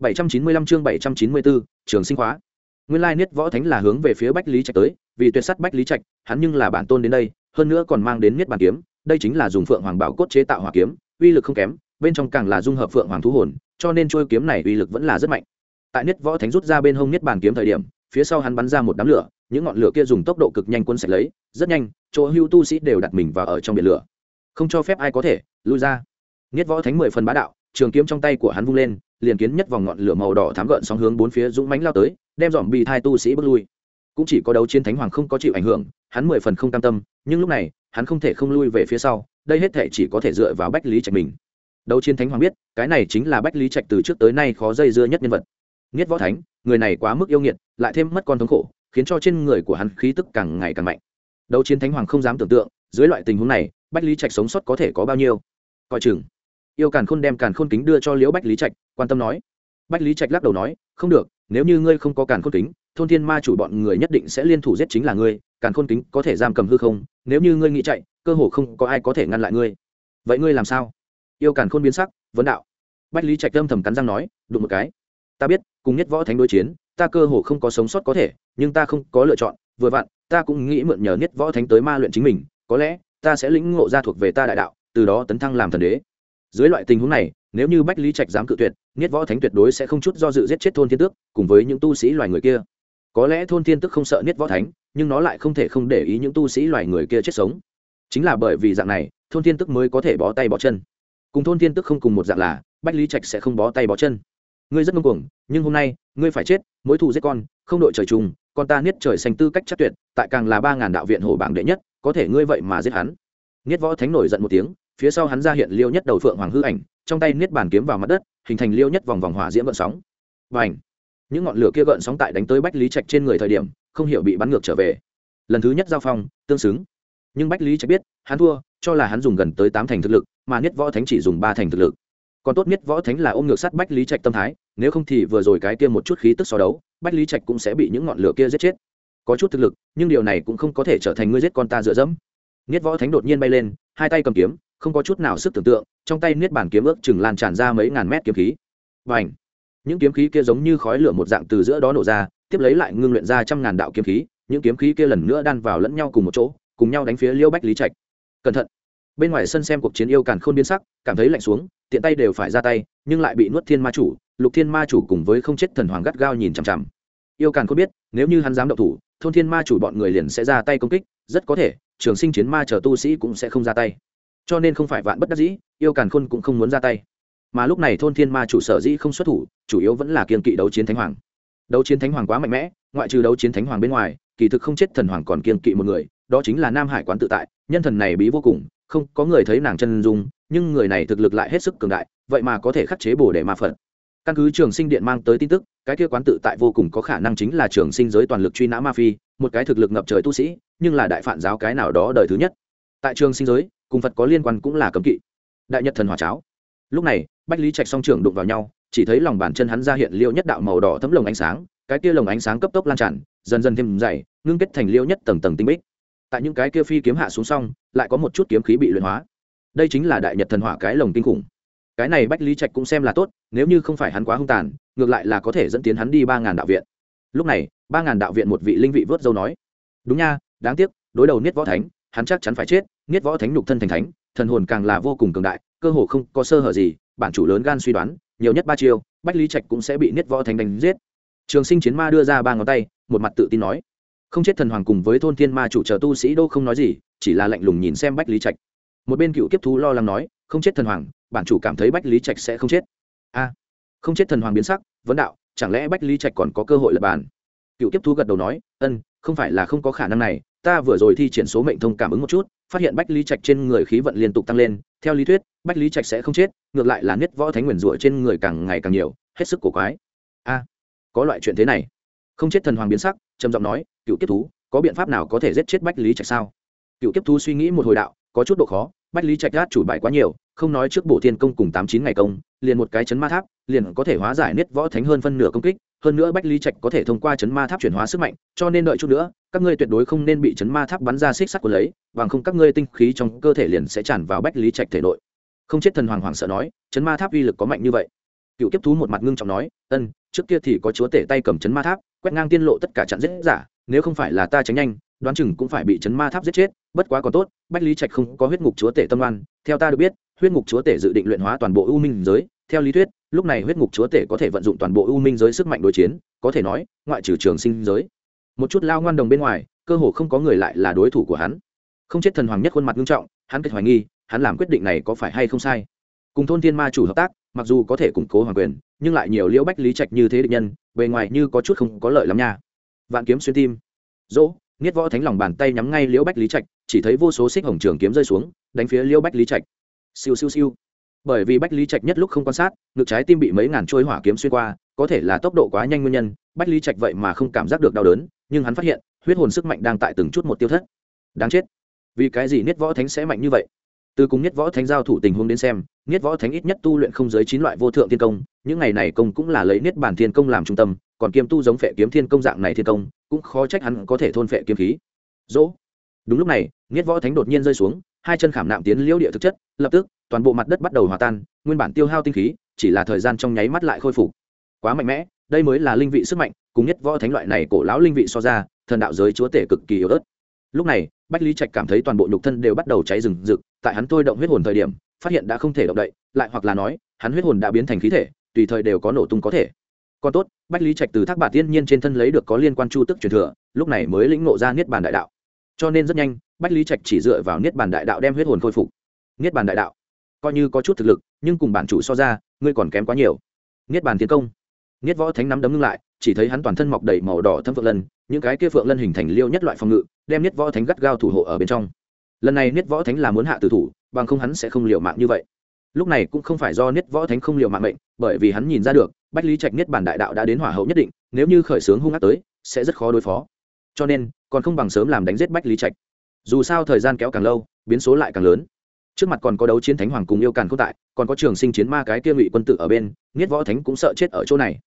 795 chương 794, trường sinh khóa. Nguyên lai Niết Võ Thánh là hướng về phía Bách Lý Trạch tới, vì tuyệt sắt Bách Lý Trạch, hắn nhưng là bản tôn đến đây, hơn nữa còn mang đến Niết Bàn kiếm, đây chính là dùng Phượng Hoàng Bảo cốt chế tạo hỏa kiếm, uy lực không kém, bên trong càng là dung hợp Phượng Hoàng thú hồn, cho nên trôi kiếm này uy lực vẫn là rất mạnh. Tại Niết Võ Thánh rút ra bên hông Niết Bàn kiếm thời điểm, phía sau hắn bắn ra một đám lửa, những ngọn lửa kia dùng tốc độ cực nhanh cuốn sạch lấy, rất nhanh, chỗ hưu tu sĩ đều đặt mình vào ở trong biển lửa. Không cho phép ai có thể lui ra. Niết Võ Thánh mười phần bá đạo, trường kiếm trong tay của hắn vung lên, liền kiến nhất vòng ngọn lửa màu đỏ thám gợn sóng hướng bốn phía dũng mãnh lao tới, đem dòm bị thai tu sĩ bước lui. Cũng chỉ có đấu chiến thánh hoàng không có chịu ảnh hưởng, hắn mười phần không cam tâm, nhưng lúc này, hắn không thể không lui về phía sau, đây hết thể chỉ có thể dựa vào Bách Lý Trạch mình. Đấu chiến thánh hoàng biết, cái này chính là Bách Lý Trạch từ trước tới nay khó dây dưa nhất nhân vật. nghiệt Võ Thánh, người này quá mức yêu nghiệt, lại thêm mất con thống khổ, khiến cho trên người của hắn khí tức càng ngày càng mạnh. Đấu chiến thánh hoàng không dám tưởng tượng, dưới loại tình huống này, Bách Lý Trạch sống sót có thể có bao nhiêu. Coi chừng yêu càn khôn đem càn khôn kính đưa cho liễu bách lý trạch, quan tâm nói. Bách lý trạch lắc đầu nói, không được, nếu như ngươi không có càn khôn kính, thôn thiên ma chủ bọn người nhất định sẽ liên thủ giết chính là ngươi, càn khôn kính có thể giam cầm hư không? Nếu như ngươi nghĩ chạy, cơ hồ không có ai có thể ngăn lại ngươi. Vậy ngươi làm sao? Yêu càn khôn biến sắc, vấn đạo. Bách lý trạch âm thầm cắn răng nói, đụng một cái. Ta biết, cùng nhất võ thánh đối chiến, ta cơ hồ không có sống sót có thể, nhưng ta không có lựa chọn. Vừa vặn, ta cũng nghĩ mượn nhờ nhất võ thánh tới ma luyện chính mình, có lẽ ta sẽ lĩnh ngộ ra thuộc về ta đại đạo, từ đó tấn thăng làm thần đế dưới loại tình huống này, nếu như bách lý trạch dám cự tuyệt, niết võ thánh tuyệt đối sẽ không chút do dự giết chết thôn thiên tước, cùng với những tu sĩ loài người kia. Có lẽ thôn thiên tước không sợ niết võ thánh, nhưng nó lại không thể không để ý những tu sĩ loài người kia chết sống. Chính là bởi vì dạng này, thôn thiên Tước mới có thể bó tay bó chân. Cùng thôn thiên Tước không cùng một dạng là, bách lý trạch sẽ không bó tay bó chân. Ngươi rất ngông cuồng, nhưng hôm nay, ngươi phải chết mỗi thù giết con, không đội trời chung, con ta niết trời xanh tư cách chắc tuyệt, tại càng là ba ngàn đạo viện hổ bảng đệ nhất, có thể ngươi vậy mà giết hắn. Niết võ thánh nổi giận một tiếng phía sau hắn ra hiện liêu nhất đầu phượng hoàng hư ảnh, trong tay niết bàn kiếm vào mặt đất, hình thành liêu nhất vòng vòng hỏa diễm gợn sóng. Và ảnh những ngọn lửa kia gợn sóng tại đánh tới bách lý trạch trên người thời điểm, không hiểu bị bắn ngược trở về. Lần thứ nhất giao phong, tương xứng. Nhưng bách lý trạch biết, hắn thua, cho là hắn dùng gần tới tám thành thực lực, mà niết võ thánh chỉ dùng ba thành thực lực. Còn tốt niết võ thánh là ôm ngược sát bách lý trạch tâm thái, nếu không thì vừa rồi cái kia một chút khí tức so đấu, bách lý trạch cũng sẽ bị những ngọn lửa kia giết chết. Có chút thực lực, nhưng điều này cũng không có thể trở thành ngươi giết con ta dựa dẫm. Niết võ thánh đột nhiên bay lên, hai tay cầm kiếm không có chút nào sức tưởng tượng, trong tay niết bàn kiếm ước chừng lan tràn ra mấy ngàn mét kiếm khí. Và ảnh những kiếm khí kia giống như khói lửa một dạng từ giữa đó nổ ra, tiếp lấy lại ngưng luyện ra trăm ngàn đạo kiếm khí, những kiếm khí kia lần nữa đan vào lẫn nhau cùng một chỗ, cùng nhau đánh phía liêu bách lý trạch. Cẩn thận! Bên ngoài sân xem cuộc chiến yêu càn khôn biến sắc, cảm thấy lạnh xuống, tiện tay đều phải ra tay, nhưng lại bị nuốt thiên ma chủ, lục thiên ma chủ cùng với không chết thần hoàng gắt gao nhìn chằm chằm. Yêu càn khôn biết, nếu như hắn dám động thủ, thôn thiên ma chủ bọn người liền sẽ ra tay công kích, rất có thể, trường sinh chiến ma chờ tu sĩ cũng sẽ không ra tay cho nên không phải vạn bất đắc dĩ, yêu càn khôn cũng không muốn ra tay. Mà lúc này thôn thiên ma chủ sở dĩ không xuất thủ, chủ yếu vẫn là kiên kỵ đấu chiến thánh hoàng. Đấu chiến thánh hoàng quá mạnh mẽ, ngoại trừ đấu chiến thánh hoàng bên ngoài, kỳ thực không chết thần hoàng còn kiên kỵ một người, đó chính là nam hải quán tự tại, nhân thần này bí vô cùng, không có người thấy nàng chân dung, nhưng người này thực lực lại hết sức cường đại, vậy mà có thể khắc chế bồ để ma phật. Căn cứ trường sinh điện mang tới tin tức, cái kia quán tự tại vô cùng có khả năng chính là trường sinh giới toàn lực truy nã ma phi, một cái thực lực ngập trời tu sĩ, nhưng là đại phản giáo cái nào đó đời thứ nhất. Tại trường sinh giới cùng phật có liên quan cũng là cấm kỵ đại nhật thần hỏa cháo lúc này bách lý trạch song trưởng đụng vào nhau chỉ thấy lòng bàn chân hắn ra hiện liêu nhất đạo màu đỏ thấm lồng ánh sáng cái kia lồng ánh sáng cấp tốc lan tràn dần dần thêm dày ngưng kết thành liêu nhất tầng tầng tinh bích tại những cái kia phi kiếm hạ xuống xong lại có một chút kiếm khí bị luyện hóa đây chính là đại nhật thần hỏa cái lồng kinh khủng cái này bách lý trạch cũng xem là tốt nếu như không phải hắn quá hung tàn ngược lại là có thể dẫn tiến hắn đi ba ngàn đạo viện lúc này ba ngàn đạo viện một vị linh vị vớt dâu nói đúng nha đáng tiếc đối đầu niết võ thánh hắn chắc chắn phải chết Nghiết võ thánh nhục thân thành thánh, thần hồn càng là vô cùng cường đại, cơ hồ không có sơ hở gì, bản chủ lớn gan suy đoán, nhiều nhất ba chiêu, bách lý trạch cũng sẽ bị niết võ thánh đánh giết. Trường sinh chiến ma đưa ra ba ngón tay, một mặt tự tin nói, không chết thần hoàng cùng với thôn thiên ma chủ chờ tu sĩ đô không nói gì, chỉ là lạnh lùng nhìn xem bách lý trạch. Một bên cựu kiếp thú lo lắng nói, không chết thần hoàng, bản chủ cảm thấy bách lý trạch sẽ không chết. A, không chết thần hoàng biến sắc, vấn đạo, chẳng lẽ bách lý trạch còn có cơ hội lập bàn? Cựu kiếp thú gật đầu nói, ân, không phải là không có khả năng này, ta vừa rồi thi triển số mệnh thông cảm ứng một chút phát hiện bách lý trạch trên người khí vận liên tục tăng lên. Theo lý thuyết, bách lý trạch sẽ không chết, ngược lại là niết võ thánh nguyền rủa trên người càng ngày càng nhiều, hết sức cổ quái. A, có loại chuyện thế này. Không chết thần hoàng biến sắc, trầm giọng nói, cựu kiếp thú, có biện pháp nào có thể giết chết bách lý trạch sao? Cựu kiếp thú suy nghĩ một hồi đạo, có chút độ khó, bách lý trạch gát chủ bài quá nhiều, không nói trước bộ thiên công cùng tám chín ngày công, liền một cái chấn ma tháp, liền có thể hóa giải niết võ thánh hơn phân nửa công kích hơn nữa bách lý trạch có thể thông qua chấn ma tháp chuyển hóa sức mạnh, cho nên đợi chút nữa, các ngươi tuyệt đối không nên bị chấn ma tháp bắn ra xích sắt của lấy, bằng không các ngươi tinh khí trong cơ thể liền sẽ tràn vào bách lý trạch thể nội. Không chết thần hoàng hoàng sợ nói, chấn ma tháp uy lực có mạnh như vậy. Cựu kiếp thú một mặt ngưng trọng nói, ân, trước kia thì có chúa tể tay cầm chấn ma tháp, quét ngang tiên lộ tất cả chặn giết giả, nếu không phải là ta tránh nhanh, đoán chừng cũng phải bị chấn ma tháp giết chết, bất quá còn tốt, bách lý trạch không có huyết ngục chúa tể tâm oan, theo ta được biết, huyết ngục chúa tể dự định luyện hóa toàn bộ u minh giới, theo lý thuyết lúc này huyết ngục chúa tể có thể vận dụng toàn bộ u minh giới sức mạnh đối chiến, có thể nói, ngoại trừ trường sinh giới. Một chút lao ngoan đồng bên ngoài, cơ hồ không có người lại là đối thủ của hắn. Không chết thần hoàng nhất khuôn mặt nghiêm trọng, hắn kết hoài nghi, hắn làm quyết định này có phải hay không sai. Cùng thôn thiên ma chủ hợp tác, mặc dù có thể củng cố hoàng quyền, nhưng lại nhiều liễu bách lý trạch như thế định nhân, bề ngoài như có chút không có lợi lắm nha. Vạn kiếm xuyên tim. Dỗ, nghiết võ thánh lòng bàn tay nhắm ngay liễu bách lý trạch, chỉ thấy vô số xích hồng trường kiếm rơi xuống, đánh phía liễu bách lý trạch. Siêu siêu siêu bởi vì bách lý trạch nhất lúc không quan sát, ngực trái tim bị mấy ngàn trôi hỏa kiếm xuyên qua, có thể là tốc độ quá nhanh nguyên nhân, bách lý trạch vậy mà không cảm giác được đau đớn, nhưng hắn phát hiện, huyết hồn sức mạnh đang tại từng chút một tiêu thất. Đáng chết. Vì cái gì niết võ thánh sẽ mạnh như vậy? Từ cùng niết võ thánh giao thủ tình huống đến xem, niết võ thánh ít nhất tu luyện không giới chín loại vô thượng thiên công, những ngày này công cũng là lấy niết bản thiên công làm trung tâm, còn kiêm tu giống phệ kiếm thiên công dạng này thiên công, cũng khó trách hắn có thể thôn phệ kiếm khí. Dỗ. Đúng lúc này, niết võ thánh đột nhiên rơi xuống hai chân khảm nạm tiến liễu địa thực chất, lập tức, toàn bộ mặt đất bắt đầu hòa tan, nguyên bản tiêu hao tinh khí, chỉ là thời gian trong nháy mắt lại khôi phục. Quá mạnh mẽ, đây mới là linh vị sức mạnh, cùng nhất võ thánh loại này cổ lão linh vị so ra, thần đạo giới chúa tể cực kỳ yếu ớt. Lúc này, bách lý trạch cảm thấy toàn bộ nhục thân đều bắt đầu cháy rừng rực, tại hắn thôi động huyết hồn thời điểm, phát hiện đã không thể động đậy, lại hoặc là nói, hắn huyết hồn đã biến thành khí thể, tùy thời đều có nổ tung có thể. Còn tốt, bách lý trạch từ thác bản tiên nhiên trên thân lấy được có liên quan chu tức truyền thừa, lúc này mới lĩnh ngộ ra niết bàn đại đạo cho nên rất nhanh, bách lý trạch chỉ dựa vào niết bàn đại đạo đem huyết hồn khôi phục. Niết bàn đại đạo, coi như có chút thực lực, nhưng cùng bản chủ so ra, ngươi còn kém quá nhiều. Niết bàn tiến công, niết võ thánh nắm đấm ngưng lại, chỉ thấy hắn toàn thân mọc đầy màu đỏ thâm phượng lân, những cái kia phượng lân hình thành liêu nhất loại phòng ngự, đem niết võ thánh gắt gao thủ hộ ở bên trong. Lần này niết võ thánh là muốn hạ tử thủ, bằng không hắn sẽ không liều mạng như vậy. Lúc này cũng không phải do niết võ thánh không liều mạng mệnh, bởi vì hắn nhìn ra được, bách lý trạch niết bản đại đạo đã đến hỏa hậu nhất định, nếu như khởi xướng hung ác tới, sẽ rất khó đối phó. Cho nên còn không bằng sớm làm đánh giết bách lý trạch. Dù sao thời gian kéo càng lâu, biến số lại càng lớn. Trước mặt còn có đấu chiến thánh hoàng cùng yêu càn không tại, còn có trường sinh chiến ma cái kia ngụy quân tử ở bên, niết võ thánh cũng sợ chết ở chỗ này.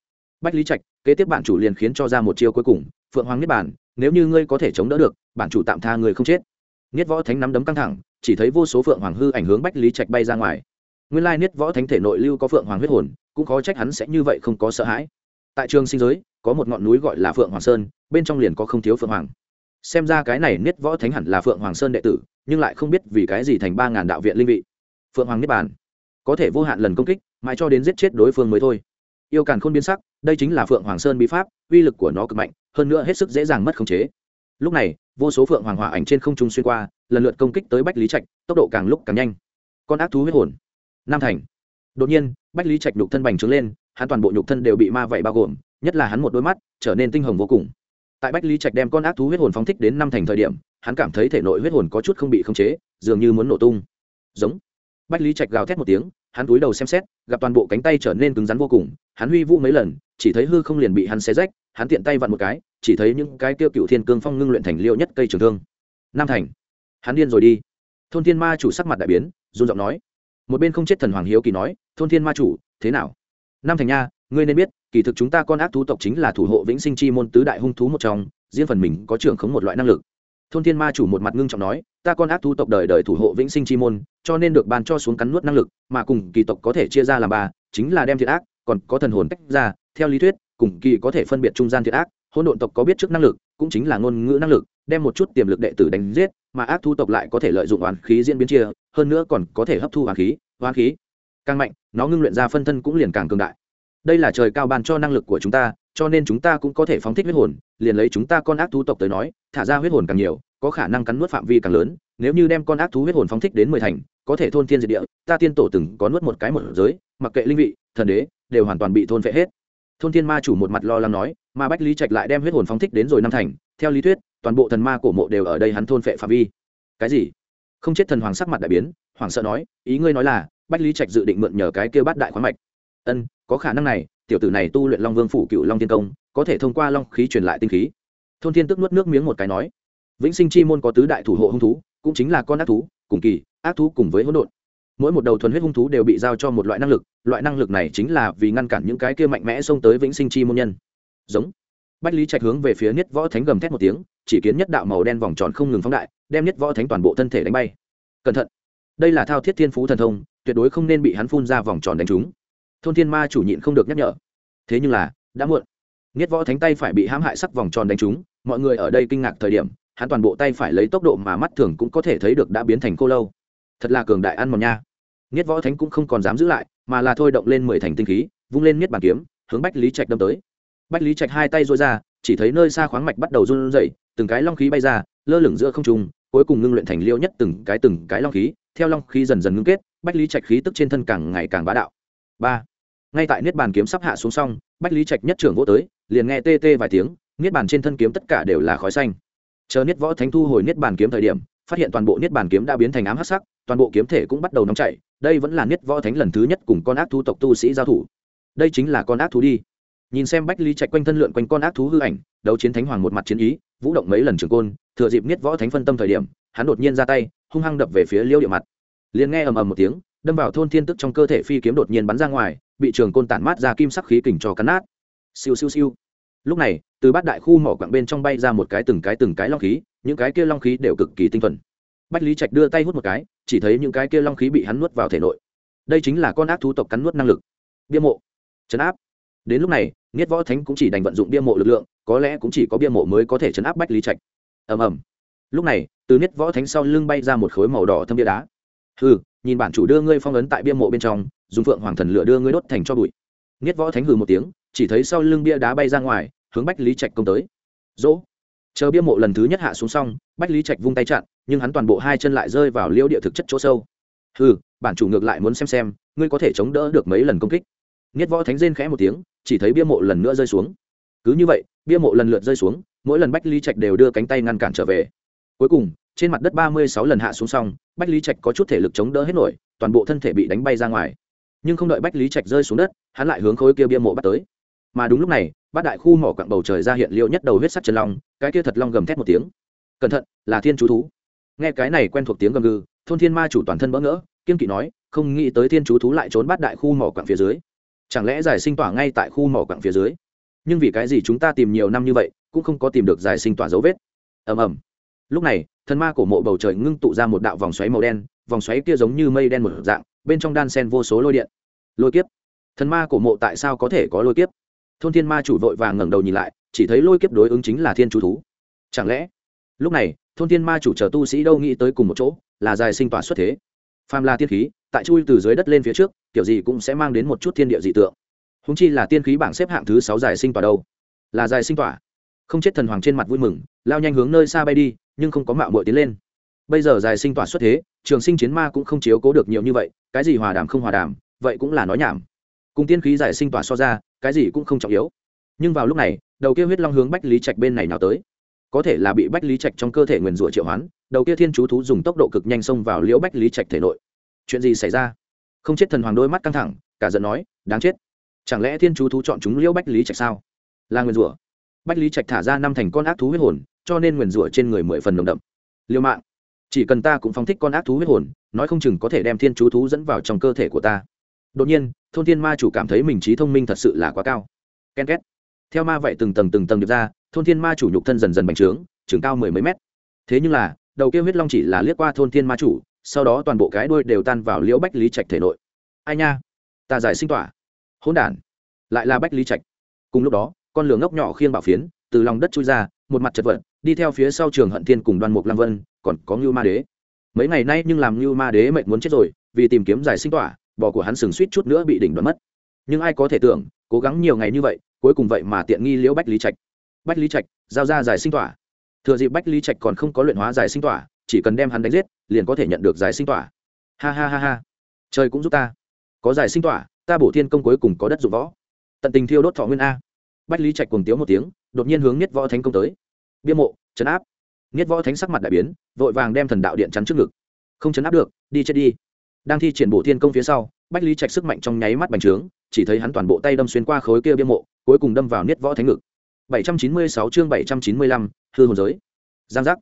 Bách lý trạch, kế tiếp bạn chủ liền khiến cho ra một chiêu cuối cùng, phượng hoàng niết bản nếu như ngươi có thể chống đỡ được bản chủ tạm tha người không chết. Niết võ thánh nắm đấm căng thẳng, chỉ thấy vô số phượng hoàng hư ảnh hướng bách lý trạch bay ra ngoài. Nguyên lai niết võ thánh thể nội lưu có phượng hoàng huyết hồn, cũng khó trách hắn sẽ như vậy không có sợ hãi. Tại trường sinh giới, có một ngọn núi gọi là phượng hoàng sơn, bên trong liền có không thiếu phượng hoàng xem ra cái này niết võ thánh hẳn là phượng hoàng sơn đệ tử, nhưng lại không biết vì cái gì thành ba ngàn đạo viện linh vị. Phượng hoàng niết bàn. Có thể vô hạn lần công kích, mãi cho đến giết chết đối phương mới thôi. Yêu càn khôn biến sắc, đây chính là phượng hoàng sơn bí pháp, uy lực của nó cực mạnh, hơn nữa hết sức dễ dàng mất khống chế. Lúc này, vô số phượng hoàng hỏa ảnh trên không trung xuyên qua, lần lượt công kích tới bách lý trạch, tốc độ càng lúc càng nhanh. Con ác thú huyết hồn. Nam thành. Đột nhiên, bách lý trạch nhục thân bành trướng lên, hắn toàn bộ nhục thân đều bị ma vậy bao gồm, nhất là hắn một đôi mắt, trở nên tinh hồng vô cùng tại bách lý trạch đem con ác thú huyết hồn phóng thích đến năm thành thời điểm, hắn cảm thấy thể nội huyết hồn có chút không bị khống chế, dường như muốn nổ tung. Giống. Bách lý trạch gào thét một tiếng, hắn túi đầu xem xét, gặp toàn bộ cánh tay trở nên cứng rắn vô cùng, hắn huy vũ mấy lần, chỉ thấy hư không liền bị hắn xé rách, hắn tiện tay vặn một cái, chỉ thấy những cái kêu cựu thiên cương phong ngưng luyện thành liêu nhất cây trường thương. Nam thành. Hắn điên rồi đi. Thôn thiên ma chủ sắc mặt đại biến, run giọng nói. Một bên không chết thần hoàng hiếu kỳ nói, thôn thiên ma chủ, thế nào? Nam thành nha, ngươi nên biết kỳ thực chúng ta con ác thú tộc chính là thủ hộ vĩnh sinh chi môn tứ đại hung thú một trong, riêng phần mình có trưởng khống một loại năng lực. Thôn thiên ma chủ một mặt ngưng trọng nói, ta con ác thú tộc đời đời thủ hộ vĩnh sinh chi môn, cho nên được ban cho xuống cắn nuốt năng lực, mà cùng kỳ tộc có thể chia ra làm ba, chính là đem thiệt ác, còn có thần hồn tách ra, theo lý thuyết, cùng kỳ có thể phân biệt trung gian thiệt ác hôn độn tộc có biết trước năng lực, cũng chính là ngôn ngữ năng lực, đem một chút tiềm lực đệ tử đánh giết, mà ác thu tộc lại có thể lợi dụng oán khí diễn biến chia, hơn nữa còn có thể hấp thu oán khí oán khí càng mạnh, nó ngưng luyện ra phân thân cũng liền càng cường đại đây là trời cao ban cho năng lực của chúng ta, cho nên chúng ta cũng có thể phóng thích huyết hồn, liền lấy chúng ta con ác thú tộc tới nói, thả ra huyết hồn càng nhiều, có khả năng cắn nuốt phạm vi càng lớn, nếu như đem con ác thú huyết hồn phóng thích đến mười thành, có thể thôn thiên diệt địa, ta tiên tổ từng có nuốt một cái một giới, mặc kệ linh vị, thần đế, đều hoàn toàn bị thôn phệ hết. Thôn thiên ma chủ một mặt lo lắng nói, mà bách lý trạch lại đem huyết hồn phóng thích đến rồi năm thành, theo lý thuyết, toàn bộ thần ma cổ mộ đều ở đây hắn thôn phệ phạm vi. Cái gì? Không chết thần hoàng sắc mặt đại biến hoàng sợ nói, ý ngươi nói là, bách lý trạch dự định mượn nhờ cái kêu bát đại khoáng mạch. Ân có khả năng này, tiểu tử này tu luyện long vương phủ cựu long tiên công, có thể thông qua long khí truyền lại tinh khí. Thôn thiên tức nuốt nước miếng một cái nói, vĩnh sinh chi môn có tứ đại thủ hộ hung thú, cũng chính là con ác thú, cùng kỳ, ác thú cùng với hỗn độn. Mỗi một đầu thuần huyết hung thú đều bị giao cho một loại năng lực, loại năng lực này chính là vì ngăn cản những cái kia mạnh mẽ xông tới vĩnh sinh chi môn nhân. Giống. Bách lý trạch hướng về phía Nhất võ thánh gầm thét một tiếng, chỉ kiến nhất đạo màu đen vòng tròn không ngừng phóng đại, đem Nhất võ thánh toàn bộ thân thể đánh bay. Cẩn thận. Đây là thao thiết thiên phú thần thông, tuyệt đối không nên bị hắn phun ra vòng tròn đánh trúng thôn thiên ma chủ nhịn không được nhắc nhở. Thế nhưng là, đã muộn. Nghiết võ thánh tay phải bị hãm hại sắc vòng tròn đánh trúng, mọi người ở đây kinh ngạc thời điểm, hắn toàn bộ tay phải lấy tốc độ mà mắt thường cũng có thể thấy được đã biến thành cô lâu. Thật là cường đại ăn mòn nha. Nghiết võ thánh cũng không còn dám giữ lại, mà là thôi động lên mười thành tinh khí, vung lên niết bàn kiếm, hướng bách lý trạch đâm tới. Bách lý trạch hai tay dôi ra, chỉ thấy nơi xa khoáng mạch bắt đầu run rẩy, từng cái long khí bay ra, lơ lửng giữa không trung, cuối cùng ngưng luyện thành liêu nhất từng cái từng cái long khí, theo long khí dần dần ngưng kết, bách lý trạch khí tức trên thân càng ngày càng bá đạo. Ba ngay tại niết bàn kiếm sắp hạ xuống xong, bách lý trạch nhất trưởng vỗ tới, liền nghe tê tê vài tiếng, niết bàn trên thân kiếm tất cả đều là khói xanh. Chờ niết võ thánh thu hồi niết bàn kiếm thời điểm, phát hiện toàn bộ niết bàn kiếm đã biến thành ám hắc sắc, toàn bộ kiếm thể cũng bắt đầu nóng chảy, đây vẫn là niết võ thánh lần thứ nhất cùng con ác thú tộc tu sĩ giao thủ. Đây chính là con ác thú đi. Nhìn xem bách lý trạch quanh thân lượn quanh con ác thú hư ảnh, đấu chiến thánh hoàng một mặt chiến ý, vũ động mấy lần trường côn, thừa dịp niết võ thánh phân tâm thời điểm, hắn đột nhiên ra tay, hung hăng đập về phía liêu địa mặt. Liền nghe ầm ầm một tiếng đâm vào thôn thiên tức trong cơ thể phi kiếm đột nhiên bắn ra ngoài, bị trường côn tản mát ra kim sắc khí kình cho cắn nát. Siêu siêu siêu. Lúc này, từ bát đại khu mỏ quặng bên trong bay ra một cái từng cái từng cái long khí, những cái kia long khí đều cực kỳ tinh thuần. Bách lý trạch đưa tay hút một cái, chỉ thấy những cái kia long khí bị hắn nuốt vào thể nội. Đây chính là con ác thú tộc cắn nuốt năng lực. Bia mộ. Chấn áp. Đến lúc này niết võ thánh cũng chỉ đành vận dụng bia mộ lực lượng, có lẽ cũng chỉ có bia mộ mới có thể chấn áp bách lý trạch. Ầm ầm. Lúc này, từ niết võ thánh sau lưng bay ra một khối màu đỏ thâm bia đá. Hừ nhìn bản chủ đưa ngươi phong ấn tại bia mộ bên trong, dùng phượng hoàng thần lửa đưa ngươi đốt thành cho bụi. Nghiết võ thánh hừ một tiếng, chỉ thấy sau lưng bia đá bay ra ngoài, hướng bách lý trạch công tới. Dỗ. Chờ bia mộ lần thứ nhất hạ xuống xong, bách lý trạch vung tay chặn, nhưng hắn toàn bộ hai chân lại rơi vào liêu địa thực chất chỗ sâu. Hừ, bản chủ ngược lại muốn xem xem, ngươi có thể chống đỡ được mấy lần công kích. Nghiết võ thánh rên khẽ một tiếng, chỉ thấy bia mộ lần nữa rơi xuống. Cứ như vậy, bia mộ lần lượt rơi xuống, mỗi lần bách lý trạch đều đưa cánh tay ngăn cản trở về. Cuối cùng trên mặt đất ba mươi sáu lần hạ xuống xong, bách lý trạch có chút thể lực chống đỡ hết nổi, toàn bộ thân thể bị đánh bay ra ngoài. Nhưng không đợi bách lý trạch rơi xuống đất, hắn lại hướng khối kia bia mộ bắt tới. Mà đúng lúc này, bát đại khu mỏ quặng bầu trời ra hiện liệu nhất đầu huyết sắt chân long, cái kia thật long gầm thét một tiếng. Cẩn thận, là thiên chú thú. Nghe cái này quen thuộc tiếng gầm gừ, thôn thiên ma chủ toàn thân bỡ ngỡ, kiên kỵ nói, không nghĩ tới thiên chú thú lại trốn bát đại khu mỏ quặng phía dưới. Chẳng lẽ giải sinh tỏa ngay tại khu mỏ quặng phía dưới? Nhưng vì cái gì chúng ta tìm nhiều năm như vậy, cũng không có tìm được giải sinh tỏa dấu vết? Ầm ầm lúc này, thần ma cổ mộ bầu trời ngưng tụ ra một đạo vòng xoáy màu đen, vòng xoáy kia giống như mây đen một dạng, bên trong đan sen vô số lôi điện. Lôi kiếp. Thần ma cổ mộ tại sao có thể có lôi kiếp? Thôn thiên ma chủ vội vàng ngẩng đầu nhìn lại, chỉ thấy lôi kiếp đối ứng chính là thiên chú thú. Chẳng lẽ, lúc này, thôn thiên ma chủ chờ tu sĩ đâu nghĩ tới cùng một chỗ, là dài sinh tỏa xuất thế? Phàm là tiên khí, tại chui từ dưới đất lên phía trước, kiểu gì cũng sẽ mang đến một chút thiên địa dị tượng. Húng chi là tiên khí bảng xếp hạng thứ sáu dài sinh tỏa đâu? Là dài sinh tỏa. Không chết thần hoàng trên mặt vui mừng, lao nhanh hướng nơi xa bay đi nhưng không có mạo muội tiến lên. Bây giờ dài sinh tỏa xuất thế, trường sinh chiến ma cũng không chiếu cố được nhiều như vậy, cái gì hòa đàm không hòa đàm, vậy cũng là nói nhảm. Cùng tiên khí giải sinh tỏa so ra, cái gì cũng không trọng yếu. Nhưng vào lúc này, đầu kia huyết long hướng bách lý trạch bên này nào tới. Có thể là bị bách lý trạch trong cơ thể nguyền rủa triệu hoán, đầu kia thiên chú thú dùng tốc độ cực nhanh xông vào liễu bách lý trạch thể nội. Chuyện gì xảy ra? Không chết thần hoàng đôi mắt căng thẳng, cả giận nói, đáng chết. Chẳng lẽ thiên chú thú chọn chúng liễu bách lý trạch sao? Là nguyền rủa. Bách lý trạch thả ra năm thành con ác thú huyết hồn cho nên nguyền rủa trên người mười phần nồng đậm. Liêu mạng, chỉ cần ta cũng phóng thích con ác thú huyết hồn, nói không chừng có thể đem thiên chú thú dẫn vào trong cơ thể của ta. Đột nhiên, thôn thiên ma chủ cảm thấy mình trí thông minh thật sự là quá cao. Ken két. Theo ma vậy từng tầng từng tầng được ra, thôn thiên ma chủ nhục thân dần dần bành trướng, chừng cao mười mấy mét. Thế nhưng là, đầu kia huyết long chỉ là liếc qua thôn thiên ma chủ, sau đó toàn bộ cái đuôi đều tan vào liễu bách lý trạch thể nội. Ai nha, ta giải sinh tỏa. Hỗn đản, lại là bách lý trạch. Cùng lúc đó, con lửa ngốc nhỏ khiêng bảo phiến từ lòng đất chui ra, một mặt chật vật, đi theo phía sau trường hận thiên cùng đoan mục Lam vân, còn có ngưu ma đế. Mấy ngày nay nhưng làm ngưu ma đế mệnh muốn chết rồi, vì tìm kiếm giải sinh tỏa, bò của hắn sừng suýt chút nữa bị đỉnh đoán mất. Nhưng ai có thể tưởng, cố gắng nhiều ngày như vậy, cuối cùng vậy mà tiện nghi liễu bách lý trạch. Bách lý trạch, giao ra giải sinh tỏa. Thừa dịp bách lý trạch còn không có luyện hóa giải sinh tỏa, chỉ cần đem hắn đánh giết, liền có thể nhận được giải sinh tỏa. Ha ha ha ha. Trời cũng giúp ta. Có giải sinh tỏa, ta bổ thiên công cuối cùng có đất dụng võ. Tận tình thiêu đốt thọ nguyên a bách lý trạch cùng tiếu một tiếng đột nhiên hướng nhất võ thánh công tới. Bia mộ chấn áp. Nhất võ thánh sắc mặt đại biến vội vàng đem thần đạo điện chắn trước ngực. Không chấn áp được đi chết đi. Đang thi triển bộ thiên công phía sau bách lý trạch sức mạnh trong nháy mắt bành trướng chỉ thấy hắn toàn bộ tay đâm xuyên qua khối kia bia mộ cuối cùng đâm vào niết võ thánh ngực. 796 chương 795, hư hồn giới. Giang giác.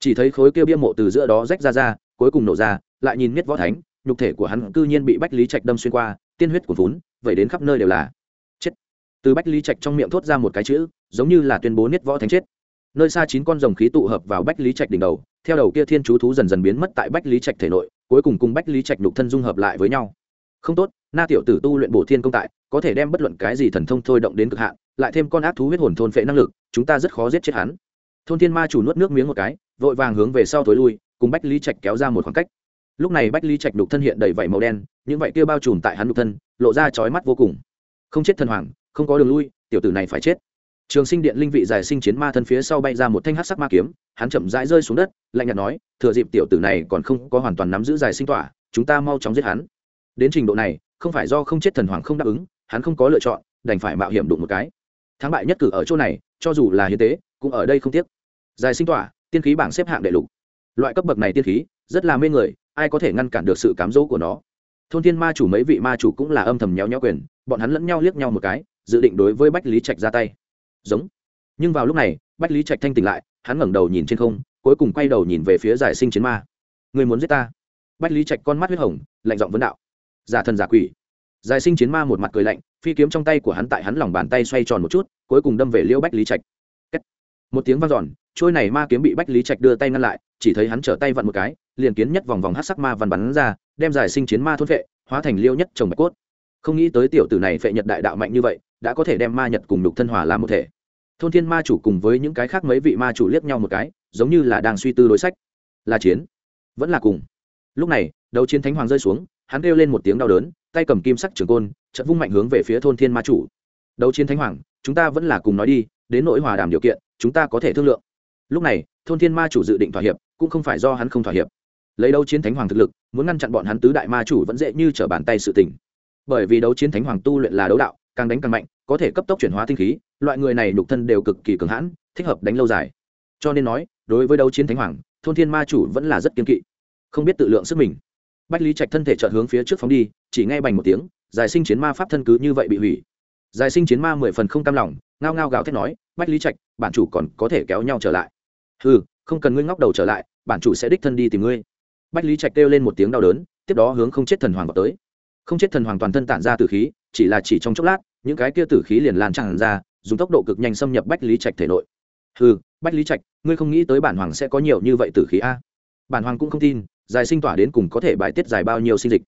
Chỉ thấy khối kia bia mộ từ giữa đó rách ra ra cuối cùng nổ ra lại nhìn niết võ thánh nhục thể của hắn cư nhiên bị bách lý trạch đâm xuyên qua tiên huyết của vốn vậy đến khắp nơi đều là từ bách lý trạch trong miệng thốt ra một cái chữ, giống như là tuyên bố niết võ thánh chết. Nơi xa chín con rồng khí tụ hợp vào bách lý trạch đỉnh đầu, theo đầu kia thiên chú thú dần dần biến mất tại bách lý trạch thể nội, cuối cùng cùng bách lý trạch đục thân dung hợp lại với nhau. Không tốt, na tiểu tử tu luyện bổ thiên công tại, có thể đem bất luận cái gì thần thông thôi động đến cực hạn, lại thêm con ác thú huyết hồn thôn phệ năng lực, chúng ta rất khó giết chết hắn. Thôn thiên ma chủ nuốt nước miếng một cái, vội vàng hướng về sau thối lui, cùng bách lý trạch kéo ra một khoảng cách. Lúc này bách lý trạch đục thân hiện đầy vảy màu đen, những vảy kia bao trùm tại hắn đục thân, lộ ra chói mắt vô cùng. Không chết thần hoàng không có đường lui, tiểu tử này phải chết. Trường sinh điện linh vị giải sinh chiến ma thân phía sau bay ra một thanh hát sắc ma kiếm, hắn chậm rãi rơi xuống đất, lạnh nhạt nói, thừa dịp tiểu tử này còn không có hoàn toàn nắm giữ giải sinh tỏa chúng ta mau chóng giết hắn. Đến trình độ này, không phải do không chết thần hoàng không đáp ứng, hắn không có lựa chọn, đành phải mạo hiểm đụng một cái. Thắng bại nhất cử ở chỗ này, cho dù là hiến tế, cũng ở đây không tiếc. Giải sinh tỏa tiên khí bảng xếp hạng đệ lục. Loại cấp bậc này tiên khí, rất là mê người, ai có thể ngăn cản được sự cám dỗ của nó? Thôn thiên ma chủ mấy vị ma chủ cũng là âm thầm nhéo nhéo quyền, bọn hắn lẫn nhau liếc nhau một cái dự định đối với bách lý trạch ra tay. Giống. Nhưng vào lúc này, bách lý trạch thanh tỉnh lại, hắn ngẩng đầu nhìn trên không, cuối cùng quay đầu nhìn về phía giải sinh chiến ma. Người muốn giết ta? Bách lý trạch con mắt huyết hồng, lạnh giọng vấn đạo. Giả thần giả quỷ. Giải sinh chiến ma một mặt cười lạnh, phi kiếm trong tay của hắn tại hắn lòng bàn tay xoay tròn một chút, cuối cùng đâm về liêu bách lý trạch. Một tiếng vang giòn trôi này ma kiếm bị bách lý trạch đưa tay ngăn lại, chỉ thấy hắn trở tay vặn một cái, liền kiến nhất vòng vòng hát sắc ma văn bắn ra, đem giải sinh chiến ma thôn vệ hóa thành liêu nhất trồng bạch cốt. Không nghĩ tới tiểu tử này phệ nhật đại đạo mạnh như vậy đã có thể đem ma nhật cùng lục thân hòa làm một thể. Thôn thiên ma chủ cùng với những cái khác mấy vị ma chủ liếc nhau một cái, giống như là đang suy tư đối sách. Là chiến, vẫn là cùng. Lúc này đầu chiến thánh hoàng rơi xuống, hắn kêu lên một tiếng đau đớn, tay cầm kim sắc trường côn trận vung mạnh hướng về phía thôn thiên ma chủ. Đấu chiến thánh hoàng, chúng ta vẫn là cùng nói đi, đến nỗi hòa đàm điều kiện, chúng ta có thể thương lượng. Lúc này, thôn thiên ma chủ dự định thỏa hiệp, cũng không phải do hắn không thỏa hiệp. Lấy đấu chiến thánh hoàng thực lực, muốn ngăn chặn bọn hắn tứ đại ma chủ vẫn dễ như trở bàn tay sự tình. Bởi vì đấu chiến thánh hoàng tu luyện là đấu đạo càng đánh càng mạnh, có thể cấp tốc chuyển hóa tinh khí, loại người này nhục thân đều cực kỳ cường hãn, thích hợp đánh lâu dài. Cho nên nói, đối với đấu chiến thánh hoàng, thôn thiên ma chủ vẫn là rất kiên kỵ, không biết tự lượng sức mình. Bách lý trạch thân thể chợt hướng phía trước phóng đi, chỉ nghe bành một tiếng, giải sinh chiến ma pháp thân cứ như vậy bị hủy. Giải sinh chiến ma mười phần không cam lòng, ngao ngao gào thét nói, bách lý trạch, bản chủ còn có thể kéo nhau trở lại. Ừ không cần ngươi ngóc đầu trở lại, bản chủ sẽ đích thân đi tìm ngươi. Bách lý trạch kêu lên một tiếng đau đớn, tiếp đó hướng không chết thần hoàng vào tới. Không chết thần hoàng toàn thân tản ra tử khí chỉ là chỉ trong chốc lát, những cái kia tử khí liền lan tràn ra, dùng tốc độ cực nhanh xâm nhập bách lý trạch thể nội. Ừ bách lý trạch, ngươi không nghĩ tới bản hoàng sẽ có nhiều như vậy tử khí a? Bản hoàng cũng không tin, dài sinh tỏa đến cùng có thể bài tiết dài bao nhiêu sinh dịch.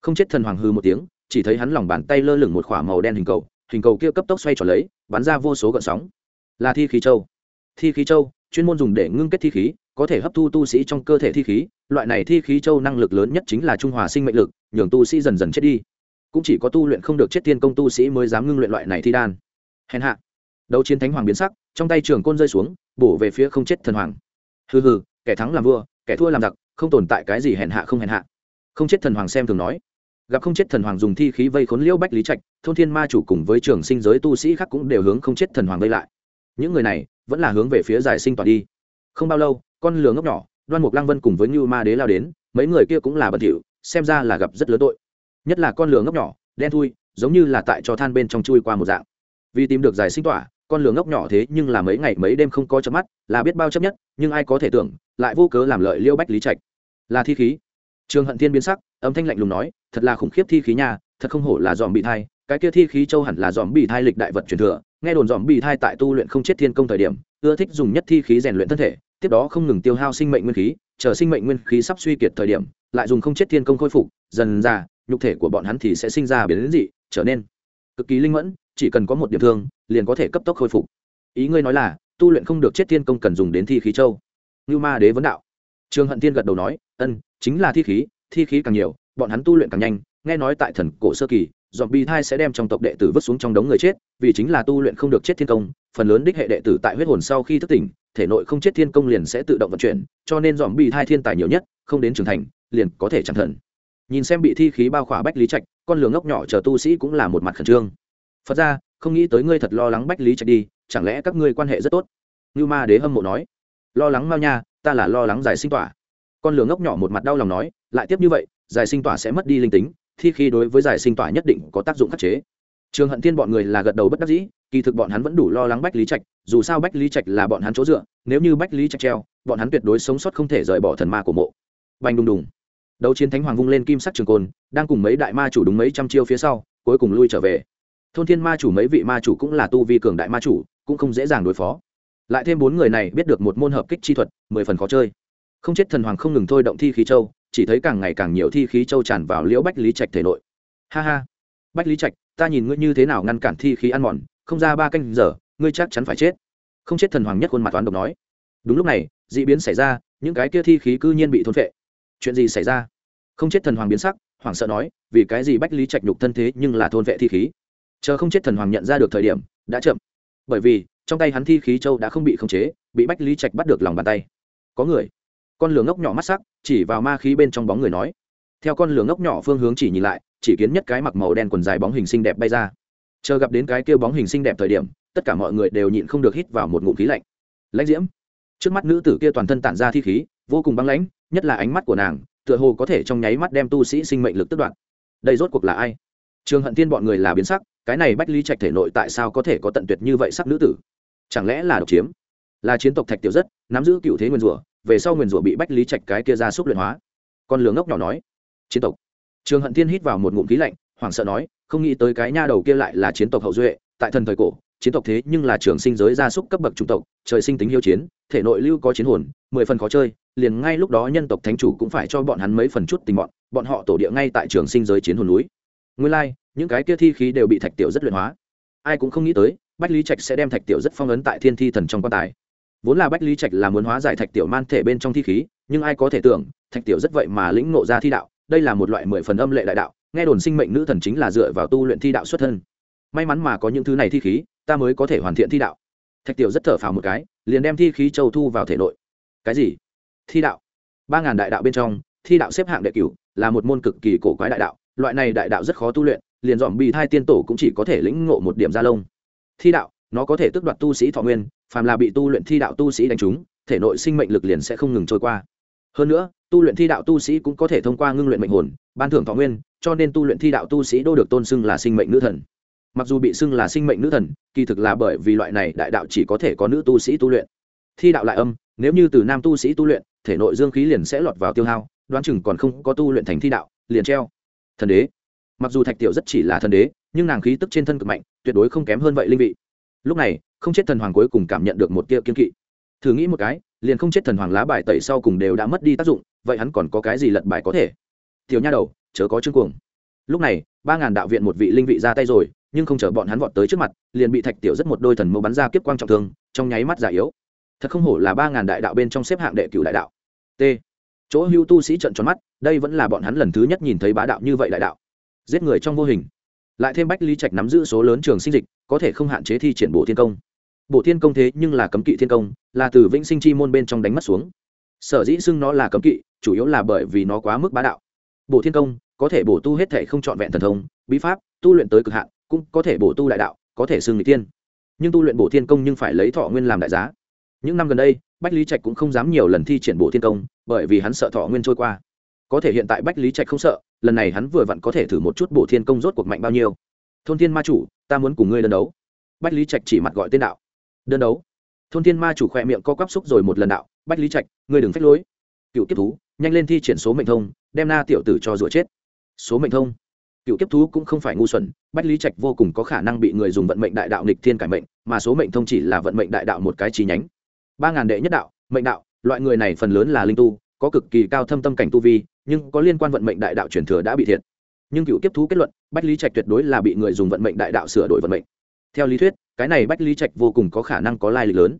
Không chết thần hoàng hư một tiếng, chỉ thấy hắn lòng bàn tay lơ lửng một k h ỏ a màu đen hình cầu hình cầu kia cấp tốc xoay tròn lấy, bắn ra vô số gợn sóng. Là thi khí châu. Thi khí châu, chuyên môn dùng để ngưng kết thi khí, có thể hấp thu tu sĩ trong cơ thể thi khí, loại này thi khí châu năng lực lớn nhất chính là trung hòa sinh mệnh lực, nhường tu sĩ dần dần chết đi cũng chỉ có tu luyện không được chết tiên công tu sĩ mới dám ngưng luyện loại này thi đan. Hèn hạ, đấu chiến thánh hoàng biến sắc, trong tay trường côn rơi xuống, bổ về phía không chết thần hoàng. Hừ hừ, kẻ thắng làm vua, kẻ thua làm giặc, không tồn tại cái gì hèn hạ không hèn hạ. Không chết thần hoàng xem thường nói. Gặp không chết thần hoàng dùng thi khí vây khốn liễu bách lý trạch, thôn thiên ma chủ cùng với trường sinh giới tu sĩ khác cũng đều hướng không chết thần hoàng vây lại. Những người này vẫn là hướng về phía giải sinh toàn đi. Không bao lâu, con lửa ngốc nhỏ, đoan mục lăng vân cùng với như ma đế lao đến, mấy người kia cũng là bẩn thỉu, xem ra là gặp rất lớn tội nhất là con lửa ngốc nhỏ, đen thui, giống như là tại cho than bên trong chui qua một dạng. Vì tìm được giải sinh tỏa, con lửa ngốc nhỏ thế nhưng là mấy ngày mấy đêm không có chớp mắt, là biết bao chấp nhất, nhưng ai có thể tưởng, lại vô cớ làm lợi liêu bách lý trạch. Là thi khí. Trường hận thiên biến sắc, âm thanh lạnh lùng nói, thật là khủng khiếp thi khí nha, thật không hổ là dòm bị thai, cái kia thi khí châu hẳn là dòm bị thai lịch đại vật truyền thừa, nghe đồn dòm bị thai tại tu luyện không chết thiên công thời điểm, ưa thích dùng nhất thi khí rèn luyện thân thể, tiếp đó không ngừng tiêu hao sinh mệnh nguyên khí, chờ sinh mệnh nguyên khí sắp suy kiệt thời điểm, lại dùng không chết thiên công khôi phục, dần ra nhục thể của bọn hắn thì sẽ sinh ra biến đến dị, trở nên cực kỳ linh mẫn, chỉ cần có một điểm thương, liền có thể cấp tốc khôi phục. Ý ngươi nói là, tu luyện không được chết thiên công cần dùng đến thi khí châu. Như ma đế vấn đạo. Trường hận thiên gật đầu nói, ân, chính là thi khí thi khí càng nhiều, bọn hắn tu luyện càng nhanh. Nghe nói tại thần cổ sơ kỳ dọn bi thai sẽ đem trong tộc đệ tử vứt xuống trong đống người chết, vì chính là tu luyện không được chết thiên công, phần lớn đích hệ đệ tử tại huyết hồn sau khi thức tỉnh, thể nội không chết thiên công liền sẽ tự động vận chuyển, cho nên dọn bi thai thiên tài nhiều nhất, không đến trưởng thành, liền có thể chẳng thần nhìn xem bị thi khí bao khỏa bách lý trạch, con lường ngốc nhỏ chờ tu sĩ cũng là một mặt khẩn trương. Phật ra, không nghĩ tới ngươi thật lo lắng bách lý trạch đi, chẳng lẽ các ngươi quan hệ rất tốt? Như ma đế hâm mộ nói. Lo lắng mao nha, ta là lo lắng giải sinh tỏa. Con lường ngốc nhỏ một mặt đau lòng nói, lại tiếp như vậy, giải sinh tỏa sẽ mất đi linh tính, thi khi đối với giải sinh tỏa nhất định có tác dụng khắc chế. Trường hận thiên bọn người là gật đầu bất đắc dĩ, kỳ thực bọn hắn vẫn đủ lo lắng bách lý trạch, dù sao bách lý trạch là bọn hắn chỗ dựa, nếu như bách lý trạch treo, bọn hắn tuyệt đối sống sót không thể rời bỏ thần ma của mộ. Bành đùng đùng đấu chiến thánh hoàng vung lên kim sắc trường côn, đang cùng mấy đại ma chủ đúng mấy trăm chiêu phía sau, cuối cùng lui trở về. Thôn thiên ma chủ mấy vị ma chủ cũng là tu vi cường đại ma chủ, cũng không dễ dàng đối phó. Lại thêm bốn người này biết được một môn hợp kích chi thuật, mười phần khó chơi. Không chết thần hoàng không ngừng thôi động thi khí châu, chỉ thấy càng ngày càng nhiều thi khí châu tràn vào liễu bách lý trạch thể nội. Ha ha. Bách lý trạch, ta nhìn ngươi như thế nào ngăn cản thi khí ăn mòn, không ra ba canh giờ, ngươi chắc chắn phải chết. Không chết thần hoàng nhất khuôn mặt toán độc nói. Đúng lúc này d ị biến xảy ra, những cái kia thi khí cư nhiên bị thôn phệ. Chuyện gì xảy ra? Không chết thần hoàng biến sắc hoàng sợ nói, vì cái gì bách lý trạch nhục thân thế nhưng là thôn vệ thi khí? Chờ không chết thần hoàng nhận ra được thời điểm, đã chậm. Bởi vì, trong tay hắn thi khí châu đã không bị khống chế, bị bách lý trạch bắt được lòng bàn tay. Có người, con lửa ngốc nhỏ mắt sắc, chỉ vào ma khí bên trong bóng người nói. Theo con lửa ngốc nhỏ phương hướng chỉ nhìn lại, chỉ kiến nhất cái mặc màu đen quần dài bóng hình xinh đẹp bay ra. Chờ gặp đến cái kêu bóng hình xinh đẹp thời điểm, tất cả mọi người đều nhịn không được hít vào một ngụm khí lạnh. Lãnh diễm, trước mắt nữ tử kia toàn thân tản ra thi khí, vô cùng băng lãnh, nhất là ánh mắt của nàng tựa hồ có thể trong nháy mắt đem tu sĩ sinh mệnh lực tức đoạn đây rốt cuộc là ai? Trường hận tiên bọn người là biến sắc, cái này bách ly trạch thể nội tại sao có thể có tận tuyệt như vậy sắc nữ tử? Chẳng lẽ là độc chiếm? Là chiến tộc thạch tiểu rất, nắm giữ cựu thế nguyên rủa, về sau nguyên rủa bị bách lý trạch cái kia ra xúc luyện hóa. Con lường ngốc nhỏ nói. Chiến tộc. Trường hận tiên hít vào một ngụm khí lạnh, hoảng sợ nói, không nghĩ tới cái nha đầu kia lại là chiến tộc hậu duệ, tại thần thời cổ, chiến tộc thế nhưng là trường sinh giới gia súc cấp bậc trung tộc, trời sinh tính hiếu chiến, thể nội lưu có chiến hồn, mười phần khó chơi liền ngay lúc đó nhân tộc thánh chủ cũng phải cho bọn hắn mấy phần chút tình bọn bọn họ tổ địa ngay tại trường sinh giới chiến hồn núi. Nguyên lai, những cái kia thi khí đều bị thạch tiểu rất luyện hóa. Ai cũng không nghĩ tới, bách lý trạch sẽ đem thạch tiểu rất phong ấn tại thiên thi thần trong quan tài. Vốn là bách lý trạch là muốn hóa giải thạch tiểu man thể bên trong thi khí, nhưng ai có thể tưởng, thạch tiểu rất vậy mà lĩnh nộ ra thi đạo, đây là một loại mười phần âm lệ đại đạo, nghe đồn sinh mệnh nữ thần chính là dựa vào tu luyện thi đạo xuất thân. May mắn mà có những thứ này thi khí, ta mới có thể hoàn thiện thi đạo. Thạch tiểu rất thở phào một cái, liền đem thi khí châu thu vào thể nội. Cái gì? Thi đạo. Ba ngàn đại đạo bên trong, thi đạo xếp hạng đệ cửu, là một môn cực kỳ cổ quái đại đạo, loại này đại đạo rất khó tu luyện, liền dọn bị thai tiên tổ cũng chỉ có thể lĩnh ngộ một điểm gia lông. Thi đạo, nó có thể tước đoạt tu sĩ thọ nguyên, phàm là bị tu luyện thi đạo tu sĩ đánh trúng, thể nội sinh mệnh lực liền sẽ không ngừng trôi qua. Hơn nữa, tu luyện thi đạo tu sĩ cũng có thể thông qua ngưng luyện mệnh hồn, ban thưởng thọ nguyên, cho nên tu luyện thi đạo tu sĩ đô được tôn xưng là sinh mệnh nữ thần. Mặc dù bị xưng là sinh mệnh nữ thần, kỳ thực là bởi vì loại này đại đạo chỉ có thể có nữ tu sĩ tu luyện. Thi đạo lại âm nếu như từ nam tu sĩ tu luyện, thể nội dương khí liền sẽ lọt vào tiêu hao, đoán chừng còn không có tu luyện thành thi đạo, liền treo. Thần đế. Mặc dù thạch tiểu rất chỉ là thần đế, nhưng nàng khí tức trên thân cực mạnh, tuyệt đối không kém hơn vậy linh vị. Lúc này, không chết thần hoàng cuối cùng cảm nhận được một tia kiên kỵ. Thử nghĩ một cái, liền không chết thần hoàng lá bài tẩy sau cùng đều đã mất đi tác dụng, vậy hắn còn có cái gì lật bài có thể? Tiểu nha đầu, chớ có chương cuồng. Lúc này, ba ngàn đạo viện một vị linh vị ra tay rồi, nhưng không chờ bọn hắn vọt tới trước mặt, liền bị thạch tiểu rất một đôi thần mâu bắn ra kiếp quang trọng thương, trong nháy mắt giả yếu thật không hổ là ba ngàn đại đạo bên trong xếp hạng đệ cửu đại đạo. T. Chỗ hưu tu sĩ trận tròn mắt, đây vẫn là bọn hắn lần thứ nhất nhìn thấy bá đạo như vậy đại đạo. Giết người trong vô hình. Lại thêm bách lý trạch nắm giữ số lớn trường sinh dịch, có thể không hạn chế thi triển bộ thiên công. Bộ thiên công thế nhưng là cấm kỵ thiên công, là từ vĩnh sinh chi môn bên trong đánh mất xuống. Sở dĩ xưng nó là cấm kỵ, chủ yếu là bởi vì nó quá mức bá đạo. Bộ thiên công, có thể bổ tu hết thể không trọn vẹn thần thông, bí pháp, tu luyện tới cực hạn, cũng có thể bổ tu đại đạo, có thể xưng người tiên nhưng tu luyện bộ thiên công nhưng phải lấy thọ nguyên làm đại giá những năm gần đây, bách lý trạch cũng không dám nhiều lần thi triển bộ thiên công, bởi vì hắn sợ thọ nguyên trôi qua. Có thể hiện tại bách lý trạch không sợ, lần này hắn vừa vặn có thể thử một chút bộ thiên công rốt cuộc mạnh bao nhiêu. Thôn thiên ma chủ, ta muốn cùng ngươi đơn đấu. Bách lý trạch chỉ mặt gọi tên đạo. Đơn đấu. Thôn thiên ma chủ khỏe miệng co quắp xúc rồi một lần đạo, bách lý trạch, ngươi đừng phách lối. Cựu kiếp thú, nhanh lên thi triển số mệnh thông, đem na tiểu tử cho rủa chết. Số mệnh thông. Cựu kiếp thú cũng không phải ngu xuẩn, bách lý trạch vô cùng có khả năng bị người dùng vận mệnh đại đạo nịch thiên cải mệnh, mà số mệnh thông chỉ là vận mệnh đại đạo một cái chi nhánh ba ngàn đệ nhất đạo, mệnh đạo, loại người này phần lớn là linh tu, có cực kỳ cao thâm tâm cảnh tu vi, nhưng có liên quan vận mệnh đại đạo truyền thừa đã bị thiệt. Nhưng cựu kiếp thú kết luận, bách lý trạch tuyệt đối là bị người dùng vận mệnh đại đạo sửa đổi vận mệnh. Theo lý thuyết, cái này bách lý trạch vô cùng có khả năng có lai lịch lớn.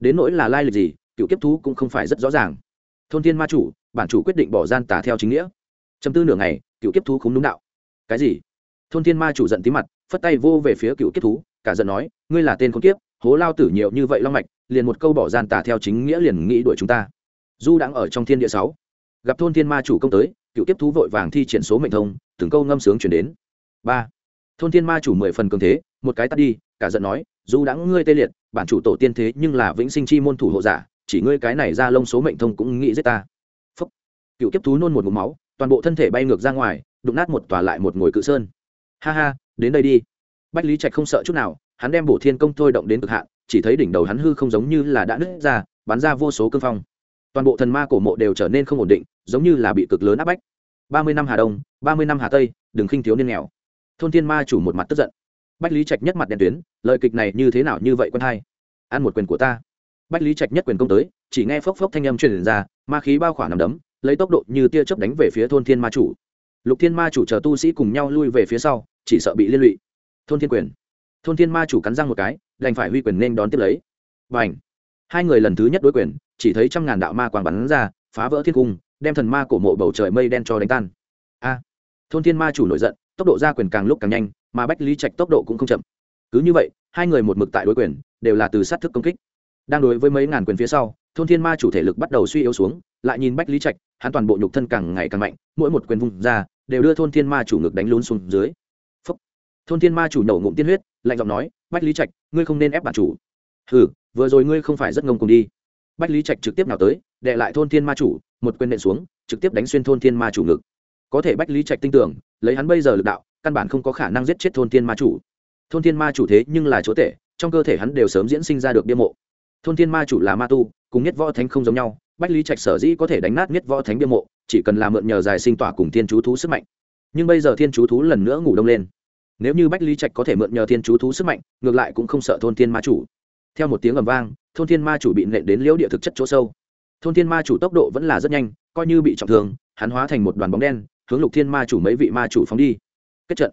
Đến nỗi là lai lịch gì, cựu kiếp thú cũng không phải rất rõ ràng. Thôn thiên ma chủ, bản chủ quyết định bỏ gian tả theo chính nghĩa. Chấm tư nửa ngày, cựu kiếp thú không đúng đạo. Cái gì? Thôn thiên ma chủ giận tí mặt, phất tay vô về phía cựu kiếp thú, cả giận nói, ngươi là tên con kiếp, hố lao tử nhiều như vậy long mạch liền một câu bỏ gian tả theo chính nghĩa liền nghĩ đuổi chúng ta. Du đang ở trong thiên địa sáu. Gặp thôn thiên ma chủ công tới, cựu kiếp thú vội vàng thi triển số mệnh thông, từng câu ngâm sướng chuyển đến. Ba. Thôn thiên ma chủ mười phần cường thế, một cái tắt đi, cả giận nói, Du đã ngươi tê liệt, bản chủ tổ tiên thế nhưng là vĩnh sinh chi môn thủ hộ giả, chỉ ngươi cái này ra lông số mệnh thông cũng nghĩ giết ta. Phúc. Cựu kiếp thú nôn một ngụm máu, toàn bộ thân thể bay ngược ra ngoài, đụng nát một tòa lại một ngồi cự sơn. Ha ha, đến đây đi. Bách lý trạch không sợ chút nào, hắn đem bổ thiên công thôi động đến cực hạn chỉ thấy đỉnh đầu hắn hư không giống như là đã nứt ra, bắn ra vô số cương phong. Toàn bộ thần ma cổ mộ đều trở nên không ổn định, giống như là bị cực lớn áp bách. Ba mươi năm hà đông, ba mươi năm hà tây, đừng khinh thiếu niên nghèo. Thôn thiên ma chủ một mặt tức giận. Bách lý trạch nhất mặt đèn tuyến, lời kịch này như thế nào như vậy quân hai? Ăn một quyền của ta. Bách lý trạch nhất quyền công tới, chỉ nghe phốc phốc thanh âm truyền ra, ma khí bao khỏa nằm đấm, lấy tốc độ như tia chớp đánh về phía thôn thiên ma chủ. Lục thiên ma chủ chờ tu sĩ cùng nhau lui về phía sau, chỉ sợ bị liên lụy. Thôn thiên quyền. Thôn thiên ma chủ cắn răng một cái đành phải huy quyền nên đón tiếp lấy. Và ảnh hai người lần thứ nhất đối quyền, chỉ thấy trăm ngàn đạo ma quang bắn ra, phá vỡ thiên cung, đem thần ma cổ mộ bầu trời mây đen cho đánh tan. A! Thôn thiên ma chủ nổi giận, tốc độ ra quyền càng lúc càng nhanh, mà bách lý trạch tốc độ cũng không chậm. Cứ như vậy, hai người một mực tại đối quyền, đều là từ sát thức công kích. Đang đối với mấy ngàn quyền phía sau, thôn thiên ma chủ thể lực bắt đầu suy yếu xuống, lại nhìn bách lý trạch, hắn toàn bộ nhục thân càng ngày càng mạnh, mỗi một quyền vùng ra, đều đưa thôn thiên ma chủ ngực đánh lún xuống dưới. Phúc. thôn thiên ma chủ nổ ngụm tiên huyết, lạnh giọng nói, bách lý trạch ngươi không nên ép bản chủ. Hừ, vừa rồi ngươi không phải rất ngông cùng đi. Bách lý trạch trực tiếp nào tới, đệ lại thôn thiên ma chủ, một quyền nện xuống, trực tiếp đánh xuyên thôn thiên ma chủ ngực. Có thể bách lý trạch tin tưởng, lấy hắn bây giờ lực đạo, căn bản không có khả năng giết chết thôn thiên ma chủ. Thôn thiên ma chủ thế nhưng là chỗ tệ, trong cơ thể hắn đều sớm diễn sinh ra được bia mộ. Thôn thiên ma chủ là ma tu, cùng nhất võ thánh không giống nhau, bách lý trạch sở dĩ có thể đánh nát nhất võ thánh bia mộ, chỉ cần làm mượn nhờ dài sinh tỏa cùng thiên chú thú sức mạnh. Nhưng bây giờ thiên chú thú lần nữa ngủ đông lên nếu như bách lý trạch có thể mượn nhờ thiên chú thú sức mạnh, ngược lại cũng không sợ thôn thiên ma chủ. Theo một tiếng ầm vang, thôn thiên ma chủ bị nện đến liễu địa thực chất chỗ sâu. Thôn thiên ma chủ tốc độ vẫn là rất nhanh, coi như bị trọng thương, hắn hóa thành một đoàn bóng đen, hướng lục thiên ma chủ mấy vị ma chủ phóng đi. Kết trận.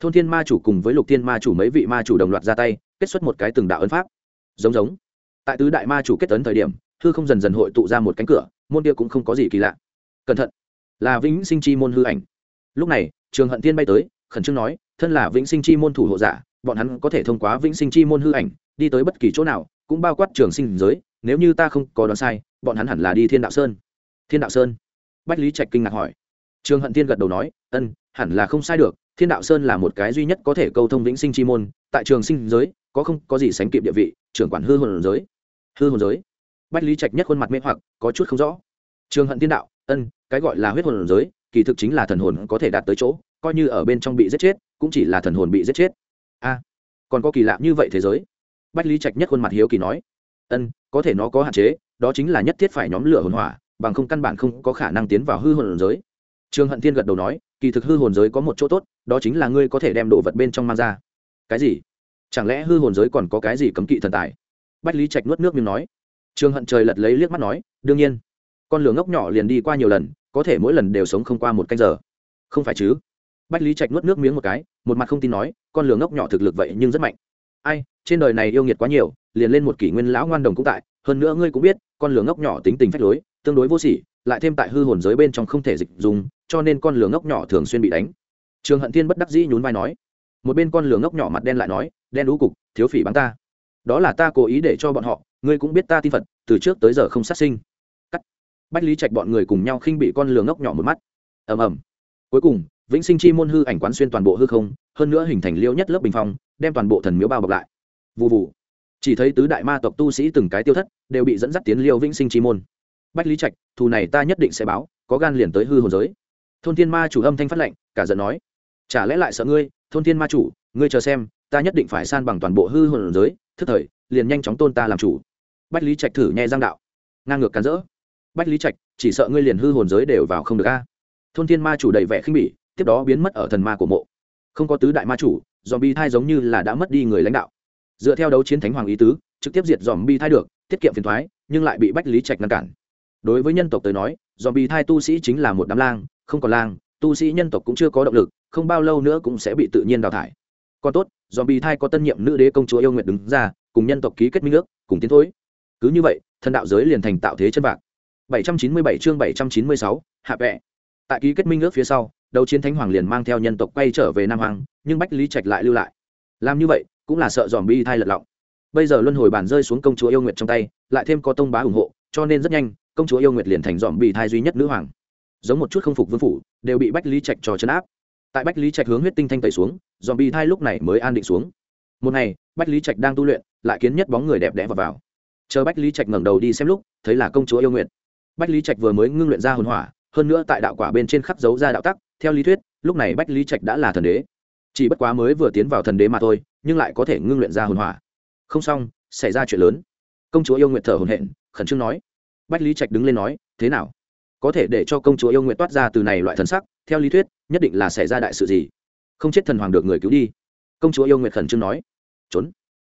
Thôn thiên ma chủ cùng với lục thiên ma chủ mấy vị ma chủ đồng loạt ra tay, kết xuất một cái từng đạo ấn pháp. Giống giống. Tại tứ đại ma chủ kết tấn thời điểm, hư không dần dần hội tụ ra một cánh cửa, môn kia cũng không có gì kỳ lạ. Cẩn thận. Là vĩnh sinh chi môn hư ảnh. Lúc này, trường hận thiên bay tới, khẩn trương nói thân là vĩnh sinh chi môn thủ hộ giả, bọn hắn có thể thông qua vĩnh sinh chi môn hư ảnh, đi tới bất kỳ chỗ nào, cũng bao quát trường sinh giới, nếu như ta không có đoán sai, bọn hắn hẳn là đi thiên đạo sơn. Thiên đạo sơn? Bách lý trạch kinh ngạc hỏi. Trường hận thiên gật đầu nói ân hẳn là không sai được, thiên đạo sơn là một cái duy nhất có thể câu thông vĩnh sinh chi môn, tại trường sinh giới, có không, có gì sánh kịp địa vị, trưởng quản hư hồn giới. Hư hồn giới? Bách lý trạch nhất khuôn mặt mê hoặc, có chút không rõ. Trường hận thiên đạo ân cái gọi là huyết hồn giới, kỳ thực chính là thần hồn có thể đạt tới chỗ, coi như ở bên trong bị giết chết cũng chỉ là thần hồn bị giết chết. A, còn có kỳ lạ như vậy thế giới? Bách lý trạch nhất khuôn mặt hiếu kỳ nói. Ân, có thể nó có hạn chế, đó chính là nhất thiết phải nhóm lửa hồn hỏa, bằng không căn bản không có khả năng tiến vào hư hồn giới. Trương hận thiên gật đầu nói, kỳ thực hư hồn giới có một chỗ tốt, đó chính là ngươi có thể đem đồ vật bên trong mang ra. Cái gì? Chẳng lẽ hư hồn giới còn có cái gì cấm kỵ thần tài? Bách lý trạch nuốt nước miếng nói. Trương hận trời lật lấy liếc mắt nói, đương nhiên. Con lửa ngốc nhỏ liền đi qua nhiều lần, có thể mỗi lần đều sống không qua một canh giờ. Không phải chứ? Bách lý trạch nuốt nước miếng một cái, một mặt không tin nói, con lường ngốc nhỏ thực lực vậy nhưng rất mạnh. Ai, trên đời này yêu nghiệt quá nhiều, liền lên một kỷ nguyên lão ngoan đồng cũng tại, hơn nữa ngươi cũng biết, con lường ngốc nhỏ tính tình phách lối, tương đối vô sỉ, lại thêm tại hư hồn giới bên trong không thể dịch dùng, cho nên con lường ngốc nhỏ thường xuyên bị đánh. Trường hận thiên bất đắc dĩ nhún vai nói. Một bên con lường ngốc nhỏ mặt đen lại nói, đen đũ cục, thiếu phỉ bắn ta. Đó là ta cố ý để cho bọn họ, ngươi cũng biết ta tin phật, từ trước tới giờ không sát sinh. Cắt. Bách lý trạch bọn người cùng nhau khinh bị con lường ngốc nhỏ một mắt. Ầm ầm. Cuối cùng vĩnh sinh chi môn hư ảnh quán xuyên toàn bộ hư không, hơn nữa hình thành liêu nhất lớp bình phong, đem toàn bộ thần miếu bao bọc lại. Vụ vụ chỉ thấy tứ đại ma tộc tu sĩ từng cái tiêu thất, đều bị dẫn dắt tiến liêu vĩnh sinh chi môn. Bách lý trạch, thù này ta nhất định sẽ báo, có gan liền tới hư hồn giới. Thôn thiên ma chủ âm thanh phát lệnh, cả giận nói, chả lẽ lại sợ ngươi, thôn thiên ma chủ, ngươi chờ xem, ta nhất định phải san bằng toàn bộ hư hồn giới, thức thời, liền nhanh chóng tôn ta làm chủ. Bách lý trạch thử nhẹ giang đạo, ngang ngược cắn rỡ. Bách lý trạch, chỉ sợ ngươi liền hư hồn giới đều vào không được a. Thôn thiên ma chủ đầy vẻ khinh bỉ tiếp đó biến mất ở thần ma của mộ. Không có tứ đại ma chủ dòm bi thai giống như là đã mất đi người lãnh đạo. Dựa theo đấu chiến thánh hoàng ý tứ trực tiếp diệt dòm bi thai được tiết kiệm phiền thoái nhưng lại bị bách lý trạch ngăn cản. Đối với nhân tộc tới nói dòm bi thai tu sĩ chính là một đám lang không còn lang tu sĩ nhân tộc cũng chưa có động lực không bao lâu nữa cũng sẽ bị tự nhiên đào thải. Còn tốt dòm bi thai có tân nhiệm nữ đế công chúa yêu nguyện đứng ra cùng nhân tộc ký kết minh ước cùng tiến thối. Cứ như vậy thần đạo giới liền thành tạo thế chân bạc 797 chương 796, hạ vẹ tại ký kết minh ước phía sau đấu chiến thánh hoàng liền mang theo nhân tộc quay trở về nam hoàng nhưng bách lý trạch lại lưu lại. Làm như vậy, cũng là sợ dòm bi thai lật lọng. Bây giờ luân hồi bàn rơi xuống công chúa yêu nguyệt trong tay, lại thêm có tông bá ủng hộ, cho nên rất nhanh, công chúa yêu nguyệt liền thành dòm bi thai duy nhất nữ hoàng. Giống một chút không phục vương phủ, đều bị bách lý trạch trò chấn áp. Tại bách lý trạch hướng huyết tinh thanh tẩy xuống, dòm bi thai lúc này mới an định xuống. Một ngày, bách lý trạch đang tu luyện, lại kiến nhất bóng người đẹp đẽ vào vào. Chờ bách lý trạch ngẩng đầu đi xem lúc, thấy là công chúa yêu nguyệt. Bách lý trạch vừa mới ngưng luyện ra hồn hỏa, hơn nữa tại đạo quả bên trên khắc dấu ra đạo tắc theo lý thuyết, lúc này bách lý trạch đã là thần đế. Chỉ bất quá mới vừa tiến vào thần đế mà thôi, nhưng lại có thể ngưng luyện ra hồn hỏa. Không xong, xảy ra chuyện lớn. Công chúa yêu nguyện thở hồn hện khẩn trương nói. Bách lý trạch đứng lên nói, thế nào? Có thể để cho công chúa yêu nguyện toát ra từ này loại thần sắc, theo lý thuyết, nhất định là xảy ra đại sự gì? Không chết thần hoàng được người cứu đi. Công chúa yêu nguyện khẩn trương nói. Trốn.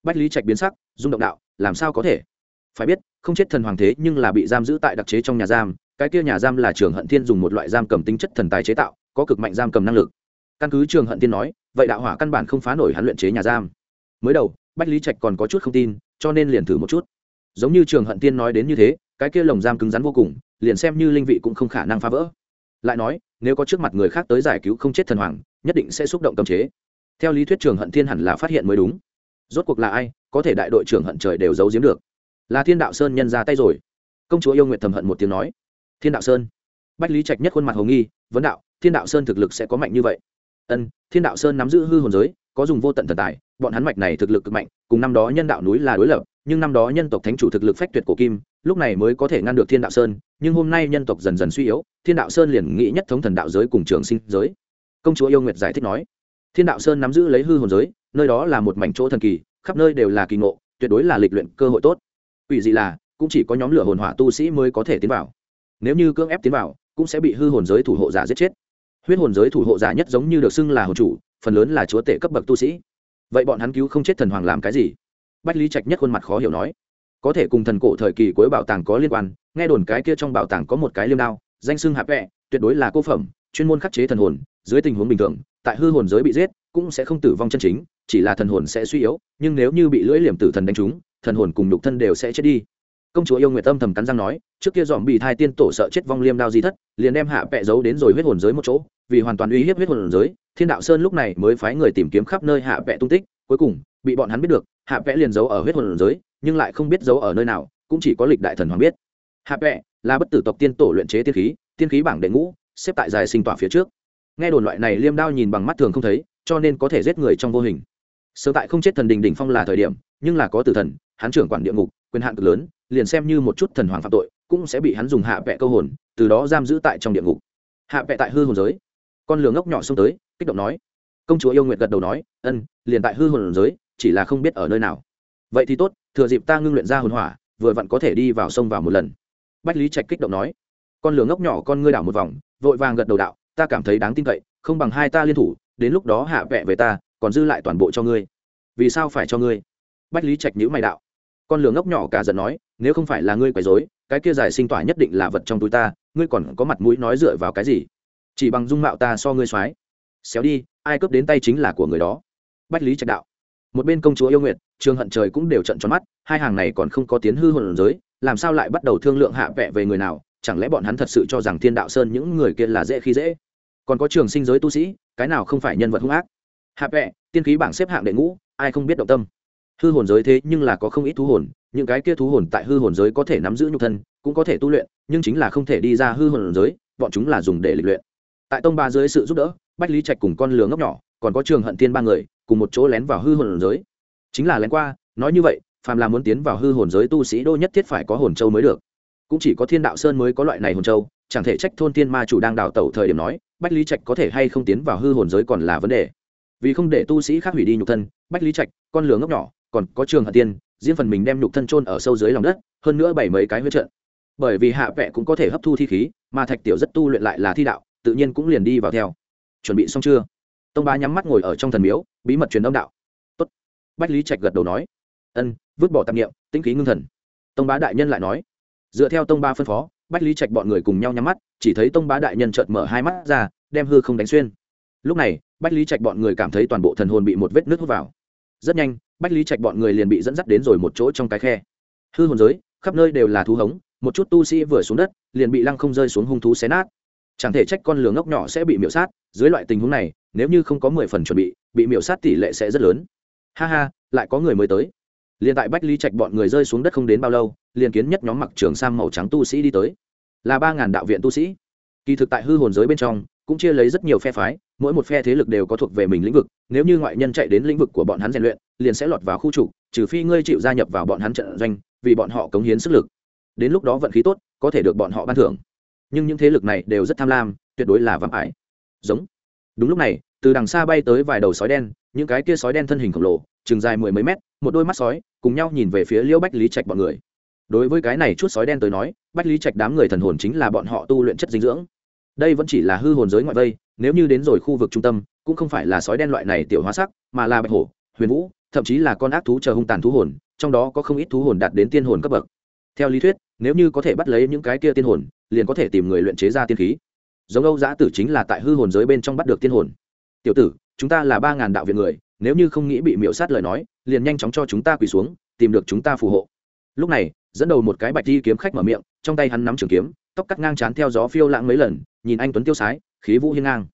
Bách lý trạch biến sắc, rung động đạo, làm sao có thể? Phải biết, không chết thần hoàng thế nhưng là bị giam giữ tại đặc chế trong nhà giam, cái kia nhà giam là trường hận thiên dùng một loại giam cầm tính chất thần tài chế tạo có cực mạnh giam cầm năng lực. Căn cứ trường hận tiên nói, vậy đạo hỏa căn bản không phá nổi hắn luyện chế nhà giam. Mới đầu, bách lý trạch còn có chút không tin, cho nên liền thử một chút. Giống như trường hận tiên nói đến như thế, cái kia lồng giam cứng rắn vô cùng, liền xem như linh vị cũng không khả năng phá vỡ. Lại nói, nếu có trước mặt người khác tới giải cứu không chết thần hoàng, nhất định sẽ xúc động tâm chế. Theo lý thuyết trường hận thiên hẳn là phát hiện mới đúng. Rốt cuộc là ai, có thể đại đội trưởng hận trời đều giấu giếm được. Là thiên đạo sơn nhân ra tay rồi. Công chúa yêu nguyện thầm hận một tiếng nói. Thiên đạo sơn. Bách lý trạch nhất khuôn mặt hồ nghi, vấn đạo thiên đạo sơn thực lực sẽ có mạnh như vậy. Ân, thiên đạo sơn nắm giữ hư hồn giới, có dùng vô tận thần tài, bọn hắn mạch này thực lực cực mạnh, cùng năm đó nhân đạo núi là đối lập, nhưng năm đó nhân tộc thánh chủ thực lực phách tuyệt cổ kim, lúc này mới có thể ngăn được thiên đạo sơn, nhưng hôm nay nhân tộc dần dần suy yếu, thiên đạo sơn liền nghĩ nhất thống thần đạo giới cùng trường sinh giới. Công chúa yêu nguyệt giải thích nói, thiên đạo sơn nắm giữ lấy hư hồn giới, nơi đó là một mảnh chỗ thần kỳ, khắp nơi đều là kỳ ngộ, tuyệt đối là lịch luyện cơ hội tốt. Ủy dị là, cũng chỉ có nhóm lửa hồn hỏa tu sĩ mới có thể tiến vào. Nếu như cưỡng ép tiến vào, cũng sẽ bị hư hồn giới thủ hộ giả giết chết huyết hồn giới thủ hộ giả nhất giống như được xưng là hồn chủ, phần lớn là chúa tể cấp bậc tu sĩ. Vậy bọn hắn cứu không chết thần hoàng làm cái gì? Bách lý trạch nhất khuôn mặt khó hiểu nói. Có thể cùng thần cổ thời kỳ cuối bảo tàng có liên quan, nghe đồn cái kia trong bảo tàng có một cái liêm đao, danh xưng hạp vẹ, tuyệt đối là cô phẩm, chuyên môn khắc chế thần hồn, dưới tình huống bình thường, tại hư hồn giới bị giết, cũng sẽ không tử vong chân chính, chỉ là thần hồn sẽ suy yếu, nhưng nếu như bị lưỡi liềm tử thần đánh trúng, thần hồn cùng nhục thân đều sẽ chết đi. Công chúa yêu nguyệt tâm thầm cắn răng nói trước kia dòm bị thai tiên tổ sợ chết vong liêm đao di thất, liền đem hạ pẹ giấu đến rồi huyết hồn giới một chỗ, vì hoàn toàn uy hiếp huyết hồn giới, thiên đạo sơn lúc này mới phái người tìm kiếm khắp nơi hạ pẹ tung tích, cuối cùng, bị bọn hắn biết được, hạ vẽ liền giấu ở huyết hồn giới, nhưng lại không biết giấu ở nơi nào, cũng chỉ có lịch đại thần hoàng biết. Hạ vẽ là bất tử tộc tiên tổ luyện chế tiên khí tiên khí bảng đệ ngũ, xếp tại dài sinh tỏa phía trước. Nghe đồn loại này liêm đao nhìn bằng mắt thường không thấy, cho nên có thể giết người trong vô hình. Sơ tại không chết thần đình đỉnh phong là thời điểm, nhưng là có tử thần, hắn trưởng quản địa ngục, quyền hạn cực lớn, liền xem như một chút thần hoàng phạm tội cũng sẽ bị hắn dùng hạ vẽ câu hồn, từ đó giam giữ tại trong địa ngục. Hạ vẽ tại hư hồn giới. Con lửa ngốc nhỏ xông tới, kích động nói. Công chúa yêu nguyệt gật đầu nói, ân, liền tại hư hồn giới, chỉ là không biết ở nơi nào. Vậy thì tốt, thừa dịp ta ngưng luyện ra hồn hỏa, vừa vặn có thể đi vào sông vào một lần. Bách lý trạch kích động nói. Con lửa ngốc nhỏ con ngươi đảo một vòng, vội vàng gật đầu đạo, ta cảm thấy đáng tin cậy, không bằng hai ta liên thủ, đến lúc đó hạ vẹ về ta, còn dư lại toàn bộ cho ngươi. Vì sao phải cho ngươi? Bách lý trạch nhữ mày đạo. Con lửa ngốc nhỏ cả giận nói, nếu không phải là ngươi quấy dối cái kia giải sinh tỏa nhất định là vật trong túi ta, ngươi còn có mặt mũi nói dựa vào cái gì? Chỉ bằng dung mạo ta so ngươi soái xéo đi, ai cướp đến tay chính là của người đó. Bách lý trạch đạo. Một bên công chúa yêu nguyệt, trường hận trời cũng đều trận tròn mắt, hai hàng này còn không có tiến hư hồn giới, làm sao lại bắt đầu thương lượng hạ vẹ về người nào? Chẳng lẽ bọn hắn thật sự cho rằng thiên đạo sơn những người kia là dễ khi dễ? Còn có trường sinh giới tu sĩ, cái nào không phải nhân vật hung ác? Hạ vẹ tiên khí bảng xếp hạng đệ ngũ, ai không biết động tâm? Hư hồn giới thế nhưng là có không ít thú hồn, những cái kia thú hồn tại hư hồn giới có thể nắm giữ nhục thân, cũng có thể tu luyện, nhưng chính là không thể đi ra hư hồn giới, bọn chúng là dùng để lịch luyện. Tại tông ba dưới sự giúp đỡ, bách lý trạch cùng con lừa ngốc nhỏ, còn có trường hận tiên ba người, cùng một chỗ lén vào hư hồn giới. Chính là lén qua, nói như vậy, phàm là muốn tiến vào hư hồn giới tu sĩ đô nhất thiết phải có hồn châu mới được. Cũng chỉ có thiên đạo sơn mới có loại này hồn châu, chẳng thể trách thôn thiên ma chủ đang đào tẩu thời điểm nói, bách lý trạch có thể hay không tiến vào hư hồn giới còn là vấn đề. Vì không để tu sĩ khác hủy đi nhục thân, bách lý trạch, con lừa ngốc nhỏ còn có trường hận tiên, riêng phần mình đem nhục thân trôn ở sâu dưới lòng đất, hơn nữa bảy mấy cái huyết trận. Bởi vì hạ vệ cũng có thể hấp thu thi khí, mà thạch tiểu rất tu luyện lại là thi đạo, tự nhiên cũng liền đi vào theo. Chuẩn bị xong chưa? Tông bá nhắm mắt ngồi ở trong thần miếu, bí mật truyền âm đạo. Tốt. bách lý trạch gật đầu nói. Ân, vứt bỏ tạp nghiệm tĩnh khí ngưng thần. Tông bá đại nhân lại nói. Dựa theo tông ba phân phó, bách lý trạch bọn người cùng nhau nhắm mắt, chỉ thấy tông bá đại nhân chợt mở hai mắt ra, đem hư không đánh xuyên. Lúc này, bách lý trạch bọn người cảm thấy toàn bộ thần hồn bị một vết nước hút vào. Rất nhanh bách lý trạch bọn người liền bị dẫn dắt đến rồi một chỗ trong cái khe. Hư hồn giới, khắp nơi đều là thú hống, một chút tu sĩ vừa xuống đất, liền bị lăng không rơi xuống hung thú xé nát. Chẳng thể trách con lửa ngốc nhỏ sẽ bị miễu sát, dưới loại tình huống này, nếu như không có mười phần chuẩn bị bị miễu sát tỷ lệ sẽ rất lớn. Ha ha, lại có người mới tới. Liền tại bách lý trạch bọn người rơi xuống đất không đến bao lâu, liền kiến nhất nhóm mặc trường sang màu trắng tu sĩ đi tới. Là ba ngàn đạo viện tu sĩ. Kỳ thực tại hư hồn giới bên trong, cũng chia lấy rất nhiều phe phái mỗi một phe thế lực đều có thuộc về mình lĩnh vực, nếu như ngoại nhân chạy đến lĩnh vực của bọn hắn rèn luyện, liền sẽ lọt vào khu trục, trừ phi ngươi chịu gia nhập vào bọn hắn trận doanh, vì bọn họ cống hiến sức lực. Đến lúc đó vận khí tốt, có thể được bọn họ ban thưởng. Nhưng những thế lực này đều rất tham lam, tuyệt đối là vạm ải. Giống. Đúng lúc này, từ đằng xa bay tới vài đầu sói đen, những cái kia sói đen thân hình khổng lồ, chừng dài mười mấy mét, một đôi mắt sói, cùng nhau nhìn về phía liễu bách lý trạch bọn người. Đối với cái này chút sói đen tới nói, bách lý trạch đám người thần hồn chính là bọn họ tu luyện chất dinh dưỡng. Đây vẫn chỉ là hư hồn giới ngoại vây nếu như đến rồi khu vực trung tâm, cũng không phải là sói đen loại này tiểu hóa sắc, mà là bạch hổ, huyền vũ, thậm chí là con ác thú chờ hung tàn thú hồn, trong đó có không ít thú hồn đạt đến tiên hồn cấp bậc. Theo lý thuyết, nếu như có thể bắt lấy những cái kia tiên hồn, liền có thể tìm người luyện chế ra tiên khí. Giống âu giã tử chính là tại hư hồn giới bên trong bắt được tiên hồn. Tiểu tử, chúng ta là ba ngàn đạo viện người, nếu như không nghĩ bị miễu sát lời nói, liền nhanh chóng cho chúng ta quỳ xuống, tìm được chúng ta phù hộ. Lúc này, dẫn đầu một cái bạch đi kiếm khách mở miệng, trong tay hắn nắm trường kiếm, tóc cắt ngang chán theo gió phiêu lãng mấy lần, nhìn anh tuấn tiêu sái khí vũ hiên ngang.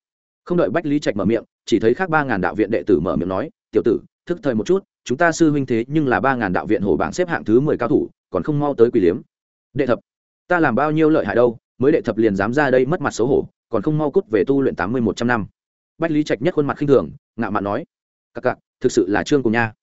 Không đợi bách lý trạch mở miệng, chỉ thấy khác ba ngàn đạo viện đệ tử mở miệng nói, tiểu tử, thức thời một chút, chúng ta sư huynh thế nhưng là ba ngàn đạo viện hổ bảng xếp hạng thứ mười cao thủ, còn không mau tới quỷ liếm. Đệ thập, ta làm bao nhiêu lợi hại đâu, mới đệ thập liền dám ra đây mất mặt xấu hổ, còn không mau cút về tu luyện tám mươi một trăm năm. Bách lý trạch nhất khuôn mặt khinh thường, ngạo mạn nói cặc cặc, thực sự là trương cùng nha.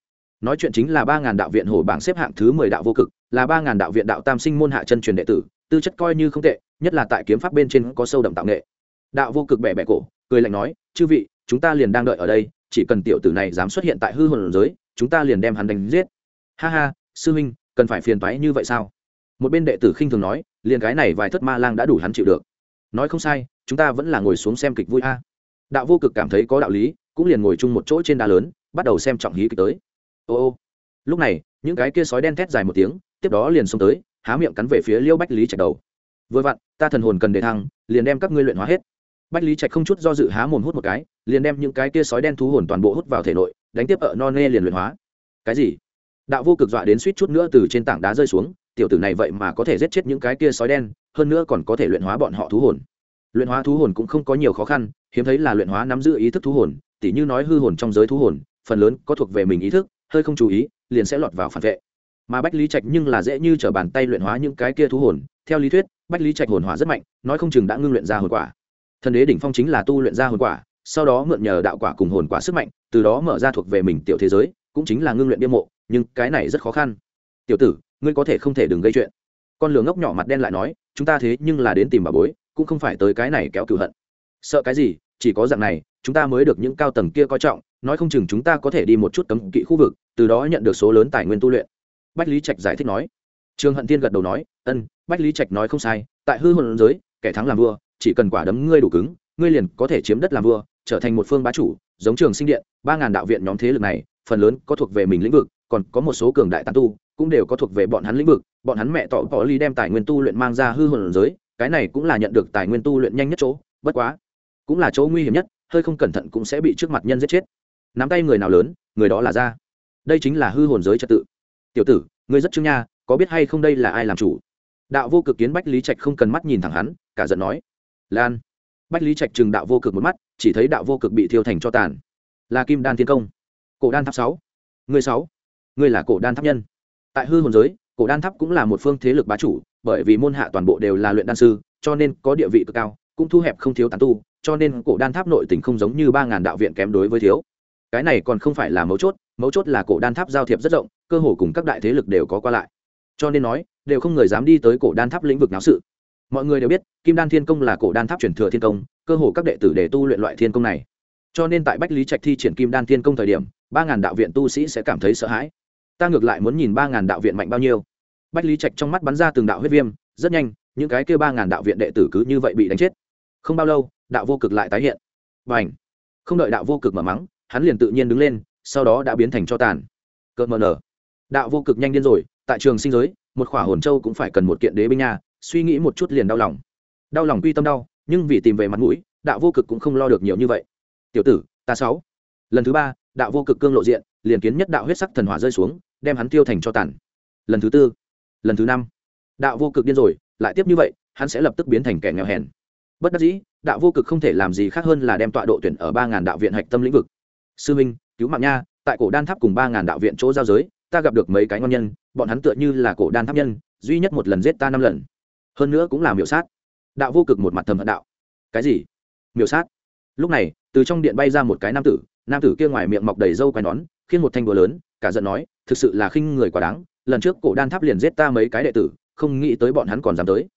Nói chuyện chính là ba ngàn đạo viện hổ bảng xếp hạng thứ mười đạo vô cực, là ba ngàn đạo viện đạo tam sinh môn hạ chân truyền đệ tử, tư chất coi như không tệ, nhất là tại kiếm pháp bên trên có sâu đậm tạo nghệ đạo vô cực bẻ bẻ cổ, cười lạnh nói, chư vị, chúng ta liền đang đợi ở đây, chỉ cần tiểu tử này dám xuất hiện tại hư hồn giới, chúng ta liền đem hắn đánh giết. Ha ha, sư huynh, cần phải phiền toái như vậy sao? Một bên đệ tử khinh thường nói, liền cái này vài thất ma lang đã đủ hắn chịu được. Nói không sai, chúng ta vẫn là ngồi xuống xem kịch vui a. Đạo vô cực cảm thấy có đạo lý, cũng liền ngồi chung một chỗ trên đá lớn, bắt đầu xem trọng hí kịch tới. Ô ô. Lúc này, những cái kia sói đen thét dài một tiếng, tiếp đó liền xông tới, há miệng cắn về phía liêu bách lý trạch đầu. Vừa vặn, ta thần hồn cần đề thăng, liền đem các ngươi luyện hóa hết bách lý trạch không chút do dự há mồm hút một cái, liền đem những cái kia sói đen thú hồn toàn bộ hút vào thể nội, đánh tiếp ở non nê liền luyện hóa. Cái gì? Đạo vô cực dọa đến suýt chút nữa từ trên tảng đá rơi xuống, tiểu tử này vậy mà có thể giết chết những cái kia sói đen, hơn nữa còn có thể luyện hóa bọn họ thú hồn. Luyện hóa thú hồn cũng không có nhiều khó khăn, hiếm thấy là luyện hóa nắm giữ ý thức thú hồn, tỉ như nói hư hồn trong giới thú hồn, phần lớn có thuộc về mình ý thức, hơi không chú ý, liền sẽ lọt vào phản vệ. Mà bách lý trạch nhưng là dễ như t r ở bàn tay luyện hóa những cái kia thú hồn, theo lý thuyết, bách lý trạch hồn hỏa rất mạnh, nói không chừng đã ngưng luyện ra hồn quả thần đế đỉnh phong chính là tu luyện ra hồn quả, sau đó mượn nhờ đạo quả cùng hồn quả sức mạnh, từ đó mở ra thuộc về mình tiểu thế giới, cũng chính là ngưng luyện biên mộ, nhưng cái này rất khó khăn. Tiểu tử, ngươi có thể không thể đừng gây chuyện. Con lửa ngốc nhỏ mặt đen lại nói, chúng ta thế nhưng là đến tìm bà bối, cũng không phải tới cái này kéo cửu hận. Sợ cái gì, chỉ có dạng này, chúng ta mới được những cao tầng kia coi trọng, nói không chừng chúng ta có thể đi một chút cấm kỵ khu vực, từ đó nhận được số lớn tài nguyên tu luyện. Bách lý trạch giải thích nói. Trương hận tiên gật đầu nói, ân, bách lý trạch nói không sai, tại hư hồn giới, kẻ thắng làm vua chỉ cần quả đấm ngươi đủ cứng, ngươi liền có thể chiếm đất làm vua, trở thành một phương bá chủ, giống trường sinh điện, ba ngàn đạo viện nhóm thế lực này, phần lớn có thuộc về mình lĩnh vực, còn có một số cường đại tán tu, cũng đều có thuộc về bọn hắn lĩnh vực. Bọn hắn mẹ tỏ tỏ ly đem tài nguyên tu luyện mang ra hư hồn giới, cái này cũng là nhận được tài nguyên tu luyện nhanh nhất chỗ, bất quá, cũng là chỗ nguy hiểm nhất, hơi không cẩn thận cũng sẽ bị trước mặt nhân giết chết. Nắm tay người nào lớn, người đó là ra. Đây chính là hư hồn giới trật tự. Tiểu tử, ngươi rất chứng nha, có biết hay không đây là ai làm chủ? Đạo vô cực kiến bách lý trạch không cần mắt nhìn thẳng hắn, cả giận nói lan. Bách lý trạch chừng đạo vô cực một mắt, chỉ thấy đạo vô cực bị thiêu thành cho tàn. Là kim đan thiên công. Cổ đan tháp sáu. Người sáu. Người là cổ đan tháp nhân. Tại hư hồn giới, cổ đan tháp cũng là một phương thế lực bá chủ, bởi vì môn hạ toàn bộ đều là luyện đan sư, cho nên có địa vị cực cao, cũng thu hẹp không thiếu tán tu, cho nên cổ đan tháp nội tình không giống như ba ngàn đạo viện kém đối với thiếu. Cái này còn không phải là mấu chốt mấu chốt là cổ đan tháp giao thiệp rất rộng, cơ hồ cùng các đại thế lực đều có qua lại. Cho nên nói, đều không người dám đi tới cổ đan tháp lĩnh vực náo sự mọi người đều biết, kim đan thiên công là cổ đan tháp truyền thừa thiên công, cơ hồ các đệ tử để tu luyện loại thiên công này. Cho nên tại bách lý trạch thi triển kim đan thiên công thời điểm, ba ngàn đạo viện tu sĩ sẽ cảm thấy sợ hãi. Ta ngược lại muốn nhìn ba ngàn đạo viện mạnh bao nhiêu. Bách lý trạch trong mắt bắn ra từng đạo huyết viêm, rất nhanh, những cái kêu ba ngàn đạo viện đệ tử cứ như vậy bị đánh chết. Không bao lâu, đạo vô cực lại tái hiện. Và ảnh không đợi đạo vô cực mở mắng, hắn liền tự nhiên đứng lên, sau đó đã biến thành cho tàn. Cợt mờ nở. Đạo vô cực nhanh điên rồi, tại trường sinh giới, một khỏa hồn châu cũng phải cần một kiện đế binh nha suy nghĩ một chút liền đau lòng. Đau lòng quy tâm đau, nhưng vì tìm về mặt mũi, đạo vô cực cũng không lo được nhiều như vậy. Tiểu tử, ta sáu. Lần thứ ba, đạo vô cực cương lộ diện, liền kiến nhất đạo huyết sắc thần hỏa rơi xuống, đem hắn tiêu thành cho tàn. Lần thứ tư, lần thứ năm, đạo vô cực điên rồi, lại tiếp như vậy, hắn sẽ lập tức biến thành kẻ nghèo hèn. Bất đắc dĩ, đạo vô cực không thể làm gì khác hơn là đem tọa độ tuyển ở ba ngàn đạo viện hạch tâm lĩnh vực. Sư minh, cứu mạng nha, tại cổ đan tháp cùng ba ngàn đạo viện chỗ giao giới, ta gặp được mấy cái ngon nhân, bọn hắn tựa như là cổ đan tháp nhân, duy nhất một lần giết ta năm lần hơn nữa cũng là miểu sát. Đạo vô cực một mặt thầm hận đạo. Cái gì? Miểu sát? Lúc này, từ trong điện bay ra một cái nam tử nam tử kia ngoài miệng mọc đầy râu quai nón khiến một thanh búa lớn, cả giận nói, thực sự là khinh người quá đáng, lần trước cổ đan tháp liền giết ta mấy cái đệ tử, không nghĩ tới bọn hắn còn dám tới.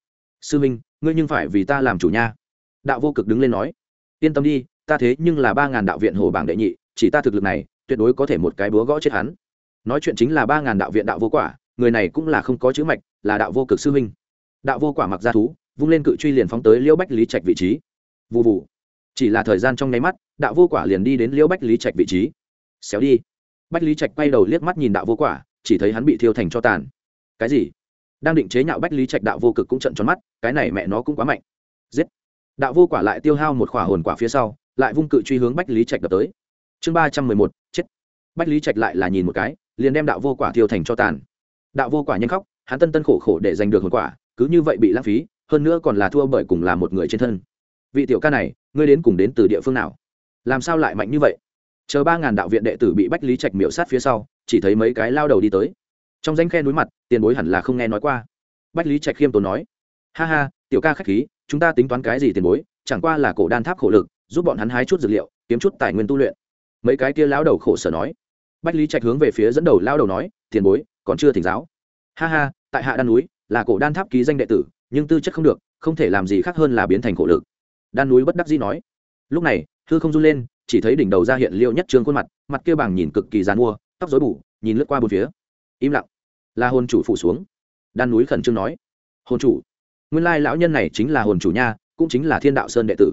Sư minh, ngươi nhưng phải vì ta làm chủ nha. Đạo vô cực đứng lên nói, yên tâm đi, ta thế nhưng là ba ngàn đạo viện hồ bảng đệ nhị, chỉ ta thực lực này, tuyệt đối có thể một cái búa gõ chết hắn. Nói chuyện chính là ba ngàn đạo viện đạo vô quả, người này cũng là không có chữ mạch, là đạo vô cực sư minh đạo vô quả mặc ra thú, vung lên cự truy liền phóng tới liễu bách lý trạch vị trí. Vụ vụ chỉ là thời gian trong nháy mắt, đạo vô quả liền đi đến liễu bách lý trạch vị trí. Xéo đi. Bách lý trạch quay đầu liếc mắt nhìn đạo vô quả, chỉ thấy hắn bị thiêu thành cho tàn. Cái gì? Đang định chế nhạo bách lý trạch đạo vô cực cũng trận tròn mắt, cái này mẹ nó cũng quá mạnh. Giết. Đạo vô quả lại tiêu hao một khỏa hồn quả phía sau, lại vung cự truy hướng bách lý trạch đập tới. Chương ba trăm mười một, chết. Bách lý trạch lại là nhìn một cái, liền đem đạo vô quả thiêu thành cho tàn. Đạo vô quả nhanh khóc, hắn tân tân khổ khổ để giành được hồn quả cứ như vậy bị lãng phí, hơn nữa còn là thua bởi cùng là một người trên thân. Vị tiểu ca này, ngươi đến cùng đến từ địa phương nào? Làm sao lại mạnh như vậy? Chờ ba ngàn đạo viện đệ tử bị bách lý trạch miễu sát phía sau, chỉ thấy mấy cái lao đầu đi tới. Trong danh khe núi mặt, tiền bối hẳn là không nghe nói qua. Bách lý trạch khiêm tốn nói, ha ha, tiểu ca k h á c h khí, chúng ta tính toán cái gì tiền bối? Chẳng qua là cổ đan tháp khổ lực, giúp bọn hắn hái chút dược liệu, kiếm chút tài nguyên tu luyện. Mấy cái kia lao đầu khổ sở nói. Bách lý trạch hướng về phía dẫn đầu lao đầu nói, tiền bối, còn chưa thỉnh giáo. Ha ha, tại hạ đan núi là cổ đan tháp ký danh đệ tử, nhưng tư chất không được, không thể làm gì khác hơn là biến thành khổ lực. Đan núi bất đắc dĩ nói. Lúc này thư không run lên, chỉ thấy đỉnh đầu ra hiện liêu nhất trương khuôn mặt mặt kia bảng nhìn cực kỳ dàn mua tóc dối bủ nhìn lướt qua bốn phía. Im lặng. Là hồn chủ phủ xuống. Đan núi khẩn trương nói. Hồn chủ. Nguyên lai lão nhân này chính là hồn chủ nha, cũng chính là thiên đạo sơn đệ tử.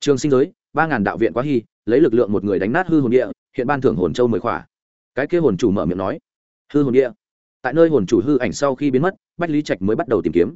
Trường sinh giới, ba ngàn đạo viện quá hy, lấy lực lượng một người đánh nát hư hồn địa, hiện ban thưởng hồn châu mười khỏa. Cái kia hồn chủ mở miệng nói. Hư hồn địa tại nơi hồn chủ hư ảnh sau khi biến mất bách lý trạch mới bắt đầu tìm kiếm.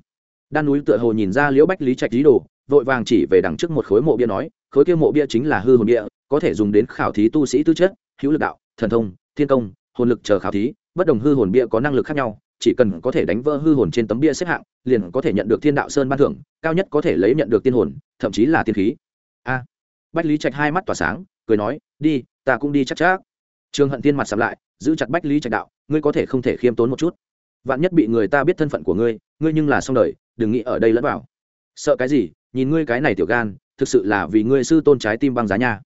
Đan núi tựa hồ nhìn ra liễu bách lý trạch lý đồ vội vàng chỉ về đằng trước một khối mộ bia nói khối kia mộ bia chính là hư hồn bia, có thể dùng đến khảo thí tu sĩ tư chất hữu lực đạo thần thông thiên công hồn lực chờ khảo thí bất đồng hư hồn bia có năng lực khác nhau chỉ cần có thể đánh vỡ hư hồn trên tấm bia xếp hạng liền có thể nhận được thiên đạo sơn ban thưởng cao nhất có thể lấy nhận được tiên hồn thậm chí là tiên khí. A. Bách lý trạch hai mắt tỏa sáng cười nói đi ta cũng đi chắc chắc. Trường hận tiên mặt sắm lại giữ chặt bách lý trạch đạo, ngươi có thể không thể khiêm tốn một chút. Vạn nhất bị người ta biết thân phận của ngươi ngươi nhưng là xong đời, đừng nghĩ ở đây lẫn vào. Sợ cái gì? Nhìn ngươi cái này tiểu gan, thực sự là vì ngươi sư tôn trái tim băng giá nha.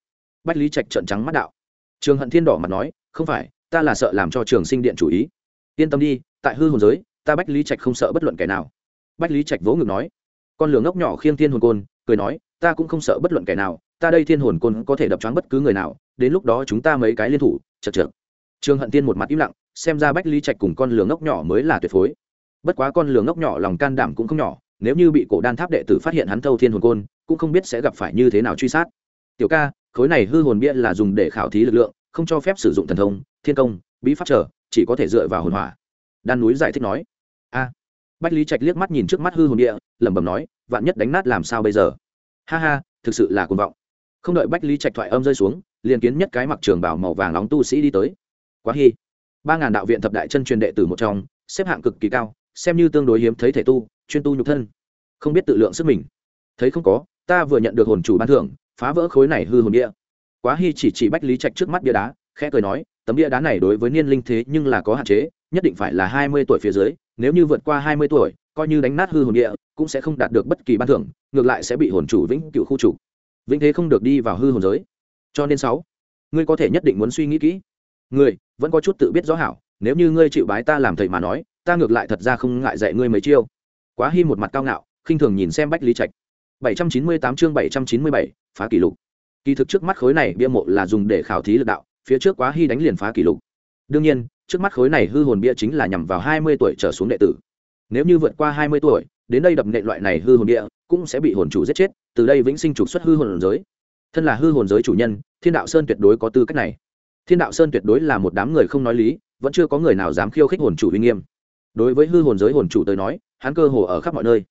Bách lý trạch trợn trắng mắt đạo. Trường hận thiên đỏ mặt nói, không phải, ta là sợ làm cho trường sinh điện chủ ý. Yên tâm đi, tại hư hồn giới, ta bách lý trạch không sợ bất luận kẻ nào. Bách lý trạch vỗ ngực nói. Con lửa ngốc nhỏ khiêng thiên hồn côn, cười nói, ta cũng không sợ bất luận kẻ nào, ta đây thiên hồn côn có thể đập choáng bất cứ người nào, đến lúc đó chúng ta mấy cái liên thủ, chật chật Trương hận tiên một mặt im lặng, xem ra bách lý trạch cùng con lường ngốc nhỏ mới là tuyệt phối. Bất quá con lường ngốc nhỏ lòng can đảm cũng không nhỏ, nếu như bị cổ đan tháp đệ tử phát hiện hắn thâu thiên hồn côn, cũng không biết sẽ gặp phải như thế nào truy sát. Tiểu ca, khối này hư hồn bia là dùng để khảo thí lực lượng, không cho phép sử dụng thần thông, thiên công, bí pháp trở, chỉ có thể dựa vào hồn hỏa. Đan núi giải thích nói. A. Bách lý trạch liếc mắt nhìn trước mắt hư hồn địa lẩm bẩm nói, vạn nhất đánh nát làm sao bây giờ? Ha ha, thực sự là cuồng vọng. Không đợi bách lý trạch thoại âm rơi xuống, liền kiến nhất cái mặc trường bảo màu vàng nóng tu sĩ đi tới quá hy ba ngàn đạo viện thập đại chân truyền đệ tử một trong, xếp hạng cực kỳ cao, xem như tương đối hiếm thấy thể tu, chuyên tu nhục thân. Không biết tự lượng sức mình. Thấy không có, ta vừa nhận được hồn chủ ban thưởng, phá vỡ khối này hư hồn địa. Quá hy chỉ chỉ bách lý trạch trước mắt bia đá, khẽ cười nói, tấm bia đá này đối với niên linh thế nhưng là có hạn chế, nhất định phải là hai mươi tuổi phía dưới, nếu như vượt qua hai mươi tuổi, coi như đánh nát hư hồn địa, cũng sẽ không đạt được bất kỳ ban thưởng, ngược lại sẽ bị hồn chủ vĩnh cựu khu chủ. Vĩnh thế không được đi vào hư hồn giới. Cho nên sáu, ngươi có thể nhất định muốn suy nghĩ kỹ. Người vẫn có chút tự biết rõ hảo nếu như ngươi chịu bái ta làm thầy mà nói ta ngược lại thật ra không ngại dạy ngươi mấy chiêu. Quá hy một mặt cao ngạo khinh thường nhìn xem bách lý trạch. 798 chương 797, phá kỷ lục. Kỳ thực trước mắt khối này bia mộ là dùng để khảo thí lực đạo phía trước quá hy đánh liền phá kỷ lục. Đương nhiên trước mắt khối này hư hồn bia chính là nhằm vào hai mươi tuổi trở xuống đệ tử. Nếu như vượt qua hai mươi tuổi đến đây đập nện loại này hư hồn bia cũng sẽ bị hồn chủ giết chết từ đây vĩnh sinh trục xuất hư hồn giới. Thân là hư hồn giới chủ nhân thiên đạo sơn tuyệt đối có tư cách này thiên đạo sơn tuyệt đối là một đám người không nói lý, vẫn chưa có người nào dám khiêu khích hồn chủ uy nghiêm. Đối với hư hồn giới hồn chủ tới nói, hắn cơ hồ ở khắp mọi nơi.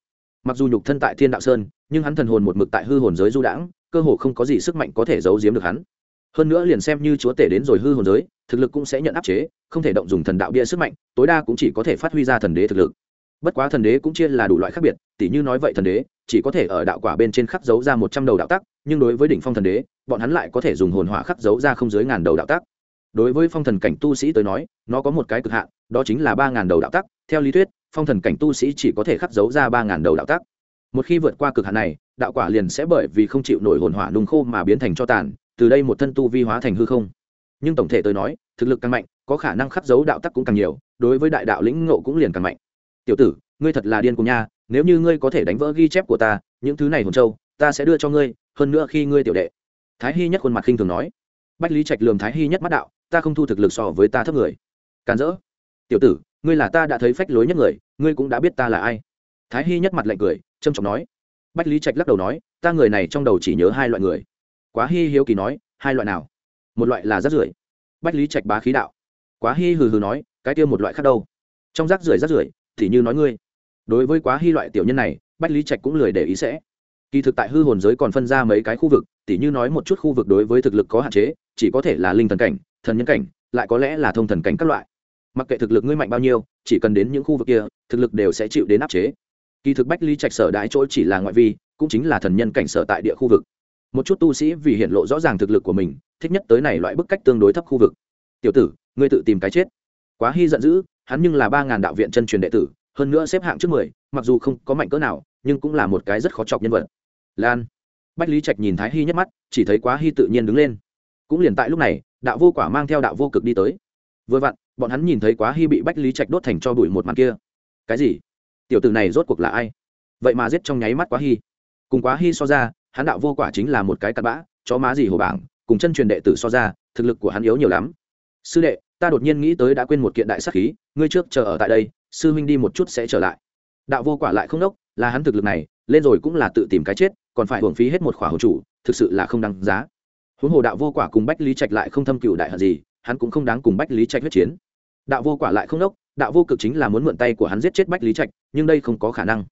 Mặc dù nhục thân tại thiên đạo sơn, nhưng hắn thần hồn một mực tại hư hồn giới du đãng, cơ hồ không có gì sức mạnh có thể giấu giếm được hắn. Hơn nữa liền xem như chúa tể đến rồi hư hồn giới, thực lực cũng sẽ nhận áp chế, không thể động dùng thần đạo bia sức mạnh, tối đa cũng chỉ có thể phát huy ra thần đế thực lực. Bất quá thần đế cũng chia là đủ loại khác biệt, tỉ như nói vậy thần đế, chỉ có thể ở đạo quả bên trên khắc dấu ra một trăm đầu đạo tắc nhưng đối với đỉnh phong thần đế, bọn hắn lại có thể dùng hồn hỏa khắc dấu ra không dưới ngàn đầu đạo tắc. Đối với phong thần cảnh tu sĩ tới nói, nó có một cái cực hạn, đó chính là ba ngàn đầu đạo tắc. Theo lý thuyết, phong thần cảnh tu sĩ chỉ có thể khắc dấu ra ba ngàn đầu đạo tắc. Một khi vượt qua cực hạn này, đạo quả liền sẽ bởi vì không chịu nổi hồn hỏa nung khô mà biến thành cho tàn, từ đây một thân tu vi hóa thành hư không. Nhưng tổng thể tôi nói, thực lực càng mạnh, có khả năng khắc dấu đạo tắc cũng càng nhiều, đối với đại đạo lĩnh ngộ cũng liền càng mạnh. Tiểu tử, ngươi thật là điên cùng nha, nếu như ngươi có thể đánh vỡ ghi chép của ta, những thứ này hồn châu, ta sẽ đưa cho ngươi hơn nữa khi ngươi tiểu đệ. Thái hy nhất khuôn mặt khinh thường nói. Bách lý trạch lường thái hy nhất mắt đạo, ta không thu thực lực so với ta thấp người. Càn rỡ. Tiểu tử, ngươi là ta đã thấy phách lối nhất người, ngươi cũng đã biết ta là ai. Thái hy nhất mặt lạnh cười trâm trọng nói. Bách lý trạch lắc đầu nói, ta người này trong đầu chỉ nhớ hai loại người. Quá hy hiếu kỳ nói, hai loại nào? Một loại là rác rưởi. Bách lý trạch bá khí đạo. Quá hy hừ hừ nói, cái tiêu một loại khác đâu? Trong rác rưởi rác rưởi, thì như nói ngươi. Đối với quá hy loại tiểu nhân này, bách lý trạch cũng lười để ý sẽ kỳ thực tại hư hồn giới còn phân ra mấy cái khu vực, tỉ như nói một chút khu vực đối với thực lực có hạn chế, chỉ có thể là linh thần cảnh, thần nhân cảnh, lại có lẽ là thông thần cảnh các loại. Mặc kệ thực lực ngươi mạnh bao nhiêu, chỉ cần đến những khu vực kia, thực lực đều sẽ chịu đến áp chế. Kỳ thực bách ly trạch sở đại chỗ chỉ là ngoại vi, cũng chính là thần nhân cảnh sở tại địa khu vực. Một chút tu sĩ vì hiện lộ rõ ràng thực lực của mình, thích nhất tới này loại bức cách tương đối thấp khu vực. Tiểu tử, ngươi tự tìm cái chết. Quá hy giận dữ, hắn nhưng là ba ngàn đạo viện chân truyền đệ tử, hơn nữa xếp hạng trước mười, mặc dù không có mạnh cỡ nào, nhưng cũng là một cái rất khó chọc nhân vật lan bách lý trạch nhìn thái hy nhất mắt chỉ thấy quá hy tự nhiên đứng lên cũng liền tại lúc này đạo vô quả mang theo đạo vô cực đi tới vừa vặn bọn hắn nhìn thấy quá hy bị bách lý trạch đốt thành cho bụi một màn kia cái gì tiểu tử này rốt cuộc là ai vậy mà giết trong nháy mắt quá hy cùng quá hy so ra hắn đạo vô quả chính là một cái cặn bã chó má gì hồ bảng cùng chân truyền đệ tử so ra thực lực của hắn yếu nhiều lắm sư đệ ta đột nhiên nghĩ tới đã quên một kiện đại sắc khí ngươi trước chờ ở tại đây sư huynh đi một chút sẽ trở lại đạo vô quả lại không đốc là hắn thực lực này lên rồi cũng là tự tìm cái chết, còn phải hưởng phí hết một khỏa hồ chủ, thực sự là không đáng giá. Huống hồ đạo vô quả cùng bách lý trạch lại không thâm cựu đại hận gì, hắn cũng không đáng cùng bách lý trạch huyết chiến. Đạo vô quả lại không đốc, đạo vô cực chính là muốn mượn tay của hắn giết chết bách lý trạch, nhưng đây không có khả năng.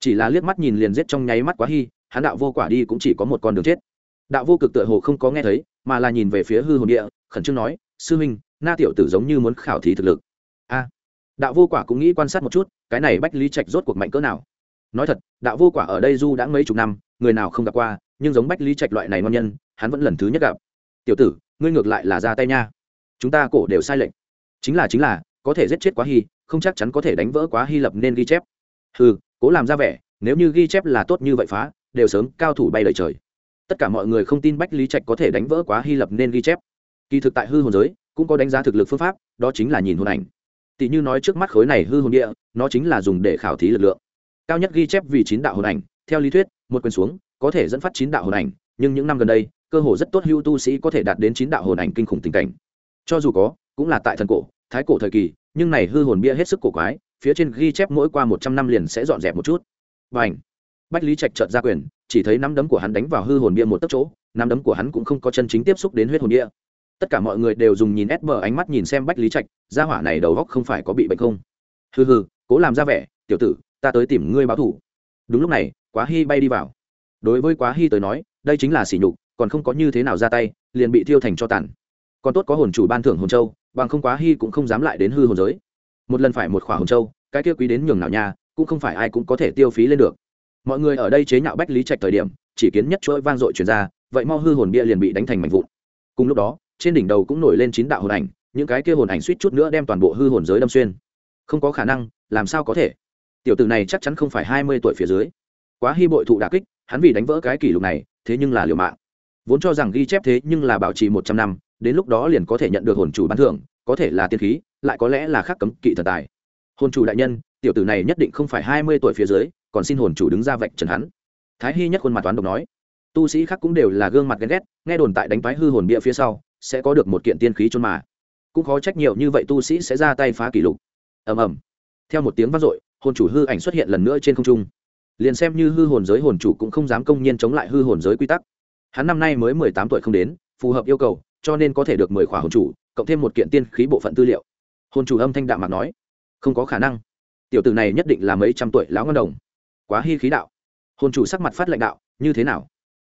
Chỉ là liếc mắt nhìn liền giết trong nháy mắt quá hy hắn đạo vô quả đi cũng chỉ có một con đường chết. Đạo vô cực tựa hồ không có nghe thấy, mà là nhìn về phía hư hồn địa, khẩn trương nói, sư huynh, na tiểu tử giống như muốn khảo thí thực lực. A. Đạo vô quả cũng nghĩ quan sát một chút, cái này bách lý trạch rốt cuộc mạnh cỡ nào? Nói thật, đạo vô quả ở đây du đã mấy chục năm, người nào không gặp qua, nhưng giống bách lý trạch loại này ngon nhân, hắn vẫn lần thứ nhất gặp. Tiểu tử, ngươi ngược lại là ra tay nha. Chúng ta cổ đều sai lệnh chính là chính là, có thể giết chết quá hy, không chắc chắn có thể đánh vỡ quá hy lập nên ghi chép. Ừ cố làm ra vẻ, nếu như ghi chép là tốt như vậy phá, đều sớm cao thủ bay lời trời. Tất cả mọi người không tin bách lý trạch có thể đánh vỡ quá hy lập nên ghi chép. Kỳ thực tại hư hồn giới, cũng có đánh giá thực lực phương pháp, đó chính là nhìn hồn ảnh. Tỷ như nói trước mắt khối này hư hồn địa, nó chính là dùng để khảo thí lực lượng cao nhất ghi chép vì chín đạo hồn ảnh, theo lý thuyết, một quyền xuống, có thể dẫn phát chín đạo hồn ảnh, nhưng những năm gần đây, cơ hồ rất tốt hưu tu sĩ có thể đạt đến chín đạo hồn ảnh kinh khủng tình cảnh. Cho dù có, cũng là tại thần cổ, thái cổ thời kỳ, nhưng này hư hồn bia hết sức cổ quái, phía trên ghi chép mỗi qua một trăm năm liền sẽ dọn dẹp một chút. Và ảnh bách lý trạch trợt ra quyền, chỉ thấy nắm đấm của hắn đánh vào hư hồn bia một tấc chỗ, nắm đấm của hắn cũng không có chân chính tiếp xúc đến huyết hồn bia. Tất cả mọi người đều dùng nhìn ép bờ ánh mắt nhìn xem bách lý trạch, gia hỏa này đầu góc không phải có bị bệnh không? Hừ hừ, cố làm ra vẻ, tiểu tử ta tới tìm ngươi báo thủ. Đúng lúc này, quá hy bay đi vào. Đối với quá hy tới nói, đây chính là sỉ nhục, còn không có như thế nào ra tay, liền bị thiêu thành cho tàn. Còn tốt có hồn chủ ban thưởng hồn châu, bằng không quá hy cũng không dám lại đến hư hồn giới. Một lần phải một khỏa hồn châu, cái kia quý đến nhường nào nha, cũng không phải ai cũng có thể tiêu phí lên được. Mọi người ở đây chế nhạo bách lý trạch thời điểm, chỉ kiến nhất chuỗi vang dội chuyển ra, vậy mau hư hồn bia liền bị đánh thành mảnh vụn. Cùng lúc đó, trên đỉnh đầu cũng nổi lên chín đạo hồn ảnh, những cái kia hồn ảnh suýt chút nữa đem toàn bộ hư hồn giới đâm xuyên. Không có khả năng, làm sao có thể? Tiểu tử này chắc chắn không phải hai mươi tuổi phía dưới. Quá hy bội thụ đà kích, hắn vì đánh vỡ cái kỷ lục này, thế nhưng là liều mạng. Vốn cho rằng ghi chép thế nhưng là bảo trì một trăm năm, đến lúc đó liền có thể nhận được hồn chủ bán thưởng, có thể là tiên khí, lại có lẽ là khắc cấm kỵ thần tài. Hồn chủ đại nhân, tiểu tử này nhất định không phải hai mươi tuổi phía dưới, còn xin hồn chủ đứng ra vạch trần hắn. Thái hy nhất khuôn mặt toán độc nói. Tu sĩ khác cũng đều là gương mặt ghen ghét, nghe đồn tại đánh phái hư hồn bia phía sau, sẽ có được một kiện tiên khí trôn mà. Cũng khó trách nhiều như vậy tu sĩ sẽ ra tay phá kỷ lục. Ầm ầm. Theo một tiếng vang dội hồn chủ hư ảnh xuất hiện lần nữa trên không trung. Liền xem như hư hồn giới hồn chủ cũng không dám công nhiên chống lại hư hồn giới quy tắc. Hắn năm nay mới mười tám tuổi không đến, phù hợp yêu cầu, cho nên có thể được mười khỏa hồn chủ, cộng thêm một kiện tiên khí bộ phận tư liệu. Hồn chủ âm thanh đạm mạc nói, không có khả năng. Tiểu tử này nhất định là mấy trăm tuổi lão ngân đồng. Quá hy khí đạo. Hồn chủ sắc mặt phát lãnh đạo, như thế nào?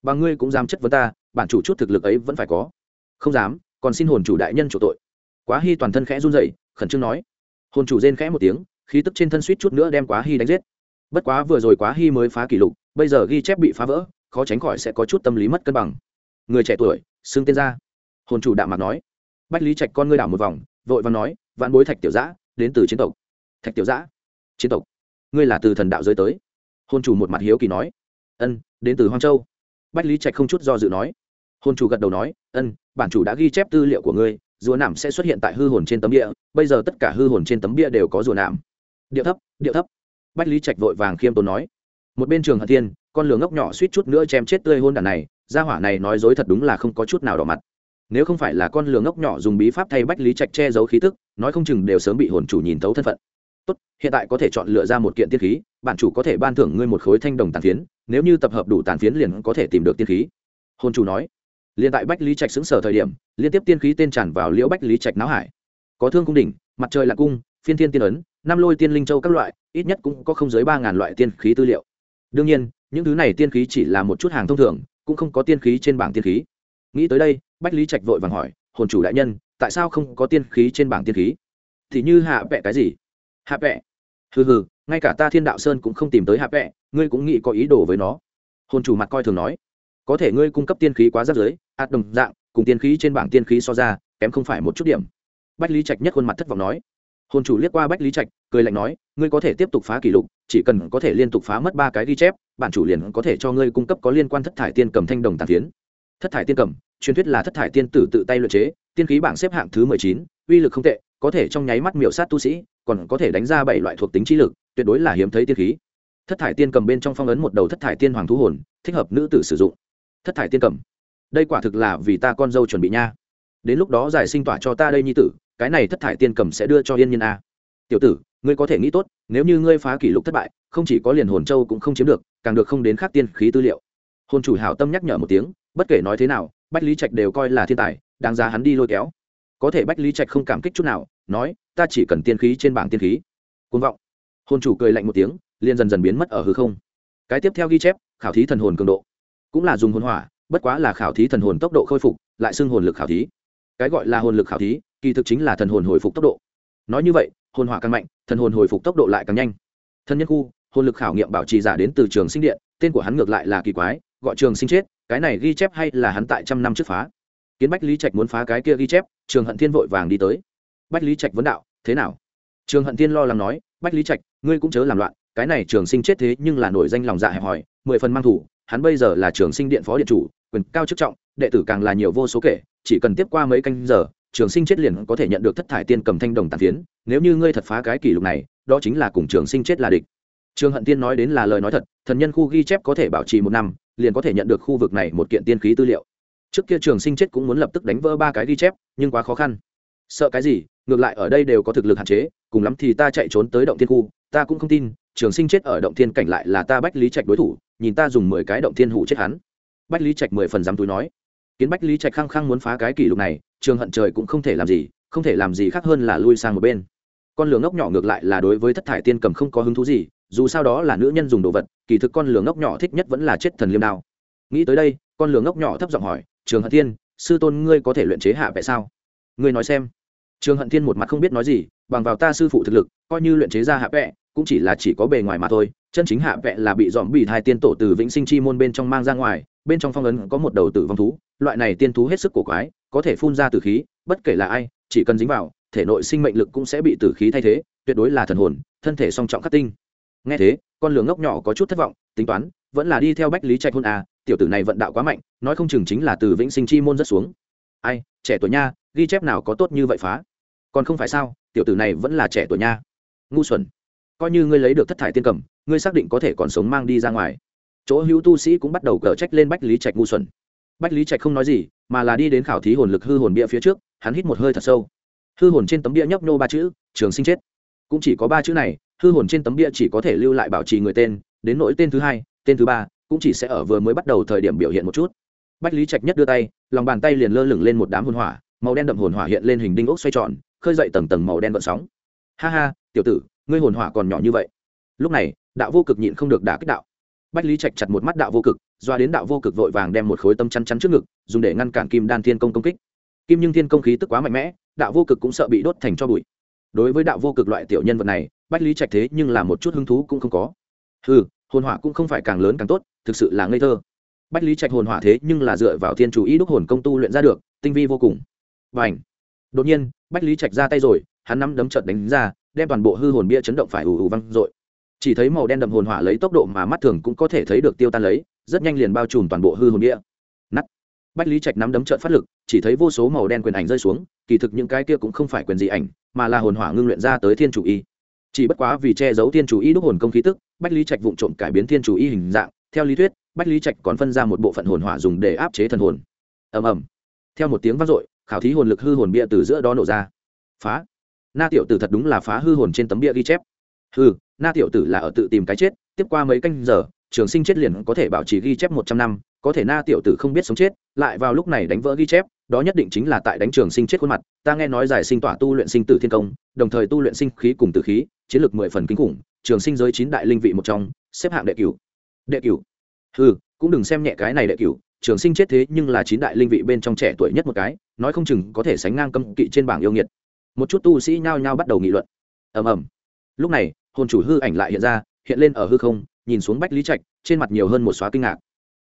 Bà ngươi cũng dám chất vấn ta, bản chủ chút thực lực ấy vẫn phải có. Không dám, còn xin hồn chủ đại nhân chủ tội. Quá hy toàn thân khẽ run rẩy, khẩn trương nói. Hồn chủ rên khẽ một tiếng khí tức trên thân suýt chút nữa đem quá hy đánh giết. Bất quá vừa rồi quá hy mới phá kỷ lục, bây giờ ghi chép bị phá vỡ, khó tránh khỏi sẽ có chút tâm lý mất cân bằng. Người trẻ tuổi, xưng tên ra. Hồn chủ đạm mạc nói. Bách lý trạch con ngươi đảo một vòng, vội và nói, vạn bối thạch tiểu giã, đến từ chiến tộc. Thạch tiểu giã? Chiến tộc? Ngươi là từ thần đạo giới tới? Hôn chủ một mặt hiếu kỳ nói. Ân, đến từ hoang châu. Bách lý trạch không chút do dự nói. Hôn chủ gật đầu nói, ân, bản chủ đã ghi chép tư liệu của ngươi, rùa nảm sẽ xuất hiện tại hư hồn trên tấm địa bây giờ tất cả hư hồn trên tấm bia đều có rùa nảm điệu thấp điệu thấp. Bách lý trạch vội vàng khiêm tốn nói. Một bên trường hận thiên, con lửa ngốc nhỏ suýt chút nữa chém chết tươi hôn đàn này, gia hỏa này nói dối thật đúng là không có chút nào đỏ mặt. Nếu không phải là con lửa ngốc nhỏ dùng bí pháp thay bách lý trạch che giấu khí tức, nói không chừng đều sớm bị hồn chủ nhìn thấu thân phận. Tốt, hiện tại có thể chọn lựa ra một kiện tiên khí bản chủ có thể ban thưởng ngươi một khối thanh đồng tàn phiến, nếu như tập hợp đủ tàn phiến liền có thể tìm được tiên khí. Hồn chủ nói. Liền tại bách lý trạch xứng sở thời điểm, liên tiếp tiên khí tên tràn vào liễu bách lý trạch não hải. Có thương cung đỉnh, mặt trời là cung, phiên thiên tiên ấn năm lôi tiên linh châu các loại, ít nhất cũng có không dưới ba ngàn loại tiên khí tư liệu. Đương nhiên, những thứ này tiên khí chỉ là một chút hàng thông thường, cũng không có tiên khí trên bảng tiên khí. Nghĩ tới đây, bách lý trạch vội vàng hỏi, hồn chủ đại nhân, tại sao không có tiên khí trên bảng tiên khí? Thì như hạ vẹ cái gì? Hạ vẹ. Hừ hừ, ngay cả ta thiên đạo sơn cũng không tìm tới hạ vẹ, ngươi cũng nghĩ có ý đồ với nó. Hồn chủ mặt coi thường nói, có thể ngươi cung cấp tiên khí quá rắc giới ạt đồng dạng, cùng tiên khí trên bảng tiên khí so ra, kém không phải một chút điểm. Bách lý trạch nhất khuôn mặt thất vọng nói hồn chủ liếc qua bách lý trạch, cười lạnh nói, ngươi có thể tiếp tục phá kỷ lục, chỉ cần có thể liên tục phá mất ba cái ghi chép, bản chủ liền có thể cho ngươi cung cấp có liên quan thất thải tiên cầm thanh đồng tàn phiến. Thất thải tiên cầm, truyền thuyết là thất thải tiên tử tự tay luyện chế, tiên khí bảng xếp hạng thứ mười chín, uy lực không tệ, có thể trong nháy mắt miểu sát tu sĩ, còn có thể đánh ra bảy loại thuộc tính trí lực, tuyệt đối là hiếm thấy tiên khí. Thất thải tiên cầm bên trong phong ấn một đầu thất thải tiên hoàng thú hồn, thích hợp nữ tử sử dụng. Thất thải tiên cầm. Đây quả thực là vì ta con dâu chuẩn bị nha. Đến lúc đó giải sinh tỏa cho ta đây nhi tử cái này thất thải tiên cầm sẽ đưa cho yên nhiên a. Tiểu tử, ngươi có thể nghĩ tốt, nếu như ngươi phá kỷ lục thất bại, không chỉ có liền hồn châu cũng không chiếm được, càng được không đến khác tiên khí tư liệu. Hồn chủ hảo tâm nhắc nhở một tiếng, bất kể nói thế nào, bách lý trạch đều coi là thiên tài, đáng giá hắn đi lôi kéo. Có thể bách lý trạch không cảm kích chút nào, nói, ta chỉ cần tiên khí trên bảng tiên khí. Côn vọng. Hồn chủ cười lạnh một tiếng, liền dần dần biến mất ở hư không. Cái tiếp theo ghi chép, khảo thí thần hồn cường độ. Cũng là dùng hồn hỏa, bất quá là khảo thí thần hồn tốc độ khôi phục, lại xưng hồn lực khảo thí. Cái gọi là hồn lực khảo thí kỳ thực chính là thần hồn hồi phục tốc độ. Nói như vậy, hồn hỏa càng mạnh, thần hồn hồi phục tốc độ lại càng nhanh. Thân nhân khu, hồn lực khảo nghiệm bảo trì giả đến từ trường sinh điện, tên của hắn ngược lại là kỳ quái, gọi trường sinh chết, cái này ghi chép hay là hắn tại trăm năm trước phá? Kiến bách lý trạch muốn phá cái kia ghi chép, trường hận thiên vội vàng đi tới. Bách lý trạch vấn đạo, thế nào? Trường hận thiên lo lắng nói, bách lý trạch, ngươi cũng chớ làm loạn, cái này trường sinh chết thế nhưng là nổi danh lòng dạ hẹp hòi, mười phần mang thủ, hắn bây giờ là trường sinh điện phó điện chủ, quyền cao chức trọng, đệ tử càng là nhiều vô số kể, chỉ cần tiếp qua mấy canh giờ trường sinh chết liền có thể nhận được thất thải tiên cầm thanh đồng tàn phiến, nếu như ngươi thật phá cái kỷ lục này, đó chính là cùng trường sinh chết là địch. Trường hận tiên nói đến là lời nói thật, thần nhân khu ghi chép có thể bảo trì một năm, liền có thể nhận được khu vực này một kiện tiên khí tư liệu. Trước kia trường sinh chết cũng muốn lập tức đánh vỡ ba cái ghi chép, nhưng quá khó khăn. Sợ cái gì, ngược lại ở đây đều có thực lực hạn chế, cùng lắm thì ta chạy trốn tới động thiên khu, ta cũng không tin, trường sinh chết ở động thiên cảnh lại là ta bách lý trạch đối thủ, nhìn ta dùng mười cái động thiên hủ chết hắn. Bách lý trạch mười phần dám túi nói. Kiến bách lý trạch khăng khăng muốn phá cái kỷ lục này trường hận trời cũng không thể làm gì không thể làm gì khác hơn là lui sang một bên. Con lửa ngốc nhỏ ngược lại là đối với thất thải tiên cầm không có hứng thú gì dù sao đó là nữ nhân dùng đồ vật kỳ thực con lửa ngốc nhỏ thích nhất vẫn là chết thần liêm đao. Nghĩ tới đây con lửa ngốc nhỏ thấp giọng hỏi trường hận tiên, sư tôn ngươi có thể luyện chế hạ vẽ sao? Ngươi nói xem. Trường hận thiên một mặt không biết nói gì bằng vào ta sư phụ thực lực coi như luyện chế ra hạ vẽ cũng chỉ là chỉ có bề ngoài mà thôi. Chân chính hạ vẽ là bị dòm bị hai tiên tổ từ vĩnh sinh chi môn bên trong mang ra ngoài bên trong phong ấn có một đầu tử vong thú loại này tiên thú hết sức cổ quái có thể phun ra tử khí, bất kể là ai, chỉ cần dính vào, thể nội sinh mệnh lực cũng sẽ bị tử khí thay thế, tuyệt đối là thần hồn, thân thể song trọng khắc tinh. Nghe thế, con lường ngốc nhỏ có chút thất vọng, tính toán, vẫn là đi theo bách lý trạch hôn à tiểu tử này vận đạo quá mạnh, nói không chừng chính là từ vĩnh sinh chi môn rất xuống. Ai, trẻ tuổi nha, ghi chép nào có tốt như vậy phá? Còn không phải sao, tiểu tử này vẫn là trẻ tuổi nha. Ngu xuẩn. Coi như ngươi lấy được thất thải tiên cầm, ngươi xác định có thể còn sống mang đi ra ngoài. Chỗ hữu tu sĩ cũng bắt đầu cờ trách lên bách lý trạch ngu xuẩn. Bách lý trạch không nói gì mà là đi đến khảo thí hồn lực hư hồn bia phía trước, hắn hít một hơi thật sâu. Hư hồn trên tấm bia nhấp nô ba chữ, trường sinh chết. Cũng chỉ có ba chữ này, hư hồn trên tấm bia chỉ có thể lưu lại bảo trì người tên, đến nỗi tên thứ hai, tên thứ ba cũng chỉ sẽ ở vừa mới bắt đầu thời điểm biểu hiện một chút. Bách lý trạch nhất đưa tay, lòng bàn tay liền lơ lửng lên một đám hồn hỏa, màu đen đậm hồn hỏa hiện lên hình đinh ốc xoay tròn, khơi dậy tầng tầng màu đen vận sóng. Ha ha, tiểu tử, ngươi hồn hỏa còn nhỏ như vậy. Lúc này, đạo vô cực nhịn không được đả kích đạo. Bách lý trạch chặt một mắt đạo vô cực doa đến đạo vô cực vội vàng đem một khối tâm chắn chắn trước ngực, dùng để ngăn cản kim đan thiên công công kích. Kim nhưng thiên công khí tức quá mạnh mẽ, đạo vô cực cũng sợ bị đốt thành cho bụi. Đối với đạo vô cực loại tiểu nhân vật này, bách lý trạch thế nhưng là một chút hứng thú cũng không có. Ừ hồn hỏa cũng không phải càng lớn càng tốt, thực sự là ngây thơ. Bách lý trạch hồn hỏa thế nhưng là dựa vào thiên chủ ý đúc hồn công tu luyện ra được, tinh vi vô cùng. Và ảnh đột nhiên, bách lý trạch ra tay rồi, hắn nắm đấm trợt đánh ra, đem toàn bộ hư hồn bia chấn động phải ù ù văng r chỉ thấy màu đen đậm hồn hỏa lấy tốc độ mà mắt thường cũng có thể thấy được tiêu tan lấy rất nhanh liền bao trùm toàn bộ hư hồn địa, nắt bách lý trạch nắm đấm trợn phát lực chỉ thấy vô số màu đen quyền ảnh rơi xuống kỳ thực những cái kia cũng không phải quyền gì ảnh mà là hồn hỏa ngưng luyện ra tới thiên chủ y. Chỉ bất quá vì che giấu thiên chủ y đúc hồn công khí tức bách lý trạch vụng trộm cải biến thiên chủ y hình dạng theo lý thuyết bách lý trạch còn phân ra một bộ phận hồn hỏa dùng để áp chế thần hồn. Ầm ầm. Theo một tiếng vang dội khảo thí hồn lực hư hồn bia từ giữa đó nổ ra. Phá. Na tiểu tử thật đúng là phá hư hồn trên tấm bia ghi chép. Hư na tiểu tử là ở tự tìm cái chết tiếp qua mấy canh giờ trường sinh chết liền có thể bảo trì ghi chép một trăm năm, có thể na tiểu tử không biết sống chết, lại vào lúc này đánh vỡ ghi chép, đó nhất định chính là tại đánh trường sinh chết khuôn mặt. Ta nghe nói giải sinh tỏa tu luyện sinh tử thiên công, đồng thời tu luyện sinh khí cùng tử khí, chiến lược mười phần kinh khủng, trường sinh giới chín đại linh vị một trong, xếp hạng đệ cửu. Đệ cửu. Ừ cũng đừng xem nhẹ cái này đệ cửu, trường sinh chết thế nhưng là chín đại linh vị bên trong trẻ tuổi nhất một cái, nói không chừng có thể sánh ngang cấm kỵ trên bảng yêu nghiệt. Một chút tu sĩ nhao nhao bắt đầu nghị luận. Ầm ầm. Lúc này, hồn chủ hư ảnh lại hiện ra, hiện lên ở hư không nhìn xuống bách lý trạch, trên mặt nhiều hơn một xóa kinh ngạc.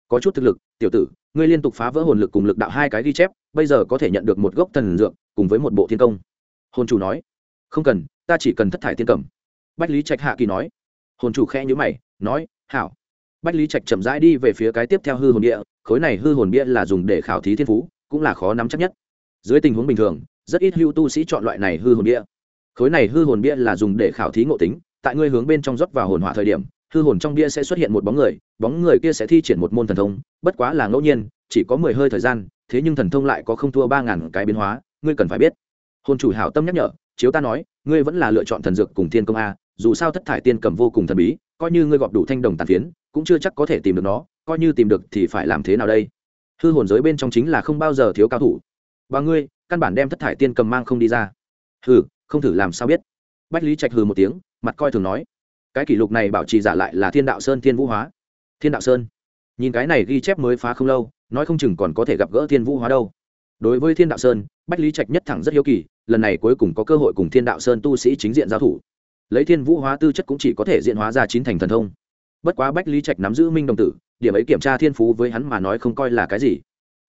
Có chút thực lực, tiểu tử, ngươi liên tục phá vỡ hồn lực cùng lực đạo hai cái ghi chép, bây giờ có thể nhận được một gốc thần dược, cùng với một bộ thiên công. Hồn chủ nói, không cần, ta chỉ cần thất thải thiên cầm. Bách lý trạch hạ kỳ nói, hồn chủ khẽ nhữ mày, nói, hảo. Bách lý trạch chậm rãi đi về phía cái tiếp theo hư hồn địa khối này hư hồn bia là dùng để khảo thí thiên phú, cũng là khó nắm chắc nhất. Dưới tình huống bình thường, rất ít hưu tu sĩ chọn loại này hư hồn bia. Khối này hư hồn bia là dùng để khảo thí ngộ tính, tại ngươi hướng bên trong rót vào hồn hỏa thời điểm hư hồn trong bia sẽ xuất hiện một bóng người bóng người kia sẽ thi triển một môn thần thông, bất quá là ngẫu nhiên, chỉ có mười hơi thời gian, thế nhưng thần thông lại có không thua ba ngàn cái biến hóa, ngươi cần phải biết. Hồn chủ hảo tâm nhắc nhở, chiếu ta nói, ngươi vẫn là lựa chọn thần dược cùng thiên công a, dù sao thất thải tiên cầm vô cùng thần bí, coi như ngươi gọp đủ thanh đồng tàn phiến, cũng chưa chắc có thể tìm được nó, coi như tìm được thì phải làm thế nào đây? Hư hồn giới bên trong chính là không bao giờ thiếu cao thủ. Và ngươi, căn bản đem thất thải tiên cầm mang không đi ra. Hừ, không thử làm sao biết. Bách lý trạch hừ một tiếng, mặt coi thường nói cái kỷ lục này bảo trì giả lại là thiên đạo sơn thiên vũ hóa. Thiên đạo sơn. Nhìn cái này ghi chép mới phá không lâu, nói không chừng còn có thể gặp gỡ thiên vũ hóa đâu. Đối với thiên đạo sơn, bách lý trạch nhất thẳng rất hiếu kỳ, lần này cuối cùng có cơ hội cùng thiên đạo sơn tu sĩ chính diện giao thủ. Lấy thiên vũ hóa tư chất cũng chỉ có thể diện hóa ra chín thành thần thông. Bất quá bách lý trạch nắm giữ minh đồng tử, điểm ấy kiểm tra thiên phú với hắn mà nói không coi là cái gì.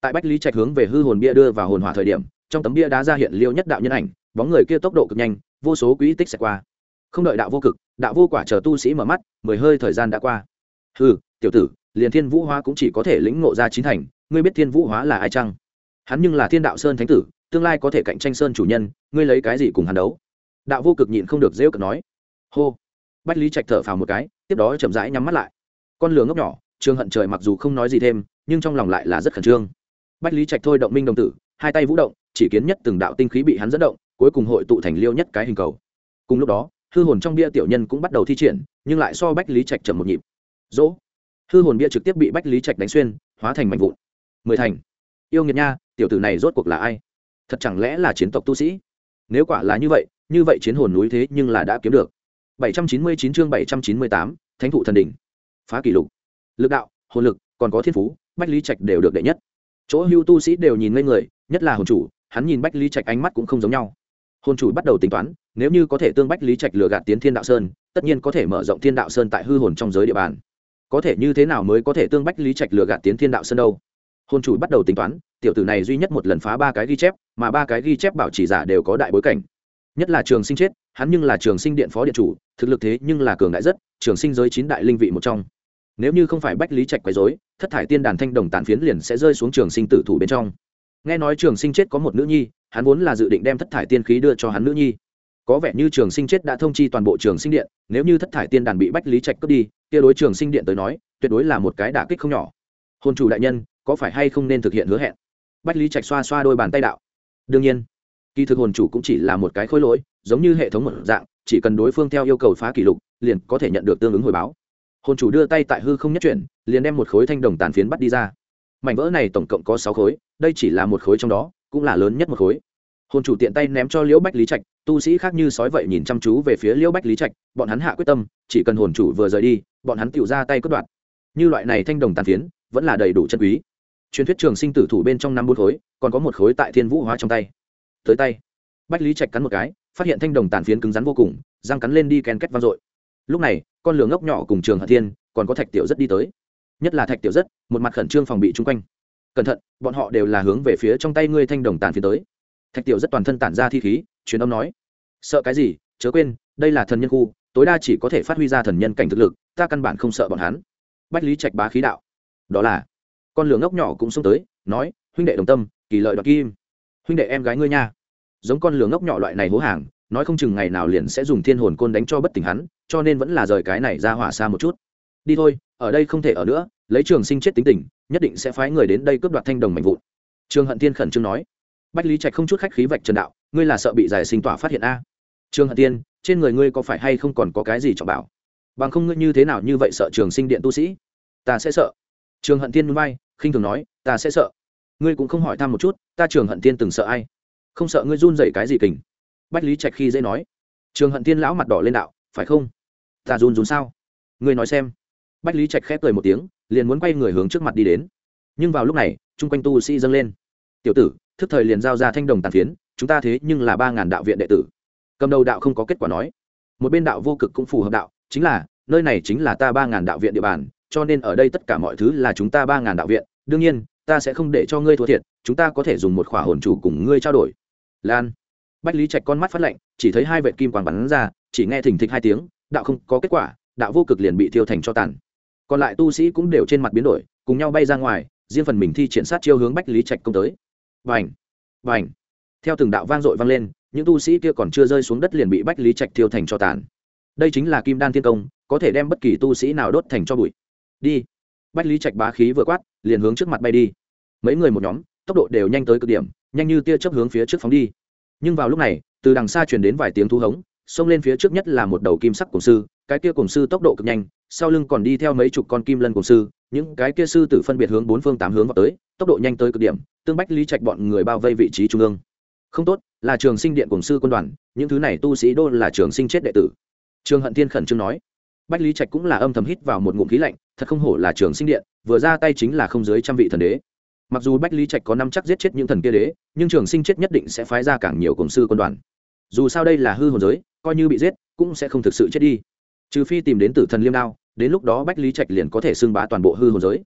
Tại bách lý trạch hướng về hư hồn bia đưa vào hồn hỏa thời điểm, trong tấm bia đá ra hiện liêu nhất đạo nhân ảnh, bóng người kia tốc độ cực nhanh, vô số quỹ tích xảy qua không đợi đạo vô cực đạo vô quả chờ tu sĩ mở mắt mười hơi thời gian đã qua. Hừ, tiểu tử liền thiên vũ hóa cũng chỉ có thể lĩnh ngộ ra chín thành ngươi biết thiên vũ hóa là ai chăng? Hắn nhưng là thiên đạo sơn thánh tử tương lai có thể cạnh tranh sơn chủ nhân ngươi lấy cái gì cùng hắn đấu? Đạo vô cực nhịn không được dễ cực nói. Hô. Bách lý trạch thở phào một cái tiếp đó chậm rãi nhắm mắt lại. Con lửa ngốc nhỏ trương hận trời mặc dù không nói gì thêm nhưng trong lòng lại là rất khẩn trương. Bách lý trạch thôi động minh đồng tử hai tay vũ động chỉ kiến nhất từng đạo tinh khí bị hắn dẫn động cuối cùng hội tụ thành liêu nhất cái hình cầu. Cùng lúc đó hư hồn trong bia tiểu nhân cũng bắt đầu thi triển nhưng lại so bách lý trạch chậm một nhịp dỗ hư hồn bia trực tiếp bị bách lý trạch đánh xuyên hóa thành mảnh vụn mười thành yêu nghiệt nha tiểu tử này rốt cuộc là ai thật chẳng lẽ là chiến tộc tu sĩ nếu quả là như vậy như vậy chiến hồn núi thế nhưng là đã kiếm được 799 chương 798, Thánh thụ thần đỉnh. Phá kỷ lục. Lực đạo, hồn lực, còn có thiên phú, Bách Lý Trạch đều được đệ nhất. Chỗ Hưu tu sĩ đều nhìn ngây người, nhất là hồn chủ, hắn nhìn Bách Lý Trạch ánh mắt cũng không giống nhau. Hồn chủ bắt đầu tính toán, nếu như có thể tương Bách Lý Trạch lừa gạt tiến Thiên Đạo Sơn, tất nhiên có thể mở rộng Thiên Đạo Sơn tại hư hồn trong giới địa bàn. Có thể như thế nào mới có thể tương Bách Lý Trạch lừa gạt tiến Thiên Đạo Sơn đâu? Hồn chủ bắt đầu tính toán, tiểu tử này duy nhất một lần phá ba cái ghi chép, mà ba cái ghi chép bảo trì giả đều có đại bối cảnh nhất là trường sinh chết hắn nhưng là trường sinh điện phó điện chủ thực lực thế nhưng là cường đại rất trường sinh giới chín đại linh vị một trong nếu như không phải bách lý trạch quấy dối thất thải tiên đàn thanh đồng tàn phiến liền sẽ rơi xuống trường sinh tử thủ bên trong nghe nói trường sinh chết có một nữ nhi hắn vốn là dự định đem thất thải tiên khí đưa cho hắn nữ nhi. Có vẻ như trường sinh chết đã thông chi toàn bộ trường sinh điện, nếu như thất thải tiên đàn bị bách lý trạch cướp đi, kia đối trường sinh điện tới nói, tuyệt đối là một cái đả kích không nhỏ. Hôn chủ đại nhân, có phải hay không nên thực hiện hứa hẹn? Bách lý trạch xoa xoa đôi bàn tay đạo. Đương nhiên, kỳ thực hồn chủ cũng chỉ là một cái khối lỗi, giống như hệ thống một dạng, chỉ cần đối phương theo yêu cầu phá kỷ lục, liền có thể nhận được tương ứng hồi báo. Hồn chủ đưa tay tại hư không nhất chuyển, liền đem một khối thanh đồng tàn phiến bắt đi ra. Mảnh vỡ này tổng cộng có sáu khối, đây chỉ là một khối trong đó cũng là lớn nhất một khối. Hồn chủ tiện tay ném cho liễu bách lý trạch, tu sĩ khác như sói vậy nhìn chăm chú về phía liễu bách lý trạch, bọn hắn hạ quyết tâm, chỉ cần hồn chủ vừa rời đi, bọn hắn tự ra tay cướp đoạt. Như loại này thanh đồng tàn phiến, vẫn là đầy đủ chân quý. Truyền thuyết trường sinh tử thủ bên trong năm bốn khối, còn có một khối tại thiên vũ hóa trong tay. Tới tay. Bách lý trạch cắn một cái, phát hiện thanh đồng tàn phiến cứng rắn vô cùng, răng cắn lên đi ken két vang dội. Lúc này, con lửa ngốc nhỏ cùng trường hạ thiên, còn có thạch tiểu rất đi tới. Nhất là thạch tiểu rất, một mặt khẩn trương phòng bị chung quanh cẩn thận, bọn họ đều là hướng về phía trong tay ngươi thanh đồng tàn phiến tới. Thạch tiểu rất toàn thân tản ra thi khí, truyền âm nói, sợ cái gì? Chớ quên, đây là thần nhân khu, tối đa chỉ có thể phát huy ra thần nhân cảnh thực lực, ta căn bản không sợ bọn hắn. Bách lý trạch bá khí đạo, đó là. Con lửa ngốc nhỏ cũng xông tới, nói, huynh đệ đồng tâm, kỳ lợi đoạt kim. Huynh đệ em gái ngươi nha. Giống con lửa ngốc nhỏ loại này hố hàng, nói không chừng ngày nào liền sẽ dùng thiên hồn côn đánh cho bất tỉnh hắn, cho nên vẫn là rời cái này ra hỏa xa một chút. Đi thôi, ở đây không thể ở nữa, lấy trường sinh chết tính tình nhất định sẽ phái người đến đây cướp đoạt thanh đồng mạnh vụn. Trương hận tiên khẩn trương nói. Bách lý trạch không chút khách khí vạch trần đạo, ngươi là sợ bị giải sinh tỏa phát hiện a? Trương hận tiên trên người ngươi có phải hay không còn có cái gì trọng bảo? Bằng không ngươi như thế nào như vậy sợ trường sinh điện tu sĩ? Ta sẽ sợ. Trương hận tiên núi bay khinh thường nói, ta sẽ sợ. Ngươi cũng không hỏi thăm một chút, ta trường hận tiên từng sợ ai? Không sợ ngươi run dậy cái gì kình? Bách lý trạch khi dễ nói. Trường hận tiên lão mặt đỏ lên đạo, phải không? Ta run run sao? Ngươi nói xem. Bách lý trạch khép cười một tiếng liền muốn quay người hướng trước mặt đi đến. Nhưng vào lúc này, chung quanh tu sĩ dâng lên. Tiểu tử, thức thời liền giao ra thanh đồng tàn phiến, chúng ta thế nhưng là ba ngàn đạo viện đệ tử. Cầm đầu đạo không có kết quả nói. Một bên đạo vô cực cũng phù hợp đạo, chính là, nơi này chính là ta ba ngàn đạo viện địa bàn, cho nên ở đây tất cả mọi thứ là chúng ta ba ngàn đạo viện. Đương nhiên, ta sẽ không để cho ngươi thua thiệt, chúng ta có thể dùng một khỏa hồn chủ cùng ngươi trao đổi. Lan. Bách lý trạch con mắt phát lạnh, chỉ thấy hai vệ kim quang bắn ra, chỉ nghe thình thịch hai tiếng, đạo không có kết quả, đạo vô cực liền bị thiêu thành cho tàn còn lại tu sĩ cũng đều trên mặt biến đổi, cùng nhau bay ra ngoài, riêng phần mình thi triển sát chiêu hướng bách lý trạch công tới. Vành vành theo từng đạo vang dội vang lên, những tu sĩ kia còn chưa rơi xuống đất liền bị bách lý trạch thiêu thành cho tàn. Đây chính là kim đan thiên công, có thể đem bất kỳ tu sĩ nào đốt thành cho bụi. Đi! Bách lý trạch bá khí vừa quát, liền hướng trước mặt bay đi. Mấy người một nhóm, tốc độ đều nhanh tới cực điểm, nhanh như tia chớp hướng phía trước phóng đi. Nhưng vào lúc này, từ đằng xa truyền đến vài tiếng thu hống, xông lên phía trước nhất là một đầu kim sắc cổng sư cái kia cổng sư tốc độ cực nhanh, sau lưng còn đi theo mấy chục con kim lân cổng sư, những cái kia sư tử phân biệt hướng bốn phương tám hướng vào tới, tốc độ nhanh tới cực điểm, tương bách lý trạch bọn người bao vây vị trí trung ương. Không tốt, là trường sinh điện cổng sư quân đoàn, những thứ này tu sĩ đô là trường sinh chết đệ tử. Trường hận thiên khẩn trương nói. Bách lý trạch cũng là âm thầm hít vào một ngụm khí lạnh, thật không hổ là trường sinh điện, vừa ra tay chính là không dưới trăm vị thần đế. Mặc dù bách lý trạch có năm chắc giết chết những thần kia đế, nhưng trường sinh chết nhất định sẽ phái ra càng nhiều cổng sư quân đoàn. Dù sao đây là hư hồn giới, coi như bị giết, cũng sẽ không thực sự chết đi trừ phi tìm đến tử thần liêm đao, đến lúc đó bách lý trạch liền có thể xưng bá toàn bộ hư hồn giới.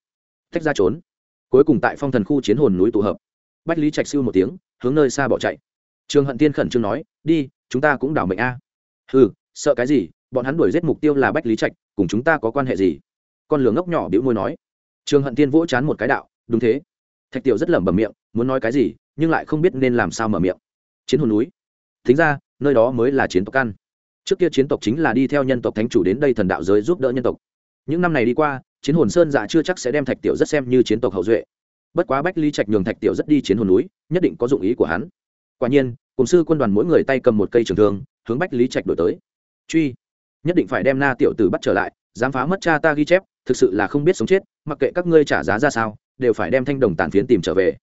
Tách ra trốn. Cuối cùng tại phong thần khu chiến hồn núi tụ hợp. Bách lý trạch siêu một tiếng, hướng nơi xa bỏ chạy. Trường hận tiên khẩn trương nói, đi, chúng ta cũng đảo mệnh a. Ừ sợ cái gì? Bọn hắn đuổi giết mục tiêu là bách lý trạch, cùng chúng ta có quan hệ gì? Con lửa ngốc nhỏ bĩu môi nói. Trường hận tiên vỗ chán một cái đạo, đúng thế. Thạch tiểu rất lẩm bẩm miệng, muốn nói cái gì, nhưng lại không biết nên làm sao mở miệng. Chiến hồn núi. Thính ra, nơi đó mới là chiến tộc căn trước kia chiến tộc chính là đi theo nhân tộc thánh chủ đến đây thần đạo giới giúp đỡ nhân tộc. Những năm này đi qua, chiến hồn sơn dạ chưa chắc sẽ đem thạch tiểu rất xem như chiến tộc hậu duệ. Bất quá bách ly trạch nhường thạch tiểu rất đi chiến hồn núi, nhất định có dụng ý của hắn. Quả nhiên, cùng sư quân đoàn mỗi người tay cầm một cây trường thương, hướng bách lý trạch đổi tới. Truy, nhất định phải đem na tiểu tử bắt trở lại, dám phá mất cha ta ghi chép, thực sự là không biết sống chết, mặc kệ các ngươi trả giá ra sao, đều phải đem thanh đồng tàn phiến tìm trở về.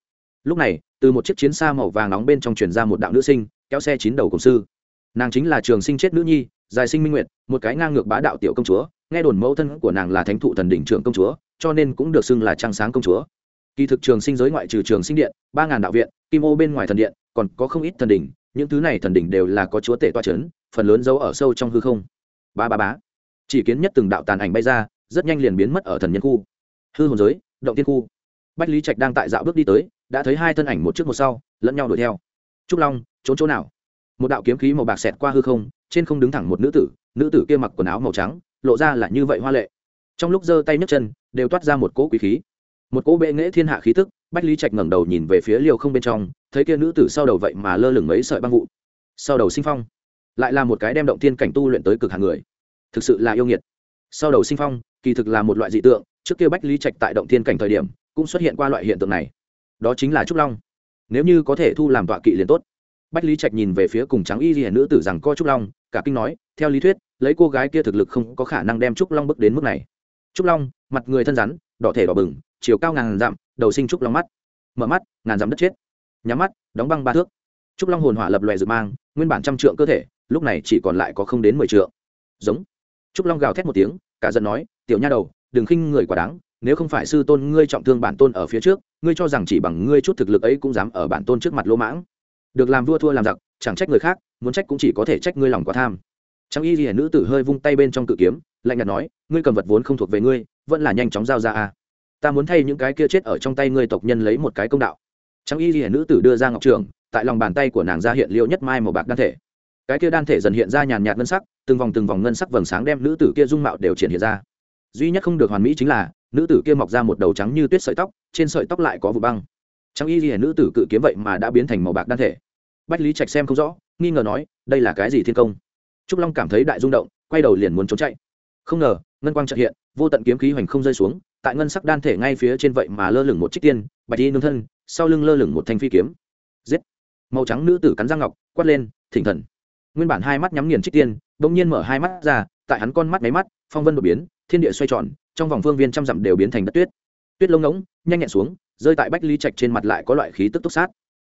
Lúc này, từ một chiếc chiến xa màu vàng nóng bên trong truyền ra một đạo nữ sinh, kéo xe chín đầu cổng sư nàng chính là trường sinh chết nữ nhi, dài sinh minh nguyệt, một cái ngang ngược bá đạo tiểu công chúa, nghe đồn mẫu thân của nàng là thánh thụ thần đỉnh trưởng công chúa, cho nên cũng được xưng là trăng sáng công chúa. Kỳ thực trường sinh giới ngoại trừ trường sinh điện, ba ngàn đạo viện, kim ô bên ngoài thần điện, còn có không ít thần đỉnh, những thứ này thần đỉnh đều là có chúa tể toa c h ấ n phần lớn giấu ở sâu trong hư không. Ba ba bá chỉ kiến nhất từng đạo tàn ảnh bay ra, rất nhanh liền biến mất ở thần nhân khu. Hư hồn giới, động tiên khu. Bách lý trạch đang tại dạo bước đi tới, đã thấy hai thân ảnh một trước một sau, lẫn nhau đuổi theo. Trúc long, trốn chỗ nào? Một đạo kiếm khí màu bạc xẹt qua hư không, trên không đứng thẳng một nữ tử nữ tử kia mặc quần áo màu trắng, lộ ra là như vậy hoa lệ. Trong lúc giơ tay nhấc chân, đều toát ra một cỗ quý khí. Một cỗ bệ nghễ thiên hạ khí tức, bách lý trạch ngẩng đầu nhìn về phía liều không bên trong, thấy kia nữ tử sau đầu vậy mà lơ lửng mấy sợi băng vụ. Sau đầu sinh phong, lại là một cái đem động thiên cảnh tu luyện tới cực hàng người. Thực sự là yêu nghiệt. Sau đầu sinh phong, kỳ thực là một loại dị tượng, trước kia bách lý trạch tại động thiên cảnh thời điểm, cũng xuất hiện qua loại hiện tượng này. Đó chính là trúc long. Nếu như có thể thu làm tọa kỵ liền tốt bách lý trạch nhìn về phía cùng trắng y ghi nữ tử rằng co trúc long, cả kinh nói, theo lý thuyết, lấy cô gái kia thực lực không có khả năng đem trúc long bước đến mức này. Trúc long, mặt người thân rắn, đỏ thể đỏ bừng, chiều cao ngàn dặm, đầu sinh trúc long mắt. Mở mắt, ngàn dặm đất chết. Nhắm mắt, đóng băng ba thước. Trúc long hồn hỏa lập loè rực mang, nguyên bản trăm trượng cơ thể, lúc này chỉ còn lại có không đến mười trượng. Giống. Trúc long gào thét một tiếng, cả giận nói, tiểu nha đầu, đừng khinh người quả đáng, nếu không phải sư tôn ngươi trọng thương bản tôn ở phía trước, ngươi cho rằng chỉ bằng ngươi chút thực lực ấy cũng dám ở bản tôn trước mặt lỗ mãng được làm vua thua làm giặc, chẳng trách người khác, muốn trách cũng chỉ có thể trách ngươi lòng quá tham. Trang y ghi nữ tử hơi vung tay bên trong cự kiếm, lạnh nhạt nói, ngươi cầm vật vốn không thuộc về ngươi, vẫn là nhanh chóng giao ra a. Ta muốn thay những cái kia chết ở trong tay ngươi tộc nhân lấy một cái công đạo. Trang y ghi nữ tử đưa ra ngọc trường, tại lòng bàn tay của nàng ra hiện liêu nhất mai màu bạc đan thể. Cái kia đan thể dần hiện ra nhàn nhạt ngân sắc, từng vòng từng vòng ngân sắc vầng sáng đem nữ tử kia dung mạo đều triển hiện ra. Duy nhất không được hoàn mỹ chính là, nữ tử kia mọc ra một đầu trắng như tuyết sợi tóc, trên sợi tóc lại có vụ băng trang y ghi nữ tử cự kiếm vậy mà đã biến thành màu bạc đan thể. Bách lý trạch xem không rõ, nghi ngờ nói, đây là cái gì thiên công? Trúc long cảm thấy đại rung động, quay đầu liền muốn trốn chạy. Không ngờ, ngân quang trợ hiện, vô tận kiếm khí hoành không rơi xuống, tại ngân sắc đan thể ngay phía trên vậy mà lơ lửng một trích tiên, bạch y nương thân, sau lưng lơ lửng một thanh phi kiếm. Giết! Màu trắng nữ tử cắn răng ngọc, quát lên, thỉnh thần. Nguyên bản hai mắt nhắm nghiền trích tiên, bỗng nhiên mở hai mắt ra, tại hắn con mắt máy mắt, phong vân đột biến, thiên địa xoay tròn, trong vòng phương viên trăm dặm đều biến thành đất tuyết. Tuyết lông ngỗng, nhanh nhẹn xuống rơi tại bách lý trạch trên mặt lại có loại khí tức túc sát.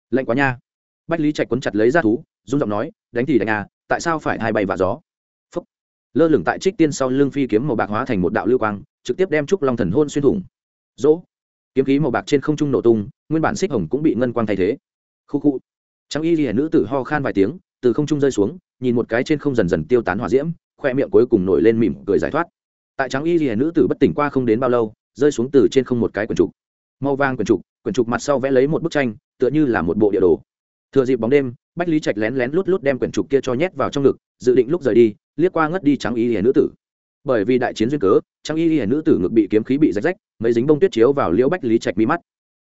Lạnh quá nha. Bách lý trạch quấn chặt lấy ra thú dung giọng nói, đánh thì đánh à tại sao phải hai bay và gió? Phúc. lơ lửng tại trích tiên sau lưng phi kiếm màu bạc hóa thành một đạo lưu quang, trực tiếp đem trúc long thần hôn xuyên thủng. Dỗ. Kiếm khí màu bạc trên không trung nổ tung, nguyên bản xích hồng cũng bị ngân quang thay thế. Khu khu. Trắng y ghi nữ tử ho khan vài tiếng, từ không trung rơi xuống, nhìn một cái trên không dần dần tiêu tán hỏa diễm, khoe miệng cuối cùng nổi lên mỉm cười giải thoát. Tại trắng y ghi nữ tử bất tỉnh qua không đến bao lâu, rơi xuống từ trên không một cái quần trục màu vàng quyển trục quyển trục mặt sau vẽ lấy một bức tranh, tựa như là một bộ địa đồ. Thừa dịp bóng đêm, bách lý trạch lén lén lút lút đem quyển trục kia cho nhét vào trong ngực, dự định lúc rời đi, liếc qua ngất đi trắng y Hiền nữ tử. Bởi vì đại chiến duyên cớ, trắng y Hiền nữ tử ngực bị kiếm khí bị rách rách, mấy dính bông tuyết chiếu vào liễu bách lý trạch mi mắt.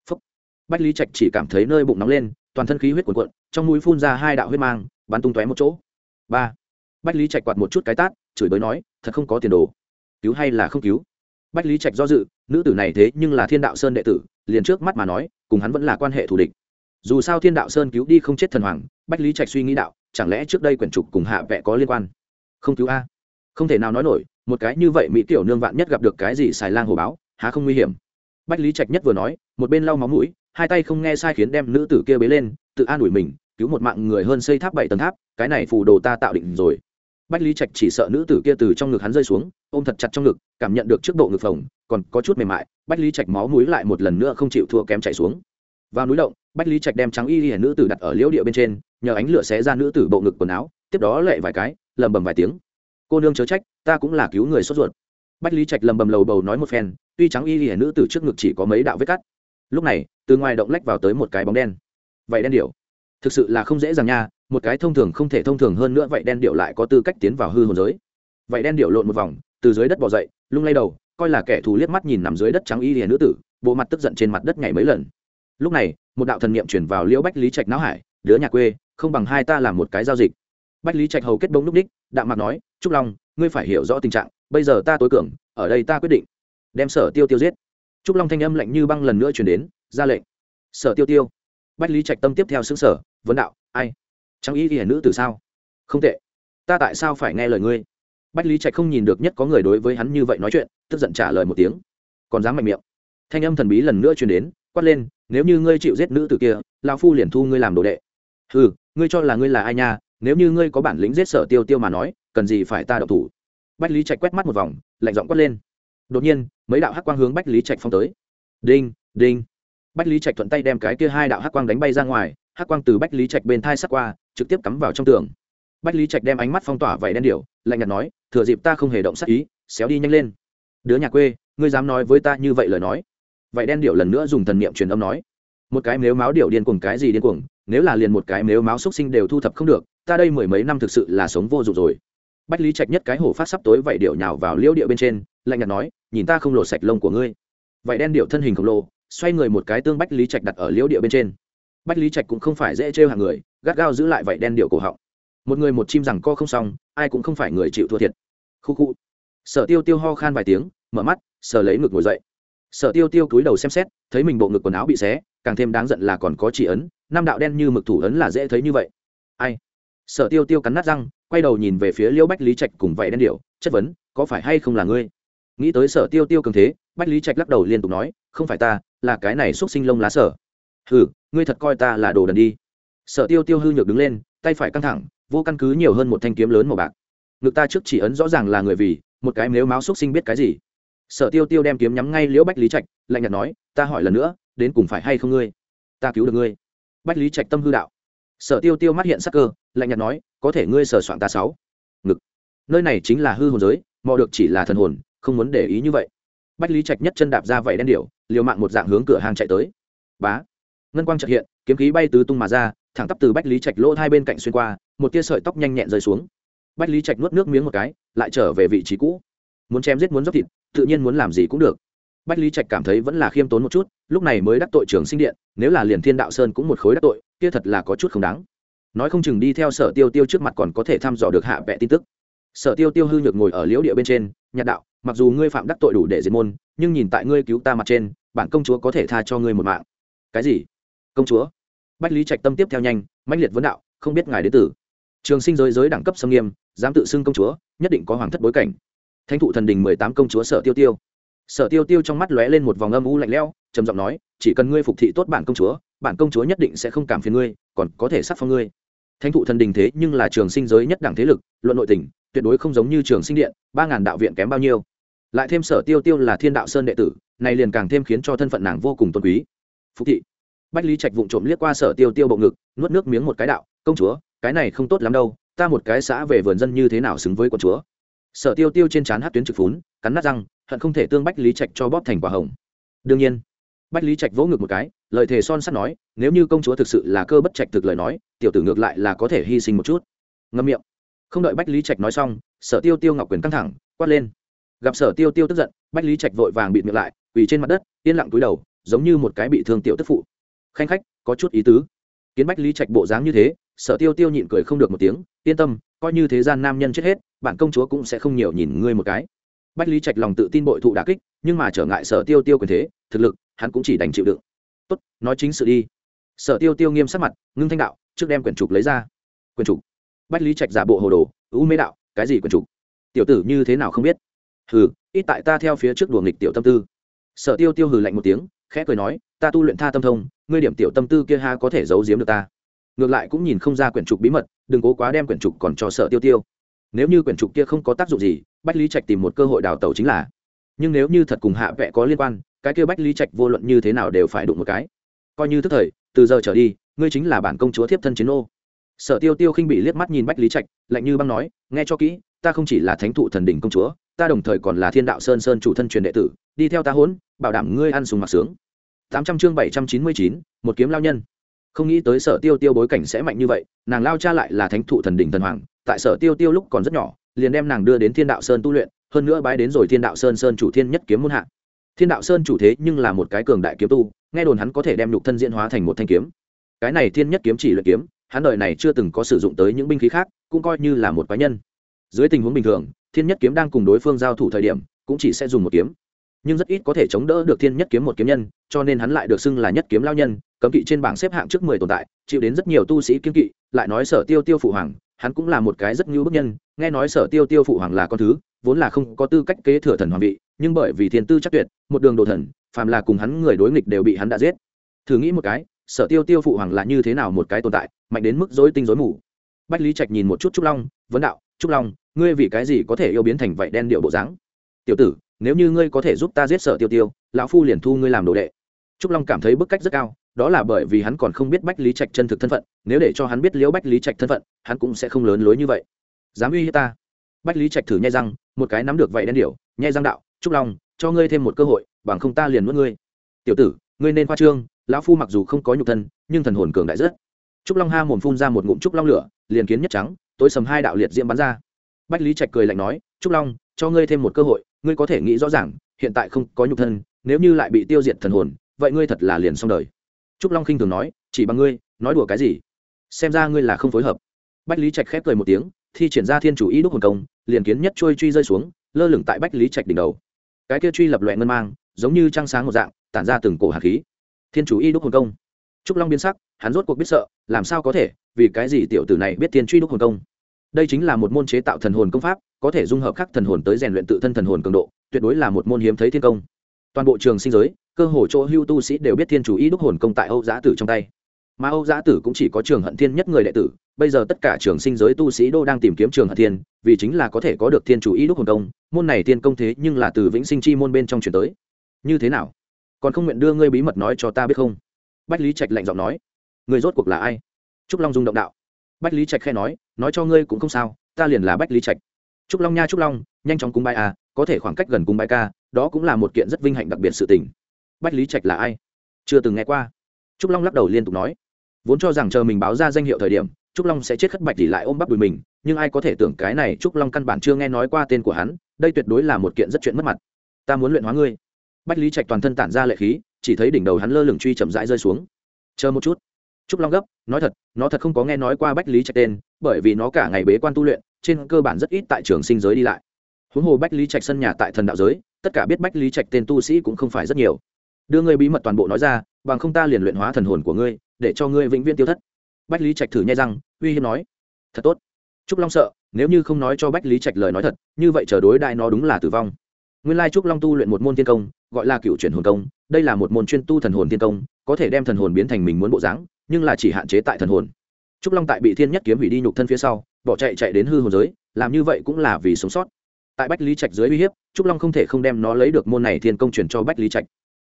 Phúc. bách lý trạch chỉ cảm thấy nơi bụng nóng lên, toàn thân khí huyết cuồn cuộn, trong mũi phun ra hai đạo huyết mang, bắn tung tóe một chỗ. Ba. Bách lý trạch quạt một chút cái tát, chửi bới nói, thật không có tiền đồ. Cứu hay là không cứu? Bách lý trạch do dự nữ tử này thế nhưng là thiên đạo sơn đệ tử, liền trước mắt mà nói, cùng hắn vẫn là quan hệ thù địch. Dù sao thiên đạo sơn cứu đi không chết thần hoàng, bách lý trạch suy nghĩ đạo, chẳng lẽ trước đây quyển trục cùng hạ vẽ có liên quan? Không cứu a. Không thể nào nói nổi, một cái như vậy mỹ tiểu nương vạn nhất gặp được cái gì xài lang hồ báo, há không nguy hiểm. Bách lý trạch nhất vừa nói, một bên lau máu mũi, hai tay không nghe sai khiến đem nữ tử kia bế lên, tự an ủi mình, cứu một mạng người hơn xây tháp bảy tầng tháp, cái này phù đồ ta tạo định rồi. Bách lý trạch chỉ sợ nữ tử kia từ trong ngực hắn rơi xuống, ôm thật chặt trong ngực, cảm nhận được trước độ ngực phồng còn có chút mềm mại, bách lý trạch máu núi lại một lần nữa không chịu thua kém chạy xuống. Vào núi động, bách lý trạch đem trắng y hiển nữ tử đặt ở liễu địa bên trên, nhờ ánh lửa xé ra nữ tử bộ ngực quần áo, tiếp đó lệ vài cái lầm bầm vài tiếng. Cô nương chớ trách, ta cũng là cứu người sốt ruột. Bách lý trạch lầm bầm lầu bầu nói một phen, tuy trắng y hiển nữ tử trước ngực chỉ có mấy đạo vết cắt. Lúc này, từ ngoài động lách vào tới một cái bóng đen. Vậy đen điệu thực sự là không dễ dàng nha, một cái thông thường không thể thông thường hơn nữa vậy đen điệu lại có tư cách tiến vào hư hồn giới. Vậy đen điệu lộn một vòng, từ dưới đất bỏ dậy, lung lay đầu coi là kẻ thù liếc mắt nhìn nằm dưới đất trắng y hiển nữ tử, bộ mặt tức giận trên mặt đất nhảy mấy lần. Lúc này, một đạo thần niệm chuyển vào liễu bách lý trạch não hải, đứa nhà quê, không bằng hai ta làm một cái giao dịch. Bách lý trạch hầu kết bông lúc đích, đạm mặt nói, trúc long, ngươi phải hiểu rõ tình trạng, bây giờ ta tối cường, ở đây ta quyết định, đem sở tiêu tiêu giết. Trúc long thanh âm lạnh như băng lần nữa chuyển đến, ra lệnh. Sở tiêu tiêu? Bách lý trạch tâm tiếp theo xứng sở vấn đạo, ai? Trắng y ghi nữ tử sao? Không tệ. Ta tại sao phải nghe lời ngươi? Bách lý trạch không nhìn được nhất có người đối với hắn như vậy nói chuyện, tức giận trả lời một tiếng. Còn dám mạnh miệng. Thanh âm thần bí lần nữa truyền đến, quát lên, nếu như ngươi chịu giết nữ tử kia lao phu liền thu ngươi làm đồ đệ. Ừ ngươi cho là ngươi là ai nha? Nếu như ngươi có bản lĩnh giết sở tiêu tiêu mà nói, cần gì phải ta độc thủ? Bách lý trạch quét mắt một vòng, lạnh giọng quát lên. Đột nhiên, mấy đạo hắc quang hướng bách lý trạch phong tới. Đinh đinh. Bách lý trạch thuận tay đem cái kia hai đạo hắc quang đánh bay ra ngoài, hắc quang từ bách lý trạch bên thai sắt qua, trực tiếp cắm vào trong tường. Bách lý trạch đem ánh mắt phong tỏa vảy đen điệu lạnh nhạt nói, thừa dịp ta không hề động sắc ý, xéo đi nhanh lên. Đứa nhà quê, ngươi dám nói với ta như vậy lời nói? Vậy đen điệu lần nữa dùng thần niệm truyền âm nói, một cái nếu máu điệu điên cuồng cái gì điên cuồng, nếu là liền một cái nếu máu xuất sinh đều thu thập không được, ta đây mười mấy năm thực sự là sống vô dụng rồi. Bách lý trạch nhất cái hổ phát sắp tối vậy điệu nhào vào liễu điệu bên trên, lạnh nhạt nói, nhìn ta không lột sạch lông của ngươi. Vậy đen điệu thân hình khổng lồ, xoay người một cái tương bách lý trạch đặt ở liễu điệu bên trên. Bách lý trạch cũng không phải dễ trêu hàng người, gắt gao giữ lại vậy đen điệu cổ họng. Một người một chim rằng co không xong ai cũng không phải người chịu thua thiệt. Khu khu. Sở tiêu tiêu ho khan vài tiếng, mở mắt Sở lấy ngực ngồi dậy. Sở tiêu tiêu cúi đầu xem xét, thấy mình bộ ngực quần áo bị xé, càng thêm đáng giận là còn có chỉ ấn, năm đạo đen như mực thủ ấn là dễ thấy như vậy. Ai? Sở tiêu tiêu cắn nát răng, quay đầu nhìn về phía liễu bách lý trạch cùng vậy đen điệu chất vấn, có phải hay không là ngươi? Nghĩ tới sở tiêu tiêu cường thế, bách lý trạch lắc đầu liên tục nói, không phải ta, là cái này x u ấ t sinh lông lá sở. Hừ, ngươi thật coi ta là đồ đần đi. Sở tiêu tiêu hư nhược đứng lên, tay phải căng thẳng vô căn cứ nhiều hơn một thanh kiếm lớn màu bạc. Ngực ta trước chỉ ấn rõ ràng là người vì, một cái nếu máu xúc sinh biết cái gì? Sở tiêu tiêu đem kiếm nhắm ngay liễu bách lý trạch, lạnh nhạt nói, ta hỏi lần nữa, đến cùng phải hay không ngươi? Ta cứu được ngươi. Bách lý trạch tâm hư đạo. Sở tiêu tiêu mắt hiện sắc cơ, lạnh nhạt nói, có thể ngươi sở soạn ta sáu. Ngực. Nơi này chính là hư hồn giới, mò được chỉ là thần hồn, không muốn để ý như vậy. Bách lý trạch nhất chân đạp ra vậy đen điệu liều mạng một dạng hướng cửa hàng chạy tới. Bá. Ngân quang trật hiện, kiếm khí bay tứ tung mà ra, thẳng tắp từ bách lý trạch lỗ hai bên cạnh xuyên qua một tia sợi tóc nhanh nhẹn rơi xuống. Bách lý trạch nuốt nước miếng một cái, lại trở về vị trí cũ. Muốn chém giết muốn dốc thịt, tự nhiên muốn làm gì cũng được. Bách lý trạch cảm thấy vẫn là khiêm tốn một chút, lúc này mới đắc tội trường sinh điện, nếu là liền thiên đạo sơn cũng một khối đắc tội, kia thật là có chút không đáng. Nói không chừng đi theo sở tiêu tiêu trước mặt còn có thể thăm dò được hạ vẽ tin tức. Sở tiêu tiêu hư nhược ngồi ở liễu địa bên trên, nhạt đạo, mặc dù ngươi phạm đắc tội đủ để diệt môn, nhưng nhìn tại ngươi cứu ta mặt trên, bản công chúa có thể tha cho ngươi một mạng. Cái gì? Công chúa? Bách lý trạch tâm tiếp theo nhanh, mãnh liệt vấn đạo, không biết ngài đến tử trường sinh giới giới đẳng cấp xâm nghiêm, dám tự xưng công chúa, nhất định có hoàng thất bối cảnh. Thánh thụ thần đình mười tám công chúa sở tiêu tiêu. Sở tiêu tiêu trong mắt lóe lên một vòng âm u lạnh lẽo, trầm giọng nói, chỉ cần ngươi phục thị tốt bản công chúa, bản công chúa nhất định sẽ không cảm phiền ngươi, còn có thể sắc phong ngươi. Thánh thụ thần đình thế nhưng là trường sinh giới nhất đẳng thế lực, luận nội tình, tuyệt đối không giống như trường sinh điện, ba ngàn đạo viện kém bao nhiêu. Lại thêm sở tiêu tiêu là thiên đạo sơn đệ tử, này liền càng thêm khiến cho thân phận nàng vô cùng tôn quý. Phúc thị. Bách lý trạch vụng trộm liếc qua sở tiêu tiêu bộ ngực, nuốt nước miếng một cái đạo, công chúa cái này không tốt lắm đâu, ta một cái xã về vườn dân như thế nào xứng với quận chúa? Sở tiêu tiêu trên trán hát tuyến trực phún, cắn nát răng, hận không thể tương bách lý trạch cho bóp thành quả hồng. Đương nhiên, bách lý trạch vỗ ngực một cái, lời thề son sắt nói, nếu như công chúa thực sự là cơ bất trạch thực lời nói, tiểu tử ngược lại là có thể hy sinh một chút. Ngâm miệng. Không đợi bách lý trạch nói xong, sở tiêu tiêu ngọc quyền căng thẳng, quát lên. Gặp sở tiêu tiêu tức giận, bách lý trạch vội vàng bịt miệng lại, quỳ trên mặt đất, yên lặng túi đầu, giống như một cái bị thương tiểu tức phụ. Khanh khách, có chút ý tứ kiến bách lý trạch bộ dáng như thế, sở tiêu tiêu nhịn cười không được một tiếng, yên tâm, coi như thế gian nam nhân chết hết, bản công chúa cũng sẽ không nhiều nhìn ngươi một cái. Bách lý trạch lòng tự tin bội thụ đà kích, nhưng mà trở ngại sở tiêu tiêu quyền thế, thực lực, hắn cũng chỉ đành chịu đựng. Tốt, nói chính sự đi. Sở tiêu tiêu nghiêm sắc mặt, ngưng thanh đạo, trước đem quyển trục lấy ra. Quyển trục. Bách lý trạch giả bộ hồ đồ, ưu mê đạo, cái gì quyển trục? Tiểu tử như thế nào không biết? Hừ, ít tại ta theo phía trước đùa nghịch tiểu tâm tư. Sở tiêu tiêu hừ lạnh một tiếng khẽ cười nói, ta tu luyện tha tâm thông, ngươi điểm tiểu tâm tư kia ha có thể giấu giếm được ta. Ngược lại cũng nhìn không ra quyển trục bí mật, đừng cố quá đem quyển trục còn cho sợ tiêu tiêu. Nếu như quyển trục kia không có tác dụng gì, bách lý trạch tìm một cơ hội đào tẩu chính là. Nhưng nếu như thật cùng hạ vẽ có liên quan, cái kia bách lý trạch vô luận như thế nào đều phải đụng một cái. Coi như tức thời, từ giờ trở đi, ngươi chính là bản công chúa thiếp thân chiến ô. Sở tiêu tiêu khinh bị liếc mắt nhìn bách lý trạch, lạnh như băng nói, nghe cho kỹ, ta không chỉ là thánh thụ thần đỉnh công chúa ta đồng thời còn là thiên đạo sơn sơn chủ thân truyền đệ tử, đi theo ta hỗn bảo đảm ngươi ăn sùng mặc sướng. Tám trăm chương bảy trăm chín mươi chín, một kiếm lao nhân. Không nghĩ tới sở tiêu tiêu bối cảnh sẽ mạnh như vậy, nàng lao cha lại là thánh thụ thần đỉnh thần hoàng, tại sở tiêu tiêu lúc còn rất nhỏ, liền đem nàng đưa đến thiên đạo sơn tu luyện, hơn nữa bái đến rồi thiên đạo sơn sơn chủ thiên nhất kiếm môn hạ. Thiên đạo sơn chủ thế nhưng là một cái cường đại kiếm tu, nghe đồn hắn có thể đem nhục thân diễn hóa thành một thanh kiếm. Cái này thiên nhất kiếm chỉ luyện kiếm, hắn đời này chưa từng có sử dụng tới những binh khí khác, cũng coi như là một cá nhân dưới tình huống bình thường, thiên nhất kiếm đang cùng đối phương giao thủ thời điểm, cũng chỉ sẽ dùng một kiếm. Nhưng rất ít có thể chống đỡ được thiên nhất kiếm một kiếm nhân, cho nên hắn lại được xưng là nhất kiếm lao nhân, cấm kỵ trên bảng xếp hạng trước mười tồn tại, chịu đến rất nhiều tu sĩ kiếm kỵ, lại nói sở tiêu tiêu phụ hoàng, hắn cũng là một cái rất ngưu bức nhân, nghe nói sở tiêu tiêu phụ hoàng là con thứ, vốn là không có tư cách kế thừa thần hoàng vị, nhưng bởi vì thiên tư chắc tuyệt, một đường đồ thần, phàm là cùng hắn người đối nghịch đều bị hắn đã giết. Thử nghĩ một cái, sở tiêu tiêu phụ hoàng là như thế nào một cái tồn tại, mạnh đến mức dối tinh dối mù. Bách lý trạch nhìn một chút trúc long, vấn đạo trúc long, ngươi vì cái gì có thể yêu biến thành vậy đen điệu bộ dáng? Tiểu tử, nếu như ngươi có thể giúp ta giết sở tiêu tiêu, lão phu liền thu ngươi làm đồ đệ. Trúc long cảm thấy bức cách rất cao, đó là bởi vì hắn còn không biết bách lý trạch chân thực thân phận, nếu để cho hắn biết liễu bách lý trạch thân phận, hắn cũng sẽ không lớn lối như vậy. Dám uy hiếp ta. Bách lý trạch thử nhai răng, một cái nắm được vậy đen điệu, nhai răng đạo, trúc long, cho ngươi thêm một cơ hội, bằng không ta liền nuốt ngươi. Tiểu tử, ngươi nên khoa trương, lão phu mặc dù không có nhục thân, nhưng thần hồn cường đại rất trúc long ha mồm phun ra một ngụm trúc long lửa, liền kiến nhất trắng, tối sầm hai đạo liệt diễm bắn ra. Bách lý trạch cười lạnh nói, trúc long, cho ngươi thêm một cơ hội, ngươi có thể nghĩ rõ ràng, hiện tại không có nhục thân, nếu như lại bị tiêu diệt thần hồn, vậy ngươi thật là liền xong đời. Trúc long khinh thường nói, chỉ bằng ngươi, nói đùa cái gì? Xem ra ngươi là không phối hợp. Bách lý trạch khép cười một tiếng, thi triển ra thiên chủ ý đúc hồn công, liền kiến nhất trôi truy rơi xuống, lơ lửng tại bách lý trạch đỉnh đầu. Cái kia truy lập loẹ ngân mang, giống như trăng sáng một dạng, tản ra từng cổ hạt khí. Thiên chủ y đúc hồn công. Trúc long biến sắc hắn rốt cuộc biết sợ, làm sao có thể, vì cái gì tiểu tử này biết thiên truy đúc hồn công? Đây chính là một môn chế tạo thần hồn công pháp, có thể dung hợp khắc thần hồn tới rèn luyện tự thân thần hồn cường độ, tuyệt đối là một môn hiếm thấy thiên công. Toàn bộ trường sinh giới, cơ hồ chỗ hưu tu sĩ đều biết thiên chủ y đúc hồn công tại âu giã tử trong tay. Mà âu giã tử cũng chỉ có trường hận thiên nhất người đệ tử, bây giờ tất cả trường sinh giới tu sĩ đô đang tìm kiếm trường hận thiên, vì chính là có thể có được thiên chủ y đúc hồn công, môn này tiên công thế nhưng là từ vĩnh sinh chi môn bên trong chuyển tới. Như thế nào? Còn không nguyện đưa ngươi bí mật nói cho ta biết không? Bách lý trạch lạnh giọng nói người rốt cuộc là ai? Trúc long dung động đạo. Bách lý trạch khe nói nói cho ngươi cũng không sao, ta liền là bách lý trạch. Trúc long nha trúc long, nhanh chóng cung bài a, có thể khoảng cách gần cung bài ca, đó cũng là một kiện rất vinh hạnh đặc biệt sự tình. Bách lý trạch là ai? Chưa từng nghe qua. Trúc long lắc đầu liên tục nói. Vốn cho rằng chờ mình báo ra danh hiệu thời điểm, trúc long sẽ chết khất bạch thì lại ôm bắp đùi mình, nhưng ai có thể tưởng cái này trúc long căn bản chưa nghe nói qua tên của hắn, đây tuyệt đối là một kiện rất chuyện mất mặt. Ta muốn luyện hóa ngươi. Bách lý trạch toàn thân tản ra lệ khí, chỉ thấy đỉnh đầu hắn lơ lửng truy chậm rãi rơi xuống. Chờ một chút trúc long gấp, nói thật, nó thật không có nghe nói qua bách lý trạch tên, bởi vì nó cả ngày bế quan tu luyện, trên cơ bản rất ít tại trường sinh giới đi lại. Huống hồ bách lý trạch sân nhà tại thần đạo giới, tất cả biết bách lý trạch tên tu sĩ cũng không phải rất nhiều. Đưa ngươi bí mật toàn bộ nói ra, bằng không ta liền luyện hóa thần hồn của ngươi, để cho ngươi vĩnh viễn tiêu thất. Bách lý trạch thử nhai răng, uy hiếp nói, thật tốt. Trúc long sợ, nếu như không nói cho bách lý trạch lời nói thật, như vậy chờ đối đại nó đúng là tử vong. Nguyên lai trúc long tu luyện một môn thiên công, gọi là cựu chuyển hồn công, đây là một môn chuyên tu thần hồn thiên công, có thể đem thần hồn biến thành mình muốn bộ dáng nhưng là chỉ hạn chế tại thần hồn. Trúc long tại bị thiên nhất kiếm hủy đi nhục thân phía sau, bỏ chạy chạy đến hư hồn giới, làm như vậy cũng là vì sống sót. Tại bách lý trạch dưới uy hiếp, trúc long không thể không đem nó lấy được môn này thiên công truyền cho bách lý trạch.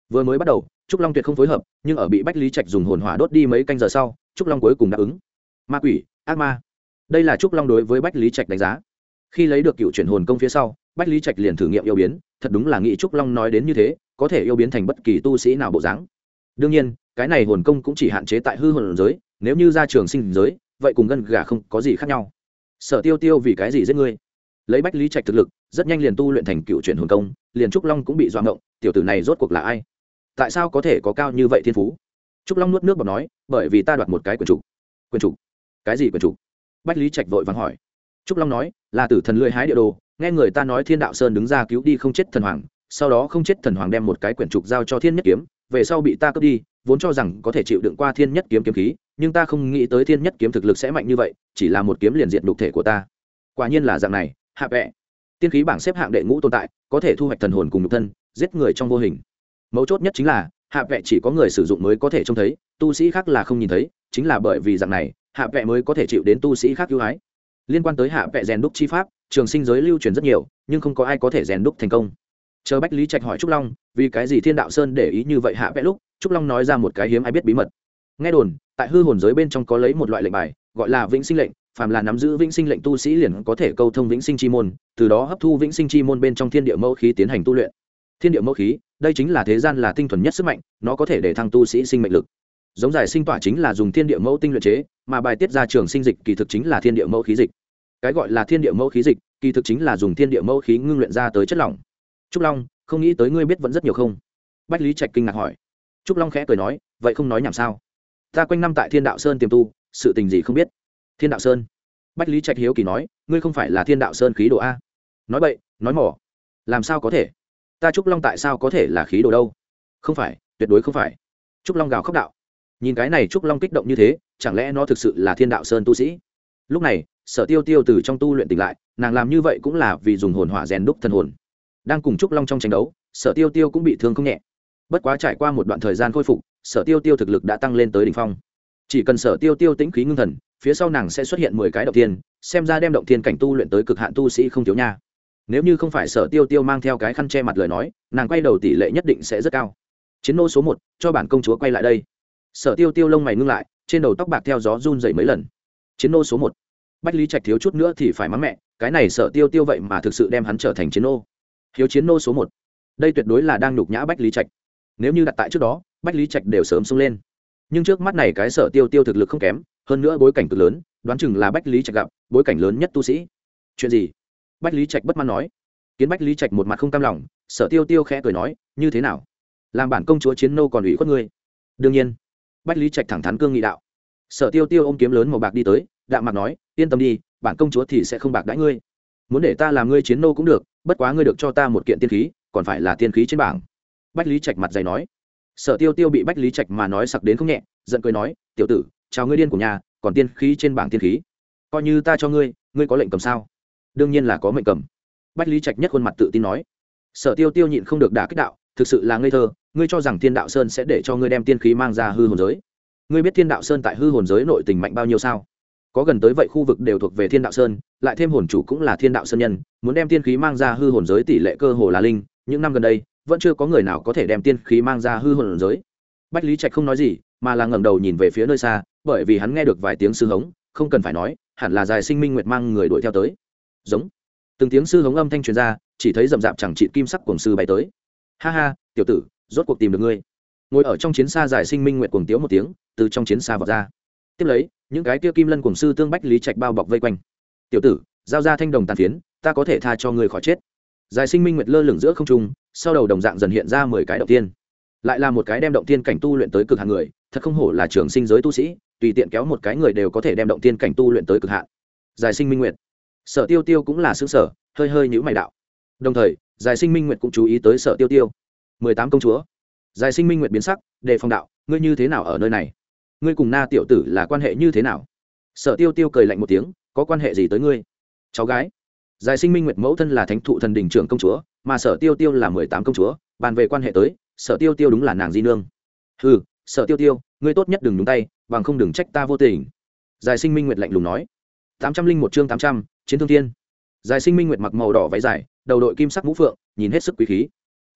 Vừa mới bắt đầu, trúc long tuyệt không phối hợp, nhưng ở bị bách lý trạch dùng hồn hỏa đốt đi mấy canh giờ sau, trúc long cuối cùng đáp ứng. Ma quỷ, ác ma. Đây là trúc long đối với bách lý trạch đánh giá. Khi lấy được cựu chuyển hồn công phía sau, bách lý trạch liền thử nghiệm yêu biến, thật đúng là nghĩ trúc long nói đến như thế, có thể yêu biến thành bất kỳ tu sĩ nào bộ dáng. Đương nhiên cái này hồn công cũng chỉ hạn chế tại hư hồn giới, nếu như ra trường sinh giới, vậy cùng gân gà không có gì khác nhau. Sở tiêu tiêu vì cái gì giết ngươi? Lấy bách lý trạch thực lực, rất nhanh liền tu luyện thành cựu chuyển hồn công, liền trúc long cũng bị doạng ngộng, tiểu tử này rốt cuộc là ai? Tại sao có thể có cao như vậy thiên phú? Trúc long nuốt nước bọt nói, bởi vì ta đoạt một cái quyền trục quyền trục cái gì quyền trục bách lý trạch vội vàng hỏi. Trúc long nói, là tử thần lưỡi hái địa đồ, nghe người ta nói thiên đạo sơn đứng ra cứu đi không chết thần hoàng, sau đó không chết thần hoàng đem một cái quyển trục giao cho thiên nhất kiếm về sau bị ta cướp đi, vốn cho rằng có thể chịu đựng qua thiên nhất kiếm kiếm khí, nhưng ta không nghĩ tới thiên nhất kiếm thực lực sẽ mạnh như vậy, chỉ là một kiếm liền diện đục thể của ta. Quả nhiên là dạng này, hạ vẹ tiên khí bảng xếp hạng đệ ngũ tồn tại, có thể thu hoạch thần hồn cùng nhục thân, giết người trong vô hình. Mấu chốt nhất chính là, hạ vẹ chỉ có người sử dụng mới có thể trông thấy, tu sĩ khác là không nhìn thấy, chính là bởi vì dạng này, hạ vẹ mới có thể chịu đến tu sĩ khác ưu ái. Liên quan tới hạ vẹ rèn đúc chi pháp, trường sinh giới lưu truyền rất nhiều, nhưng không có ai có thể rèn đúc thành công chờ bách lý trạch hỏi trúc long, vì cái gì thiên đạo sơn để ý như vậy hạ vẽ lúc, trúc long nói ra một cái hiếm ai biết bí mật. Nghe đồn, tại hư hồn giới bên trong có lấy một loại lệnh bài, gọi là vĩnh sinh lệnh, phàm là nắm giữ vĩnh sinh lệnh tu sĩ liền có thể câu thông vĩnh sinh chi môn, từ đó hấp thu vĩnh sinh chi môn bên trong thiên địa mẫu khí tiến hành tu luyện. Thiên địa mẫu khí, đây chính là thế gian là tinh thuần nhất sức mạnh, nó có thể để thăng tu sĩ sinh mệnh lực. Giống giải sinh tỏa chính là dùng thiên địa mẫu tinh luyện chế, mà bài tiết ra trường sinh dịch kỳ thực chính là thiên địa mẫu khí dịch. Cái gọi là thiên địa mẫu khí dịch, kỳ thực chính là dùng thiên địa mẫu khí ngưng luyện ra tới chất lỏng trúc long, không nghĩ tới ngươi biết vẫn rất nhiều không? Bách lý trạch kinh ngạc hỏi. Trúc long khẽ cười nói, vậy không nói nhảm sao? Ta quanh năm tại thiên đạo sơn tiềm tu, sự tình gì không biết? Thiên đạo sơn. Bách lý trạch hiếu kỳ nói, ngươi không phải là thiên đạo sơn khí đồ a? Nói vậy nói mỏ. Làm sao có thể? Ta trúc long tại sao có thể là khí đồ đâu? Không phải, tuyệt đối không phải. Trúc long gào khóc đạo. Nhìn cái này trúc long kích động như thế, chẳng lẽ nó thực sự là thiên đạo sơn tu sĩ? Lúc này, sở tiêu tiêu từ trong tu luyện tỉnh lại, nàng làm như vậy cũng là vì dùng hồn hỏa rèn đúc thần hồn đang cùng trúc long trong tranh đấu, sở tiêu tiêu cũng bị thương không nhẹ. Bất quá trải qua một đoạn thời gian khôi phục, sở tiêu tiêu thực lực đã tăng lên tới đ ỉ n h phong. Chỉ cần sở tiêu tiêu tĩnh khí ngưng thần, phía sau nàng sẽ xuất hiện mười cái động tiên xem ra đem động tiên cảnh tu luyện tới cực hạn tu sĩ không thiếu nha. Nếu như không phải sở tiêu tiêu mang theo cái khăn che mặt lời nói, nàng quay đầu tỷ lệ nhất định sẽ rất cao. Chiến nô số một, cho bản công chúa quay lại đây. Sở tiêu tiêu lông mày ngưng lại, trên đầu tóc bạc theo gió run dậy mấy lần. Chiến nô số một. Bách lý trạch thiếu chút nữa thì phải mắng mẹ, cái này sở tiêu tiêu vậy mà thực sự đem hắn trở thành chiến nô hiếu chiến nô số một. Đây tuyệt đối là đang nhục nhã bách lý trạch. Nếu như đặt tại trước đó, bách lý trạch đều sớm xông lên. Nhưng trước mắt này cái sở tiêu tiêu thực lực không kém, hơn nữa bối cảnh cực lớn, đoán chừng là bách lý trạch gặp bối cảnh lớn nhất tu sĩ. Chuyện gì? Bách lý trạch bất mãn nói. Kiến bách lý trạch một mặt không cam lòng, sở tiêu tiêu khẽ cười nói, như thế nào? Làm bản công chúa chiến nô còn ủy khuất ngươi? Đương nhiên. Bách lý trạch thẳng thắn cương nghị đạo. Sở tiêu tiêu ô m kiếm lớn màu bạc đi tới, đạm mặt nói, yên tâm đi, bản công chúa thì sẽ không bạc đãi ngươi muốn để ta làm ngươi chiến nô cũng được, bất quá ngươi được cho ta một kiện tiên khí, còn phải là tiên khí trên bảng. Bách lý trạch mặt dày nói. Sở tiêu tiêu bị bách lý trạch mà nói sặc đến không nhẹ, giận cười nói, tiểu tử, chào ngươi điên của nhà, còn tiên khí trên bảng tiên khí. Coi như ta cho ngươi ngươi có lệnh cầm sao? Đương nhiên là có mệnh cầm. Bách lý trạch nhất khuôn mặt tự tin nói. Sở tiêu tiêu nhịn không được đả kích đạo, thực sự là ngây thơ, ngươi cho rằng thiên đạo sơn sẽ để cho ngươi đem tiên khí mang ra hư hồn giới. Ngươi biết thiên đạo sơn tại hư hồn giới nội tình mạnh bao nhiêu sao? Có gần tới vậy khu vực đều thuộc về thiên đạo sơn, lại thêm hồn chủ cũng là thiên đạo sơn nhân, muốn đem tiên khí mang ra hư hồn giới tỷ lệ cơ hồ là linh, những năm gần đây, vẫn chưa có người nào có thể đem tiên khí mang ra hư hồn giới. Bách lý trạch không nói gì, mà là ngẩng đầu nhìn về phía nơi xa, bởi vì hắn nghe được vài tiếng sư hống, không cần phải nói, hẳn là dài sinh minh nguyệt mang người đuổi theo tới. Giống. Từng tiếng sư hống âm thanh truyền ra, chỉ thấy rậm rạp chẳng trị kim sắc cuồng sư bay tới. Ha ha, tiểu tử, rốt cuộc tìm được ngươi. Ngồi ở trong chiến xa dài sinh minh nguyệt cuồng tiếu một tiếng, từ trong chiến xa vọt ra tiếp lấy, những cái kia kim lân cuồng sư tương bách lý trạch bao bọc vây quanh. Tiểu tử, giao ra thanh đồng tàn phiến, ta có thể tha cho ngươi khỏi chết. Dài sinh minh nguyệt lơ lửng giữa không trung, sau đầu đồng dạng dần hiện ra mười cái động tiên. Lại là một cái đem động tiên cảnh tu luyện tới cực hạn người, thật không hổ là trường sinh giới tu sĩ, tùy tiện kéo một cái người đều có thể đem động tiên cảnh tu luyện tới cực hạn. Dài sinh minh nguyệt. Sở tiêu tiêu cũng là xứ sở hơi hơi nhữ mày đạo. Đồng thời dài sinh minh nguyệt cũng chú ý tới sở tiêu tiêu. Mười tám công chúa. Dài sinh minh nguyệt biến sắc, đề phòng đạo, ngươi như thế nào ở nơi này? Ngươi cùng na tiểu tử là quan hệ như thế nào? Sở tiêu tiêu cười lạnh một tiếng, có quan hệ gì tới ngươi? Cháu gái. Dài sinh minh nguyệt mẫu thân là thánh thụ thần đình trưởng công chúa, mà sở tiêu tiêu là mười tám công chúa, bàn về quan hệ tới, sở tiêu tiêu đúng là nàng di nương. Ừ sở tiêu tiêu, ngươi tốt nhất đừng nhúng tay, bằng không đừng trách ta vô tình. Dài sinh minh nguyệt lạnh lùng nói. tám trăm linh một chương tám trăm, chiến thương thiên. Giải sinh minh nguyệt mặc màu đỏ váy dài, đầu đội kim sắc mũ phượng, nhìn hết sức quý khí.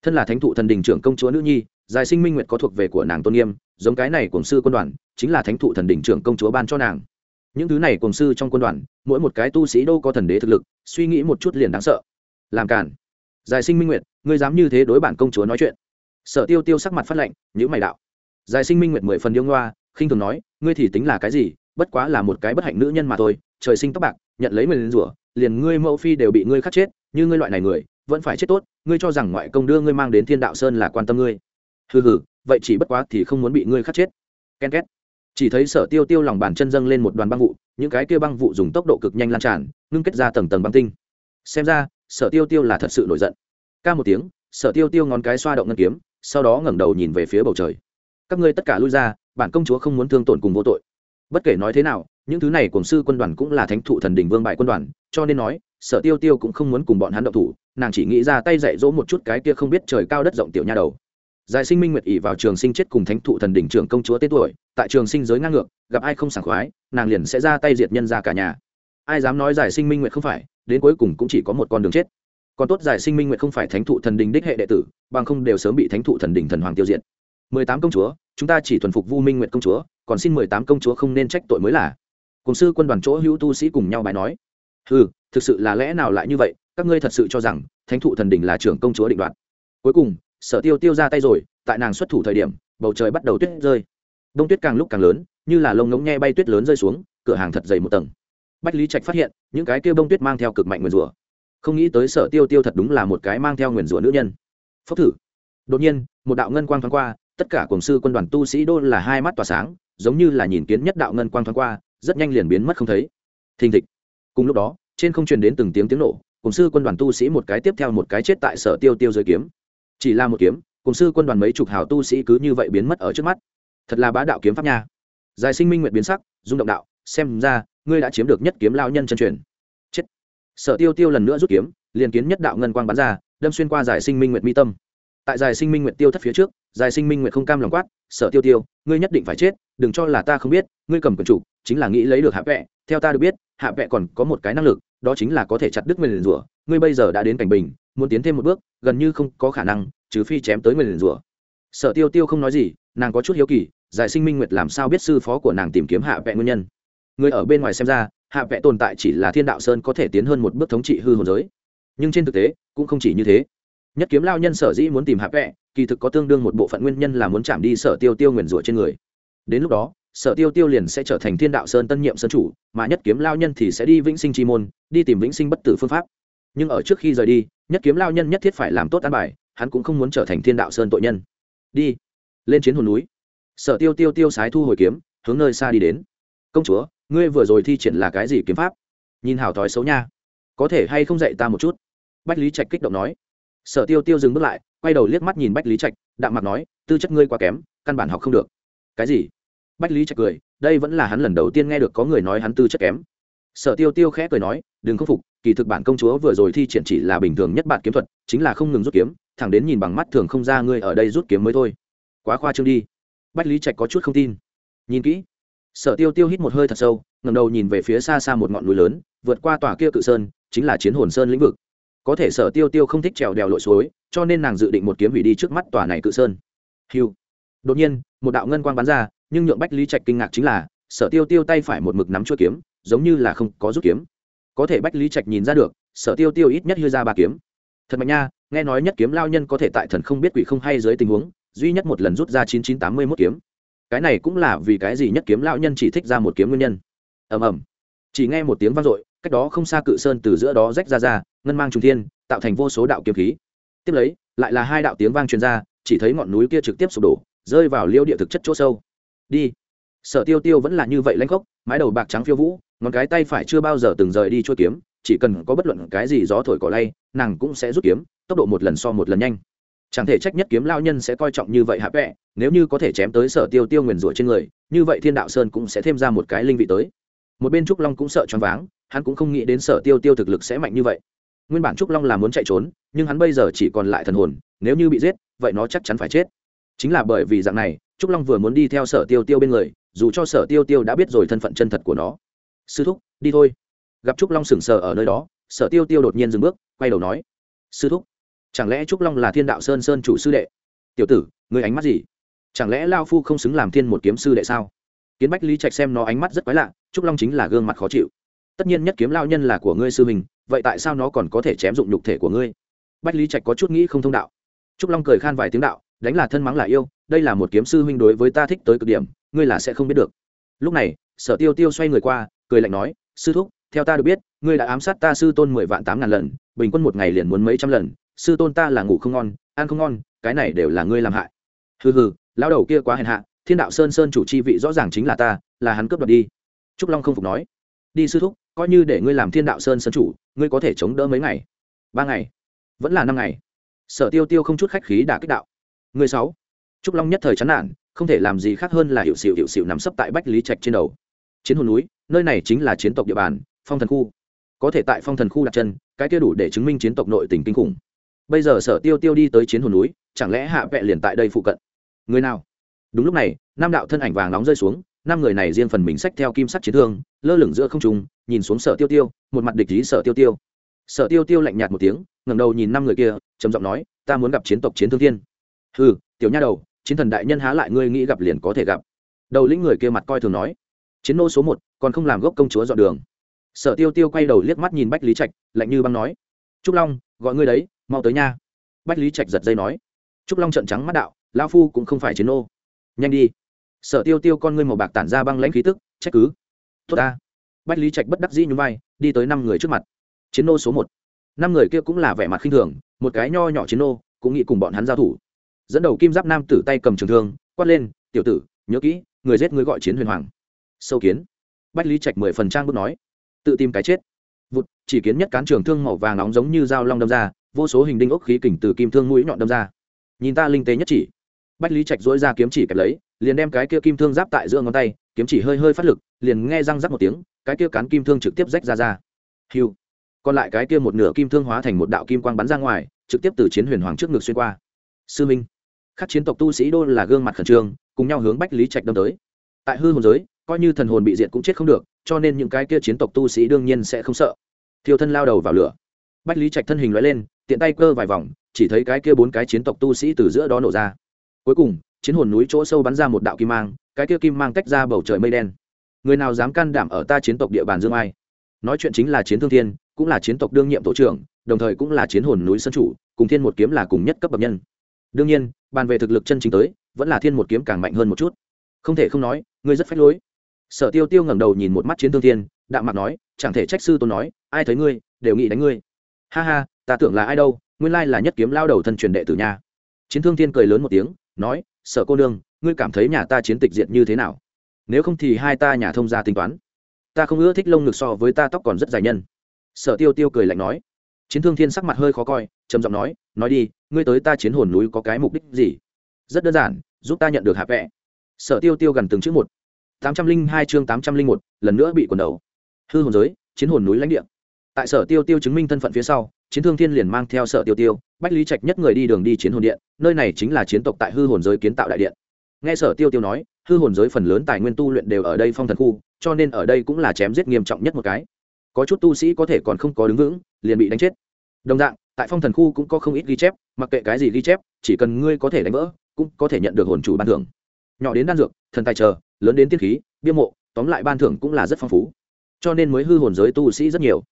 Thân là thánh thụ thần đình trưởng công chúa nữ nhi, giải sinh minh nguyệt có thuộc về của nàng tôn nghiêm giống cái này cổng sư quân đoàn, chính là thánh thụ thần đỉnh trưởng công chúa ban cho nàng. Những thứ này cổng sư trong quân đoàn, mỗi một cái tu sĩ đâu có thần đế thực lực, suy nghĩ một chút liền đáng sợ. Làm cản giải sinh minh nguyệt, ngươi dám như thế đối bản công chúa nói chuyện. Sở tiêu tiêu sắc mặt phát lệnh những mày đạo. Giải sinh minh nguyệt mười phần điêu ngoa, khinh thường nói, ngươi thì tính là cái gì, bất quá là một cái bất hạnh nữ nhân mà thôi, trời sinh tóc bạc, nhận lấy mình rủa, liền ngươi mẫu phi đều bị ngươi khắc chết, như ngươi loại này người, vẫn phải chết tốt, ngươi cho rằng ngoại công đưa ngươi mang đến thiên đạo sơn là quan tâm ngươi. Hừ hừ vậy chỉ bất quá thì không muốn bị ngươi khắc chết. Ken két. Chỉ thấy sở tiêu tiêu lòng bàn chân dâng lên một đoàn băng vụ, những cái kia băng vụ dùng tốc độ cực nhanh lan tràn, ngưng kết ra tầng tầng băng tinh. Xem ra, sở tiêu tiêu là thật sự nổi giận. Ca một tiếng, sở tiêu tiêu ngón cái xoa động ngân kiếm, sau đó ngẩng đầu nhìn về phía bầu trời. Các ngươi tất cả lui ra, bản công chúa không muốn thương tổn cùng vô tội. Bất kể nói thế nào, những thứ này cùng sư quân đoàn cũng là thánh thụ thần đình vương bại quân đoàn, cho nên nói, sở tiêu tiêu cũng không muốn cùng bọn hắn động thủ, nàng chỉ nghĩ ra tay dạy dỗ một chút cái kia không biết trời cao đất rộng tiểu nha đầu giải sinh minh nguyệt ỷ vào trường sinh chết cùng thánh thụ thần đỉnh trưởng công chúa tên tuổi tại trường sinh giới ngang ngược gặp ai không sảng khoái nàng liền sẽ ra tay diệt nhân ra cả nhà. Ai dám nói giải sinh minh nguyệt không phải đến cuối cùng cũng chỉ có một con đường chết. Còn tốt giải sinh minh nguyệt không phải thánh thụ thần đình đích hệ đệ tử bằng không đều sớm bị thánh thụ thần đình thần hoàng tiêu diệt. Mười tám công chúa chúng ta chỉ thuần phục vu minh nguyệt công chúa còn xin mười tám công chúa không nên trách tội mới là. Cùng sư quân đoàn chỗ hữu tu sĩ cùng nhau bài nói. Hừ, thực sự là lẽ nào lại như vậy các ngươi thật sự cho rằng thánh thụ thần đình là trưởng công chúa định đoạt. Cuối cùng sở tiêu tiêu ra tay rồi, tại nàng xuất thủ thời điểm, bầu trời bắt đầu tuyết rơi. Đông tuyết càng lúc càng lớn, như là lông ngống nghe bay tuyết lớn rơi xuống, cửa hàng thật dày một tầng. Bách lý trạch phát hiện, những cái kêu bông tuyết mang theo cực mạnh nguyền rủa. Không nghĩ tới sở tiêu tiêu thật đúng là một cái mang theo nguyền rủa nữ nhân. Phốc thử. Đột nhiên, một đạo ngân quang thoáng qua, tất cả cổng sư quân đoàn tu sĩ đô là hai mắt tỏa sáng, giống như là nhìn kiến nhất đạo ngân quang thoáng qua, rất nhanh liền biến mất không thấy. Thình thịch. Cùng lúc đó, trên không truyền đến từng tiếng tiếng nổ cổng sư quân đoàn tu sĩ một cái tiếp theo một cái chết tại sở tiêu tiêu dưới kiếm chỉ là một kiếm, cùng sư quân đoàn mấy chục hào tu sĩ cứ như vậy biến mất ở trước mắt. Thật là bá đạo kiếm pháp nha. Giải sinh minh nguyện biến sắc, rung động đạo, xem ra, ngươi đã chiếm được nhất kiếm lao nhân chân truyền. Chết. Sở tiêu tiêu lần nữa rút kiếm, liền kiến nhất đạo ngân quang bắn ra, đâm xuyên qua giải sinh minh nguyện mi tâm. Tại giải sinh minh nguyện tiêu thất phía trước, giải sinh minh nguyện không cam lòng quát, sở tiêu tiêu, ngươi nhất định phải chết, đừng cho là ta không biết, ngươi cầm quần chủ, chính là nghĩ lấy được hạ vẹ theo ta được biết, hạ vẹ còn có một cái năng lực, đó chính là có thể chặt đứt nguyên rủa, ngươi bây giờ đã đến cảnh bình muốn tiến thêm một bước, gần như không có khả năng, trừ phi chém tới người liền rủa. Sở tiêu tiêu không nói gì, nàng có chút hiếu kỳ, giải sinh minh nguyệt làm sao biết sư phó của nàng tìm kiếm hạ vẹ nguyên nhân. Người ở bên ngoài xem ra, hạ vẹ tồn tại chỉ là thiên đạo sơn có thể tiến hơn một bước thống trị hư hồn giới. Nhưng trên thực tế, cũng không chỉ như thế. Nhất kiếm lao nhân sở dĩ muốn tìm hạ vẹ, kỳ thực có tương đương một bộ phận nguyên nhân là muốn chạm đi sở tiêu tiêu nguyền rủa trên người. Đến lúc đó, sở tiêu tiêu liền sẽ trở thành thiên đạo sơn tân nhiệm sơn chủ, mà nhất kiếm lao nhân thì sẽ đi vĩnh sinh chi môn, đi tìm vĩnh sinh bất tử phương pháp nhưng ở trước khi rời đi, nhất kiếm lao nhân nhất thiết phải làm tốt an bài, hắn cũng không muốn trở thành thiên đạo sơn tội nhân. Đi, lên chiến hồn núi. Sở tiêu tiêu tiêu sái thu hồi kiếm, hướng nơi xa đi đến. Công chúa, ngươi vừa rồi thi triển là cái gì kiếm pháp? Nhìn hào thói xấu nha. Có thể hay không dạy ta một chút? Bách lý trạch kích động nói. Sở tiêu tiêu dừng bước lại, quay đầu liếc mắt nhìn bách lý trạch, đạm mặt nói, tư chất ngươi quá kém, căn bản học không được. Cái gì? Bách lý trạch cười, đây vẫn là hắn lần đầu tiên nghe được có người nói hắn tư chất kém sở tiêu tiêu khẽ cười nói, đừng khâm phục, kỳ thực bản công chúa vừa rồi thi triển chỉ là bình thường nhất bản kiếm thuật, chính là không ngừng rút kiếm, thẳng đến nhìn bằng mắt thường không ra ngươi ở đây rút kiếm mới thôi. Quá khoa trương đi. Bách lý trạch có chút không tin. Nhìn kỹ. Sở tiêu tiêu hít một hơi thật sâu ngầm đầu nhìn về phía xa xa một ngọn núi lớn, vượt qua tòa kia cự sơn, chính là chiến hồn sơn lĩnh vực. Có thể sở tiêu tiêu không thích trèo đèo lội suối, cho nên nàng dự định một kiếm hủy đi trước mắt tòa này cự sơn. Hiu đột nhiên, một đạo ngân quang bắn ra, nhưng nhượng bách lý trạch kinh ngạc chính là, sở tiêu tiêu tay phải một mực nắm chuỗi kiếm giống như là không có rút kiếm. Có thể bách lý trạch nhìn ra được, sở tiêu tiêu ít nhất hư ra ba kiếm. Thật mạnh nha, nghe nói nhất kiếm lao nhân có thể tại thần không biết quỷ không hay dưới tình huống, duy nhất một lần rút ra chín chín tám mươi mốt kiếm. Cái này cũng là vì cái gì nhất kiếm lao nhân chỉ thích ra một kiếm nguyên nhân. Ầm ầm. Chỉ nghe một tiếng vang dội, cách đó không xa cự sơn từ giữa đó rách ra ra, ngân mang trung thiên, tạo thành vô số đạo kiếm khí. Tiếp lấy, lại là hai đạo tiếng vang truyền ra, chỉ thấy ngọn núi kia trực tiếp sụp đổ, rơi vào liêu địa thực chất chỗ sâu. Đi. Sở tiêu tiêu vẫn là như vậy lãnh khốc, mái đầu bạc trắng phiêu vũ ngón cái tay phải chưa bao giờ từng rời đi chuôi kiếm, chỉ cần có bất luận cái gì gió thổi cỏ lay, nàng cũng sẽ rút kiếm, tốc độ một lần so một lần nhanh. Chẳng thể trách nhất kiếm lao nhân sẽ coi trọng như vậy hạ vẹ nếu như có thể chém tới sở tiêu tiêu nguyền rủa trên người, như vậy thiên đạo sơn cũng sẽ thêm ra một cái linh vị tới. Một bên trúc long cũng sợ choáng váng, hắn cũng không nghĩ đến sở tiêu tiêu thực lực sẽ mạnh như vậy. Nguyên bản trúc long là muốn chạy trốn, nhưng hắn bây giờ chỉ còn lại thần hồn, nếu như bị giết, vậy nó chắc chắn phải chết. Chính là bởi vì dạng này, trúc long vừa muốn đi theo sở tiêu tiêu bên người, dù cho sở tiêu tiêu đã biết rồi thân phận chân thật của nó sư thúc, đi thôi. Gặp trúc long sừng sờ ở nơi đó, sở tiêu tiêu đột nhiên dừng bước, quay đầu nói, sư thúc, chẳng lẽ trúc long là thiên đạo sơn sơn chủ sư đệ? Tiểu tử người ánh mắt gì? Chẳng lẽ lao phu không xứng làm thiên một kiếm sư đệ sao? Kiến bách lý trạch xem nó ánh mắt rất quái lạ, trúc long chính là gương mặt khó chịu. Tất nhiên nhất kiếm lao nhân là của ngươi sư mình vậy tại sao nó còn có thể chém dụng nhục thể của ngươi? Bách lý trạch có chút nghĩ không thông đạo. Trúc long cười khan vài tiếng đạo, đánh là thân mắng là yêu, đây là một kiếm sư huynh đối với ta thích tới cực điểm, ngươi là sẽ không biết được. Lúc này, sở tiêu tiêu xoay người qua cười lạnh nói, sư thúc, theo ta được biết, ngươi đã ám sát ta sư tôn mười vạn tám ngàn lần, bình quân một ngày liền muốn mấy trăm lần, sư tôn ta là ngủ không ngon, ăn không ngon, cái này đều là ngươi làm hại. Hừ hừ, lão đầu kia quá hèn hạ, thiên đạo sơn sơn chủ chi vị rõ ràng chính là ta, là hắn cướp đoạt đi. Trúc long không phục nói, đi sư thúc, coi như để ngươi làm thiên đạo sơn sơn chủ, ngươi có thể chống đỡ mấy ngày? Ba ngày. Vẫn là năm ngày. Sở tiêu tiêu không chút khách khí đả kích đạo. Người sáu. Trúc long nhất thời chán nản, không thể làm gì khác hơn là hiệu xịu hiệu xịu nằm sấp tại bách lý trạch trên đầu chiến hồn núi, nơi này chính là chiến tộc địa bàn, phong thần khu. Có thể tại phong thần khu đặt chân, cái kia đủ để chứng minh chiến tộc nội tình kinh khủng. Bây giờ sở tiêu tiêu đi tới chiến hồn núi, chẳng lẽ hạ vẹ liền tại đây phụ cận? Người nào? Đúng lúc này, năm đạo thân ảnh vàng nóng rơi xuống, năm người này riêng phần mình sách theo kim sắc chiến thương, lơ lửng giữa không trung, nhìn xuống sở tiêu tiêu, một mặt địch ý sở tiêu tiêu. Sở tiêu tiêu lạnh nhạt một tiếng, ngẩng đầu nhìn năm người kia, trầm giọng nói, ta muốn gặp chiến tộc chiến thương thiên. Ừ tiểu nha đầu, chiến thần đại nhân há lại ngươi nghĩ gặp liền có thể gặp. Đầu lĩnh người kia mặt coi thường nói chiến nô số một, còn không làm gốc công chúa dọn đường. Sở tiêu tiêu quay đầu liếc mắt nhìn bách lý trạch, lạnh như băng nói, trúc long, gọi ngươi đấy, mau tới nha. Bách lý trạch giật dây nói, trúc long trận trắng mắt đạo lao phu cũng không phải chiến nô. Nhanh đi. Sở tiêu tiêu con ngươi màu bạc tản ra băng lãnh khí tức, trách cứ. Tốt ta. Bách lý trạch bất đắc dĩ nhún vai, đi tới năm người trước mặt. Chiến nô số một. Năm người kia cũng là vẻ mặt khinh thường, một cái nho nhỏ chiến nô, cũng nghĩ cùng bọn hắn giao thủ. Dẫn đầu kim giáp nam tử tay cầm trường thương, quát lên, tiểu tử, nhớ kỹ, người giết người gọi chiến huyền hoàng sâu kiến. Bách lý trạch mười phần trang bước nói, tự tìm cái chết. Vụt, chỉ kiến nhất cán trường thương màu vàng nóng giống như dao long đâm ra, vô số hình đinh ốc khí kình từ kim thương mũi nhọn đâm ra. Nhìn ta linh tế nhất chỉ. Bách lý trạch dỗi ra kiếm chỉ kẹp lấy, liền đem cái kia kim thương giáp tại giữa ngón tay, kiếm chỉ hơi hơi phát lực, liền nghe răng rắc một tiếng, cái kia cán kim thương trực tiếp rách ra ra. Hiu. Còn lại cái kia một nửa kim thương hóa thành một đạo kim quang bắn ra ngoài, trực tiếp từ chiến huyền hoàng trước ngực xuyên qua. Sư minh. Các chiến tộc tu sĩ đô là gương mặt khẩn trương, cùng nhau hướng bách lý trạch đâm tới. Tại hư hồn giới coi như thần hồn bị diệt cũng chết không được, cho nên những cái kia chiến tộc tu sĩ đương nhiên sẽ không sợ. Thiêu thân lao đầu vào lửa. Bách lý trạch thân hình loại lên, tiện tay cơ vài vòng, chỉ thấy cái kia bốn cái chiến tộc tu sĩ từ giữa đó nổ ra. Cuối cùng, chiến hồn núi chỗ sâu bắn ra một đạo kim mang, cái kia kim mang tách ra bầu trời mây đen. Người nào dám can đảm ở ta chiến tộc địa bàn dương ai? Nói chuyện chính là chiến thương thiên, cũng là chiến tộc đương nhiệm tổ trưởng, đồng thời cũng là chiến hồn núi sân chủ, cùng thiên một kiếm là cùng nhất cấp bậc nhân. Đương nhiên, bàn về thực lực chân chính tới, vẫn là thiên một kiếm càng mạnh hơn một chút. Không thể không nói, ngươi rất phách lối sở tiêu tiêu ngẩng đầu nhìn một mắt chiến thương thiên đạm mặt nói, chẳng thể trách sư tôn nói, ai thấy ngươi, đều nghĩ đánh ngươi. Ha ha, ta tưởng là ai đâu, nguyên lai là nhất kiếm lao đầu thân truyền đệ tử nhà chiến thương thiên cười lớn một tiếng, nói, sở cô nương, ngươi cảm thấy nhà ta chiến tịch diệt như thế nào? Nếu không thì hai ta nhà thông gia tính toán. Ta không ưa thích lông ngực so với ta tóc còn rất dài nhân. Sở tiêu tiêu cười lạnh nói. Chiến thương thiên sắc mặt hơi khó coi, trầm giọng nói nói đi, ngươi tới ta chiến hồn núi có cái mục đích gì? Rất đơn giản, giúp ta nhận được hạ vẽ. Sở tiêu tiêu gần từng chữ một tám trăm linh hai chương tám trăm linh một, lần nữa bị quần đầu. Hư hồn giới, chiến hồn núi lãnh địa. Tại sở tiêu tiêu chứng minh thân phận phía sau, chiến thương thiên liền mang theo sở tiêu tiêu, bách lý trạch nhất người đi đường đi chiến hồn điện, nơi này chính là chiến tộc tại hư hồn giới kiến tạo đại điện. Nghe sở tiêu tiêu nói, hư hồn giới phần lớn tài nguyên tu luyện đều ở đây phong thần khu, cho nên ở đây cũng là chém giết nghiêm trọng nhất một cái. Có chút tu sĩ có thể còn không có đứng vững, liền bị đánh chết. Đồng dạng, tại phong thần khu cũng có không ít ghi chép, mặc kệ cái gì ghi chép, chỉ cần ngươi có thể đánh vỡ, cũng có thể nhận được hồn chủ ban thưởng nhỏ đến đan dược, thần tài chờ, lớn đến tiên khí, bia mộ, tóm lại ban thưởng cũng là rất phong phú. Cho nên mới hư hồn giới tu sĩ rất nhiều.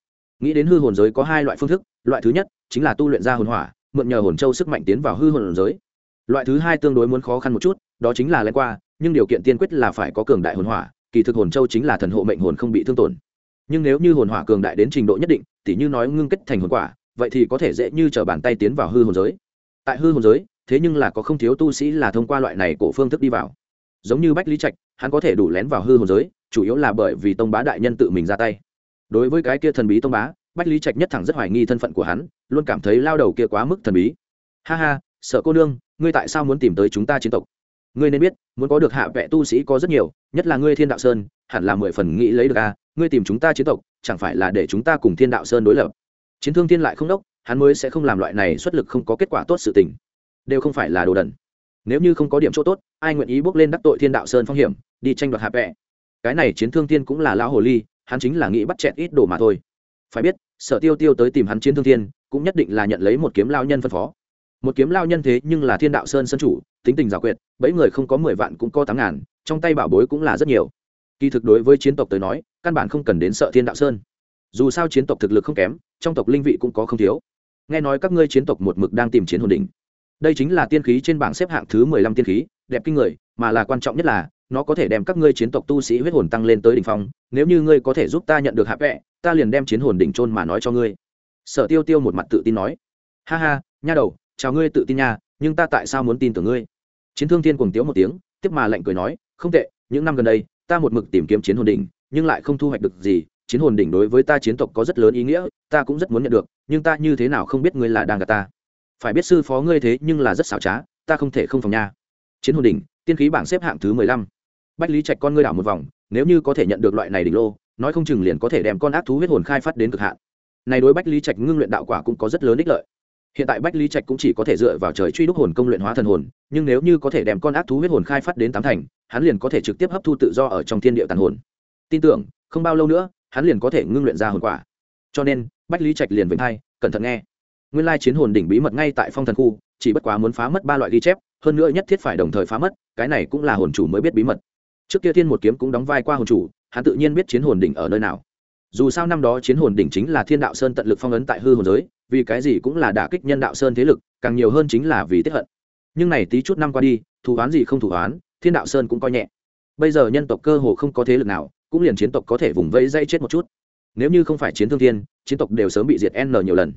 Nghĩ đến hư hồn giới có hai loại phương thức, loại thứ nhất chính là tu luyện ra hồn hỏa, mượn nhờ hồn châu sức mạnh tiến vào hư hồn giới. Loại thứ hai tương đối muốn khó khăn một chút, đó chính là len qua, nhưng điều kiện tiên quyết là phải có cường đại hồn hỏa, kỳ thực hồn châu chính là thần hộ mệnh hồn không bị thương tổn. Nhưng nếu như hồn hỏa cường đại đến trình độ nhất định, tỉ như nói ngưng kết thành hồn quả, vậy thì có thể dễ như t bàn tay tiến vào hư hồn giới. Tại hư hồn giới thế nhưng là có không thiếu tu sĩ là thông qua loại này cổ phương thức đi vào. Giống như bách lý trạch, hắn có thể đủ lén vào hư hồn giới, chủ yếu là bởi vì tông bá đại nhân tự mình ra tay. Đối với cái kia thần bí tông bá, bách lý trạch nhất thẳng rất hoài nghi thân phận của hắn, luôn cảm thấy lao đầu kia quá mức thần bí. Ha ha, sợ cô nương, ngươi tại sao muốn tìm tới chúng ta chiến tộc? Ngươi nên biết, muốn có được hạ vệ tu sĩ có rất nhiều, nhất là ngươi thiên đạo sơn, hẳn là mười phần nghĩ lấy được a, ngươi tìm chúng ta chiến tộc, chẳng phải là để chúng ta cùng thiên đạo sơn đối lập? Chiến thương thiên lại không đốc, hắn mới sẽ không làm loại này xuất lực không có kết quả tốt sự tình đều không phải là đồ đần. Nếu như không có điểm chỗ tốt, ai nguyện ý bước lên đắc tội thiên đạo sơn phong hiểm, đi tranh đoạt hạ vệ cái này chiến thương thiên cũng là lão hồ ly, hắn chính là nghĩ bắt chẹt ít đồ mà thôi. Phải biết, sở tiêu tiêu tới tìm hắn chiến thương thiên, cũng nhất định là nhận lấy một kiếm lao nhân phân phó. Một kiếm lao nhân thế nhưng là thiên đạo sơn sân chủ, tính tình giả quyệt, bẫy người không có mười vạn cũng có tám ngàn, trong tay bảo bối cũng là rất nhiều. Kỳ thực đối với chiến tộc tới nói, căn bản không cần đến sợ thiên đạo sơn. Dù sao chiến tộc thực lực không kém, trong tộc linh vị cũng có không thiếu. Nghe nói các ngươi chiến tộc một mực đang tìm chiến hồn đỉnh đây chính là tiên khí trên bảng xếp hạng thứ mười lăm tiên khí, đẹp kinh người, mà là quan trọng nhất là, nó có thể đem các ngươi chiến tộc tu sĩ huyết hồn tăng lên tới đỉnh phong, nếu như ngươi có thể giúp ta nhận được hạ vẽ ta liền đem chiến hồn đỉnh trôn mà nói cho ngươi. Sở tiêu tiêu một mặt tự tin nói. Ha ha, nha đầu, chào ngươi tự tin nha, nhưng ta tại sao muốn tin tưởng ngươi? Chiến thương thiên cùng tiếu một tiếng, tiếp mà lạnh cười nói, không tệ, những năm gần đây, ta một mực tìm kiếm chiến hồn đỉnh, nhưng lại không thu hoạch được gì, chiến hồn đỉnh đối với ta chiến tộc có rất lớn ý nghĩa, ta cũng rất muốn nhận được, nhưng ta như thế nào không biết ngươi là đang gặp ta phải biết sư phó ngươi thế nhưng là rất xảo trá, ta không thể không phòng nha. Chiến hồn đỉnh, tiên khí bảng xếp hạng thứ mười lăm. Bách lý trạch con ngươi đảo một vòng, nếu như có thể nhận được loại này đỉnh lô, nói không chừng liền có thể đem con ác thú huyết hồn khai phát đến cực hạn. Này đối bách lý trạch ngưng luyện đạo quả cũng có rất lớn ích lợi. Hiện tại bách lý trạch cũng chỉ có thể dựa vào trời truy đúc hồn công luyện hóa thần hồn, nhưng nếu như có thể đem con ác thú huyết hồn khai phát đến tám thành, hắn liền có thể trực tiếp hấp thu tự do ở trong thiên địa tàn hồn. Tin tưởng, không bao lâu nữa, hắn liền có thể ngưng luyện ra hồn quả. Cho nên, bách lý trạch liền vĩnh hai, cẩn thận nghe nguyên lai chiến hồn đỉnh bí mật ngay tại phong thần khu chỉ bất quá muốn phá mất ba loại ghi chép hơn nữa nhất thiết phải đồng thời phá mất cái này cũng là hồn chủ mới biết bí mật. Trước kia thiên một kiếm cũng đóng vai qua hồn chủ hắn tự nhiên biết chiến hồn đỉnh ở nơi nào. Dù sao năm đó chiến hồn đỉnh chính là thiên đạo sơn tận lực phong ấn tại hư hồn giới vì cái gì cũng là đả kích nhân đạo sơn thế lực càng nhiều hơn chính là vì tiết hận. Nhưng này tí chút năm qua đi thủ oán gì không thủ oán, thiên đạo sơn cũng coi nhẹ. Bây giờ nhân tộc cơ hồ không có thế lực nào cũng liền chiến tộc có thể vùng vẫy dây chết một chút. Nếu như không phải chiến thương thiên chiến tộc đều sớm bị diệt n nhiều lần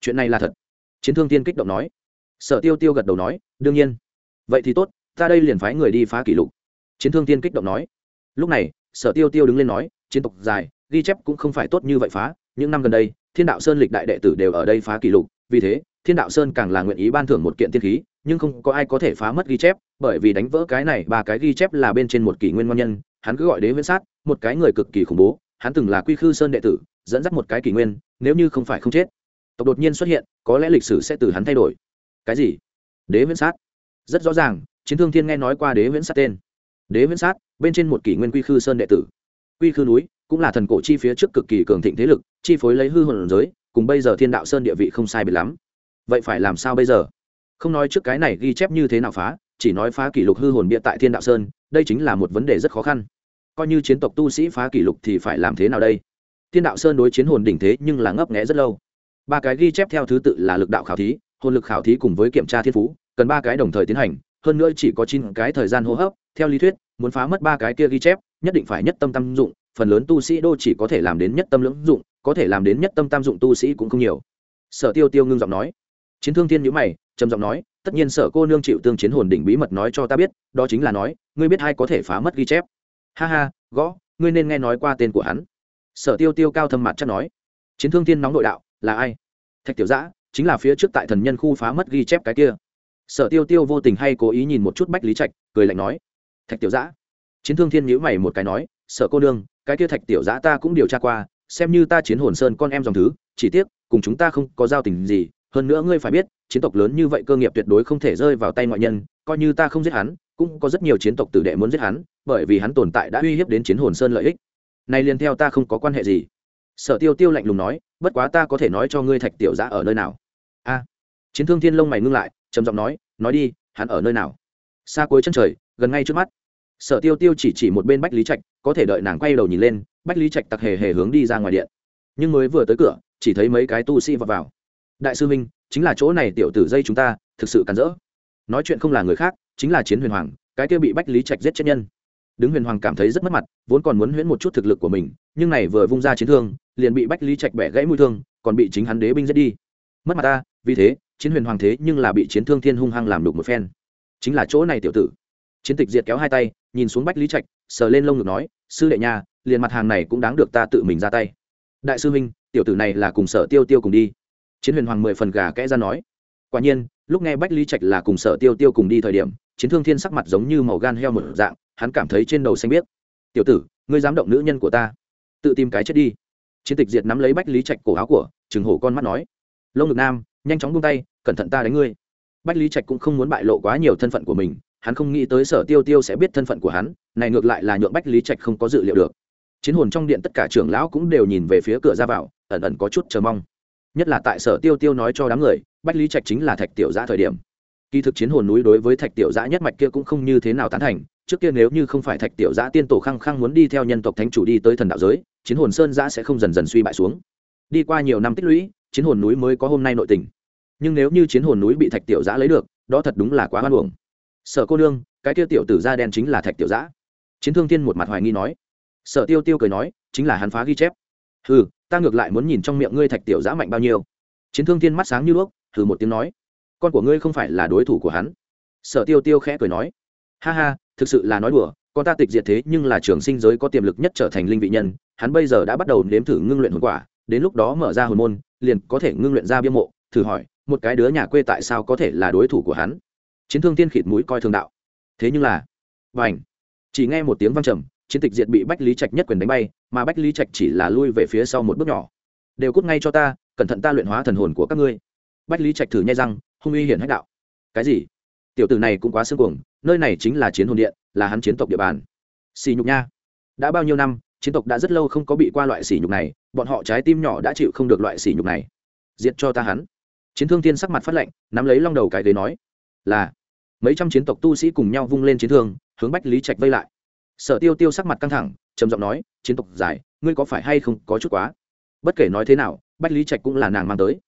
chuyện này là thật. Chiến thương thiên kích động nói. Sở tiêu tiêu gật đầu nói, đương nhiên. Vậy thì tốt, ta đây liền phái người đi phá kỷ lục. Chiến thương thiên kích động nói. Lúc này, sở tiêu tiêu đứng lên nói, chiến tộc dài, ghi chép cũng không phải tốt như vậy phá. Những năm gần đây, thiên đạo sơn lịch đại đệ tử đều ở đây phá kỷ lục. Vì thế, thiên đạo sơn càng là nguyện ý ban thưởng một kiện tiên khí, nhưng không có ai có thể phá mất ghi chép, bởi vì đánh vỡ cái này, ba cái ghi chép là bên trên một kỷ nguyên ngon nhân. Hắn cứ gọi đế viễn sát, một cái người cực kỳ khủng bố. Hắn từng là quy khư sơn đệ tử, dẫn dắt một cái kỷ nguyên, nếu như không phải không chết tộc đột nhiên xuất hiện, có lẽ lịch sử sẽ từ hắn thay đổi. Cái gì? Đế viễn sát. Rất rõ ràng, chiến thương thiên nghe nói qua đế viễn sát tên. Đế viễn sát, bên trên một kỷ nguyên quy khư sơn đệ tử. Quy khư núi, cũng là thần cổ chi phía trước cực kỳ cường thịnh thế lực, chi phối lấy hư hồn giới, cùng bây giờ thiên đạo sơn địa vị không sai biệt lắm. Vậy phải làm sao bây giờ? Không nói trước cái này ghi chép như thế nào phá, chỉ nói phá kỷ lục hư hồn bịa tại thiên đạo sơn, đây chính là một vấn đề rất khó khăn. Coi như chiến tộc tu sĩ phá kỷ lục thì phải làm thế nào đây? Thiên đạo sơn đối chiến hồn đỉnh thế nhưng là ngấp nghẽ rất lâu ba cái ghi chép theo thứ tự là lực đạo khảo thí, hồn lực khảo thí cùng với kiểm tra thiên phú, cần ba cái đồng thời tiến hành, hơn nữa chỉ có chín cái thời gian hô hấp, theo lý thuyết, muốn phá mất ba cái kia ghi chép, nhất định phải nhất tâm tam dụng, phần lớn tu sĩ đô chỉ có thể làm đến nhất tâm lưỡng dụng, có thể làm đến nhất tâm tam dụng tu sĩ cũng không nhiều. Sở tiêu tiêu ngưng giọng nói. Chiến thương thiên nhữ mày, trầm giọng nói, tất nhiên sở cô nương chịu tương chiến hồn đỉnh bí mật nói cho ta biết, đó chính là nói, ngươi biết ai có thể phá mất ghi chép. Ha ha, gõ, ngươi nên nghe nói qua tên của hắn. Sở tiêu tiêu cao thâm mặt chắc nói. Chiến thương thiên nóng nội đạo là ai? Thạch tiểu giã chính là phía trước tại thần nhân khu phá mất ghi chép cái kia. Sở tiêu tiêu vô tình hay cố ý nhìn một chút bách lý trạch, cười lạnh nói. Thạch tiểu giã chiến thương thiên nhữ mày một cái nói, sở cô nương, cái kia thạch tiểu giã ta cũng điều tra qua, xem như ta chiến hồn sơn con em dòng thứ, chỉ tiếc, cùng chúng ta không có giao tình gì, hơn nữa ngươi phải biết, chiến tộc lớn như vậy cơ nghiệp tuyệt đối không thể rơi vào tay ngoại nhân, coi như ta không giết hắn, cũng có rất nhiều chiến tộc tử đệ muốn giết hắn, bởi vì hắn tồn tại đã uy hiếp đến chiến hồn sơn lợi ích. Này liền theo ta không có quan hệ gì. Sở tiêu tiêu lạnh lùng nói bất quá ta có thể nói cho ngươi thạch tiểu giã ở nơi nào. A, chiến thương thiên lông mày ngưng lại, trầm giọng nói nói đi, hắn ở nơi nào? Xa cuối chân trời, gần ngay trước mắt. Sở tiêu tiêu chỉ chỉ một bên bách lý trạch, có thể đợi nàng quay đầu nhìn lên, bách lý trạch tặc hề hề hướng đi ra ngoài điện. Nhưng mới vừa tới cửa, chỉ thấy mấy cái tu sĩ vào vào. Đại sư minh chính là chỗ này tiểu tử dây chúng ta, thực sự cắn rỡ. Nói chuyện không là người khác, chính là chiến huyền hoàng, cái kia bị bách lý trạch giết chết nhân đứng huyền hoàng cảm thấy rất mất mặt, vốn còn muốn huyễn một chút thực lực của mình, nhưng này vừa vung ra chiến thương, liền bị bách lý trạch bẻ gãy mũi thương, còn bị chính hắn đế binh giết đi. Mất mặt ta, vì thế, chiến huyền hoàng thế nhưng là bị chiến thương thiên hung hăng làm đục một phen. Chính là chỗ này tiểu tử. Chiến tịch diệt kéo hai tay, nhìn xuống bách lý trạch, sờ lên lông ngực nói, sư đệ nhà liền mặt hàng này cũng đáng được ta tự mình ra tay. Đại sư huynh, tiểu tử này là cùng sở tiêu tiêu cùng đi. Chiến huyền hoàng mười phần gà kẽ ra nói. Quả nhiên, lúc nghe bách lý trạch là cùng sở tiêu tiêu cùng đi thời điểm chiến thương thiên sắc mặt giống như màu gan heo một dạng, hắn cảm thấy trên đầu xanh biết tiểu tử, ngươi dám động nữ nhân của ta? Tự tìm cái chết đi. Chiến tịch diệt nắm lấy bách lý trạch cổ áo của chừng hổ con mắt nói. Lông ngực nam, nhanh chóng buông tay, cẩn thận ta đánh ngươi. Bách lý trạch cũng không muốn bại lộ quá nhiều thân phận của mình, hắn không nghĩ tới sở tiêu tiêu sẽ biết thân phận của hắn, này ngược lại là nhượng bách lý trạch không có dự liệu được. Chiến hồn trong điện tất cả trưởng lão cũng đều nhìn về phía cửa ra vào, ẩn ẩn có chút chờ mong. Nhất là tại sở tiêu tiêu nói cho đám người, bách lý trạch chính là thạch tiểu ra thời điểm kỳ thực chiến hồn núi đối với thạch tiểu giã nhất mạch kia cũng không như thế nào tán thành, trước kia nếu như không phải thạch tiểu giã tiên tổ khăng khăng muốn đi theo nhân tộc thánh chủ đi tới thần đạo giới, chiến hồn sơn giã sẽ không dần dần suy bại xuống. Đi qua nhiều năm tích lũy, chiến hồn núi mới có hôm nay nội tình. Nhưng nếu như chiến hồn núi bị thạch tiểu giã lấy được, đó thật đúng là quá hoan hồng sở cô nương, cái tiêu tiểu tử da đen chính là thạch tiểu giã. Chiến thương thiên một mặt hoài nghi nói. Sở tiêu tiêu cười nói, chính là hắn phá ghi chép. Ừ ta ngược lại muốn nhìn trong miệng ngươi thạch tiểu giã mạnh bao nhiêu. Chiến thương thiên mắt sáng như đuốc thử một tiếng nói con của ngươi không phải là đối thủ của hắn. Sở tiêu tiêu khẽ cười nói, ha ha, thực sự là nói đùa, con ta tịch diệt thế nhưng là trường sinh giới có tiềm lực nhất trở thành linh vị nhân, hắn bây giờ đã bắt đầu nếm thử ngưng luyện hồn quả, đến lúc đó mở ra hồn môn, liền có thể ngưng luyện ra biên mộ, thử hỏi, một cái đứa nhà quê tại sao có thể là đối thủ của hắn? Chiến thương tiên khịt mũi coi thường đạo. Thế nhưng là và ảnh chỉ nghe một tiếng vang trầm, chiến tịch diệt bị bách lý trạch nhất quyền đánh bay, mà bách lý trạch chỉ là lui về phía sau một bước nhỏ. Đều cút ngay cho ta, cẩn thận ta luyện hóa thần hồn của các ngươi. Bách lý trạch thử nhai răng hung uy hiển hách đạo. Cái gì? Tiểu tử này cũng quá xương cuồng, nơi này chính là chiến hồn điện, là hắn chiến tộc địa bàn. Xì nhục nha. Đã bao nhiêu năm, chiến tộc đã rất lâu không có bị qua loại xỉ nhục này, bọn họ trái tim nhỏ đã chịu không được loại xỉ nhục này. Diệt cho ta hắn. Chiến thương tiên sắc mặt phát lệnh nắm lấy long đầu cái ghế nói, là. Mấy trăm chiến tộc tu sĩ cùng nhau vung lên chiến thương, hướng bách lý trạch vây lại. Sở tiêu tiêu sắc mặt căng thẳng, trầm giọng nói, chiến tộc giải, ngươi có phải hay không có chút quá? Bất kể nói thế nào, bách lý trạch cũng là nàng mang tới.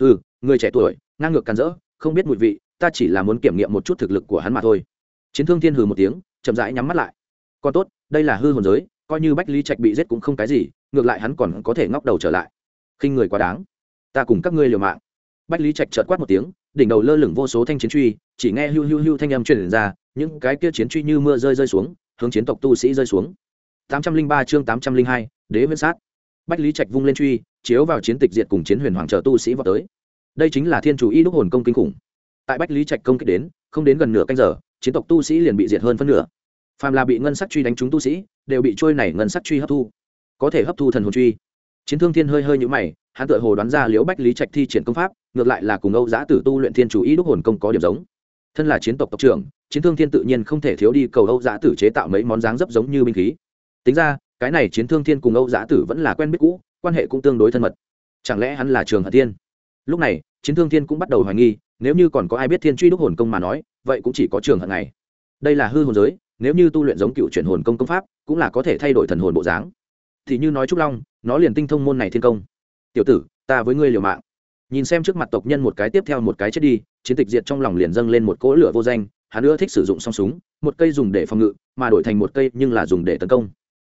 Ừ người trẻ tuổi ngang ngược càn rỡ, không biết mùi vị, ta chỉ là muốn kiểm nghiệm một chút thực lực của hắn mà thôi. Chiến thương thiên hừ một tiếng, chậm rãi nhắm mắt lại. Còn tốt, đây là hư hồn giới, coi như bách lý trạch bị giết cũng không cái gì, ngược lại hắn còn có thể ngóc đầu trở lại. Khinh người quá đáng. Ta cùng các ngươi liều mạng. Bách lý trạch trợt quát một tiếng, đỉnh đầu lơ lửng vô số thanh chiến truy, chỉ nghe hưu hưu hưu thanh âm truyền ra, những cái kia chiến truy như mưa rơi rơi xuống, hướng chiến tộc tu sĩ rơi xuống. Tám trăm linh ba chương tám trăm linh hai, đế viễn sát. Bách lý trạch vung lên truy, chiếu vào chiến tịch diệt cùng chiến huyền hoàng chờ tu sĩ vào tới đây chính là thiên chủ y đúc hồn công kinh khủng. Tại bách lý trạch công kích đến, không đến gần nửa canh giờ, chiến tộc tu sĩ liền bị diệt hơn phân nửa. Phàm là bị ngân sắc truy đánh trúng tu sĩ, đều bị trôi này ngân sắc truy hấp thu. Có thể hấp thu thần hồn truy. Chiến thương thiên hơi hơi nhũ mày, hắn tự hồ đoán ra liễu bách lý trạch thi triển công pháp, ngược lại là cùng âu giã tử tu luyện thiên chủ Y đúc hồn công có điểm giống. Thân là chiến tộc tộc trưởng, chiến thương thiên tự nhiên không thể thiếu đi cầu âu giã tử chế tạo mấy món dáng dấp giống như binh khí. Tính ra, cái này chiến thương thiên cùng âu giã tử vẫn là quen biết cũ, quan hệ cũng tương đối thân mật. Chẳng lẽ hắn là trường hận thiên? Lúc này, chiến thương thiên cũng bắt đầu hoài nghi, nếu như còn có ai biết thiên truy đúc hồn công mà nói, vậy cũng chỉ có trường hận này. Đây là hư hồn giới, nếu như tu luyện giống cựu chuyển hồn công công pháp, cũng là có thể thay đổi thần hồn bộ dáng. Thì như nói trúc long, nó liền tinh thông môn này thiên công. Tiểu tử, ta với ngươi liều mạng. Nhìn xem trước mặt tộc nhân một cái tiếp theo một cái chết đi, chiến tịch diệt trong lòng liền dâng lên một cỗ lửa vô danh, hắn ưa thích sử dụng song súng, một cây dùng để phòng ngự, mà đổi thành một cây nhưng là dùng để tấn công.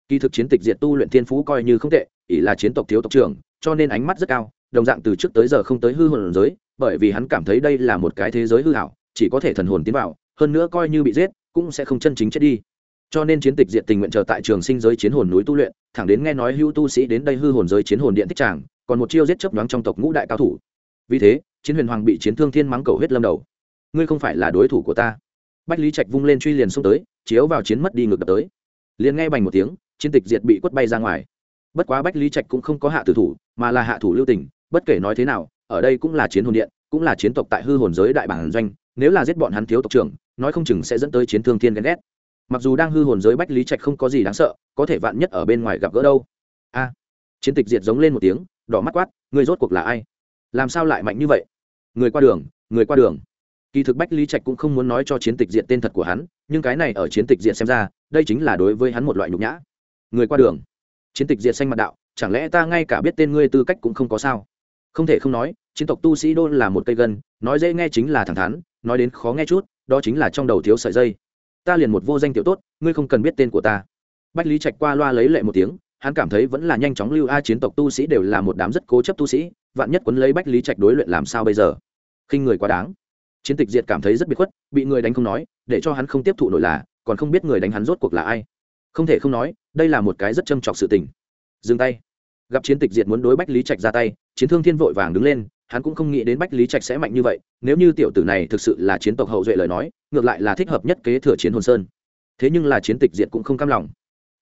Kỳ thực chiến tịch diệt tu luyện thiên phú coi như không tệ ỷ là chiến tộc thiếu tộc trưởng, cho nên ánh mắt rất cao đồng dạng từ trước tới giờ không tới hư hồn giới, bởi vì hắn cảm thấy đây là một cái thế giới hư hảo, chỉ có thể thần hồn tiến vào, hơn nữa coi như bị giết, cũng sẽ không chân chính chết đi. Cho nên chiến tịch diện tình nguyện chờ tại trường sinh giới chiến hồn núi tu luyện, thẳng đến nghe nói hưu tu sĩ đến đây hư hồn giới chiến hồn điện thích tràng, còn một chiêu giết chấp nhoáng trong tộc ngũ đại cao thủ. Vì thế, chiến huyền hoàng bị chiến thương thiên mắng cầu huyết lâm đầu. Ngươi không phải là đối thủ của ta. Bách lý trạch vung lên truy liền xông tới, chiếu vào chiến mất đi ngược đập tới. Liền nghe bành một tiếng, chiến tịch diệt bị quất bay ra ngoài. Bất quá bách lý trạch cũng không có hạ tử thủ, mà là hạ thủ lưu tình bất kể nói thế nào, ở đây cũng là chiến hồn điện, cũng là chiến tộc tại hư hồn giới đại bản doanh, nếu là giết bọn hắn thiếu tộc trưởng, nói không chừng sẽ dẫn tới chiến thương thiên ghen ghét. Mặc dù đang hư hồn giới bách lý trạch không có gì đáng sợ, có thể vạn nhất ở bên ngoài gặp gỡ đâu. A! Chiến tịch diệt giống lên một tiếng, đỏ mắt quát người rốt cuộc là ai? Làm sao lại mạnh như vậy? Người qua đường, người qua đường. Kỳ thực bách lý trạch cũng không muốn nói cho chiến tịch diệt tên thật của hắn, nhưng cái này ở chiến tịch diệt xem ra, đây chính là đối với hắn một loại nhục nhã. Người qua đường. Chiến tịch diệt xanh mặt đạo, chẳng lẽ ta ngay cả biết tên ngươi tư cách cũng không có sao? Không thể không nói, chiến tộc tu sĩ đôn là một cây gân, nói dễ nghe chính là thẳng thắn, nói đến khó nghe chút, đó chính là trong đầu thiếu sợi dây. Ta liền một vô danh tiểu tốt, ngươi không cần biết tên của ta. Bách lý trạch qua loa lấy lệ một tiếng, hắn cảm thấy vẫn là nhanh chóng lưu a chiến tộc tu sĩ đều là một đám rất cố chấp tu sĩ, vạn nhất quấn lấy bách lý trạch đối luyện làm sao bây giờ? Khinh người quá đáng. Chiến tịch diệt cảm thấy rất bị khuất, bị người đánh không nói, để cho hắn không tiếp thụ nổi là, còn không biết người đánh hắn rốt cuộc là ai. Không thể không nói, đây là một cái rất châm trọc sự tình. Dừng tay gặp chiến tịch diệt muốn đối bách lý trạch ra tay, chiến thương thiên vội vàng đứng lên, hắn cũng không nghĩ đến bách lý trạch sẽ mạnh như vậy, nếu như tiểu tử này thực sự là chiến tộc hậu duệ lời nói, ngược lại là thích hợp nhất kế thừa chiến hồn sơn. Thế nhưng là chiến tịch diệt cũng không cam lòng.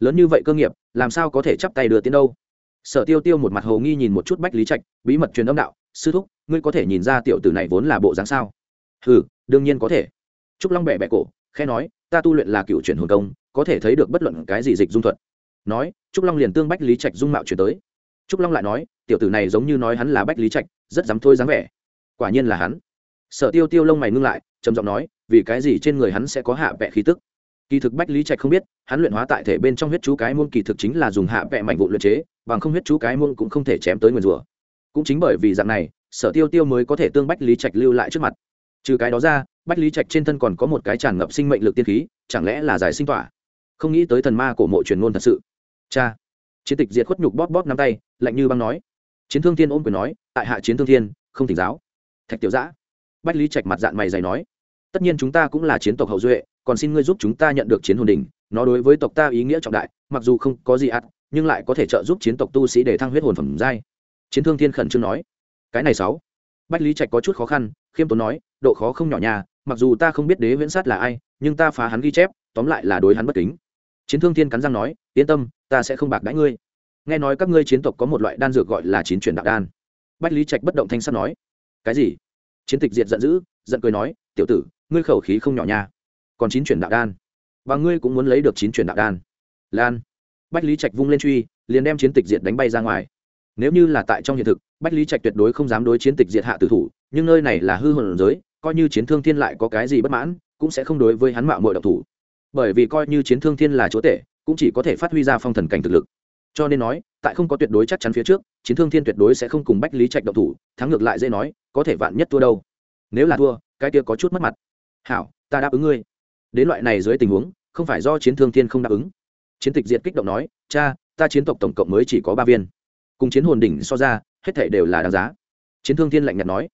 Lớn như vậy cơ nghiệp, làm sao có thể chắp tay đưa tiến đâu? Sở tiêu tiêu một mặt hồ nghi nhìn một chút bách lý trạch, bí mật truyền âm đạo, sư thúc, ngươi có thể nhìn ra tiểu tử này vốn là bộ dáng sao? Ừ đương nhiên có thể. Trúc long bẹ bẹ cổ khe nói, ta tu luyện là cựu chuyển hồn công, có thể thấy được bất luận cái gì dịch dung thuật. Nói, trúc long liền tương bách lý trạch dung mạo chuyển tới trúc long lại nói, tiểu tử này giống như nói hắn là bách lý trạch, rất dám thôi dáng vẻ. Quả nhiên là hắn. Sở tiêu tiêu lông mày ngưng lại, trầm giọng nói, vì cái gì trên người hắn sẽ có hạ vẹ khí tức? Kỳ thực bách lý trạch không biết, hắn luyện hóa tại thể bên trong huyết chú cái môn kỳ thực chính là dùng hạ vẹ mạnh vụ luyện chế, bằng không huyết chú cái môn cũng không thể chém tới nguyền rủa cũng chính bởi vì dạng này, sở tiêu tiêu mới có thể tương bách lý trạch lưu lại trước mặt. Trừ cái đó ra, bách lý trạch trên thân còn có một cái tràn ngập sinh mệnh lực tiên khí, chẳng lẽ là giải sinh tỏa? Không nghĩ tới thần ma của mộ truyền ngôn thật sự. Cha! Chiến tịch diệt khuất nhục bóp bóp nắm tay, lạnh như băng nói. Chiến thương thiên ôm quyền nói, tại hạ chiến thương thiên, không thỉnh giáo. Thạch tiểu giã. Bách lý trạch mặt dạng mày dày nói. Tất nhiên chúng ta cũng là chiến tộc hậu duệ, còn xin ngươi giúp chúng ta nhận được chiến hồn đình nó đối với tộc ta ý nghĩa trọng đại, mặc dù không có gì ắt nhưng lại có thể trợ giúp chiến tộc tu sĩ để thăng huyết hồn phẩm giai. Chiến thương thiên khẩn trương nói. Cái này sáu. Bách lý trạch có chút khó khăn, khiêm tốn nói, độ khó không nhỏ nhà mặc dù ta không biết đế viễn sát là ai, nhưng ta phá hắn ghi chép, tóm lại là đối hắn bất kính. Chiến thương thiên cắn răng nói yên tâm, ta sẽ không bạc đãi ngươi. Nghe nói các ngươi chiến tộc có một loại đan dược gọi là chín chuyển đạo đan. Bách lý trạch bất động thanh sắt nói. Cái gì? Chiến tịch diệt giận dữ, giận cười nói, tiểu tử, ngươi khẩu khí không nhỏ nha. Còn chín chuyển đạo đan. Và ngươi cũng muốn lấy được chín chuyển đạo đan. Lan. Bách lý trạch vung lên truy, liền đem chiến tịch diệt đánh bay ra ngoài. Nếu như là tại trong hiện thực, bách lý trạch tuyệt đối không dám đối chiến tịch diệt hạ tử thủ, nhưng nơi này là hư hồn giới, coi như chiến thương thiên lại có cái gì bất mãn, cũng sẽ không đối với hắn mạo mội độc thủ. Bởi vì coi như chiến thương thiên là chúa tể cũng chỉ có thể phát huy ra phong thần cảnh thực lực. Cho nên nói, tại không có tuyệt đối chắc chắn phía trước, chiến thương thiên tuyệt đối sẽ không cùng bách lý trạch động thủ, thắng ngược lại dễ nói, có thể vạn nhất thua đâu. Nếu là thua, cái kia có chút mất mặt. Hảo, ta đáp ứng ngươi. Đến loại này dưới tình huống, không phải do chiến thương thiên không đáp ứng. Chiến tịch diệt kích động nói, cha, ta chiến tộc tổng cộng mới chỉ có ba viên. Cùng chiến hồn đỉnh so ra, hết thể đều là đáng giá. Chiến thương thiên lạnh nhạt nói,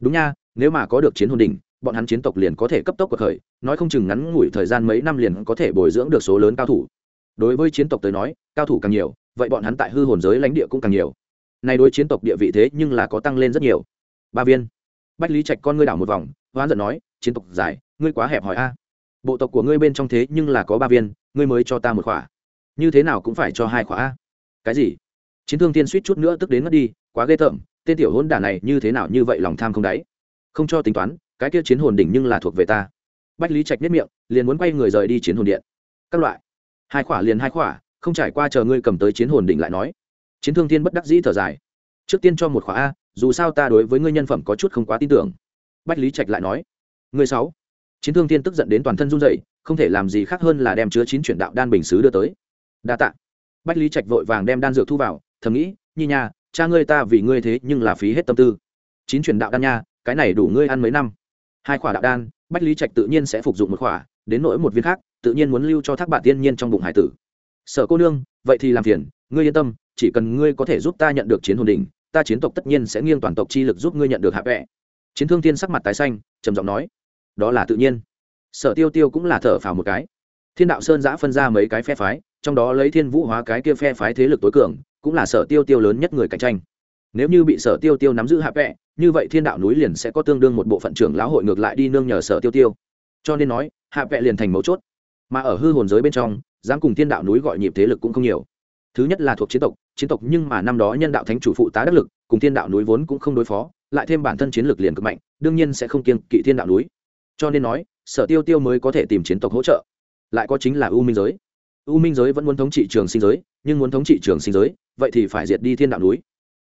đúng nha, nếu mà có được chiến hồn đỉnh, bọn hắn chiến tộc liền có thể cấp tốc cuộc khởi, nói không chừng ngắn ngủi thời gian mấy năm liền có thể bồi dưỡng được số lớn cao thủ đối với chiến tộc tới nói, cao thủ càng nhiều, vậy bọn hắn tại hư hồn giới lãnh địa cũng càng nhiều. Nay đối chiến tộc địa vị thế nhưng là có tăng lên rất nhiều. Ba viên. Bách lý trạch con ngươi đảo một vòng, hoán giận nói, chiến tộc giải ngươi quá hẹp hỏi a. Bộ tộc của ngươi bên trong thế nhưng là có ba viên, ngươi mới cho ta một khỏa. Như thế nào cũng phải cho hai khỏa a. Cái gì? Chiến thương tiên suýt chút nữa tức đến mất đi, quá ghê tởm, tên tiểu hôn đả này như thế nào như vậy lòng tham không đáy? Không cho tính toán, cái kia chiến hồn đỉnh nhưng là thuộc về ta. Bách lý trạch nếp miệng, liền muốn quay người rời đi chiến hồn điện. Các loại hai khỏa liền hai khỏa, không trải qua chờ ngươi cầm tới chiến hồn đỉnh lại nói. Chiến thương thiên bất đắc dĩ thở dài. Trước tiên cho một khỏa a, dù sao ta đối với ngươi nhân phẩm có chút không quá tin tưởng. Bách lý trạch lại nói. Người sáu. Chiến thương thiên tức giận đến toàn thân run rẩy, không thể làm gì khác hơn là đem chứa chín chuyển đạo đan bình xứ đưa tới. Đa tạ. Bách lý trạch vội vàng đem đan dược thu vào, thầm nghĩ, nhi nha, cha ngươi ta vì ngươi thế nhưng là phí hết tâm tư. Chín chuyển đạo đan nha, cái này đủ ngươi ăn mấy năm. Hai khỏa đạo đan. Bách lý trạch tự nhiên sẽ phục dụng một khỏa, đến nỗi một viên khác tự nhiên muốn lưu cho thác bạn tiên nhiên trong bụng hải tử. Sở cô nương, vậy thì làm phiền, ngươi yên tâm, chỉ cần ngươi có thể giúp ta nhận được chiến hồn đỉnh, ta chiến tộc tất nhiên sẽ nghiêng toàn tộc chi lực giúp ngươi nhận được hạ vẹ. Chiến thương tiên sắc mặt tái xanh, trầm giọng nói, đó là tự nhiên. Sở tiêu tiêu cũng là thở phào một cái. Thiên đạo sơn giã phân ra mấy cái phe phái, trong đó lấy thiên vũ hóa cái kia phe phái thế lực tối cường, cũng là sở tiêu tiêu lớn nhất người cạnh tranh. Nếu như bị sở tiêu tiêu nắm giữ hạ vẹ, như vậy thiên đạo núi liền sẽ có tương đương một bộ phận trưởng lão hội ngược lại đi nương nhờ sở tiêu tiêu. Cho nên nói hạ vẹ liền thành mấu chốt mà ở hư hồn giới bên trong, dám cùng thiên đạo núi gọi nhịp thế lực cũng không nhiều. Thứ nhất là thuộc chiến tộc chiến tộc nhưng mà năm đó nhân đạo thánh chủ phụ tá đắc lực, cùng thiên đạo núi vốn cũng không đối phó, lại thêm bản thân chiến lược liền cực mạnh, đương nhiên sẽ không kiên kỵ thiên đạo núi. Cho nên nói, sở tiêu tiêu mới có thể tìm chiến tộc hỗ trợ. Lại có chính là u minh giới. U minh giới vẫn muốn thống trị trường sinh giới, nhưng muốn thống trị trường sinh giới, vậy thì phải diệt đi thiên đạo núi.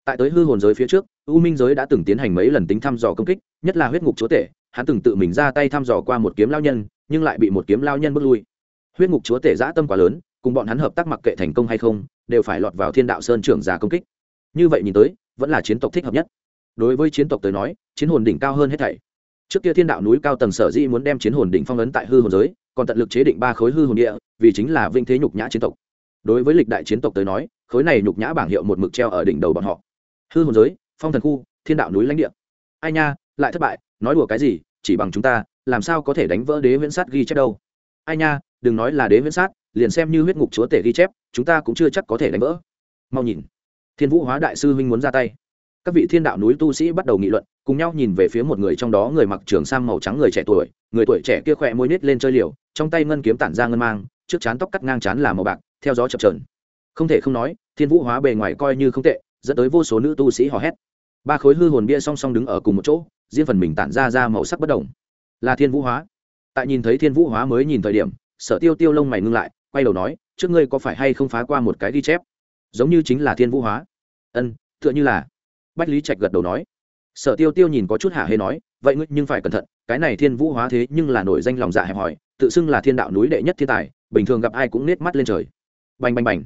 Tại tới hư hồn giới phía trước, u minh giới đã từng tiến hành mấy lần tính thăm dò công kích, nhất là huyết ngục chúa tể, hắn từng tự mình ra tay thăm dò qua một kiếm lao nhân, nhưng lại bị một kiếm lao nhân bước lui huyết ngục chúa tể giã tâm quá lớn, cùng bọn hắn hợp tác mặc kệ thành công hay không, đều phải lọt vào thiên đạo sơn trưởng giả công kích. Như vậy nhìn tới, vẫn là chiến tộc thích hợp nhất. Đối với chiến tộc tới nói, chiến hồn đỉnh cao hơn hết thảy. Trước kia thiên đạo núi cao tầng sở dĩ muốn đem chiến hồn đỉnh phong ấn tại hư hồn giới, còn tận lực chế định ba khối hư hồn địa, vì chính là vinh thế nhục nhã chiến tộc. Đối với lịch đại chiến tộc tới nói, khối này nhục nhã bảng hiệu một mực treo ở đỉnh đầu bọn họ. Hư hồn giới, phong thần khu, thiên đạo núi lãnh địa. Ai nha, lại thất bại, nói đùa cái gì, chỉ bằng chúng ta, làm sao có thể đánh vỡ đế viễn sát ghi chép đâu. Ai nha đừng nói là đế viễn sát, liền xem như huyết ngục chúa tể ghi chép, chúng ta cũng chưa chắc có thể đánh vỡ. Mau nhìn. Thiên vũ hóa đại sư huynh muốn ra tay. Các vị thiên đạo núi tu sĩ bắt đầu nghị luận, cùng nhau nhìn về phía một người trong đó người mặc trường sang màu trắng người trẻ tuổi, người tuổi trẻ kia khỏe môi nít lên chơi liều, trong tay ngân kiếm tản ra ngân mang, trước chán tóc cắt ngang chán là màu bạc, theo gió chập trờn không thể không nói, thiên vũ hóa bề ngoài coi như không tệ, dẫn tới vô số nữ tu sĩ hò hét. Ba khối hư hồn bia song song đứng ở cùng một chỗ, riêng phần mình tản ra ra màu sắc bất đồng. Là thiên vũ hóa. Tại nhìn thấy thiên vũ hóa mới nhìn thời điểm sở tiêu tiêu lông mày ngưng lại, quay đầu nói, trước ngươi có phải hay không phá qua một cái ghi chép? Giống như chính là thiên vũ hóa. Ân, tựa như là. Bách lý trạch gật đầu nói. Sở tiêu tiêu nhìn có chút hạ hê nói, vậy ngươi nhưng phải cẩn thận, cái này thiên vũ hóa thế nhưng là nổi danh lòng dạ hẹp hòi, tự xưng là thiên đạo núi đệ nhất thiên tài, bình thường gặp ai cũng nết mắt lên trời. Bành bành bành.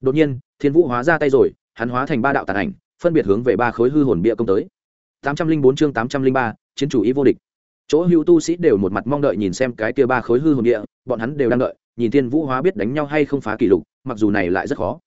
Đột nhiên, thiên vũ hóa ra tay rồi, hắn hóa thành ba đạo tàn ảnh, phân biệt hướng về ba khối hư hồn bia công tới. Tám trăm linh bốn chương tám trăm linh ba, chiến chủ ý vô địch chỗ hữu tu sĩ đều một mặt mong đợi nhìn xem cái kia ba khối hư hồn địa, bọn hắn đều đang đợi, nhìn thiên vũ hóa biết đánh nhau hay không phá kỷ lục, mặc dù này lại rất khó.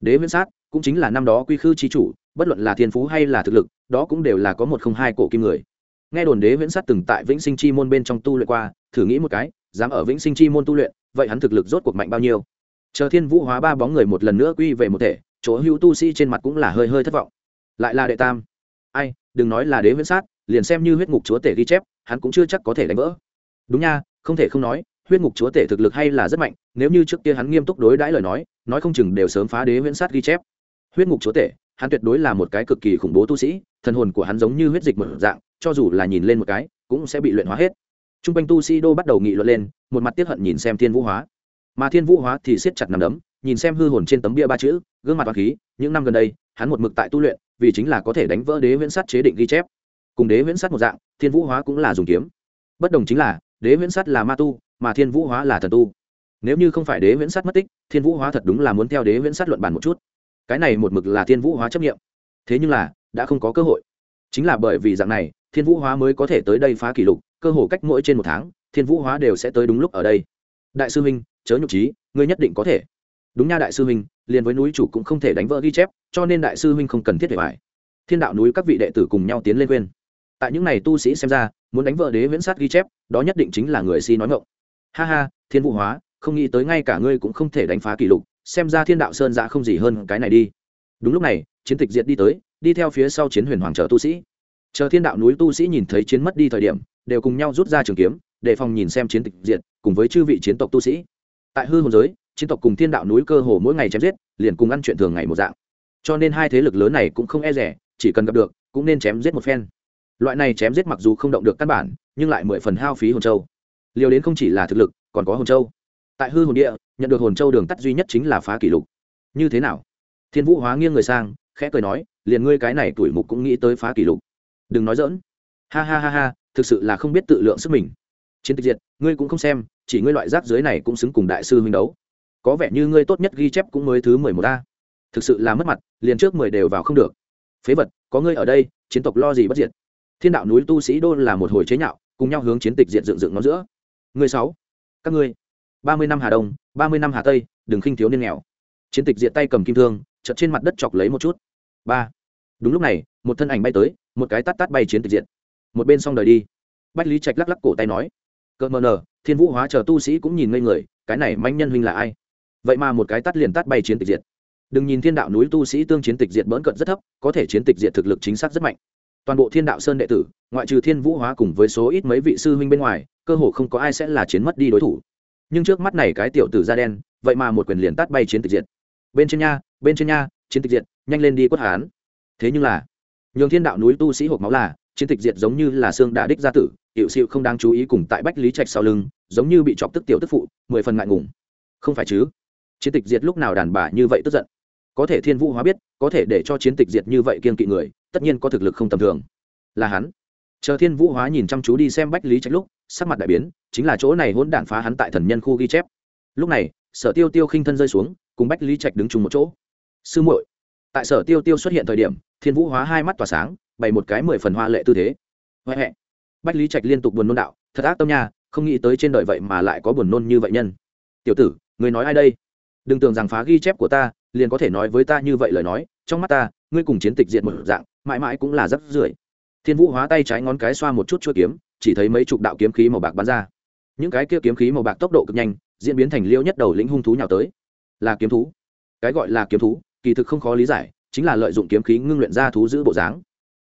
Đế viễn sát cũng chính là năm đó quy khư chi chủ, bất luận là thiên phú hay là thực lực, đó cũng đều là có một không hai cổ kim người. Nghe đồn đế viễn sát từng tại vĩnh sinh chi môn bên trong tu luyện qua, thử nghĩ một cái, dám ở vĩnh sinh chi môn tu luyện, vậy hắn thực lực rốt cuộc mạnh bao nhiêu? Chờ thiên vũ hóa ba bóng người một lần nữa quy về một thể, chỗ hữu tu sĩ trên mặt cũng là hơi hơi thất vọng. Lại là đệ tam. Ai, đừng nói là đế viễn sát, liền xem như huyết ngục chúa tể ghi chép hắn cũng chưa chắc có thể đánh vỡ. Đúng nha, không thể không nói, huyết ngục chúa tể thực lực hay là rất mạnh, nếu như trước kia hắn nghiêm túc đối đãi lời nói nói không chừng đều sớm phá đế huyễn sát ghi chép. Huyết ngục chúa tể, hắn tuyệt đối là một cái cực kỳ khủng bố tu sĩ, thần hồn của hắn giống như huyết dịch một dạng, cho dù là nhìn lên một cái, cũng sẽ bị luyện hóa hết. T r u n g quanh tu sĩ đô bắt đầu nghị luận lên, một mặt tiếp hận nhìn xem thiên vũ hóa. Mà thiên vũ hóa thì siết chặt nằm đấm, nhìn xem hư hồn trên tấm bia ba chữ, gương mặt hoàng khí, những năm gần đây, hắn một mực tại tu luyện, vì chính là có thể đánh vỡ đế huyễn sát chế định ghi chép cùng đế viễn sát một dạng, thiên vũ hóa cũng là dùng kiếm. Bất đồng chính là, đế viễn sát là ma tu, mà thiên vũ hóa là thần tu. Nếu như không phải đế viễn sát mất tích, thiên vũ hóa thật đúng là muốn theo đế viễn sát luận bàn một chút. Cái này một mực là thiên vũ hóa chấp nghiệm. Thế nhưng là, đã không có cơ hội. Chính là bởi vì dạng này, thiên vũ hóa mới có thể tới đây phá kỷ lục, cơ hồ cách mỗi trên một tháng, thiên vũ hóa đều sẽ tới đúng lúc ở đây. Đại sư huynh, chớ nhục trí ngươi nhất định có thể. Đúng nha đại sư huynh, liền với núi chủ cũng không thể đánh vỡ ghi chép, cho nên đại sư huynh không cần thiết để phải thiên đạo núi các vị đệ tử cùng nhau tiến lên quên tại những n à y tu sĩ xem ra, muốn đánh vợ đế viễn sát ghi chép, đó nhất định chính là người si nói ngộng ha ha, thiên vũ hóa, không nghĩ tới ngay cả ngươi cũng không thể đánh phá kỷ lục, xem ra thiên đạo sơn giã không gì hơn cái này đi. Đúng lúc này, chiến tịch diệt đi tới, đi theo phía sau chiến huyền hoàng chờ tu sĩ. Chờ thiên đạo núi tu sĩ nhìn thấy chiến mất đi thời điểm, đều cùng nhau rút ra trường kiếm, để phòng nhìn xem chiến tịch diệt, cùng với chư vị chiến tộc tu sĩ. Tại hư hồn giới, chiến tộc cùng thiên đạo núi cơ hồ mỗi ngày chém giết, liền cùng ăn chuyện thường ngày một dạng. Cho nên hai thế lực lớn này cũng không e rẻ, chỉ cần gặp được, cũng nên chém giết một phen loại này chém giết mặc dù không động được căn bản, nhưng lại mười phần hao phí hồn châu. Liều đến không chỉ là thực lực, còn có hồn châu. Tại hư hồn địa, nhận được hồn châu đường tắt duy nhất chính là phá kỷ lục. Như thế nào? Thiên vũ hóa nghiêng người sang, khẽ cười nói, liền ngươi cái này tuổi mục cũng nghĩ tới phá kỷ lục. Đừng nói dỡn ha ha ha ha, thực sự là không biết tự lượng sức mình. Chiến tịch diệt, ngươi cũng không xem, chỉ ngươi loại rác dưới này cũng xứng cùng đại sư huynh đấu. Có vẻ như ngươi tốt nhất ghi chép cũng mới thứ mười một a. Thực sự là mất mặt, liền trước mười đều vào không được. Phế vật, có ngươi ở đây, chiến tộc lo gì bất diệt thiên đạo núi tu sĩ đô là một hồi chế nhạo, cùng nhau hướng chiến tịch diệt dựng dựng nó giữa. Ngươi sáu, các ngươi, ba mươi năm hà đông, ba mươi năm hà tây, đừng khinh thiếu niên nghèo. Chiến tịch diệt tay cầm kim thương, chợt trên mặt đất chọc lấy một chút. Ba, đúng lúc này, một thân ảnh bay tới, một cái tắt tắt bay chiến tịch diệt. Một bên xong đời đi. Bách lý trạch lắc lắc cổ tay nói cỡ mờ nờ, thiên vũ hóa chờ tu sĩ cũng nhìn ngây người, cái này manh nhân huynh là ai? Vậy mà một cái tắt liền tắt bay chiến tịch diệt. Đừng nhìn thiên đạo núi tu sĩ tương chiến tịch diệt bỡn cận rất thấp, có thể chiến tịch diệt thực lực chính xác rất mạnh toàn bộ thiên đạo sơn đệ tử, ngoại trừ thiên vũ hóa cùng với số ít mấy vị sư huynh bên ngoài, cơ hồ không có ai sẽ là chiến mất đi đối thủ. Nhưng trước mắt này cái tiểu tử da đen, vậy mà một quyền liền tát bay chiến tịch diệt. Bên trên nha, bên trên nha, chiến tịch diệt, nhanh lên đi quất hán thế nhưng là, nhường thiên đạo núi tu sĩ hộp máu là, chiến tịch diệt giống như là xương đà đích gia tử hiệu sự không đáng chú ý cùng tại bách lý trạch sau lưng, giống như bị chọc tức tiểu tức phụ, mười phần ngại ngùng. Không phải chứ? Chiến tịch diệt lúc nào đàn bà như vậy tức giận? Có thể thiên vũ hóa biết, có thể để cho chiến tịch diệt như vậy kiên kỵ người tất nhiên có thực lực không tầm thường. Là hắn. Chờ thiên vũ hóa nhìn chăm chú đi xem bách lý trạch lúc, sắc mặt đại biến, chính là chỗ này hỗn đản phá hắn tại thần nhân khu ghi chép. Lúc này, sở tiêu tiêu khinh thân rơi xuống, cùng bách lý trạch đứng chung một chỗ. Sư muội. Tại sở tiêu tiêu xuất hiện thời điểm, thiên vũ hóa hai mắt tỏa sáng, bày một cái mười phần hoa lệ tư thế. Huệ huệ bách lý trạch liên tục buồn nôn đạo, thật ác tâm nha, không nghĩ tới trên đời vậy mà lại có buồn nôn như vậy nhân. Tiểu tử, người nói ai đây? Đừng tưởng rằng phá ghi chép của ta liền có thể nói với ta như vậy lời nói, trong mắt ta, ngươi cùng chiến tịch diệt một dạng, mãi mãi cũng là rất rưởi. Thiên vũ hóa tay trái ngón cái xoa một chút chua kiếm, chỉ thấy mấy chục đạo kiếm khí màu bạc bắn ra. Những cái kia kiếm khí màu bạc tốc độ cực nhanh, diễn biến thành liêu nhất đầu lĩnh hung thú nhào tới. Là kiếm thú. Cái gọi là kiếm thú, kỳ thực không khó lý giải, chính là lợi dụng kiếm khí ngưng luyện ra thú giữ bộ dáng.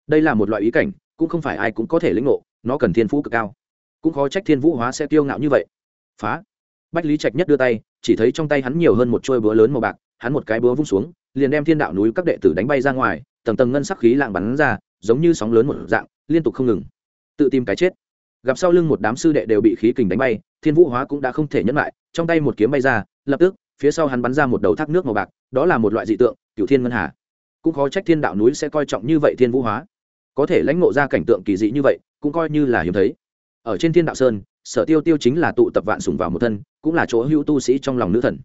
Đây là một loại ý cảnh, cũng không phải ai cũng có thể lĩnh ngộ, nó cần thiên phú cực cao. Cũng khó trách thiên vũ hóa sẽ tiêu ngạo như vậy. Phá. Bách lý trạch nhất đưa tay, chỉ thấy trong tay hắn nhiều hơn một trôi búa lớn màu bạc hắn một cái búa vung xuống, liền đem thiên đạo núi các đệ tử đánh bay ra ngoài, tầng tầng ngân sắc khí lạng bắn ra, giống như sóng lớn một dạng, liên tục không ngừng. Tự tìm cái chết. Gặp sau lưng một đám sư đệ đều bị khí kình đánh bay, thiên vũ hóa cũng đã không thể nhẫn lại, trong tay một kiếm bay ra, lập tức, phía sau hắn bắn ra một đầu thác nước màu bạc, đó là một loại dị tượng cựu thiên ngân hà. Cũng khó trách thiên đạo núi sẽ coi trọng như vậy thiên vũ hóa. Có thể lãnh ngộ ra cảnh tượng kỳ dị như vậy, cũng coi như là hiếm thấy. Ở trên thiên đạo sơn, sở tiêu tiêu chính là tụ tập vạn sùng vào một thân, cũng là chỗ hữu tu sĩ trong lòng nữ thần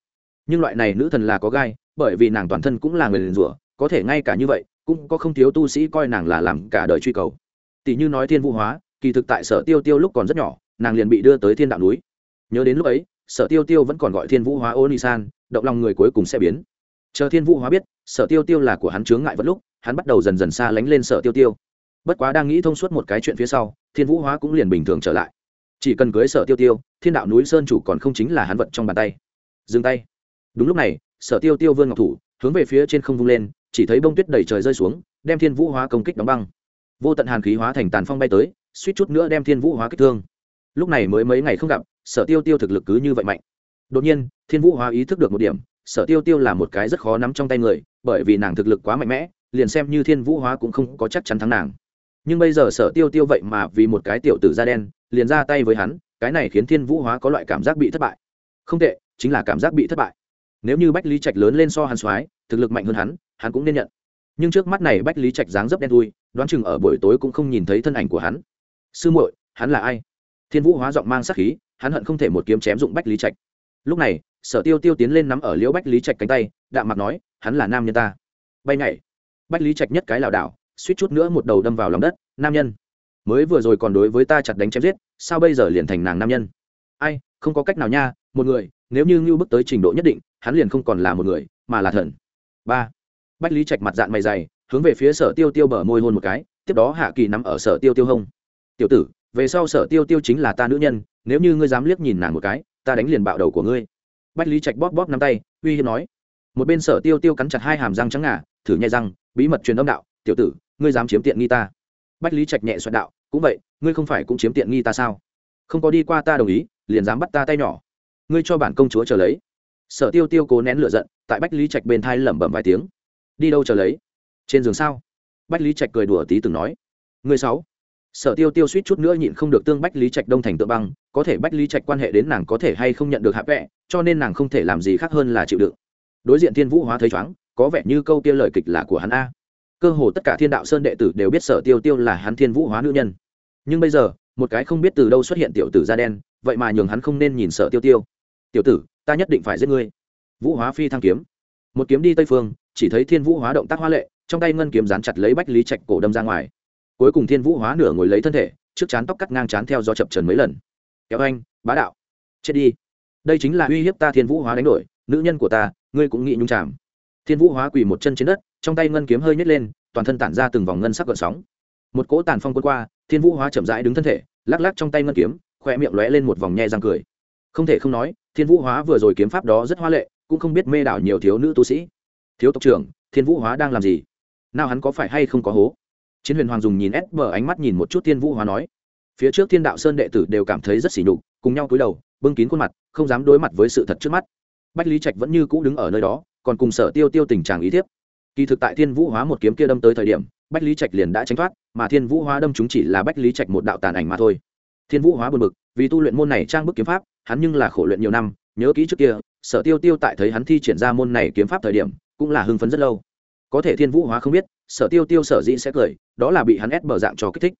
nhưng loại này nữ thần là có gai, bởi vì nàng toàn thân cũng là người liền rủa, có thể ngay cả như vậy, cũng có không thiếu tu sĩ coi nàng là làm cả đời truy cầu. Tỷ như nói thiên vũ hóa, kỳ thực tại sở tiêu tiêu lúc còn rất nhỏ, nàng liền bị đưa tới thiên đạo núi. Nhớ đến lúc ấy, sở tiêu tiêu vẫn còn gọi thiên vũ hóa ô nisan động lòng người cuối cùng sẽ biến. Chờ thiên vũ hóa biết, sở tiêu tiêu là của hắn chướng ngại vẫn lúc, hắn bắt đầu dần dần xa lánh lên sở tiêu tiêu. Bất quá đang nghĩ thông suốt một cái chuyện phía sau, thiên vũ hóa cũng liền bình thường trở lại. Chỉ cần cưới sở tiêu tiêu, thiên đạo núi sơn chủ còn không chính là hắn vật trong bàn tay. Dừng tay đúng lúc này, sở tiêu tiêu vương ngọc thủ, hướng về phía trên không vung lên, chỉ thấy bông tuyết đầy trời rơi xuống, đem thiên vũ hóa công kích đóng băng. Vô tận hàn khí hóa thành tàn phong bay tới, suýt chút nữa đem thiên vũ hóa kích thương. Lúc này mới mấy ngày không gặp, sở tiêu tiêu thực lực cứ như vậy mạnh. Đột nhiên, thiên vũ hóa ý thức được một điểm, sở tiêu tiêu là một cái rất khó nắm trong tay người, bởi vì nàng thực lực quá mạnh mẽ, liền xem như thiên vũ hóa cũng không có chắc chắn thắng nàng. Nhưng bây giờ sở tiêu tiêu vậy mà vì một cái tiểu tử da đen, liền ra tay với hắn, cái này khiến thiên vũ hóa có loại cảm giác bị thất bại. Không tệ, chính là cảm giác bị thất bại nếu như bách lý trạch lớn lên so hắn soái, thực lực mạnh hơn hắn hắn cũng nên nhận. Nhưng trước mắt này bách lý trạch dáng dấp đen thui, đoán chừng ở buổi tối cũng không nhìn thấy thân ảnh của hắn. Sư muội, hắn là ai? Thiên vũ hóa giọng mang sắc khí, hắn hận không thể một kiếm chém dụng bách lý trạch. Lúc này, sở tiêu tiêu tiến lên nắm ở liễu bách lý trạch cánh tay, đạm mặt nói, hắn là nam nhân ta. Bay nhảy. Bách lý trạch nhất cái lảo đảo, suýt chút nữa một đầu đâm vào lòng đất, nam nhân. Mới vừa rồi còn đối với ta chặt đánh chém giết, sao bây giờ liền thành nàng nam nhân? Ai, không có cách nào nha, một người, nếu như ngưu bước tới trình độ nhất định hắn liền không còn là một người, mà là thần. Ba. Bách lý trạch mặt dạng mày dày, hướng về phía sở tiêu tiêu bờ môi hôn một cái, tiếp đó hạ kỳ nắm ở sở tiêu tiêu hông. Tiểu tử, về sau sở tiêu tiêu chính là ta nữ nhân, nếu như ngươi dám liếc nhìn nàng một cái, ta đánh liền bạo đầu của ngươi. Bách lý trạch bóp bóp nắm tay, uy hiếp nói. Một bên sở tiêu tiêu cắn chặt hai hàm răng trắng ngà, thử nhai răng, bí mật truyền âm đạo, tiểu tử, ngươi dám chiếm tiện nghi ta. Bách lý trạch nhẹ xoẹt đạo, cũng vậy, ngươi không phải cũng chiếm tiện nghi ta sao? Không có đi qua ta đồng ý, liền dám bắt ta tay nhỏ. Ngươi cho bản công chúa chờ lấy sở tiêu tiêu cố nén lửa giận, tại bách lý trạch bên thai lẩm bẩm vài tiếng. Đi đâu chờ lấy? Trên giường sao? Bách lý trạch cười đùa tí từng nói. Người sáu. Sở tiêu tiêu suýt chút nữa nhịn không được tương bách lý trạch đông thành tự băng, có thể bách lý trạch quan hệ đến nàng có thể hay không nhận được hạ vẽ, cho nên nàng không thể làm gì khác hơn là chịu đựng. Đối diện thiên vũ hóa thấy chóng có vẻ như câu kia lời kịch là của hắn a. Cơ hồ tất cả thiên đạo sơn đệ tử đều biết sở tiêu tiêu là hắn thiên vũ hóa nữ nhân. Nhưng bây giờ, một cái không biết từ đâu xuất hiện tiểu tử da đen, vậy mà nhường hắn không nên nhìn sở tiêu tiêu tiểu tử, ta nhất định phải giết ngươi. Vũ hóa phi thăng kiếm. Một kiếm đi tây phương, chỉ thấy thiên vũ hóa động tác hoa lệ, trong tay ngân kiếm dán chặt lấy bách lý trạch cổ đâm ra ngoài. Cuối cùng thiên vũ hóa nửa ngồi lấy thân thể, trước chán tóc cắt ngang chán theo do chập trần mấy lần. Kéo anh, bá đạo. Chết đi. Đây chính là uy hiếp ta thiên vũ hóa đánh đổi, nữ nhân của ta, ngươi cũng nghĩ nhung chạm thiên vũ hóa quỳ một chân trên đất, trong tay ngân kiếm hơi nhét lên, toàn thân tản ra từng vòng ngân sắc gợn sóng. Một cỗ tàn phong quân qua, thiên vũ hóa chậm rãi đứng thân thể, lắc lắc trong tay ngân kiếm khoe miệng lóe lên một vòng nhe răng cười. Không thể không nói thiên vũ hóa vừa rồi kiếm pháp đó rất hoa lệ, cũng không biết mê đảo nhiều thiếu nữ tu sĩ. Thiếu tộc trưởng, thiên vũ hóa đang làm gì? Nào hắn có phải hay không có hố? Chiến huyền hoàng dùng nhìn ép bờ ánh mắt nhìn một chút thiên vũ hóa nói. Phía trước thiên đạo sơn đệ tử đều cảm thấy rất xỉ nhục, cùng nhau cúi đầu, bưng kín khuôn mặt, không dám đối mặt với sự thật trước mắt. Bách lý trạch vẫn như cũ đứng ở nơi đó, còn cùng sở tiêu tiêu tình trạng ý thiếp. Kỳ thực tại thiên vũ hóa một kiếm kia đâm tới thời điểm, bách lý trạch liền đã tránh thoát, mà thiên vũ hóa đâm chúng chỉ là bách lý trạch một đạo tàn ảnh mà thôi thiên vũ hóa buồn bực, vì tu luyện môn này trang bức kiếm pháp, hắn nhưng là khổ luyện nhiều năm, nhớ kỹ trước kia, sở tiêu tiêu tại thấy hắn thi triển ra môn này kiếm pháp thời điểm, cũng là hưng phấn rất lâu. Có thể thiên vũ hóa không biết, sở tiêu tiêu sở dĩ sẽ cười, đó là bị hắn ép mở dạng cho kích thích.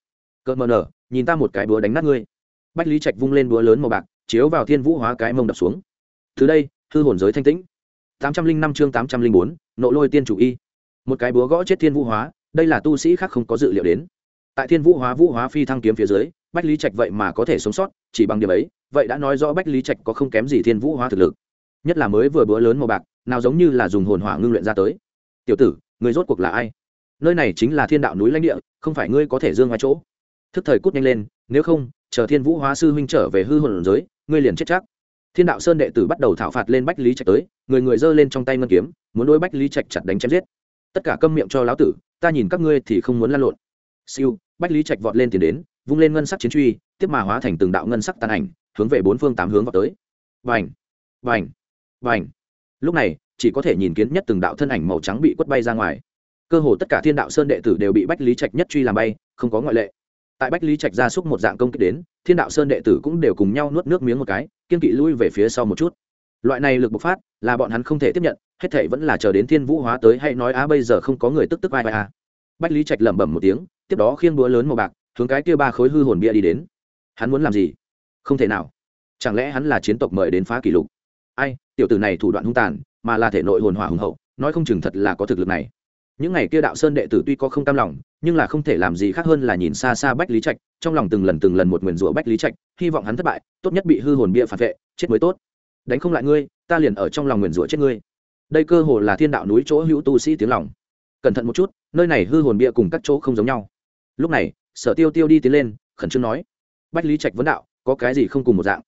Cợt mờ nở, nhìn ta một cái búa đánh nát ngươi. Bách lý trạch vung lên búa lớn màu bạc, chiếu vào thiên vũ hóa cái mông đập xuống. Từ đây, hư hồn giới thanh tĩnh. Tám trăm linh năm chương tám trăm linh bốn nộ lôi tiên chủ y. Một cái búa gõ chết thiên vũ hóa, đây là tu sĩ khác không có dự liệu đến. Tại thiên vũ hóa vũ hóa phi thăng kiếm phía dưới bách lý trạch vậy mà có thể sống sót, chỉ bằng điểm ấy, vậy đã nói rõ bách lý trạch có không kém gì thiên vũ hóa thực lực. Nhất là mới vừa bữa lớn màu bạc, nào giống như là dùng hồn hỏa ngưng luyện ra tới. Tiểu tử, người rốt cuộc là ai? Nơi này chính là thiên đạo núi lãnh địa, không phải ngươi có thể dương ngoài chỗ. Thức thời cút nhanh lên, nếu không, chờ thiên vũ hóa sư huynh trở về hư hồn giới, ngươi liền chết chắc. Thiên đạo sơn đệ tử bắt đầu thảo phạt lên bách lý trạch tới, người người giơ lên trong tay ngân kiếm, muốn đôi bách lý trạch chặt đánh chém giết. Tất cả câm miệng cho lão tử, ta nhìn các ngươi thì không muốn lăn lộn. Siêu, bách lý trạch vọt lên tiền đến vung lên ngân sắc chiến truy, tiếp mà hóa thành từng đạo ngân sắc tàn ảnh, hướng về bốn phương tám hướng vào tới. Vành vành vành lúc này, chỉ có thể nhìn kiến nhất từng đạo thân ảnh màu trắng bị quất bay ra ngoài. Cơ hồ tất cả thiên đạo sơn đệ tử đều bị bách lý trạch nhất truy làm bay, không có ngoại lệ. Tại bách lý trạch ra xúc một dạng công kích đến, thiên đạo sơn đệ tử cũng đều cùng nhau nuốt nước miếng một cái, kiên kỵ lui về phía sau một chút. Loại này lực bộc phát, là bọn hắn không thể tiếp nhận, hết thể vẫn là chờ đến thiên vũ hóa tới, hay nói á, bây giờ không có người tức tức vai vai à. bách lý trạch lẩm bẩm một tiếng, tiếp đó khiêng búa lớn màu bạc hướng cái kia ba khối hư hồn bia đi đến. Hắn muốn làm gì? Không thể nào. Chẳng lẽ hắn là chiến tộc mời đến phá kỷ lục? Ai, tiểu tử này thủ đoạn hung tàn, mà là thể nội hồn hỏa hùng hậu, nói không chừng thật là có thực lực này. Những ngày kia đạo sơn đệ tử tuy có không cam lòng, nhưng là không thể làm gì khác hơn là nhìn xa xa bách lý trạch, trong lòng từng lần từng lần một nguyền rủa bách lý trạch, hy vọng hắn thất bại, tốt nhất bị hư hồn bia phản vệ, chết mới tốt. Đánh không lại ngươi, ta liền ở trong lòng nguyền rủa chết ngươi. Đây cơ hồ là thiên đạo núi chỗ hữu tu sĩ tiếng lòng. Cẩn thận một chút, nơi này hư hồn bia cùng các chỗ không giống nhau. Lúc này sở tiêu tiêu đi tiến lên, khẩn trương nói, bách lý trạch vấn đạo, có cái gì không cùng một dạng?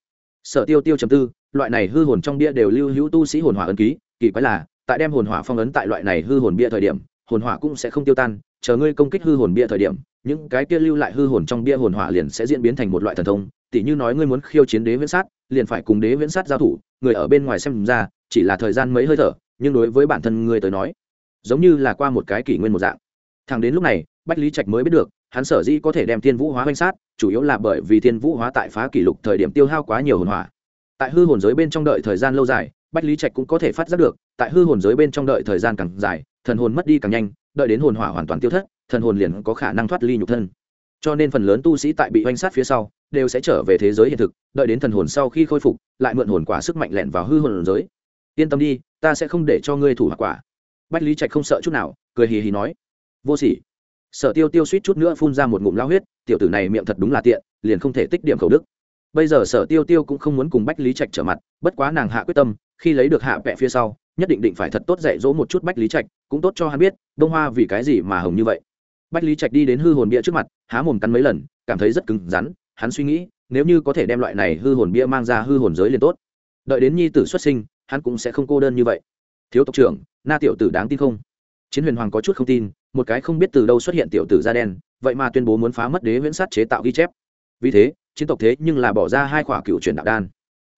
Sở tiêu tiêu chầm tư, loại này hư hồn trong bia đều lưu hữu tu sĩ hồn hỏa ấn ký, kỳ quái là, tại đem hồn hỏa phong ấn tại loại này hư hồn bia thời điểm, hồn hỏa cũng sẽ không tiêu tan, chờ ngươi công kích hư hồn bia thời điểm, những cái kia lưu lại hư hồn trong bia hồn hỏa liền sẽ diễn biến thành một loại thần thông, tỉ như nói ngươi muốn khiêu chiến đế viễn sát, liền phải cùng đế viễn sát giao thủ, người ở bên ngoài xem ra, chỉ là thời gian mấy hơi thở, nhưng đối với bản thân ngươi tới nói, giống như là qua một cái kỷ nguyên một dạng. Thằng đến lúc này, bách lý trạch mới biết được hắn sở dĩ có thể đem thiên vũ hóa oanh sát, chủ yếu là bởi vì thiên vũ hóa tại phá kỷ lục thời điểm tiêu hao quá nhiều hồn hỏa. Tại hư hồn giới bên trong đợi thời gian lâu dài, bách lý trạch cũng có thể phát giác được, tại hư hồn giới bên trong đợi thời gian càng dài, thần hồn mất đi càng nhanh, đợi đến hồn hỏa hoàn toàn tiêu thất, thần hồn liền có khả năng thoát ly nhục thân. Cho nên phần lớn tu sĩ tại bị oanh sát phía sau, đều sẽ trở về thế giới hiện thực, đợi đến thần hồn sau khi khôi phục, lại mượn hồn quả sức mạnh lẹn vào hư hồn giới. Yên tâm đi, ta sẽ không để cho ngươi thủ hỏa quả. Bách lý trạch không sợ chút nào, cười hì hì nói. Vô sỉ sở tiêu tiêu suýt chút nữa phun ra một ngụm lao huyết, tiểu tử này miệng thật đúng là tiện, liền không thể tích điểm khẩu đức. Bây giờ sở tiêu tiêu cũng không muốn cùng bách lý trạch trở mặt, bất quá nàng hạ quyết tâm, khi lấy được hạ vẹ phía sau, nhất định định phải thật tốt dạy dỗ một chút bách lý trạch, cũng tốt cho hắn biết bông hoa vì cái gì mà hồng như vậy. Bách lý trạch đi đến hư hồn bia trước mặt, há mồm cắn mấy lần, cảm thấy rất cứng rắn, hắn suy nghĩ, nếu như có thể đem loại này hư hồn bia mang ra hư hồn giới liền tốt. Đợi đến nhi tử xuất sinh, hắn cũng sẽ không cô đơn như vậy. Thiếu tộc trưởng, na tiểu tử đáng tin không? Chiến huyền hoàng có chút không tin, một cái không biết từ đâu xuất hiện tiểu tử da đen, vậy mà tuyên bố muốn phá mất đế huyễn sát chế tạo ghi chép. Vì thế, chiến tộc thế nhưng là bỏ ra hai khỏa cựu truyền đạo đan.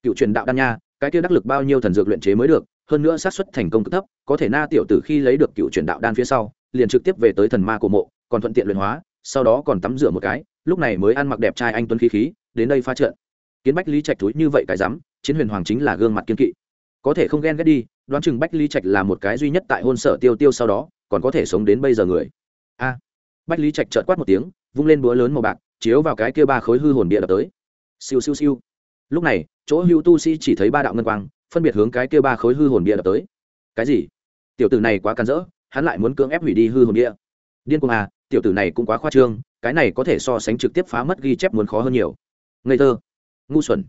Cựu truyền đạo đan nha, cái kia đắc lực bao nhiêu thần dược luyện chế mới được, hơn nữa xác suất thành công cực thấp, có thể na tiểu tử khi lấy được cựu truyền đạo đan phía sau, liền trực tiếp về tới thần ma cổ mộ, còn thuận tiện luyện hóa, sau đó còn tắm rửa một cái, lúc này mới ăn mặc đẹp trai anh tuấn khí khí, đến đây pha trợn kiến bách lý trạch túi như vậy cái rắm, chiến huyền hoàng chính là gương mặt kiên kỵ có thể không ghen ghét đi, đoán chừng bách lý trạch là một cái duy nhất tại hôn sở tiêu tiêu sau đó, còn có thể sống đến bây giờ người. A. Bách lý trạch trợt quát một tiếng, vung lên búa lớn màu bạc, chiếu vào cái kia ba khối hư hồn bịa đập tới. Siêu siêu siêu. Lúc này, chỗ hưu tu sĩ chỉ thấy ba đạo ngân quang, phân biệt hướng cái kia ba khối hư hồn bịa đập tới. Cái gì? Tiểu tử này quá cắn rỡ, hắn lại muốn cưỡng ép hủy đi hư hồn bịa. điên cuồng à tiểu tử này cũng quá khoa trương, cái này có thể so sánh trực tiếp phá mất ghi chép muốn khó hơn nhiều. Ngây thơ. Ngu xuẩn.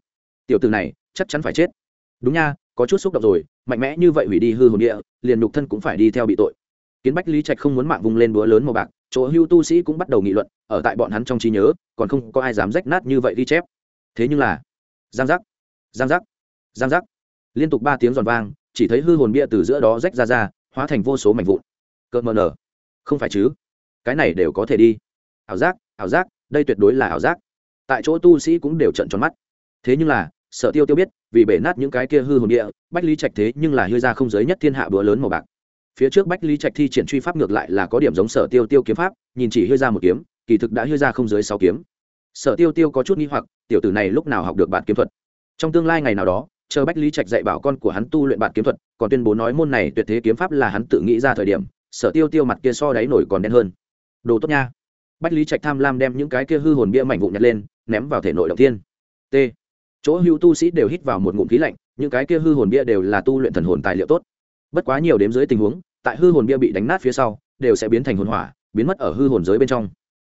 Tiểu tử này, chắc chắn phải chết. Đúng nha có chút xúc động rồi, mạnh mẽ như vậy hủy đi hư hồn địa, liền nhục thân cũng phải đi theo bị tội. Kiến bách lý trạch không muốn mạng vung lên búa lớn màu bạc, chỗ hưu tu sĩ cũng bắt đầu nghị luận, ở tại bọn hắn trong trí nhớ, còn không có ai dám rách nát như vậy ghi chép. Thế nhưng là, giang giác giang giác giang giác. Liên tục ba tiếng giòn vang, chỉ thấy hư hồn bia từ giữa đó rách ra ra, hóa thành vô số mảnh vụn. Cợt mờ nở. Không phải chứ? Cái này đều có thể đi. Ảo giác ảo giác, đây tuyệt đối là ảo giác. Tại chỗ tu sĩ cũng đều trận tròn mắt. Thế nhưng là sở tiêu tiêu biết, vì bể nát những cái kia hư hồn địa, bách lý trạch thế nhưng là hư ra không giới nhất thiên hạ bữa lớn màu bạc. Phía trước bách lý trạch thi triển truy pháp ngược lại là có điểm giống sở tiêu tiêu kiếm pháp, nhìn chỉ hư ra một kiếm, kỳ thực đã hư ra không giới sáu kiếm. Sở tiêu tiêu có chút nghi hoặc, tiểu tử này lúc nào học được bản kiếm thuật? Trong tương lai ngày nào đó, chờ bách lý trạch dạy bảo con của hắn tu luyện bản kiếm thuật, còn tuyên bố nói môn này tuyệt thế kiếm pháp là hắn tự nghĩ ra thời điểm, sở tiêu tiêu mặt kia so đáy nổi còn đen hơn. Đồ tốt nha. Bách lý trạch tham lam đem những cái kia hư hồn bia mảnh vụn nhặt lên, ném vào thể nội động thiên. t chỗ hữu tu sĩ đều hít vào một ngụm khí lạnh, những cái kia hư hồn bia đều là tu luyện thần hồn tài liệu tốt. Bất quá nhiều đếm dưới tình huống, tại hư hồn bia bị đánh nát phía sau, đều sẽ biến thành hồn hỏa, biến mất ở hư hồn giới bên trong.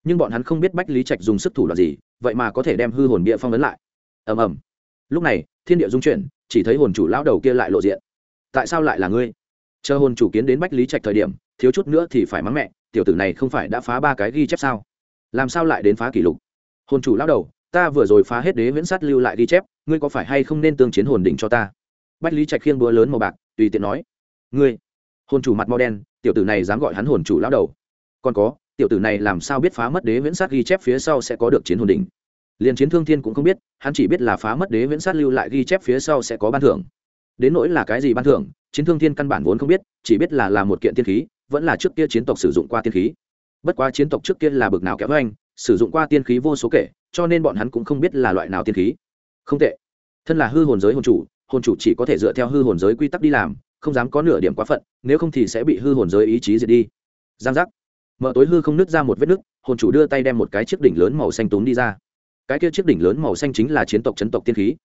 Nhưng bọn hắn không biết bách lý trạch dùng sức thủ đoạn gì, vậy mà có thể đem hư hồn bia phong ấn lại. Ầm ầm. Lúc này, thiên địa dung chuyển, chỉ thấy hồn chủ lão đầu kia lại lộ diện. Tại sao lại là ngươi? Chờ hồn chủ kiến đến bách lý trạch thời điểm, thiếu chút nữa thì phải mắng mẹ, tiểu tử này không phải đã phá ba cái ghi chép sao? Làm sao lại đến phá kỷ lục? Hồn chủ lão đầu ta vừa rồi phá hết đế viễn sát lưu lại ghi chép, ngươi có phải hay không nên tương chiến hồn đỉnh cho ta? Bách lý trạch khiêng búa lớn màu bạc, tùy tiện nói. Ngươi, hồn chủ mặt màu đen, tiểu tử này dám gọi hắn hồn chủ lão đầu. Còn có, tiểu tử này làm sao biết phá mất đế viễn sát ghi chép phía sau sẽ có được chiến hồn đỉnh? Liền chiến thương thiên cũng không biết, hắn chỉ biết là phá mất đế viễn sát lưu lại ghi chép phía sau sẽ có ban thưởng. Đến nỗi là cái gì ban thưởng, chiến thương thiên căn bản vốn không biết, chỉ biết là là một kiện tiên khí, vẫn là trước kia chiến tộc sử dụng qua tiên khí. Bất quá chiến tộc trước kia là bực nào kéo anh sử dụng qua tiên khí vô số kể cho nên bọn hắn cũng không biết là loại nào tiên khí. Không tệ. Thân là hư hồn giới hồn chủ hồn chủ chỉ có thể dựa theo hư hồn giới quy tắc đi làm, không dám có nửa điểm quá phận, nếu không thì sẽ bị hư hồn giới ý chí diệt đi. Giang giác. Mở tối hư không nứt ra một vết nứt, hồn chủ đưa tay đem một cái chiếc đỉnh lớn màu xanh túm đi ra. Cái kia chiếc đỉnh lớn màu xanh chính là chiến tộc chấn tộc tiên khí.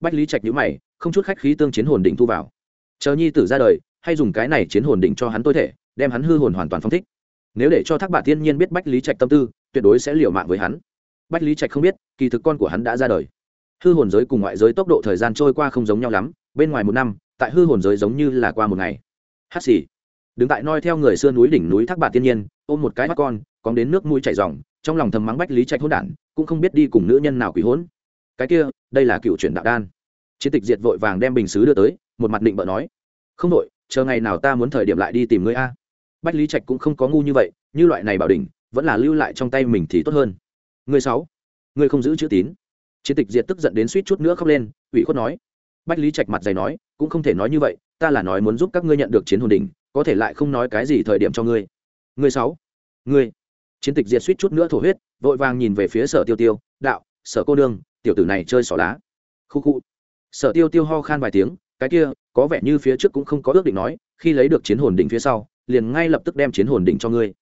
Bách lý trạch nhữ mày, không chút khách khí tương chiến hồn đỉnh thu vào. Chờ nhi tử ra đời, hay dùng cái này chiến hồn đỉnh cho hắn tôi thể, đem hắn hư hồn hoàn toàn phong thích. Nếu để cho thác bạn thiên nhiên biết bách lý trạch tâm tư, tuyệt đối sẽ liều mạng với hắn bách lý trạch không biết, kỳ thực con của hắn đã ra đời. Hư hồn giới cùng ngoại giới tốc độ thời gian trôi qua không giống nhau lắm, bên ngoài một năm, tại hư hồn giới giống như là qua một ngày. Hát xì. Đứng tại noi theo người xưa núi đỉnh núi thác bạc thiên nhiên, ôm một cái mắt con, cóng đến nước mũi chảy ròng, trong lòng thầm mắng bách lý trạch hỗn đản, cũng không biết đi cùng nữ nhân nào quỷ hỗn. Cái kia, đây là cựu chuyển đạo đan. Chiến tịch diệt vội vàng đem bình xứ đưa tới, một mặt định bợ nói. Không đội chờ ngày nào ta muốn thời điểm lại đi tìm ngươi a. Bách lý trạch cũng không có ngu như vậy, như loại này bảo đình vẫn là lưu lại trong tay mình thì tốt hơn. Ngươi sáu, ngươi không giữ chữ tín. Chiến tịch diệt tức giận đến suýt chút nữa khóc lên, ủy khuất nói. Bách Lý Trạch mặt dày nói, cũng không thể nói như vậy, ta là nói muốn giúp các ngươi nhận được chiến hồn đỉnh, có thể lại không nói cái gì thời điểm cho ngươi. Ngươi sáu, ngươi. Chiến tịch diệt suýt chút nữa thổ huyết, vội vàng nhìn về phía Sở Tiêu Tiêu, đạo, Sở cô đương, tiểu tử này chơi xỏ lá. Khu khu. Sở Tiêu Tiêu ho khan vài tiếng, cái kia, có vẻ như phía trước cũng không có ước định nói, khi lấy được chiến hồn đỉnh phía sau, liền ngay lập tức đem chiến hồn đỉnh cho ngươi.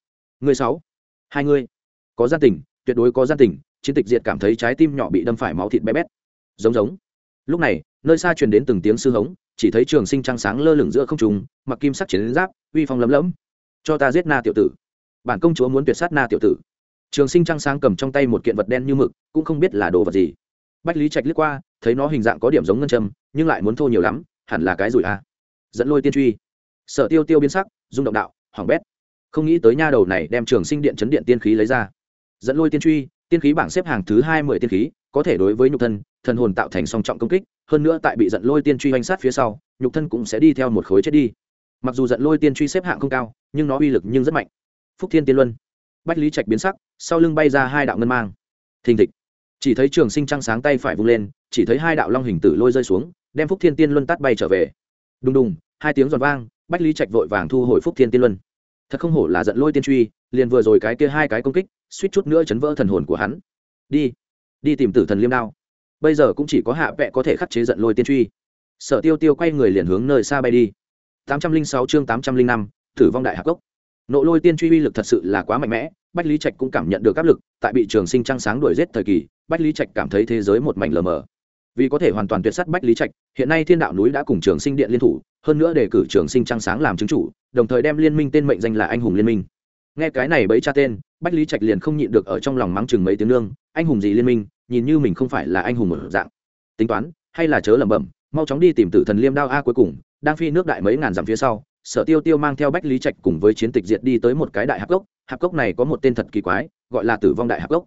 Ngươi sáu, hai ngươi, có gia tình, tuyệt đối có gian tình, chiến tịch diệt cảm thấy trái tim nhỏ bị đâm phải máu thịt bé bét. Giống giống. Lúc này, nơi xa truyền đến từng tiếng sư hống, chỉ thấy trường sinh trăng sáng lơ lửng giữa không trùng mặc kim sắc chiến giáp, uy phong lấm lấm. cho ta giết na tiểu tử. Bản công chúa muốn tuyệt sát na tiểu tử. Trường sinh trăng sáng cầm trong tay một kiện vật đen như mực, cũng không biết là đồ vật gì. Bách lý trạch lướt qua, thấy nó hình dạng có điểm giống ngân châm, nhưng lại muốn thô nhiều lắm, hẳn là cái rủi a. Dẫn lôi tiên truy. Sở tiêu tiêu biến sắc, rung động đạo hỏng bét. Không nghĩ tới nha đầu này đem trường sinh điện chấn điện tiên khí lấy ra dẫn lôi tiên truy, tiên khí bảng xếp hàng thứ hai mươi tiên khí, có thể đối với nhục thân, thần hồn tạo thành song trọng công kích, hơn nữa tại bị dẫn lôi tiên truy oanh sát phía sau, nhục thân cũng sẽ đi theo một khối chết đi. Mặc dù dẫn lôi tiên truy xếp hạng không cao, nhưng nó uy lực nhưng rất mạnh. Phúc thiên tiên luân. Bách lý trạch biến sắc, sau lưng bay ra hai đạo ngân mang. Thình thịch. Chỉ thấy trường sinh trăng sáng tay phải vung lên, chỉ thấy hai đạo long hình tử lôi rơi xuống, đem phúc thiên tiên luân tắt bay trở về. Đùng đùng, hai tiếng giòn vang, bách lý trạch vội vàng thu hồi phúc thiên tiên luân thật không hổ là giận lôi tiên truy, liền vừa rồi cái kia hai cái công kích, suýt chút nữa chấn vỡ thần hồn của hắn. Đi đi tìm tử thần liêm đao. Bây giờ cũng chỉ có hạ vẹ có thể khắc chế giận lôi tiên truy. Sở tiêu tiêu quay người liền hướng nơi xa bay đi. Tám trăm linh sáu chương tám trăm linh năm, tử vong đại hạc cốc. Nộ lôi tiên truy uy lực thật sự là quá mạnh mẽ, bách lý trạch cũng cảm nhận được áp lực, tại bị trường sinh trăng sáng đuổi g thời kỳ, bách lý trạch cảm thấy thế giới một mảnh lờ mờ. Vì có thể hoàn toàn tuyệt s á t bách lý trạch, hiện nay thiên đạo núi đã cùng trường sinh điện liên thủ, hơn nữa đề cử trường sinh trăng sáng làm chứng chủ đồng thời đem liên minh tên mệnh danh là anh hùng liên minh. Nghe cái này bấy cha tên, bách lý trạch liền không nhịn được ở trong lòng mắng chừng mấy tiếng nương, anh hùng gì liên minh, nhìn như mình không phải là anh hùng một dạng. Tính toán, hay là chớ lẩm bẩm, mau chóng đi tìm tử thần liêm đao a cuối cùng, đang phi nước đại mấy ngàn dặm phía sau, sở tiêu tiêu mang theo bách lý trạch cùng với chiến tịch diệt đi tới một cái đại hạp cốc hạp cốc này có một tên thật kỳ quái, gọi là tử vong đại hạp cốc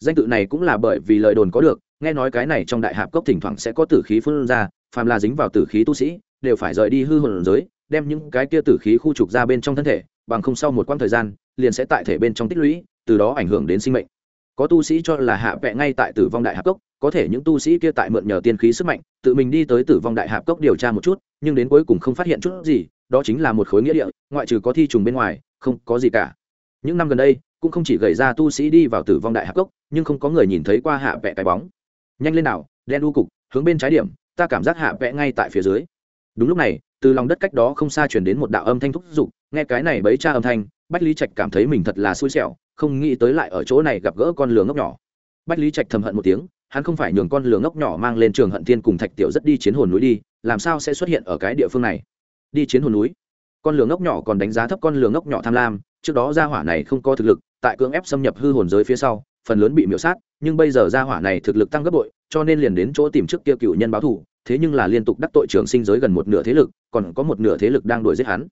danh tự này cũng là bởi vì lời đồn có được, nghe nói cái này trong đại hạp cốc thỉnh thoảng sẽ có tử khí phun ra, phàm là dính vào tử khí tu sĩ, đều phải rời đi hư hồn giới đem những cái kia tử khí khu trục ra bên trong thân thể, bằng không sau một quãng thời gian, liền sẽ tại thể bên trong tích lũy, từ đó ảnh hưởng đến sinh mệnh. Có tu sĩ cho là hạ vẹ ngay tại tử vong đại hạp cốc, có thể những tu sĩ kia tại mượn nhờ tiên khí sức mạnh, tự mình đi tới tử vong đại hạp cốc điều tra một chút, nhưng đến cuối cùng không phát hiện chút gì, đó chính là một khối nghĩa địa, ngoại trừ có thi trùng bên ngoài, không có gì cả. Những năm gần đây, cũng không chỉ gầy ra tu sĩ đi vào tử vong đại hạp cốc, nhưng không có người nhìn thấy qua hạ vẹ cái bóng. Nhanh lên nào, đen u cục, hướng bên trái điểm, ta cảm giác hạ vẽ ngay tại phía dưới đúng lúc này, từ lòng đất cách đó không xa chuyển đến một đạo âm thanh thúc giục, nghe cái này bấy cha âm thanh, bách lý trạch cảm thấy mình thật là xui xẻo, không nghĩ tới lại ở chỗ này gặp gỡ con lừa ngốc nhỏ. Bách lý trạch thầm hận một tiếng, hắn không phải nhường con lừa ngốc nhỏ mang lên trường hận thiên cùng thạch tiểu rất đi chiến hồn núi đi, làm sao sẽ xuất hiện ở cái địa phương này? Đi chiến hồn núi? Con lừa ngốc nhỏ còn đánh giá thấp con lừa ngốc nhỏ tham lam, trước đó gia hỏa này không có thực lực, tại cưỡng ép xâm nhập hư hồn giới phía sau, phần lớn bị miễu sát, nhưng bây giờ gia hỏa này thực lực tăng gấp bội, cho nên liền đến chỗ tìm trước kia cựu nhân báo thủ thế nhưng là liên tục đắc tội trường sinh giới gần một nửa thế lực, còn có một nửa thế lực đang đuổi giết hắn.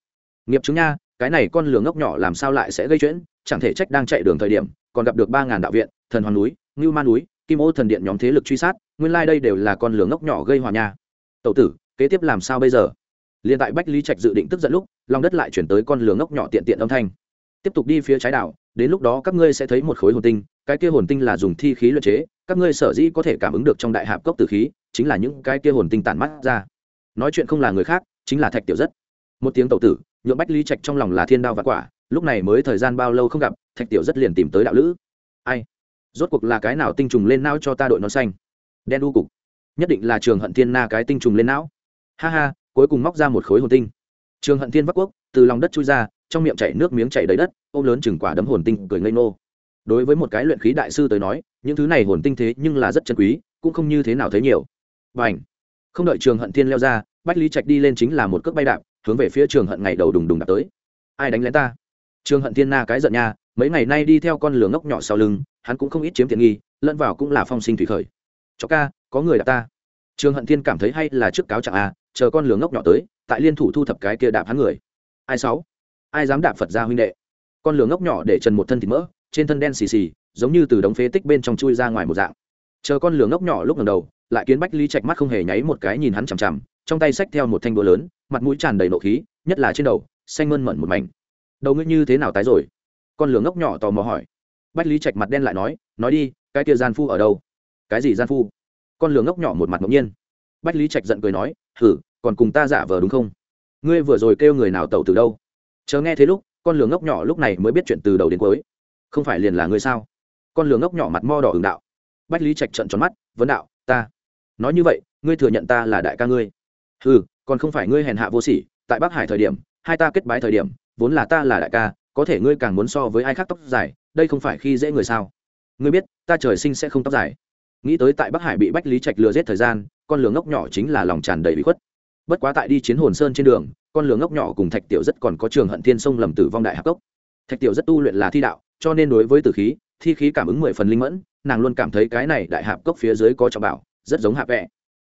Nghiệp chứng nha, cái này con lường ngốc nhỏ làm sao lại sẽ gây chuyện? Chẳng thể trách đang chạy đường thời điểm, còn gặp được ba ngàn đạo viện, thần hoàng núi, ngưu man núi, kim ô thần điện nhóm thế lực truy sát, nguyên lai、like、đây đều là con lường ngốc nhỏ gây hòa nha. Tậu tử, kế tiếp làm sao bây giờ? Liền tại bách lý trạch dự định tức giận lúc, lòng đất lại chuyển tới con lường ngốc nhỏ tiện tiện âm thanh. Tiếp tục đi phía trái đảo, đến lúc đó các ngươi sẽ thấy một khối hồn tinh, cái kia hồn tinh là dùng thi khí luyện chế, các ngươi sở dĩ có thể cảm ứng được trong đại hạp cốc tử khí chính là những cái kia hồn tinh tản mắt ra. Nói chuyện không là người khác, chính là thạch tiểu rất. Một tiếng tẩu tử nhuộm bách lý trạch trong lòng là thiên đao và quả, lúc này mới thời gian bao lâu không gặp, thạch tiểu rất liền tìm tới đạo lữ. Ai? Rốt cuộc là cái nào tinh trùng lên não cho ta đội nón xanh? Đen u cục. Nhất định là trường hận thiên na cái tinh trùng lên não. Ha ha, cuối cùng móc ra một khối hồn tinh. Trường hận thiên bắc quốc, từ lòng đất chui ra, trong miệng chảy nước miếng chảy đầy đất, ôm lớn chừng quả đấm hồn tinh, cười ngây ngô. Đối với một cái luyện khí đại sư tới nói, những thứ này hồn tinh thế nhưng là rất chân quý, cũng không như thế nào thấy nhiều và ảnh. Không đợi trường hận thiên leo ra, bách lý trạch đi lên chính là một cước bay đạp, hướng về phía trường hận ngày đầu đùng đùng đạp tới. Ai đánh lén ta? Trường hận thiên na cái giận nha, mấy ngày nay đi theo con lửa ngốc nhỏ sau lưng, hắn cũng không ít chiếm tiện nghi, lẫn vào cũng là phong sinh thủy khởi. Cho ca, có người đạp ta. Trường hận thiên cảm thấy hay là trước cáo trạng a chờ con lửa ngốc nhỏ tới, tại liên thủ thu thập cái kia đạp hắn người. Ai sáu? Ai dám đạp phật ra huynh đệ? Con lửa ngốc nhỏ để trần một thân thịt mỡ, trên thân đen xì xì, giống như từ đống phế tích bên trong chui ra ngoài một dạng. Chờ con lửa ngốc nhỏ lúc ngầm đầu lại kiến bách lý trạch mắt không hề nháy một cái nhìn hắn chằm chằm, trong tay xách theo một thanh đũa lớn, mặt mũi tràn đầy nộ khí, nhất là trên đầu, xanh mơn mận một mảnh. Đầu ngươi như thế nào tái rồi? Con lửa ngốc nhỏ tò mò hỏi. Bách lý trạch mặt đen lại nói nói đi, cái kia gian phu ở đâu? Cái gì gian phu? Con lửa ngốc nhỏ một mặt ngẫu nhiên. Bách lý trạch giận cười nói thử còn cùng ta giả vờ đúng không? Ngươi vừa rồi kêu người nào tẩu từ đâu? Chờ nghe thế lúc, con lửa ngốc nhỏ lúc này mới biết chuyện từ đầu đến cuối. Không phải liền là ngươi sao? Con lửa ngốc nhỏ mặt mo đỏ hừng đạo. Bách lý trạch trận tròn mắt, vấn đạo, ta nói như vậy, ngươi thừa nhận ta là đại ca ngươi. Ừ còn không phải ngươi hèn hạ vô sỉ, tại bắc hải thời điểm, hai ta kết bái thời điểm, vốn là ta là đại ca, có thể ngươi càng muốn so với ai khác tóc dài, đây không phải khi dễ người sao? Ngươi biết, ta trời sinh sẽ không tóc dài. Nghĩ tới tại bắc hải bị bách lý trạch lừa giết thời gian, con lửa ngốc nhỏ chính là lòng tràn đầy bị khuất. Bất quá tại đi chiến hồn sơn trên đường, con lửa ngốc nhỏ cùng thạch tiểu rất còn có trường hận thiên sông lầm tử vong đại hạc cốc. Thạch tiểu rất tu luyện là thi đạo, cho nên đối với tử khí, thi khí cảm ứng mười phần linh mẫn, nàng luôn cảm thấy cái này đại hạp cốc phía dưới có trọng bảo rất giống hạ vẽ.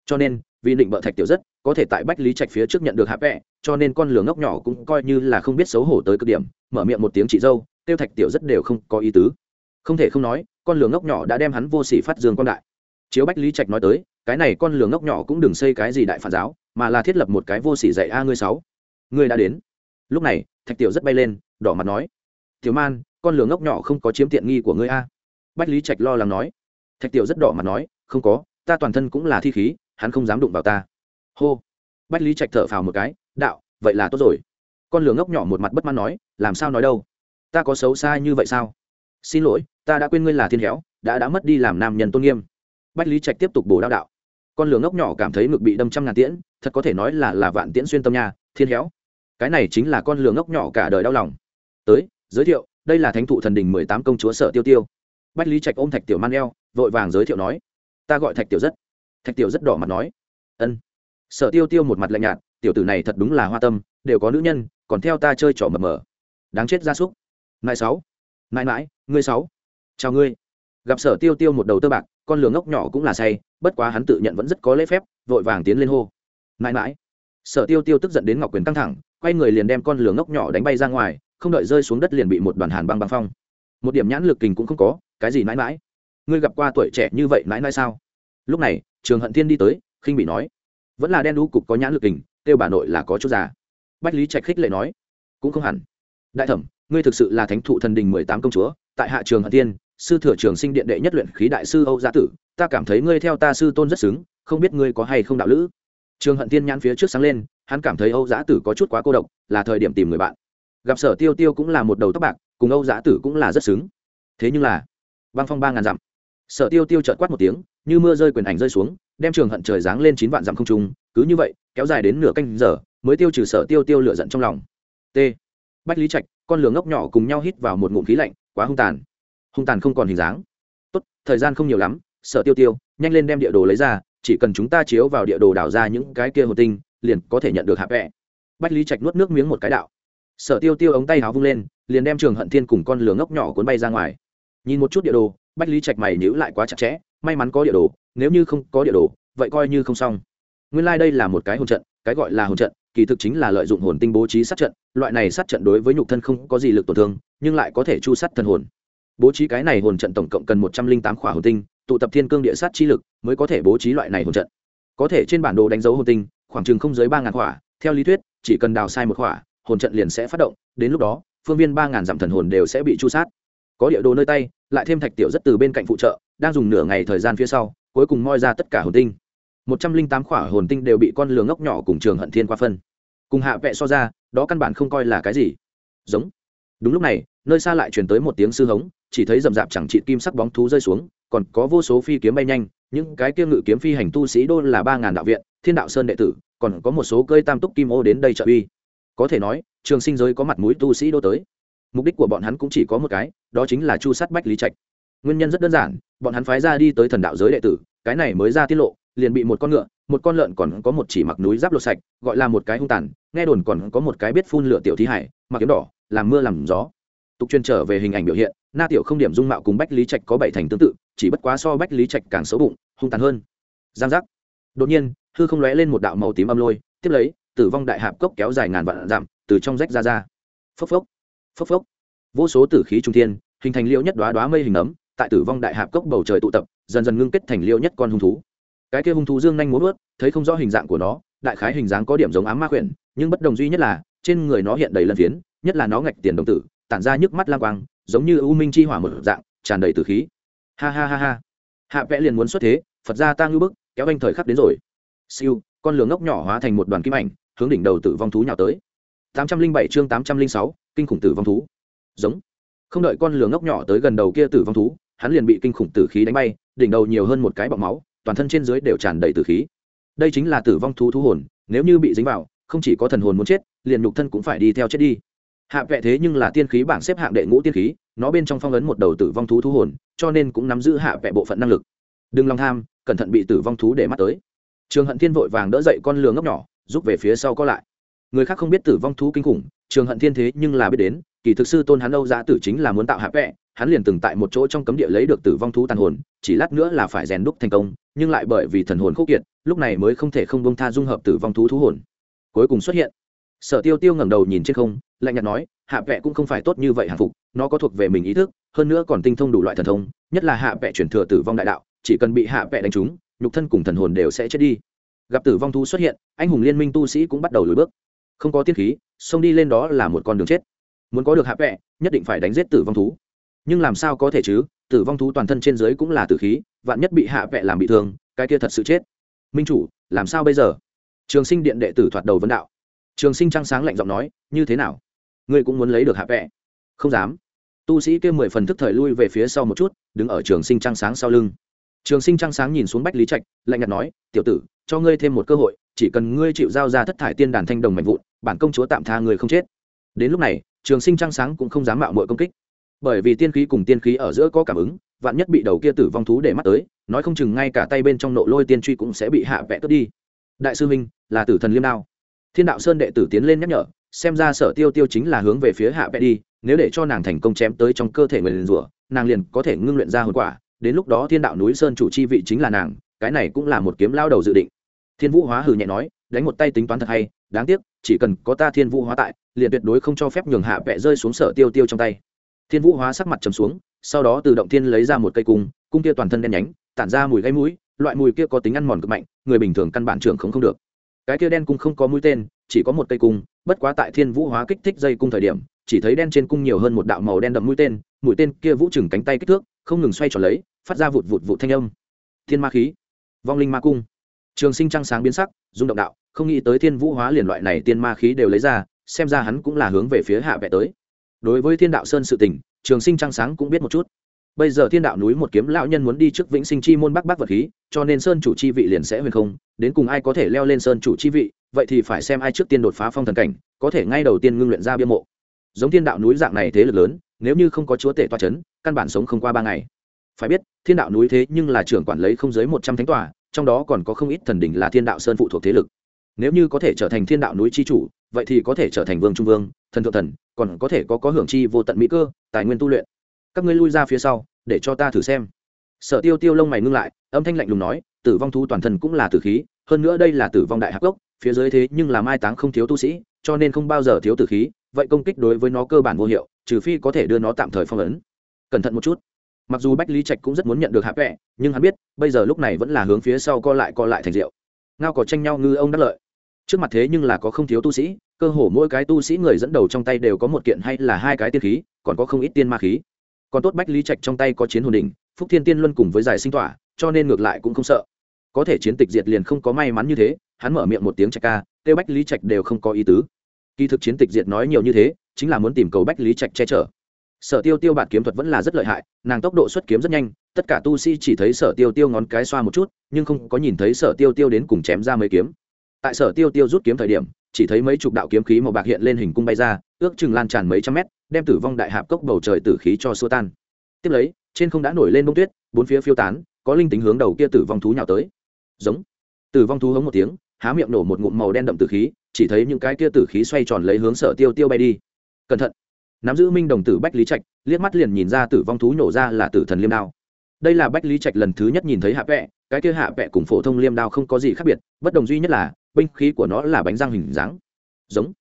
Cho nên, vì định bợ thạch tiểu rất, có thể tại bách lý trạch phía trước nhận được hạ vẽ, cho nên con lửa ngốc nhỏ cũng coi như là không biết xấu hổ tới cực điểm, mở miệng một tiếng chị dâu, tiêu thạch tiểu rất đều không có ý tứ. Không thể không nói, con lửa ngốc nhỏ đã đem hắn vô sỉ phát dương quan đại. Chiếu bách lý trạch nói tới, cái này con lửa ngốc nhỏ cũng đừng xây cái gì đại phản giáo, mà là thiết lập một cái vô sỉ dạy a ngươi sáu. Ngươi đã đến. Lúc này, thạch tiểu rất bay lên, đỏ mặt nói, tiểu man, con lửa ngốc nhỏ không có chiếm tiện nghi của ngươi a. Bách lý trạch lo lắng nói. Thạch tiểu rất đỏ mặt nói, không có ta toàn thân cũng là thi khí, hắn không dám đụng vào ta. Hô. Bách lý trạch thở phào một cái, đạo, vậy là tốt rồi. Con lửa ngốc nhỏ một mặt bất mãn nói, làm sao nói đâu? Ta có xấu xa như vậy sao? Xin lỗi, ta đã quên ngươi là thiên héo, đã đã mất đi làm nam nhân tôn nghiêm. Bách lý trạch tiếp tục bổ đao đạo, con lửa ngốc nhỏ cảm thấy ngực bị đâm trăm ngàn tiễn, thật có thể nói là là vạn tiễn xuyên tâm nha, thiên héo. Cái này chính là con lửa ngốc nhỏ cả đời đau lòng. Tới, giới thiệu, đây là thánh thụ thần đình mười tám công chúa sở tiêu tiêu. Bách lý trạch ôm thạch tiểu man eo, vội vàng giới thiệu nói ta gọi thạch tiểu rất. Thạch tiểu rất đỏ mặt nói. Ân. Sở tiêu tiêu một mặt lạnh nhạt, tiểu tử này thật đúng là hoa tâm, đều có nữ nhân, còn theo ta chơi trò mập mờ. Đáng chết ra súc. Nại sáu. Nại mãi ngươi sáu. Chào ngươi. Gặp sở tiêu tiêu một đầu tơ bạc, con lường ngốc nhỏ cũng là say, bất quá hắn tự nhận vẫn rất có lễ phép, vội vàng tiến lên hô. Mãi mãi sở tiêu tiêu tức giận đến ngọc quyền căng thẳng, quay người liền đem con lường ngốc nhỏ đánh bay ra ngoài, không đợi rơi xuống đất liền bị một đoàn hàn băng băng phong. Một điểm nhãn lực kình cũng không có, cái gì mãi mãi ngươi gặp qua tuổi trẻ như vậy mãi mãi sao? Lúc này, trường hận thiên đi tới, khinh bị nói, vẫn là đen đu cục có nhãn lực hình kêu bà nội là có chút già. Bách lý trạch khích lệ nói, cũng không hẳn. Đại thẩm, ngươi thực sự là thánh thụ thần đình mười tám công chúa, tại hạ trường hận thiên, sư thừa trường sinh điện đệ nhất luyện khí đại sư âu gia tử, ta cảm thấy ngươi theo ta sư tôn rất xứng, không biết ngươi có hay không đạo lữ. Trường hận tiên nhãn phía trước sáng lên, hắn cảm thấy âu giã tử có chút quá cô độc, là thời điểm tìm người bạn. Gặp sở tiêu tiêu cũng là một đầu tóc bạc, cùng âu giã tử cũng là rất xứng. Thế nhưng là, băng phong ba ngàn dặm sở tiêu tiêu trợt quát một tiếng, như mưa rơi quyền ảnh rơi xuống, đem trường hận trời giáng lên chín vạn dặm không trung, cứ như vậy, kéo dài đến nửa canh giờ, mới tiêu trừ sở tiêu tiêu lửa giận trong lòng. T. Bách lý trạch, con lửa ngốc nhỏ cùng nhau hít vào một ngụm khí lạnh, quá hung tàn. Hung tàn không còn hình dáng. Tốt, thời gian không nhiều lắm, sở tiêu tiêu, nhanh lên đem địa đồ lấy ra, chỉ cần chúng ta chiếu vào địa đồ đào ra những cái kia hồ tinh, liền có thể nhận được hạ vẽ bách lý trạch nuốt nước miếng một cái đạo. Sở tiêu tiêu ống tay háo vung lên, liền đem trường hận thiên cùng con lửa ngốc nhỏ cuốn bay ra ngoài. Nhìn một chút địa đồ bách lý trạch mày nhữ lại quá chặt chẽ, may mắn có địa đồ, nếu như không có địa đồ, vậy coi như không xong. Nguyên lai、like、đây là một cái hồn trận, cái gọi là hồn trận, kỳ thực chính là lợi dụng hồn tinh bố trí sát trận, loại này sát trận đối với nhục thân không có gì lực tổn thương, nhưng lại có thể chu sát thần hồn. Bố trí cái này hồn trận tổng cộng cần một trăm linh tám khỏa hồn tinh, tụ tập thiên cương địa sát chi lực mới có thể bố trí loại này hồn trận. Có thể trên bản đồ đánh dấu hồn tinh, khoảng chừng không dưới ba ngàn khỏa, theo lý thuyết, chỉ cần đào sai một khỏa, hồn trận liền sẽ phát động, đến lúc đó, phương viên ba ngàn dặm thần hồn đều sẽ bị chu sát có địa đồ nơi tay, lại thêm thạch tiểu rất từ bên cạnh phụ trợ, đang dùng nửa ngày thời gian phía sau, cuối cùng moi ra tất cả hồn tinh. Một trăm linh tám khỏa hồn tinh đều bị con lường ngốc nhỏ cùng trường hận thiên qua phân. Cùng hạ vẹ so ra, đó căn bản không coi là cái gì. Giống. Đúng lúc này, nơi xa lại truyền tới một tiếng sư hống, chỉ thấy rầm rạp chẳng trị kim sắc bóng thú rơi xuống, còn có vô số phi kiếm bay nhanh, những cái kia ngự kiếm phi hành tu sĩ đô là ba ngàn đạo viện, thiên đạo sơn đệ tử, còn có một số cơi tam túc kim ô đến đây trợ uy. Có thể nói, trường sinh giới có mặt mũi tu sĩ đô tới mục đích của bọn hắn cũng chỉ có một cái, đó chính là chu sát bách lý trạch. Nguyên nhân rất đơn giản, bọn hắn phái ra đi tới thần đạo giới đệ tử, cái này mới ra tiết lộ, liền bị một con ngựa, một con lợn còn có một chỉ mặc núi giáp lột sạch, gọi là một cái hung tàn, nghe đồn còn có một cái biết phun lửa tiểu thí hải, mặc kiếm đỏ, làm mưa làm gió. Tục truyền trở về hình ảnh biểu hiện, na tiểu không điểm dung mạo cùng bách lý trạch có bảy thành tương tự, chỉ bất quá so bách lý trạch càng xấu bụng, hung tàn hơn. Giang giác. Đột nhiên, hư không lóe lên một đạo màu tím âm lôi, tiếp lấy, tử vong đại hạp cốc kéo dài ngàn vạn dặm, từ trong rách ra ra. Phốc phốc phốc phốc. Vô số tử khí trung thiên, hình thành liêu nhất đoá đoá mây hình ấm, tại tử vong đại hạp cốc bầu trời tụ tập, dần dần ngưng kết thành liêu nhất con hung thú. Cái kia hung thú dương nhanh muốn ướt thấy không rõ hình dạng của nó, đại khái hình dáng có điểm giống ám ma khuyển, nhưng bất đồng duy nhất là, trên người nó hiện đầy lân phiến, nhất là nó ngạch tiền đồng tử, tản ra nhức mắt lang quang, giống như u minh chi hỏa một dạng, tràn đầy tử khí. Ha ha ha ha. Hạ vẽ liền muốn xuất thế, phật ra ta ngư bức, kéo anh thời khắc đến rồi. Siêu, con lửa ngốc nhỏ hóa thành một đoàn kim ảnh, hướng đỉnh đầu tử vong thú nhào tới. Tám trăm linh bảy chương tám trăm linh sáu kinh khủng tử vong thú. Giống. Không đợi con lửa ngốc nhỏ tới gần đầu kia tử vong thú, hắn liền bị kinh khủng tử khí đánh bay, đỉnh đầu nhiều hơn một cái bọc máu, toàn thân trên dưới đều tràn đầy tử khí. Đây chính là tử vong thú thú hồn, nếu như bị dính vào, không chỉ có thần hồn muốn chết, liền nhục thân cũng phải đi theo chết đi. Hạ vẹ thế nhưng là tiên khí bảng xếp hạng đệ ngũ tiên khí, nó bên trong phong ấn một đầu tử vong thú thú hồn, cho nên cũng nắm giữ hạ vẹ bộ phận năng lực. Đừng lòng tham, cẩn thận bị tử vong thú để mắt tới. Trường hận thiên vội vàng đỡ dậy con lừa ngốc nhỏ giúp về phía sau có lại người khác không biết tử vong thú kinh khủng, trường hận thiên thế nhưng là biết đến, kỳ thực sư tôn hắn âu giã tử chính là muốn tạo hạ vẽ, hắn liền từng tại một chỗ trong cấm địa lấy được tử vong thú tàn hồn, chỉ lát nữa là phải rèn đúc thành công, nhưng lại bởi vì thần hồn khúc kiệt, lúc này mới không thể không bông tha dung hợp tử vong thú thú hồn. Cuối cùng xuất hiện. Sở tiêu tiêu ngẩng đầu nhìn trên không, lạnh nhạt nói, hạ vẽ cũng không phải tốt như vậy hạng phục, nó có thuộc về mình ý thức, hơn nữa còn tinh thông đủ loại thần thông, nhất là hạ vẽ chuyển thừa tử vong đại đạo, chỉ cần bị hạ vẽ đánh trúng, nhục thân cùng thần hồn đều sẽ chết đi. Gặp tử vong thú xuất hiện, anh hùng liên minh tu sĩ cũng bắt đầu lùi bước không có tiên khí, xông đi lên đó là một con đường chết. Muốn có được hạ vẹ, nhất định phải đánh giết tử vong thú. Nhưng làm sao có thể chứ? Tử vong thú toàn thân trên dưới cũng là tử khí, vạn nhất bị hạ vẹ làm bị thương, cái kia thật sự chết. Minh chủ, làm sao bây giờ? Trường sinh điện đệ tử thoạt đầu vấn đạo. Trường sinh trăng sáng lạnh giọng nói, như thế nào? Ngươi cũng muốn lấy được hạ vẹ? Không dám. Tu sĩ kia mười phần thức thời lui về phía sau một chút, đứng ở trường sinh trăng sáng sau lưng. Trường sinh trăng sáng nhìn xuống bách lý trạch, lạnh nhạt nói, tiểu tử, cho ngươi thêm một cơ hội, chỉ cần ngươi chịu giao ra thất thải tiên đàn thanh đồng mạnh vụn bản công chúa tạm tha người không chết. Đến lúc này, trường sinh trăng sáng cũng không dám mạo mọi công kích. Bởi vì tiên khí cùng tiên khí ở giữa có cảm ứng, vạn nhất bị đầu kia tử vong thú để mắt tới, nói không chừng ngay cả tay bên trong nộ lôi tiên truy cũng sẽ bị hạ vẽ cướp đi. Đại sư minh là tử thần liêm đao. Thiên đạo sơn đệ tử tiến lên nhắc nhở, xem ra sở tiêu tiêu chính là hướng về phía hạ vẽ đi, nếu để cho nàng thành công chém tới trong cơ thể người liền rủa, nàng liền có thể ngưng luyện ra hồn quả, đến lúc đó thiên đạo núi sơn chủ chi vị chính là nàng, cái này cũng là một kiếm lao đầu dự định. Thiên vũ hóa hừ nhẹ nói, đánh một tay tính toán thật hay đáng tiếc, chỉ cần có ta thiên vũ hóa tại, liền tuyệt đối không cho phép nhường hạ vẽ rơi xuống sở tiêu tiêu trong tay. Thiên vũ hóa sắc mặt trầm xuống, sau đó từ động thiên lấy ra một cây cung cung kia toàn thân đen nhánh, tản ra mùi gây mũi, loại mùi kia có tính ăn mòn cực mạnh, người bình thường căn bản trưởng không không được. Cái kia đen cung không có mũi tên, chỉ có một cây cung, bất quá tại thiên vũ hóa kích thích dây cung thời điểm, chỉ thấy đen trên cung nhiều hơn một đạo màu đen đậm mũi tên mũi tên kia vũ chừng cánh tay kích thước, không ngừng xoay tròn lấy, phát ra vụt vụt vụt thanh âm. Thiên ma khí, vong linh ma cung trường sinh trăng sáng biến sắc, rung động đạo, không nghĩ tới thiên vũ hóa liền loại này tiên ma khí đều lấy ra, xem ra hắn cũng là hướng về phía hạ vẽ tới. Đối với thiên đạo sơn sự tình, trường sinh trăng sáng cũng biết một chút. Bây giờ thiên đạo núi một kiếm lão nhân muốn đi trước vĩnh sinh chi môn bắc bắc vật khí, cho nên sơn chủ chi vị liền sẽ huyền không, đến cùng ai có thể leo lên sơn chủ chi vị, vậy thì phải xem ai trước tiên đột phá phong thần cảnh, có thể ngay đầu tiên ngưng luyện ra bia mộ. Giống thiên đạo núi dạng này thế lực lớn, nếu như không có chúa tể toa c h ấ n căn bản sống không qua ba ngày. Phải biết, thiên đạo núi thế nhưng là trưởng quản lấy không dưới một trăm thánh tòa trong đó còn có không ít thần đình là thiên đạo sơn phụ thuộc thế lực. Nếu như có thể trở thành thiên đạo núi chi chủ, vậy thì có thể trở thành vương trung vương, thần thượng thần, còn có thể có có hưởng chi vô tận mỹ cơ, tài nguyên tu luyện. Các ngươi lui ra phía sau, để cho ta thử xem. Sở tiêu tiêu lông mày ngưng lại, âm thanh lạnh lùng nói, tử vong thú toàn thân cũng là tử khí, hơn nữa đây là tử vong đại hạc gốc, phía dưới thế nhưng là mai táng không thiếu tu sĩ, cho nên không bao giờ thiếu tử khí, vậy công kích đối với nó cơ bản vô hiệu, trừ phi có thể đưa nó tạm thời phong ấn. Cẩn thận một chút mặc dù bách lý trạch cũng rất muốn nhận được hạ vẹ, nhưng hắn biết, bây giờ lúc này vẫn là hướng phía sau co lại co lại thành rượu. Ngao có tranh nhau ngư ông đắc lợi. Trước mặt thế nhưng là có không thiếu tu sĩ, cơ hồ mỗi cái tu sĩ người dẫn đầu trong tay đều có một kiện hay là hai cái tiên khí, còn có không ít tiên ma khí. Còn tốt bách lý trạch trong tay có chiến hồn đỉnh, phúc thiên tiên luân cùng với giải sinh tỏa, cho nên ngược lại cũng không sợ. Có thể chiến tịch diệt liền không có may mắn như thế, hắn mở miệng một tiếng trạch ca, kêu bách lý trạch đều không có ý tứ. Kỳ thực chiến tịch diệt nói nhiều như thế, chính là muốn tìm cầu bách lý trạch che chở sở tiêu tiêu bản kiếm thuật vẫn là rất lợi hại, nàng tốc độ xuất kiếm rất nhanh, tất cả tu sĩ chỉ thấy sở tiêu tiêu ngón cái xoa một chút, nhưng không có nhìn thấy sở tiêu tiêu đến cùng chém ra mấy kiếm. Tại sở tiêu tiêu rút kiếm thời điểm, chỉ thấy mấy chục đạo kiếm khí màu bạc hiện lên hình cung bay ra, ước chừng lan tràn mấy trăm mét, đem tử vong đại hạp cốc bầu trời tử khí cho xua tan. Tiếp lấy, trên không đã nổi lên bông tuyết, bốn phía phiêu tán, có linh tính hướng đầu kia tử vong thú nhào tới. Giống. Tử vong thú hống một tiếng, há miệng nổ một ngụm màu đen đậm tử khí, chỉ thấy những cái kia tử khí xoay tròn lấy hướng sở tiêu tiêu bay đi. Cẩn thận nắm giữ minh đồng tử bách lý trạch, liếc mắt liền nhìn ra tử vong thú nhổ ra là tử thần liêm đao. Đây là bách lý trạch lần thứ nhất nhìn thấy hạ vẹ, cái kia hạ vẹ cùng phổ thông liêm đao không có gì khác biệt, bất đồng duy nhất là, binh khí của nó là bánh răng hình dáng. Giống.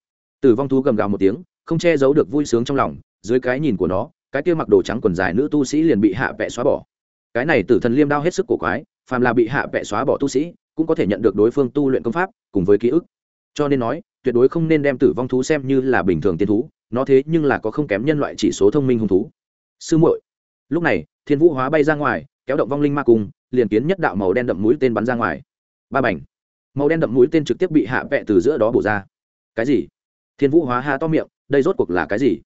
Tử vong thú gầm gào một tiếng, không che giấu được vui sướng trong lòng, dưới cái nhìn của nó, cái kia mặc đồ trắng quần dài nữ tu sĩ liền bị hạ vẹ xóa bỏ. Cái này tử thần liêm đao hết sức cổ quái, phàm là bị hạ vẹ xóa bỏ tu sĩ, cũng có thể nhận được đối phương tu luyện công pháp, cùng với ký ức. Cho nên nói, tuyệt đối không nên đem tử vong thú xem như là bình thường tiên thú nó thế nhưng là có không kém nhân loại chỉ số thông minh hung thú. Sư muội. Lúc này, thiên vũ hóa bay ra ngoài, kéo động vong linh ma cùng, liền kiến nhất đạo màu đen đậm mũi tên bắn ra ngoài. Ba bảnh màu đen đậm mũi tên trực tiếp bị hạ vẹ từ giữa đó bổ ra. Cái gì? Thiên vũ hóa ha to miệng, đây rốt cuộc là cái gì?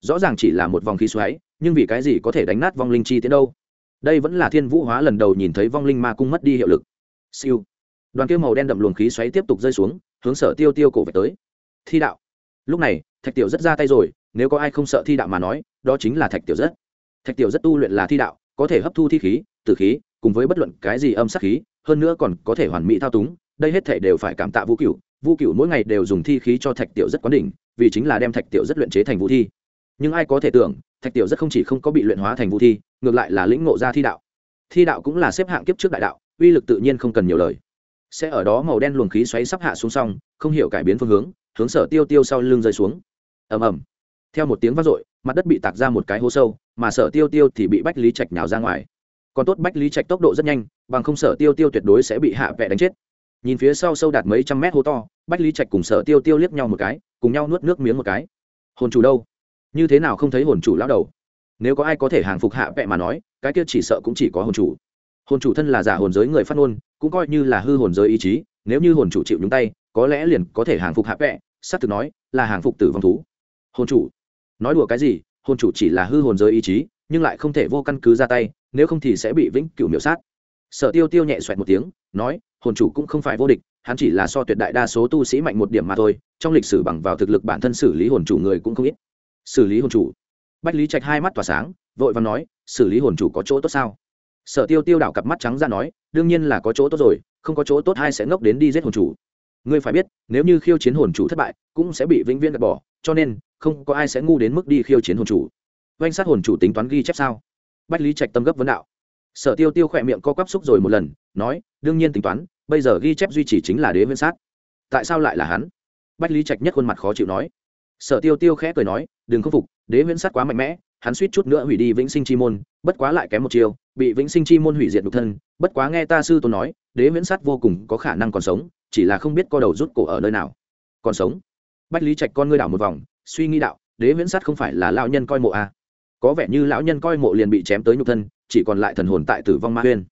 Rõ ràng chỉ là một vòng khí xoáy, nhưng vì cái gì có thể đánh nát vong linh chi tiến đâu? Đây vẫn là thiên vũ hóa lần đầu nhìn thấy vong linh ma cung mất đi hiệu lực. Siêu. Đoàn kia màu đen đậm luồng khí xoáy tiếp tục rơi xuống, hướng sở tiêu tiêu cổ về tới. Thi đạo. Lúc này thạch tiểu rất ra tay rồi, nếu có ai không sợ thi đạo mà nói, đó chính là thạch tiểu rất. Thạch tiểu rất tu luyện là thi đạo, có thể hấp thu thi khí, tử khí, cùng với bất luận cái gì âm sắc khí, hơn nữa còn có thể hoàn mỹ thao túng, đây hết thể đều phải cảm tạ vũ cựu vũ cựu mỗi ngày đều dùng thi khí cho thạch tiểu rất quán đỉnh, vì chính là đem thạch tiểu rất luyện chế thành vũ thi. Nhưng ai có thể tưởng, thạch tiểu rất không chỉ không có bị luyện hóa thành vũ thi, ngược lại là lĩnh ngộ ra thi đạo. Thi đạo cũng là xếp hạng kiếp trước đại đạo, uy lực tự nhiên không cần nhiều lời. Sẽ ở đó màu đen luồng khí xoáy sắp hạ xuống xong, không hiểu cải biến phương hướng hướng sở tiêu tiêu sau lưng rơi xuống. Ầm ầm. Theo một tiếng vang dội, mặt đất bị tạc ra một cái hố sâu, mà sở tiêu tiêu thì bị bách lý trạch nhào ra ngoài. Còn tốt bách lý trạch tốc độ rất nhanh, bằng không sở tiêu tiêu tuyệt đối sẽ bị hạ vẹ đánh chết. Nhìn phía sau sâu đạt mấy trăm mét hố to, bách lý trạch cùng sở tiêu tiêu liếc nhau một cái, cùng nhau nuốt nước miếng một cái. Hồn chủ đâu? Như thế nào không thấy hồn chủ lão đầu? Nếu có ai có thể hàng phục hạ vẹ mà nói, cái kia chỉ sợ cũng chỉ có hồn chủ. Hồn chủ thân là giả hồn giới người phát ngôn, cũng coi như là hư hồn giới ý chí, nếu như hồn chủ chịu nhúng tay, có lẽ liền có thể hàng phục hạ vẹ xác thực nói, là hàng phục tử vong thú. Hồn chủ. Nói đùa cái gì, hồn chủ chỉ là hư hồn giới ý chí, nhưng lại không thể vô căn cứ ra tay, nếu không thì sẽ bị vĩnh cửu miểu sát. Sở tiêu tiêu nhẹ xoẹt một tiếng, nói, hồn chủ cũng không phải vô địch, hắn chỉ là so tuyệt đại đa số tu sĩ mạnh một điểm mà thôi, trong lịch sử bằng vào thực lực bản thân xử lý hồn chủ người cũng không ít. Xử lý hồn chủ. Bách lý trạch hai mắt tỏa sáng, vội và nói, xử lý hồn chủ có chỗ tốt sao? Sở tiêu tiêu đảo cặp mắt trắng ra nói, đương nhiên là có chỗ tốt rồi, không có chỗ tốt hai sẽ ngốc đến đi giết hồn chủ ngươi phải biết, nếu như khiêu chiến hồn chủ thất bại, cũng sẽ bị vĩnh viễn gạt bỏ, cho nên, không có ai sẽ ngu đến mức đi khiêu chiến hồn chủ. Oanh sát hồn chủ tính toán ghi chép sao? Bách lý trạch tâm gấp vấn đạo. Sở tiêu tiêu khỏe miệng co quắp xúc rồi một lần, nói, đương nhiên tính toán, bây giờ ghi chép duy trì chính là đế viễn sát. Tại sao lại là hắn? Bách lý trạch nhất khuôn mặt khó chịu nói. Sở tiêu tiêu khẽ cười nói, đừng khâm phục, đế viễn sát quá mạnh mẽ hắn suýt chút nữa hủy đi vĩnh sinh chi môn, bất quá lại kém một chiều bị vĩnh sinh chi môn hủy diệt nhục thân, bất quá nghe ta sư tôn nói, đế viễn sát vô cùng có khả năng còn sống, chỉ là không biết co đầu rút cổ ở nơi nào. Còn sống? Bách lý trạch con ngươi đảo một vòng, suy nghĩ đạo, đế viễn sát không phải là lão nhân coi mộ à. có vẻ như lão nhân coi mộ liền bị chém tới nhục thân, chỉ còn lại thần hồn tại tử vong ma huyên.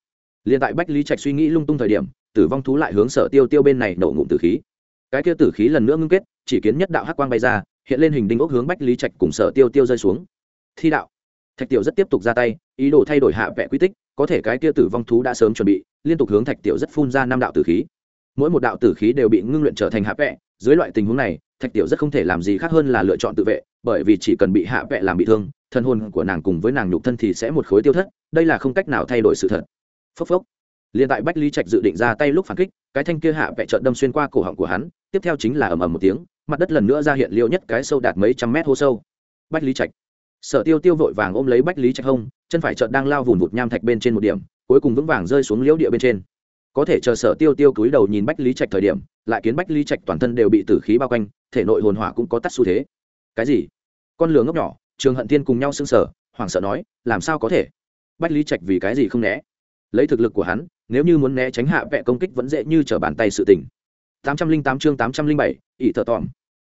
Liền tại bách lý trạch suy nghĩ lung tung thời điểm, tử vong thú lại hướng sở tiêu tiêu bên này nổ ngụm tử khí. Cái kia tử khí lần nữa ngưng kết, chỉ kiến nhất đạo hắc quang bay ra, hiện lên hình đinh ốc hướng bách lý trạch cùng sở tiêu tiêu rơi xuống thi đạo. Thạch tiểu rất tiếp tục ra tay, ý đồ thay đổi hạ vẽ quy tích, có thể cái kia tử vong thú đã sớm chuẩn bị, liên tục hướng thạch tiểu rất phun ra năm đạo tử khí. Mỗi một đạo tử khí đều bị ngưng luyện trở thành hạ vẽ dưới loại tình huống này, thạch tiểu rất không thể làm gì khác hơn là lựa chọn tự vệ, bởi vì chỉ cần bị hạ vẽ làm bị thương thân hồn của nàng cùng với nàng nhục thân thì sẽ một khối tiêu thất, đây là không cách nào thay đổi sự thật. Phốc phốc. Liền tại bách lý trạch dự định ra tay lúc phản kích, cái thanh kia hạ vẽ trợn đâm xuyên qua cổ họng của hắn, tiếp theo chính là ầm ầm một tiếng, mặt đất lần nữa ra hiện liêu nhất cái sâu đạt mấy trăm mét hô sâu. Bách lý trạch sở tiêu tiêu vội vàng ôm lấy bách lý trạch hông chân phải chợt đang lao vùn vụt nham thạch bên trên một điểm, cuối cùng vững vàng rơi xuống liễu địa bên trên. Có thể chờ sở tiêu tiêu cúi đầu nhìn bách lý trạch thời điểm, lại kiến bách lý trạch toàn thân đều bị tử khí bao quanh, thể nội hồn hỏa cũng có tắt xu thế. Cái gì? Con lừa ngốc nhỏ, trường hận thiên cùng nhau xưng sở hoảng sợ nói, làm sao có thể? Bách lý trạch vì cái gì không né? Lấy thực lực của hắn, nếu như muốn né tránh hạ vẹ công kích vẫn dễ như t r ở bàn tay sự tình. Tám trăm linh tám chương tám trăm linh bảy, ỷ thợ tòm.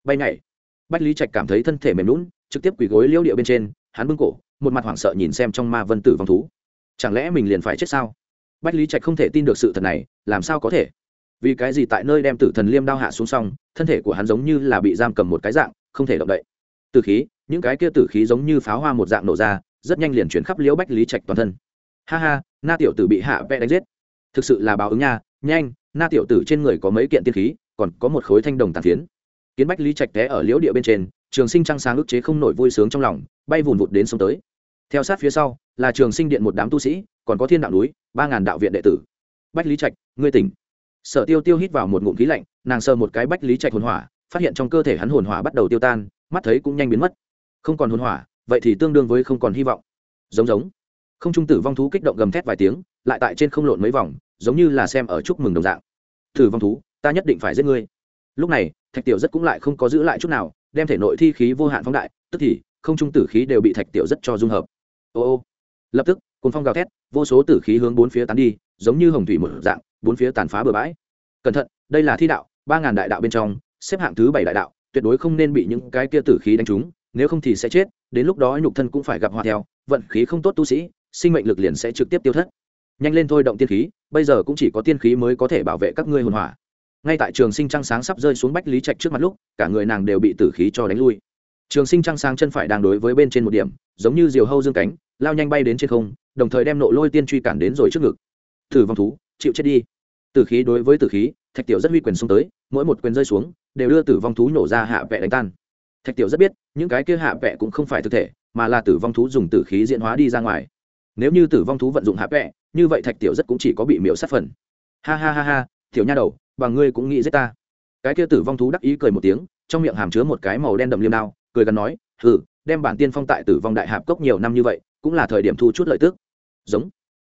Bay nhảy. Bách lý trạch cảm thấy thân thể mềm lún trực tiếp quỳ gối liêu địa bên trên, hắn bưng cổ, một mặt hoảng sợ nhìn xem trong ma vân tử vong thú. Chẳng lẽ mình liền phải chết sao? Bách lý trạch không thể tin được sự thật này, làm sao có thể? Vì cái gì tại nơi đem tử thần liêm đao hạ xuống xong, thân thể của hắn giống như là bị giam cầm một cái dạng, không thể động đậy? Từ khí, những cái kia tử khí giống như pháo hoa một dạng nổ ra, rất nhanh liền chuyển khắp liễu bách lý trạch toàn thân. Ha ha, na tiểu tử bị hạ vẽ đánh giết. Thực sự là báo ứng nha, nhanh, na tiểu tử trên người có mấy kiện tiên khí, còn có một khối thanh đồng tàn phiến. Kiến bách lý trạch té ở liễu địa bên trên trường sinh trăng sáng ức chế không nổi vui sướng trong lòng, bay vùn vụt đến sông tới. Theo sát phía sau, là trường sinh điện một đám tu sĩ, còn có thiên đạo núi, ba ngàn đạo viện đệ tử. Bách lý trạch, ngươi tỉnh. Sở tiêu tiêu hít vào một ngụm khí lạnh, nàng sờ một cái bách lý trạch hồn hỏa, phát hiện trong cơ thể hắn hồn hỏa bắt đầu tiêu tan, mắt thấy cũng nhanh biến mất. Không còn hồn hỏa, vậy thì tương đương với không còn hy vọng. Giống giống. Không trung tử vong thú kích động gầm thét vài tiếng, lại tại trên không lộn mấy vòng, giống như là xem ở chúc mừng đồng dạng. Tử vong thú, ta nhất định phải giết ngươi. Lúc này, thạch tiểu rất cũng lại không có giữ lại chút nào đem thể nội thi khí vô hạn phóng đại, tức thì, không trung tử khí đều bị thạch tiểu rất cho dung hợp. Ô ô, lập tức cồn phong gào thét, vô số tử khí hướng bốn phía tán đi, giống như hồng thủy một dạng, bốn phía tàn phá bừa bãi. Cẩn thận, đây là thi đạo, ba ngàn đại đạo bên trong, xếp hạng thứ bảy đại đạo, tuyệt đối không nên bị những cái kia tử khí đánh trúng, nếu không thì sẽ chết, đến lúc đó nhục thân cũng phải gặp họa theo, vận khí không tốt tu sĩ, sinh mệnh lực liền sẽ trực tiếp tiêu thất. Nhanh lên thôi động tiên khí, bây giờ cũng chỉ có tiên khí mới có thể bảo vệ các ngươi hồn hỏa ngay tại trường sinh trăng sáng sắp rơi xuống bách lý trạch trước mặt lúc, cả người nàng đều bị tử khí cho đánh lui. Trường sinh trăng sáng chân phải đang đối với bên trên một điểm, giống như diều hâu dương cánh, lao nhanh bay đến trên không, đồng thời đem nộ lôi tiên truy cản đến rồi trước ngực. Thử vong thú, chịu chết đi. Tử khí đối với tử khí, thạch tiểu rất huy quyền xuống tới, mỗi một quyền rơi xuống, đều đưa tử vong thú nổ ra hạ vẹ đánh tan. Thạch tiểu rất biết, những cái kia hạ vẹ cũng không phải thực thể, mà là tử vong thú dùng tử khí diễn hóa đi ra ngoài. Nếu như tử vong thú vận dụng hạ vẹ, như vậy thạch tiểu rất cũng chỉ có bị miễu sát phần. Ha ha ha ha, tiểu nha đầu và ngươi cũng nghĩ giết ta. Cái kia tử vong thú đắc ý cười một tiếng, trong miệng hàm chứa một cái màu đen đậm liêm đao, cười gần nói, hừ, đem bản tiên phong tại tử vong đại hạp cốc nhiều năm như vậy, cũng là thời điểm thu chút lợi tức. Giống.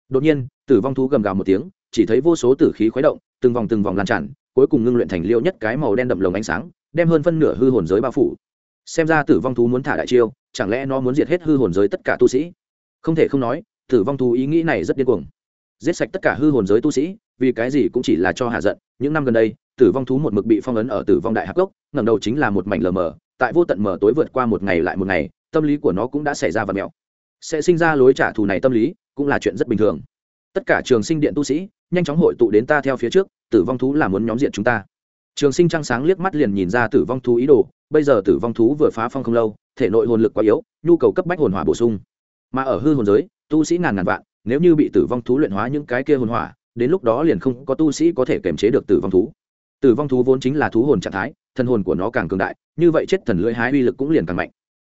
Đột nhiên, tử vong thú gầm gào một tiếng, chỉ thấy vô số tử khí khuấy động, từng vòng từng vòng lan tràn, cuối cùng ngưng luyện thành liêu nhất cái màu đen đậm lồng ánh sáng, đem hơn phân nửa hư hồn giới bao phủ. Xem ra tử vong thú muốn thả đại chiêu, chẳng lẽ nó muốn diệt hết hư hồn giới tất cả tu sĩ? Không thể không nói, tử vong thú ý nghĩ này rất điên cuồng giết sạch tất cả hư hồn giới tu sĩ, vì cái gì cũng chỉ là cho hạ giận. Những năm gần đây, tử vong thú một mực bị phong ấn ở tử vong đại hạc gốc ngầm đầu chính là một mảnh lờ mờ. Tại vô tận mờ tối vượt qua một ngày lại một ngày, tâm lý của nó cũng đã xảy ra vật mẹo. Sẽ sinh ra lối trả thù này tâm lý, cũng là chuyện rất bình thường. Tất cả trường sinh điện tu sĩ, nhanh chóng hội tụ đến ta theo phía trước, tử vong thú là muốn nhóm diện chúng ta. Trường sinh trăng sáng liếc mắt liền nhìn ra tử vong thú ý đồ, bây giờ tử vong thú vừa phá phong không lâu, thể nội hồn lực quá yếu, nhu cầu cấp bách hồn hỏa bổ sung. Mà ở hư hồn giới, tu sĩ ngàn ngàn vạn nếu như bị tử vong thú luyện hóa những cái kia hồn hỏa, đến lúc đó liền không có tu sĩ có thể kiềm chế được tử vong thú. Tử vong thú vốn chính là thú hồn trạng thái, thân hồn của nó càng cường đại, như vậy chết thần lưỡi hái uy lực cũng liền càng mạnh.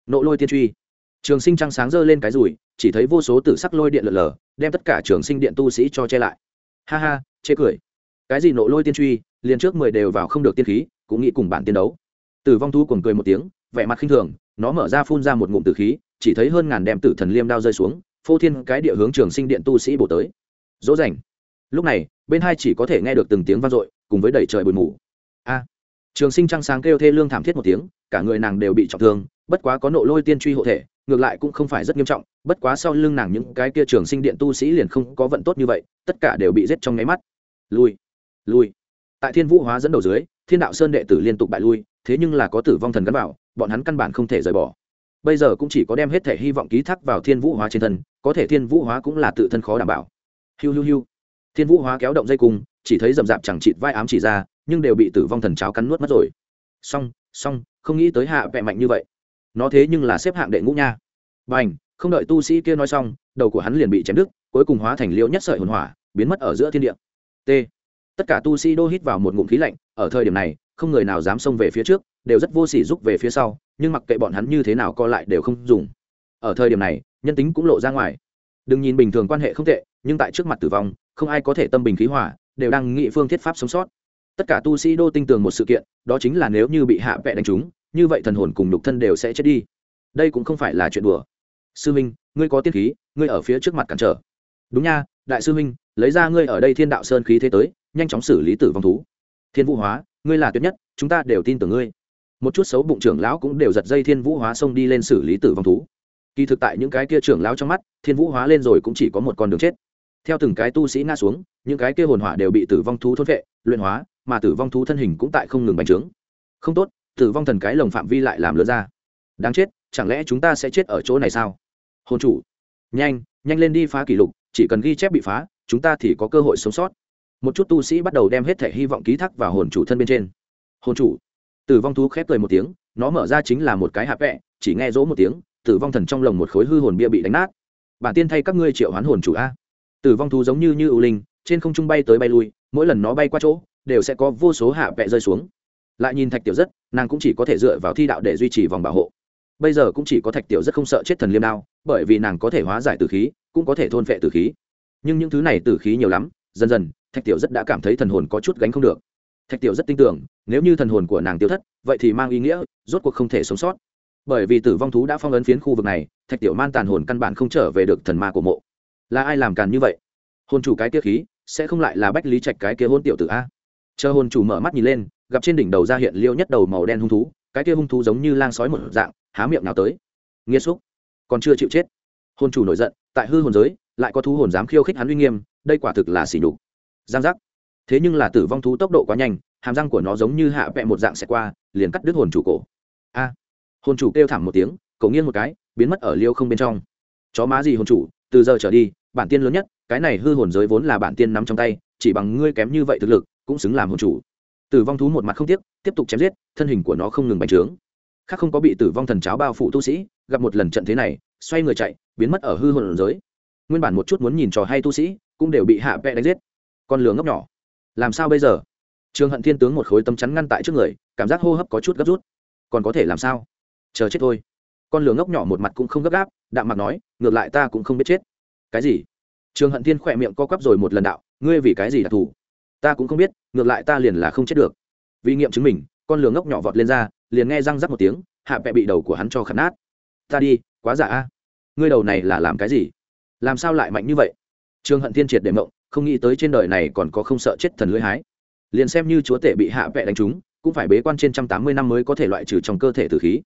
Nộ lôi tiên truy. Trường sinh trăng sáng giơ lên cái rùi, chỉ thấy vô số tử sắc lôi điện lở lở, đem tất cả trường sinh điện tu sĩ cho che lại. Ha ha, chê cười. Cái gì nộ lôi tiên truy, liền trước mười đều vào không được tiên khí, cũng nghĩ cùng bản tiên đấu. Tử vong thú cùng cười một tiếng, vẻ mặt khinh thường, nó mở ra phun ra một ngụm tử khí, chỉ thấy hơn ngàn đem tử thần liêm đao rơi xuống phô thiên cái địa hướng trường sinh điện tu sĩ bổ tới. Dỗ dành. Lúc này, bên hai chỉ có thể nghe được từng tiếng vang dội, cùng với đầy trời bụi mù. A. Trường sinh trăng sáng kêu thê lương thảm thiết một tiếng, cả người nàng đều bị trọng thương, bất quá có nộ lôi tiên truy hộ thể, ngược lại cũng không phải rất nghiêm trọng, bất quá sau lưng nàng những cái kia trường sinh điện tu sĩ liền không có vận tốt như vậy, tất cả đều bị giết trong nháy mắt. Lui. Lui. Tại thiên vũ hóa dẫn đầu dưới, thiên đạo sơn đệ tử liên tục bại lui, thế nhưng là có tử vong thần gắn vào, bọn hắn căn bản không thể rời bỏ bây giờ cũng chỉ có đem hết thể hy vọng ký thác vào thiên vũ hóa trên thân, có thể thiên vũ hóa cũng là tự thân khó đảm bảo. Hiu hiu hiu. Thiên vũ hóa kéo động dây cung, chỉ thấy rầm rạp chẳng chịt vai ám chỉ ra, nhưng đều bị tử vong thần cháo cắn nuốt mất rồi. Song song không nghĩ tới hạ vẹ mạnh như vậy. Nó thế nhưng là xếp hạng đệ ngũ nha. B à n h không đợi tu sĩ kia nói xong, đầu của hắn liền bị chém đứt, cuối cùng hóa thành liễu nhất sợi hồn hỏa, biến mất ở giữa thiên địa. T. Tất cả tu sĩ đô hít vào một ngụm khí lạnh, ở thời điểm này, không người nào dám xông về phía trước, đều rất vô s ỉ rút về phía sau nhưng mặc kệ bọn hắn như thế nào co lại đều không dùng. Ở thời điểm này, nhân tính cũng lộ ra ngoài. Đừng nhìn bình thường quan hệ không tệ, nhưng tại trước mặt tử vong, không ai có thể tâm bình khí hỏa đều đang nghị phương thiết pháp sống sót. Tất cả tu sĩ đô tin tưởng một sự kiện, đó chính là nếu như bị hạ vẹ đánh trúng như vậy thần hồn cùng lục thân đều sẽ chết đi. Đây cũng không phải là chuyện đùa. Sư minh, ngươi có tiên khí, ngươi ở phía trước mặt cản trở. Đúng nha, đại sư minh, lấy ra ngươi ở đây thiên đạo sơn khí thế tới, nhanh chóng xử lý tử vong thú. Thiên vũ hóa, ngươi là tuyệt nhất, chúng ta đều tin tưởng ngươi một chút xấu bụng trưởng lão cũng đều giật dây thiên vũ hóa xông đi lên xử lý tử vong thú. Kỳ thực tại những cái kia trưởng lão trong mắt, thiên vũ hóa lên rồi cũng chỉ có một con đường chết. Theo từng cái tu sĩ nga xuống, những cái kia hồn hỏa đều bị tử vong thú thôn vệ luyện hóa, mà tử vong thú thân hình cũng tại không ngừng bành trướng. Không tốt, tử vong thần cái lồng phạm vi lại làm lớn ra. Đáng chết, chẳng lẽ chúng ta sẽ chết ở chỗ này sao? Hồn chủ, nhanh nhanh lên đi phá kỷ lục, chỉ cần ghi chép bị phá, chúng ta thì có cơ hội sống sót. Một chút tu sĩ bắt đầu đem hết thể hy vọng ký thác vào hồn chủ thân bên trên. Hồn chủ tử vong thú khép cười một tiếng, nó mở ra chính là một cái hạp vẹ, chỉ nghe rỗ một tiếng, tử vong thần trong lồng một khối hư hồn bia bị đánh nát. Bản tiên thay các ngươi triệu hoán hồn chủ a. Tử vong thú giống như như ưu linh, trên không trung bay tới bay lui, mỗi lần nó bay qua chỗ, đều sẽ có vô số hạ vẹ rơi xuống. Lại nhìn thạch tiểu rất, nàng cũng chỉ có thể dựa vào thi đạo để duy trì vòng bảo hộ. Bây giờ cũng chỉ có thạch tiểu rất không sợ chết thần liêm đao, bởi vì nàng có thể hóa giải tử khí, cũng có thể thôn phệ tử khí. Nhưng những thứ này tử khí nhiều lắm, dần dần, thạch tiểu rất đã cảm thấy thần hồn có chút gánh không được thạch tiểu rất tin tưởng, nếu như thần hồn của nàng tiêu thất, vậy thì mang ý nghĩa, rốt cuộc không thể sống sót. Bởi vì tử vong thú đã phong ấn phiến khu vực này, thạch tiểu man tàn hồn căn bản không trở về được thần ma của mộ. Là ai làm càn như vậy? Hồn chủ cái kia khí, sẽ không lại là bách lý trạch cái kia hôn tiểu tử a? Chờ hồn chủ mở mắt nhìn lên, gặp trên đỉnh đầu ra hiện liêu nhất đầu màu đen hung thú, cái kia hung thú giống như lang sói một dạng, há miệng nào tới. Nghiêm xúc. Còn chưa chịu chết. Hồn chủ nổi giận, tại hư hồn giới, lại có thú hồn dám khiêu khích hắn uy nghiêm, đây quả thực là xỉ đục giang giác thế nhưng là tử vong thú tốc độ quá nhanh, hàm răng của nó giống như hạ vẹ một dạng xẹt qua, liền cắt đứt hồn chủ cổ. A! Hồn chủ kêu thảm một tiếng cậu nghiêng một cái, biến mất ở liêu không bên trong. Chó má gì hồn chủ, từ giờ trở đi, bản tiên lớn nhất, cái này hư hồn giới vốn là bản tiên nắm trong tay, chỉ bằng ngươi kém như vậy thực lực, cũng xứng làm hồn chủ. Tử vong thú một mặt không tiếc, tiếp tục chém giết, thân hình của nó không ngừng bành trướng. Khác không có bị tử vong thần cháo bao phủ tu sĩ, gặp một lần trận thế này, xoay người chạy, biến mất ở hư hồn giới. Nguyên bản một chút muốn nhìn trò hay tu sĩ, cũng đều bị hạ vẽ đánh giết. Con lửa ngốc nhỏ làm sao bây giờ? Trường hận thiên tướng một khối tấm chắn ngăn tại trước người, cảm giác hô hấp có chút gấp rút. Còn có thể làm sao? Chờ chết thôi. Con lửa ngốc nhỏ một mặt cũng không gấp gáp, đạm mặt nói, ngược lại ta cũng không biết chết. Cái gì? Trường hận thiên khỏe miệng co quắp rồi một lần đạo, ngươi vì cái gì đặc thù? Ta cũng không biết, ngược lại ta liền là không chết được. Vì nghiệm chứng mình, con lửa ngốc nhỏ vọt lên ra, liền nghe răng rắc một tiếng, hạ vẹ bị đầu của hắn cho khẩn nát. Ta đi, quá giả a. Ngươi đầu này là làm cái gì? Làm sao lại mạnh như vậy? Trường hận thiên triệt để mộng không nghĩ tới trên đời này còn có không sợ chết thần lưỡi hái. Liền xem như chúa tể bị hạ vẹ đánh trúng cũng phải bế quan trên trăm tám mươi năm mới có thể loại trừ trong cơ thể tử khí.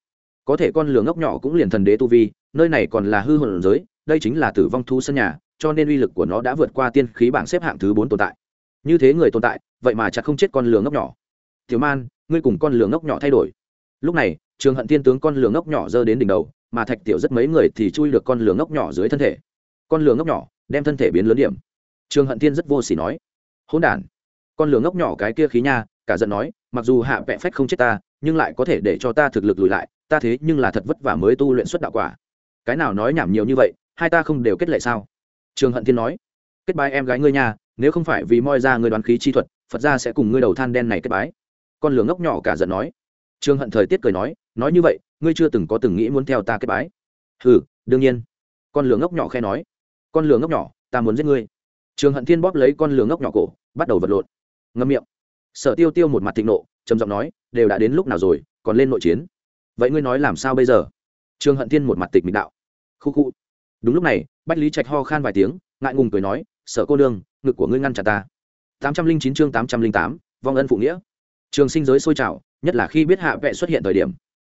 Có thể con lửa ngốc nhỏ cũng liền thần đế tu vi, nơi này còn là hư hồn giới, đây chính là tử vong thu sân nhà, cho nên uy lực của nó đã vượt qua tiên khí bảng xếp hạng thứ bốn tồn tại. Như thế người tồn tại, vậy mà chặt không chết con lửa ngốc nhỏ. Tiểu man, ngươi cùng con lửa ngốc nhỏ thay đổi. Lúc này, trường hận thiên tướng con lửa ngốc nhỏ giơ đến đỉnh đầu, mà thạch tiểu rất mấy người thì chui được con lửa ngốc nhỏ dưới thân thể. Con lửa ngốc nhỏ, đem thân thể biến lớn điểm. Trương hận thiên rất vô s ỉ nói hỗn đản con lửa ngốc nhỏ cái kia khí nha. Cả giận nói mặc dù hạ vẽ phách không chết ta nhưng lại có thể để cho ta thực lực lùi lại ta thế nhưng là thật vất vả mới tu luyện xuất đạo quả. Cái nào nói nhảm nhiều như vậy hai ta không đều kết lệ sao? Trường hận thiên nói kết bái em gái ngươi nha, nếu không phải vì moi ra ngươi đoán khí chi thuật phật ra sẽ cùng ngươi đầu than đen này kết bái. Con lửa ngốc nhỏ cả giận nói. Trường hận thời tiết cười nói nói như vậy ngươi chưa từng có từng nghĩ muốn theo ta kết bái. Ừ đương nhiên. Con lửa ngốc nhỏ khe nói con lửa ngốc nhỏ ta muốn giết ngươi trường hận thiên bóp lấy con lường ngốc nhỏ cổ, bắt đầu vật lộn. Ngâm miệng. Sở tiêu tiêu một mặt thịnh nộ, trầm giọng nói, đều đã đến lúc nào rồi, còn lên nội chiến? Vậy ngươi nói làm sao bây giờ? Trường hận thiên một mặt tịch mịch đạo. Khu khu. Đúng lúc này, bách lý trạch ho khan vài tiếng, ngại ngùng cười nói, sở cô đương ngực của ngươi ngăn chặt ta. Tám trăm linh chín chương tám trăm linh tám, vong ân phụ nghĩa. Trường sinh giới sôi trào, nhất là khi biết hạ vệ xuất hiện thời điểm.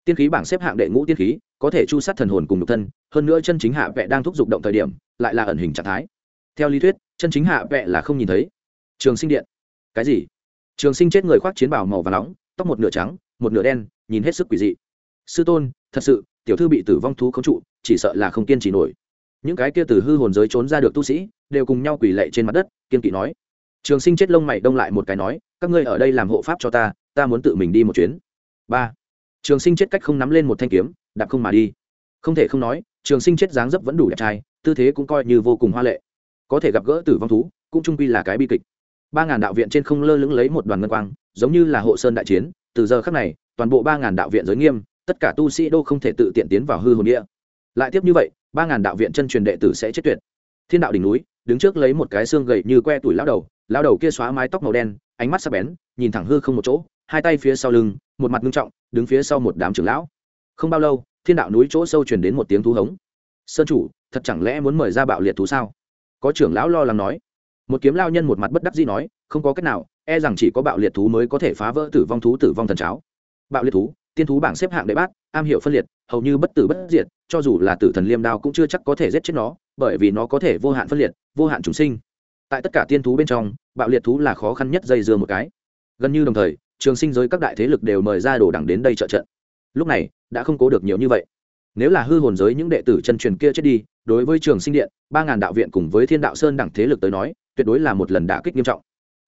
Tiên khí bảng xếp hạng đệ ngũ tiên khí, có thể chu sát thần hồn cùng nhục thân, hơn nữa chân chính hạ vệ đang thúc giục động thời điểm, lại là ẩn hình trạng thái. Theo lý thuyết chân chính hạ vệ là không nhìn thấy. Trường sinh điện. Cái gì? Trường sinh chết người khoác chiến bào màu và nóng, tóc một nửa trắng, một nửa đen, nhìn hết sức quỷ dị. Sư tôn, thật sự, tiểu thư bị tử vong thú khống trụ, chỉ sợ là không kiên trì nổi. Những cái kia từ hư hồn giới trốn ra được tu sĩ, đều cùng nhau quỳ lệ trên mặt đất, kiên kỵ nói. Trường sinh chết lông mày đông lại một cái nói, các ngươi ở đây làm hộ pháp cho ta ta muốn tự mình đi một chuyến. Ba. Trường sinh chết cách không nắm lên một thanh kiếm, đạp không mà đi. Không thể không nói, trường sinh chết dáng dấp vẫn đủ đẹp trai, tư thế cũng coi như vô cùng hoa lệ có thể gặp gỡ tử vong thú, cũng trung quy là cái bi kịch. Ba ngàn đạo viện trên không lơ lửng lấy một đoàn ngân quang, giống như là hộ sơn đại chiến, từ giờ khắc này, toàn bộ ba ngàn đạo viện giới nghiêm, tất cả tu sĩ đô không thể tự tiện tiến vào hư hồn địa. Lại tiếp như vậy, ba ngàn đạo viện chân truyền đệ tử sẽ chết tuyệt. Thiên đạo đỉnh núi, đứng trước lấy một cái xương gầy như que tuổi lao đầu lao đầu kia xóa mái tóc màu đen, ánh mắt sắc bén, nhìn thẳng hư không một chỗ, hai tay phía sau lưng, một mặt ngưng trọng, đứng phía sau một đám trưởng lão. Không bao lâu, thiên đạo núi chỗ sâu truyền đến một tiếng thú hống. Sơn chủ, thật chẳng lẽ muốn mời ra bạo liệt thú sao? Có trưởng lão lo lắng nói. Một kiếm lao nhân một mặt bất đắc dĩ nói, không có cách nào e rằng chỉ có bạo liệt thú mới có thể phá vỡ tử vong thú tử vong thần cháo. Bạo liệt thú, tiên thú bảng xếp hạng đệ bát, am hiểu phân liệt, hầu như bất tử bất diệt, cho dù là tử thần liêm đao cũng chưa chắc có thể giết chết nó, bởi vì nó có thể vô hạn phân liệt, vô hạn chúng sinh. Tại tất cả tiên thú bên trong, bạo liệt thú là khó khăn nhất dây dưa một cái. Gần như đồng thời, trường sinh giới các đại thế lực đều mời ra đồ đẳng đến đây trợ trận. Lúc này, đã không cố được nhiều như vậy nếu là hư hồn giới những đệ tử chân truyền kia chết đi, đối với trường sinh điện, ba ngàn đạo viện cùng với thiên đạo sơn đẳng thế lực tới nói, tuyệt đối là một lần đả kích nghiêm trọng.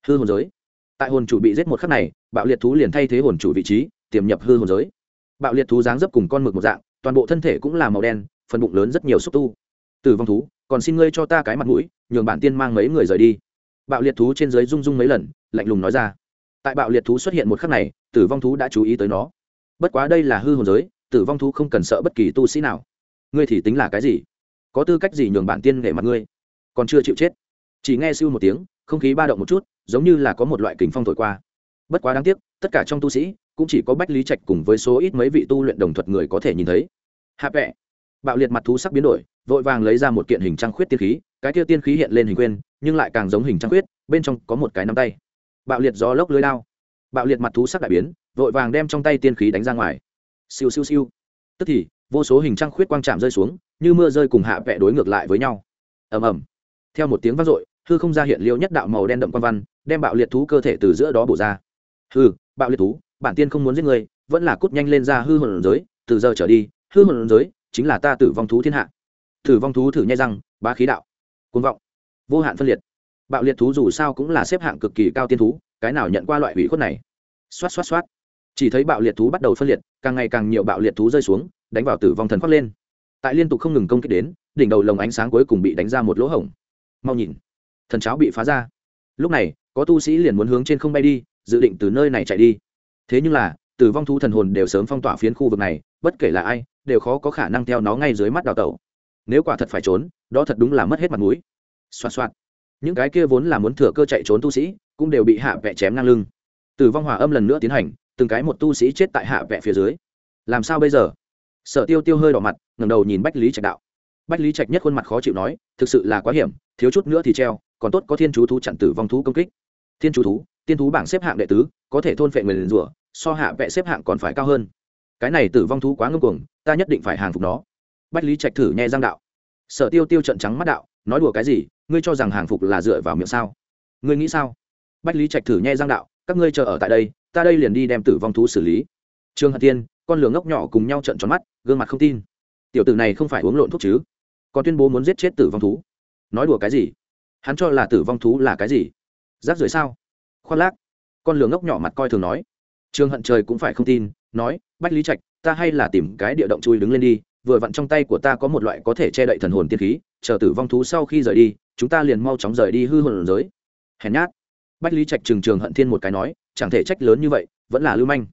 Hư hồn giới. Tại hồn chủ bị giết một khắc này, bạo liệt thú liền thay thế hồn chủ vị trí, tiềm nhập hư hồn giới. Bạo liệt thú dáng dấp cùng con mực một dạng, toàn bộ thân thể cũng là màu đen, phần bụng lớn rất nhiều xúc tu. Tử vong thú, còn xin ngươi cho ta cái mặt mũi, nhường bản tiên mang mấy người rời đi. Bạo liệt thú trên dưới rung rung mấy lần, lạnh lùng nói ra. Tại bạo liệt thú xuất hiện một khắc này, tử vong thú đã chú ý tới nó. Bất quá đây là hư hồn giới tử vong thú không cần sợ bất kỳ tu sĩ nào. Ngươi thì tính là cái gì? Có tư cách gì nhường bản tiên nghệ mặt ngươi? Còn chưa chịu chết. Chỉ nghe siêu một tiếng, không khí ba động một chút, giống như là có một loại kính phong thổi qua. Bất quá đáng tiếc, tất cả trong tu sĩ cũng chỉ có bách lý trạch cùng với số ít mấy vị tu luyện đồng thuật người có thể nhìn thấy. Hạ vẹ. Bạo liệt mặt thú sắc biến đổi, vội vàng lấy ra một kiện hình trăng khuyết tiên khí, cái kia tiên khí hiện lên hình quên, nhưng lại càng giống hình trăng khuyết, bên trong có một cái nắm tay. Bạo liệt gió lốc lưới lao bạo liệt mặt thú sắc đại biến, vội vàng đem trong tay tiên khí đánh ra ngoài siêu siêu siêu. Tức thì, vô số hình trăng khuyết quang chạm rơi xuống, như mưa rơi cùng hạ vẹ đối ngược lại với nhau. Ầm ầm. Theo một tiếng vang dội, hư không ra hiện liêu nhất đạo màu đen đậm quan văn, đem bạo liệt thú cơ thể từ giữa đó bổ ra. Hư bạo liệt thú, bản tiên không muốn giết người, vẫn là cút nhanh lên ra hư hồn giới, từ giờ trở đi, hư hồn giới chính là ta tử vong thú thiên hạ. Tử vong thú thử nhai răng, bá khí đạo côn vọng, vô hạn phân liệt. Bạo liệt thú dù sao cũng là xếp hạng cực kỳ cao tiên thú, cái nào nhận qua loại hủy khuất này? Xoát xoát xoát chỉ thấy bạo liệt thú bắt đầu phân liệt, càng ngày càng nhiều bạo liệt thú rơi xuống, đánh vào tử vong thần khoác lên. Tại liên tục không ngừng công kích đến, đỉnh đầu lồng ánh sáng cuối cùng bị đánh ra một lỗ hổng. Mau nhìn, thần cháo bị phá ra. Lúc này, có tu sĩ liền muốn hướng trên không bay đi, dự định từ nơi này chạy đi. Thế nhưng là, tử vong thú thần hồn đều sớm phong tỏa phiến khu vực này, bất kể là ai, đều khó có khả năng theo nó ngay dưới mắt đào tẩu. Nếu quả thật phải trốn, đó thật đúng là mất hết mặt mũi. Xoạt xoạt. Những cái kia vốn là muốn thừa cơ chạy trốn tu sĩ, cũng đều bị hạ vẹ chém ngang lưng. Tử vong hòa âm lần nữa tiến hành từng cái một tu sĩ chết tại hạ vẹ phía dưới. Làm sao bây giờ? Sở tiêu tiêu hơi đỏ mặt ngầm đầu nhìn bách lý trạch đạo. Bách lý trạch nhất khuôn mặt khó chịu nói, thực sự là quá hiểm, thiếu chút nữa thì treo, còn tốt có thiên chú thú chặn tử vong thú công kích. Thiên chú thú, tiên thú bảng xếp hạng đệ tứ, có thể thôn phệ người liền rủa, so hạ vẹ xếp hạng còn phải cao hơn. Cái này tử vong thú quá ngưng cuồng, ta nhất định phải hàng phục nó. Bách lý trạch thử nhẹ giang đạo. Sở tiêu tiêu trận trắng mắt đạo, nói đùa cái gì, ngươi cho rằng hàng phục là dựa vào miệng sao? Ngươi nghĩ sao? Bách lý trạch thử nhẹ giang đạo, các ngươi chờ ở tại đây ta đây liền đi đem tử vong thú xử lý. Trương hận tiên con lửa ngốc nhỏ cùng nhau trận tròn mắt, gương mặt không tin. Tiểu tử này không phải uống lộn thuốc chứ? Còn tuyên bố muốn giết chết tử vong thú. Nói đùa cái gì? Hắn cho là tử vong thú là cái gì? Rác rưởi sao? Khoan lác. Con lửa ngốc nhỏ mặt coi thường nói. Trương hận trời cũng phải không tin, nói, bách lý trạch, ta hay là tìm cái địa động chui đứng lên đi, vừa vặn trong tay của ta có một loại có thể che đậy thần hồn tiên khí, chờ tử vong thú sau khi rời đi, chúng ta liền mau chóng rời đi hư hồn giới. Hèn nhát. Bách lý trạch trừng trường hận thiên một cái nói chẳng thể trách lớn như vậy, vẫn là lưu manh.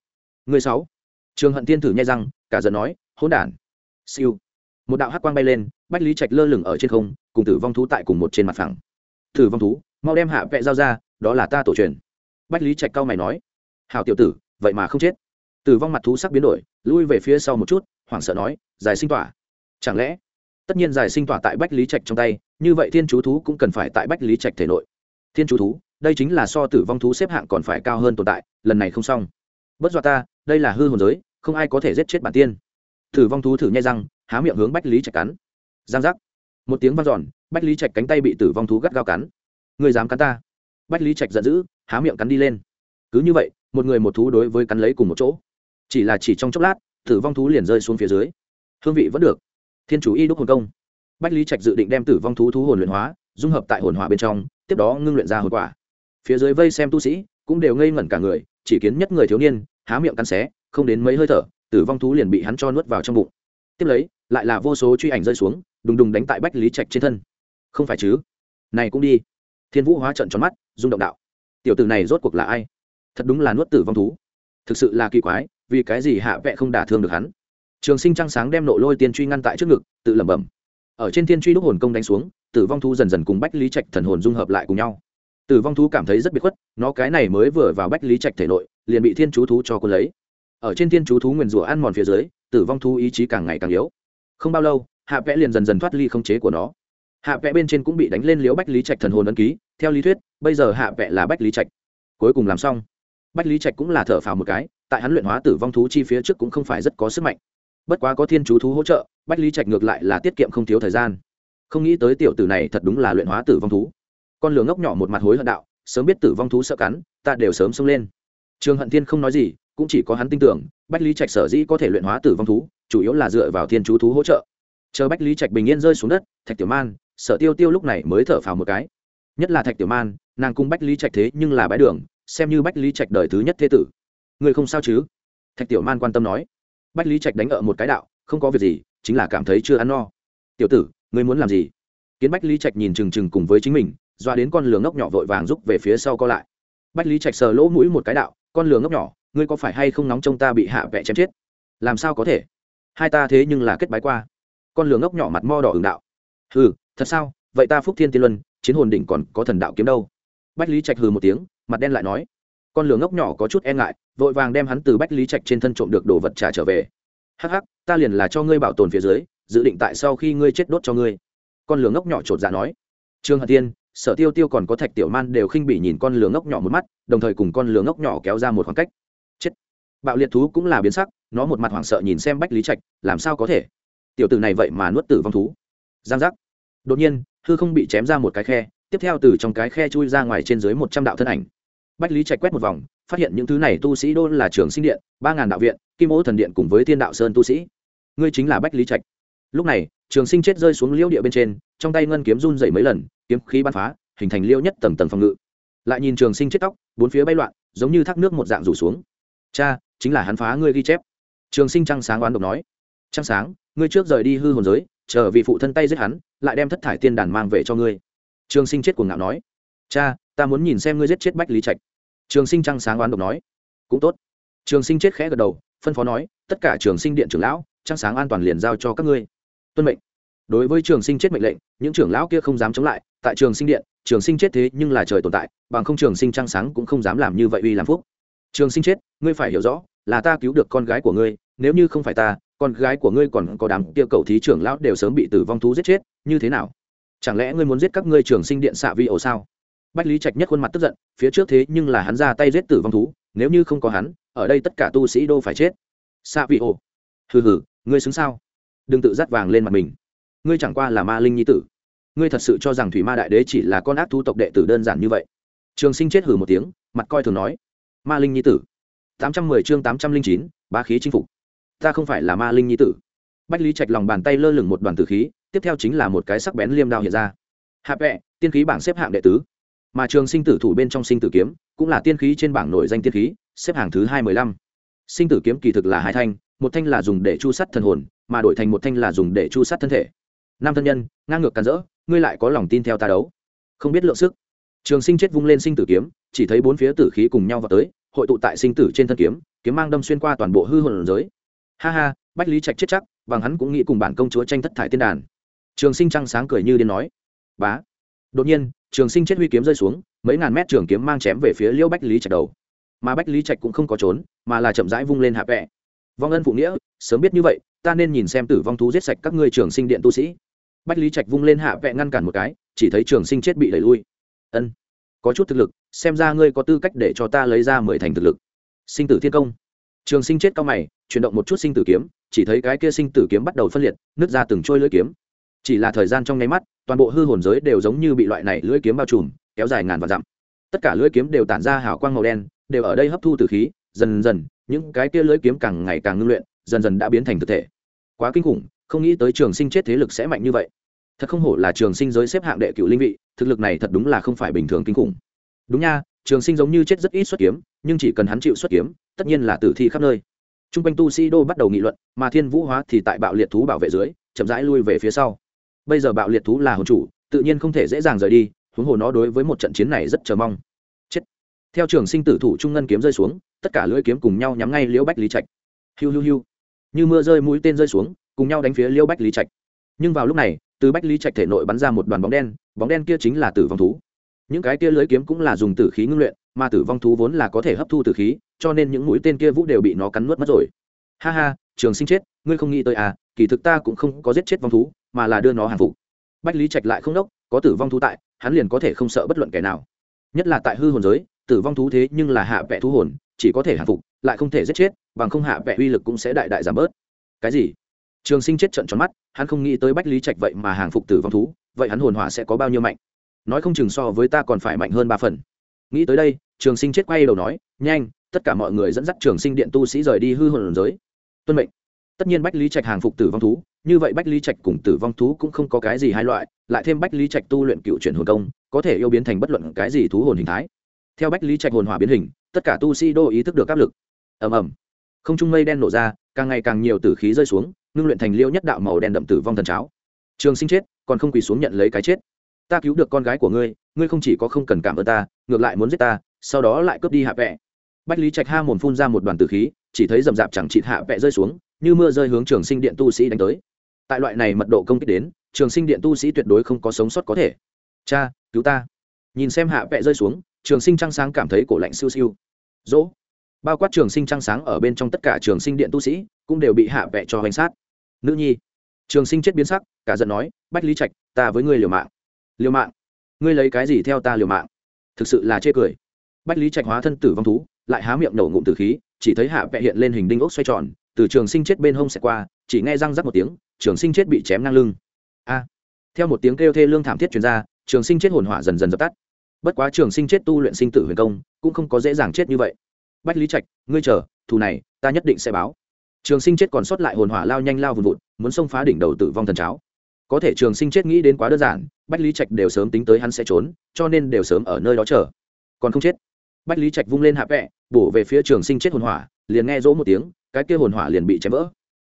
Người sáu. Trường hận thiên thử nhai răng, cả giận nói, hỗn đản. Siêu. Một đạo hắc quang bay lên, bách lý trạch lơ lửng ở trên không, cùng tử vong thú tại cùng một trên mặt phẳng. Tử vong thú, mau đem hạ vẹ giao ra, đó là ta tổ truyền. Bách lý trạch cao mày nói hào tiểu tử, vậy mà không chết. Tử vong mặt thú sắc biến đổi, lui về phía sau một chút, hoảng sợ nói, giải sinh tỏa. Chẳng lẽ, tất nhiên giải sinh tỏa tại bách lý trạch trong tay, như vậy thiên chú thú cũng cần phải tại bách lý trạch thể nội. Thiên chú thú đây chính là so tử vong thú xếp hạng còn phải cao hơn tồn tại, lần này không xong. Bất dọa ta, đây là hư hồn giới, không ai có thể giết chết bản tiên. Tử vong thú thử nhai răng, há miệng hướng bách lý trạch cắn. Giang giác. Một tiếng vang giòn bách lý trạch cánh tay bị tử vong thú gắt gao cắn. Người dám cắn ta? Bách lý trạch giận dữ, há miệng cắn đi lên. Cứ như vậy, một người một thú đối với cắn lấy cùng một chỗ. Chỉ là chỉ trong chốc lát, tử vong thú liền rơi xuống phía dưới. Hương vị vẫn được. Thiên chủ y đúc hồn công. Bách lý trạch dự định đem tử vong thú thú hồn luyện hóa, dung hợp tại hồn hóa bên trong, tiếp đó ngưng luyện ra hồn quả phía dưới vây xem tu sĩ, cũng đều ngây ngẩn cả người, chỉ kiến nhất người thiếu niên, há miệng cắn xé, không đến mấy hơi thở, tử vong thú liền bị hắn cho nuốt vào trong bụng. Tiếp lấy, lại là vô số truy ảnh rơi xuống, đùng đùng đánh tại bách lý trạch trên thân. Không phải chứ? Này cũng đi. Thiên vũ hóa trận tròn mắt, rung động đạo. Tiểu tử này rốt cuộc là ai? Thật đúng là nuốt tử vong thú. Thực sự là kỳ quái, vì cái gì hạ vẹ không đả thương được hắn? Trường sinh trăng sáng đem nộ lôi tiên truy ngăn tại trước ngực, tự lẩm bẩm. Ở trên tiên truy đúc hồn công đánh xuống, tử vong thú dần dần cùng bách lý trạch thần hồn dung hợp lại cùng nhau tử vong thú cảm thấy rất biệt khuất, nó cái này mới vừa vào bách lý trạch thể nội, liền bị thiên chú thú cho quân lấy. Ở trên thiên chú thú nguyền rủa ăn mòn phía dưới, tử vong thú ý chí càng ngày càng yếu. Không bao lâu, hạ vẽ liền dần dần thoát ly không chế của nó. Hạ vẽ bên trên cũng bị đánh lên liếu bách lý trạch thần hồn ấn ký, theo lý thuyết, bây giờ hạ vẽ là bách lý trạch. Cuối cùng làm xong, bách lý trạch cũng là thở phào một cái, tại hắn luyện hóa tử vong thú chi phía trước cũng không phải rất có sức mạnh. Bất quá có thiên chú thú hỗ trợ, bách lý trạch ngược lại là tiết kiệm không thiếu thời gian. Không nghĩ tới tiểu tử này thật đúng là luyện hóa tử vong thú con lửa ngốc nhỏ một mặt hối hận đạo, sớm biết tử vong thú sợ cắn, ta đều sớm xông lên. Trường hận thiên không nói gì, cũng chỉ có hắn tin tưởng, bách lý trạch sở dĩ có thể luyện hóa tử vong thú, chủ yếu là dựa vào thiên chú thú hỗ trợ. Chờ bách lý trạch bình yên rơi xuống đất, thạch tiểu man, sở tiêu tiêu lúc này mới thở phào một cái. Nhất là thạch tiểu man, nàng cung bách lý trạch thế nhưng là bãi đường, xem như bách lý trạch đời thứ nhất thế tử. Người không sao chứ? Thạch tiểu man quan tâm nói. Bách lý trạch đánh ở một cái đạo, không có việc gì, chính là cảm thấy chưa ăn no. Tiểu tử ngươi muốn làm gì? Kiến bách lý trạch nhìn trừng trừng cùng với chính mình doa đến con lường ngốc nhỏ vội vàng rúc về phía sau co lại. Bách lý trạch sờ lỗ mũi một cái đạo, con lường ngốc nhỏ, ngươi có phải hay không nóng trong ta bị hạ vẽ chém chết? Làm sao có thể? Hai ta thế nhưng là kết bái qua. Con lường ngốc nhỏ mặt mo đỏ ứng đạo, hừ, thật sao? Vậy ta phúc thiên tiên luân, chiến hồn đỉnh còn có thần đạo kiếm đâu? Bách lý trạch hừ một tiếng, mặt đen lại nói, con lửa ngốc nhỏ có chút e ngại, vội vàng đem hắn từ bách lý trạch trên thân trộm được đồ vật trả trở về. Hắc hắc, ta liền là cho ngươi bảo tồn phía dưới, dự định tại sau khi ngươi chết đốt cho ngươi. Con lửa ngốc nhỏ chột dạ nói, trương hà tiên sở tiêu tiêu còn có thạch tiểu man đều khinh bỉ nhìn con lửa ngốc nhỏ một mắt, đồng thời cùng con lửa ngốc nhỏ kéo ra một khoảng cách. Chết. Bạo liệt thú cũng là biến sắc, nó một mặt hoảng sợ nhìn xem bách lý trạch, làm sao có thể? Tiểu tử này vậy mà nuốt tử vong thú. Giang giác. Đột nhiên, hư không bị chém ra một cái khe, tiếp theo từ trong cái khe chui ra ngoài trên dưới một trăm đạo thân ảnh. Bách lý trạch quét một vòng, phát hiện những thứ này tu sĩ đô là trường sinh điện, ba ngàn đạo viện, kim ô thần điện cùng với thiên đạo sơn tu sĩ. Ngươi chính là bách lý trạch. Lúc này, trường sinh chết rơi xuống liễu địa bên trên, trong tay ngân kiếm run dày mấy lần kiếm khí bắn phá, hình thành liêu nhất tầng tầng phòng ngự. Lại nhìn trường sinh chết tóc, bốn phía bay loạn, giống như thác nước một dạng rủ xuống. Cha, chính là hắn phá ngươi ghi chép. Trường sinh trăng sáng oán độc nói. Trăng sáng, ngươi trước rời đi hư hồn giới, chờ vị phụ thân tay giết hắn, lại đem thất thải tiên đàn mang về cho ngươi. Trường sinh chết cuồng ngạo nói. Cha, ta muốn nhìn xem ngươi giết chết bách lý trạch. Trường sinh trăng sáng oán độc nói. Cũng tốt. Trường sinh chết khẽ gật đầu, phân phó nói, tất cả trường sinh điện trưởng lão, trăng sáng an toàn liền giao cho các ngươi. Tuân mệnh đối với trường sinh chết mệnh lệnh, những trưởng lão kia không dám chống lại, tại trường sinh điện, trường sinh chết thế nhưng là trời tồn tại, bằng không trường sinh trăng sáng cũng không dám làm như vậy uy làm phúc. Trường sinh chết, ngươi phải hiểu rõ, là ta cứu được con gái của ngươi, nếu như không phải ta, con gái của ngươi còn có đám kia cầu thí trưởng lão đều sớm bị tử vong thú giết chết, như thế nào? Chẳng lẽ ngươi muốn giết các ngươi trường sinh điện xạ vi ổ sao? Bách lý trạch nhất khuôn mặt tức giận, phía trước thế nhưng là hắn ra tay giết tử vong thú, nếu như không có hắn, ở đây tất cả tu sĩ đô phải chết. Xạ vi ổ. Hừ hừ, ngươi xứng sao? Đừng tự dắt vàng lên mặt mình ngươi chẳng qua là ma linh nhi tử. Ngươi thật sự cho rằng thủy ma đại đế chỉ là con ác thu tộc đệ tử đơn giản như vậy? Trường sinh chết hử một tiếng, mặt coi thường nói, ma linh nhi tử. Tám trăm mười chương tám trăm linh chín, bá khí chinh phục. Ta không phải là ma linh nhi tử. Bách lý trạch lòng bàn tay lơ lửng một đoàn tử khí, tiếp theo chính là một cái sắc bén liêm đao hiện ra. Hạ vẹ, tiên khí bảng xếp hạng đệ tứ. Mà trường sinh tử thủ bên trong sinh tử kiếm, cũng là tiên khí trên bảng nổi danh tiên khí, xếp hạng thứ hai mười lăm. Sinh tử kiếm kỳ thực là hai thanh, một thanh là dùng để chu sắt thần hồn, mà đổi thành một thanh là dùng để chu sát thân thể nam thân nhân, ngang ngược càn rỡ, ngươi lại có lòng tin theo ta đấu. Không biết lượng sức. Trường sinh chết vung lên sinh tử kiếm, chỉ thấy bốn phía tử khí cùng nhau vào tới, hội tụ tại sinh tử trên thân kiếm kiếm mang đâm xuyên qua toàn bộ hư hồn giới. Ha ha, bách lý trạch chết chắc, bằng hắn cũng nghĩ cùng bản công chúa tranh thất thải tiên đàn. Trường sinh trăng sáng cười như điên nói. Bá. Đột nhiên, trường sinh chết huy kiếm rơi xuống, mấy ngàn mét trường kiếm mang chém về phía liêu bách lý trạch đầu. Mà bách lý trạch cũng không có trốn, mà là chậm rãi vung lên hạ vẹ. Vong ân phụ nghĩa, sớm biết như vậy, ta nên nhìn xem tử vong thú giết sạch các ngươi trường sinh điện tu sĩ bách lý trạch vung lên hạ vẹ ngăn cản một cái, chỉ thấy trường sinh chết bị đẩy lui. Ân, có chút thực lực, xem ra ngươi có tư cách để cho ta lấy ra mười thành thực lực. Sinh tử thiên công. Trường sinh chết cao mày, chuyển động một chút sinh tử kiếm, chỉ thấy cái kia sinh tử kiếm bắt đầu phân liệt, nứt ra từng trôi lưỡi kiếm. Chỉ là thời gian trong nháy mắt, toàn bộ hư hồn giới đều giống như bị loại này lưỡi kiếm bao trùm, kéo dài ngàn vạn dặm. Tất cả lưỡi kiếm đều tản ra hào quang màu đen, đều ở đây hấp thu tử khí, dần dần, những cái kia lưỡi kiếm càng ngày càng ngưng luyện, dần dần đã biến thành thực thể. Quá kinh khủng, không nghĩ tới trường sinh chết thế lực sẽ mạnh như vậy thật không hổ là trường sinh giới xếp hạng đệ cựu linh vị, thực lực này thật đúng là không phải bình thường kinh khủng. Đúng nha, trường sinh giống như chết rất ít xuất kiếm, nhưng chỉ cần hắn chịu xuất kiếm, tất nhiên là tử thi khắp nơi. T r u n g quanh tu sĩ đô bắt đầu nghị luận, mà thiên vũ hóa thì tại bạo liệt thú bảo vệ dưới, chậm rãi lui về phía sau. Bây giờ bạo liệt thú là hồn chủ, tự nhiên không thể dễ dàng rời đi, huống hồ nó đối với một trận chiến này rất chờ mong. Chết. Theo trường sinh tử thủ trung ngân kiếm rơi xuống, tất cả lưỡi kiếm cùng nhau nhắm ngay liễu bách lý trạch. Hiu hiu hiu. Như mưa rơi mũi tên rơi xuống, cùng nhau đánh phía liêu bách lý trạch. Nhưng vào lúc này từ bách lý trạch thể nội bắn ra một đoàn bóng đen bóng đen kia chính là tử vong thú. Những cái kia lưới kiếm cũng là dùng tử khí ngưng luyện, mà tử vong thú vốn là có thể hấp thu tử khí, cho nên những mũi tên kia vũ đều bị nó cắn nuốt mất rồi. Ha ha, trường sinh chết, ngươi không nghĩ tới à kỳ thực ta cũng không có giết chết vong thú, mà là đưa nó hàng phục. Bách lý trạch lại không đốc, có tử vong thú tại, hắn liền có thể không sợ bất luận kẻ nào. Nhất là tại hư hồn giới, tử vong thú thế nhưng là hạ vẽ thú hồn, chỉ có thể hàng phục, lại không thể giết chết, bằng không hạ vẽ uy lực cũng sẽ đại đại giảm bớt. Cái gì? Trường sinh chết trận tròn mắt, hắn không nghĩ tới bách lý trạch vậy mà hàng phục tử vong thú, vậy hắn hồn hỏa sẽ có bao nhiêu mạnh? Nói không chừng so với ta còn phải mạnh hơn ba phần. Nghĩ tới đây, trường sinh chết quay đầu nói, nhanh, tất cả mọi người dẫn dắt trường sinh điện tu sĩ rời đi hư hồn giới. Tuân mệnh. Tất nhiên bách lý trạch hàng phục tử vong thú, như vậy bách lý trạch cùng tử vong thú cũng không có cái gì hai loại, lại thêm bách lý trạch tu luyện cựu chuyển hồn công, có thể yêu biến thành bất luận cái gì thú hồn hình thái. Theo bách lý trạch hồn hỏa biến hình, tất cả tu sĩ đô ý thức được áp lực. Ầm ầm. Không trung mây đen nổ ra, càng ngày càng nhiều tử khí rơi xuống ngưng luyện thành liêu nhất đạo màu đen đậm tử vong thần cháo. Trường sinh chết, còn không quỳ xuống nhận lấy cái chết. Ta cứu được con gái của ngươi ngươi không chỉ có không cần cảm ơn ta, ngược lại muốn giết ta, sau đó lại cướp đi hạ vẹ. Bách lý trạch ha mồn phun ra một đoàn tử khí, chỉ thấy rầm rạp chẳng chịt hạ vẹ rơi xuống, như mưa rơi hướng trường sinh điện tu sĩ đánh tới. Tại loại này mật độ công kích đến, trường sinh điện tu sĩ tuyệt đối không có sống sót có thể. Cha, cứu ta. Nhìn xem hạ vẹ rơi xuống, trường sinh trăng sáng cảm thấy cổ lạnh siêu siêu. Dỗ bao quát trường sinh trăng sáng ở bên trong tất cả trường sinh điện tu sĩ cũng đều bị hạ vẹ cho hành sát. Nữ nhi, trường sinh chết biến sắc, cả giận nói, bách lý trạch, ta với ngươi liều mạng. Liều mạng? Ngươi lấy cái gì theo ta liều mạng? Thực sự là chê cười. Bách lý trạch hóa thân tử vong thú, lại há miệng nổ ngụm tử khí, chỉ thấy hạ vẹ hiện lên hình đinh ốc xoay tròn, từ trường sinh chết bên hông xẹt qua, chỉ nghe răng rắc một tiếng, trường sinh chết bị chém ngang lưng. A! Theo một tiếng kêu thê lương thảm thiết truyền ra, trường sinh chết hồn hỏa dần dần dập tắt. Bất quá trường sinh chết tu luyện sinh tử huyền công, cũng không có dễ dàng chết như vậy bách lý trạch, ngươi chờ, thù này, ta nhất định sẽ báo. Trường sinh chết còn sót lại hồn hỏa lao nhanh lao vùn vụt, muốn xông phá đỉnh đầu tử vong thần cháo. Có thể trường sinh chết nghĩ đến quá đơn giản, bách lý trạch đều sớm tính tới hắn sẽ trốn, cho nên đều sớm ở nơi đó chờ. Còn không chết. Bách lý trạch vung lên hạ vẹ, bổ về phía trường sinh chết hồn hỏa, liền nghe rỗ một tiếng, cái kia hồn hỏa liền bị chém vỡ.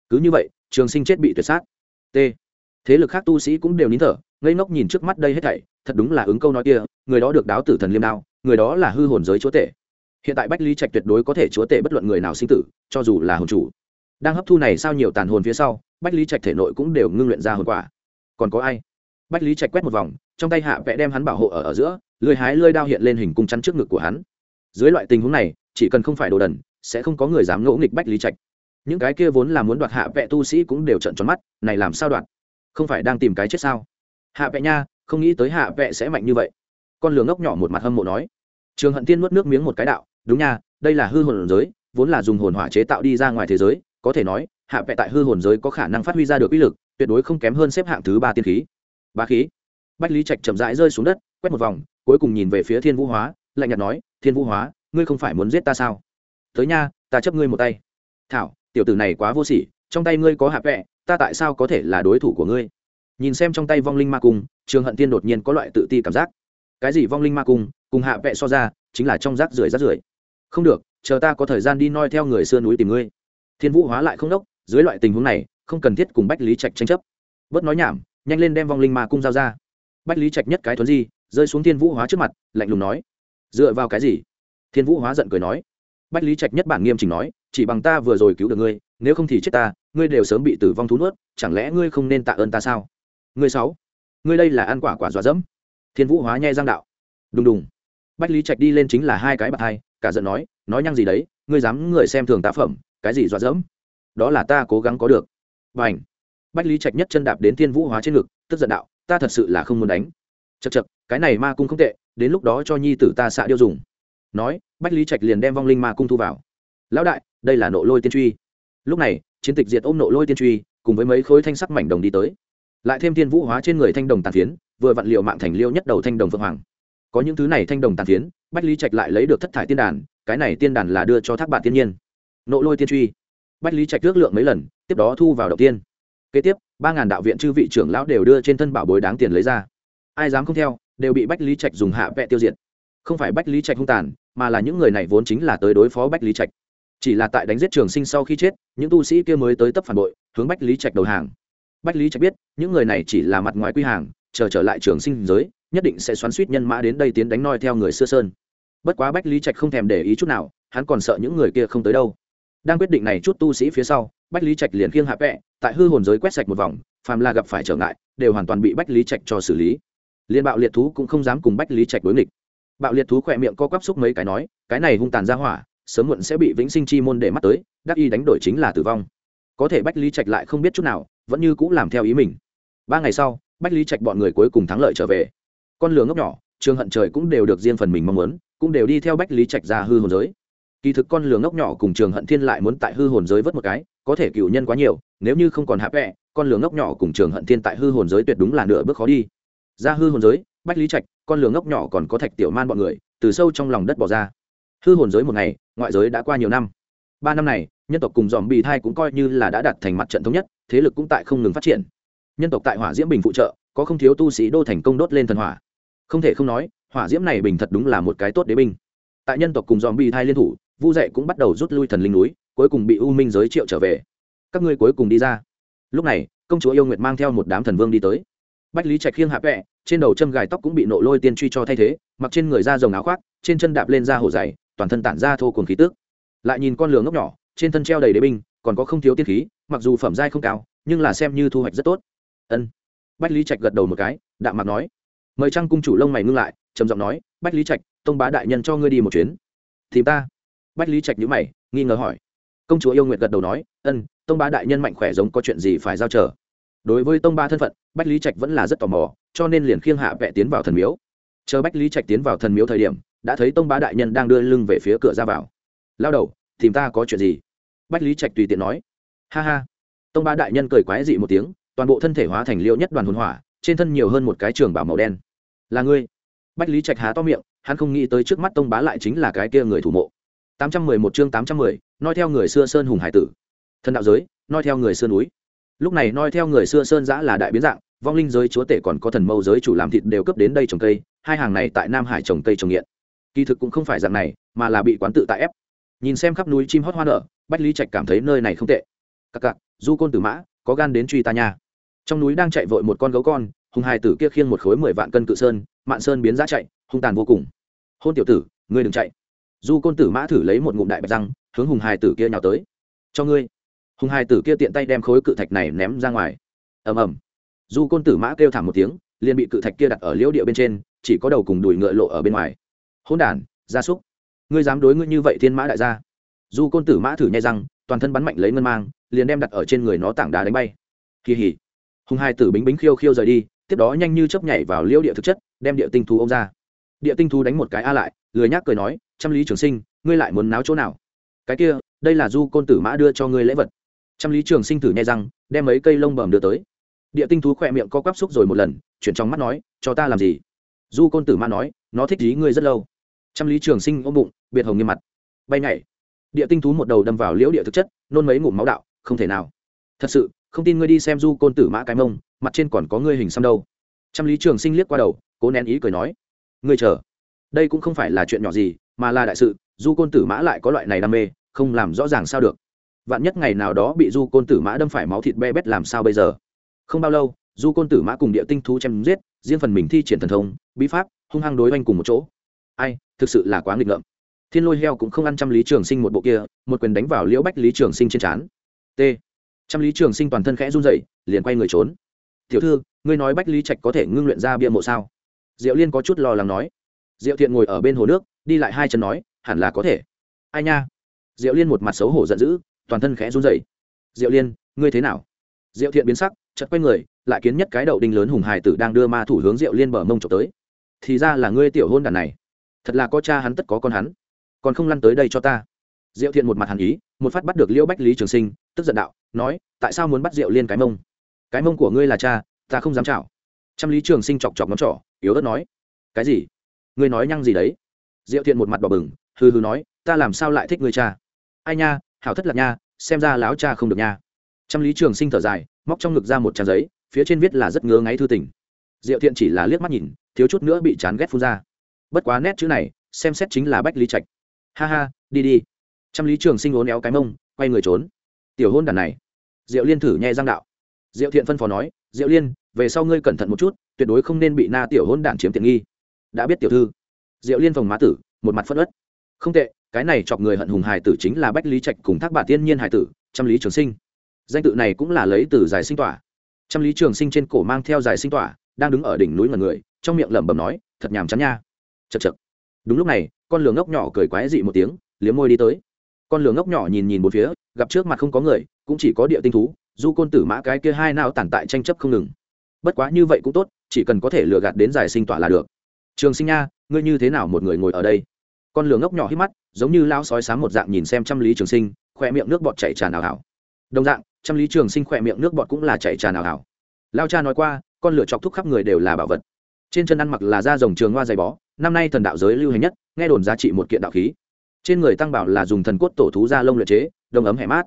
Cứ như vậy, trường sinh chết bị tuyệt sát. T. Thế lực khác tu sĩ cũng đều nín thở, ngây ngốc nhìn trước mắt đây hết thảy, thật đúng là ứng câu nói kia, người đó được đáo tử thần liêm đao, người đó là hư hồn giới chúa tể hiện tại bách lý trạch tuyệt đối có thể chúa tể bất luận người nào sinh tử cho dù là hồn chủ. Đang hấp thu này sao nhiều tàn hồn phía sau bách lý trạch thể nội cũng đều ngưng luyện ra hồn quả. Còn có ai? Bách lý trạch quét một vòng trong tay hạ vẽ đem hắn bảo hộ ở, ở giữa lưới hái lơi đao hiện lên hình cung chắn trước ngực của hắn. Dưới loại tình huống này chỉ cần không phải đồ đần sẽ không có người dám ngỗ nghịch bách lý trạch. Những cái kia vốn là muốn đoạt hạ vẽ tu sĩ cũng đều trận tròn mắt này làm sao đoạt? Không phải đang tìm cái chết sao? Hạ vẽ nha không nghĩ tới hạ vẽ sẽ mạnh như vậy. Con lường ngốc nhỏ một mặt hâm mộ nói. Trường hận tiên nuốt nước miếng một cái đạo đúng nha, đây là hư hồn giới, vốn là dùng hồn hỏa chế tạo đi ra ngoài thế giới, có thể nói, hạ vệ tại hư hồn giới có khả năng phát huy ra được uy lực, tuyệt đối không kém hơn xếp hạng thứ ba tiên khí. Ba khí. Bách lý trạch chậm rãi rơi xuống đất, quét một vòng, cuối cùng nhìn về phía thiên vũ hóa, lạnh nhạt nói, thiên vũ hóa, ngươi không phải muốn giết ta sao? Tới nha, ta chấp ngươi một tay. Thảo, tiểu tử này quá vô sỉ, trong tay ngươi có hạ vẹ, ta tại sao có thể là đối thủ của ngươi? Nhìn xem trong tay vong linh ma cung, trường hận tiên đột nhiên có loại tự ti cảm giác. Cái gì vong linh ma cung? Cùng hạ vẹ so ra, chính là trong rác rưởi rác rưởi không được, chờ ta có thời gian đi noi theo người xưa núi tìm ngươi. Thiên vũ hóa lại không đốc, dưới loại tình huống này, không cần thiết cùng bách lý trạch tranh chấp. Bớt nói nhảm, nhanh lên đem vong linh ma cung giao ra. Bách lý trạch nhất cái thuấn di, rơi xuống thiên vũ hóa trước mặt, lạnh lùng nói, dựa vào cái gì? Thiên vũ hóa giận cười nói, bách lý trạch nhất bản nghiêm chỉnh nói, chỉ bằng ta vừa rồi cứu được ngươi, nếu không thì chết ta, ngươi đều sớm bị tử vong thú nuốt, chẳng lẽ ngươi không nên tạ ơn ta sao? Ngươi sáu, ngươi đây là ăn quả quả dọa dẫm. Thiên vũ hóa nhai giang đạo, đùng đùng bách lý trạch đi lên chính là hai cái bạc hai, cả giận nói nói nhăng gì đấy, ngươi dám người xem thường tác phẩm, cái gì dọa dẫm? Đó là ta cố gắng có được. Và ảnh bách lý trạch nhất chân đạp đến thiên vũ hóa trên ngực, tức giận đạo, ta thật sự là không muốn đánh. Chật chật cái này ma cung không tệ, đến lúc đó cho nhi tử ta xạ điêu dùng. Nói, bách lý trạch liền đem vong linh ma cung thu vào. Lão đại, đây là nộ lôi tiên truy. Lúc này, chiến tịch diệt ôm nộ lôi tiên truy, cùng với mấy khối thanh sắc mảnh đồng đi tới. Lại thêm thiên vũ hóa trên người thanh đồng tàn phiến, vừa vặn liệu mạng thành liêu nhất đầu thanh đồng phượng hoàng có những thứ này thanh đồng tàn phiến, bách lý trạch lại lấy được thất thải tiên đàn, cái này tiên đàn là đưa cho thác bạn tiên nhiên. Nộ lôi tiên truy. Bách lý trạch ước lượng mấy lần, tiếp đó thu vào đầu tiên. Kế tiếp, ba ngàn đạo viện chư vị trưởng lão đều đưa trên thân bảo bối đáng tiền lấy ra. Ai dám không theo, đều bị bách lý trạch dùng hạ vẹ tiêu diệt. Không phải bách lý trạch hung tàn, mà là những người này vốn chính là tới đối phó bách lý trạch. Chỉ là tại đánh giết trường sinh sau khi chết, những tu sĩ kia mới tới tấp phản bội, hướng bách lý trạch đầu hàng. Bách lý trạch biết, những người này chỉ là mặt ngoài quy hàng, chờ trở lại trường sinh giới nhất định sẽ xoắn suýt nhân mã đến đây tiến đánh noi theo người xưa sơn. Bất quá bách lý trạch không thèm để ý chút nào, hắn còn sợ những người kia không tới đâu. Đang quyết định này chút tu sĩ phía sau, bách lý trạch liền khiêng hạ vẹ, tại hư hồn giới quét sạch một vòng, phàm là gặp phải trở ngại, đều hoàn toàn bị bách lý trạch cho xử lý. Liên bạo liệt thú cũng không dám cùng bách lý trạch đối nghịch. Bạo liệt thú khỏe miệng co quắp xúc mấy cái nói, cái này hung tàn ra hỏa, sớm muộn sẽ bị vĩnh sinh chi môn để mắt tới, đắc y đánh đổi chính là tử vong. Có thể bách lý trạch lại không biết chút nào, vẫn như cũng làm theo ý mình. Ba ngày sau, bách lý trạch bọn người cuối cùng thắng lợi trở về con lửa ngốc nhỏ, trường hận trời cũng đều được riêng phần mình mong muốn, cũng đều đi theo bách lý trạch ra hư hồn giới. Kỳ thực con lửa ngốc nhỏ cùng trường hận thiên lại muốn tại hư hồn giới vớt một cái, có thể cựu nhân quá nhiều, nếu như không còn hạ vẹ con lửa ngốc nhỏ cùng trường hận thiên tại hư hồn giới tuyệt đúng là nửa bước khó đi. Ra hư hồn giới, bách lý trạch, con lửa ngốc nhỏ còn có thạch tiểu man bọn người, từ sâu trong lòng đất bỏ ra. Hư hồn giới một ngày, ngoại giới đã qua nhiều năm. Ba năm này, nhân tộc cùng dòm bì thai cũng coi như là đã đạt thành mặt trận thống nhất, thế lực cũng tại không ngừng phát triển. Nhân tộc tại hỏa diễm bình phụ trợ, có không thiếu tu sĩ đô thành công đốt lên thần hỏa không thể không nói, hỏa diễm này bình thật đúng là một cái tốt đế binh. Tại nhân tộc cùng dòm bị thai liên thủ, vu dậy cũng bắt đầu rút lui thần linh núi, cuối cùng bị u minh giới triệu trở về. Các ngươi cuối cùng đi ra. Lúc này, công chúa yêu nguyệt mang theo một đám thần vương đi tới. Bách lý trạch khiêng hạ vẹ, trên đầu châm gài tóc cũng bị nộ lôi tiên truy cho thay thế, mặc trên người da rồng áo khoác, trên chân đạp lên da hổ dày, toàn thân tản ra thô cuồng khí tước lại nhìn con lửa ngốc nhỏ, trên thân treo đầy đế binh, còn có không thiếu tiên khí, mặc dù phẩm giai không cao, nhưng là xem như thu hoạch rất tốt. Ân. Bách lý trạch gật đầu một cái, đạm mặt nói mời trăng cung chủ lông mày ngưng lại, trầm giọng nói, bách lý trạch, tông bá đại nhân cho ngươi đi một chuyến. Thì ta? Bách lý trạch nhữ mày, nghi ngờ hỏi. Công chúa yêu nguyện gật đầu nói, ân, tông bá đại nhân mạnh khỏe giống có chuyện gì phải giao chờ. Đối với tông ba thân phận, bách lý trạch vẫn là rất tò mò, cho nên liền khiêng hạ vẽ tiến vào thần miếu. Chờ bách lý trạch tiến vào thần miếu thời điểm, đã thấy tông bá đại nhân đang đưa lưng về phía cửa ra vào. Lao đầu, tìm ta có chuyện gì? Bách lý trạch tùy tiện nói. Ha ha. Tông bá đại nhân cười quái dị một tiếng, toàn bộ thân thể hóa thành liêu nhất đoàn hồn hỏa, trên thân nhiều hơn một cái trường bảo màu đen là ngươi? Bách lý trạch há to miệng, hắn không nghĩ tới trước mắt tông bá lại chính là cái kia người thủ mộ. Tám trăm mười một chương tám trăm mười nói theo người xưa sơn hùng hải tử. Thần đạo giới nói theo người xưa núi. Lúc này noi theo người xưa sơn giã là đại biến dạng, vong linh giới chúa tể còn có thần mâu giới chủ làm thịt đều cấp đến đây trồng cây, hai hàng này tại nam hải trồng cây trồng nghiện. Kỳ thực cũng không phải dạng này, mà là bị quán tự tại ép. Nhìn xem khắp núi chim hót hoa nở, bách lý trạch cảm thấy nơi này không tệ. Cặc cặc, du côn tử mã, có gan đến truy ta nha. Trong núi đang chạy vội một con gấu con hùng hai tử kia khiêng một khối mười vạn cân cự sơn, mạn sơn biến giá chạy, hung tàn vô cùng. Hôn tiểu tử, ngươi đừng chạy. Du côn tử mã thử lấy một ngụm đại bạch răng, hướng hùng hai tử kia nhào tới. Cho ngươi. Hùng hai tử kia tiện tay đem khối cự thạch này ném ra ngoài. Ầm ầm. Du côn tử mã kêu thảm một tiếng, liền bị cự thạch kia đặt ở liễu địa bên trên, chỉ có đầu cùng đùi ngựa lộ ở bên ngoài. Hôn đản gia súc. Ngươi dám đối ngươi như vậy thiên mã đại gia? Du côn tử mã thử nhai răng, toàn thân bắn mạnh lấy ngân mang, liền đem đặt ở trên người nó tảng đá đánh bay. Kỳ hỉ. Hùng hai tử bính bính khiêu khiêu rời đi tiếp đó nhanh như chớp nhảy vào liễu địa thực chất, đem địa tinh thú ông ra. Địa tinh thú đánh một cái a lại, lười nhác cười nói, trăm lý trường sinh, ngươi lại muốn náo chỗ nào? Cái kia, đây là du côn tử mã đưa cho ngươi lễ vật. Trăm lý trường sinh thử nhai răng, đem mấy cây lông bầm đưa tới. Địa tinh thú khỏe miệng co quắp xúc rồi một lần, chuyển trong mắt nói, cho ta làm gì? Du côn tử mã nói, nó thích ý ngươi rất lâu. Trăm lý trường sinh ôm bụng, biệt hồng nghiêm mặt. Bay nhảy. Địa tinh thú một đầu đâm vào liễu địa thực chất, nôn mấy ngụm máu đạo, không thể nào. Thật sự không tin ngươi đi xem du côn tử mã cái mông, mặt trên còn có ngươi hình xăm đâu. Trăm lý trường sinh liếc qua đầu, cố nén ý cười nói, ngươi chờ, đây cũng không phải là chuyện nhỏ gì, mà là đại sự, du côn tử mã lại có loại này đam mê, không làm rõ ràng sao được. Vạn nhất ngày nào đó bị du côn tử mã đâm phải máu thịt be bét làm sao bây giờ? Không bao lâu, du côn tử mã cùng địa tinh thú chém giết, riêng phần mình thi triển thần thông, bí pháp, hung hăng đối oanh cùng một chỗ. Ai, thực sự là quá nghịch ngợm. Thiên lôi heo cũng không ăn trăm lý trường sinh một bộ kia, một quyền đánh vào liễu bách lý trường sinh trên trán. T trăm lý trường sinh toàn thân khẽ run dậy liền quay người trốn. Tiểu thư, ngươi nói bách lý trạch có thể ngưng luyện ra bia mộ sao? Diệu liên có chút lo lắng nói. Diệu thiện ngồi ở bên hồ nước, đi lại hai chân nói, hẳn là có thể. Ai nha? Diệu liên một mặt xấu hổ giận dữ, toàn thân khẽ run rẩy. Diệu liên, ngươi thế nào? Diệu thiện biến sắc, chợt quay người, lại kiến nhất cái đậu đinh lớn hùng hài tử đang đưa ma thủ hướng diệu liên bờ mông trộm tới. Thì ra là ngươi tiểu hôn đàn này. Thật là có cha hắn tất có con hắn. Còn không lăn tới đây cho ta diệu thiện một mặt hàn ý, một phát bắt được liễu bách lý trường sinh, tức giận đạo, nói, tại sao muốn bắt diệu liên cái mông? Cái mông của ngươi là cha, ta không dám chảo. Trăm lý trường sinh chọc chọc ngón trỏ, yếu ớt nói, cái gì? Ngươi nói nhăng gì đấy? Diệu thiện một mặt bỏ bừng, hừ hừ nói, ta làm sao lại thích ngươi cha? Ai nha, hảo thất lạc nha, xem ra láo cha không được nha. Trăm lý trường sinh thở dài, móc trong ngực ra một trang giấy, phía trên viết là rất ngứa ngáy thư tình. Diệu thiện chỉ là liếc mắt nhìn, thiếu chút nữa bị chán ghét phun ra. Bất quá nét chữ này, xem xét chính là bách lý trạch. Ha ha, đi đi trăm lý trường sinh ốn éo cái mông, quay người trốn. Tiểu hôn đàn này. Diệu liên thử nhẹ giang đạo. Diệu thiện phân phó nói, diệu liên, về sau ngươi cẩn thận một chút, tuyệt đối không nên bị na tiểu hôn đản chiếm tiện nghi. Đã biết tiểu thư. Diệu liên phòng má tử, một mặt phất ớt không tệ, cái này chọc người hận hùng hải tử chính là bách lý trạch cùng thác bà tiên nhiên hải tử, trăm lý trường sinh. Danh tự này cũng là lấy từ giải sinh tỏa. Trăm lý trường sinh trên cổ mang theo giải sinh tỏa, đang đứng ở đỉnh núi ngần người, trong miệng lẩm bẩm nói, thật nhàm chán nha. Chật chật đúng lúc này, con lường ngốc nhỏ cười quái dị một tiếng, liếm môi đi tới con lửa ngốc nhỏ nhìn nhìn một phía, gặp trước mặt không có người, cũng chỉ có địa tinh thú, du côn tử mã cái kia hai nào tản tại tranh chấp không ngừng. Bất quá như vậy cũng tốt, chỉ cần có thể lừa gạt đến giải sinh tỏa là được. Trường sinh nha, ngươi như thế nào một người ngồi ở đây? Con lửa ngốc nhỏ hít mắt, giống như lao sói sáng một dạng nhìn xem trăm lý trường sinh khoe miệng nước bọt chảy tràn ảo ảo. Đồng dạng, trăm lý trường sinh khoe miệng nước bọt cũng là chảy tràn ảo ảo. Lao cha nói qua, con lửa chọc thúc khắp người đều là bảo vật. Trên chân ăn mặc là da rồng trường hoa dày bó, năm nay thần đạo giới lưu hành nhất, nghe đồn giá trị một kiện đạo khí trên người tăng bảo là dùng thần cốt tổ thú da lông luyện chế, đông ấm hẻ mát.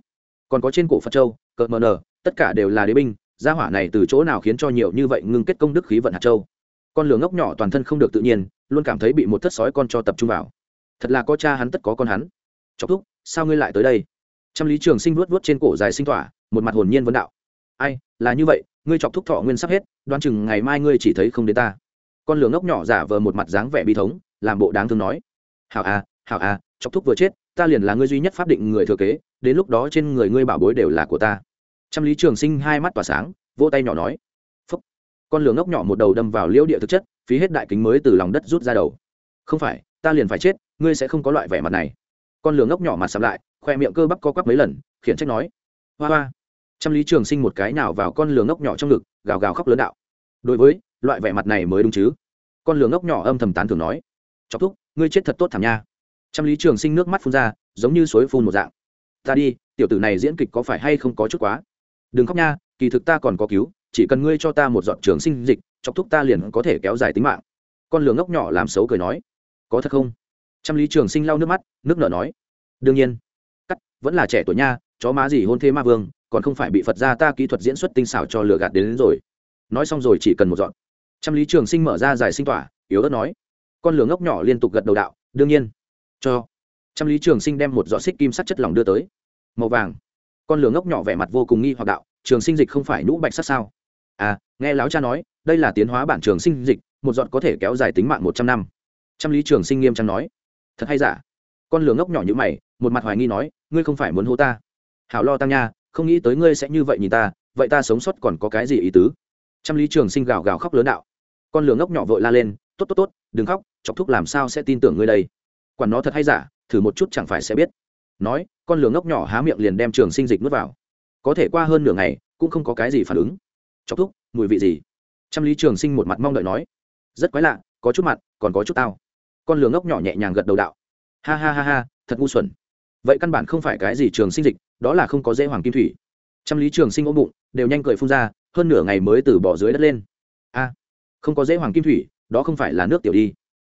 Còn có trên cổ phật châu, cợt mờ nờ tất cả đều là đế binh, gia hỏa này từ chỗ nào khiến cho nhiều như vậy ngưng kết công đức khí vận hạt châu? Con lửa ngốc nhỏ toàn thân không được tự nhiên, luôn cảm thấy bị một thất sói con cho tập trung vào. Thật là có cha hắn tất có con hắn. Chọc thúc, sao ngươi lại tới đây? Trăm lý trường sinh vuốt vuốt trên cổ dài sinh tỏa, một mặt hồn nhiên vấn đạo. Ai, là như vậy, ngươi chọc thúc thọ nguyên sắp hết, đoán chừng ngày mai ngươi chỉ thấy không đến ta. Con lửa ngốc nhỏ giả vờ một mặt dáng vẻ bi thống, làm bộ đáng thương nói. Hảo a hảo a chọc thúc vừa chết, ta liền là ngươi duy nhất pháp định người thừa kế, đến lúc đó trên người ngươi bảo bối đều là của ta. Trăm lý trường sinh hai mắt tỏa sáng, vỗ tay nhỏ nói. Phúc. Con lửa ngốc nhỏ một đầu đâm vào liễu địa thực chất, phí hết đại kính mới từ lòng đất rút ra đầu. Không phải, ta liền phải chết, ngươi sẽ không có loại vẻ mặt này. Con lửa ngốc nhỏ mặt sắm lại, khoe miệng cơ bắp co quắp mấy lần, khiển trách nói. Hoa hoa. Trăm lý trường sinh một cái nào vào con lửa ngốc nhỏ trong ngực, gào gào khóc lớn đạo. Đối với, loại vẻ mặt này mới đúng chứ. Con lửa ngốc nhỏ âm thầm tán thường nói. Chọc thúc, ngươi chết thật tốt thảm nha trăm lý trường sinh nước mắt phun ra giống như suối phun một dạng. Ta đi tiểu tử này diễn kịch có phải hay không có chút quá? Đừng khóc nha kỳ thực ta còn có cứu chỉ cần ngươi cho ta một giọt trường sinh dịch chọc thúc ta liền có thể kéo dài tính mạng. Con lường ngốc nhỏ làm xấu cười nói. Có thật không? Trăm lý trường sinh lau nước mắt nước nở nói. Đương nhiên. Cắt vẫn là trẻ tuổi nha chó má gì hôn thế ma vương còn không phải bị phật gia ta kỹ thuật diễn xuất tinh xảo cho lừa gạt đến, đến rồi. Nói xong rồi chỉ cần một dọn trăm lý trường sinh mở ra giải sinh tỏa yếu ớt nói. Con lửa ngốc nhỏ liên tục gật đầu đạo đương nhiên cho. Trăm lý trường sinh đem một giọt xích kim sắt chất lỏng đưa tới. Màu vàng. Con lửa ngốc nhỏ vẻ mặt vô cùng nghi hoặc đạo, trường sinh dịch không phải nhũ bạch sắt sao? À nghe láo cha nói, đây là tiến hóa bản trường sinh dịch, một giọt có thể kéo dài tính mạng một trăm năm. Trăm lý trường sinh nghiêm trang nói. Thật hay giả? Con lửa ngốc nhỏ như mày, một mặt hoài nghi nói, ngươi không phải muốn hô ta? Hảo lo tăng nha, không nghĩ tới ngươi sẽ như vậy nhìn ta, vậy ta sống sót còn có cái gì ý tứ? Trăm lý trường sinh gào gào khóc lớn đạo. Con lửa ngốc nhỏ vội la lên, tốt tốt tốt, đừng khóc, chọc thúc làm sao sẽ tin tưởng ngươi đây? Quản nó thật hay giả, thử một chút chẳng phải sẽ biết. Nói, con lửa ngốc nhỏ há miệng liền đem trường sinh dịch nuốt vào. Có thể qua hơn nửa ngày, cũng không có cái gì phản ứng. Chọc thúc, mùi vị gì? Trăm lý trường sinh một mặt mong đợi nói. Rất quái lạ, có chút mặt còn có chút tao. Con lửa ngốc nhỏ nhẹ nhàng gật đầu đạo. Ha ha ha ha, thật ngu xuẩn. Vậy căn bản không phải cái gì trường sinh dịch, đó là không có dễ hoàng kim thủy. Trăm lý trường sinh ôm bụng, đều nhanh cười phun ra, hơn nửa ngày mới từ bỏ dưới đất lên. A, không có dễ hoàng kim thủy, đó không phải là nước tiểu đi.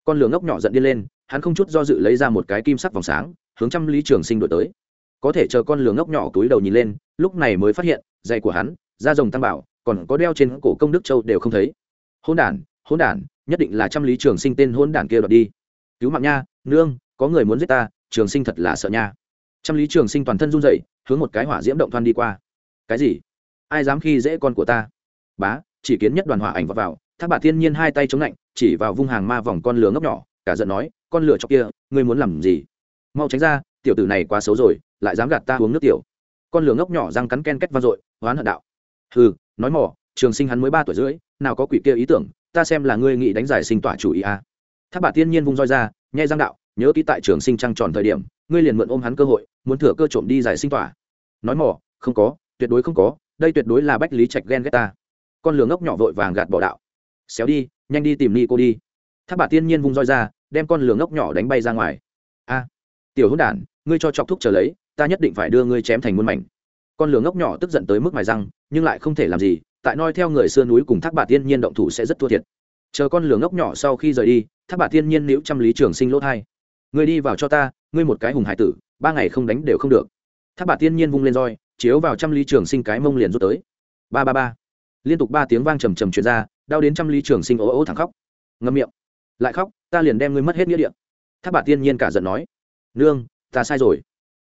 Con lửa ngốc nhỏ giận đi lên hắn không chút do dự lấy ra một cái kim sắc vòng sáng hướng trăm lý trường sinh đổi tới. Có thể chờ con lường ngốc nhỏ túi đầu nhìn lên lúc này mới phát hiện dây của hắn da rồng tăng bảo còn có đeo trên cổ công đức châu đều không thấy. Hôn đản hôn đản nhất định là trăm lý trường sinh tên hôn đản kia đoạt đi. Cứu mạng nha nương có người muốn giết ta trường sinh thật là sợ nha. Trăm lý trường sinh toàn thân run rẩy hướng một cái hỏa diễm động thoan đi qua. Cái gì? Ai dám khi dễ con của ta? Bá chỉ kiến nhất đoàn hỏa ảnh vào, vào thác bà thiên nhiên hai tay chống lạnh chỉ vào vung hàng ma vòng con lửa ngốc nhỏ cả giận nói, con lửa chọc kia, ngươi muốn làm gì? Mau tránh ra, tiểu tử này quá xấu rồi, lại dám gạt ta uống nước tiểu. Con lửa ngốc nhỏ răng cắn ken két vang dội, hoán hận đạo. Hừ, nói mỏ, trường sinh hắn mới ba tuổi rưỡi, nào có quỷ kia ý tưởng, ta xem là ngươi nghĩ đánh giải sinh tỏa chủ ý à. tháp bà tiên nhiên vung roi ra, nhai răng đạo, nhớ kỹ tại trường sinh trăng tròn thời điểm, ngươi liền mượn ôm hắn cơ hội, muốn thừa cơ trộm đi giải sinh tỏa. Nói mỏ, không có, tuyệt đối không có, đây tuyệt đối là bách lý trạch ghen ghét ta. Con lửa ngốc nhỏ vội vàng gạt bỏ đạo, xéo đi, nhanh đi tìm ni cô đi thác bà tiên nhiên vung roi ra, đem con lửa ngốc nhỏ đánh bay ra ngoài. A, tiểu hữu đản, ngươi cho chọc thúc trở lấy, ta nhất định phải đưa ngươi chém thành muôn mảnh. Con lửa ngốc nhỏ tức giận tới mức mài răng, nhưng lại không thể làm gì, tại noi theo người xưa núi cùng thác bà tiên nhiên động thủ sẽ rất thua thiệt. Chờ con lửa ngốc nhỏ sau khi rời đi thác bà tiên nhiên liễu trăm lý trường sinh lỗ thai. Ngươi đi vào cho ta, ngươi một cái hùng hải tử, ba ngày không đánh đều không được. Thác bà tiên nhiên vung lên roi, chiếu vào trăm lý trường sinh cái mông liền rút tới. Ba ba ba. Liên tục ba tiếng vang trầm trầm truyền ra, đau đến trăm lý trường sinh ố ố thẳng khóc. Ngâm miệng lại khóc, ta liền đem ngươi mất hết nghĩa địa. thác bà tiên nhiên cả giận nói, nương, ta sai rồi.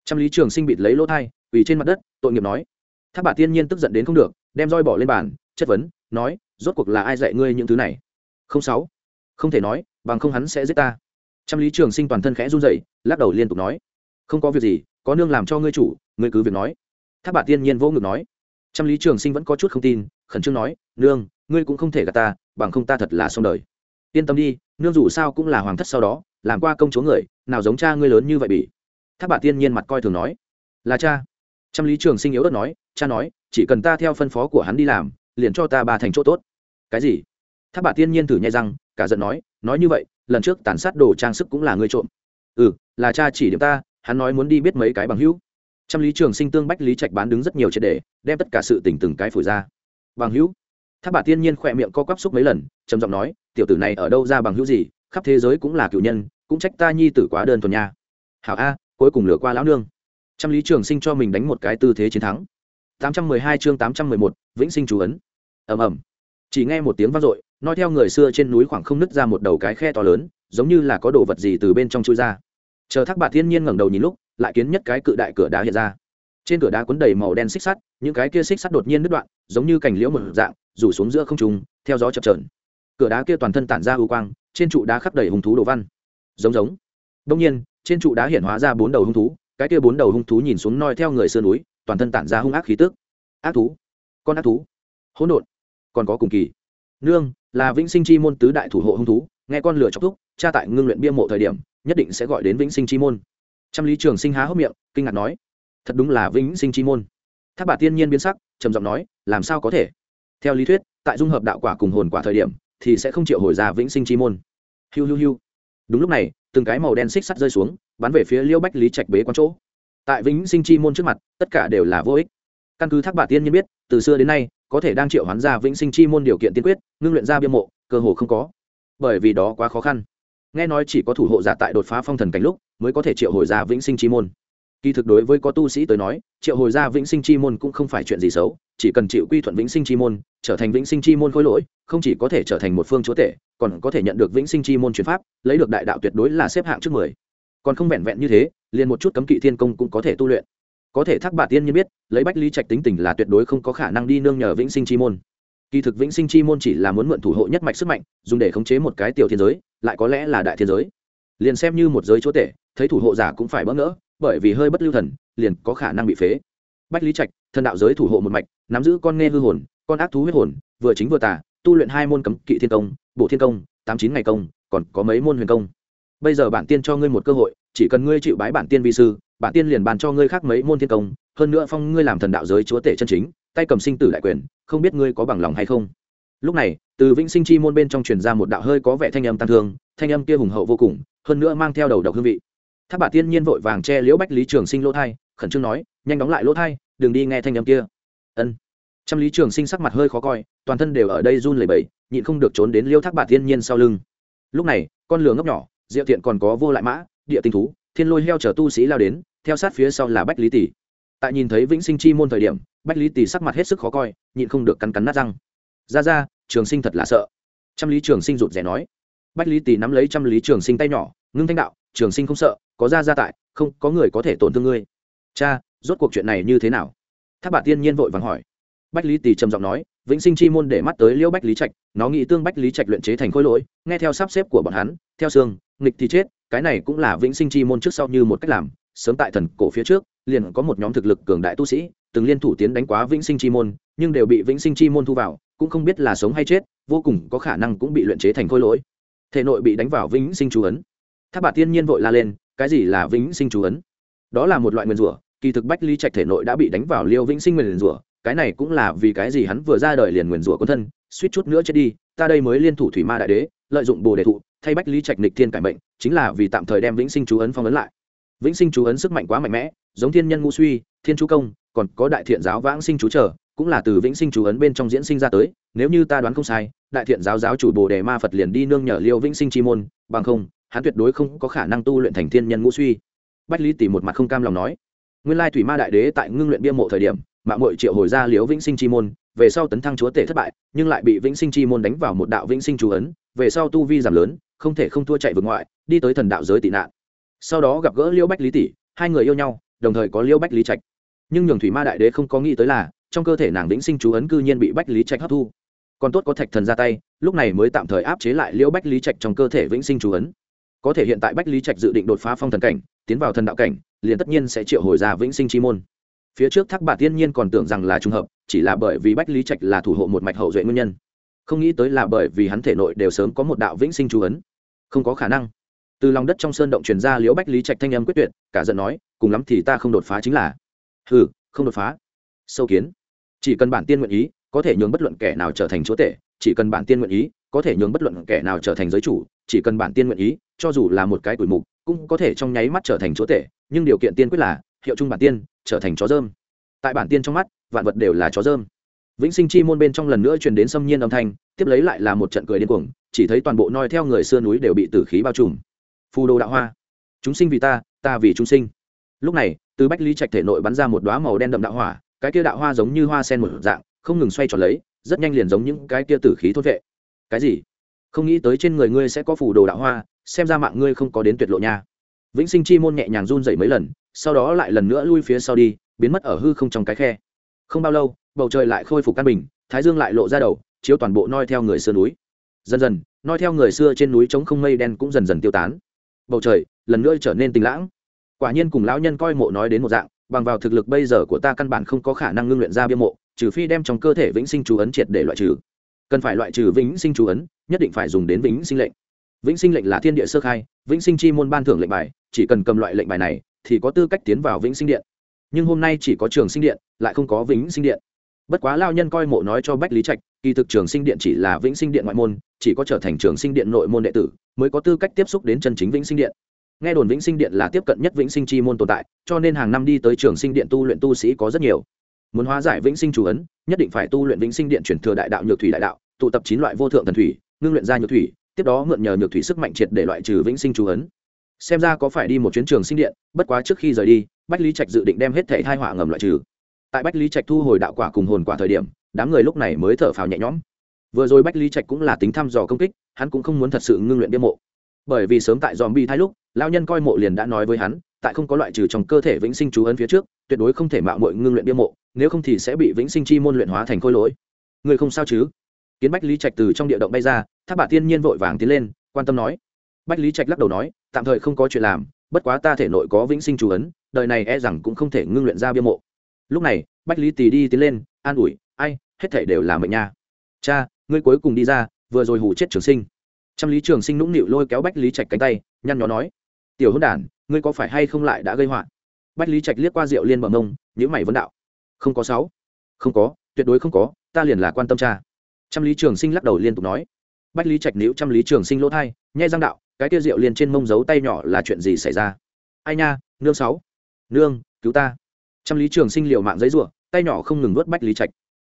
Trăm lý trường sinh bịt lấy lỗ thai vì trên mặt đất, tội nghiệp nói, thác bà tiên nhiên tức giận đến không được, đem roi bỏ lên bàn, chất vấn, nói, rốt cuộc là ai dạy ngươi những thứ này? Không sáu, không thể nói, bằng không hắn sẽ giết ta. Trăm lý trường sinh toàn thân khẽ run dậy lắc đầu liên tục nói, không có việc gì, có nương làm cho ngươi chủ, ngươi cứ việc nói. Thác bà tiên nhiên vỗ ngực nói, trăm lý trường sinh vẫn có chút không tin, khẩn trương nói, nương, ngươi cũng không thể gạt ta, bằng không ta thật là xong đời yên tâm đi, nương dù sao cũng là hoàng thất sau đó, làm qua công chúa người, nào giống cha ngươi lớn như vậy bị Tháp bà tiên nhiên mặt coi thường nói. Là cha. Trăm lý trường sinh yếu đất nói, cha nói, chỉ cần ta theo phân phó của hắn đi làm, liền cho ta ba thành chỗ tốt. Cái gì? Tháp bà tiên nhiên thử nhai răng, cả giận nói nói như vậy, lần trước tàn sát đồ trang sức cũng là ngươi trộm. Ừ là cha chỉ điểm ta, hắn nói muốn đi biết mấy cái bằng hữu. Trăm lý trường sinh tương bách lý trạch bán đứng rất nhiều triệt đề đem tất cả sự tỉnh từng cái phổi ra. Bằng hữu? Tháp bà tiên nhiên khỏe miệng co quắp xúc mấy lần trầm giọng nói tiểu tử này ở đâu ra bằng hữu gì khắp thế giới cũng là cựu nhân cũng trách ta nhi tử quá đơn thuần nha. Hảo a cuối cùng lửa qua lão nương. Trăm lý trường sinh cho mình đánh một cái tư thế chiến thắng. 812 chương 811, vĩnh sinh chú ấn. Ầm ầm. Chỉ nghe một tiếng vang dội nói theo người xưa trên núi khoảng không nứt ra một đầu cái khe to lớn giống như là có đồ vật gì từ bên trong chui ra. Chờ thác bà thiên nhiên ngẩng đầu nhìn lúc lại kiến nhất cái cự đại cửa đá hiện ra. Trên cửa đá cuốn đầy màu đen xích sắt những cái kia xích sắt đột nhiên đứt đoạn giống như cành liễu một dạng rủ xuống giữa không trung, theo gió chập trờn cửa đá kia toàn thân tản ra ưu quang trên trụ đá khắp đầy hung thú đồ văn. Giống giống. Đông nhiên trên trụ đá hiện hóa ra bốn đầu hung thú cái kia bốn đầu hung thú nhìn xuống noi theo người sơn núi toàn thân tản ra hung ác khí tức. Ác thú. Con ác thú. Hỗn độn. Còn có cùng kỳ. Nương là vĩnh sinh chi môn tứ đại thủ hộ hung thú nghe con lửa chọc thúc cha tại ngưng luyện bia mộ thời điểm nhất định sẽ gọi đến vĩnh sinh chi môn. Trăm lý trường sinh há hốc miệng kinh ngạc nói thật đúng là vĩnh sinh chi môn tháp bà tiên nhiên biến sắc, trầm giọng nói, làm sao có thể? Theo lý thuyết, tại dung hợp đạo quả cùng hồn quả thời điểm, thì sẽ không chịu hồi ra vĩnh sinh chi môn. Hiu hiu hiu. Đúng lúc này, từng cái màu đen xích sắt rơi xuống, bắn về phía liêu bách lý trạch bế quán chỗ. Tại vĩnh sinh chi môn trước mặt, tất cả đều là vô ích. Căn cứ thác bà tiên nhiên biết, từ xưa đến nay, có thể đang triệu hoán ra vĩnh sinh chi môn điều kiện tiên quyết, ngưng luyện ra biên mộ, cơ hồ không có. Bởi vì đó quá khó khăn. Nghe nói chỉ có thủ hộ giả tại đột phá phong thần cảnh lúc, mới có thể triệu hồi ra vĩnh sinh chi môn kỳ thực đối với có tu sĩ tới nói, triệu hồi ra vĩnh sinh chi môn cũng không phải chuyện gì xấu, chỉ cần chịu quy thuận vĩnh sinh chi môn, trở thành vĩnh sinh chi môn khối lỗi, không chỉ có thể trở thành một phương chúa tể, còn có thể nhận được vĩnh sinh chi môn chuyển pháp, lấy được đại đạo tuyệt đối là xếp hạng trước mười. Còn không vẹn vẹn như thế, liền một chút cấm kỵ thiên công cũng có thể tu luyện. Có thể thác bà tiên nhiên biết, lấy bách lý trạch tính tình là tuyệt đối không có khả năng đi nương nhờ vĩnh sinh chi môn. Kỳ thực vĩnh sinh chi môn chỉ là muốn mượn thủ hộ nhất mạch sức mạnh, dùng để khống chế một cái tiểu thiên giới, lại có lẽ là đại thiên giới. Liền xem như một giới chúa tể, thấy thủ hộ giả cũng phải bỡ ngỡ bởi vì hơi bất lưu thần, liền có khả năng bị phế. Bách lý trạch, thần đạo giới thủ hộ một mạch, nắm giữ con nghe hư hồn, con ác thú huyết hồn, vừa chính vừa tà, tu luyện hai môn cấm kỵ thiên công, bộ thiên công, tám chín ngày công, còn có mấy môn huyền công. Bây giờ bản tiên cho ngươi một cơ hội, chỉ cần ngươi chịu bái bản tiên vi sư, bản tiên liền bàn cho ngươi khác mấy môn thiên công, hơn nữa phong ngươi làm thần đạo giới chúa tể chân chính, tay cầm sinh tử đại quyền, không biết ngươi có bằng lòng hay không. Lúc này, từ vĩnh sinh chi môn bên trong truyền ra một đạo hơi có vẻ thanh âm tăng thương, thanh âm kia hùng hậu vô cùng, hơn nữa mang theo đầu độc hương vị tháp bà tiên nhiên vội vàng che liễu bách lý trường sinh lỗ thai, khẩn trương nói, nhanh đóng lại lỗ thai, đừng đi nghe thanh âm kia. Ân. Trăm lý trường sinh sắc mặt hơi khó coi, toàn thân đều ở đây run lẩy bẩy, nhịn không được trốn đến liêu thác bà tiên nhiên sau lưng. Lúc này, con lửa ngốc nhỏ, diệu thiện còn có vô lại mã, địa tinh thú, thiên lôi heo chở tu sĩ lao đến, theo sát phía sau là bách lý tỷ. Tại nhìn thấy vĩnh sinh chi môn thời điểm, bách lý tỷ sắc mặt hết sức khó coi, nhịn không được cắn cắn nát răng. Ra ra, trường sinh thật là sợ. Trăm lý trường sinh rụt rè nói. Bách lý tỷ nắm lấy trăm lý trường sinh tay nhỏ, ngưng thanh đạo, trường sinh không sợ có ra ra tại, không, có người có thể tổn thương ngươi. Cha, rốt cuộc chuyện này như thế nào? Tháp bà tiên nhiên vội vàng hỏi. Bách lý tỷ trầm giọng nói, vĩnh sinh chi môn để mắt tới liễu bách lý trạch, nó nghĩ tương bách lý trạch luyện chế thành khối lỗi, nghe theo sắp xếp của bọn hắn, theo xương, nghịch thì chết, cái này cũng là vĩnh sinh chi môn trước sau như một cách làm, sớm tại thần cổ phía trước, liền có một nhóm thực lực cường đại tu sĩ, từng liên thủ tiến đánh quá vĩnh sinh chi môn, nhưng đều bị vĩnh sinh chi môn thu vào, cũng không biết là sống hay chết, vô cùng có khả năng cũng bị luyện chế thành khối lỗi. Thể nội bị đánh vào vĩnh sinh chú ấn. Tháp bà tiên nhiên vội la lên cái gì là vĩnh sinh chú ấn? Đó là một loại nguyên rủa, kỳ thực bách lý trạch thể nội đã bị đánh vào liêu vĩnh sinh nguyên rủa, cái này cũng là vì cái gì hắn vừa ra đời liền nguyền rủa quân thân, suýt chút nữa chết đi, ta đây mới liên thủ thủy ma đại đế, lợi dụng bồ đề thụ, thay bách lý trạch nịch thiên cải bệnh chính là vì tạm thời đem vĩnh sinh chú ấn phong ấn lại. Vĩnh sinh chú ấn sức mạnh quá mạnh mẽ, giống thiên nhân ngũ suy thiên chú công, còn có đại thiện giáo vãng sinh chú trở, cũng là từ vĩnh sinh chú ấn bên trong diễn sinh ra tới, nếu như ta đoán không sai, đại thiện giáo giáo chủ bồ đề ma phật liền đi nương nhờ liêu vĩnh sinh chi môn, bằng không hắn tuyệt đối không có khả năng tu luyện thành thiên nhân ngũ suy. Bách lý Tỷ một mặt không cam lòng nói, nguyên lai thủy ma đại đế tại ngưng luyện bia mộ thời điểm mạng mội triệu hồi ra liếu vĩnh sinh chi môn, về sau tấn thăng chúa tể thất bại, nhưng lại bị vĩnh sinh chi môn đánh vào một đạo vĩnh sinh chú ấn, về sau tu vi giảm lớn, không thể không thua chạy vượt ngoại, đi tới thần đạo giới tị nạn. Sau đó gặp gỡ liêu bách lý tỷ hai người yêu nhau, đồng thời có liêu bách lý trạch. Nhưng nhường thủy ma đại đế không có nghĩ tới là, trong cơ thể nàng vĩnh sinh chú ấn cư nhiên bị bách lý trạch hấp thu. Còn tốt có thạch thần ra tay, lúc này mới tạm thời áp chế lại liêu bách lý trạch trong cơ thể vĩnh sinh chú ấn có thể hiện tại bách lý trạch dự định đột phá phong thần cảnh, tiến vào thần đạo cảnh, liền tất nhiên sẽ triệu hồi ra vĩnh sinh chi môn. Phía trước thác bà tiên nhiên còn tưởng rằng là trùng hợp, chỉ là bởi vì bách lý trạch là thủ hộ một mạch hậu duệ nguyên nhân. Không nghĩ tới là bởi vì hắn thể nội đều sớm có một đạo vĩnh sinh chú ấn. Không có khả năng. Từ lòng đất trong sơn động truyền ra liễu bách lý trạch thanh âm quyết tuyệt, cả giận nói, cùng lắm thì ta không đột phá chính là hừ, không đột phá. Sâu kiến. Chỉ cần bản tiên nguyện ý, có thể nhường bất luận kẻ nào trở thành chúa tể, chỉ cần bản tiên nguyện ý, có thể nhường bất luận kẻ nào trở thành giới chủ chỉ cần bản tiên nguyện ý, cho dù là một cái tuổi mục, cũng có thể trong nháy mắt trở thành chúa tể, nhưng điều kiện tiên quyết là, hiệu chung bản tiên, trở thành chó dơm. Tại bản tiên trong mắt, vạn vật đều là chó dơm. Vĩnh sinh chi môn bên trong lần nữa truyền đến xâm nhiên âm thanh, tiếp lấy lại là một trận cười điên cuồng, chỉ thấy toàn bộ noi theo người xưa núi đều bị tử khí bao trùm. Phù đồ đạo hoa, chúng sinh vì ta ta vì chúng sinh. Lúc này, từ bách lý trạch thể nội bắn ra một đoá màu đen đậm đạo hỏa, cái kia đạo hoa giống như hoa sen một dạng, không ngừng xoay tròn lấy, rất nhanh liền giống những cái kia tử khí thốt vệ. Cái gì? Không nghĩ tới trên người ngươi sẽ có phủ đồ đạo hoa, xem ra mạng ngươi không có đến tuyệt lộ nha. Vĩnh sinh chi môn nhẹ nhàng run dậy mấy lần, sau đó lại lần nữa lui phía sau đi, biến mất ở hư không trong cái khe. Không bao lâu, bầu trời lại khôi phục căn bình, thái dương lại lộ ra đầu, chiếu toàn bộ noi theo người xưa núi. Dần dần, noi theo người xưa trên núi trống không mây đen cũng dần dần tiêu tán. Bầu trời lần nữa trở nên tình lãng. Quả nhiên cùng lão nhân coi mộ nói đến một dạng, bằng vào thực lực bây giờ của ta căn bản không có khả năng ngưng luyện ra bia mộ, trừ phi đem trong cơ thể vĩnh sinh chú ấn triệt để loại trừ cần phải loại trừ vĩnh sinh chú ấn, nhất định phải dùng đến vĩnh sinh lệnh. Vĩnh sinh lệnh là thiên địa sơ khai, vĩnh sinh chi môn ban thưởng lệnh bài, chỉ cần cầm loại lệnh bài này thì có tư cách tiến vào vĩnh sinh điện. Nhưng hôm nay chỉ có trường sinh điện, lại không có vĩnh sinh điện. Bất quá lao nhân coi mộ nói cho bách lý trạch, kỳ thực trường sinh điện chỉ là vĩnh sinh điện ngoại môn, chỉ có trở thành trường sinh điện nội môn đệ tử mới có tư cách tiếp xúc đến chân chính vĩnh sinh điện. Nghe đồn vĩnh sinh điện là tiếp cận nhất vĩnh sinh chi môn tồn tại, cho nên hàng năm đi tới trường sinh điện tu luyện tu sĩ có rất nhiều muốn hóa giải vĩnh sinh chủ ấn, nhất định phải tu luyện vĩnh sinh điện chuyển thừa đại đạo, nhược thủy đại đạo, tụ tập chín loại vô thượng thần thủy, ngưng luyện ra nhược thủy, tiếp đó mượn nhờ nhược thủy sức mạnh triệt để loại trừ vĩnh sinh chủ ấn. Xem ra có phải đi một chuyến trường sinh điện, bất quá trước khi rời đi, bách lý trạch dự định đem hết thể thai họa ngầm loại trừ. Tại bách lý trạch thu hồi đạo quả cùng hồn quả thời điểm, đám người lúc này mới thở phào nhẹ nhõm. Vừa rồi bách lý trạch cũng là tính thăm dò công kích, hắn cũng không muốn thật sự ngưng luyện bia mộ. Bởi vì sớm tại dòm bi thai lúc lao nhân coi mộ liền đã nói với hắn tại không có loại trừ trong cơ thể vĩnh sinh chú ấn phía trước, tuyệt đối không thể mạo mội ngưng luyện bia mộ, nếu không thì sẽ bị vĩnh sinh chi môn luyện hóa thành khôi lỗi. Người không sao chứ? Kiến bách lý trạch từ trong địa động bay ra tháp bà tiên nhiên vội vàng tiến lên, quan tâm nói. Bách lý trạch lắc đầu nói, tạm thời không có chuyện làm, bất quá ta thể nội có vĩnh sinh chú ấn, đời này e rằng cũng không thể ngưng luyện ra bia mộ. Lúc này, bách lý tì đi tiến lên, an ủi, ai, hết thể đều là mệnh nha. Cha, ngươi cuối cùng đi ra, vừa rồi hủ chết trường sinh. Trăm lý trường sinh nũng nịu lôi kéo bách lý trạch cánh tay, nhăn nhó nói tiểu hôn đản, ngươi có phải hay không lại đã gây họa? Bách lý trạch liếc qua rượu liên bờ mông nhữ mày vấn đạo. Không có sáu. Không có, tuyệt đối không có, ta liền là quan tâm cha. Trăm lý trường sinh lắc đầu liên tục nói. Bách lý trạch níu trăm lý trường sinh lỗ thai, nhai răng đạo, cái tia rượu liền trên mông giấu tay nhỏ là chuyện gì xảy ra? Ai nha, nương sáu. Nương, cứu ta. Trăm lý trường sinh liều mạng giấy ruộng tay nhỏ không ngừng nuốt bách lý trạch.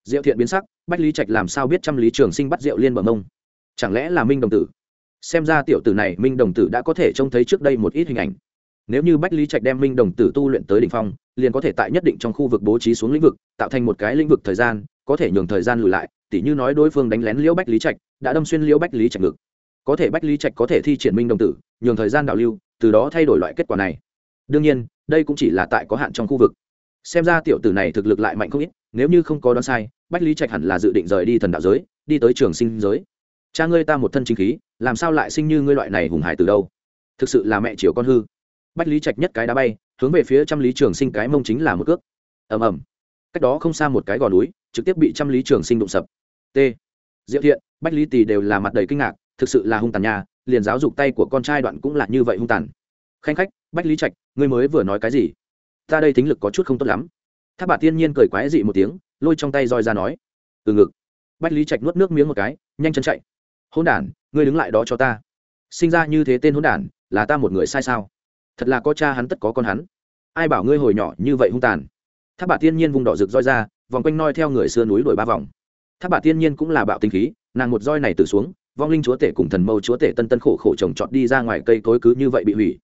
Diệu thiện biến sắc, bách lý trạch làm sao biết trăm lý trường sinh bắt rượu liên bờ mông chẳng lẽ là minh đồng tử? Xem ra tiểu tử này minh đồng tử đã có thể trông thấy trước đây một ít hình ảnh. Nếu như bách lý trạch đem minh đồng tử tu luyện tới đ ỉ n h phong, liền có thể tại nhất định trong khu vực bố trí xuống lĩnh vực, tạo thành một cái lĩnh vực thời gian, có thể nhường thời gian lùi lại, tỉ như nói đối phương đánh lén liễu bách lý trạch, đã đâm xuyên liễu bách lý trạch ngực. Có thể bách lý trạch có thể thi triển minh đồng tử, nhường thời gian đảo lưu, từ đó thay đổi loại kết quả này. Đương nhiên, đây cũng chỉ là tại có hạn trong khu vực. Xem ra tiểu tử này thực lực lại mạnh không ít, nếu như không có đoán sai, bách lý trạch hẳn là dự định rời đi thần đạo giới, đi tới trường sinh giới. Cha ngươi ta một thân chính khí làm sao lại sinh như ngươi loại này hùng hải từ đâu? Thực sự là mẹ chiều con hư. Bách lý trạch nhất cái đá bay, hướng về phía trăm lý trường sinh cái mông chính là một cước. Ầm ầm. Cách đó không xa một cái gò núi, trực tiếp bị trăm lý trường sinh đụng sập. T. Diệu thiện, bách lý tì đều là mặt đầy kinh ngạc, thực sự là hung tàn nhà liền giáo dục tay của con trai đoạn cũng là như vậy hung tàn. Khanh khách, bách lý trạch, ngươi mới vừa nói cái gì? Ta đây thính lực có chút không tốt lắm. Tháp bà tiên nhiên cười quái dị một tiếng, lôi trong tay roi ra nói. Từ ngực. Bách lý trạch nuốt nước miếng một cái, nhanh chân chạy. Hôn đản ngươi đứng lại đó cho ta. Sinh ra như thế tên hôn đản là ta một người sai sao? Thật là có cha hắn tất có con hắn. Ai bảo ngươi hồi nhỏ như vậy hung tàn? Tháp bà tiên nhiên vùng đỏ rực roi ra vòng quanh noi theo người xưa núi đổi ba vòng. Tháp bà tiên nhiên cũng là bạo tinh khí nàng một roi này từ xuống vong linh chúa tể cùng thần mâu chúa tể tân tân khổ khổ trồng trọt đi ra ngoài cây cối cứ như vậy bị hủy.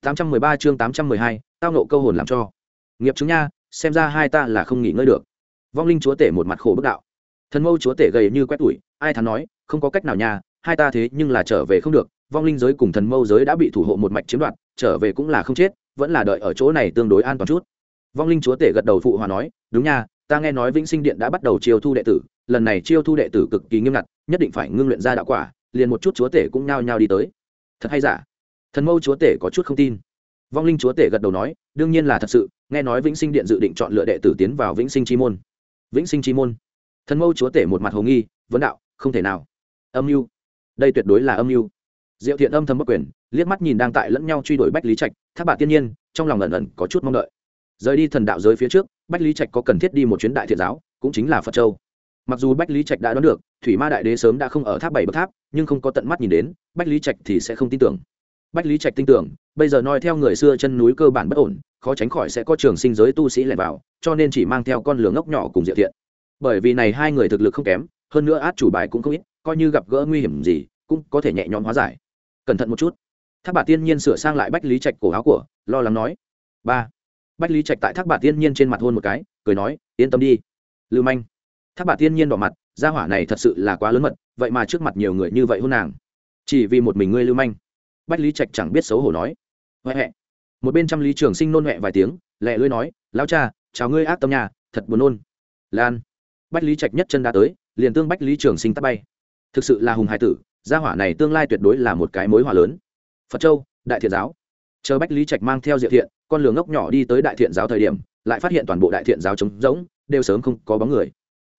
813 chương 812, tao nộ câu hồn làm cho. Nghiệp chứng nha xem ra hai ta là không nghỉ ngơi được. Vong linh chúa tể một mặt khổ bức đạo. Thần mâu chúa tể gầy như quét tủi ai thắn nói không có cách nào nha hai ta thế nhưng là trở về không được, vong linh giới cùng thần mâu giới đã bị thủ hộ một mạch chiếm đoạt, trở về cũng là không chết, vẫn là đợi ở chỗ này tương đối an toàn chút. Vong linh chúa tể gật đầu phụ hòa nói, đúng nha, ta nghe nói vĩnh sinh điện đã bắt đầu chiêu thu đệ tử, lần này chiêu thu đệ tử cực kỳ nghiêm ngặt, nhất định phải ngưng luyện ra đạo quả, liền một chút chúa tể cũng nhao nhao đi tới. Thật hay giả? Thần mâu chúa tể có chút không tin. Vong linh chúa tể gật đầu nói, đương nhiên là thật sự, nghe nói vĩnh sinh điện dự định chọn lựa đệ tử tiến vào vĩnh sinh chi môn. Vĩnh sinh chi môn? Thần mâu chúa tể một mặt hồ nghi, vấn đạo, không thể nào. Âm mưu đây tuyệt đối là âm mưu. Diệu thiện âm thầm bất quyền, liếc mắt nhìn đang tại lẫn nhau truy đuổi bách lý trạch, thác bà tiên nhiên, trong lòng ẩn ẩn có chút mong đợi. Rời đi thần đạo giới phía trước, bách lý trạch có cần thiết đi một chuyến đại thiện giáo, cũng chính là phật châu. Mặc dù bách lý trạch đã đoán được, thủy ma đại đế sớm đã không ở tháp bảy bậc tháp, nhưng không có tận mắt nhìn đến, bách lý trạch thì sẽ không tin tưởng. Bách lý trạch tin tưởng, bây giờ noi theo người xưa chân núi cơ bản bất ổn, khó tránh khỏi sẽ có trường sinh giới tu sĩ lẻn vào, cho nên chỉ mang theo con lửa ngốc nhỏ cùng diệu thiện. Bởi vì này hai người thực lực không kém, hơn nữa át chủ bài cũng không ít coi như gặp gỡ nguy hiểm gì, cũng có thể nhẹ nhõm hóa giải. Cẩn thận một chút. Thác bà tiên nhiên sửa sang lại bách lý trạch cổ áo của, lo lắng nói. Ba. Bách lý trạch tại thác bà tiên nhiên trên mặt hôn một cái, cười nói, yên tâm đi, lưu manh. Thác bà tiên nhiên đỏ mặt, gia hỏa này thật sự là quá lớn mật, vậy mà trước mặt nhiều người như vậy hôn nàng. Chỉ vì một mình ngươi lưu manh. Bách lý trạch chẳng biết xấu hổ nói. Huệ huệ một bên trăm lý trường sinh nôn huệ vài tiếng, lẹ lưỡi nói lao cha, chào ngươi ác tâm nhà thật buồn nôn. Lan. Bách lý trạch nhất chân đã tới, liền tương bách lý trường sinh tắt bay thực sự là hùng hải tử, gia hỏa này tương lai tuyệt đối là một cái mối hòa lớn. Phật châu, đại thiện giáo. Chờ bách lý trạch mang theo diệu thiện, con lường ngốc nhỏ đi tới đại thiện giáo thời điểm, lại phát hiện toàn bộ đại thiện giáo trống rỗng, đều sớm không có bóng người.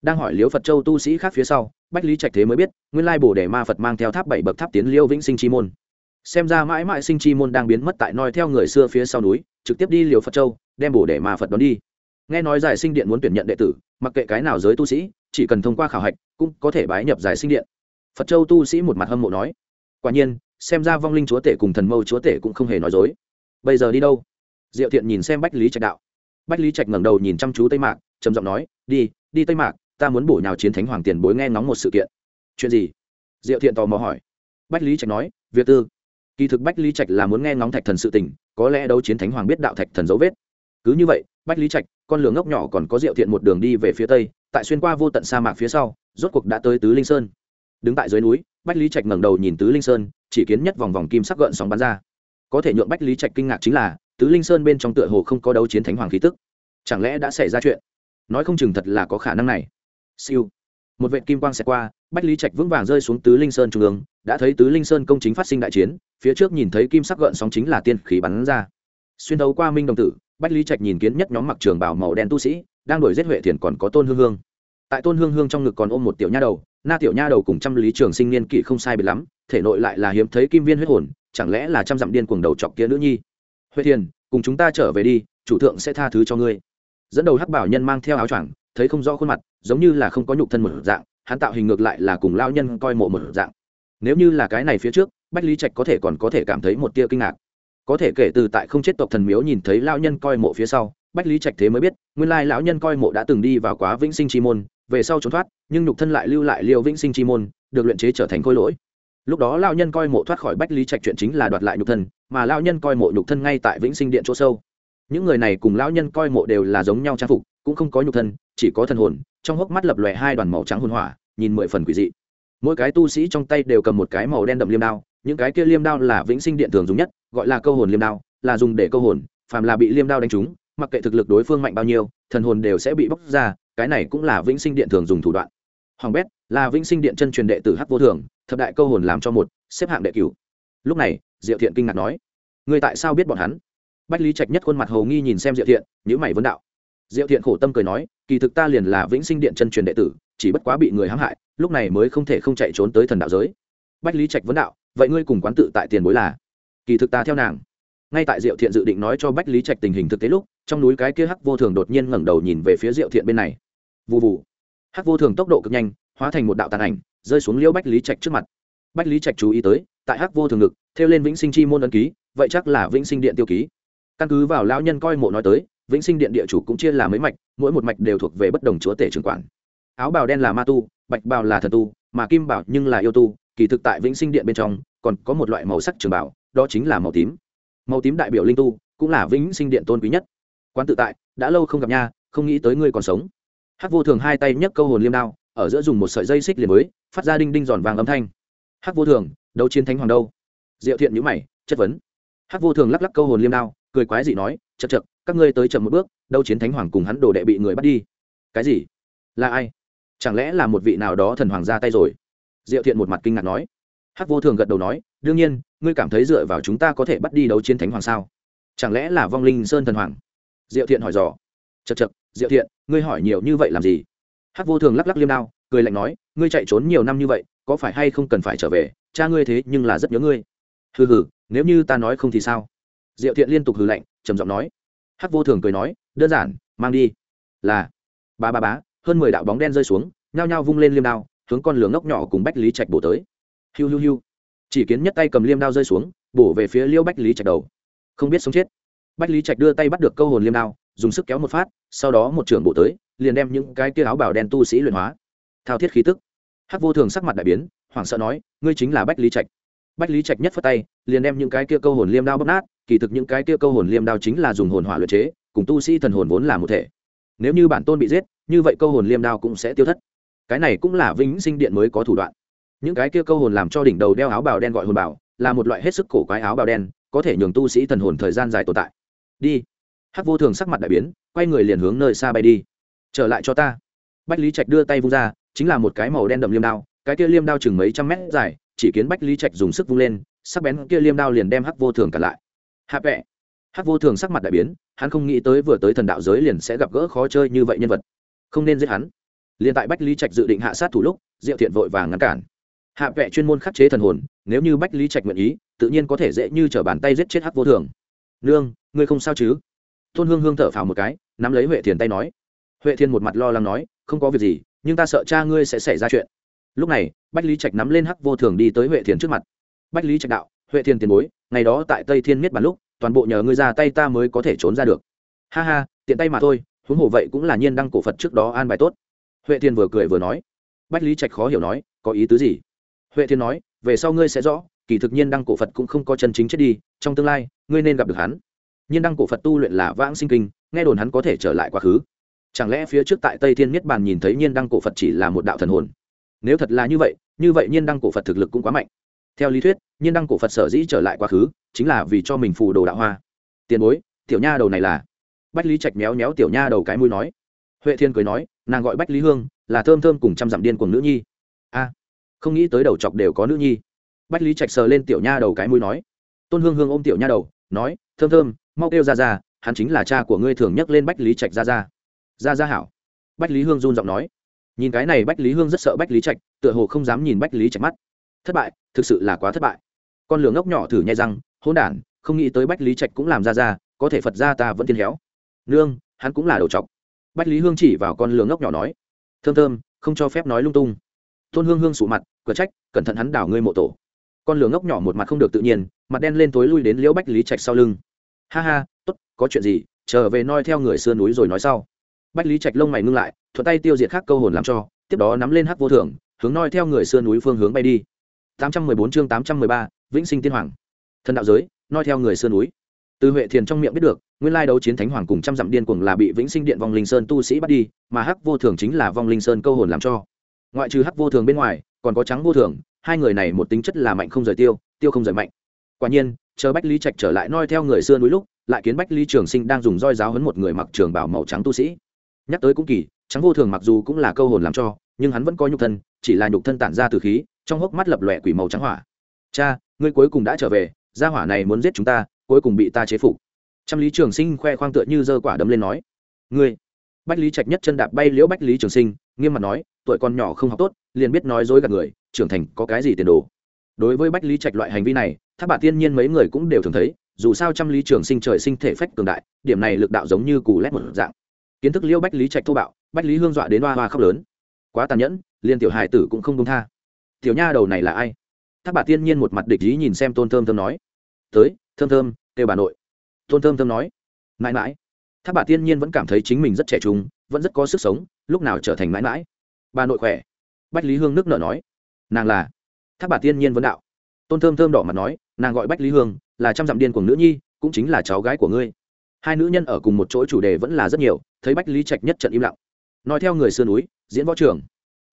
Đang hỏi liếu phật châu tu sĩ khác phía sau, bách lý trạch thế mới biết, nguyên lai bồ đề ma phật mang theo tháp bảy bậc tháp tiến liêu vĩnh sinh chi môn. Xem ra mãi mãi sinh chi môn đang biến mất tại noi theo người xưa phía sau núi, trực tiếp đi liều phật châu, đem bồ đề ma phật đón đi. Nghe nói giải sinh điện muốn tuyển nhận đệ tử, mặc kệ cái nào giới tu sĩ, chỉ cần thông qua khảo hạch, cũng có thể bái nhập giải sinh điện phật châu tu sĩ một mặt hâm mộ nói, quả nhiên, xem ra vong linh chúa tể cùng thần mâu chúa tể cũng không hề nói dối. Bây giờ đi đâu? Diệu thiện nhìn xem bách lý trạch đạo. Bách lý trạch ngẩng đầu nhìn chăm chú tây mạc, trầm giọng nói, đi đi tây mạc, ta muốn bổ nhào chiến thánh hoàng tiền bối nghe ngóng một sự kiện. Chuyện gì? Diệu thiện tò mò hỏi. Bách lý trạch nói, việc tư. Kỳ thực bách lý trạch là muốn nghe ngóng thạch thần sự tình, có lẽ đấu chiến thánh hoàng biết đạo thạch thần dấu vết. Cứ như vậy, bách lý trạch, con lửa ngốc nhỏ còn có diệu thiện một đường đi về phía tây, tại xuyên qua vô tận sa mạc phía sau, rốt cuộc đã tới tứ linh sơn đứng tại dưới núi, bách lý trạch ngẩng đầu nhìn tứ linh sơn, chỉ kiến nhất vòng vòng kim sắc gợn sóng bắn ra. Có thể nhượng bách lý trạch kinh ngạc chính là, tứ linh sơn bên trong tựa hồ không có đấu chiến thánh hoàng khí tức. Chẳng lẽ đã xảy ra chuyện? Nói không chừng thật là có khả năng này. Siêu. Một vệ kim quang xẹt qua, bách lý trạch vững vàng rơi xuống tứ linh sơn trung ương, đã thấy tứ linh sơn công chính phát sinh đại chiến, phía trước nhìn thấy kim sắc gợn sóng chính là tiên khí bắn ra. Xuyên đấu qua minh đồng tử, bách lý trạch nhìn kiến nhất nhóm mặc trường bảo màu đen tu sĩ, đang đuổi giết huệ thiền còn có tôn hương hương. Tại tôn hương hương trong ngực còn ôm một tiểu nha đầu na tiểu nha đầu cùng trăm lý trường sinh niên kỷ không sai biệt lắm, thể nội lại là hiếm thấy kim viên huyết hồn, chẳng lẽ là trăm dặm điên cuồng đầu chọc kia nữ nhi? Huệ thiền, cùng chúng ta trở về đi, chủ thượng sẽ tha thứ cho ngươi. Dẫn đầu hắc bảo nhân mang theo áo choàng, thấy không rõ khuôn mặt, giống như là không có nhục thân một dạng, hắn tạo hình ngược lại là cùng lao nhân coi mộ một dạng. Nếu như là cái này phía trước, bách lý trạch có thể còn có thể cảm thấy một tia kinh ngạc. Có thể kể từ tại không chết tộc thần miếu nhìn thấy lao nhân coi mộ phía sau, bách lý trạch thế mới biết, nguyên lai lão nhân coi mộ đã từng đi vào quá vĩnh sinh chi môn về sau trốn thoát, nhưng nhục thân lại lưu lại liêu vĩnh sinh chi môn, được luyện chế trở thành khôi lỗi. Lúc đó lao nhân coi mộ thoát khỏi bách lý trạch chuyện chính là đoạt lại nhục thân, mà lao nhân coi mộ nhục thân ngay tại vĩnh sinh điện chỗ sâu. Những người này cùng lão nhân coi mộ đều là giống nhau trang phục, cũng không có nhục thân, chỉ có thần hồn, trong hốc mắt lập lòe hai đoàn màu trắng hồn hỏa, nhìn mười phần quỷ dị. Mỗi cái tu sĩ trong tay đều cầm một cái màu đen đậm liêm đao, những cái kia liêm đao là vĩnh sinh điện thường dùng nhất, gọi là câu hồn liêm đao, là dùng để câu hồn, phàm là bị liêm đao đánh trúng, mặc kệ thực lực đối phương mạnh bao nhiêu, thần hồn đều sẽ bị bóc ra cái này cũng là vĩnh sinh điện thường dùng thủ đoạn. Hoàng bét, là vĩnh sinh điện chân truyền đệ tử hắc vô thường, thập đại câu hồn làm cho một, xếp hạng đệ cửu. Lúc này, diệu thiện kinh ngạc nói người tại sao biết bọn hắn? Bách lý trạch nhất khuôn mặt hầu nghi nhìn xem diệu thiện nhữ mày vấn đạo. Diệu thiện khổ tâm cười nói, kỳ thực ta liền là vĩnh sinh điện chân truyền đệ tử, chỉ bất quá bị người hãm hại, lúc này mới không thể không chạy trốn tới thần đạo giới. Bách lý trạch vấn đạo, vậy ngươi cùng quán tự tại tiền bối là? Kỳ thực ta theo nàng. Ngay tại diệu thiện dự định nói cho bách lý trạch tình hình thực tế lúc trong núi cái kia hắc vô thường đột nhiên ngẩng đầu nhìn về phía diệu thiện bên này. Vụ vụ hắc vô thường tốc độ cực nhanh, hóa thành một đạo tàn ảnh, rơi xuống liễu bách lý trạch trước mặt. Bách lý trạch chú ý tới, tại hắc vô thường ngực theo lên vĩnh sinh chi môn ấn ký, vậy chắc là vĩnh sinh điện tiêu ký. Căn cứ vào lão nhân coi mộ nói tới, vĩnh sinh điện địa chủ cũng chia là mấy mạch, mỗi một mạch đều thuộc về bất đồng chúa tể trường quản. Áo bào đen là ma tu, bạch bào là thần tu, mà kim bảo nhưng là yêu tu, kỳ thực tại vĩnh sinh điện bên trong, còn có một loại màu sắc trường bảo đó chính là màu tím. Màu tím đại biểu linh tu, cũng là vĩnh sinh điện tôn quý nhất quan tự tại, đã lâu không gặp nha, không nghĩ tới ngươi còn sống. Hắc vô thường hai tay nhấc câu hồn liêm đao, ở giữa dùng một sợi dây xích liền mới, phát ra đinh đinh giòn vàng âm thanh. Hắc vô thường, đấu chiến thánh hoàng đâu? Diệu thiện nhữ mày, chất vấn. Hắc vô thường lắc lắc câu hồn liêm đao, cười quái dị nói chật chật các ngươi tới chậm một bước đâu chiến thánh hoàng cùng hắn đồ đệ bị người bắt đi. Cái gì? Là ai? Chẳng lẽ là một vị nào đó thần hoàng ra tay rồi? Diệu thiện một mặt kinh ngạc nói. Hắc vô thường gật đầu nói, đương nhiên, ngươi cảm thấy dựa vào chúng ta có thể bắt đi đấu chiến thánh hoàng sao? Chẳng lẽ là vong linh sơn thần hoàng? Diệu thiện hỏi dò. Chật chật diệu thiện, ngươi hỏi nhiều như vậy làm gì? Hắc vô thường lắc lắc liêm đao, cười lạnh nói, ngươi chạy trốn nhiều năm như vậy, có phải hay không cần phải trở về? Cha ngươi thế nhưng là rất nhớ ngươi. Hừ hừ, nếu như ta nói không thì sao? Diệu thiện liên tục hừ lạnh, trầm giọng nói. Hắc vô thường cười nói, đơn giản, mang đi. Là, ba ba bá, hơn mười đạo bóng đen rơi xuống, nhao nhao vung lên liêm đao, hướng con lửa ngốc nhỏ cùng bách lý trạch bổ tới. Hiu hiu hiu. Chỉ kiến nhất tay cầm liêm đao rơi xuống, bổ về phía liêu bách lý trạch đầu. Không biết sống chết bách lý trạch đưa tay bắt được câu hồn liêm đao, dùng sức kéo một phát, sau đó một trưởng bổ tới, liền đem những cái kia áo bảo đen tu sĩ luyện hóa. Thao thiết khí tức. Hắc vô thường sắc mặt đại biến, hoảng sợ nói, ngươi chính là bách lý trạch. Bách lý trạch nhất phất tay, liền đem những cái kia câu hồn liêm đao bóp nát, kỳ thực những cái kia câu hồn liêm đao chính là dùng hồn hỏa luyện chế, cùng tu sĩ thần hồn vốn là một thể. Nếu như bản tôn bị giết, như vậy câu hồn liêm đao cũng sẽ tiêu thất. Cái này cũng là vĩnh sinh điện mới có thủ đoạn. Những cái kia câu hồn làm cho đỉnh đầu đeo áo bào đen gọi hồn bảo là một loại hết sức cổ quái áo bào đen, có thể nhường tu sĩ thần hồn thời gian dài tồn tại đi. Hắc vô thường sắc mặt đại biến, quay người liền hướng nơi xa bay đi. Trở lại cho ta. Bách lý trạch đưa tay vung ra, chính là một cái màu đen đậm liêm đao, cái kia liêm đao chừng mấy trăm mét dài, chỉ kiến bách lý trạch dùng sức vung lên, sắc bén kia liêm đao liền đem hắc vô thường cản lại. Hạ vẹ. Hắc vô thường sắc mặt đại biến, hắn không nghĩ tới vừa tới thần đạo giới liền sẽ gặp gỡ khó chơi như vậy nhân vật. Không nên giết hắn. Liền tại bách lý trạch dự định hạ sát thủ lúc, diệu thiện vội vàng ngăn cản. Hạ vẹ chuyên môn khắc chế thần hồn, nếu như bách lý trạch nguyện ý, tự nhiên có thể dễ như t bàn tay giết chết hắc vô thường nương, ngươi không sao chứ? Tôn hương hương thở phào một cái, nắm lấy huệ thiền tay nói. Huệ thiền một mặt lo lắng nói, không có việc gì, nhưng ta sợ cha ngươi sẽ xảy ra chuyện. Lúc này, bách lý trạch nắm lên hắc vô thường đi tới huệ thiền trước mặt. Bách lý trạch đạo, huệ thiền tiền bối, ngày đó tại tây thiên miết bàn lúc, toàn bộ nhờ ngươi ra tay ta mới có thể trốn ra được. Ha ha, tiện tay mà thôi, huống hồ vậy cũng là nhiên đăng cổ phật trước đó an bài tốt. Huệ thiên vừa cười vừa nói. Bách lý trạch khó hiểu nói, có ý tứ gì? Huệ thiên nói, về sau ngươi sẽ rõ, kỳ thực nhiên đăng cổ phật cũng không có chân chính chết đi, trong tương lai ngươi nên gặp được hắn. Nhiên đăng cổ phật tu luyện là vãng sinh kinh, nghe đồn hắn có thể trở lại quá khứ. Chẳng lẽ phía trước tại tây thiên miết bàn nhìn thấy nhiên đăng cổ phật chỉ là một đạo thần hồn? Nếu thật là như vậy như vậy nhiên đăng cổ phật thực lực cũng quá mạnh. Theo lý thuyết, nhiên đăng cổ phật sở dĩ trở lại quá khứ, chính là vì cho mình phù đồ đạo hoa. Tiền bối, tiểu nha đầu này là? Bách lý trạch méo méo tiểu nha đầu cái mũi nói. Huệ thiên cười nói, nàng gọi bách lý hương, là thơm thơm cùng trăm dặm điên cùng nữ nhi. A, không nghĩ tới đầu chọc đều có nữ nhi. Bách lý trạch sờ lên tiểu nha đầu cái mũi nói. Tôn hương hương ôm tiểu nha đầu nói, thơm thơm, mau kêu ra ra hắn chính là cha của ngươi thường nhắc lên bách lý trạch ra ra ra ra hảo. Bách lý hương run giọng nói. Nhìn cái này bách lý hương rất sợ bách lý trạch, tựa hồ không dám nhìn bách lý trạch mắt. Thất bại, thực sự là quá thất bại. Con lửa ngốc nhỏ thử nhai răng hôn đản, không nghĩ tới bách lý trạch cũng làm ra ra có thể phật ra ta vẫn thiên héo. Nương, hắn cũng là đầu chọc bách lý hương chỉ vào con lửa ngốc nhỏ nói. Thơm thơm, không cho phép nói lung tung. Tôn hương hương sụ mặt, cửa trách, cẩn thận hắn đảo ngươi mộ tổ con lửa ngốc nhỏ một mặt không được tự nhiên mặt đen lên tối lui đến liễu bách lý trạch sau lưng. Ha ha t ố t có chuyện gì trở về noi theo người xưa núi rồi nói sau. Bách lý trạch lông mày ngưng lại thuận tay tiêu diệt khác câu hồn làm cho tiếp đó nắm lên hắc vô thường hướng noi theo người xưa núi phương hướng bay đi. 814 chương 813, vĩnh sinh tiên hoàng. Thần đạo giới noi theo người xưa núi. Từ huệ thiền trong miệng biết được nguyên lai đấu chiến thánh hoàng cùng trăm dặm điên cuồng là bị vĩnh sinh điện vong linh sơn tu sĩ bắt đi mà hắc vô thường chính là vong linh sơn câu hồn làm cho. Ngoại trừ hắc vô thường bên ngoài còn có trắng vô thường hai người này một tính chất là mạnh không rời tiêu tiêu không rời mạnh. Quả nhiên, chờ bách lý trạch trở lại noi theo người xưa núi lúc, lại kiến bách lý trường sinh đang dùng roi giáo hấn một người mặc trường bảo màu trắng tu sĩ. Nhắc tới cũng kỳ, trắng vô thường mặc dù cũng là câu hồn làm cho, nhưng hắn vẫn có nhục thân, chỉ là nhục thân tản ra từ khí, trong hốc mắt lập lòe quỷ màu trắng hỏa. Cha, ngươi cuối cùng đã trở về, gia hỏa này muốn giết chúng ta, cuối cùng bị ta chế phục. Trăm lý trường sinh khoe khoang tựa như giơ quả đấm lên nói. Ngươi. Bách lý trạch nhất chân đạp bay liễu bách lý trường sinh nghiêm mặt nói, tuổi con nhỏ không học tốt, liền biết nói dối gạt người, trưởng thành có cái gì tiền đồ? Đối với bách lý trạch loại hành vi này tháp bà tiên nhiên mấy người cũng đều thường thấy, dù sao trăm lý trường sinh trời sinh thể phách cường đại, điểm này lực đạo giống như cù lét một dạng. Kiến thức liêu bách lý trạch thô bạo, bách lý hương dọa đến hoa hoa khóc lớn. Quá tàn nhẫn, liền tiểu hài tử cũng không đông tha. Tiểu nha đầu này là ai? Tháp bà tiên nhiên một mặt địch ý nhìn xem tôn thơm thơm nói. Tới, thơm thơm, kêu bà nội. Tôn thơm thơm nói. Mãi mãi. Tháp bà tiên nhiên vẫn cảm thấy chính mình rất trẻ trung vẫn rất có sức sống, lúc nào trở thành mãi mãi. Bà nội khỏe. Bách lý hương nước nở nói. Nàng là tháp bà tiên nhiên vấn đạo. Tôn thơm thơm đỏ mặt nói, nàng gọi bách lý hương, là trăm dặm điên của nữ nhi, cũng chính là cháu gái của ngươi. Hai nữ nhân ở cùng một chỗ chủ đề vẫn là rất nhiều, thấy bách lý trạch nhất trận im lặng. Nói theo người xưa núi, diễn võ trường.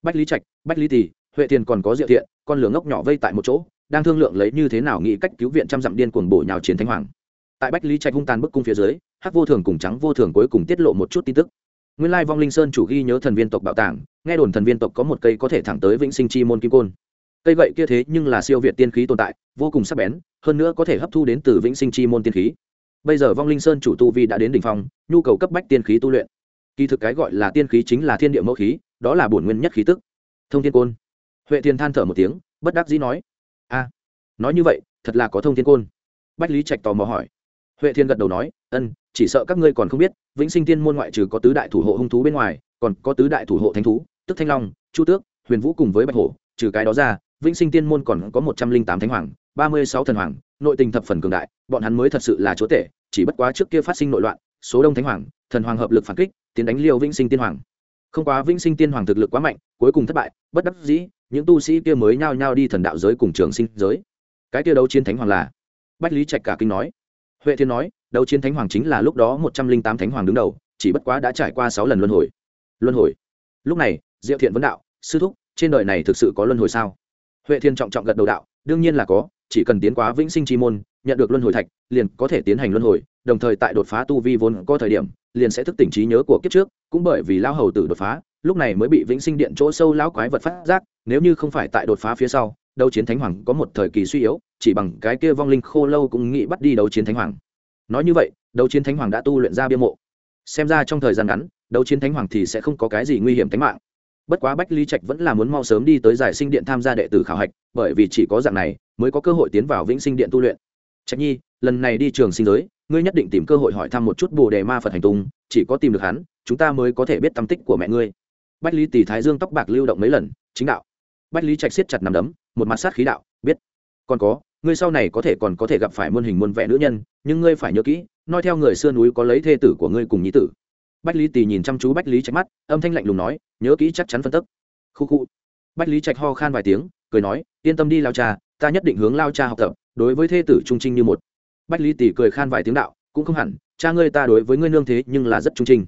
Bách lý trạch, bách lý tỳ, huệ tiền còn có diệu thiện, con lửa ngốc nhỏ vây tại một chỗ, đang thương lượng lấy như thế nào nghĩ cách cứu viện trăm dặm điên cuồng bổ nhào chiến thánh hoàng. Tại bách lý trạch hung tàn bức cung phía dưới, hắc vô thường cùng trắng vô thường cuối cùng tiết lộ một chút tin tức nguyên lai vong linh sơn chủ ghi nhớ thần viên tộc bảo tàng, nghe đồn thần viên tộc có một cây có thể thẳng tới vĩnh sinh chi môn kim côn. Cây gậy kia thế nhưng là siêu việt tiên khí tồn tại, vô cùng sắc bén, hơn nữa có thể hấp thu đến từ vĩnh sinh chi môn tiên khí. Bây giờ vong linh sơn chủ tu vi đã đến đ ỉ n h phong, nhu cầu cấp bách tiên khí tu luyện. Kỳ thực cái gọi là tiên khí chính là thiên địa mẫu khí, đó là bổn nguyên nhất khí tức. Thông thiên côn. Huệ thiên than thở một tiếng, bất đắc dĩ nói, a, nói như vậy, thật là có thông thiên côn. Bách lý trạch tò mò hỏi huệ thiên gật đầu nói, ân, chỉ sợ các ngươi còn không biết, vĩnh sinh tiên môn ngoại trừ có tứ đại thủ hộ hung thú bên ngoài, còn có tứ đại thủ hộ thánh thú, tức thanh long, chu tước, huyền vũ cùng với bạch hổ. Trừ cái đó ra, vĩnh sinh tiên môn còn có một trăm linh tám thánh hoàng, ba mươi sáu thần hoàng, nội tình thập phần cường đại, bọn hắn mới thật sự là chúa tể, chỉ bất quá trước kia phát sinh nội loạn, số đông thánh hoàng, thần hoàng hợp lực phản kích, tiến đánh liêu vĩnh sinh tiên hoàng. Không quá vĩnh sinh tiên hoàng thực lực quá mạnh, cuối cùng thất bại, bất đắc dĩ, những tu sĩ kia mới nhao nhao đi thần đạo giới cùng trường sinh giới. Cái kia đấu chiến thánh hoàng là? Bách lý trạch cả kinh nói huệ thiên nói, đấu chiến thánh hoàng chính là lúc đó một trăm linh tám thánh hoàng đứng đầu, chỉ bất quá đã trải qua sáu lần luân hồi. Luân hồi? Lúc này, diệu thiện vấn đạo, sư thúc, trên đời này thực sự có luân hồi sao? Huệ thiên trọng trọng gật đầu đạo, đương nhiên là có, chỉ cần tiến quá vĩnh sinh chi môn, nhận được luân hồi thạch, liền có thể tiến hành luân hồi, đồng thời tại đột phá tu vi vốn có thời điểm, liền sẽ thức tỉnh trí nhớ của kiếp trước, cũng bởi vì lao hầu tử đột phá, lúc này mới bị vĩnh sinh điện chỗ sâu lão quái vật phát giác, nếu như không phải tại đột phá phía sau đấu chiến thánh hoàng có một thời kỳ suy yếu, chỉ bằng cái kia vong linh khô lâu cũng nghĩ bắt đi đấu chiến thánh hoàng. Nói như vậy, đấu chiến thánh hoàng đã tu luyện ra bia mộ. Xem ra trong thời gian ngắn, đấu chiến thánh hoàng thì sẽ không có cái gì nguy hiểm tính mạng. Bất quá bách lý trạch vẫn là muốn mau sớm đi tới giải sinh điện tham gia đệ tử khảo hạch, bởi vì chỉ có dạng này mới có cơ hội tiến vào vĩnh sinh điện tu luyện. Trạch nhi, lần này đi trường sinh giới, ngươi nhất định tìm cơ hội hỏi thăm một chút bồ đề ma phật hành tung, chỉ có tìm được hắn, chúng ta mới có thể biết tâm tích của mẹ ngươi. Bách lý tỷ thái dương tóc bạc lưu động mấy lần, chính đạo. Bách lý trạch siết chặt nằm đấm một mặt sát khí đạo, biết. Còn có, ngươi sau này có thể còn có thể gặp phải muôn hình muôn vẻ nữ nhân, nhưng ngươi phải nhớ kỹ nói theo người xưa núi có lấy thê tử của ngươi cùng nhí tử. Bách lý tì nhìn chăm chú bách lý trạch mắt, âm thanh lạnh lùng nói, nhớ kỹ chắc chắn phân tức. Khu khu. Bách lý trạch ho khan vài tiếng, cười nói, yên tâm đi lao cha, ta nhất định hướng lao cha học tập, đối với thê tử trung trinh như một. Bách lý tỷ cười khan vài tiếng đạo, cũng không hẳn, cha ngươi ta đối với ngươi nương thế nhưng là rất trung trinh.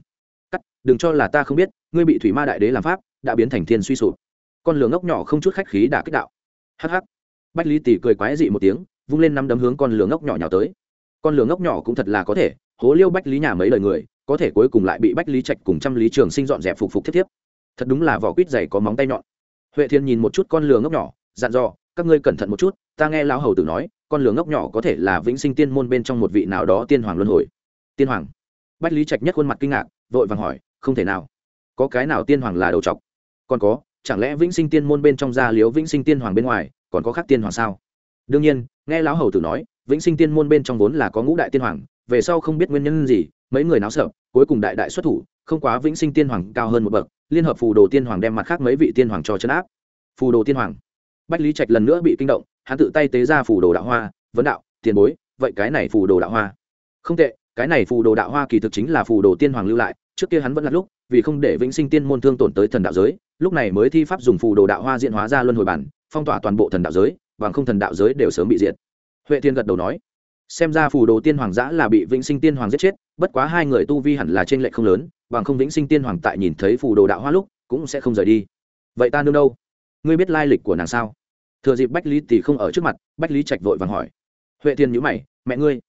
Cắt, đừng cho là ta không biết, ngươi bị thủy ma đại đế làm pháp, đã biến thành thiên suy sụp. Con lửa ngốc nhỏ không chút khách khí đã kích đạo hh bách lý tỷ cười quái dị một tiếng, vung lên năm đấm hướng con lửa ngốc nhỏ nhỏ tới. Con lửa ngốc nhỏ cũng thật là có thể, hố liêu bách lý nhà mấy lời người, có thể cuối cùng lại bị bách lý trạch cùng trăm lý trường sinh dọn dẹp phục phục thiết thiếp. Thật đúng là vỏ quýt dày có móng tay nhọn. Huệ thiên nhìn một chút con lửa ngốc nhỏ, dặn dò, các ngươi cẩn thận một chút, ta nghe lão hầu tử nói, con lửa ngốc nhỏ có thể là vĩnh sinh tiên môn bên trong một vị nào đó tiên hoàng luân hồi. Tiên hoàng? Bách lý trạch nhất khuôn mặt kinh ngạc, vội vàng hỏi, không thể nào. Có cái nào tiên hoàng là đầu chọc còn có chẳng lẽ vĩnh sinh tiên môn bên trong gia liếu vĩnh sinh tiên hoàng bên ngoài còn có khác tiên hoàng sao? Đương nhiên, nghe lão hầu tử nói, vĩnh sinh tiên môn bên trong vốn là có ngũ đại tiên hoàng, về sau không biết nguyên nhân gì, mấy người náo sợ, cuối cùng đại đại xuất thủ, không quá vĩnh sinh tiên hoàng cao hơn một bậc, liên hợp phù đồ tiên hoàng đem mặt khác mấy vị tiên hoàng cho chấn áp. Phù đồ tiên hoàng. Bách lý trạch lần nữa bị kinh động, hắn tự tay tế ra phù đồ đạo hoa, vấn đạo, tiền bối, vậy cái này phù đồ đạo hoa? Không tệ, cái này phù đồ đạo hoa kỳ thực chính là phù đồ tiên hoàng lưu lại trước kia hắn vẫn là lúc, vì không để vĩnh sinh tiên môn thương tổn tới thần đạo giới, lúc này mới thi pháp dùng phù đồ đạo hoa diện hóa ra luân hồi bản, phong tỏa toàn bộ thần đạo giới và không thần đạo giới đều sớm bị diệt. Huệ thiên gật đầu nói, xem ra phù đồ tiên hoàng giã là bị vĩnh sinh tiên hoàng giết chết, bất quá hai người tu vi hẳn là trên lệ không lớn, bằng không vĩnh sinh tiên hoàng tại nhìn thấy phù đồ đạo hoa lúc, cũng sẽ không rời đi. Vậy ta nương đâu? Ngươi biết lai lịch của nàng sao? Thừa dịp bách lý thì không ở trước mặt, bách lý trạch vội vàng hỏi. Huệ thiên nhữ mày, mẹ ngươi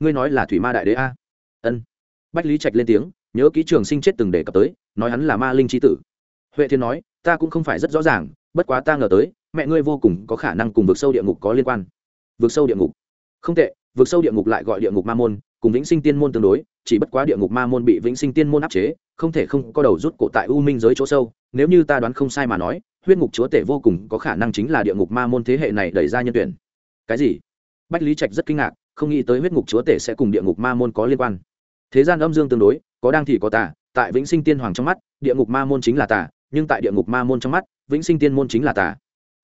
ngươi nói là thủy ma đại đế a? Ân. Bách lý trạch lên tiếng nhớ ký trường sinh chết từng đề cập tới, nói hắn là ma linh c tử. Huệ thiên nói, ta cũng không phải rất rõ ràng, bất quá ta ngờ tới, mẹ ngươi vô cùng có khả năng cùng vực sâu địa ngục có liên quan. Vực sâu địa ngục? Không tệ, vực sâu địa ngục lại gọi địa ngục ma môn, cùng vĩnh sinh tiên môn tương đối, chỉ bất quá địa ngục ma môn bị vĩnh sinh tiên môn áp chế, không thể không có đầu rút cổ tại u minh giới chỗ sâu. Nếu như ta đoán không sai mà nói, huyết ngục chúa tể vô cùng có khả năng chính là địa ngục ma môn thế hệ này đẩy ra nhân tuyển. Cái gì? Bách lý trạch rất kinh ngạc, không nghĩ tới huyết ngục chúa tể sẽ cùng địa ngục ma môn có liên quan. Thế gian âm dương tương đối có đang thì có tà, tại vĩnh sinh tiên hoàng trong mắt, địa ngục ma môn chính là tà, nhưng tại địa ngục ma môn trong mắt, vĩnh sinh tiên môn chính là tà.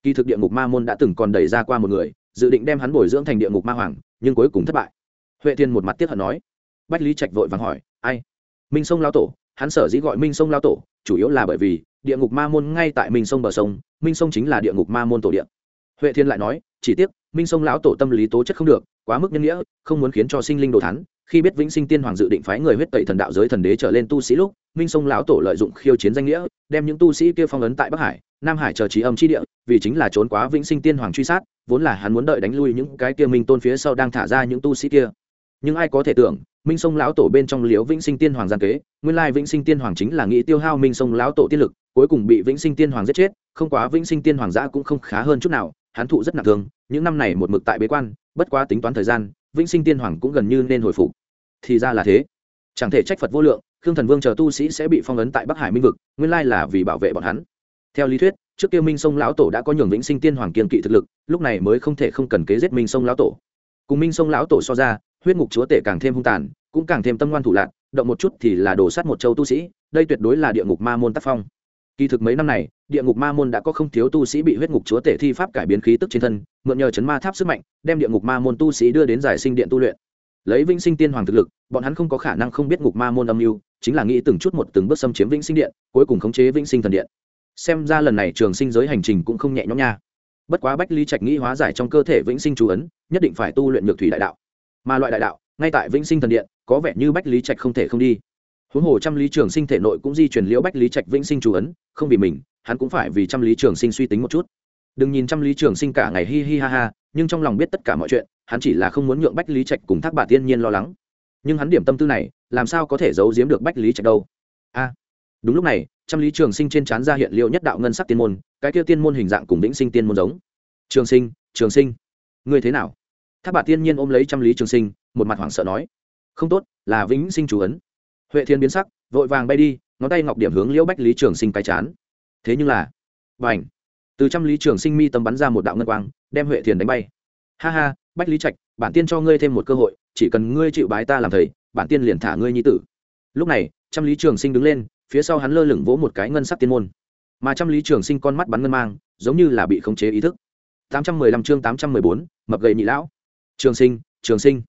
Kỳ thực địa ngục ma môn đã từng còn đẩy ra qua một người, dự định đem hắn bồi dưỡng thành địa ngục ma hoàng, nhưng cuối cùng thất bại. Huệ thiên một mặt tiếc hận nói. Bách lý trạch vội vàng hỏi, ai? Minh sông lao tổ. Hắn sở dĩ gọi minh sông lao tổ, chủ yếu là bởi vì, địa ngục ma môn ngay tại minh sông bờ sông, minh sông chính là địa ngục ma môn tổ địa. huệ thiên lại nói, chỉ tiếc, minh sông lão tổ tâm lý tố chất không được, quá mức nhân nghĩa, không muốn khiến cho sinh linh đồ thắn khi biết vĩnh sinh tiên hoàng dự định phái người huyết tẩy thần đạo giới thần đế trở lên tu sĩ lúc, minh sông lão tổ lợi dụng khiêu chiến danh nghĩa, đem những tu sĩ kia phong ấn tại bắc hải, nam hải chờ trí âm chi địa, vì chính là trốn quá vĩnh sinh tiên hoàng truy sát, vốn là hắn muốn đợi đánh lui những cái kia minh tôn phía sau đang thả ra những tu sĩ kia. Nhưng ai có thể tưởng, minh sông lão tổ bên trong liếu vĩnh sinh tiên hoàng gian kế, nguyên lai vĩnh sinh tiên hoàng chính là nghĩ tiêu hao minh sông lão tổ tiên lực, cuối cùng bị vĩnh sinh tiên hoàng giết chết, không quá vĩnh sinh tiên hoàng giã cũng không khá hơn chút nào, hắn thụ rất nặng thương, những năm này một mực tại bế quan, bất quá tính toán thời gian vĩnh sinh tiên hoàng cũng gần như nên hồi phục. Thì ra là thế. Chẳng thể trách phật vô lượng, khương thần vương chờ tu sĩ sẽ bị phong ấn tại bắc hải minh vực, nguyên lai là vì bảo vệ bọn hắn. Theo lý thuyết, trước kia minh sông lão tổ đã có nhường vĩnh sinh tiên hoàng kiên kỵ thực lực, lúc này mới không thể không cần kế giết minh sông lão tổ. Cùng minh sông lão tổ so ra, huyết ngục chúa tể càng thêm hung tàn, cũng càng thêm tâm ngoan thủ lạc, động một chút thì là đổ sát một châu tu sĩ, đây tuyệt đối là địa ngục ma môn tác phong kỳ thực mấy năm này, địa ngục ma môn đã có không thiếu tu sĩ bị huyết ngục chúa tể thi pháp cải biến khí tức trên thân, mượn nhờ chấn ma tháp sức mạnh, đem địa ngục ma môn tu sĩ đưa đến giải sinh điện tu luyện. Lấy vĩnh sinh tiên hoàng thực lực, bọn hắn không có khả năng không biết ngục ma môn âm mưu, chính là nghĩ từng chút một từng bước xâm chiếm vĩnh sinh điện, cuối cùng khống chế vĩnh sinh thần điện. Xem ra lần này trường sinh giới hành trình cũng không nhẹ nhõm nha. Bất quá bách ly trạch nghĩ hóa giải trong cơ thể vĩnh sinh chú ấn, nhất định phải tu luyện nhược thủy đại đạo. Mà loại đại đạo, ngay tại vĩnh sinh thần điện, có vẻ như bách lý trạch không thể không đi huống hồ trăm lý trường sinh thể nội cũng di chuyển liễu bách lý trạch vĩnh sinh chú ấn, không vì mình, hắn cũng phải vì trăm lý trường sinh suy tính một chút. Đừng nhìn trăm lý trường sinh cả ngày hi hi ha ha, nhưng trong lòng biết tất cả mọi chuyện, hắn chỉ là không muốn nhượng bách lý trạch cùng thác bà tiên nhiên lo lắng. Nhưng hắn điểm tâm tư này, làm sao có thể giấu giếm được bách lý trạch đâu? A, đúng lúc này, trăm lý trường sinh trên trán ra hiện liệu nhất đạo ngân sắc tiên môn, cái kia tiên môn hình dạng cùng vĩnh sinh tiên môn giống. Trường sinh trường sinh, ngươi thế nào? Tháp bà tiên nhiên ôm lấy trăm lý trường sinh, một mặt hoảng sợ nói. Không tốt, là vĩnh sinh chủ ấn huệ thiên biến sắc, vội vàng bay đi, ngón tay ngọc điểm hướng liễu bách lý trường sinh cái chán. Thế nhưng là b à n h từ trăm lý trường sinh mi tâm bắn ra một đạo ngân quang, đem huệ thiền đánh bay. Ha ha, bách lý trạch, bản tiên cho ngươi thêm một cơ hội, chỉ cần ngươi chịu bái ta làm thầy, bản tiên liền thả ngươi nhi tử. Lúc này, trăm lý trường sinh đứng lên, phía sau hắn lơ lửng vỗ một cái ngân sắc tiên môn. Mà trăm lý trường sinh con mắt bắn ngân mang, giống như là bị khống chế ý thức. Tám trăm mười lăm chương tám trăm mười bốn, mập gầy nhị lão. Trường sinh trường sinh.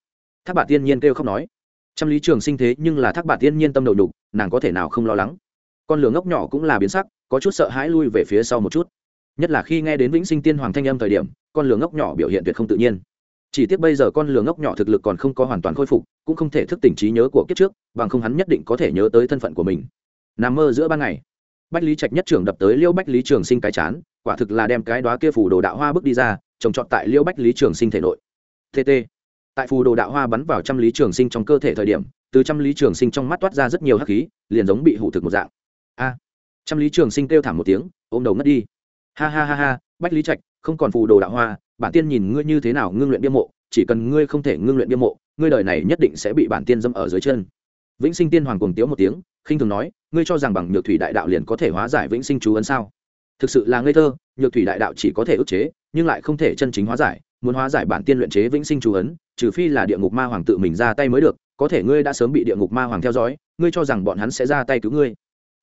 Tháp bản tiên nhiên kêu không nói trăm lý trường sinh thế nhưng là thác bà tiên nhiên tâm đầu đục nàng có thể nào không lo lắng? Con lửa ngốc nhỏ cũng là biến sắc, có chút sợ hãi lui về phía sau một chút. Nhất là khi nghe đến vĩnh sinh tiên hoàng thanh âm thời điểm, con lửa ngốc nhỏ biểu hiện tuyệt không tự nhiên. Chỉ tiếc bây giờ con lửa ngốc nhỏ thực lực còn không có hoàn toàn khôi phục, cũng không thể thức tỉnh trí nhớ của kiếp trước, bằng không hắn nhất định có thể nhớ tới thân phận của mình. Nằm mơ giữa ban ngày, bách lý trạch nhất trưởng đập tới liêu bách lý trường sinh cái chán, quả thực là đem cái đó kia phủ đồ đạo hoa bước đi ra, trồng trọt tại liêu bách lý trường sinh thể nội. Tt tại phù đồ đạo hoa bắn vào trăm lý trường sinh trong cơ thể thời điểm, từ trăm lý trường sinh trong mắt toát ra rất nhiều hắc khí, liền giống bị hủ thực một dạng. A, trăm lý trường sinh kêu thảm một tiếng, ôm đầu ngất đi. Ha ha ha ha, bách lý trạch, không còn phù đồ đạo hoa, bản tiên nhìn ngươi như thế nào ngưng luyện bia mộ, chỉ cần ngươi không thể ngưng luyện bia mộ, ngươi đời này nhất định sẽ bị bản tiên dâm ở dưới chân. Vĩnh sinh tiên hoàng cùng tiếu một tiếng, khinh thường nói, ngươi cho rằng bằng nhược thủy đại đạo liền có thể hóa giải vĩnh sinh chú ấn sao? Thực sự là ngây thơ, nhược thủy đại đạo chỉ có thể ức chế, nhưng lại không thể chân chính hóa giải, muốn hóa giải bản tiên luyện chế vĩnh sinh chú ấn trừ phi là địa ngục ma hoàng tự mình ra tay mới được, có thể ngươi đã sớm bị địa ngục ma hoàng theo dõi, ngươi cho rằng bọn hắn sẽ ra tay cứu ngươi.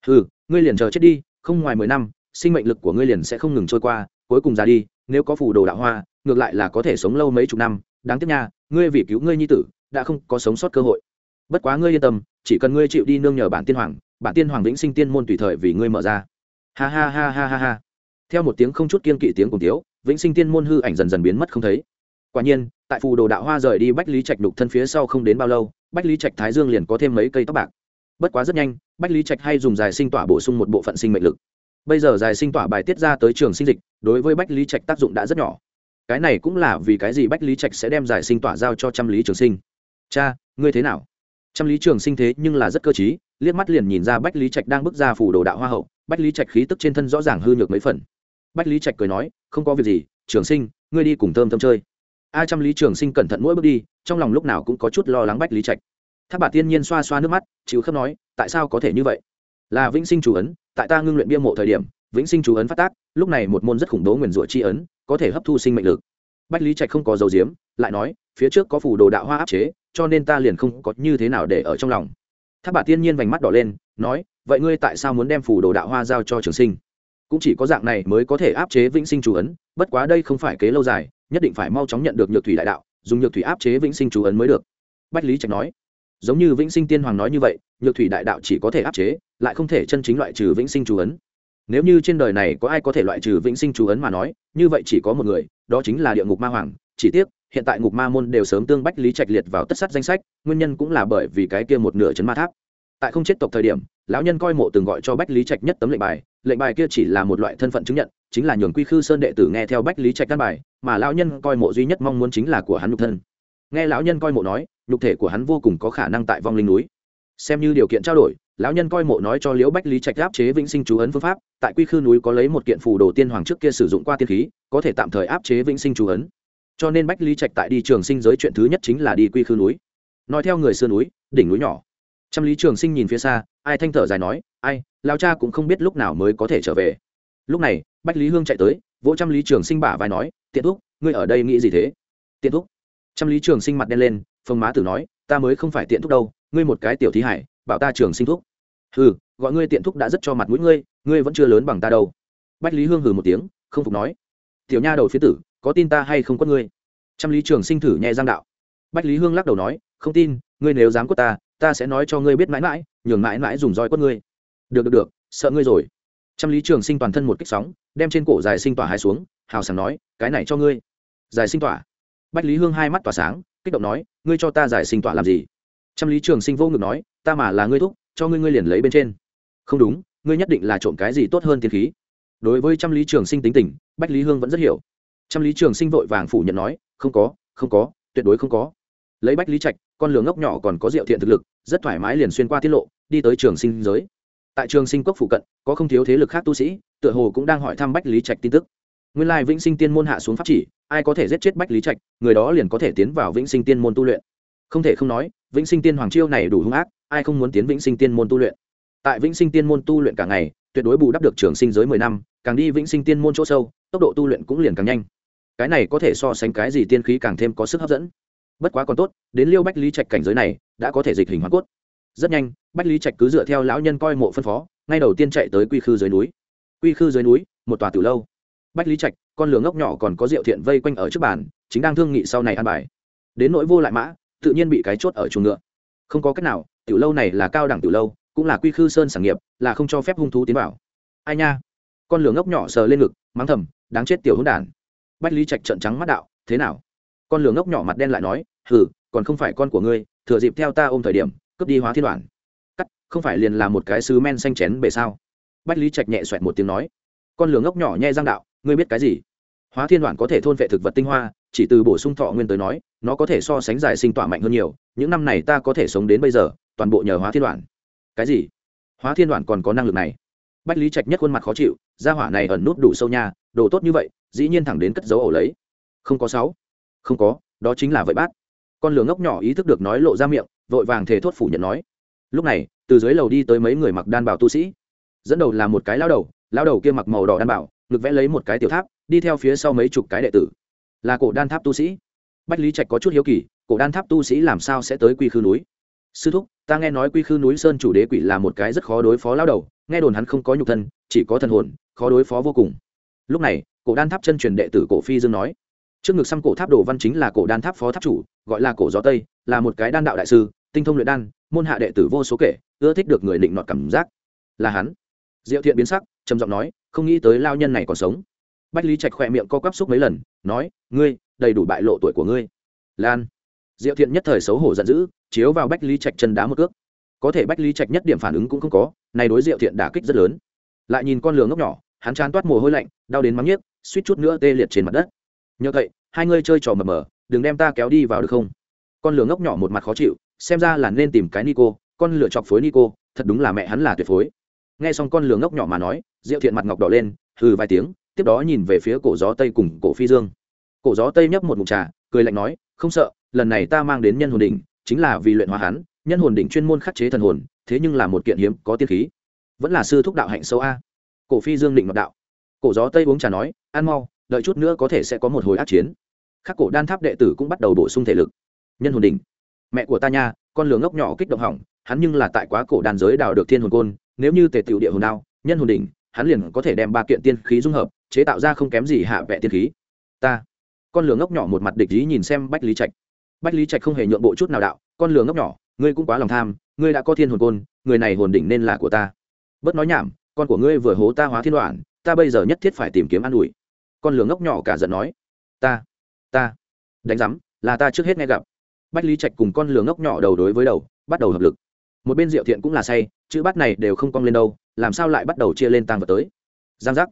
Ừ ngươi liền chờ chết đi, không ngoài mười năm, sinh mệnh lực của ngươi liền sẽ không ngừng trôi qua, cuối cùng ra đi, nếu có phù đồ đạo hoa, ngược lại là có thể sống lâu mấy chục năm. Đáng tiếc nha, ngươi vì cứu ngươi nhi tử, đã không có sống sót cơ hội. Bất quá ngươi yên tâm, chỉ cần ngươi chịu đi nương nhờ bản tiên hoàng, bản tiên hoàng vĩnh sinh tiên môn tùy thời vì ngươi mở ra. Ha ha ha ha ha ha. Theo một tiếng không chút kiên kỵ tiếng cùng tiếu vĩnh sinh tiên môn hư ảnh dần dần biến mất không thấy. Quả nhiên tại phù đồ đạo hoa rời đi bách lý trạch đục thân phía sau không đến bao lâu, bách lý trạch thái dương liền có thêm mấy cây tóc bạc. Bất quá rất nhanh, bách lý trạch hay dùng dài sinh tỏa bổ sung một bộ phận sinh mệnh lực. Bây giờ dài sinh tỏa bài tiết ra tới trường sinh dịch, đối với bách lý trạch tác dụng đã rất nhỏ. Cái này cũng là vì cái gì bách lý trạch sẽ đem giải sinh tỏa giao cho trăm lý trường sinh. Cha, ngươi thế nào? Trăm lý trường sinh thế nhưng là rất cơ t liếc mắt liền nhìn ra bách lý trạch đang bước ra phủ đồ đạo hoa hậu, bách lý trạch khí tức trên thân rõ ràng hư nhược mấy phần. Bách lý trạch cười nói, không có việc gì, trường sinh, ngươi đi cùng thơm thơm chơi a trăm lý trường sinh cẩn thận mỗi bước đi, trong lòng lúc nào cũng có chút lo lắng bách lý trạch. Tháp bà tiên nhiên xoa xoa nước mắt, chịu khớp nói, tại sao có thể như vậy? Là vĩnh sinh chủ ấn, tại ta ngưng luyện bia mộ thời điểm, vĩnh sinh chủ ấn phát tác, lúc này một môn rất khủng bố nguyền rủa chi ấn, có thể hấp thu sinh mệnh lực. Bách lý trạch không có dầu diếm lại nói, phía trước có phủ đồ đạo hoa áp chế, cho nên ta liền không có như thế nào để ở trong lòng. Tháp bà tiên nhiên vành mắt đỏ lên, nói, vậy ngươi tại sao muốn đem phủ đồ đạo hoa giao cho trường sinh? Cũng chỉ có dạng này mới có thể áp chế vĩnh sinh chủ ấn, bất quá đây không phải kế lâu dài nhất định phải mau chóng nhận được nhược thủy đại đạo, dùng nhược thủy áp chế vĩnh sinh chủ ấn mới được. Bách lý trạch nói. Giống như vĩnh sinh tiên hoàng nói như vậy, nhược thủy đại đạo chỉ có thể áp chế, lại không thể chân chính loại trừ vĩnh sinh chủ ấn. Nếu như trên đời này có ai có thể loại trừ vĩnh sinh chủ ấn mà nói, như vậy chỉ có một người, đó chính là địa ngục ma hoàng. Chỉ tiếc, hiện tại ngục ma môn đều sớm tương bách lý trạch liệt vào tất sát danh sách, nguyên nhân cũng là bởi vì cái kia một nửa chấn ma tháp. Tại không chết tộc thời điểm lão nhân coi mộ từng gọi cho bách lý trạch nhất tấm lệnh bài lệnh bài kia chỉ là một loại thân phận chứng nhận, chính là nhường quy khư sơn đệ tử nghe theo bách lý trạch căn bài, mà lão nhân coi mộ duy nhất mong muốn chính là của hắn nhục thân. Nghe lão nhân coi mộ nói, nhục thể của hắn vô cùng có khả năng tại vong linh núi. Xem như điều kiện trao đổi, lão nhân coi mộ nói cho liễu bách lý trạch áp chế vĩnh sinh chú ấn phương pháp, tại quy khư núi có lấy một kiện phù đồ tiên hoàng trước kia sử dụng qua tiên khí, có thể tạm thời áp chế vĩnh sinh chú ấn. Cho nên bách lý trạch tại đi trường sinh giới chuyện thứ nhất chính là đi quy khư núi. Nói theo người xưa núi, đỉnh núi nhỏ. Trăm lý trường sinh nhìn phía xa ai thanh thở dài nói, ai lao cha cũng không biết lúc nào mới có thể trở về. Lúc này, bách lý hương chạy tới, vỗ trăm lý trường sinh bả vai nói, tiện thúc, ngươi ở đây nghĩ gì thế? Tiện thúc? Trăm lý trường sinh mặt đen lên Phương má tử nói, ta mới không phải tiện thúc đâu, ngươi một cái tiểu thí hải, bảo ta trường sinh thúc. Hừ, gọi ngươi tiện thúc đã rất cho mặt mũi ngươi ngươi vẫn chưa lớn bằng ta đâu. Bách lý hương hừ một tiếng, không phục nói, tiểu nha đầu phía tử, có tin ta hay không quất ngươi? Trăm lý trường sinh thử nhẹ giang đạo. Bách lý hương lắc đầu nói, không tin, ngươi nếu dám quất ta ta sẽ nói cho ngươi biết mãi mãi, nhường mãi mãi dùng roi quất ngươi. Được được được, sợ ngươi rồi. Trăm lý trường sinh toàn thân một kích sóng, đem trên cổ dài sinh tỏa hai xuống, hào sảng nói, cái này cho ngươi. Dài sinh tỏa. Bách lý hương hai mắt tỏa sáng, kích động nói, ngươi cho ta giải sinh tỏa làm gì? Trăm lý trường sinh vô ngực nói, ta mà là ngươi thúc, cho ngươi ngươi liền lấy bên trên. Không đúng, ngươi nhất định là trộm cái gì tốt hơn tiên khí. Đối với trăm lý trường sinh tính tình, bách lý hương vẫn rất hiểu. Trăm lý trường sinh vội vàng phủ nhận nói, không có không có, tuyệt đối không có. Lấy bách lý trạch con lửa ngốc nhỏ còn có diệu thiện thực lực, rất thoải mái liền xuyên qua tiết lộ, đi tới trường sinh giới. Tại trường sinh cốc phụ cận, có không thiếu thế lực khác tu sĩ, tựa hồ cũng đang hỏi thăm bách lý trạch tin tức. Nguyên lai vĩnh sinh tiên môn hạ xuống pháp chỉ, ai có thể giết chết bách lý trạch, người đó liền có thể tiến vào vĩnh sinh tiên môn tu luyện. Không thể không nói, vĩnh sinh tiên hoàng chiêu này đủ hung ác, ai không muốn tiến vĩnh sinh tiên môn tu luyện. Tại vĩnh sinh tiên môn tu luyện cả ngày, tuyệt đối bù đắp được trường sinh giới mười năm, càng đi vĩnh sinh tiên môn chỗ sâu, tốc độ tu luyện cũng liền càng nhanh. Cái này có thể so sánh cái gì tiên khí càng thêm có sức hấp dẫn bất quá còn tốt, đến liêu bách lý trạch cảnh giới này, đã có thể dịch hình hoa cốt. Rất nhanh, bách lý trạch cứ dựa theo lão nhân coi mộ phân phó, ngay đầu tiên chạy tới quy khư dưới núi. Quy khư dưới núi, một tòa từ lâu. Bách lý trạch, con lửa ngốc nhỏ còn có rượu thiện vây quanh ở trước bàn, chính đang thương nghị sau này ăn bài. Đến nỗi vô lại mã, tự nhiên bị cái chốt ở chuồng ngựa. Không có cách nào, tiểu lâu này là cao đẳng tiểu lâu, cũng là quy khư sơn sản nghiệp, là không cho phép hung thú tiến vào. Ai nha? Con lửa ngốc nhỏ sờ lên ngực, mắng thầm, đáng chết tiểu hỗn đản. Bách lý trạch trợn trắng mắt đạo, thế nào? Con lửa ngốc nhỏ mặt đen lại nói, hừ, còn không phải con của ngươi, thừa dịp theo ta ôm thời điểm, cướp đi hóa thiên đoàn cắt, không phải liền là một cái sứ men xanh chén bề sao? Bách lý trạch nhẹ xoẹt một tiếng nói. Con lửa ngốc nhỏ nhẹ răng đạo, ngươi biết cái gì? Hóa thiên đoàn có thể thôn vệ thực vật tinh hoa, chỉ từ bổ sung thọ nguyên tới nói, nó có thể so sánh giải sinh tỏa mạnh hơn nhiều, những năm này ta có thể sống đến bây giờ, toàn bộ nhờ hóa thiên đoàn cái gì? Hóa thiên đoàn còn có năng lực này? Bách lý trạch nhất khuôn mặt khó chịu, gia hỏa này ẩn nút đủ sâu nha, đồ tốt như vậy, dĩ nhiên thẳng đến cất dấu ổ lấy. Không có sáu không có, đó chính là vậy bát con lửa ngốc nhỏ ý thức được nói lộ ra miệng, vội vàng thề thốt phủ nhận nói. Lúc này, từ dưới lầu đi tới mấy người mặc đan bảo tu sĩ. Dẫn đầu là một cái lao đầu lao đầu kia mặc màu đỏ đan bảo, ngực vẽ lấy một cái tiểu tháp, đi theo phía sau mấy chục cái đệ tử. Là cổ đan tháp tu sĩ. Bách lý trạch có chút hiếu kỳ, cổ đan tháp tu sĩ làm sao sẽ tới quy khư núi? Sư thúc, ta nghe nói quy khư núi sơn chủ đế quỷ là một cái rất khó đối phó lao đầu, nghe đồn hắn không có nhục thân, chỉ có thần hồn, khó đối phó vô cùng. Lúc này, cổ đan tháp chân truyền đệ tử cổ phi dương nói trước ngực xăm cổ tháp đồ văn chính là cổ đan tháp phó tháp chủ, gọi là cổ gió tây, là một cái đan đạo đại sư, tinh thông luyện đan, môn hạ đệ tử vô số kể, ưa thích được người định nọt cảm giác. Là hắn. Diệu thiện biến sắc, trầm giọng nói, không nghĩ tới lao nhân này còn sống. Bách lý trạch khỏe miệng co quắp xúc mấy lần, nói, ngươi, đầy đủ bại lộ tuổi của ngươi. Lan. Diệu thiện nhất thời xấu hổ giận dữ, chiếu vào bách lý trạch chân đá một cước. Có thể bách lý trạch nhất điểm phản ứng cũng không có, này đối diệu thiện đả kích rất lớn. Lại nhìn con lường ngốc nhỏ, hắn chán toát mồ hôi lạnh, đau đến mắng nhiếc, suýt chút nữa tê liệt trên mặt đất nhờ vậy, hai ngươi chơi trò mờ mờ, đừng đem ta kéo đi vào được không? Con lửa ngốc nhỏ một mặt khó chịu, xem ra là nên tìm cái nico, con lửa chọc phối nico, thật đúng là mẹ hắn là tuyệt phối. Nghe xong con lửa ngốc nhỏ mà nói, diệu thiện mặt ngọc đỏ lên, hừ vài tiếng, tiếp đó nhìn về phía cổ gió tây cùng cổ phi dương. Cổ gió tây nhấp một mục trà, cười lạnh nói, không sợ, lần này ta mang đến nhân hồn đỉnh, chính là vì luyện hóa hắn, nhân hồn đỉnh chuyên môn khắc chế thần hồn, thế nhưng là một kiện hiếm, có tiên khí. Vẫn là sư thúc đạo hạnh sâu a. Cổ phi dương định ngọc đạo. Cổ gió tây uống trà nói, ăn mau đợi chút nữa có thể sẽ có một hồi ác chiến. Các cổ đan tháp đệ tử cũng bắt đầu bổ sung thể lực. Nhân hồn đỉnh. Mẹ của ta nha, con lường ngốc nhỏ kích động hỏng, hắn nhưng là tại quá cổ đàn giới đào được thiên hồn côn, nếu như tề tiểu địa hồn đao, nhân hồn đỉnh, hắn liền có thể đem ba kiện tiên khí dung hợp, chế tạo ra không kém gì hạ vẹ tiên khí. Ta. Con lường ngốc nhỏ một mặt địch ý nhìn xem bách lý trạch. Bách lý trạch không hề nhượng bộ chút nào đạo, con lường ngốc nhỏ, ngươi cũng quá lòng tham, ngươi đã có thiên hồn côn, người này hồn đỉnh nên là của ta. Bớt nói nhảm, con của ngươi vừa hố ta hóa thiên đoạn, ta bây giờ nhất thiết phải tìm kiếm an ủi con lửa ngốc nhỏ cả giận nói, ta ta, đánh giám, là ta trước hết nghe gặp. Bách lý trạch cùng con lửa ngốc nhỏ đầu đối với đầu, bắt đầu hợp lực. Một bên diệu thiện cũng là say, chữ bắt này đều không cong lên đâu, làm sao lại bắt đầu chia lên tăng vật tới? Giang giác.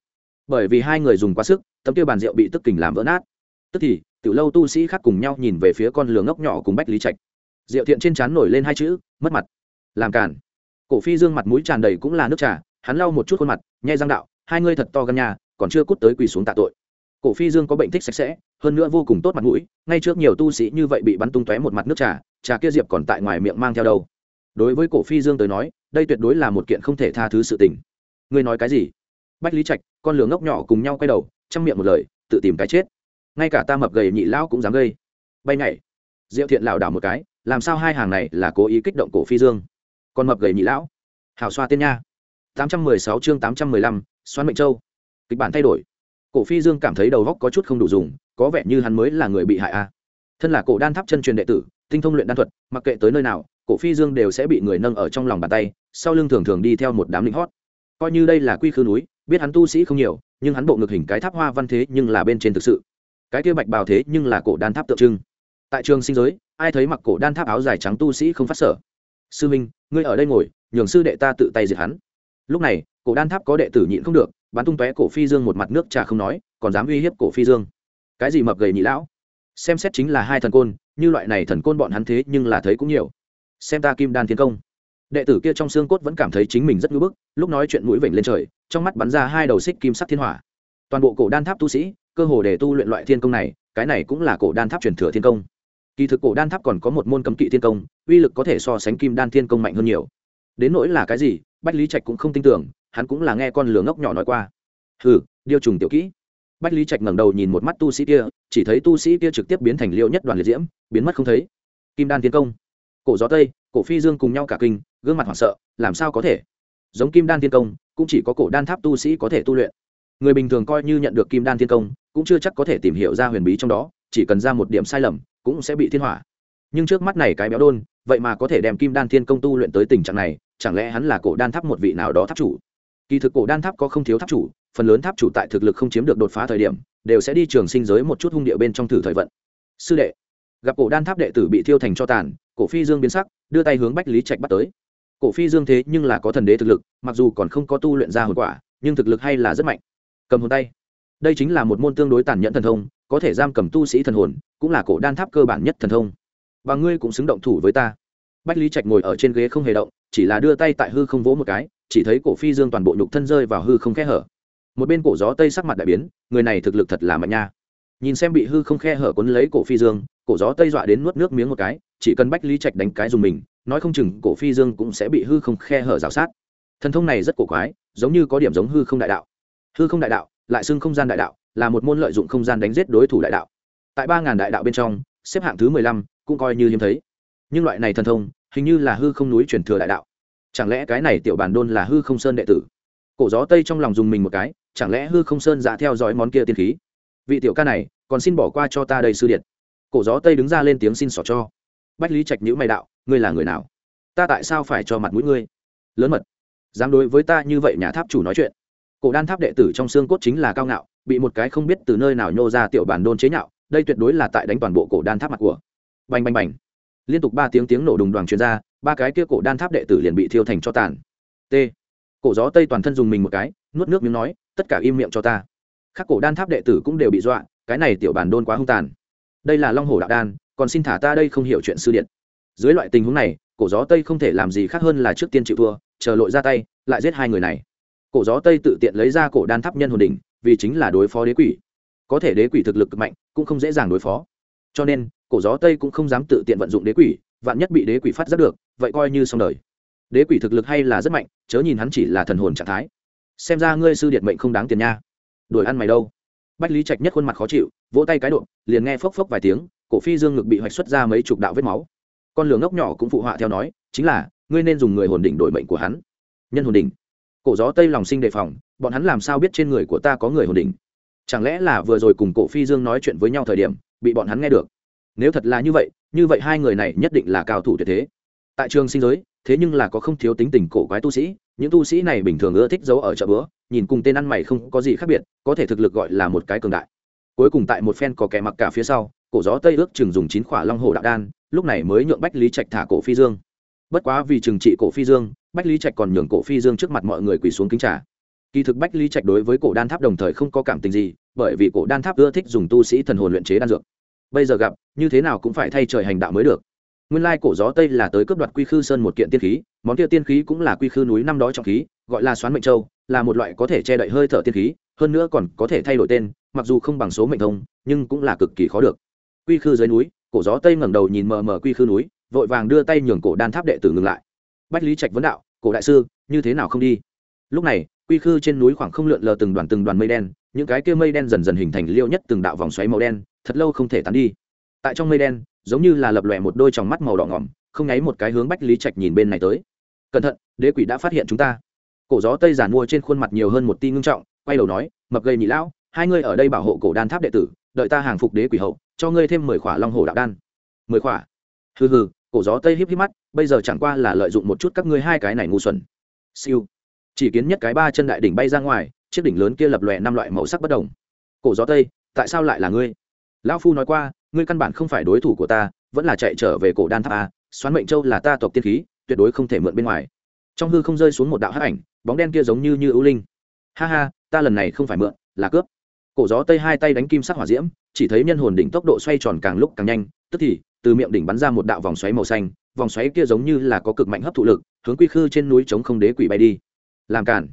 Bởi vì hai người dùng quá sức, tấm tiêu bàn rượu bị tức kình làm vỡ nát. Tức thì, tiểu lâu tu sĩ khác cùng nhau nhìn về phía con lửa ngốc nhỏ cùng bách lý trạch. Diệu thiện trên trán nổi lên hai chữ, mất mặt. Làm cản cổ phi dương mặt mũi tràn đầy cũng là nước trà, hắn lau một chút khuôn mặt, nhai răng đạo, hai ngươi thật to gan nhà còn chưa cút tới quỳ xuống tạ tội cổ phi dương có bệnh thích sạch sẽ hơn nữa vô cùng tốt mặt mũi ngay trước nhiều tu sĩ như vậy bị bắn tung tóe một mặt nước trà trà kia diệp còn tại ngoài miệng mang theo đâu. Đối với cổ phi dương tới nói đây tuyệt đối là một kiện không thể tha thứ sự tình. Ngươi nói cái gì? Bách lý trạch con lửa ngốc nhỏ cùng nhau quay đầu chăm miệng một lời tự tìm cái chết. Ngay cả ta mập gầy nhị lão cũng dám gây. Bay nhảy. Diệu thiện lảo đảo một cái làm sao hai hàng này là cố ý kích động cổ phi dương? Còn mập gầy nhị lão. Hào xoa tiên nha. 816 chương 815, xoan mệnh châu. Kịch bản thay đổi cổ phi dương cảm thấy đầu góc có chút không đủ dùng, có vẻ như hắn mới là người bị hại a. Thân là cổ đan tháp chân truyền đệ tử, tinh thông luyện đan thuật, mặc kệ tới nơi nào, cổ phi dương đều sẽ bị người nâng ở trong lòng bàn tay, sau lưng thường thường đi theo một đám lính hót. Coi như đây là quy khư núi, biết hắn tu sĩ không nhiều, nhưng hắn bộ ngực hình cái tháp hoa văn thế nhưng là bên trên thực sự. Cái kia bạch bào thế nhưng là cổ đan tháp tượng trưng. Tại trường sinh giới, ai thấy mặc cổ đan tháp áo dài trắng tu sĩ không phát sở sư minh, ngươi ở đây ngồi, nhường sư đệ ta tự tay diệt hắn. Lúc này, cổ đan tháp có đệ tử nhịn không được bắn tung tóe cổ phi dương một mặt nước trà không nói, còn dám uy hiếp cổ phi dương. Cái gì mập gầy nhị lão? Xem xét chính là hai thần côn, như loại này thần côn bọn hắn thế nhưng là thấy cũng nhiều. Xem ta kim đan thiên công. Đệ tử kia trong xương cốt vẫn cảm thấy chính mình rất ngưỡng bức, lúc nói chuyện mũi vểnh lên trời, trong mắt bắn ra hai đầu xích kim sắc thiên hỏa. Toàn bộ cổ đan tháp tu sĩ, cơ hồ để tu luyện loại thiên công này, cái này cũng là cổ đan tháp truyền thừa thiên công. Kỳ thực cổ đan tháp còn có một môn cấm kỵ thiên công, uy lực có thể so sánh kim đan thiên công mạnh hơn nhiều. Đến nỗi là cái gì, bách lý trạch cũng không tin tưởng hắn cũng là nghe con lửa ngốc nhỏ nói qua. Hừ, điêu trùng tiểu kỹ. Bách lý trạch ngẩng đầu nhìn một mắt tu sĩ kia, chỉ thấy tu sĩ kia trực tiếp biến thành liêu nhất đoàn liệt diễm, biến mất không thấy. Kim đan tiến công. Cổ gió tây, cổ phi dương cùng nhau cả kinh, gương mặt hoảng sợ, làm sao có thể? Giống kim đan tiên công, cũng chỉ có cổ đan tháp tu sĩ có thể tu luyện. Người bình thường coi như nhận được kim đan tiên công, cũng chưa chắc có thể tìm hiểu ra huyền bí trong đó, chỉ cần ra một điểm sai lầm, cũng sẽ bị thiên hỏa. Nhưng trước mắt này cái béo đôn, vậy mà có thể đem kim đan thiên công tu luyện tới tình trạng này, chẳng lẽ hắn là cổ đan tháp một vị nào đó tháp chủ? Kỳ thực cổ đan tháp có không thiếu tháp chủ, phần lớn tháp chủ tại thực lực không chiếm được đột phá thời điểm, đều sẽ đi trường sinh giới một chút hung địa bên trong thử thời vận. Sư đệ, gặp cổ đan tháp đệ tử bị thiêu thành cho tàn, cổ phi dương biến sắc, đưa tay hướng bách lý trạch bắt tới. Cổ phi dương thế nhưng là có thần đế thực lực, mặc dù còn không có tu luyện ra hồn quả, nhưng thực lực hay là rất mạnh. Cầm hồn tay. Đây chính là một môn tương đối tàn nhẫn thần thông, có thể giam cầm tu sĩ thần hồn, cũng là cổ đan tháp cơ bản nhất thần thông. Và ngươi cũng xứng động thủ với ta. Bách lý trạch ngồi ở trên ghế không hề động, chỉ là đưa tay tại hư không vỗ một cái chỉ thấy cổ phi dương toàn bộ nhục thân rơi vào hư không khe hở. Một bên cổ gió tây sắc mặt đại biến, người này thực lực thật là mạnh nha. Nhìn xem bị hư không khe hở quấn lấy cổ phi dương, cổ gió tây dọa đến nuốt nước miếng một cái, chỉ cần bách lý trạch đánh cái dùng mình, nói không chừng cổ phi dương cũng sẽ bị hư không khe hở rào sát. Thần thông này rất cổ quái, giống như có điểm giống hư không đại đạo. Hư không đại đạo, lại xưng không gian đại đạo, là một môn lợi dụng không gian đánh giết đối thủ đại đạo. Tại ba ngàn đại đạo bên trong, xếp hạng thứ mười lăm cũng coi như hiếm thấy. Nhưng loại này thần thông, hình như là hư không núi truyền thừa đại đạo chẳng lẽ cái này tiểu bản đôn là hư không sơn đệ tử? Cổ gió tây trong lòng dùng mình một cái, chẳng lẽ hư không sơn dạ theo dõi món kia tiên khí? Vị tiểu ca này, còn xin bỏ qua cho ta đây sư điện cổ gió tây đứng ra lên tiếng xin xỏ cho. Bách lý trạch nhữ mày đạo, ngươi là người nào? Ta tại sao phải cho mặt mũi ngươi? Lớn mật, dám đối với ta như vậy nhà tháp chủ nói chuyện. Cổ đan tháp đệ tử trong xương cốt chính là cao ngạo, bị một cái không biết từ nơi nào nhô ra tiểu bản đôn chế nhạo, đây tuyệt đối là tại đánh toàn bộ cổ đan tháp mặt của. Bành bành bành. Liên tục ba tiếng tiếng nổ đùng đoàn truyền ra ba cái kia cổ đan tháp đệ tử liền bị thiêu thành cho tàn. T. Cổ gió tây toàn thân dùng mình một cái, nuốt nước miếng nói, tất cả im miệng cho ta. Các cổ đan tháp đệ tử cũng đều bị dọa, cái này tiểu bản đôn quá hung tàn. Đây là long hồ đạo đan, còn xin thả ta đây không hiểu chuyện sư điện. Dưới loại tình huống này, cổ gió tây không thể làm gì khác hơn là trước tiên chịu thua, chờ lội ra tay, lại giết hai người này. Cổ gió tây tự tiện lấy ra cổ đan tháp nhân hồn đỉnh, vì chính là đối phó đế quỷ. Có thể đế quỷ thực lực cực mạnh, cũng không dễ dàng đối phó. Cho nên, cổ gió tây cũng không dám tự tiện vận dụng đế quỷ, vạn nhất bị đế quỷ phát giác được vậy coi như xong đời. Đế quỷ thực lực hay là rất mạnh, chớ nhìn hắn chỉ là thần hồn trạng thái. Xem ra ngươi sư điện mệnh không đáng tiền nha. Đuổi ăn mày đâu? Bách lý trạch nhất khuôn mặt khó chịu, vỗ tay cái độ, liền nghe phốc phốc vài tiếng, cổ phi dương ngực bị hoạch xuất ra mấy chục đạo vết máu. Con lửa ngốc nhỏ cũng phụ họa theo nói, chính là, ngươi nên dùng người hồn đỉnh đổi mệnh của hắn. Nhân hồn đỉnh. Cổ gió tây lòng sinh đề phòng, bọn hắn làm sao biết trên người của ta có người hồn đỉnh? Chẳng lẽ là vừa rồi cùng cổ phi dương nói chuyện với nhau thời điểm, bị bọn hắn nghe được? Nếu thật là như vậy như vậy hai người này nhất định là cao thủ tuyệt thế tại trường sinh giới, thế nhưng là có không thiếu tính tình cổ quái tu sĩ, những tu sĩ này bình thường ưa thích giấu ở chợ bữa nhìn cùng tên ăn mày không có gì khác biệt, có thể thực lực gọi là một cái cường đại. Cuối cùng tại một phen có kẻ mặc cả phía sau, cổ gió tây ước chừng dùng chín khỏa long hồ đạo đan, lúc này mới nhượng bách lý trạch thả cổ phi dương. Bất quá vì trừng trị cổ phi dương, bách lý trạch còn nhường cổ phi dương trước mặt mọi người quỳ xuống kính trả kỳ thực bách lý trạch đối với cổ đan tháp đồng thời không có cảm tình gì, bởi vì cổ đan tháp ưa thích dùng tu sĩ thần hồn luyện chế đan dược. Bây giờ gặp, như thế nào cũng phải thay trời hành đạo mới được nguyên lai cổ gió tây là tới cướp đoạt quy khư sơn một kiện tiên khí, món kia tiên khí cũng là quy khư núi năm đó trọng khí, gọi là xoán mệnh châu, là một loại có thể che đậy hơi thở tiên khí, hơn nữa còn có thể thay đổi tên, mặc dù không bằng số mệnh thông, nhưng cũng là cực kỳ khó được. Quy khư dưới núi, cổ gió tây ngẩng đầu nhìn mờ mờ quy khư núi, vội vàng đưa tay nhường cổ đan tháp đệ tử ngừng lại. Bách lý trạch vấn đạo, cổ đại sư, như thế nào không đi? Lúc này, quy khư trên núi khoảng không lượn lờ từng đoàn từng đoàn mây đen, những cái kia mây đen dần dần hình thành liêu nhất từng đạo vòng xoáy màu đen, thật lâu không thể tán đi. Tại trong mây đen giống như là lập lòe một đôi tròng mắt màu đỏ ngỏm, không nháy một cái hướng bách lý trạch nhìn bên này tới. Cẩn thận, đế quỷ đã phát hiện chúng ta. Cổ gió tây giản mua trên khuôn mặt nhiều hơn một ti ngưng trọng, quay đầu nói, mập gây nhị lão, hai ngươi ở đây bảo hộ cổ đan tháp đệ tử, đợi ta hàng phục đế quỷ hậu, cho ngươi thêm mười khỏa long hồ đạo đan. Mười khỏa? Hừ hừ, cổ gió tây híp híp mắt, bây giờ chẳng qua là lợi dụng một chút các ngươi hai cái này ngu xuẩn. Siêu. Chỉ kiến nhất cái ba chân đại đỉnh bay ra ngoài, chiếc đỉnh lớn kia lập lòe năm loại màu sắc bất đồng. Cổ gió tây, tại sao lại là ngươi? Lão phu nói qua ngươi căn bản không phải đối thủ của ta, vẫn là chạy trở về cổ đan tháp a, xoán mệnh châu là ta tộc tiên khí, tuyệt đối không thể mượn bên ngoài. Trong hư không rơi xuống một đạo hắc ảnh, bóng đen kia giống như như ưu linh. Ha ha, ta lần này không phải mượn, là cướp. Cổ gió tây hai tay đánh kim sắc hỏa diễm, chỉ thấy nhân hồn đỉnh tốc độ xoay tròn càng lúc càng nhanh, tức thì, từ miệng đỉnh bắn ra một đạo vòng xoáy màu xanh, vòng xoáy kia giống như là có cực mạnh hấp thụ lực, hướng quy khư trên núi chống không đế quỷ bay đi. Làm cản.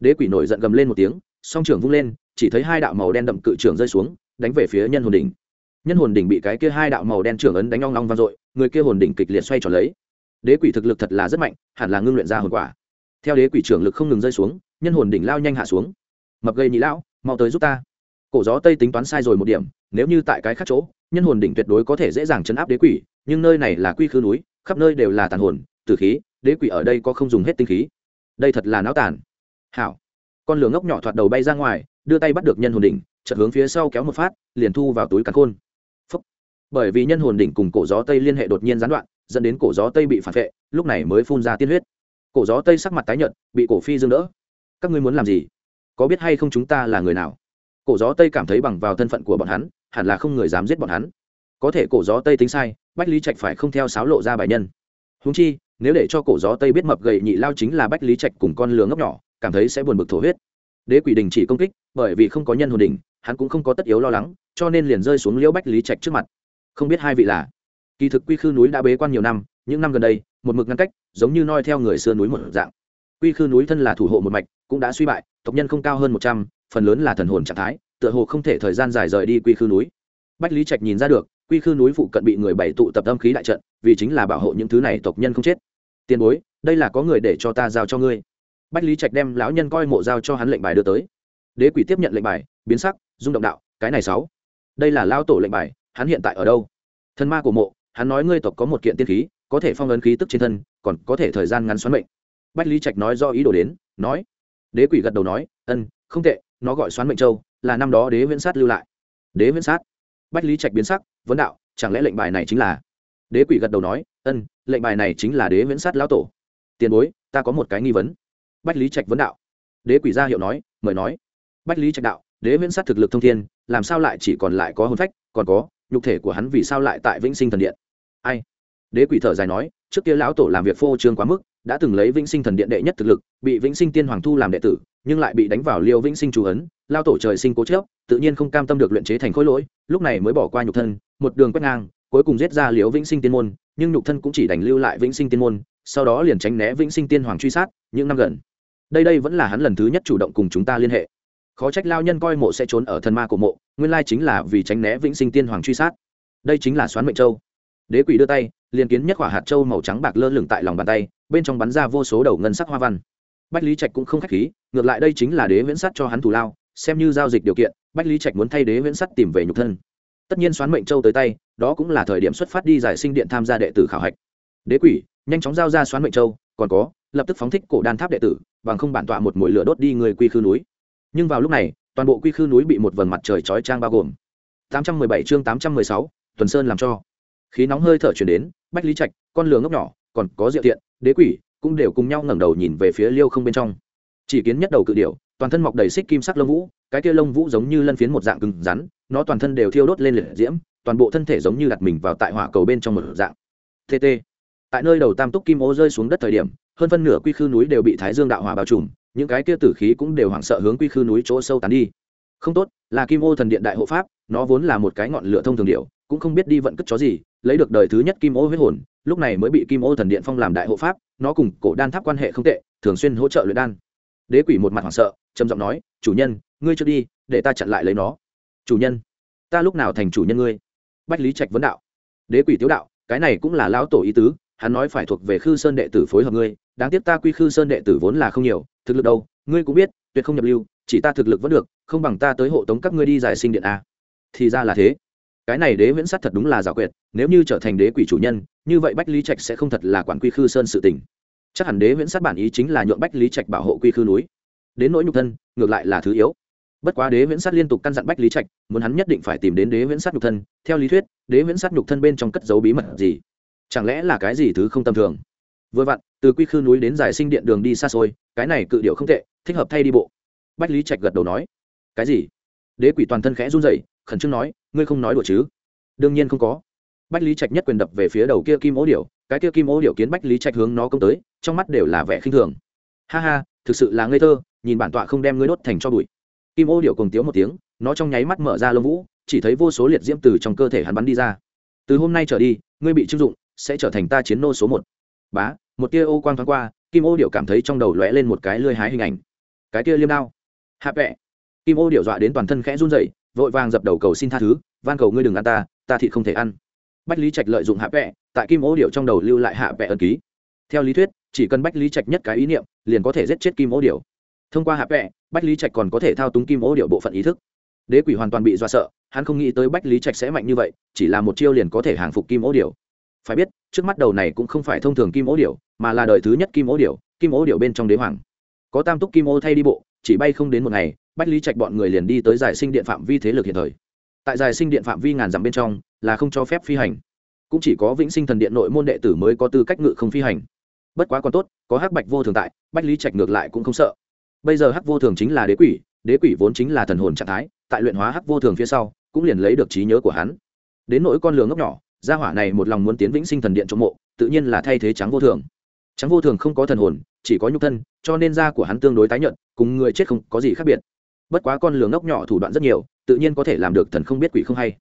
Đế quỷ nổi giận gầm lên một tiếng, song trưởng vung lên, chỉ thấy hai đạo màu đen đậm cự trưởng rơi xuống, đánh về phía nhân hồn đỉnh nhân hồn đỉnh bị cái kia hai đạo màu đen trưởng ấn đánh long long vang dội, người kia hồn đỉnh kịch liệt xoay tròn lấy. Đế quỷ thực lực thật là rất mạnh, hẳn là ngưng luyện ra hồn quả. Theo đế quỷ trưởng lực không ngừng rơi xuống, nhân hồn đỉnh lao nhanh hạ xuống. Mập gây nhị lão, mau tới giúp ta. Cổ gió tây tính toán sai rồi một điểm, nếu như tại cái khác chỗ, nhân hồn đỉnh tuyệt đối có thể dễ dàng chấn áp đế quỷ, nhưng nơi này là quy khư núi, khắp nơi đều là tàn hồn, tử khí, đế quỷ ở đây có không dùng hết tinh khí. Đây thật là não tàn. Hảo. Con lửa ngốc nhỏ thoạt đầu bay ra ngoài, đưa tay bắt được nhân hồn đỉnh, chợt hướng phía sau kéo một phát, liền thu vào túi cắn khôn bởi vì nhân hồn đỉnh cùng cổ gió tây liên hệ đột nhiên gián đoạn, dẫn đến cổ gió tây bị phản vệ, lúc này mới phun ra tiên huyết. Cổ gió tây sắc mặt tái nhợt, bị cổ phi dương đỡ. Các ngươi muốn làm gì? Có biết hay không chúng ta là người nào? Cổ gió tây cảm thấy bằng vào thân phận của bọn hắn, hẳn là không người dám giết bọn hắn. Có thể cổ gió tây tính sai, bách lý trạch phải không theo sáo lộ ra bài nhân. Húng chi, nếu để cho cổ gió tây biết mập gầy nhị lao chính là bách lý trạch cùng con lừa ngốc nhỏ, cảm thấy sẽ buồn bực thổ huyết. Đế quỷ đình chỉ công kích, bởi vì không có nhân hồn đình hắn cũng không có tất yếu lo lắng, cho nên liền rơi xuống liễu bách lý trạch trước mặt không biết hai vị là. Kỳ thực quy khư núi đã bế quan nhiều năm, những năm gần đây, một mực ngăn cách, giống như noi theo người xưa núi một dạng. Quy khư núi thân là thủ hộ một mạch, cũng đã suy bại, tộc nhân không cao hơn một trăm, phần lớn là thần hồn trạng thái, tựa hồ không thể thời gian dài rời đi quy khư núi. Bách lý trạch nhìn ra được, quy khư núi phụ cận bị người bảy tụ tập âm khí đại trận, vì chính là bảo hộ những thứ này tộc nhân không chết. Tiền bối, đây là có người để cho ta giao cho ngươi. Bách lý trạch đem lão nhân coi mộ giao cho hắn lệnh bài đưa tới. Đế quỷ tiếp nhận lệnh bài, biến sắc, rung động đạo, cái này sáu. Đây là lao tổ lệnh bài hắn hiện tại ở đâu? Thân ma của mộ, hắn nói ngươi tộc có một kiện tiên khí, có thể phong ấn khí tức trên thân, còn có thể thời gian ngắn xoắn mệnh. Bách lý trạch nói do ý đồ đến, nói. Đế quỷ gật đầu nói ân không tệ, nó gọi xoắn mệnh châu, là năm đó đế viễn sát lưu lại. Đế viễn sát? Bách lý trạch biến sắc, vấn đạo, chẳng lẽ lệnh bài này chính là? Đế quỷ gật đầu nói ân lệnh bài này chính là đế viễn sát lão tổ. Tiền bối, ta có một cái nghi vấn. Bách lý trạch vấn đạo. Đế quỷ ra hiệu nói, mời nói. Bách lý trạch đạo, đế viễn sát thực lực thông thiên, làm sao lại chỉ còn lại có hồn phách, còn có nhục thể của hắn vì sao lại tại vĩnh sinh thần điện? Ai? Đế quỷ thở dài nói, trước kia lão tổ làm việc phô trương quá mức, đã từng lấy vĩnh sinh thần điện đệ nhất thực lực, bị vĩnh sinh tiên hoàng thu làm đệ tử, nhưng lại bị đánh vào liêu vĩnh sinh chú ấn lao tổ trời sinh cố chớp tự nhiên không cam tâm được luyện chế thành khối lỗi, lúc này mới bỏ qua nhục thân, một đường quét ngang, cuối cùng giết ra liễu vĩnh sinh tiên môn, nhưng nhục thân cũng chỉ đành lưu lại vĩnh sinh tiên môn, sau đó liền tránh né vĩnh sinh tiên hoàng truy sát, những năm gần. Đây đây vẫn là hắn lần thứ nhất chủ động cùng chúng ta liên hệ. Khó trách lao nhân coi mộ sẽ trốn ở thần ma của mộ nguyên lai chính là vì tránh né vĩnh sinh tiên hoàng truy sát. Đây chính là xoán mệnh châu. Đế quỷ đưa tay, liền kiến nhất quả hạt châu màu trắng bạc lơ lửng tại lòng bàn tay, bên trong bắn ra vô số đầu ngân sắc hoa văn. Bách lý trạch cũng không khách khí, ngược lại đây chính là đế viễn sắt cho hắn thù lao, xem như giao dịch điều kiện, bách lý trạch muốn thay đế viễn sắt tìm về nhục thân. Tất nhiên xoán mệnh châu tới tay, đó cũng là thời điểm xuất phát đi giải sinh điện tham gia đệ tử khảo hạch. Đế quỷ, nhanh chóng giao ra xoán mệnh châu, còn có, lập tức phóng thích cổ đan tháp đệ tử, bằng không bản tọa một mũi lửa đốt đi người quy khư núi. Nhưng vào lúc này toàn bộ quy khư núi bị một vầng mặt trời chói trang bao gồm. 817 chương 816, tuần sơn làm cho. Khí nóng hơi thở chuyển đến bách lý trạch con lừa ngốc nhỏ còn có diệu thiện đế quỷ cũng đều cùng nhau ngẩng đầu nhìn về phía liêu không bên trong. Chỉ kiến nhất đầu cự điểu toàn thân mọc đầy xích kim sắc lông vũ cái kia lông vũ giống như lân phiến một dạng cứng rắn nó toàn thân đều thiêu đốt lên liệt diễm toàn bộ thân thể giống như đặt mình vào tại hỏa cầu bên trong một dạng. Tt tại nơi đầu tam túc kim ô rơi xuống đất thời điểm hơn phân nửa quy khư núi đều bị thái dương đạo hỏa bao trùm những cái kia tử khí cũng đều hoảng sợ hướng quy khư núi chỗ sâu tán đi. Không tốt, là kim ô thần điện đại hộ pháp, nó vốn là một cái ngọn lửa thông thường điệu cũng không biết đi vận cất chó gì, lấy được đời thứ nhất kim ô huyết hồn, lúc này mới bị kim ô thần điện phong làm đại hộ pháp, nó cùng cổ đan tháp quan hệ không tệ, thường xuyên hỗ trợ luyện đan. Đế quỷ một mặt hoảng sợ, trầm giọng nói, chủ nhân, ngươi chưa đi, để ta chặn lại lấy nó. Chủ nhân, ta lúc nào thành chủ nhân ngươi? Bách lý trạch vấn đạo. Đế quỷ tiếu đạo, cái này cũng là lão tổ ý tứ, hắn nói phải thuộc về khư sơn đệ tử phối hợp ngươi, đáng tiếc ta quy khư sơn đệ tử vốn là không nhiều thực lực đâu, ngươi cũng biết, tuyệt không nhập lưu, chỉ ta thực lực vẫn được, không bằng ta tới hộ tống các ngươi đi giải sinh điện a. Thì ra là thế. Cái này đế viễn sát thật đúng là giả quyệt, nếu như trở thành đế quỷ chủ nhân, như vậy bách lý trạch sẽ không thật là quản quy khư sơn sự tình. Chắc hẳn đế viễn sát bản ý chính là nhượng bách lý trạch bảo hộ quy khư núi. Đến nỗi nhục thân, ngược lại là thứ yếu. Bất quá đế viễn sát liên tục căn dặn bách lý trạch, muốn hắn nhất định phải tìm đến đế viễn sát nhục thân. Theo lý thuyết, đế viễn sát nhục thân bên trong cất dấu bí mật gì? Chẳng lẽ là cái gì thứ không tầm thường? Vừa vặn, từ quy khư núi đến giải sinh điện đường đi xa xôi, cái này cự điệu không tệ, thích hợp thay đi bộ. Bách lý trạch gật đầu nói. Cái gì? Đế quỷ toàn thân khẽ run rẩy, khẩn trương nói, ngươi không nói đùa chứ? Đương nhiên không có. Bách lý trạch nhất quyền đập về phía đầu kia kim ố điệu cái kia kim ô điệu kiến bách lý trạch hướng nó công tới, trong mắt đều là vẻ khinh thường. Ha ha, thực sự là ngây thơ, nhìn bản tọa không đem ngươi đốt thành cho bụi. Kim ô điệu cùng tiếu một tiếng, nó trong nháy mắt mở ra lông vũ, chỉ thấy vô số liệt diễm từ trong cơ thể hắn bắn đi ra. Từ hôm nay trở đi, ngươi bị chưng dụng, sẽ trở thành ta chiến nô số một bá, một tia ô quang thoáng qua, kim ô điệu cảm thấy trong đầu lóe lên một cái lơi hái hình ảnh. Cái tia liêm đao. Hạ vẹ. Kim ô điệu dọa đến toàn thân khẽ run rẩy, vội vàng dập đầu cầu xin tha thứ, van cầu ngươi đừng ăn ta ta thị không thể ăn. Bách lý trạch lợi dụng hạ vẹ, tại kim ô điệu trong đầu lưu lại hạ vẹ ẩn ký. Theo lý thuyết, chỉ cần bách lý trạch nhất cái ý niệm, liền có thể giết chết kim ô điệu thông qua hạ vẹ, bách lý trạch còn có thể thao túng kim ô điệu bộ phận ý thức. Đế quỷ hoàn toàn bị dọa sợ, hắn không nghĩ tới bách lý trạch sẽ mạnh như vậy, chỉ là một chiêu liền có thể hàng phục kim ô điệu phải biết trước mắt đầu này cũng không phải thông thường kim ố điểu, mà là đời thứ nhất kim ố điểu, kim ố điểu bên trong đế hoàng. Có tam túc kim ô thay đi bộ, chỉ bay không đến một ngày, bách lý trạch bọn người liền đi tới giải sinh điện phạm vi thế lực hiện thời. Tại giải sinh điện phạm vi ngàn dặm bên trong, là không cho phép phi hành. Cũng chỉ có vĩnh sinh thần điện nội môn đệ tử mới có tư cách ngự không phi hành. Bất quá còn tốt, có hắc bạch vô thường tại, bách lý trạch ngược lại cũng không sợ. Bây giờ hắc vô thường chính là đế quỷ đế quỷ vốn chính là thần hồn trạng thái, tại luyện hóa hắc vô thường phía sau, cũng liền lấy được trí nhớ của hắn. Đến nỗi con lường ngốc nhỏ gia hỏa này một lòng muốn tiến vĩnh sinh thần điện trong mộ, tự nhiên là thay thế trắng vô thường. Trắng vô thường không có thần hồn, chỉ có nhục thân, cho nên da của hắn tương đối tái nhợt, cùng người chết không có gì khác biệt. Bất quá con lường ngốc nhỏ thủ đoạn rất nhiều, tự nhiên có thể làm được thần không biết quỷ không hay.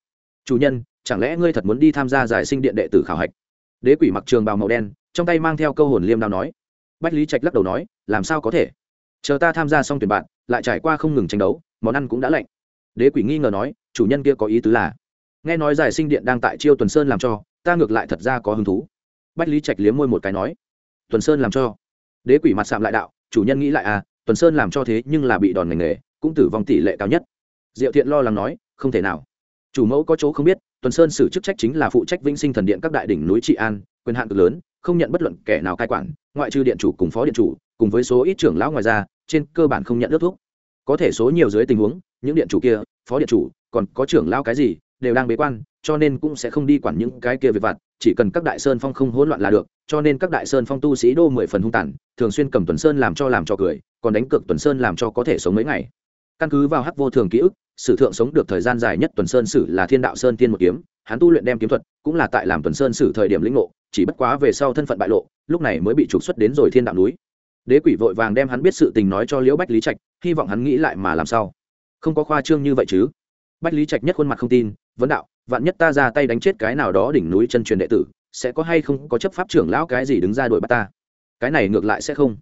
Chủ nhân, chẳng lẽ ngươi thật muốn đi tham gia giải sinh điện đệ tử khảo hạch? Đế quỷ mặc trường bào màu đen, trong tay mang theo câu hồn liêm đao nói. Bách lý trạch lắc đầu nói, làm sao có thể? Chờ ta tham gia xong tuyển bạn, lại trải qua không ngừng tranh đấu, món ăn cũng đã lạnh. Đế quỷ nghi ngờ nói, chủ nhân kia có ý tứ là? Nghe nói giải sinh điện đang tại chiêu tuần sơn làm cho, ta ngược lại thật ra có hứng thú. Bách lý trạch liếm môi một cái nói, tuần sơn làm cho. Đế quỷ mặt sạm lại đạo, chủ nhân nghĩ lại à tuần sơn làm cho thế nhưng là bị đòn ngành nghề, cũng tử vong tỷ lệ cao nhất. Diệu thiện lo lắng nói, không thể nào. Chủ mẫu có chỗ không biết, tuần sơn xử chức trách chính là phụ trách vĩnh sinh thần điện các đại đỉnh núi trị an, quyền hạn cực lớn, không nhận bất luận kẻ nào cai quản, ngoại trừ điện chủ cùng phó điện chủ, cùng với số ít trưởng lão ngoài ra, trên cơ bản không nhận ước thuốc có thể số nhiều dưới tình huống, những điện chủ kia, phó điện chủ, còn có trưởng lão cái gì đều đang bế quan, cho nên cũng sẽ không đi quản những cái kia về vặt, chỉ cần các đại sơn phong không hỗn loạn là được, cho nên các đại sơn phong tu sĩ đô mười phần hung tàn, thường xuyên cầm tuần sơn làm cho làm cho cười, còn đánh cược tuần sơn làm cho có thể sống mấy ngày. Căn cứ vào hắc vô thường ký ức, sử thượng sống được thời gian dài nhất tuần sơn sử là thiên đạo sơn tiên một kiếm, hắn tu luyện đem kiếm thuật, cũng là tại làm tuần sơn sử thời điểm lĩnh ngộ, chỉ bất quá về sau thân phận bại lộ, lúc này mới bị trục xuất đến rồi thiên đạo núi. Đế quỷ vội vàng đem hắn biết sự tình nói cho liễu bách lý trạch, hy vọng hắn nghĩ lại mà làm sao. Không có khoa trương như vậy chứ. Bách lý trạch nhất khuôn mặt không tin vấn đạo, vạn nhất ta ra tay đánh chết cái nào đó đỉnh núi chân truyền đệ tử, sẽ có hay không có chấp pháp trưởng lão cái gì đứng ra đuổi bắt ta? Cái này ngược lại sẽ không.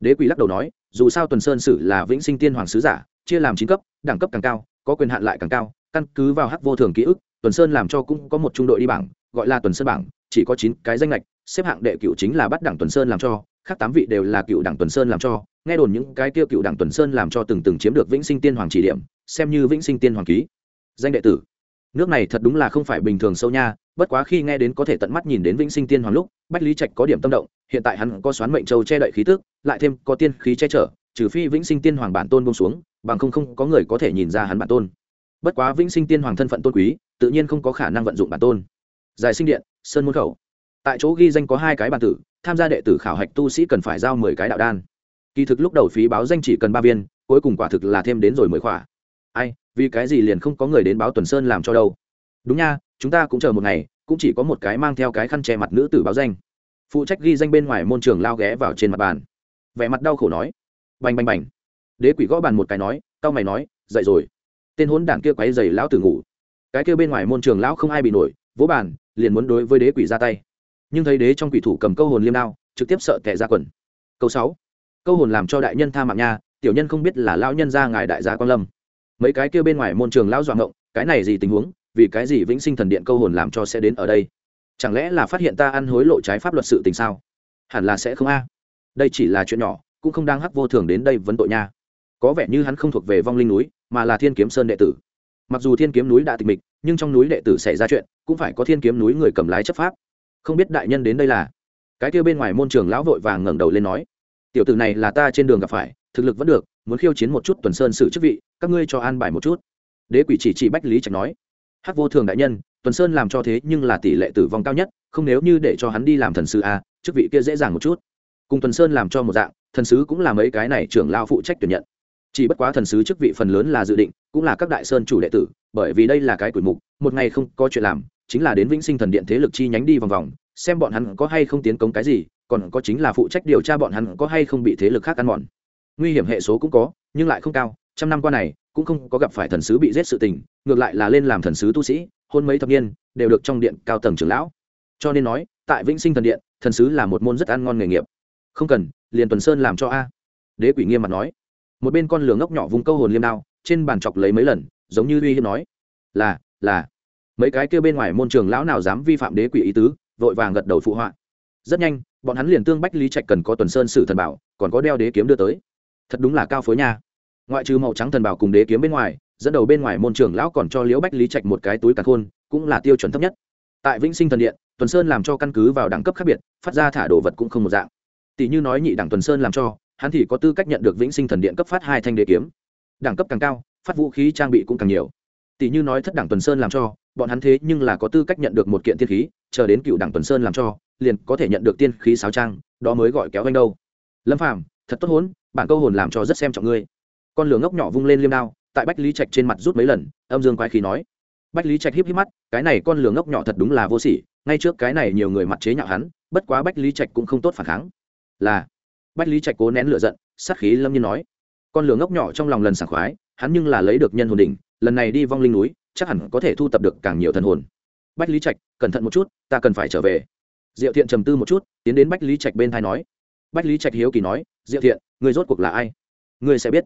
Đế quỷ lắc đầu nói, dù sao tuần sơn sử là vĩnh sinh tiên hoàng sứ giả, chia làm chín cấp, đẳng cấp càng cao, có quyền hạn lại càng cao, căn cứ vào hắc vô thường ký ức, tuần sơn làm cho cũng có một trung đội đi bảng, gọi là tuần sơn bảng, chỉ có chín cái danh lệch, xếp hạng đệ cựu chính là bắt đảng tuần sơn làm cho, khác tám vị đều là cựu đảng tuần sơn làm cho. Nghe đồn những cái kia cựu đảng tuần sơn làm cho từng từng chiếm được vĩnh sinh tiên hoàng chỉ điểm, xem như vĩnh sinh tiên hoàng ký. Danh đệ tử nước này thật đúng là không phải bình thường sâu nha, bất quá khi nghe đến có thể tận mắt nhìn đến vĩnh sinh tiên hoàng lúc, bách lý trạch có điểm tâm động, hiện tại hắn có xoán mệnh châu che đậy khí tức, lại thêm có tiên khí che chở, trừ phi vĩnh sinh tiên hoàng bản tôn bông xuống, bằng không không có người có thể nhìn ra hắn bản tôn. Bất quá vĩnh sinh tiên hoàng thân phận tôn quý, tự nhiên không có khả năng vận dụng bản tôn. Giải sinh điện, sơn môn khẩu. Tại chỗ ghi danh có hai cái bản tử, tham gia đệ tử khảo hạch tu sĩ cần phải giao mười cái đạo đan. Kỳ thực lúc đầu phí báo danh chỉ cần ba viên, cuối cùng quả thực là thêm đến rồi mười khỏa. Ai vì cái gì liền không có người đến báo tuần sơn làm cho đâu? Đúng nha, chúng ta cũng chờ một ngày, cũng chỉ có một cái mang theo cái khăn che mặt nữ tử báo danh. Phụ trách ghi danh bên ngoài môn trường lao ghé vào trên mặt bàn. Vẻ mặt đau khổ nói. Bành bành bành. Đế quỷ gõ bàn một cái nói tao mày nói, dậy rồi. Tên hốn đảng kia quáy dày lão tử ngủ. Cái kia bên ngoài môn trường lão không ai bị nổi, vỗ bàn, liền muốn đối với đế quỷ ra tay. Nhưng thấy đế trong quỷ thủ cầm câu hồn liêm đao, trực tiếp sợ tệ ra quần. Câu sáu. Câu hồn làm cho đại nhân tha mạng nha, tiểu nhân không biết là lão nhân ra ngài đại gia quan lâm mấy cái kia bên ngoài môn trường lão dọa ngộng, cái này gì tình huống, vì cái gì vĩnh sinh thần điện câu hồn làm cho sẽ đến ở đây? Chẳng lẽ là phát hiện ta ăn hối lộ trái pháp luật sự tình sao? Hẳn là sẽ không a. Đây chỉ là chuyện nhỏ, cũng không đang hắc vô thường đến đây vấn tội nha. Có vẻ như hắn không thuộc về vong linh núi, mà là thiên kiếm sơn đệ tử. Mặc dù thiên kiếm núi đã tịch mịch, nhưng trong núi đệ tử xảy ra chuyện, cũng phải có thiên kiếm núi người cầm lái chấp pháp. Không biết đại nhân đến đây là? Cái kia bên ngoài môn trường lão vội vàng ngẩng đầu lên nói, tiểu tử này là ta trên đường gặp phải thực lực vẫn được, muốn khiêu chiến một chút tuần sơn xử chức vị, các ngươi cho an bài một chút. Đế quỷ chỉ chỉ bách lý trạch nói, hắc vô thường đại nhân, tuần sơn làm cho thế nhưng là tỷ lệ tử vong cao nhất, không nếu như để cho hắn đi làm thần sứ a, chức vị kia dễ dàng một chút. Cùng tuần sơn làm cho một dạng, thần sứ cũng là mấy cái này trưởng lao phụ trách tuyển nhận. Chỉ bất quá thần sứ chức vị phần lớn là dự định, cũng là các đại sơn chủ đệ tử, bởi vì đây là cái tuổi mục, một ngày không có chuyện làm, chính là đến vĩnh sinh thần điện thế lực chi nhánh đi vòng vòng, xem bọn hắn có hay không tiến công cái gì, còn có chính là phụ trách điều tra bọn hắn có hay không bị thế lực khác ăn mòn nguy hiểm hệ số cũng có, nhưng lại không cao. Trăm năm qua này, cũng không có gặp phải thần sứ bị giết sự tình, ngược lại là lên làm thần sứ tu sĩ, hôn mấy thập niên, đều được trong điện cao tầng trưởng lão. Cho nên nói, tại vĩnh sinh thần điện, thần sứ là một môn rất ăn ngon nghề nghiệp. Không cần, liền tuần sơn làm cho a. Đế quỷ nghiêm mặt nói. Một bên con lửa ngốc nhỏ vùng câu hồn liêm đao, trên bàn chọc lấy mấy lần, giống như uy hiếp nói. Là là. Mấy cái kia bên ngoài môn trường lão nào dám vi phạm đế quỷ ý tứ, vội vàng gật đầu phụ họa. Rất nhanh, bọn hắn liền tương bách lý trạch cần có tuần sơn sử thần bảo, còn có đeo đế kiếm đưa tới thật đúng là cao phối nha. Ngoại trừ màu trắng thần bảo cùng đế kiếm bên ngoài, dẫn đầu bên ngoài môn trưởng lão còn cho liễu bách lý trạch một cái túi càn khôn, cũng là tiêu chuẩn thấp nhất. Tại vĩnh sinh thần điện, tuần sơn làm cho căn cứ vào đẳng cấp khác biệt, phát ra thả đồ vật cũng không một dạng. Tỷ như nói nhị đẳng tuần sơn làm cho, hắn thì có tư cách nhận được vĩnh sinh thần điện cấp phát hai thanh đế kiếm. Đẳng cấp càng cao, phát vũ khí trang bị cũng càng nhiều. Tỷ như nói thất đẳng tuần sơn làm cho, bọn hắn thế nhưng là có tư cách nhận được một kiện tiên khí, chờ đến cựu đẳng tuần sơn làm cho, liền có thể nhận được tiên khí sáo trang, đó mới gọi kéo anh đâu. Lâm phàm, thật tốt hốn bản câu hồn làm cho rất xem trọng ngươi. Con lửa ngốc nhỏ vung lên liêm đao, tại bách lý trạch trên mặt rút mấy lần, âm dương quái khí nói. Bách lý trạch híp híp mắt, cái này con lửa ngốc nhỏ thật đúng là vô sỉ, ngay trước cái này nhiều người mặt chế nhạo hắn, bất quá bách lý trạch cũng không tốt phản kháng. Là, bách lý trạch cố nén lửa giận, sát khí lâm nhiên nói. Con lửa ngốc nhỏ trong lòng lần sảng khoái, hắn nhưng là lấy được nhân hồn đỉnh, lần này đi vong linh núi, chắc hẳn có thể thu tập được càng nhiều thần hồn. Bách lý trạch, cẩn thận một chút, ta cần phải trở về. Diệu thiện trầm tư một chút, tiến đến bách lý trạch bên thai nói. Bách lý trạch hiếu kỳ nói diệu thiện người rốt cuộc là ai? Người sẽ biết.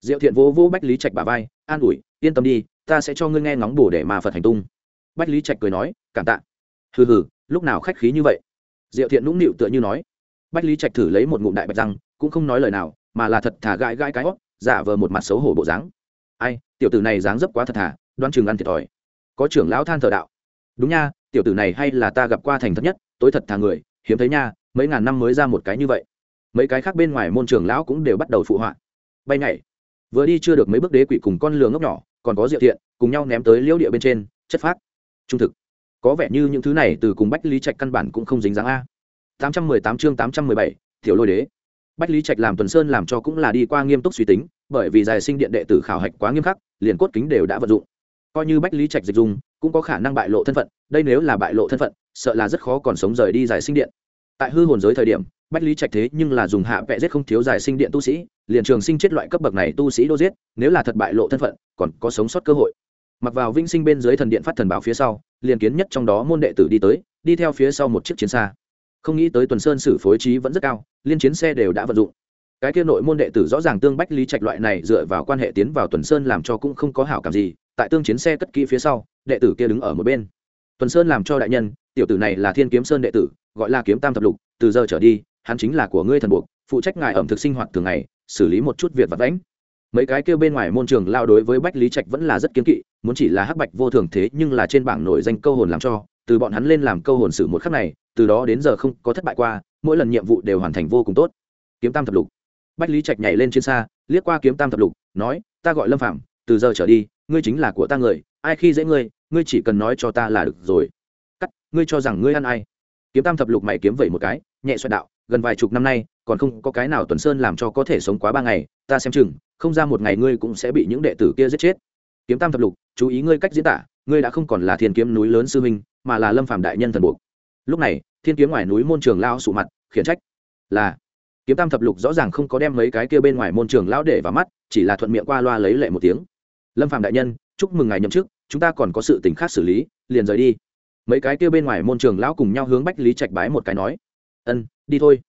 Diệu thiện vô vô bách lý trạch bà vai, an ủi, yên tâm đi, ta sẽ cho ngươi nghe ngóng bổ để mà phật hành tung. Bách lý trạch cười nói, cảm tạ. Hừ hừ, lúc nào khách khí như vậy? Diệu thiện nũng nịu tựa như nói. Bách lý trạch thử lấy một ngụm đại bạch răng, cũng không nói lời nào, mà là thật thà gãi gãi cái hót, giả vờ một mặt xấu hổ bộ dáng. Ai, tiểu tử này dáng dấp quá thật thà, đoan chừng ăn thiệt thòi. Có trưởng lão than thờ đạo. Đúng nha, tiểu tử này hay là ta gặp qua thành thật nhất, tối thật thà người, hiếm thấy nha, mấy ngàn năm mới ra một cái như vậy mấy cái khác bên ngoài môn trưởng lão cũng đều bắt đầu phụ họa. Bay nhảy. Vừa đi chưa được mấy bước đế quỷ cùng con lường ngốc nhỏ, còn có diệu thiện, cùng nhau ném tới liễu địa bên trên, chất phát trung thực. Có vẻ như những thứ này từ cùng bách lý trạch căn bản cũng không dính dáng a. Tám trăm mười tám chương tám trăm mười bảy, tiểu lôi đế. Bách lý trạch làm tuần sơn làm cho cũng là đi qua nghiêm túc suy tính, bởi vì giải sinh điện đệ tử khảo hạch quá nghiêm khắc, liền cốt kính đều đã vận dụng. Coi như bách lý trạch dịch dùng, cũng có khả năng bại lộ thân phận, đây nếu là bại lộ thân phận, sợ là rất khó còn sống rời đi giải sinh điện. Tại hư hồn giới thời điểm bách lý trạch thế nhưng là dùng hạ vẽ giết không thiếu giải sinh điện tu sĩ, liền trường sinh chết loại cấp bậc này tu sĩ đô giết, nếu là thật bại lộ thân phận, còn có sống sót cơ hội. Mặc vào vinh sinh bên dưới thần điện phát thần báo phía sau, liền kiến nhất trong đó môn đệ tử đi tới, đi theo phía sau một chiếc chiến xa. Không nghĩ tới tuần sơn sử phối trí vẫn rất cao, liên chiến xe đều đã vận dụng. Cái kia nội môn đệ tử rõ ràng tương bách lý trạch loại này dựa vào quan hệ tiến vào tuần sơn làm cho cũng không có hảo cảm gì, tại tương chiến xe cất kỹ phía sau, đệ tử kia đứng ở một bên. Tuần sơn làm cho đại nhân, tiểu tử này là thiên kiếm sơn đệ tử, gọi là kiếm tam thập lục, từ giờ trở đi hắn chính là của ngươi thần buộc, phụ trách ngài ẩm thực sinh hoạt thường ngày, xử lý một chút việc vặt vãnh. Mấy cái kêu bên ngoài môn trường lao đối với bách lý trạch vẫn là rất kiến kỵ, muốn chỉ là hắc bạch vô thường thế nhưng là trên bảng nổi danh câu hồn làm cho, từ bọn hắn lên làm câu hồn sử một khắc này, từ đó đến giờ không có thất bại qua, mỗi lần nhiệm vụ đều hoàn thành vô cùng tốt. Kiếm tam thập lục. Bách lý trạch nhảy lên trên xa, liếc qua kiếm tam thập lục, nói, ta gọi lâm phạm từ giờ trở đi, ngươi chính là của ta người, ai khi dễ ngươi ngươi chỉ cần nói cho ta là được rồi. Cắt, ngươi cho rằng ngươi ăn ai. Kiếm tam thập lục mày kiếm vẩy một cái, nhẹ xoẹt đạo gần vài chục năm nay, còn không có cái nào tuần sơn làm cho có thể sống quá ba ngày, ta xem chừng, không ra một ngày ngươi cũng sẽ bị những đệ tử kia giết chết. Kiếm tam thập lục, chú ý ngươi cách diễn tả, ngươi đã không còn là thiên kiếm núi lớn sư minh mà là lâm phàm đại nhân thần buộc. Lúc này, thiên kiếm ngoài núi môn trường lao sụ mặt, khiển trách. Là, kiếm tam thập lục rõ ràng không có đem mấy cái kia bên ngoài môn trường lão để vào mắt, chỉ là thuận miệng qua loa lấy lệ một tiếng. Lâm phạm đại nhân, chúc mừng ngài nhậm chức, chúng ta còn có sự tình khác xử lý, liền rời đi. Mấy cái kia bên ngoài môn trường lão cùng nhau hướng bách lý trạch bái một cái nói. Ân đi thôi.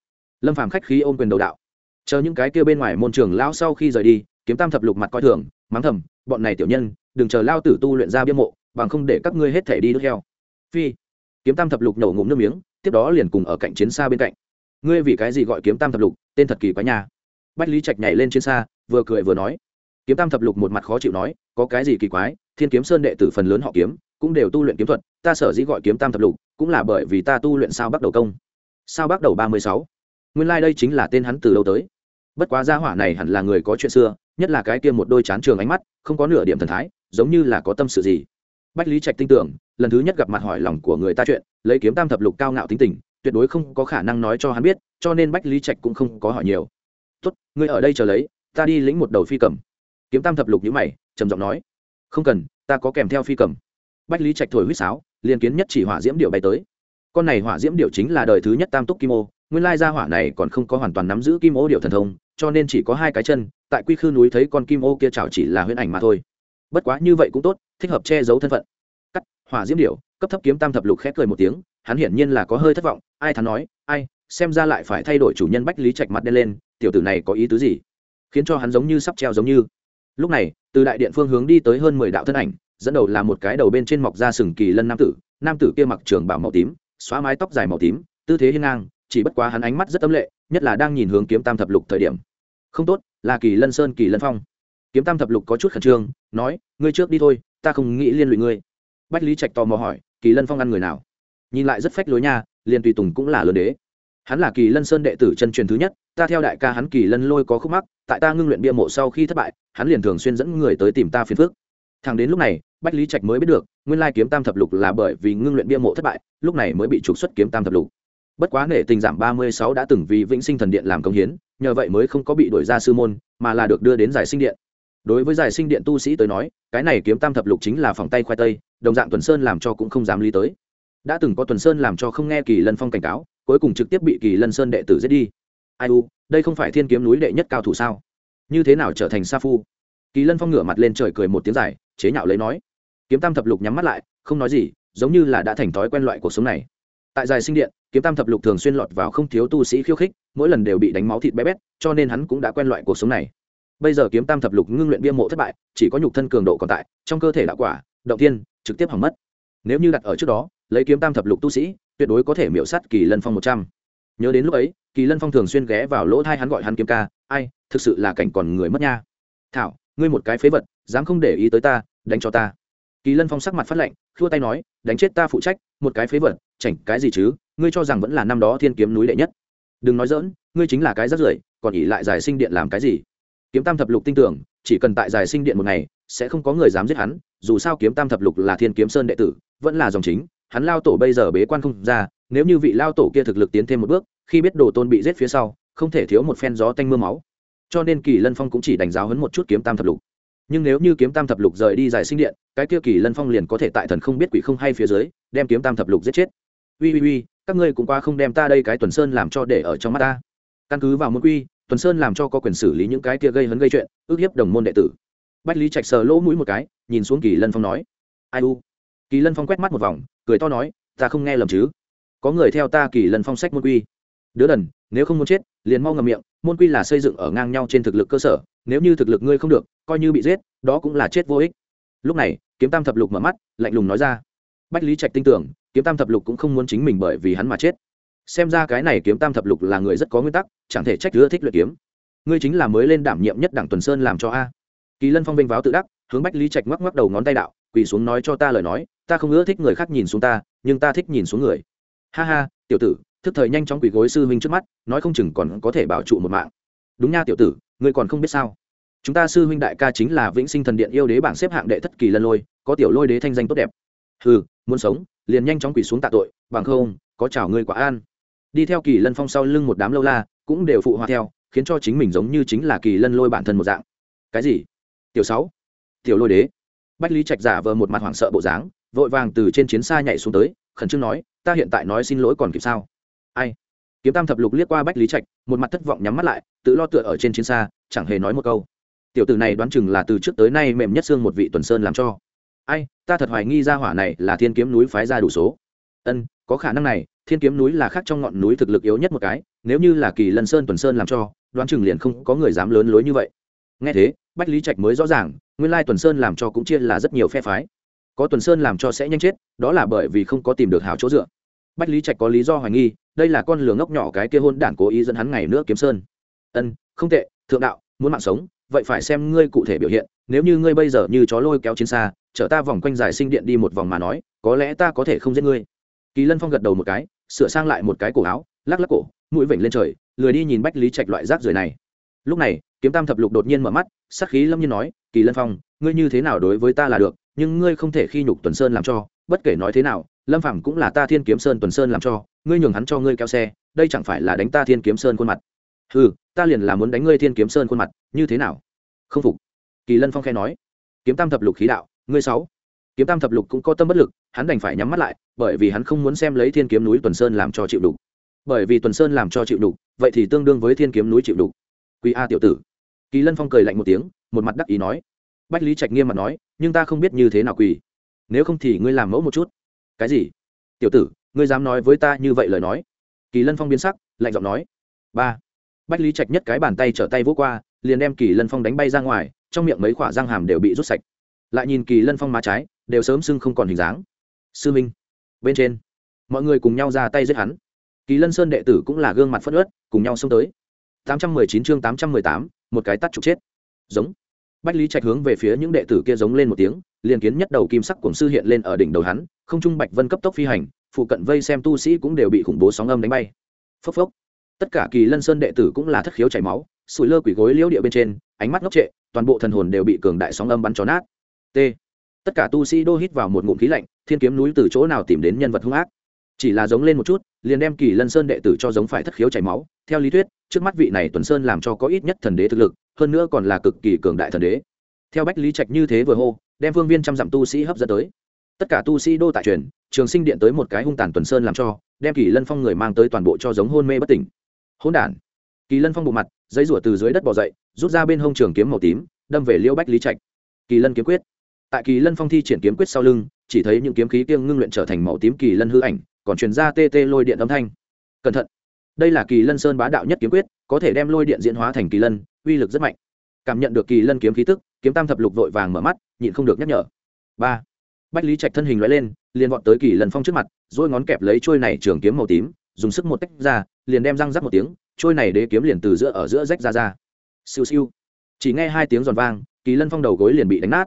Lâm phàm khách khí ôm quyền đầu đạo. Chờ những cái kia bên ngoài môn trường lão sau khi rời đi, kiếm tam thập lục mặt coi thường, mắng thầm, bọn này tiểu nhân, đừng chờ lao tử tu luyện ra biên mộ, bằng không để các ngươi hết thể đi đứt heo phi, kiếm tam thập lục nổ ngụm nước miếng, tiếp đó liền cùng ở cạnh chiến xa bên cạnh. Ngươi vì cái gì gọi kiếm tam thập lục, tên thật kỳ quá nhà bách lý trạch nhảy lên trên xa, vừa cười vừa nói. Kiếm tam thập lục một mặt khó chịu nói, có cái gì kỳ quái, thiên kiếm sơn đệ tử phần lớn họ kiếm, cũng đều tu luyện kiếm thuật, ta sở dĩ gọi kiếm tam thập lục, cũng là bởi vì ta tu luyện sao bắt đầu công sao bắt đầu ba mươi sáu? Nguyên lai、like、đây chính là tên hắn từ lâu tới. Bất quá gia hỏa này hẳn là người có chuyện xưa, nhất là cái kia một đôi chán trường ánh mắt, không có nửa điểm thần thái, giống như là có tâm sự gì. Bách lý trạch tin tưởng, lần thứ nhất gặp mặt hỏi lòng của người ta chuyện, lấy kiếm tam thập lục cao ngạo tính tình, tuyệt đối không có khả năng nói cho hắn biết, cho nên bách lý trạch cũng không có hỏi nhiều. Tốt, ngươi ở đây chờ lấy, ta đi lĩnh một đầu phi cầm. Kiếm tam thập lục nhữ mày, trầm giọng nói. Không cần, ta có kèm theo phi cầm. Bách lý trạch thổi huýt sáo, liền kiến nhất chỉ hỏa diễm điệu bay tới con này hỏa diễm điệu chính là đời thứ nhất tam túc kim ô, nguyên lai gia hỏa này còn không có hoàn toàn nắm giữ kim ô điệu thần thông, cho nên chỉ có hai cái chân, tại quy khư núi thấy con kim ô kia chảo chỉ là huyễn ảnh mà thôi. Bất quá như vậy cũng tốt, thích hợp che giấu thân phận. Cắt, hỏa diễm điệu cấp thấp kiếm tam thập lục khép cười một tiếng, hắn hiển nhiên là có hơi thất vọng, ai thắn nói, ai, xem ra lại phải thay đổi chủ nhân bách lý trạch mặt đen lên, tiểu tử này có ý tứ gì? Khiến cho hắn giống như sắp treo giống như. Lúc này, từ đại điện phương hướng đi tới hơn mười đạo thân ảnh, dẫn đầu là một cái đầu bên trên mọc ra sừng kỳ lân nam tử nam tử kia mặc trường bảo màu tím xóa mái tóc dài màu tím, tư thế hiên ngang, chỉ bất quá hắn ánh mắt rất âm lệ, nhất là đang nhìn hướng kiếm tam thập lục thời điểm. Không tốt, là kỳ lân sơn, kỳ lân phong. Kiếm tam thập lục có chút khẩn trương, nói, ngươi trước đi thôi, ta không nghĩ liên lụy ngươi. Bách lý trạch tò mò hỏi, kỳ lân phong ăn người nào? Nhìn lại rất phách lối nha, liền tùy tùng cũng là lớn đế. Hắn là kỳ lân sơn đệ tử chân truyền thứ nhất, ta theo đại ca hắn kỳ lân lôi có khúc mắc, tại ta ngưng luyện bia mộ sau khi thất bại, hắn liền thường xuyên dẫn người tới tìm ta phiền phước thằng đến lúc này, bách lý trạch mới biết được, nguyên lai kiếm tam thập lục là bởi vì ngưng luyện bia mộ thất bại, lúc này mới bị trục xuất kiếm tam thập lục. Bất quá nể tình giảm ba mươi sáu đã từng vì vĩnh sinh thần điện làm công hiến, nhờ vậy mới không có bị đổi ra sư môn, mà là được đưa đến giải sinh điện. Đối với giải sinh điện tu sĩ tới nói, cái này kiếm tam thập lục chính là phòng tay khoai tây, đồng dạng tuần sơn làm cho cũng không dám lý tới. Đã từng có tuần sơn làm cho không nghe kỳ lân phong cảnh cáo, cuối cùng trực tiếp bị kỳ lân sơn đệ tử giết đi. Ai u, đây không phải thiên kiếm núi đệ nhất cao thủ sao? Như thế nào trở thành sa phu? Kỳ lân phong ngửa mặt lên trời cười một tiếng dài, chế nhạo lấy nói. Kiếm tam thập lục nhắm mắt lại, không nói gì, giống như là đã thành thói quen loại cuộc sống này. Tại dài sinh điện, kiếm tam thập lục thường xuyên lọt vào không thiếu tu sĩ khiêu khích, mỗi lần đều bị đánh máu thịt bé bét, cho nên hắn cũng đã quen loại cuộc sống này. Bây giờ kiếm tam thập lục ngưng luyện bia mộ thất bại, chỉ có nhục thân cường độ còn tại, trong cơ thể đạo quả, động tiên trực tiếp hỏng mất. Nếu như đặt ở trước đó, lấy kiếm tam thập lục tu sĩ, tuyệt đối có thể miễu sát kỳ lân phong một trăm. Nhớ đến lúc ấy, kỳ lân phong thường xuyên ghé vào lỗ thai hắn gọi hắn kiếm ca, ai, thực sự là cảnh còn người mất nha. Thảo ngươi một cái phế vật, dám không để ý tới ta, đánh cho ta. Kỳ lân phong sắc mặt phát lệnh khua tay nói, đánh chết ta phụ trách, một cái phế vật, chảnh cái gì chứ, ngươi cho rằng vẫn là năm đó thiên kiếm núi đệ nhất. Đừng nói dỡn ngươi chính là cái rất rưởi, còn ỉ lại giải sinh điện làm cái gì? Kiếm tam thập lục tin tưởng, chỉ cần tại giải sinh điện một ngày, sẽ không có người dám giết hắn, dù sao kiếm tam thập lục là thiên kiếm sơn đệ tử, vẫn là dòng chính, hắn lao tổ bây giờ bế quan không ra, nếu như vị lao tổ kia thực lực tiến thêm một bước, khi biết đồ tôn bị giết phía sau, không thể thiếu một phen gió tanh mưa máu cho nên kỳ lân phong cũng chỉ đánh giáo hấn một chút kiếm tam thập lục. Nhưng nếu như kiếm tam thập lục rời đi giải sinh điện, cái kia kỳ lân phong liền có thể tại thần không biết quỷ không hay phía dưới, đem kiếm tam thập lục giết chết. Ui ui ui các ngươi cũng qua không đem ta đây cái tuần sơn làm cho để ở trong mắt ta. Căn cứ vào môn quy, tuần sơn làm cho có quyền xử lý những cái kia gây hấn gây chuyện, ước hiếp đồng môn đệ tử. Bách lý trạch sờ lỗ mũi một cái, nhìn xuống kỳ lân phong nói, ai u? Kỳ lân phong quét mắt một vòng, cười to nói, ta không nghe lầm chứ. Có người theo ta kỳ lân phong sách môn quy. Đứa đần, nếu không muốn chết, liền mau ngầm miệng môn quy là xây dựng ở ngang nhau trên thực lực cơ sở, nếu như thực lực ngươi không được, coi như bị giết, đó cũng là chết vô ích. Lúc này, kiếm tam thập lục mở mắt, lạnh lùng nói ra. Bách lý trạch tin tưởng, kiếm tam thập lục cũng không muốn chính mình bởi vì hắn mà chết. Xem ra cái này kiếm tam thập lục là người rất có nguyên tắc, chẳng thể trách ưa thích luyện kiếm. Ngươi chính là mới lên đảm nhiệm nhất đảng tuần sơn làm cho a. Kỳ lân phong vinh váo tự đắc, hướng bách lý trạch ngoắc ngoắc đầu ngón tay đạo, quỳ xuống nói cho ta lời nói, ta không ưa thích người khác nhìn xuống ta, nhưng ta thích nhìn xuống người. Ha ha, tiểu tử thức thời nhanh chóng quỳ gối sư huynh trước mắt, nói không chừng còn có thể bảo trụ một mạng. Đúng nha tiểu tử, ngươi còn không biết sao? Chúng ta sư huynh đại ca chính là vĩnh sinh thần điện yêu đế bảng xếp hạng đệ thất kỳ lân lôi, có tiểu lôi đế thanh danh tốt đẹp. Ừ muốn sống, liền nhanh chóng quỳ xuống tạ tội, bằng không, có chào ngươi quả an. Đi theo kỳ lân phong sau lưng một đám lâu la, cũng đều phụ họa theo, khiến cho chính mình giống như chính là kỳ lân lôi bản thân một dạng. Cái gì? Tiểu sáu, tiểu lôi đế. Bách lý trạch giả vờ một mặt hoảng sợ bộ dáng, vội vàng từ trên chiến xa nhảy xuống tới, khẩn trương nói, ta hiện tại nói xin lỗi còn kịp sao? Ai? Kiếm tam thập lục liếc qua bách lý trạch, một mặt thất vọng nhắm mắt lại, tự lo tựa ở trên chiến xa, chẳng hề nói một câu. Tiểu tử này đoán chừng là từ trước tới nay mềm nhất xương một vị tuần sơn làm cho. Ai, ta thật hoài nghi ra hỏa này là thiên kiếm núi phái ra đủ số. Ân, có khả năng này, thiên kiếm núi là khác trong ngọn núi thực lực yếu nhất một cái, nếu như là kỳ lân sơn tuần sơn làm cho, đoán chừng liền không có người dám lớn lối như vậy. Nghe thế, bách lý trạch mới rõ ràng, nguyên lai tuần sơn làm cho cũng chia là rất nhiều phe phái. Có tuần sơn làm cho sẽ nhanh chết, đó là bởi vì không có tìm được hảo chỗ dựa. Bách lý trạch có lý do hoài nghi đây là con lừa ngốc nhỏ cái kia hôn đản cố ý dẫn hắn ngày nữa kiếm sơn. Ân, không tệ, thượng đạo, muốn mạng sống, vậy phải xem ngươi cụ thể biểu hiện, nếu như ngươi bây giờ như chó lôi kéo chiến xa, chở ta vòng quanh giải sinh điện đi một vòng mà nói, có lẽ ta có thể không giết ngươi. Kỳ lân phong gật đầu một cái, sửa sang lại một cái cổ áo, lắc lắc cổ, mũi vểnh lên trời, lười đi nhìn bách lý trạch loại rác rưởi này. Lúc này, kiếm tam thập lục đột nhiên mở mắt, sắc khí lâm nhiên nói, kỳ lân phong, ngươi như thế nào đối với ta là được, nhưng ngươi không thể khi nhục tuần sơn làm cho, bất kể nói thế nào lâm phàm cũng là ta thiên kiếm sơn tuần sơn làm cho, ngươi nhường hắn cho ngươi kéo xe, đây chẳng phải là đánh ta thiên kiếm sơn khuôn mặt. Ừ ta liền là muốn đánh ngươi thiên kiếm sơn khuôn mặt, như thế nào? Không phục. Kỳ lân phong khe nói. Kiếm tam thập lục khí đạo, ngươi sáu. Kiếm tam thập lục cũng có tâm bất lực, hắn đành phải nhắm mắt lại, bởi vì hắn không muốn xem lấy thiên kiếm núi tuần sơn làm cho chịu đục. Bởi vì tuần sơn làm cho chịu đục, vậy thì tương đương với thiên kiếm núi chịu đục. Quý a tiểu tử. Kỳ lân phong cười lạnh một tiếng, một mặt đắc ý nói. Bách lý trạch nghiêm mặt nói, nhưng ta không biết như thế nào quỳ nếu không thì ngươi làm mẫu một chút cái gì? Tiểu tử ngươi dám nói với ta như vậy lời nói? Kỳ lân phong biến sắc lạnh giọng nói. Ba. Bách lý trạch nhất cái bàn tay trở tay vỗ qua liền đem kỳ lân phong đánh bay ra ngoài trong miệng mấy khoả răng hàm đều bị rút sạch. Lại nhìn kỳ lân phong má trái đều sớm sưng không còn hình dáng. Sư minh bên trên mọi người cùng nhau ra tay giết hắn. Kỳ lân sơn đệ tử cũng là gương mặt phất ớt cùng nhau xông tới. 819 chương 818, một cái tắt trục chết. Giống. Bách lý trạch hướng về phía những đệ tử kia giống lên một tiếng liền kiến nhất đầu kim sắc cổng sư hiện lên ở đỉnh đầu hắn, không trung bạch vân cấp tốc phi hành, phụ cận vây xem tu sĩ cũng đều bị khủng bố sóng âm đánh bay. Phốc phốc. Tất cả kỳ lân sơn đệ tử cũng là thất khiếu chảy máu, sủi lơ quỷ gối liễu địa bên trên, ánh mắt ngốc trệ, toàn bộ thần hồn đều bị cường đại sóng âm bắn chó nát. T. Tất cả tu sĩ đô hít vào một ngụm khí lạnh, thiên kiếm núi từ chỗ nào tìm đến nhân vật hung ác? Chỉ là giống lên một chút, liền đem kỳ lân sơn đệ tử cho giống phải thất khiếu chảy máu. Theo lý thuyết, trước mắt vị này tuần sơn làm cho có ít nhất thần đế thực lực, hơn nữa còn là cực kỳ cường đại thần đế. Theo bách lý trạch như thế vừa hô đem phương viên trăm dặm tu sĩ hấp dẫn tới. Tất cả tu sĩ đô tại truyền, trường sinh điện tới một cái hung tàn tuần sơn làm cho, đem kỳ lân phong người mang tới toàn bộ cho giống hôn mê bất tỉnh. Hôn đản. Kỳ lân phong bộ mặt giấy rủa từ dưới đất bỏ dậy, rút ra bên hông trường kiếm màu tím, đâm về liêu bách lý trạch. Kỳ lân kiếm quyết. Tại kỳ lân phong thi triển kiếm quyết sau lưng, chỉ thấy những kiếm khí kiêng ngưng luyện trở thành màu tím kỳ lân hư ảnh, còn truyền ra tê tê lôi điện âm thanh. Cẩn thận. Đây là kỳ lân sơn bá đạo nhất kiếm quyết, có thể đem lôi điện diễn hóa thành kỳ lân, uy lực rất mạnh. Cảm nhận được kỳ lân kiếm khí tức kiếm tam thập lục vội vàng mở mắt, nhịn không được nhắc nhở. Ba. Bách lý trạch thân hình loại lên, liền vọt tới kỳ lân phong trước mặt dôi ngón kẹp lấy trôi này trường kiếm màu tím, dùng sức một tách ra, liền đem răng rắc một tiếng trôi này đế kiếm liền từ giữa ở giữa rách ra ra. Siêu siêu. Chỉ nghe hai tiếng giòn vang, kỳ lân phong đầu gối liền bị đánh nát.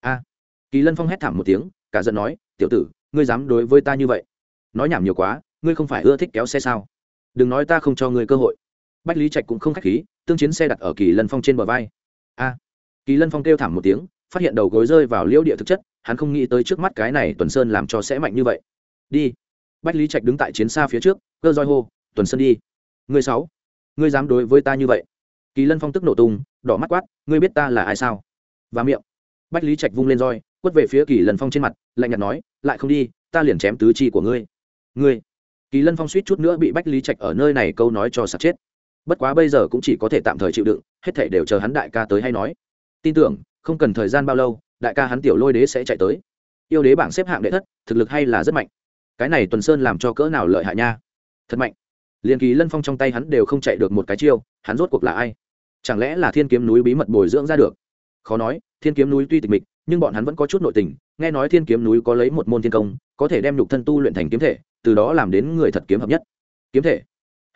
A. Kỳ lân phong hét thảm một tiếng, cả giận nói, tiểu tử, ngươi dám đối với ta như vậy? Nói nhảm nhiều quá, ngươi không phải ưa thích kéo xe sao? Đừng nói ta không cho ngươi cơ hội. Bách lý trạch cũng không k h á c h khí, tương chiến xe đặt ở kỳ lân phong trên bờ vai. A kỳ lân phong kêu thảm một tiếng, phát hiện đầu gối rơi vào liễu địa thực chất, hắn không nghĩ tới trước mắt cái này tuần sơn làm cho sẽ mạnh như vậy. Đi. Bách lý trạch đứng tại chiến xa phía trước, cơ roi hô, tuần sơn đi. Ngươi sáu, ngươi dám đối với ta như vậy? Kỳ lân phong tức nổ tung, đỏ mắt quát, ngươi biết ta là ai sao? Và miệng. Bách lý trạch vung lên roi, quất về phía kỳ lân phong trên mặt, lạnh nhạt nói, lại không đi, ta liền chém tứ chi của ngươi. Ngươi? Kỳ lân phong suýt chút nữa bị bách lý trạch ở nơi này câu nói cho sạt chết. Bất quá bây giờ cũng chỉ có thể tạm thời chịu đựng, hết thể đều chờ hắn đại ca tới hay nói tin tưởng, không cần thời gian bao lâu, đại ca hắn tiểu lôi đế sẽ chạy tới. Yêu đế bảng xếp hạng đệ thất, thực lực hay là rất mạnh. Cái này tuần sơn làm cho cỡ nào lợi hại nha? Thật mạnh. Liền kỳ lân phong trong tay hắn đều không chạy được một cái chiêu, hắn rốt cuộc là ai? Chẳng lẽ là thiên kiếm núi bí mật bồi dưỡng ra được? Khó nói, thiên kiếm núi tuy tịch mịch, nhưng bọn hắn vẫn có chút nội tình, nghe nói thiên kiếm núi có lấy một môn thiên công, có thể đem nhục thân tu luyện thành kiếm thể, từ đó làm đến người thật kiếm hợp nhất. Kiếm thể?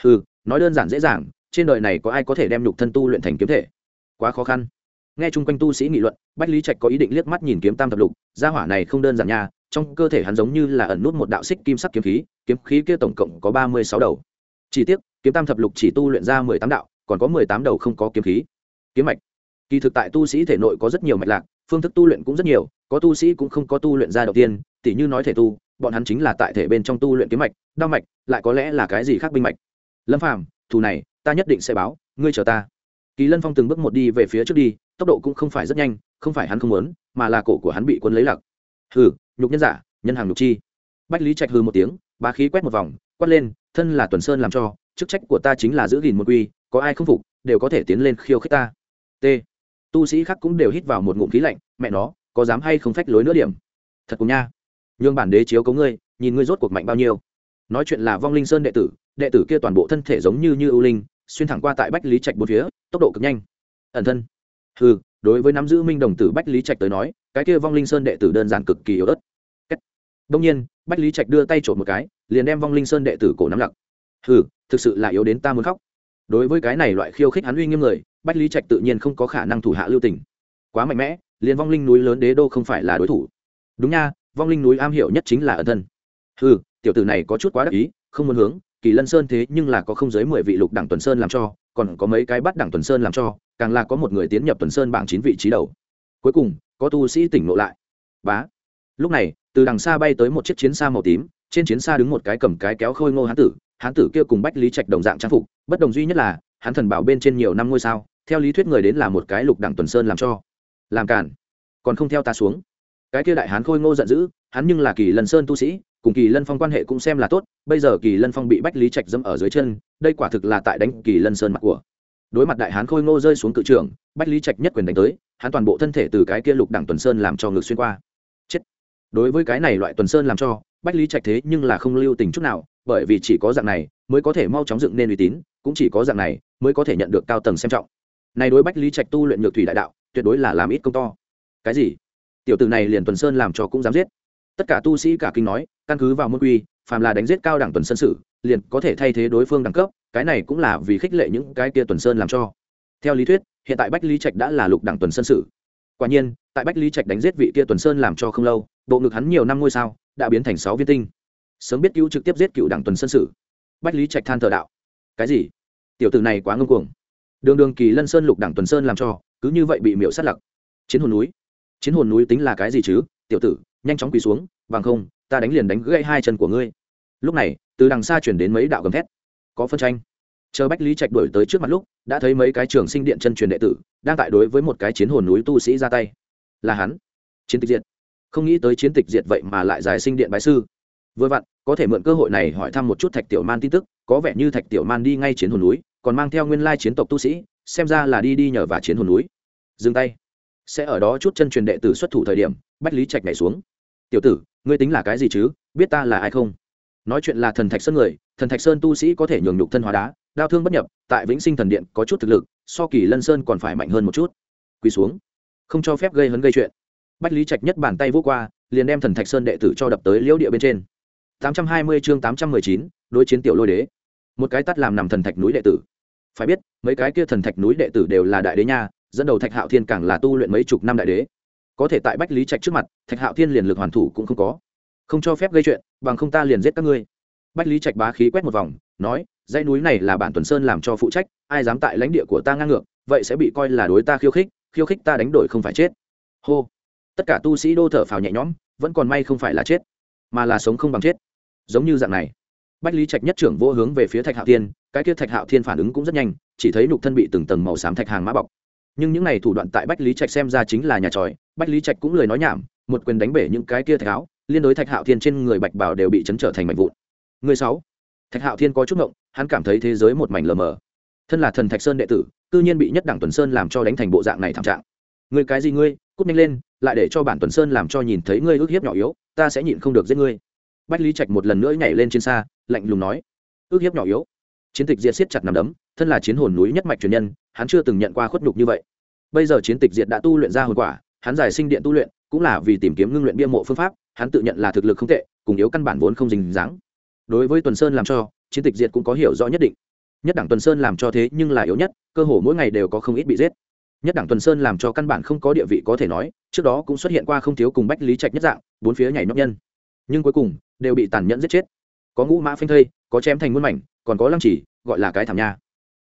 Ừ nói đơn giản dễ dàng, trên đời này có ai có thể đem nhục thân tu luyện thành kiếm thể? Quá khó khăn nghe chung quanh tu sĩ nghị luận, bách lý trạch có ý định liếc mắt nhìn kiếm tam thập lục. Gia hỏa này không đơn giản nha, trong cơ thể hắn giống như là ẩn nút một đạo xích kim sắc kiếm khí kiếm khí kia tổng cộng có ba mươi sáu đầu. Chỉ tiếc, kiếm tam thập lục chỉ tu luyện ra mười tám đạo, còn có mười tám đầu không có kiếm khí. Kiếm mạch. Kỳ thực tại tu sĩ thể nội có rất nhiều mạch lạc, phương thức tu luyện cũng rất nhiều, có tu sĩ cũng không có tu luyện ra đầu tiên, tỉ như nói thể tu, bọn hắn chính là tại thể bên trong tu luyện kiếm mạch, đao mạch, lại có lẽ là cái gì khác binh mạch. Lâm phàm, thù này, ta nhất định sẽ báo, ngươi chờ ta. Kỳ lân phong từng bước một đi về phía trước đi tốc độ cũng không phải rất nhanh, không phải hắn không muốn, mà là cổ của hắn bị quân lấy lặc. hừ, nhục nhân giả, nhân hàng nhục chi. Bách lý trạch hư một tiếng, bá khí quét một vòng, quát lên, thân là tuần sơn làm cho, chức trách của ta chính là giữ gìn một quy, có ai không phục, đều có thể tiến lên khiêu khích ta. T. Tu sĩ khác cũng đều hít vào một ngụm khí lạnh, mẹ nó, có dám hay không phách lối nữa điểm? Thật cùng nha. Nhường bản đế chiếu cấu ngươi, nhìn ngươi rốt cuộc mạnh bao nhiêu. Nói chuyện là vong linh sơn đệ tử đệ tử kia toàn bộ thân thể giống như như ưu linh, xuyên thẳng qua tại bách lý trạch bốn phía, tốc độ cực nhanh. Ẩn thân ừ đối với nắm giữ minh đồng tử bách lý trạch tới nói, cái kia vong linh sơn đệ tử đơn giản cực kỳ yếu ớt. Đông nhiên, bách lý trạch đưa tay trộm một cái, liền đem vong linh sơn đệ tử cổ nắm lặc. Ừ thực sự là yếu đến ta muốn khóc. Đối với cái này loại khiêu khích hắn uy nghiêm người, bách lý trạch tự nhiên không có khả năng thủ hạ lưu tình. Quá mạnh mẽ, liền vong linh núi lớn đế đô không phải là đối thủ. Đúng nha, vong linh núi am hiểu nhất chính là ẩn thân. Ừ tiểu tử này có chút quá đắc ý, không muốn hướng kỳ lân sơn thế nhưng là có không dưới mười vị lục đảng tuần sơn làm cho, còn có mấy cái bắt đảng tuần sơn làm cho, càng là có một người tiến nhập tuần sơn bảng chín vị trí đầu. Cuối cùng, có tu sĩ tỉnh ngộ lại. Bá. Lúc này, từ đằng xa bay tới một chiếc chiến xa màu tím, trên chiến xa đứng một cái cầm cái kéo khôi ngô hán tử hán tử kia cùng bách lý trạch đồng dạng trang phục, bất đồng duy nhất là, hắn thần bảo bên trên nhiều năm ngôi sao, theo lý thuyết người đến là một cái lục đảng tuần sơn làm cho. Làm cản còn không theo ta xuống. Cái kia đại hán khôi ngô giận dữ, hắn nhưng là kỳ lân sơn tu sĩ cùng kỳ lân phong quan hệ cũng xem là tốt, bây giờ kỳ lân phong bị bách lý trạch dẫm ở dưới chân, đây quả thực là tại đánh kỳ lân sơn mặt của. Đối mặt đại hán khôi ngô rơi xuống cự trường bách lý trạch nhất quyền đánh tới, hắn toàn bộ thân thể từ cái kia lục đẳng tuần sơn làm cho ngược xuyên qua. Chết. Đối với cái này loại tuần sơn làm cho, bách lý trạch thế nhưng là không lưu tình chút nào, bởi vì chỉ có dạng này mới có thể mau chóng dựng nên uy tín, cũng chỉ có dạng này mới có thể nhận được cao tầng xem trọng. Này đối bách lý trạch tu luyện nhược thủy đại đạo, tuyệt đối là làm ít công to. Cái gì? Tiểu tử này liền tuần sơn làm cho cũng dám giết tất cả tu sĩ cả kinh nói, căn cứ vào môn quy, phàm là đánh giết cao đẳng tuần sơn sử, liền có thể thay thế đối phương đẳng cấp, cái này cũng là vì khích lệ những cái kia tuần sơn làm cho. Theo lý thuyết, hiện tại bách lý trạch đã là lục đẳng tuần sơn sử. Quả nhiên, tại bách lý trạch đánh giết vị kia tuần sơn làm cho không lâu, bộ ngực hắn nhiều năm ngôi sao, đã biến thành sáu viên tinh. Sớm biết cứu trực tiếp giết cựu đảng tuần sơn sử. Bách lý trạch than thờ đạo. Cái gì? Tiểu tử này quá ngưng cuồng. Đường đường kỳ lân sơn lục đảng tuần sơn làm cho, cứ như vậy bị miễu sát lặc. Chiến hồn núi. Chiến hồn núi tính là cái gì chứ, tiểu tử? Nhanh chóng quỳ xuống, bằng không, ta đánh liền đánh gãy hai chân của ngươi. Lúc này, từ đằng xa chuyển đến mấy đạo gầm thét. Có phân tranh. Chờ bách lý trạch đổi tới trước mặt lúc, đã thấy mấy cái trường sinh điện chân truyền đệ tử đang tại đối với một cái chiến hồn núi tu sĩ ra tay. Là hắn. Chiến tịch diệt. Không nghĩ tới chiến tịch diệt vậy mà lại giải sinh điện bái sư. Vừa vặn, có thể mượn cơ hội này hỏi thăm một chút thạch tiểu man tin tức, có vẻ như thạch tiểu man đi ngay chiến hồn núi, còn mang theo nguyên lai chiến tộc tu sĩ, xem ra là đi đi nhờ và chiến hồn núi. Dừng tay. Sẽ ở đó chút chân truyền đệ tử xuất thủ thời điểm, bách lý trạch nhảy xuống tiểu tử ngươi tính là cái gì chứ? Biết ta là ai không? Nói chuyện là thần thạch sơn người thần thạch sơn tu sĩ có thể nhường nhục thân hóa đá đao thương bất nhập tại vĩnh sinh thần điện có chút thực lực so kỳ lân sơn còn phải mạnh hơn một chút. Quỳ xuống. Không cho phép gây hấn gây chuyện. Bách lý trạch nhất bàn tay vô qua liền đem thần thạch sơn đệ tử cho đập tới liễu địa bên trên. 820 chương 819, đối chiến tiểu lôi đế. Một cái tắt làm nằm thần thạch núi đệ tử. Phải biết mấy cái kia thần thạch núi đệ tử đều là đại đế nha dẫn đầu thạch hạo thiên càng là tu luyện mấy chục năm đại đế có thể tại bách lý trạch trước mặt, thạch hạo thiên liền lực hoàn thủ cũng không có. Không cho phép gây chuyện, bằng không ta liền giết các ngươi. Bách lý trạch bá khí quét một vòng, nói, dãy núi này là bản tuần sơn làm cho phụ trách, ai dám tại lãnh địa của ta ngang ngược, vậy sẽ bị coi là đối ta khiêu khích khiêu khích ta đánh đổi không phải chết. Hô. Tất cả tu sĩ đô thở phào nhẹ nhõm, vẫn còn may không phải là chết, mà là sống không bằng chết. Giống như dạng này. Bách lý trạch nhất trưởng vô hướng về phía thạch hạo thiên, cái kia thạch hạo thiên phản ứng cũng rất nhanh, chỉ thấy nục thân bị từng tầng màu xám thạch hàng mã bọc. Nhưng những này thủ đoạn tại bách lý trạch xem ra chính là nhà tròi bách lý trạch cũng lời nói nhảm, một quyền đánh bể những cái kia thạch áo liên đối thạch hạo thiên trên người bạch bảo đều bị chấn trở thành mảnh vụn. Người sáu. Thạch hạo thiên có chút ngộng, hắn cảm thấy thế giới một mảnh lờ mờ. Thân là thần thạch sơn đệ tử, cư nhiên bị nhất đẳng tuần sơn làm cho đánh thành bộ dạng này thảm trạng. Người cái gì ngươi, cút nhanh lên, lại để cho bản tuần sơn làm cho nhìn thấy ngươi ước hiếp nhỏ yếu, ta sẽ nhịn không được giết ngươi. Bách lý trạch một lần nữa nhảy lên trên xa, lạnh lùng nói, ước hiếp nhỏ yếu. Chiến tịch diệt siết chặt nằm đấm, thân là chiến hồn núi nhất mạch truyền nhân, hắn chưa từng nhận qua khuất nhục như vậy. Bây giờ chiến tịch diệt đã tu luyện ra hồn quả hắn giải sinh điện tu luyện, cũng là vì tìm kiếm ngưng luyện bia mộ phương pháp, hắn tự nhận là thực lực không tệ, cùng yếu căn bản vốn không dình dáng. Đối với tuần sơn làm cho, chiến tịch diệt cũng có hiểu rõ nhất định. Nhất đảng tuần sơn làm cho thế nhưng là yếu nhất, cơ hồ mỗi ngày đều có không ít bị giết. Nhất đảng tuần sơn làm cho căn bản không có địa vị có thể nói, trước đó cũng xuất hiện qua không thiếu cùng bách lý trạch nhất dạng, bốn phía nhảy nhóc nhân. Nhưng cuối cùng, đều bị tàn nhẫn giết chết. Có ngũ mã phanh thây, có chém thành muôn mảnh, còn có lăng chỉ, gọi là cái thảm nha.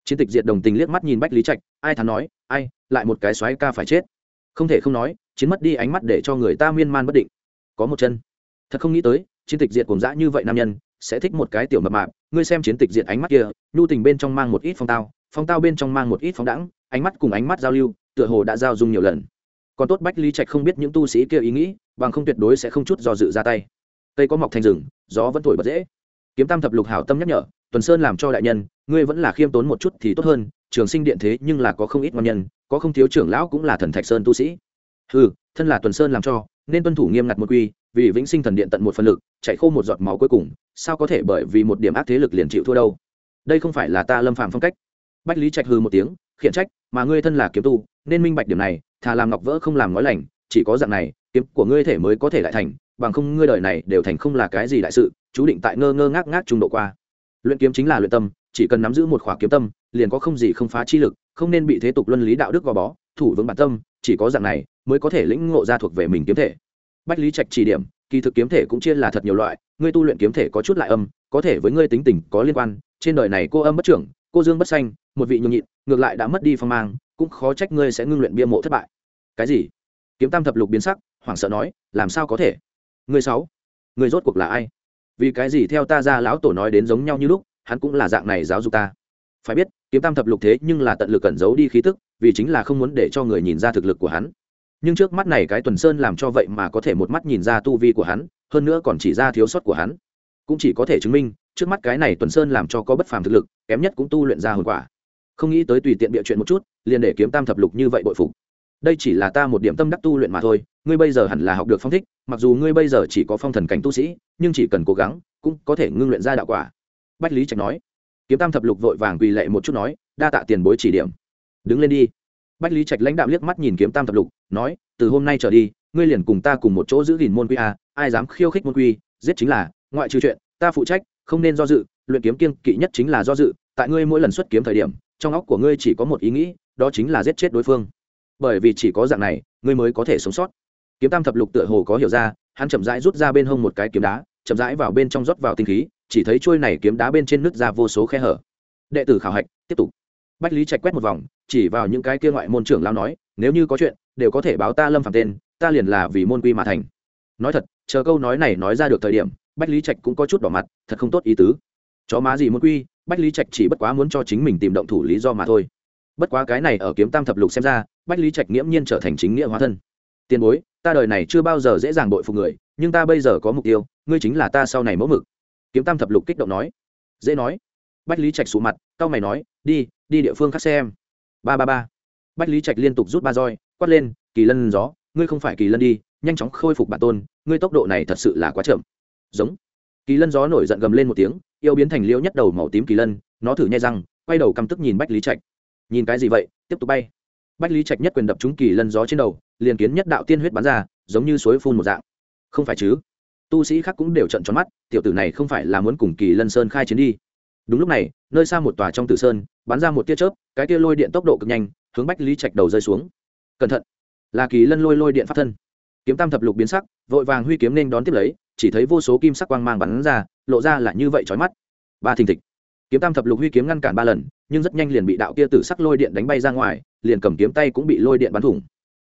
Chiến tịch diệt đồng tình liếc mắt nhìn bách lý trạch, ai thắn nói, ai, lại một cái xoáy ca phải chết không thể không nói, chiến mất đi ánh mắt để cho người ta miên man bất định. Có một chân. Thật không nghĩ tới, chiến tịch diệt cùng dã như vậy nam nhân, sẽ thích một cái tiểu mập mạp. Ngươi xem chiến tịch diệt ánh mắt kia, nhu tình bên trong mang một ít phong tao phong tao bên trong mang một ít phóng đẳng ánh mắt cùng ánh mắt giao lưu, tựa hồ đã giao dung nhiều lần. Còn tốt bách lý trạch không biết những tu sĩ kia ý nghĩ, bằng không tuyệt đối sẽ không chút do dự ra tay. Cây có mọc thành rừng, gió vẫn thổi bật dễ. Kiếm tam thập lục hảo tâm nhắc nhở, tuần sơn làm cho đại nhân, ngươi vẫn là khiêm tốn một chút thì tốt hơn trường sinh điện thế nhưng là có không ít ngon nhân, có không thiếu trưởng lão cũng là thần thạch sơn tu sĩ. Ừ thân là tuần sơn làm cho, nên tuân thủ nghiêm ngặt một quy, vì vĩnh sinh thần điện tận một phần lực, chạy khô một giọt máu cuối cùng, sao có thể bởi vì một điểm ác thế lực liền chịu thua đâu? Đây không phải là ta lâm phạm phong cách. Bách lý trạch hư một tiếng, khiển trách, mà ngươi thân là kiếm tu, nên minh bạch điểm này, thà làm ngọc vỡ không làm nói lành, chỉ có dạng này, kiếm của ngươi thể mới có thể lại thành, bằng không ngươi đời này đều thành không là cái gì đại sự, chú định tại ngơ ngơ ngác ngác trung độ qua. Luyện kiếm chính là luyện tâm, chỉ cần nắm giữ một khỏa kiếm tâm liền có không gì không phá chi lực, không nên bị thế tục luân lý đạo đức gò bó, thủ vững bản tâm, chỉ có dạng này mới có thể lĩnh ngộ ra thuộc về mình kiếm thể. Bách lý trạch chỉ điểm, kỳ thực kiếm thể cũng chia là thật nhiều loại, ngươi tu luyện kiếm thể có chút lại âm, có thể với ngươi tính tình có liên quan, trên đời này cô âm bất trưởng, cô dương bất xanh một vị nhường nhịn, ngược lại đã mất đi phong mang, cũng khó trách ngươi sẽ ngưng luyện bia mộ thất bại. Cái gì? Kiếm tam thập lục biến sắc, hoảng sợ nói, làm sao có thể? Người sáu người rốt cuộc là ai? Vì cái gì theo ta ra lão tổ nói đến giống nhau như lúc, hắn cũng là dạng này giáo dục ta. Phải biết kiếm tam thập lục thế nhưng là tận lực cẩn giấu đi khí tức, vì chính là không muốn để cho người nhìn ra thực lực của hắn. Nhưng trước mắt này cái tuần sơn làm cho vậy mà có thể một mắt nhìn ra tu vi của hắn, hơn nữa còn chỉ ra thiếu sót của hắn. Cũng chỉ có thể chứng minh, trước mắt cái này tuần sơn làm cho có bất phàm thực lực, kém nhất cũng tu luyện ra hồn quả. Không nghĩ tới tùy tiện bịa chuyện một chút, liền để kiếm tam thập lục như vậy bội phục. Đây chỉ là ta một điểm tâm đắc tu luyện mà thôi, ngươi bây giờ hẳn là học được phong thích, mặc dù ngươi bây giờ chỉ có phong thần cảnh tu sĩ, nhưng chỉ cần cố gắng, cũng có thể ngưng luyện ra đạo quả. Bách lý trạch nói kiếm tam thập lục vội vàng quỳ lệ một chút nói, đa tạ tiền bối chỉ điểm. Đứng lên đi. Bách lý trạch lãnh đạo liếc mắt nhìn kiếm tam thập lục, nói, từ hôm nay trở đi, ngươi liền cùng ta cùng một chỗ giữ gìn môn quy a, ai dám khiêu khích môn quy, giết chính là, ngoại trừ chuyện, ta phụ trách, không nên do dự, luyện kiếm kiên kỵ nhất chính là do dự, tại ngươi mỗi lần xuất kiếm thời điểm, trong óc của ngươi chỉ có một ý nghĩ, đó chính là giết chết đối phương. Bởi vì chỉ có dạng này, ngươi mới có thể sống sót. Kiếm tam thập lục tựa hồ có hiểu ra, hắn chậm rãi rút ra bên hông một cái kiếm đá, chậm rãi vào bên trong rót vào tinh khí chỉ thấy trôi này kiếm đá bên trên nước ra vô số khe hở. Đệ tử khảo hạch, tiếp tục. Bách lý trạch quét một vòng, chỉ vào những cái kia ngoại môn trưởng lao nói, nếu như có chuyện, đều có thể báo ta lâm phạm tên, ta liền là vì môn quy mà thành. Nói thật, chờ câu nói này nói ra được thời điểm, bách lý trạch cũng có chút đỏ mặt, thật không tốt ý tứ. Chó má gì môn quy, bách lý trạch chỉ bất quá muốn cho chính mình tìm động thủ lý do mà thôi. Bất quá cái này ở kiếm tam thập lục xem ra, bách lý trạch nghiễm nhiên trở thành chính nghĩa hóa thân. Tiền bối, ta đời này chưa bao giờ dễ dàng bội phục người, nhưng ta bây giờ có mục tiêu, ngươi chính là ta sau này mẫu mực kiếm tam thập lục kích động nói. Dễ nói. Bách lý trạch sụ mặt c mày nói, đi đi địa phương khác xem. Ba ba ba. Bách lý trạch liên tục rút ba roi, quát lên, kỳ lân gió, ngươi không phải kỳ lân đi, nhanh chóng khôi phục bản tôn, ngươi tốc độ này thật sự là quá chậm. Giống. Kỳ lân gió nổi giận gầm lên một tiếng, yêu biến thành liễu nhất đầu màu tím kỳ lân, nó thử nhai răng, quay đầu căm tức nhìn bách lý trạch. Nhìn cái gì vậy, tiếp tục bay. Bách lý trạch nhất quyền đập trúng kỳ lân gió trên đầu, liền kiến nhất đạo tiên huyết bắn ra, giống như suối phun một dạng. Không phải chứ? Tu sĩ khác cũng đều trận tròn mắt, tiểu tử này không phải là muốn cùng kỳ lân sơn khai chiến đi. Đúng lúc này, nơi xa một tòa trong tử sơn, bắn ra một tia chớp, cái tia lôi điện tốc độ cực nhanh, hướng bách lý trạch đầu rơi xuống. Cẩn thận! Là kỳ lân lôi lôi điện pháp thân. Kiếm tam thập lục biến sắc, vội vàng huy kiếm nên đón tiếp lấy, chỉ thấy vô số kim sắc quang mang bắn ra, lộ ra là như vậy trói mắt. Ba thình thịch. Kiếm tam thập lục huy kiếm ngăn cản ba lần, nhưng rất nhanh liền bị đạo kia tử sắc lôi điện đánh bay ra ngoài, liền cầm kiếm tay cũng bị lôi điện bắn thủng.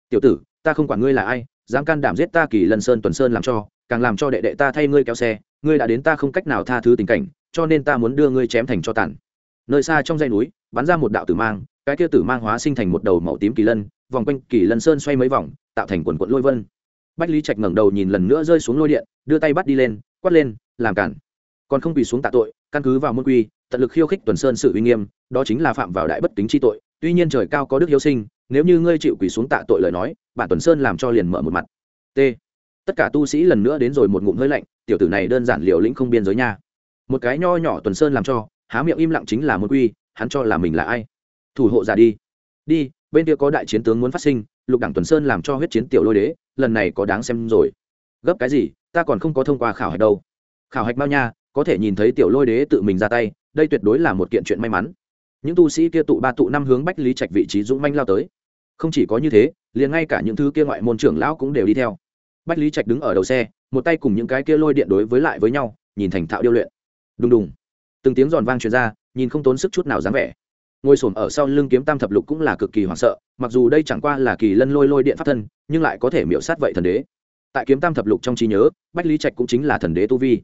Tiểu tử, ta không quản ngươi là ai, dám can đảm giết ta kỳ lân sơn tuần sơn làm cho càng làm cho đệ đệ ta thay ngươi kéo xe, ngươi đã đến ta không cách nào tha thứ tình cảnh, cho nên ta muốn đưa ngươi chém thành cho tàn. Nơi xa trong dãy núi, bắn ra một đạo tử mang, cái kia tử mang hóa sinh thành một đầu màu tím kỳ lân, vòng quanh kỳ lân sơn xoay mấy vòng, tạo thành quần quận lôi vân. Bách lý trạch ngẩng đầu nhìn lần nữa rơi xuống lôi điện, đưa tay bắt đi lên, quát lên, làm cản. Còn không quỳ xuống tạ tội, căn cứ vào môn quy, tận lực khiêu khích tuần sơn sự uy nghiêm, đó chính là phạm vào đại bất kính chi tội, tuy nhiên trời cao có đức hiếu sinh, nếu như ngươi chịu quỳ xuống tạ tội lời nói, bản tuần sơn làm cho liền mở một mặt. T tất cả tu sĩ lần nữa đến rồi một ngụm hơi lạnh, tiểu tử này đơn giản liều lĩnh không biên giới nha. Một cái nho nhỏ tuần sơn làm cho, há miệng im lặng chính là môn quy, hắn cho là mình là ai. Thủ hộ giả đi. Đi, bên kia có đại chiến tướng muốn phát sinh, lục đảng tuần sơn làm cho huyết chiến tiểu lôi đế, lần này có đáng xem rồi. Gấp cái gì, ta còn không có thông qua khảo hạch đâu. Khảo hạch bao nha, có thể nhìn thấy tiểu lôi đế tự mình ra tay, đây tuyệt đối là một kiện chuyện may mắn. Những tu sĩ kia tụ ba tụ năm hướng bách lý trạch vị trí dũng manh lao tới. Không chỉ có như thế, liền ngay cả những thứ kia ngoại môn trưởng lão cũng đều đi theo bách lý trạch đứng ở đầu xe, một tay cùng những cái kia lôi điện đối với lại với nhau, nhìn thành thạo điêu luyện. Đùng đùng. Từng tiếng giòn vang truyền ra, nhìn không tốn sức chút nào dám vẻ. Ngồi xổm ở sau lưng kiếm tam thập lục cũng là cực kỳ hoảng sợ, mặc dù đây chẳng qua là kỳ lân lôi lôi điện pháp thân, nhưng lại có thể miễu sát vậy thần đế. Tại kiếm tam thập lục trong trí nhớ, bách lý trạch cũng chính là thần đế tu vi.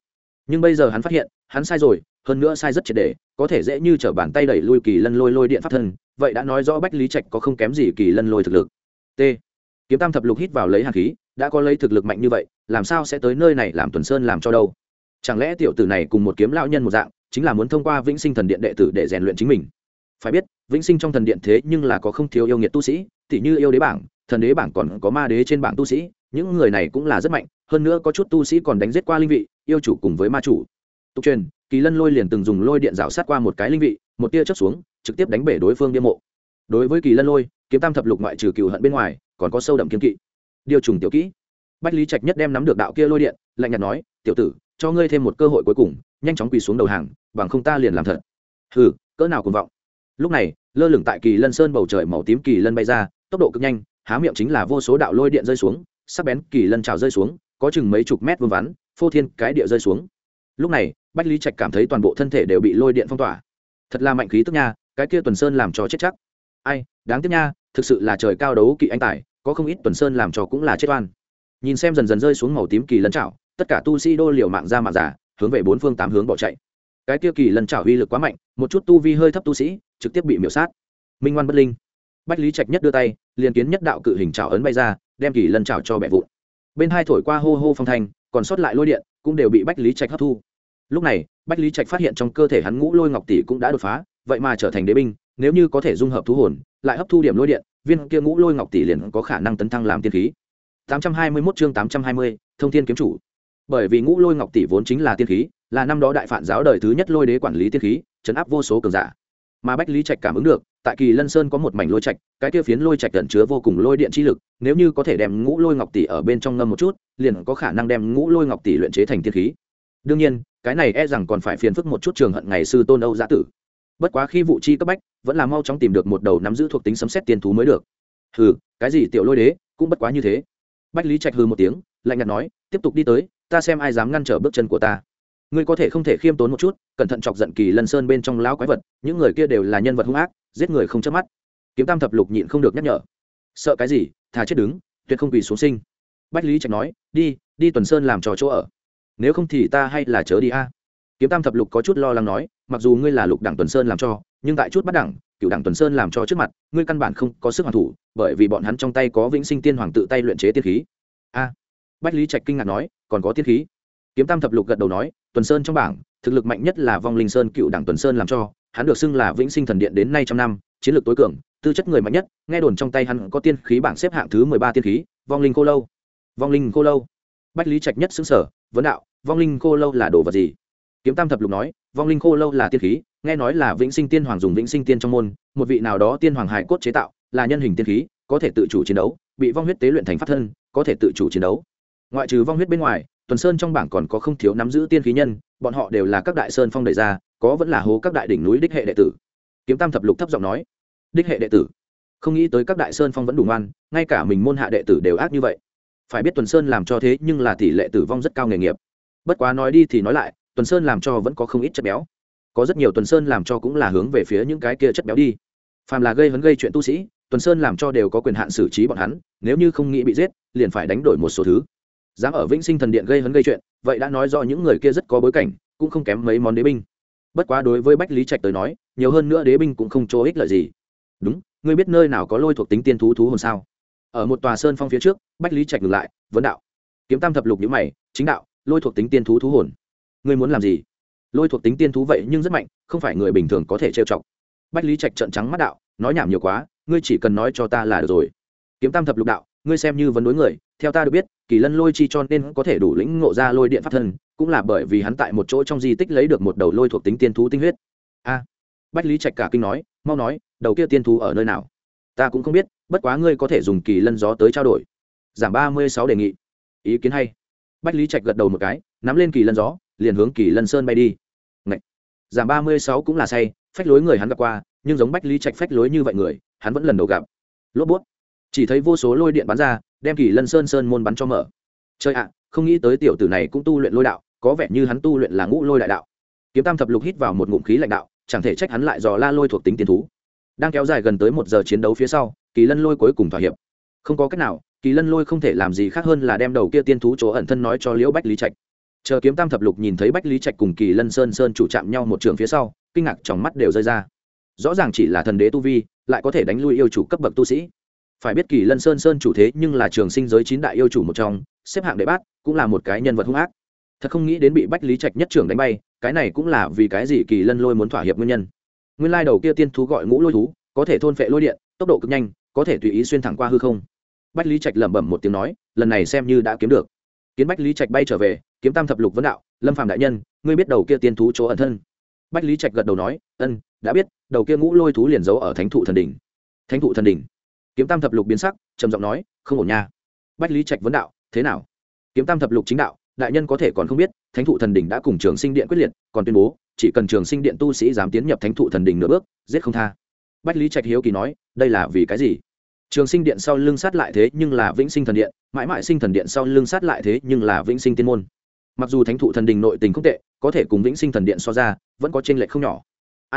Nhưng bây giờ hắn phát hiện, hắn sai rồi, hơn nữa sai rất triệt để, có thể dễ như t r ở bàn tay đẩy lui kỳ lân lôi lôi điện pháp thân, vậy đã nói rõ bách lý trạch có không kém gì kỳ lân lôi thực lực. T. Kiếm tam thập lục hít vào lấy hạt khí đã có lấy thực lực mạnh như vậy, làm sao sẽ tới nơi này làm tuần sơn làm cho đâu? Chẳng lẽ tiểu tử này cùng một kiếm lão nhân một dạng, chính là muốn thông qua vĩnh sinh thần điện đệ tử để rèn luyện chính mình? Phải biết, vĩnh sinh trong thần điện thế nhưng là có không thiếu yêu nghiệt tu sĩ, tỉ như yêu đế bảng, thần đế bảng còn có ma đế trên bảng tu sĩ, những người này cũng là rất mạnh, hơn nữa có chút tu sĩ còn đánh giết qua linh vị, yêu chủ cùng với ma chủ. Tục truyền, kỳ lân lôi liền từng dùng lôi điện rào sát qua một cái linh vị, một tia chớp xuống, trực tiếp đánh bể đối phương điên mộ. Đối với kỳ lân lôi, kiếm tam thập lục ngoại trừ cựu hận bên ngoài, còn có sâu đậm kiếm kỵ điều trùng tiểu kỹ. Bách lý trạch nhất đem nắm được đạo kia lôi điện, lạnh nhạt nói, tiểu tử, cho ngươi thêm một cơ hội cuối cùng, nhanh chóng quỳ xuống đầu hàng, bằng không ta liền làm thật. Hừ, cỡ nào cùng vọng. Lúc này, lơ lửng tại kỳ lân sơn bầu trời màu tím kỳ lân bay ra, tốc độ cực nhanh, há miệng chính là vô số đạo lôi điện rơi xuống, sắc bén kỳ lân trào rơi xuống, có chừng mấy chục mét vương vắn, phô thiên cái địa rơi xuống. Lúc này, bách lý trạch cảm thấy toàn bộ thân thể đều bị lôi điện phong tỏa. Thật là mạnh khí tức nha, cái kia tuần sơn làm cho chết chắc. Ai, đáng tiếc nha, thực sự là trời cao đấu kỵ anh tài có không ít tuần sơn làm cho cũng là chết oan. Nhìn xem dần dần rơi xuống màu tím kỳ lân trảo tất cả tu sĩ đô liều mạng ra mạng giả, hướng về bốn phương tám hướng bỏ chạy. Cái kia kỳ lân trảo uy lực quá mạnh, một chút tu vi hơi thấp tu sĩ, trực tiếp bị miểu sát. Minh ngoan bất linh. Bách lý trạch nhất đưa tay, liền kiến nhất đạo cự hình trảo ấn bay ra, đem kỳ lân trảo cho bẻ vụn. Bên hai thổi qua hô hô phong thanh, còn sót lại lôi điện, cũng đều bị bách lý trạch hấp thu. Lúc này, bách lý trạch phát hiện trong cơ thể hắn ngũ lôi ngọc tỷ cũng đã đột phá, vậy mà trở thành đế binh, nếu như có thể dung hợp thú hồn lại hấp thu điểm lôi điện viên kia ngũ lôi ngọc tỷ liền có khả năng tấn thăng làm tiên khí. 821 chương 820, thông thiên kiếm chủ. Bởi vì ngũ lôi ngọc tỷ vốn chính là tiên khí là năm đó đại phản giáo đời thứ nhất lôi đế quản lý tiên khí chấn áp vô số cường giả. Mà bách lý trạch cảm ứng được tại kỳ lân sơn có một mảnh lôi trạch cái kia phiến lôi trạch tận chứa vô cùng lôi điện chi lực nếu như có thể đem ngũ lôi ngọc tỷ ở bên trong ngâm một chút liền có khả năng đem ngũ lôi ngọc tỷ luyện chế thành tiên khí. Đương nhiên cái này e rằng còn phải phiền phức một chút trường hận ngày sư tôn âu giã tử bất quá khi vụ chi cấp bách, vẫn là mau chóng tìm được một đầu nắm giữ thuộc tính sấm xét tiên thú mới được. Hừ, cái gì tiểu lôi đế, cũng bất quá như thế. Bách lý trạch hừ một tiếng, lạnh nhạt nói, tiếp tục đi tới, ta xem ai dám ngăn trở bước chân của ta. Ngươi có thể không thể khiêm tốn một chút, cẩn thận chọc giận kỳ lân sơn bên trong lão quái vật, những người kia đều là nhân vật hung ác, giết người không chớp mắt. Kiếm tam thập lục nhịn không được nhắc nhở. Sợ cái gì, thà chết đứng, tuyệt không quỳ xuống sinh. Bách lý trạch nói, đi đi tuần sơn làm trò chỗ ở. Nếu không thì ta hay là chớ đi a kiếm tam thập lục có chút lo lắng nói, mặc dù ngươi là lục đảng tuần sơn làm cho, nhưng tại chút bắt đẳng, cựu đảng tuần sơn làm cho trước mặt, ngươi căn bản không có sức hoàn thủ, bởi vì bọn hắn trong tay có vĩnh sinh tiên hoàng tự tay luyện chế tiên khí. A. Bách lý trạch kinh ngạc nói, còn có tiên khí? Kiếm tam thập lục gật đầu nói, tuần sơn trong bảng, thực lực mạnh nhất là vong linh sơn cựu đảng tuần sơn làm cho, hắn được xưng là vĩnh sinh thần điện đến nay trăm năm, chiến lược tối cường, tư chất người mạnh nhất, nghe đồn trong tay hắn có tiên khí bảng xếp hạng thứ mười ba tiên khí, vong linh cô lâu. Vong linh cô lâu? Bách lý trạch nhất xứng sở vấn đạo, vong linh cô lâu là đồ vật gì? Kiếm tam thập lục nói, vong linh cô lâu là tiên khí, nghe nói là vĩnh sinh tiên hoàng dùng vĩnh sinh tiên trong môn, một vị nào đó tiên hoàng hải cốt chế tạo, là nhân hình tiên khí, có thể tự chủ chiến đấu, bị vong huyết tế luyện thành pháp thân, có thể tự chủ chiến đấu. Ngoại trừ vong huyết bên ngoài, tuần sơn trong bảng còn có không thiếu nắm giữ tiên khí nhân, bọn họ đều là các đại sơn phong đề ra, có vẫn là hố các đại đỉnh núi đích hệ đệ tử. Kiếm tam thập lục thấp giọng nói, đích hệ đệ tử? Không nghĩ tới các đại sơn phong vẫn đủ ngoan, ngay cả mình môn hạ đệ tử đều ác như vậy. Phải biết tuần sơn làm cho thế nhưng là tỷ lệ tử vong rất cao nghề nghiệp. Bất quá nói đi thì nói lại tuần sơn làm cho vẫn có không ít chất béo. Có rất nhiều tuần sơn làm cho cũng là hướng về phía những cái kia chất béo đi. Phàm là gây hấn gây chuyện tu sĩ, tuần sơn làm cho đều có quyền hạn xử trí bọn hắn, nếu như không nghĩ bị giết, liền phải đánh đổi một số thứ. Dám ở vĩnh sinh thần điện gây hấn gây chuyện, vậy đã nói rõ những người kia rất có bối cảnh, cũng không kém mấy món đế binh. Bất quá đối với bách lý trạch tới nói, nhiều hơn nữa đế binh cũng không chỗ ích lợi gì. Đúng, ngươi biết nơi nào có lôi thuộc tính tiên thú thú hồn sao? Ở một tòa sơn phong phía trước, bách lý trạch ngừng lại, vấn đạo. Kiếm tam thập lục nhữ mày, chính đạo, lôi thuộc tính tiên thú thú hồn ngươi muốn làm gì? Lôi thuộc tính tiên thú vậy nhưng rất mạnh, không phải người bình thường có thể trêu chọc. Bách lý trạch trận trắng mắt đạo, nói nhảm nhiều quá, ngươi chỉ cần nói cho ta là được rồi. Kiếm tam thập lục đạo, ngươi xem như vấn đối người, theo ta được biết, kỳ lân lôi chi cho nên có thể đủ lĩnh ngộ ra lôi điện pháp thân, cũng là bởi vì hắn tại một chỗ trong di tích lấy được một đầu lôi thuộc tính tiên thú tinh huyết. A. Bách lý trạch cả kinh nói, mau nói, đầu kia tiên thú ở nơi nào? Ta cũng không biết, bất quá ngươi có thể dùng kỳ lân gió tới trao đổi. Giảm ba mươi sáu đề nghị. Ý kiến hay. Bách lý trạch gật đầu một cái, nắm lên kỳ lân gió liền hướng kỳ lân sơn bay đi. Ngậy! giảm ba mươi sáu cũng là say, phách lối người hắn gặp qua, nhưng giống bách lý trạch phách lối như vậy người, hắn vẫn lần đầu gặp. Lốp bút. Chỉ thấy vô số lôi điện bắn ra, đem kỳ lân sơn sơn môn bắn cho mở. Chơi ạ, không nghĩ tới tiểu tử này cũng tu luyện lôi đạo, có vẻ như hắn tu luyện là ngũ lôi đại đạo. Kiếm tam thập lục hít vào một ngụm khí lãnh đạo, chẳng thể trách hắn lại dò la lôi thuộc tính tiền thú. Đang kéo dài gần tới một giờ chiến đấu phía sau, kỳ lân lôi cuối cùng thỏa hiệp. Không có cách nào, kỳ lân lôi không thể làm gì khác hơn là đem đầu kia tiên thú chỗ ẩn thân nói cho liễu bách lý trạch chờ kiếm tam thập lục nhìn thấy bách lý trạch cùng kỳ lân sơn sơn chủ chạm nhau một trường phía sau, kinh ngạc trong mắt đều rơi ra. Rõ ràng chỉ là thần đế tu vi, lại có thể đánh lui yêu chủ cấp bậc tu sĩ. Phải biết kỳ lân sơn sơn chủ thế nhưng là trường sinh giới chín đại yêu chủ một trong, xếp hạng đệ bát, cũng là một cái nhân vật hung ác. Thật không nghĩ đến bị bách lý trạch nhất trưởng đánh bay, cái này cũng là vì cái gì kỳ lân lôi muốn thỏa hiệp nguyên nhân. Nguyên lai đầu kia tiên thú gọi ngũ lôi thú, có thể thôn phệ lôi điện, tốc độ cực nhanh, có thể tùy ý xuyên thẳng qua hư không. Bách lý trạch lẩm bẩm một tiếng nói, lần này xem như đã kiếm được. Kiến bách lý trạch bay trở về kiếm tam thập lục vấn đạo, lâm phạm đại nhân, ngươi biết đầu kia tiên thú chỗ ẩn thân. Bách lý trạch gật đầu nói, ân, đã biết, đầu kia ngũ lôi thú liền giấu ở thánh thụ thần đỉnh. Thánh thụ thần đỉnh? Kiếm tam thập lục biến sắc, trầm giọng nói, không ổn nha. Bách lý trạch vấn đạo, thế nào? Kiếm tam thập lục chính đạo, đại nhân có thể còn không biết, thánh thụ thần đỉnh đã cùng trường sinh điện quyết liệt, còn tuyên bố, chỉ cần trường sinh điện tu sĩ dám tiến nhập thánh thụ thần đỉnh nửa bước, giết không tha. Bách lý trạch hiếu kỳ nói, đây là vì cái gì? Trường sinh điện sau lưng sát lại thế nhưng là vĩnh sinh thần điện, mãi mãi sinh thần điện sau lưng sát lại thế nhưng là vĩnh sinh tiên môn mặc dù thánh thụ thần đình nội tình không tệ, có thể cùng vĩnh sinh thần điện so ra, vẫn có t r ê n lệch không nhỏ.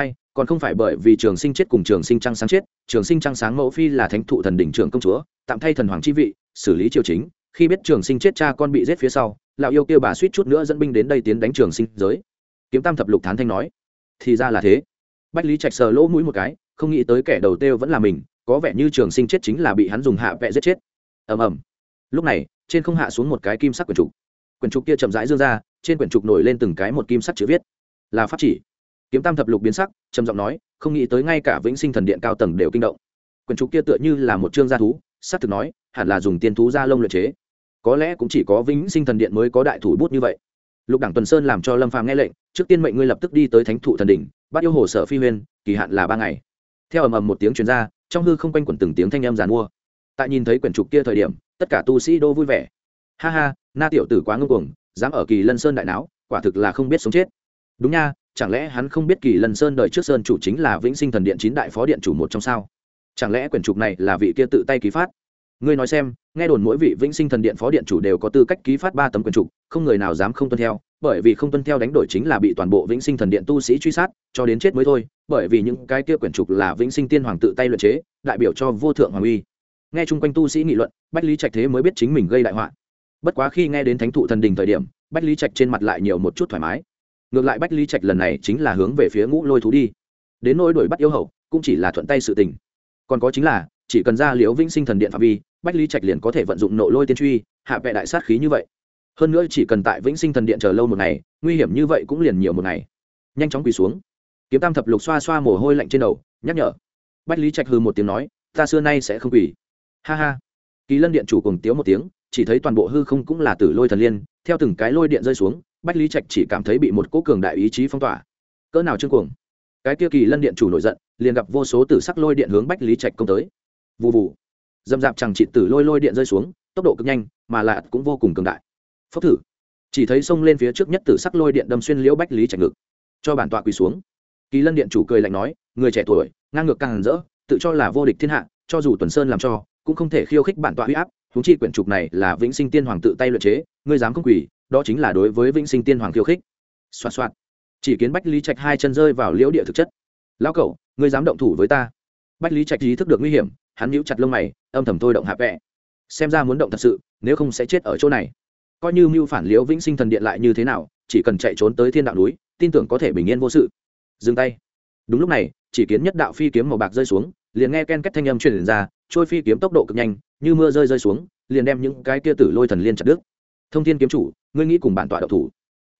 Ai, còn không phải bởi vì trường sinh chết cùng trường sinh trăng sáng chết, trường sinh trăng sáng mẫu phi là thánh thụ thần đình trưởng công chúa, tạm thay thần hoàng chi vị, xử lý triều chính, khi biết trường sinh chết cha con bị giết phía sau, lão yêu kêu bà suýt chút nữa dẫn binh đến đây tiến đánh trường sinh giới. Kiếm tam thập lục thán thanh nói, thì ra là thế. Bách lý trạch sờ lỗ mũi một cái, không nghĩ tới kẻ đầu têu vẫn là mình, có vẻ như trường sinh chết chính là bị hắn dùng hạ vẹ giết chết. Ầm ầm. Lúc này, trên không hạ xuống một cái kim sắc quần trục quyển trục kia chậm rãi dương ra trên quyển trục nổi lên từng cái một kim sắc chữ viết. Là pháp chỉ. Kiếm tam thập lục biến sắc trầm giọng nói không nghĩ tới ngay cả vĩnh sinh thần điện cao tầng đều kinh động. Quyển trục kia tựa như là một chương gia thú sắc thực nói hẳn là dùng tiên thú gia lông luyện chế. Có lẽ cũng chỉ có vĩnh sinh thần điện mới có đại thủ bút như vậy. Lục đảng tuần sơn làm cho lâm phàm nghe lệnh trước tiên mệnh ngươi lập tức đi tới thánh thụ thần đỉnh bắt yêu hồ sở phi huyên kỳ hạn là ba ngày. Theo ầm ầm một tiếng chuyên ra, trong hư không quanh quẩn từng tiếng thanh âm giàn mua. Tại nhìn thấy quyển trục kia thời điểm tất cả tu sĩ đô vui vẻ. Ha ha na tiểu tử quá ngưng cuồng, dám ở kỳ lân sơn đại não quả thực là không biết sống chết. Đúng nha, chẳng lẽ hắn không biết kỳ lân sơn đời trước sơn chủ chính là vĩnh sinh thần điện chín đại phó điện chủ một trong sao? Chẳng lẽ quyển trục này là vị kia tự tay ký phát? Ngươi nói xem, nghe đồn mỗi vị vĩnh sinh thần điện phó điện chủ đều có tư cách ký phát ba tấm quyển trục, không người nào dám không tuân theo, bởi vì không tuân theo đánh đổi chính là bị toàn bộ vĩnh sinh thần điện tu sĩ truy sát, cho đến chết mới thôi, bởi vì những cái kia quyển trục là vĩnh sinh tiên hoàng tự tay luyện chế, đại biểu cho vô thượng hoàng uy. Nghe chung quanh tu sĩ nghị luận, bách lý trạch thế mới biết chính mình gây đại họa bất quá khi nghe đến thánh thụ thần đình thời điểm, bách lý trạch trên mặt lại nhiều một chút thoải mái. Ngược lại bách lý trạch lần này chính là hướng về phía ngũ lôi thú đi. Đến nỗi đuổi bắt yêu hậu, cũng chỉ là thuận tay sự tình. Còn có chính là, chỉ cần ra liễu vĩnh sinh thần điện phạm vi, bách lý trạch liền có thể vận dụng nộ lôi tiên truy, hạ vệ đại sát khí như vậy. Hơn nữa chỉ cần tại vĩnh sinh thần điện chờ lâu một ngày, nguy hiểm như vậy cũng liền nhiều một ngày. Nhanh chóng quỳ xuống. Kiếm tam thập lục xoa xoa mồ hôi lạnh trên đầu, nhắc nhở. Bách lý trạch hư một tiếng nói, ta xưa nay sẽ không quỳ. Ha ha. Kỳ lân điện chủ cùng tiếu một tiếng chỉ thấy toàn bộ hư không cũng là tử lôi thần liên, theo từng cái lôi điện rơi xuống, bách lý trạch chỉ cảm thấy bị một cỗ cường đại ý chí phong tỏa. Cỡ nào trương cuồng. Cái kia kỳ lân điện chủ nổi giận, liền gặp vô số tử sắc lôi điện hướng bách lý trạch công tới. Vụ vụ dầm dạp chẳng trị tử lôi lôi điện rơi xuống, tốc độ cực nhanh, mà lạ cũng vô cùng cường đại. Phốc thử. Chỉ thấy xông lên phía trước nhất tử sắc lôi điện đâm xuyên liễu bách lý trạch ngực. Cho bản tọa quỳ xuống. Kỳ lân điện chủ cười lạnh nói, người trẻ tuổi, ngang ngược càng hẳn rỡ, tự cho là vô địch thiên hạ, cho dù tuần sơn làm cho, cũng không thể khiêu khích bản tọa huy áp húng chi quyển trục này là vĩnh sinh tiên hoàng tự tay luyện chế, ngươi dám không quỳ, đó chính là đối với vĩnh sinh tiên hoàng khiêu khích. Xoa xoa chỉ kiến bách lý trạch hai chân rơi vào liễu địa thực chất. Lão cậu, ngươi dám động thủ với ta? Bách lý trạch ý thức được nguy hiểm, hắn nhíu chặt lông mày, âm thầm thôi động hạ vẽ xem ra muốn động thật sự, nếu không sẽ chết ở chỗ này. Coi như mưu phản liễu vĩnh sinh thần điện lại như thế nào, chỉ cần chạy trốn tới thiên đạo núi, tin tưởng có thể bình yên vô sự. Dừng tay. Đúng lúc này, chỉ kiến nhất đạo phi kiếm màu bạc rơi xuống liền nghe ken két thanh âm truyền ra, trôi phi kiếm tốc độ cực nhanh, như mưa rơi rơi xuống, liền đem những cái kia tử lôi thần liên chặt đứt. Thông thiên kiếm chủ, ngươi nghĩ cùng bản tọa đấu thủ.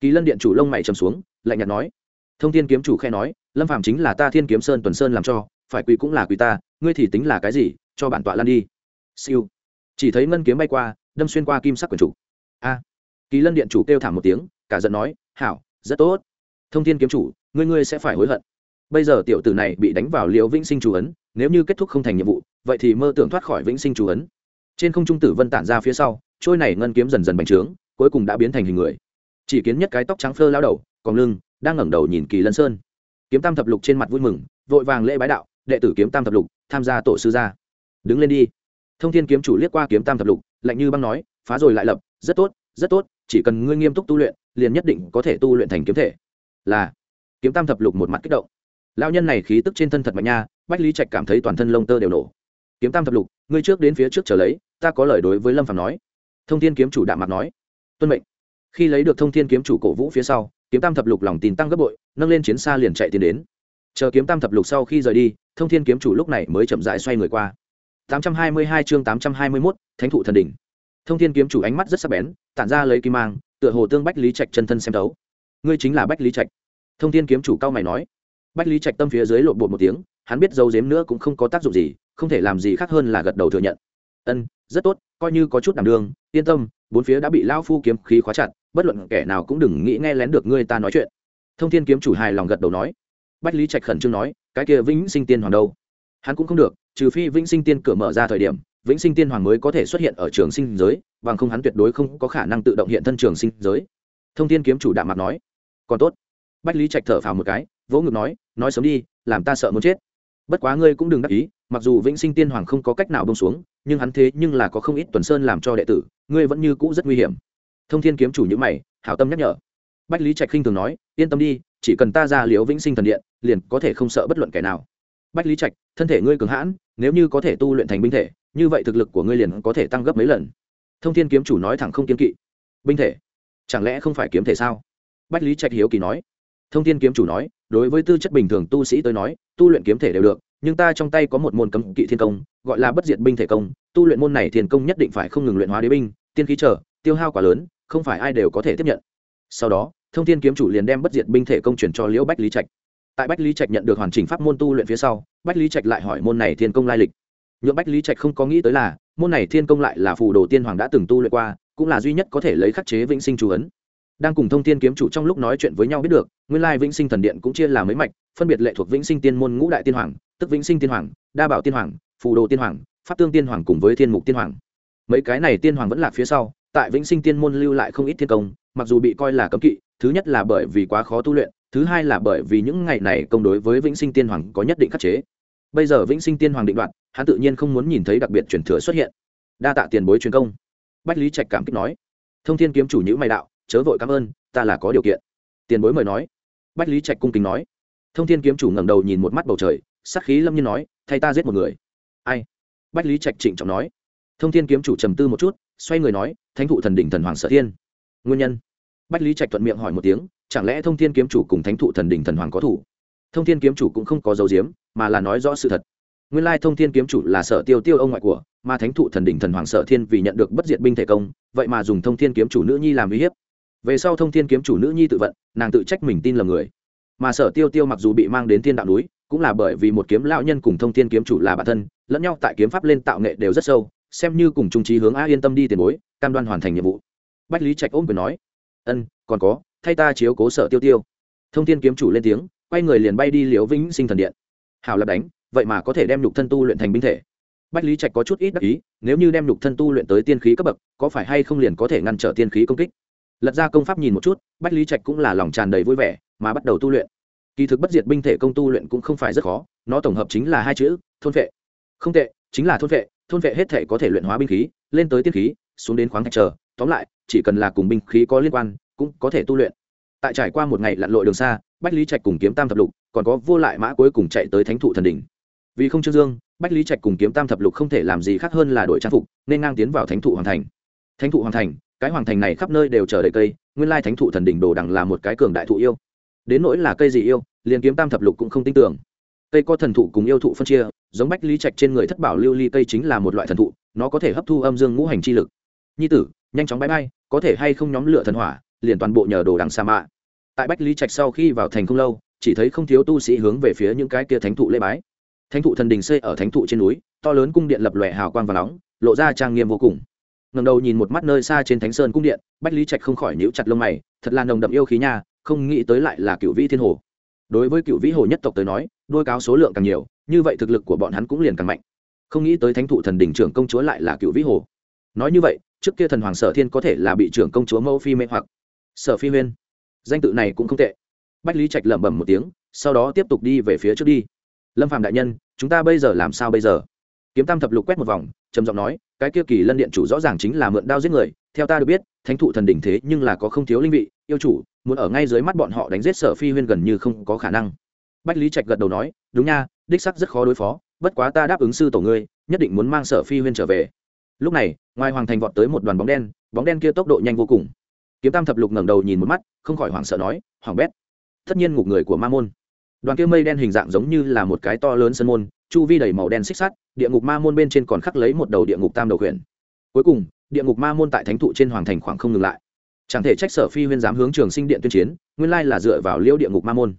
Kỳ lân điện chủ lông mày trầm xuống, lạnh nhạt nói. Thông thiên kiếm chủ khe nói, lâm phạm chính là ta thiên kiếm sơn tuần sơn làm cho, phải quỳ cũng là quỳ ta, ngươi thì tính là cái gì, cho bản tọa lan đi. Siêu. Chỉ thấy ngân kiếm bay qua, đâm xuyên qua kim sắc quyền chủ. A. Kỳ lân điện chủ kêu thảm một tiếng, cả giận nói, hảo, rất tốt. Thông thiên kiếm chủ, ngươi ngươi sẽ phải hối hận bây giờ tiểu tử này bị đánh vào liễu vĩnh sinh chủ ấn, nếu như kết thúc không thành nhiệm vụ, vậy thì mơ tưởng thoát khỏi vĩnh sinh chủ ấn. Trên không trung tử vân tản ra phía sau, trôi này ngân kiếm dần dần bành trướng, cuối cùng đã biến thành hình người. Chỉ kiến nhất cái tóc trắng phơ lao đầu, còn lưng đang ngẩng đầu nhìn kỳ lân sơn. Kiếm tam thập lục trên mặt vui mừng, vội vàng lễ bái đạo, đệ tử kiếm tam thập lục, tham gia tổ sư gia. Đứng lên đi. Thông thiên kiếm chủ liếc qua kiếm tam thập lục, lạnh như băng nói, phá rồi lại lập, rất tốt rất tốt, chỉ cần ngươi nghiêm túc tu luyện, liền nhất định có thể tu luyện thành kiếm thể. Là, kiếm tam thập lục một mặt kích động lao nhân này khí tức trên thân thật mạnh nha bách lý trạch cảm thấy toàn thân lông tơ đều nổ. Kiếm tam thập lục ngươi trước đến phía trước trở lấy ta có lời đối với lâm phàm nói. Thông thiên kiếm chủ đạm mặt nói. Tuân mệnh. Khi lấy được thông thiên kiếm chủ cổ vũ phía sau kiếm tam thập lục lòng tin tăng gấp bội nâng lên chiến xa liền chạy tiến đến. Chờ kiếm tam thập lục sau khi rời đi thông thiên kiếm chủ lúc này mới chậm dại xoay người qua. 822 chương 821, thánh thụ thần đỉnh. Thông thiên kiếm chủ ánh mắt rất sắc bén tản ra lấy kim mang tựa hồ tương bách lý trạch chân thân xem đấu ngươi chính là bách lý trạch. Thông thiên kiếm chủ cao mày nói bách lý trạch tâm phía dưới lộn bột một tiếng, hắn biết dấu dếm nữa cũng không có tác dụng gì, không thể làm gì khác hơn là gật đầu thừa nhận. Ân, rất tốt, coi như có chút đảm đương, yên tâm, bốn phía đã bị lao phu kiếm khí khóa chặt, bất luận kẻ nào cũng đừng nghĩ nghe lén được ngươi ta nói chuyện. Thông thiên kiếm chủ hài lòng gật đầu nói. Bách lý trạch khẩn trương nói, cái kia vĩnh sinh tiên hoàng đâu? Hắn cũng không được, trừ phi vĩnh sinh tiên cửa mở ra thời điểm, vĩnh sinh tiên hoàng mới có thể xuất hiện ở trường sinh giới, bằng không hắn tuyệt đối không có khả năng tự động hiện thân trường sinh giới. Thông thiên kiếm chủ đạm mặt nói. Còn tốt. Bách lý trạch thở phào một cái, vỗ ngực nói nói sớm đi, làm ta sợ muốn chết. Bất quá ngươi cũng đừng đắc ý, mặc dù vĩnh sinh tiên hoàng không có cách nào bông xuống, nhưng hắn thế nhưng là có không ít tuần sơn làm cho đệ tử, ngươi vẫn như cũ rất nguy hiểm. Thông thiên kiếm chủ nhữ mày, hảo tâm nhắc nhở. Bách lý trạch khinh thường nói, yên tâm đi, chỉ cần ta ra liễu vĩnh sinh thần điện, liền có thể không sợ bất luận kẻ nào. Bách lý trạch, thân thể ngươi cường hãn, nếu như có thể tu luyện thành binh thể, như vậy thực lực của ngươi liền có thể tăng gấp mấy lần. Thông thiên kiếm chủ nói thẳng không kiếm kỵ. Binh thể? Chẳng lẽ không phải kiếm thể sao? Bách lý trạch hiếu kỳ nói thông thiên kiếm chủ nói, đối với tư chất bình thường tu sĩ tới nói, tu luyện kiếm thể đều được, nhưng ta trong tay có một môn cấm kỵ thiên công, gọi là bất diệt binh thể công. Tu luyện môn này thiên công nhất định phải không ngừng luyện hóa đế binh, tiên khí trở, tiêu hao quá lớn, không phải ai đều có thể tiếp nhận. Sau đó, thông thiên kiếm chủ liền đem bất diệt binh thể công chuyển cho liễu bách lý trạch. Tại bách lý trạch nhận được hoàn chỉnh pháp môn tu luyện phía sau, bách lý trạch lại hỏi môn này thiên công lai lịch. Nhượng bách lý trạch không có nghĩ tới là, môn này thiên công lại là phù đồ tiên hoàng đã từng tu luyện qua, cũng là duy nhất có thể lấy khắc chế vĩnh sinh chú ấn đang cùng thông thiên kiếm chủ trong lúc nói chuyện với nhau biết được, nguyên lai vĩnh sinh thần điện cũng chia làm mấy mạch, phân biệt lệ thuộc vĩnh sinh tiên môn ngũ đại tiên hoàng, tức vĩnh sinh tiên hoàng, đa bảo tiên hoàng, phù đồ tiên hoàng, pháp tương tiên hoàng cùng với thiên mục tiên hoàng. Mấy cái này tiên hoàng vẫn lạc phía sau, tại vĩnh sinh tiên môn lưu lại không ít thiên công, mặc dù bị coi là cấm kỵ, thứ nhất là bởi vì quá khó tu luyện, thứ hai là bởi vì những ngày này công đối với vĩnh sinh tiên hoàng có nhất định khắc chế. Bây giờ vĩnh sinh tiên hoàng định đoạt, hắn tự nhiên không muốn nhìn thấy đặc biệt truyền thừa xuất hiện. Đa tạ tiền bối truyền công. Bách lý trạch cảm kích nói. Thông thiên kiếm chủ nhữ mày đạo chớ vội cảm ơn, ta là có điều kiện. Tiền bối mời nói. Bách lý trạch cung kính nói. Thông thiên kiếm chủ ngẩng đầu nhìn một mắt bầu trời, sắc khí lâm nhiên nói, thay ta giết một người. Ai? Bách lý trạch trịnh trọng nói. Thông thiên kiếm chủ trầm tư một chút, xoay người nói, thánh thụ thần đỉnh thần hoàng sở thiên. Nguyên nhân? Bách lý trạch thuận miệng hỏi một tiếng, chẳng lẽ thông thiên kiếm chủ cùng thánh thụ thần đỉnh thần hoàng có thủ? Thông thiên kiếm chủ cũng không có dấu diếm mà là nói rõ sự thật. Nguyên lai thông thiên kiếm chủ là sở tiêu tiêu ông ngoại của, mà thánh thụ thần đỉnh thần hoàng sở thiên vì nhận được bất diệt binh thể công, vậy mà dùng thông thiên kiếm chủ nữ nhi làm uy hiếp về sau thông thiên kiếm chủ nữ nhi tự vận, nàng tự trách mình tin lầm người. Mà sở tiêu tiêu mặc dù bị mang đến thiên đạo núi, cũng là bởi vì một kiếm lão nhân cùng thông thiên kiếm chủ là bản thân, lẫn nhau tại kiếm pháp lên tạo nghệ đều rất sâu, xem như cùng trung trí hướng a yên tâm đi tiền bối, cam đoan hoàn thành nhiệm vụ. Bách lý trạch ôm quyền nói, ân, còn có, thay ta chiếu cố sở tiêu tiêu. Thông thiên kiếm chủ lên tiếng, quay người liền bay đi liễu vĩnh sinh thần điện. Hào lập đánh, vậy mà có thể đem nhục thân tu luyện thành binh thể. Bách lý trạch có chút ít đắc ý, nếu như đem nhục thân tu luyện tới tiên khí cấp bậc, có phải hay không liền có thể ngăn trở tiên khí công kích? Lật ra công pháp nhìn một chút, bách lý trạch cũng là lòng tràn đầy vui vẻ, mà bắt đầu tu luyện. Kỳ thực bất diệt binh thể công tu luyện cũng không phải rất khó, nó tổng hợp chính là hai chữ, thôn vệ. Không tệ, chính là thôn vệ thôn vệ hết thể có thể luyện hóa binh khí, lên tới tiên khí, xuống đến khoáng thạch chờ, tóm lại, chỉ cần là cùng binh khí có liên quan, cũng có thể tu luyện. Tại trải qua một ngày lặn lội đường xa, bách lý trạch cùng kiếm tam thập lục, còn có vô lại mã cuối cùng chạy tới thánh thụ thần đỉnh. Vì không trương dương, bách lý trạch cùng kiếm tam thập lục không thể làm gì khác hơn là đổi trang phục, nên ngang tiến vào thánh thụ hoàng thành. Thánh thụ hoàng thành cái hoàng thành này khắp nơi đều chờ đầy cây, nguyên lai thánh thụ thần đỉnh đồ đằng là một cái cường đại thụ yêu. Đến nỗi là cây gì yêu, liền kiếm tam thập lục cũng không tin tưởng. Cây có thần thụ cùng yêu thụ phân chia, giống bách lý trạch trên người thất bảo lưu ly cây chính là một loại thần thụ, nó có thể hấp thu âm dương ngũ hành chi lực. Nhi tử, nhanh chóng bay bay có thể hay không nhóm lửa thần hỏa, liền toàn bộ nhờ đồ đằng sa mạ. Tại bách lý trạch sau khi vào thành không lâu, chỉ thấy không thiếu tu sĩ hướng về phía những cái kia thánh thụ lễ bái. Thánh thụ thần đình xây ở thánh thụ trên núi, to lớn cung điện lập lòe hào quang và nóng, lộ ra trang nghiêm vô cùng ngẩng đầu nhìn một mắt nơi xa trên thánh sơn cung điện, bách lý trạch không khỏi nhíu chặt lông mày, thật là nồng đậm yêu khí nha, không nghĩ tới lại là cựu vĩ thiên hồ. Đối với cựu vĩ hồ nhất tộc tới nói, đôi cáo số lượng càng nhiều, như vậy thực lực của bọn hắn cũng liền càng mạnh. Không nghĩ tới thánh thụ thần đỉnh trưởng công chúa lại là cựu vĩ hồ. Nói như vậy, trước kia thần hoàng sở thiên có thể là bị trưởng công chúa mẫu phi mê hoặc. Sở phi huyên, danh tự này cũng không tệ. Bách lý trạch lẩm bẩm một tiếng, sau đó tiếp tục đi về phía trước đi. Lâm phạm đại nhân, chúng ta bây giờ làm sao bây giờ? Kiếm tam thập lục quét một vòng, trầm giọng nói cái kia kỳ lân điện chủ rõ ràng chính là mượn đao giết người, theo ta được biết, thánh thụ thần đỉnh thế nhưng là có không thiếu linh vị, yêu chủ, muốn ở ngay dưới mắt bọn họ đánh giết sở phi huyên gần như không có khả năng. Bách lý trạch gật đầu nói, đúng nha, đích sắc rất khó đối phó, bất quá ta đáp ứng sư tổ ngươi, nhất định muốn mang sở phi huyên trở về. Lúc này, ngoài hoàng thành vọt tới một đoàn bóng đen bóng đen kia tốc độ nhanh vô cùng. Kiếm tam thập lục ngẩng đầu nhìn một mắt, không khỏi hoảng sợ nói hoảng bét, tất nhiên ngục người của ma môn. Đoàn kia mây đen hình dạng giống như là một cái to lớn sân môn, chu vi đầy màu đen xích sắt địa ngục ma môn bên trên còn khắc lấy một đầu địa ngục tam đầu khuyển. Cuối cùng, địa ngục ma môn tại thánh thụ trên hoàng thành khoảng không ngừng lại. Chẳng thể trách sở phi huyên dám hướng trường sinh điện tuyên chiến, nguyên lai là dựa vào liêu địa ngục ma môn.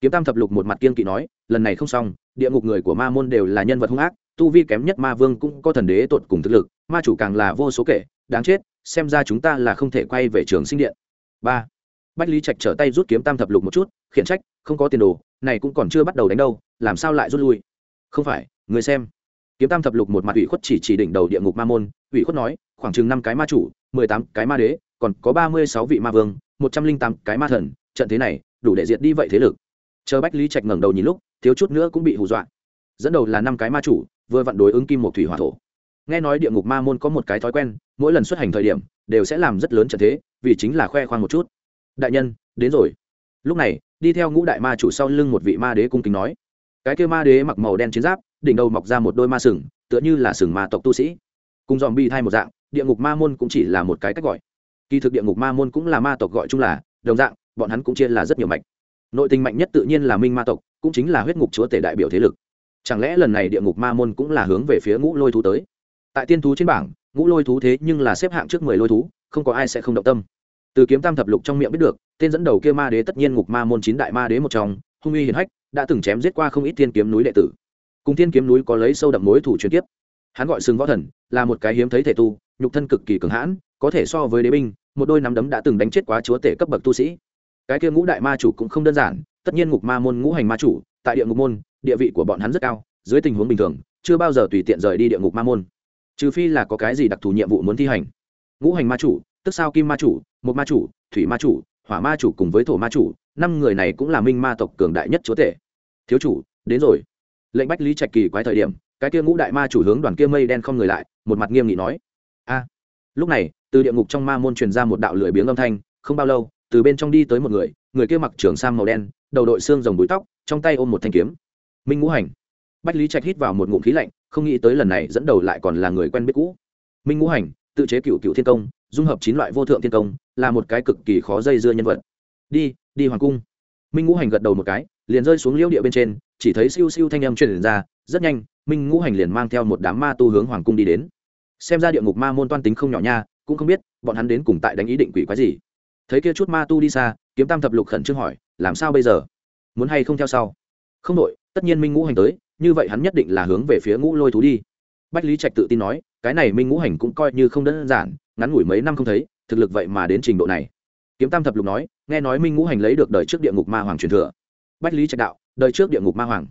Kiếm tam thập lục một mặt kiên kỵ nói, lần này không xong, địa ngục người của ma môn đều là nhân vật hung ác, tu vi kém nhất ma vương cũng có thần đế tột cùng thực lực, ma chủ càng là vô số kể, đáng chết, xem ra chúng ta là không thể quay về trường sinh điện. Ba. Bách lý trạch trở tay rút kiếm tam thập lục một chút, khiển trách, không có tiền đồ, này cũng còn chưa bắt đầu đánh đâu, làm sao lại rút lui? Không phải, người xem kiếm tam thập lục một mặt ủy khuất chỉ chỉ đỉnh đầu địa ngục ma môn, ủy khuất nói, khoảng chừng năm cái ma chủ, mười tám cái ma đế, còn có ba mươi sáu vị ma vương, một trăm linh tám cái ma thần, trận thế này, đủ để diệt đi vậy thế lực. Chờ bách lý trạch ngẩng đầu nhìn lúc, thiếu chút nữa cũng bị hù dọa. Dẫn đầu là năm cái ma chủ, vừa vặn đối ứng kim một thủy hỏa thổ. Nghe nói địa ngục ma môn có một cái thói quen, mỗi lần xuất hành thời điểm, đều sẽ làm rất lớn trận thế, vì chính là khoe khoang một chút. Đại nhân, đến rồi. Lúc này, đi theo ngũ đại ma chủ sau lưng một vị ma đế cung kính nói. Cái kêu ma đế mặc màu đen chiến giáp đỉnh đầu mọc ra một đôi ma sừng, tựa như là sừng ma tộc tu sĩ. Cùng dòm bi thay một dạng, địa ngục ma môn cũng chỉ là một cái cách gọi. Kỳ thực địa ngục ma môn cũng là ma tộc gọi chung là, đồng dạng, bọn hắn cũng chia là rất nhiều mạch. Nội tình mạnh nhất tự nhiên là minh ma tộc, cũng chính là huyết ngục chúa tể đại biểu thế lực. Chẳng lẽ lần này địa ngục ma môn cũng là hướng về phía ngũ lôi thú tới? Tại tiên thú trên bảng, ngũ lôi thú thế nhưng là xếp hạng trước mười lôi thú, không có ai sẽ không động tâm. Từ kiếm tam thập lục trong miệng biết được, tên dẫn đầu kia ma đế tất nhiên ngục ma môn chín đại ma đế một trong, hung uy hiền hách, đã từng chém giết qua không ít thiên kiếm núi đệ tử cùng thiên kiếm núi có lấy sâu đậm mối thủ truyền tiếp hắn gọi sừng võ thần, là một cái hiếm thấy thể tu, nhục thân cực kỳ cường hãn, có thể so với đế binh, một đôi nắm đấm đã từng đánh chết quá chúa tể cấp bậc tu sĩ. Cái kia ngũ đại ma chủ cũng không đơn giản, tất nhiên ngục ma môn ngũ hành ma chủ, tại địa ngục môn, địa vị của bọn hắn rất cao, dưới tình huống bình thường, chưa bao giờ tùy tiện rời đi địa ngục ma môn. Trừ phi là có cái gì đặc thù nhiệm vụ muốn thi hành. Ngũ hành ma chủ, tức sao kim ma chủ một ma chủ, thủy ma chủ, hỏa ma chủ cùng với thổ ma chủ, năm người này cũng là minh ma tộc cường đại nhất chúa tể. Thiếu chủ, đến rồi lệnh bách lý trạch kỳ quái thời điểm, cái kia ngũ đại ma chủ hướng đoàn kia mây đen không người lại, một mặt nghiêm nghị nói, a. Lúc này, từ địa ngục trong ma môn truyền ra một đạo lưỡi biếng âm thanh, không bao lâu, từ bên trong đi tới một người người kia mặc trường sam màu đen, đầu đội xương rồng búi tóc, trong tay ôm một thanh kiếm. Minh ngũ hành. Bách lý trạch hít vào một ngụm khí lạnh, không nghĩ tới lần này dẫn đầu lại còn là người quen biết cũ. Minh ngũ hành, tự chế cựu cựu thiên công, dung hợp chín loại vô thượng thiên công, là một cái cực kỳ khó dây dưa nhân vật. Đi đi hoàng cung. Minh ngũ hành gật đầu một cái liền rơi xuống liễu địa bên trên, chỉ thấy siêu siêu thanh âm truyền ra, rất nhanh, minh ngũ hành liền mang theo một đám ma tu hướng hoàng cung đi đến. Xem ra địa ngục ma môn toan tính không nhỏ nha, cũng không biết, bọn hắn đến cùng tại đánh ý định quỷ quái gì. Thấy kia chút ma tu đi xa, kiếm tam thập lục khẩn trương hỏi, làm sao bây giờ? Muốn hay không theo sau? Không đội, tất nhiên minh ngũ hành tới, như vậy hắn nhất định là hướng về phía ngũ lôi thú đi. Bách lý trạch tự tin nói, cái này minh ngũ hành cũng coi như không đơn giản, ngắn ngủi mấy năm không thấy, thực lực vậy mà đến trình độ này. Kiếm tam thập lục nói, nghe nói minh ngũ hành lấy được đời trước địa ngục ma hoàng truyền thừa bách lý trạch đạo, đời trước địa ngục ma hoàng.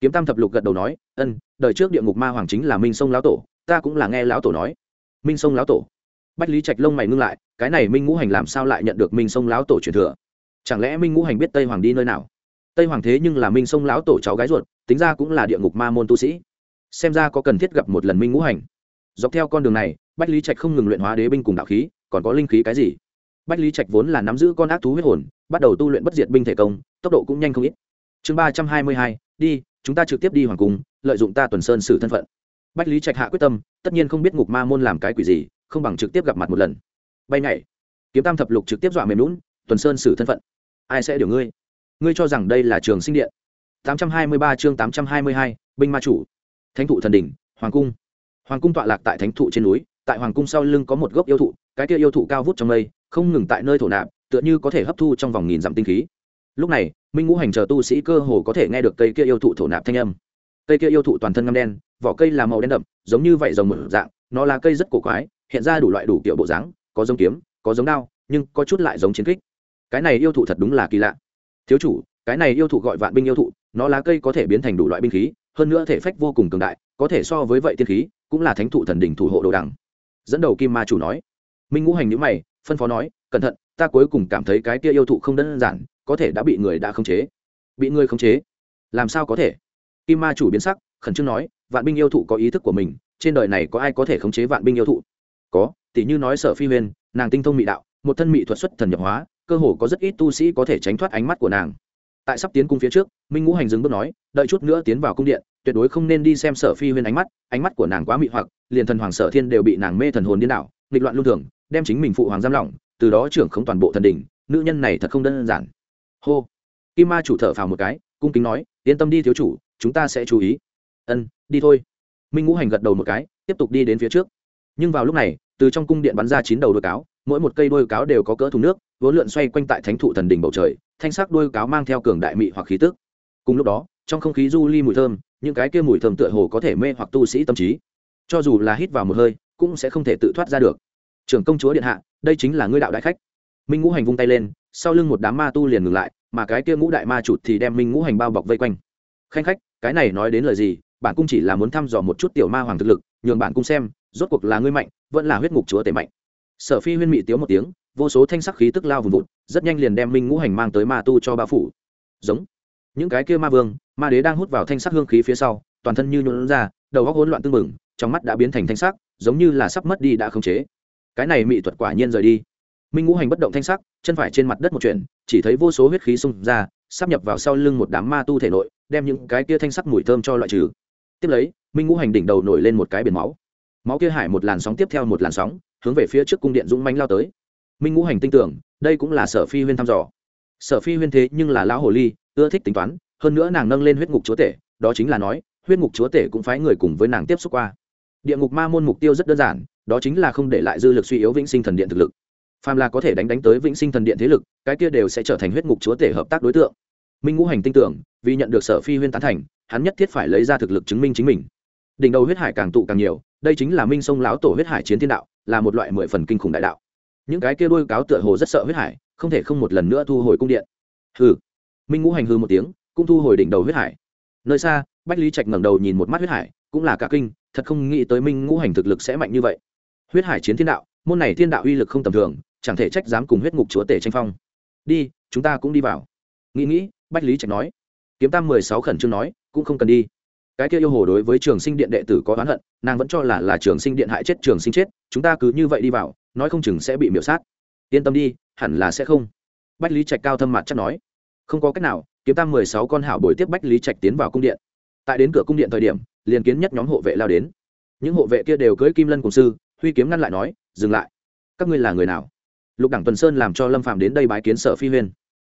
Kiếm tam thập lục gật đầu nói, ân, đời trước địa ngục ma hoàng chính là minh sông lão tổ, ta cũng là nghe lão tổ nói. Minh sông lão tổ. Bách lý trạch lông mày ngưng lại, cái này minh ngũ hành làm sao lại nhận được minh sông lão tổ truyền thừa? Chẳng lẽ minh ngũ hành biết tây hoàng đi nơi nào? Tây hoàng thế nhưng là minh sông lão tổ cháu gái ruột, tính ra cũng là địa ngục ma môn tu sĩ. Xem ra có cần thiết gặp một lần minh ngũ hành. Dọc theo con đường này, bách lý trạch không ngừng luyện hóa đế binh cùng đạo khí, còn có linh khí cái gì? Bách lý trạch vốn là nắm giữ con ác thú huyết hồn bắt đầu tu luyện bất diệt binh thể công tốc độ cũng nhanh không ít. Chương ba trăm hai mươi hai đi chúng ta trực tiếp đi hoàng cung lợi dụng ta tuần sơn xử thân phận. Bách lý trạch hạ quyết tâm tất nhiên không biết ngục ma môn làm cái quỷ gì không bằng trực tiếp gặp mặt một lần. Bay nhảy kiếm tam thập lục trực tiếp dọa mềm lún tuần sơn xử thân phận. Ai sẽ điều ngươi? Ngươi cho rằng đây là trường sinh điện. 823 chương 822, binh ma chủ. Thánh thụ thần đỉnh hoàng cung. Hoàng cung tọa lạc tại thánh thụ trên núi tại hoàng cung sau lưng có một gốc yêu thụ cái kia yêu thụ cao vút trong mây không ngừng tại nơi thổ nạp, tựa như có thể hấp thu trong vòng nghìn dặm tinh khí. Lúc này, minh ngũ hành chờ tu sĩ cơ hồ có thể nghe được cây kia yêu thụ thổ nạp thanh âm. Cây kia yêu thụ toàn thân ngâm đen, vỏ cây là màu đen đậm, giống như vậy rồng mở dạng, nó là cây rất cổ quái, hiện ra đủ loại đủ kiểu bộ dáng, có giống kiếm, có giống đao, nhưng có chút lại giống chiến kích. Cái này yêu thụ thật đúng là kỳ lạ. Thiếu chủ, cái này yêu thụ gọi vạn binh yêu thụ, nó lá cây có thể biến thành đủ loại binh khí, hơn nữa thể phách vô cùng cường đại, có thể so với vậy tiên khí, cũng là thánh thụ thần đỉnh thủ hộ đồ đằng. Dẫn đầu kim ma chủ nói. Minh ngũ hành nhữ mày phân phó nói, cẩn thận, ta cuối cùng cảm thấy cái kia yêu thụ không đơn giản, có thể đã bị người đã khống chế. Bị người khống chế? Làm sao có thể? Kim ma chủ biến sắc, khẩn trương nói, vạn binh yêu thụ có ý thức của mình, trên đời này có ai có thể khống chế vạn binh yêu thụ? Có tỷ như nói sở phi huyền, nàng tinh thông mị đạo, một thân mị thuật xuất thần nhập hóa, cơ hồ có rất ít tu sĩ có thể tránh thoát ánh mắt của nàng. Tại sắp tiến cung phía trước, minh ngũ hành dừng bước nói, đợi chút nữa tiến vào cung điện, tuyệt đối không nên đi xem sở phi huyên ánh mắt ánh mắt của nàng quá mị hoặc, liền thần hoàng sở thiên đều bị nàng mê thần hồn điên đảo, nghịch loạn lưu thường đem chính mình phụ hoàng giam lỏng từ đó trưởng không toàn bộ thần đình, nữ nhân này thật không đơn giản. Hô. Kim ma chủ thở phào một cái cung kính nói yên tâm đi thiếu chủ chúng ta sẽ chú ý. Ân đi thôi. Minh ngũ hành gật đầu một cái tiếp tục đi đến phía trước. Nhưng vào lúc này từ trong cung điện bắn ra chín đầu đôi cáo mỗi một cây đôi cáo đều có cỡ thùng nước vốn lượn xoay quanh tại thánh thụ thần đỉnh bầu trời thanh sắc đôi cáo mang theo cường đại mị hoặc khí tức. Cùng lúc đó trong không khí du ly mùi thơm những cái kia mùi thơm tựa hồ có thể mê hoặc tu sĩ tâm trí. Cho dù là hít vào một hơi cũng sẽ không thể tự thoát ra được trưởng công chúa điện hạ, đây chính là ngươi đạo đại khách. Minh ngũ hành vung tay lên, sau lưng một đám ma tu liền ngừng lại, mà cái kia ngũ đại ma chụt thì đem minh ngũ hành bao bọc vây quanh. Khanh khách, cái này nói đến lời gì? Bản cung chỉ là muốn thăm dò một chút tiểu ma hoàng thực lực, nhường bản cung xem, rốt cuộc là ngươi mạnh, vẫn là huyết ngục chúa tể mạnh. Sở phi huyên mị tiếu một tiếng, vô số thanh sắc khí tức lao vùng vụt, rất nhanh liền đem minh ngũ hành mang tới ma tu cho bao phủ. Giống. Những cái kia ma vương, ma đế đang hút vào thanh sắc hương khí phía sau, toàn thân như nhuộn ra, đầu góc hỗn loạn tưng bừng, trong mắt đã biến thành thanh sắc, giống như là sắp mất đi đã khống chế cái này mỹ thuật quả nhiên rời đi. Minh ngũ hành bất động thanh sắc, chân phải trên mặt đất một chuyện, chỉ thấy vô số huyết khí xung ra, sắp nhập vào sau lưng một đám ma tu thể nội, đem những cái kia thanh sắc mùi thơm cho loại trừ. Tiếp lấy, minh ngũ hành đỉnh đầu nổi lên một cái biển máu. Máu kia hải một làn sóng tiếp theo một làn sóng, hướng về phía trước cung điện dũng manh lao tới. Minh ngũ hành tin tưởng, đây cũng là sở phi huyên thăm dò. Sở phi huyên thế nhưng là lão hồ ly, ưa thích tính toán, hơn nữa nàng nâng lên huyết ngục chúa tể, đó chính là nói, huyết ngục chúa tể cũng phái người cùng với nàng tiếp xúc qua địa ngục ma môn mục tiêu rất đơn giản, đó chính là không để lại dư lực suy yếu vĩnh sinh thần điện thực lực. Phàm là có thể đánh đánh tới vĩnh sinh thần điện thế lực, cái kia đều sẽ trở thành huyết ngục chúa tể hợp tác đối tượng. Minh ngũ hành tin tưởng, vì nhận được sở phi huyên tán thành, hắn nhất thiết phải lấy ra thực lực chứng minh chính mình. Đỉnh đầu huyết hải càng tụ càng nhiều, đây chính là minh sông lão tổ huyết hải chiến thiên đạo, là một loại mười phần kinh khủng đại đạo. Những cái kia đôi cáo tựa hồ rất sợ huyết hải, không thể không một lần nữa thu hồi cung điện. Hừ. Minh ngũ hành hư một tiếng, cũng thu hồi đỉnh đầu huyết hải. Nơi xa, bách lý trạch ngẩng đầu nhìn một mắt huyết hải, cũng là cả kinh thật không nghĩ tới minh ngũ hành thực lực sẽ mạnh như vậy. Huyết hải chiến thiên đạo, môn này thiên đạo uy lực không tầm thường, chẳng thể trách dám cùng huyết ngục chúa tể tranh phong. Đi, chúng ta cũng đi vào. Nghĩ nghĩ, bách lý trạch nói. Kiếm tam mười sáu khẩn trương nói, cũng không cần đi. Cái kia yêu hồ đối với trường sinh điện đệ tử có oán hận, nàng vẫn cho là là trường sinh điện hại chết trường sinh chết, chúng ta cứ như vậy đi vào, nói không chừng sẽ bị miễu sát. Yên tâm đi, hẳn là sẽ không. Bách lý trạch cao thâm mặt chắc nói. Không có cách nào, kiếm tam mười sáu con hảo bồi tiếp bách lý trạch tiến vào cung điện. Tại đến cửa cung điện thời điểm liền kiến nhất nhóm hộ vệ lao đến. Những hộ vệ kia đều cưới kim lân cùng sư, huy kiếm ngăn lại nói, dừng lại. Các ngươi là người nào? Lục đẳng tuần sơn làm cho lâm phạm đến đây bái kiến sở phi huyên.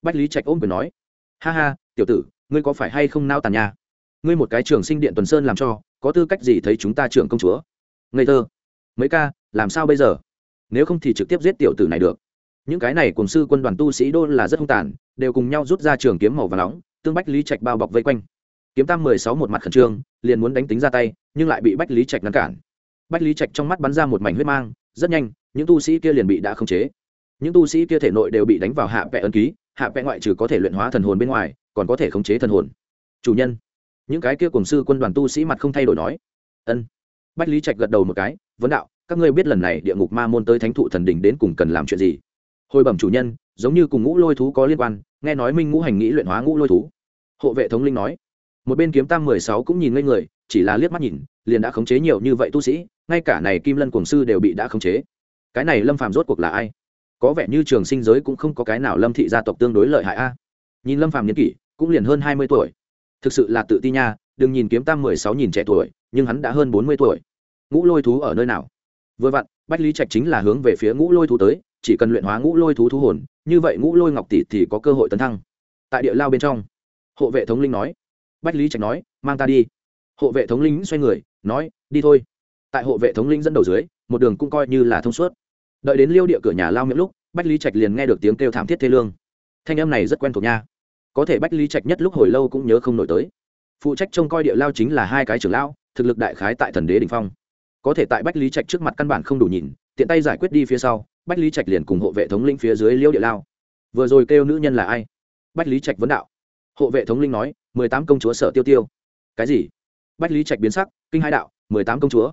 Bách lý trạch ôm quyền nói, ha ha, tiểu tử, ngươi có phải hay không nao tàn nha? Ngươi một cái trường sinh điện tuần sơn làm cho, có tư cách gì thấy chúng ta trưởng công chúa? Ngây thơ. Mấy ca, làm sao bây giờ? Nếu không thì trực tiếp giết tiểu tử này được. Những cái này cùng sư quân đoàn tu sĩ đô là rất hung tàn, đều cùng nhau rút ra trường kiếm màu và nóng, tương bách lý trạch bao bọc vây quanh kiếm tam mười sáu một mặt khẩn trương, liền muốn đánh tính ra tay, nhưng lại bị bách lý trạch ngăn cản. Bách lý trạch trong mắt bắn ra một mảnh huyết mang, rất nhanh, những tu sĩ kia liền bị đã khống chế. Những tu sĩ kia thể nội đều bị đánh vào hạ vẽ ấn ký, hạ vẽ ngoại trừ có thể luyện hóa thần hồn bên ngoài, còn có thể khống chế thần hồn. Chủ nhân, những cái kia cùng sư quân đoàn tu sĩ mặt không thay đổi nói. Ân. Bách lý trạch gật đầu một cái, vấn đạo, các ngươi biết lần này địa ngục ma môn tới thánh thụ thần đình đến cùng cần làm chuyện gì? Hồi bẩm chủ nhân, giống như cùng ngũ lôi thú có liên quan, nghe nói minh ngũ hành nghĩ luyện hóa ngũ lôi thú. Hộ vệ thống linh nói một bên kiếm tam mười sáu cũng nhìn ngây người, chỉ là liếc mắt nhìn, liền đã khống chế nhiều như vậy tu sĩ, ngay cả này kim lân cuồng sư đều bị đã khống chế. Cái này lâm phàm rốt cuộc là ai? Có vẻ như trường sinh giới cũng không có cái nào lâm thị gia tộc tương đối lợi hại a. Nhìn lâm phàm n kỷ, cũng liền hơn hai mươi tuổi. Thực sự là tự ti nha, đừng nhìn kiếm tam mười sáu nhìn trẻ tuổi, nhưng hắn đã hơn bốn mươi tuổi. Ngũ lôi thú ở nơi nào? Vừa vặn, bách lý trạch chính là hướng về phía ngũ lôi thú tới, chỉ cần luyện hóa ngũ lôi thú thú hồn, như vậy ngũ lôi ngọc tỷ thì có cơ hội tấn thăng. Tại địa lao bên trong, hộ vệ thống linh nói bách lý trạch nói, mang ta đi. Hộ vệ thống linh xoay người, nói, đi thôi. Tại hộ vệ thống linh dẫn đầu dưới, một đường cũng coi như là thông suốt. Đợi đến liêu địa cửa nhà lao miệng lúc, bách lý trạch liền nghe được tiếng kêu thảm thiết thê lương. Thanh âm này rất quen thuộc nha. Có thể bách lý trạch nhất lúc hồi lâu cũng nhớ không nổi tới. Phụ trách trông coi địa lao chính là hai cái trưởng lao thực lực đại khái tại thần đế đình phong. Có thể tại bách lý trạch trước mặt căn bản không đủ nhìn, tiện tay giải quyết đi phía sau, bách lý trạch liền cùng hộ vệ thống linh phía dưới liêu địa lao. Vừa rồi kêu nữ nhân là ai? Bách lý trạch vấn đạo. Hộ vệ thống linh nói mười tám công chúa sở tiêu tiêu. Cái gì? Bách lý trạch biến sắc, kinh hai đạo, mười tám công chúa.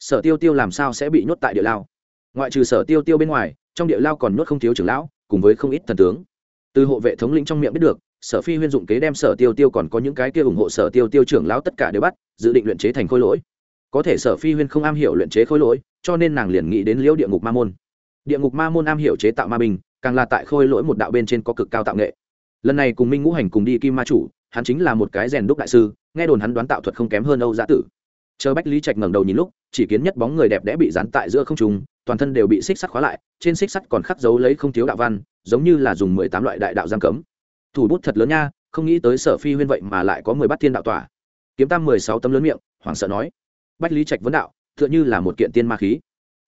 Sở tiêu tiêu làm sao sẽ bị nhốt tại địa lao? Ngoại trừ sở tiêu tiêu bên ngoài, trong địa lao còn nhốt không thiếu trưởng lão, cùng với không ít thần tướng. Từ hộ vệ thống lĩnh trong miệng biết được, sở phi huyên dụng kế đem sở tiêu tiêu còn có những cái kia ủng hộ sở tiêu tiêu trưởng lão tất cả đều bắt, dự định luyện chế thành khối lỗi. Có thể sở phi huyên không am hiểu luyện chế khối lỗi, cho nên nàng liền nghĩ đến liễu địa ngục ma môn. Địa ngục ma môn am hiểu chế tạo ma bình càng là tại khôi lỗi một đạo bên trên có cực cao tạo nghệ. Lần này cùng minh ngũ hành cùng đi kim ma chủ hắn chính là một cái rèn đúc đại sư, nghe đồn hắn đoán tạo thuật không kém hơn âu giã tử. Chờ bách lý trạch ngẩng đầu nhìn lúc, chỉ kiến nhất bóng người đẹp đẽ bị dán tại giữa không trùng toàn thân đều bị xích sắt khóa lại, trên xích sắt còn khắc dấu lấy không thiếu đạo văn, giống như là dùng mười tám loại đại đạo giam cấm. Thủ bút thật lớn nha, không nghĩ tới sở phi huyên vậy mà lại có mười bát thiên đạo tỏa. Kiếm tam mười sáu tấm lớn miệng, hoảng sợ nói. Bách lý trạch vấn đạo t h ư ợ n h ư là một kiện tiên ma khí.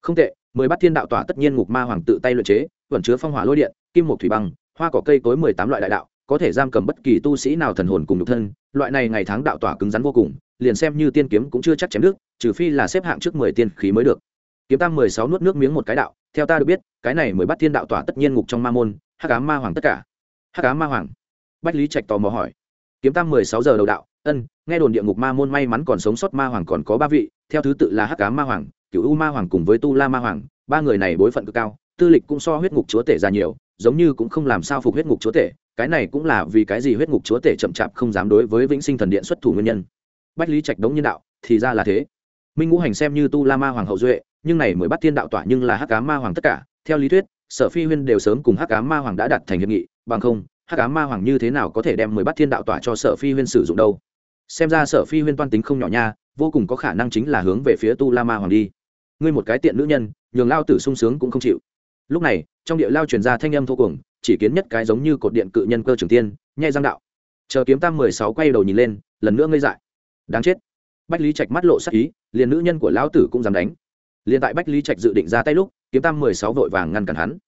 Không tệ, mười bát thiên đạo tỏa tất nhiên ngục ma hoàng tự tay luyện chế, vẫn chứa phong hỏa lôi điện, kim một thủy băng, hoa cỏ cây tối mười tám loại đại đạo có thể giam cầm bất kỳ tu sĩ nào thần hồn cùng nhục thân, loại này ngày tháng đạo tỏa cứng rắn vô cùng, liền xem như tiên kiếm cũng chưa chắc chém nước trừ phi là xếp hạng trước mười tiên khí mới được. Kiếm tam mười sáu nuốt nước miếng một cái đạo, theo ta được biết, cái này mười bắt thiên đạo tỏa tất nhiên ngục trong ma môn, hắc ám ma hoàng tất cả. Hắc ám ma hoàng. Bách lý trạch tò mò hỏi. Kiếm tam mười sáu giờ đầu đạo, ân, nghe đồn địa ngục ma môn may mắn còn sống sót ma hoàng còn có ba vị, theo thứ tự là hắc ám ma hoàng cựu u ma hoàng cùng với tu la ma hoàng, ba người này bối phận cực cao, tư lịch cũng so huyết ngục chúa tể ra nhiều, giống như cũng không làm sao phục huyết ngục chúa tể cái này cũng là vì cái gì huyết ngục chúa tể chậm chạp không dám đối với vĩnh sinh thần điện xuất thủ nguyên nhân. Bách lý trạch đống nhân đạo, thì ra là thế. Minh ngũ hành xem như tu la ma hoàng hậu duệ, nhưng này mới bắt thiên đạo tỏa nhưng là hắc cá ma hoàng tất cả. Theo lý thuyết, sở phi huyên đều sớm cùng hắc cá ma hoàng đã đặt thành hiệp nghị, bằng không, hắc ám ma hoàng như thế nào có thể đem mười bát thiên đạo tỏa cho sở phi huyên sử dụng đâu? Xem ra sở phi huyên toan tính không nhỏ nha, vô cùng có khả năng chính là hướng về phía tu la ma hoàng đi. Ngươi một cái tiện nữ nhân, nhường lao tử sung sướng cũng không chịu lúc này, trong địa lao truyền ra thanh âm thô cuồng, chỉ kiến nhất cái giống như cột điện cự nhân cơ trường tiên, nhai giang đạo. Chờ kiếm tam mười sáu quay đầu nhìn lên, lần nữa ngây dại. Đáng chết. Bách lý trạch mắt lộ sắc ý, liền nữ nhân của lão tử cũng dám đánh. Liền tại bách lý trạch dự định ra tay lúc, kiếm tam mười sáu vội vàng ngăn cản hắn.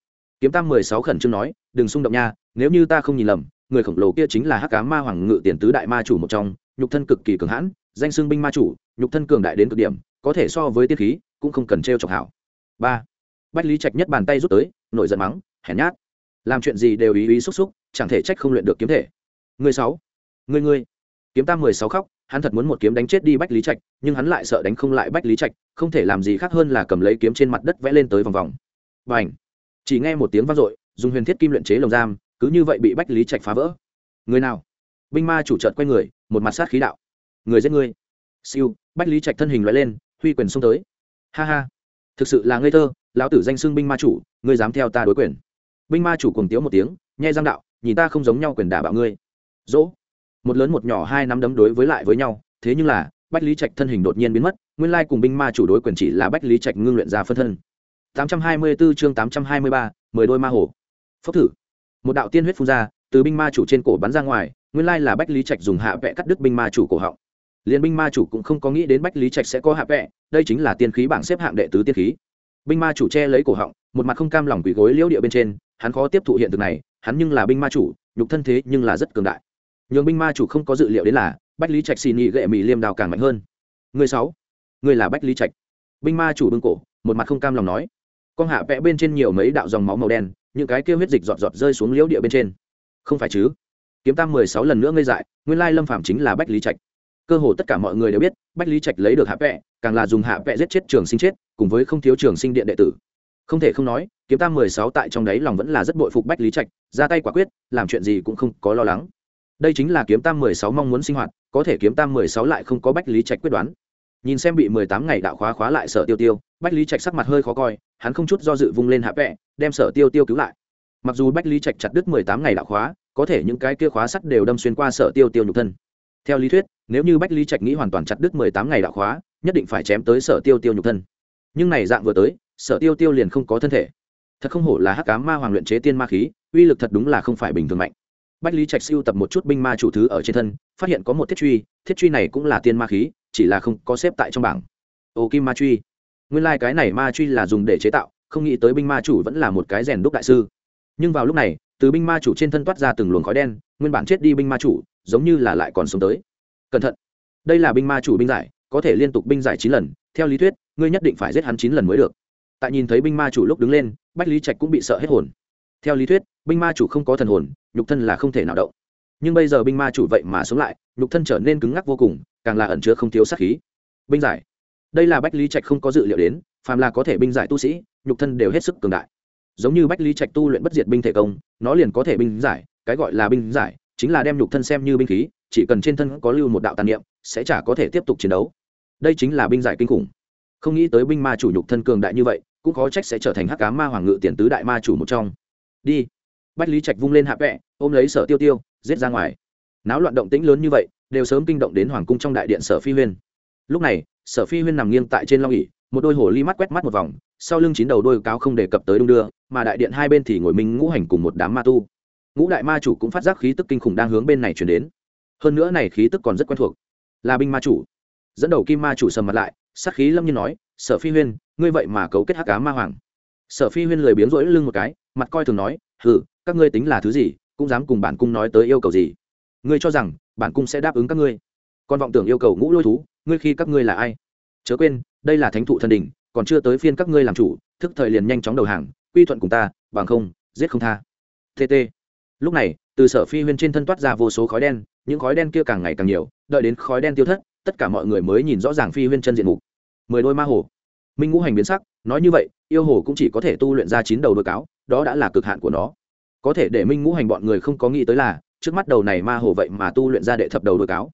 Kiếm tam mười sáu khẩn trương nói, đừng xung động nha, nếu như ta không nhìn lầm, người khổng lồ kia chính là hắc cá ma hoàng ngự tiền tứ đại ma chủ một trong, nhục thân cực kỳ cường hãn, danh xưng binh ma chủ, nhục thân cường đại đến cực điểm, có thể so với tiên khí, cũng không cần t r e o chọc hảo. Ba bách lý trạch nhất bàn tay rút tới, nổi giận mắng, hèn nhát. Làm chuyện gì đều ý ý xúc xúc, chẳng thể trách không luyện được kiếm thể. Người sáu, người người. Kiếm tam mười sáu khóc, hắn thật muốn một kiếm đánh chết đi bách lý trạch, nhưng hắn lại sợ đánh không lại bách lý trạch, không thể làm gì khác hơn là cầm lấy kiếm trên mặt đất vẽ lên tới vòng vòng. Và ảnh chỉ nghe một tiếng vang dội, dùng huyền thiết kim luyện chế lồng giam, cứ như vậy bị bách lý trạch phá vỡ. Người nào? Binh ma chủ trợt quay người, một mặt sát khí đạo. Người giết người. Siêu, bách lý trạch thân hình loại lên, huy quyền xông tới. Ha ha. Thực sự là ngây thơ lão tử danh xưng binh ma chủ ngươi dám theo ta đối quyền. Binh ma chủ cùng tiếu một tiếng nhai giang đạo nhìn ta không giống nhau quyền đả bạo ngươi. Dỗ. Một lớn một nhỏ hai nắm đấm đối với lại với nhau thế nhưng là bách lý trạch thân hình đột nhiên biến mất nguyên lai cùng binh ma chủ đối quyền chỉ là bách lý trạch ngưng luyện ra phân thân. 824 chương 823, mười đôi ma hổ. Phốc thử. Một đạo tiên huyết phun ra từ binh ma chủ trên cổ bắn ra ngoài nguyên lai là bách lý trạch dùng hạ vẽ cắt đứt binh ma chủ cổ họng. Liên binh ma chủ cũng không có nghĩ đến bách lý trạch sẽ có hạ vẽ đây chính là tiên khí bảng xếp hạng đệ tứ tiên khí binh ma chủ che lấy cổ họng, một mặt không cam lòng quỳ gối liễu địa bên trên, hắn khó tiếp thụ hiện thực này, hắn nhưng là binh ma chủ, nhục thân thế nhưng là rất cường đại. Nhường binh ma chủ không có dự liệu đến là, bách lý trạch xì nhị gệ mỹ liêm đào càng mạnh hơn. Người sáu, người là bách lý trạch. Binh ma chủ bưng cổ, một mặt không cam lòng nói. Con hạ vẽ bên trên nhiều mấy đạo dòng máu màu đen, những cái kêu huyết dịch giọt giọt rơi xuống liễu địa bên trên. Không phải chứ? Kiếm tam mười sáu lần nữa ngây dại, nguyên lai lâm phạm chính là bách lý trạch cơ hồ tất cả mọi người đều biết, bách lý trạch lấy được hạ vẽ càng là dùng hạ vẽ giết chết trường sinh chết, cùng với không thiếu trường sinh điện đệ tử. Không thể không nói, kiếm tam mười sáu tại trong đấy lòng vẫn là rất bội phục bách lý trạch, ra tay quả quyết, làm chuyện gì cũng không có lo lắng. Đây chính là kiếm tam mười sáu mong muốn sinh hoạt, có thể kiếm tam mười sáu lại không có bách lý trạch quyết đoán. Nhìn xem bị mười tám ngày đạo khóa khóa lại sở tiêu tiêu, bách lý trạch sắc mặt hơi khó coi, hắn không chút do dự vung lên hạ vẽ đem sở tiêu tiêu cứu lại. Mặc dù bách lý trạch chặt đứt mười tám ngày đạo khóa, có thể những cái kia khóa sắt đều đâm xuyên qua sở tiêu tiêu nhục thân theo lý thuyết, nếu như bách lý trạch nghĩ hoàn toàn chặt đứt mười tám ngày đạo khóa, nhất định phải chém tới sở tiêu tiêu nhục thân. Nhưng này dạng vừa tới, sở tiêu tiêu liền không có thân thể. Thật không hổ là hắc cá ma hoàng luyện chế tiên ma khí, uy lực thật đúng là không phải bình thường mạnh. Bách lý trạch siêu tập một chút binh ma chủ thứ ở trên thân, phát hiện có một thiết truy thiết truy này cũng là tiên ma khí, chỉ là không có xếp tại trong bảng. Ô kim ma truy. Nguyên lai、like、cái này ma truy là dùng để chế tạo, không nghĩ tới binh ma chủ vẫn là một cái rèn đúc đại sư. Nhưng vào lúc này, từ binh ma chủ trên thân toát ra từng luồng khói đen, nguyên bản chết đi binh ma chủ giống như là lại còn sống tới. Cẩn thận. Đây là binh ma chủ binh giải, có thể liên tục binh giải chín lần, theo lý thuyết, ngươi nhất định phải giết hắn chín lần mới được. Tại nhìn thấy binh ma chủ lúc đứng lên, bách lý trạch cũng bị sợ hết hồn. Theo lý thuyết, binh ma chủ không có thần hồn, nhục thân là không thể nào động. Nhưng bây giờ binh ma chủ vậy mà sống lại, nhục thân trở nên cứng ngắc vô cùng, càng là ẩn chứa không thiếu sát khí. Binh giải. Đây là bách lý trạch không có dự liệu đến, phàm là có thể binh giải tu sĩ, nhục thân đều hết sức cường đại. Giống như bách lý trạch tu luyện bất diệt binh thể công, nó liền có thể binh giải, cái gọi là binh giải chính là đem nhục thân xem như binh khí, chỉ cần trên thân có lưu một đạo tàn niệm, sẽ chả có thể tiếp tục chiến đấu. Đây chính là binh giải kinh khủng. Không nghĩ tới binh ma chủ nhục thân cường đại như vậy, cũng khó trách sẽ trở thành hắc cá ma hoàng ngự tiền tứ đại ma chủ một trong. Đi. Bách lý trạch vung lên hạ vẹ ôm lấy sở tiêu tiêu, giết ra ngoài. Náo loạn động tĩnh lớn như vậy, đều sớm kinh động đến hoàng cung trong đại điện sở phi huyên. Lúc này, sở phi huyên nằm nghiêng tại trên long ỉ một đôi hồ ly mắt quét mắt một vòng, sau lưng chín đầu đôi cáo không đề cập tới đung đưa, mà đại điện hai bên thì ngồi minh ngũ hành cùng một đám ma tu ngũ đại ma chủ cũng phát giác khí tức kinh khủng đang hướng bên này chuyển đến. Hơn nữa này khí tức còn rất quen thuộc. Là binh ma chủ. Dẫn đầu kim ma chủ sầm mặt lại, sát khí lâm như nói, sở phi huyên, ngươi vậy mà cấu kết hắc cá ma hoàng. Sở phi huyên lười biếng rỗi lưng một cái, mặt coi thường nói, hừ, các ngươi tính là thứ gì, cũng dám cùng bản cung nói tới yêu cầu gì? Ngươi cho rằng, bản cung sẽ đáp ứng các ngươi. Còn vọng tưởng yêu cầu ngũ lôi thú, ngươi khi các ngươi là ai? Chớ quên, đây là thánh thụ thần đình còn chưa tới phiên các ngươi làm chủ, thức thời liền nhanh chóng đầu hàng, quy thuận cùng ta, bằng không, giết không tha. Tt lúc này, từ sở phi huyên trên thân toát ra vô số khói đen, những khói đen kia càng ngày càng nhiều, đợi đến khói đen tiêu thất, tất cả mọi người mới nhìn rõ ràng phi huyên chân diện mục. Mười đôi ma hồ. Minh ngũ hành biến sắc, nói như vậy, yêu hồ cũng chỉ có thể tu luyện ra chín đầu đôi cáo, đó đã là cực hạn của nó. Có thể để minh ngũ hành bọn người không có nghĩ tới là, trước mắt đầu này ma hồ vậy mà tu luyện ra đệ thập đầu đôi cáo.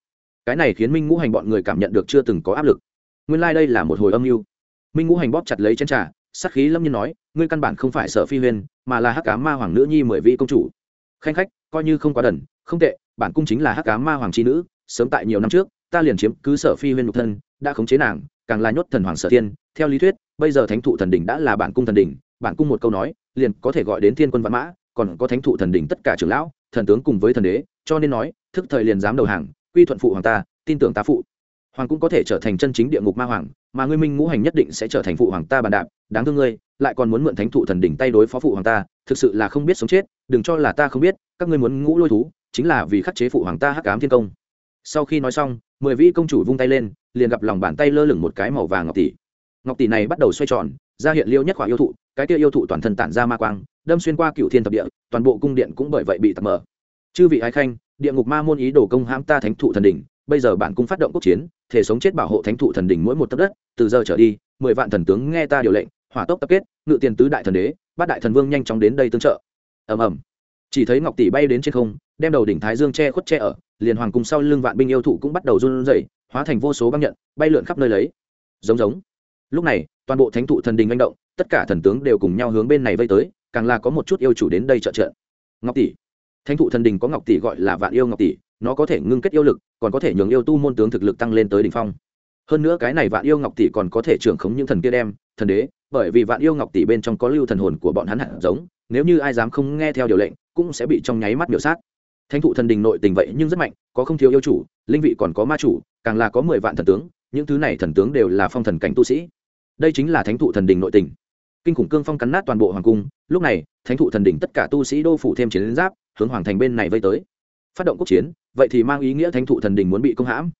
Cái này khiến minh ngũ hành bọn người cảm nhận được chưa từng có áp lực. Nguyên lai、like、đây là một hồi âm mưu. Minh ngũ hành bóp chặt lấy chân trà, sắc khí lâm nhiên nói, ngươi căn bản không phải sở phi huyên, mà là hắc cá ma hoàng nữ nhi mười vị công chủ khanh khách, coi như không quá đần, không tệ, bản cung chính là hắc cá ma hoàng c nữ, sớm tại nhiều năm trước, ta liền chiếm cứ sở phi huyên nhục thân, đã khống chế nàng, càng là nhốt thần hoàng sở thiên. Theo lý thuyết, bây giờ thánh thụ thần đỉnh đã là bản cung thần đỉnh, bản cung một câu nói, liền có thể gọi đến thiên quân văn mã, còn có thánh thụ thần đỉnh tất cả trưởng lão, thần tướng cùng với thần đế, cho nên nói, thức thời liền dám đầu hàng, quy thuận phụ hoàng ta, tin tưởng ta phụ. Hoàng cũng có thể trở thành chân chính địa ngục ma hoàng, mà ngươi minh ngũ hành nhất định sẽ trở thành phụ hoàng ta bàn đạp, đáng thương ngươi lại còn muốn mượn thánh thụ thần đỉnh tay đối phó phụ hoàng ta, thực sự là không biết sống chết, đừng cho là ta không biết, các ngươi muốn ngũ lôi thú, chính là vì khắc chế phụ hoàng ta hắc ám thiên công. Sau khi nói xong, mười vị công chủ vung tay lên, liền gặp lòng bàn tay lơ lửng một cái màu vàng ngọc tỷ. Ngọc tỷ này bắt đầu xoay tròn, ra hiện liêu nhất khỏa yêu thụ, cái kia yêu thụ toàn thân tản ra ma quang, đâm xuyên qua cựu thiên thập địa, toàn bộ cung điện cũng bởi vậy bị tạt mở chư vị ái khanh, địa ngục ma môn ý đồ công hãm ta thánh thụ thần đỉnh, bây giờ bản cung phát động quốc chiến, thể sống chết bảo hộ thánh thụ thần đỉnh mỗi một tấc đất, từ giờ trở đi, mười vạn thần tướng nghe ta điều lệnh hỏa tốc tập kết, ngự tiền tứ đại thần đế, bát đại thần vương nhanh chóng đến đây tương trợ. Ầm ầm. Chỉ thấy ngọc tỷ bay đến trên không, đem đầu đỉnh thái dương che khuất che ở, liền hoàng cùng sau lưng vạn binh yêu thụ cũng bắt đầu run rẩy, hóa thành vô số băng nhận, bay lượn khắp nơi lấy. Giống giống. Lúc này, toàn bộ thánh thụ thần đình manh động, tất cả thần tướng đều cùng nhau hướng bên này vây tới, càng là có một chút yêu chủ đến đây trợ trợ. Ngọc tỷ. Thánh thụ thần đình có ngọc tỷ gọi là vạn yêu ngọc tỷ, nó có thể ngưng kết yêu lực, còn có thể nhường yêu tu môn tướng thực lực tăng lên tới đỉnh phong hơn nữa cái này vạn yêu ngọc tỷ còn có thể trưởng khống những thần kia đem, thần đế, bởi vì vạn yêu ngọc tỷ bên trong có lưu thần hồn của bọn hắn hạt giống, nếu như ai dám không nghe theo điều lệnh, cũng sẽ bị trong nháy mắt biểu sát. Thánh thụ thần đình nội tình vậy nhưng rất mạnh, có không thiếu yêu chủ, linh vị còn có ma chủ, càng là có mười vạn thần tướng, những thứ này thần tướng đều là phong thần cảnh tu sĩ. Đây chính là thánh thụ thần đình nội tình. Kinh khủng cương phong cắn nát toàn bộ hoàng cung, lúc này, thánh thụ thần đình tất cả tu sĩ đô phủ thêm chiến giáp, hướng hoàng thành bên này vây tới. Phát động quốc chiến, vậy thì mang ý nghĩa thánh thụ thần đình muốn bị công hãm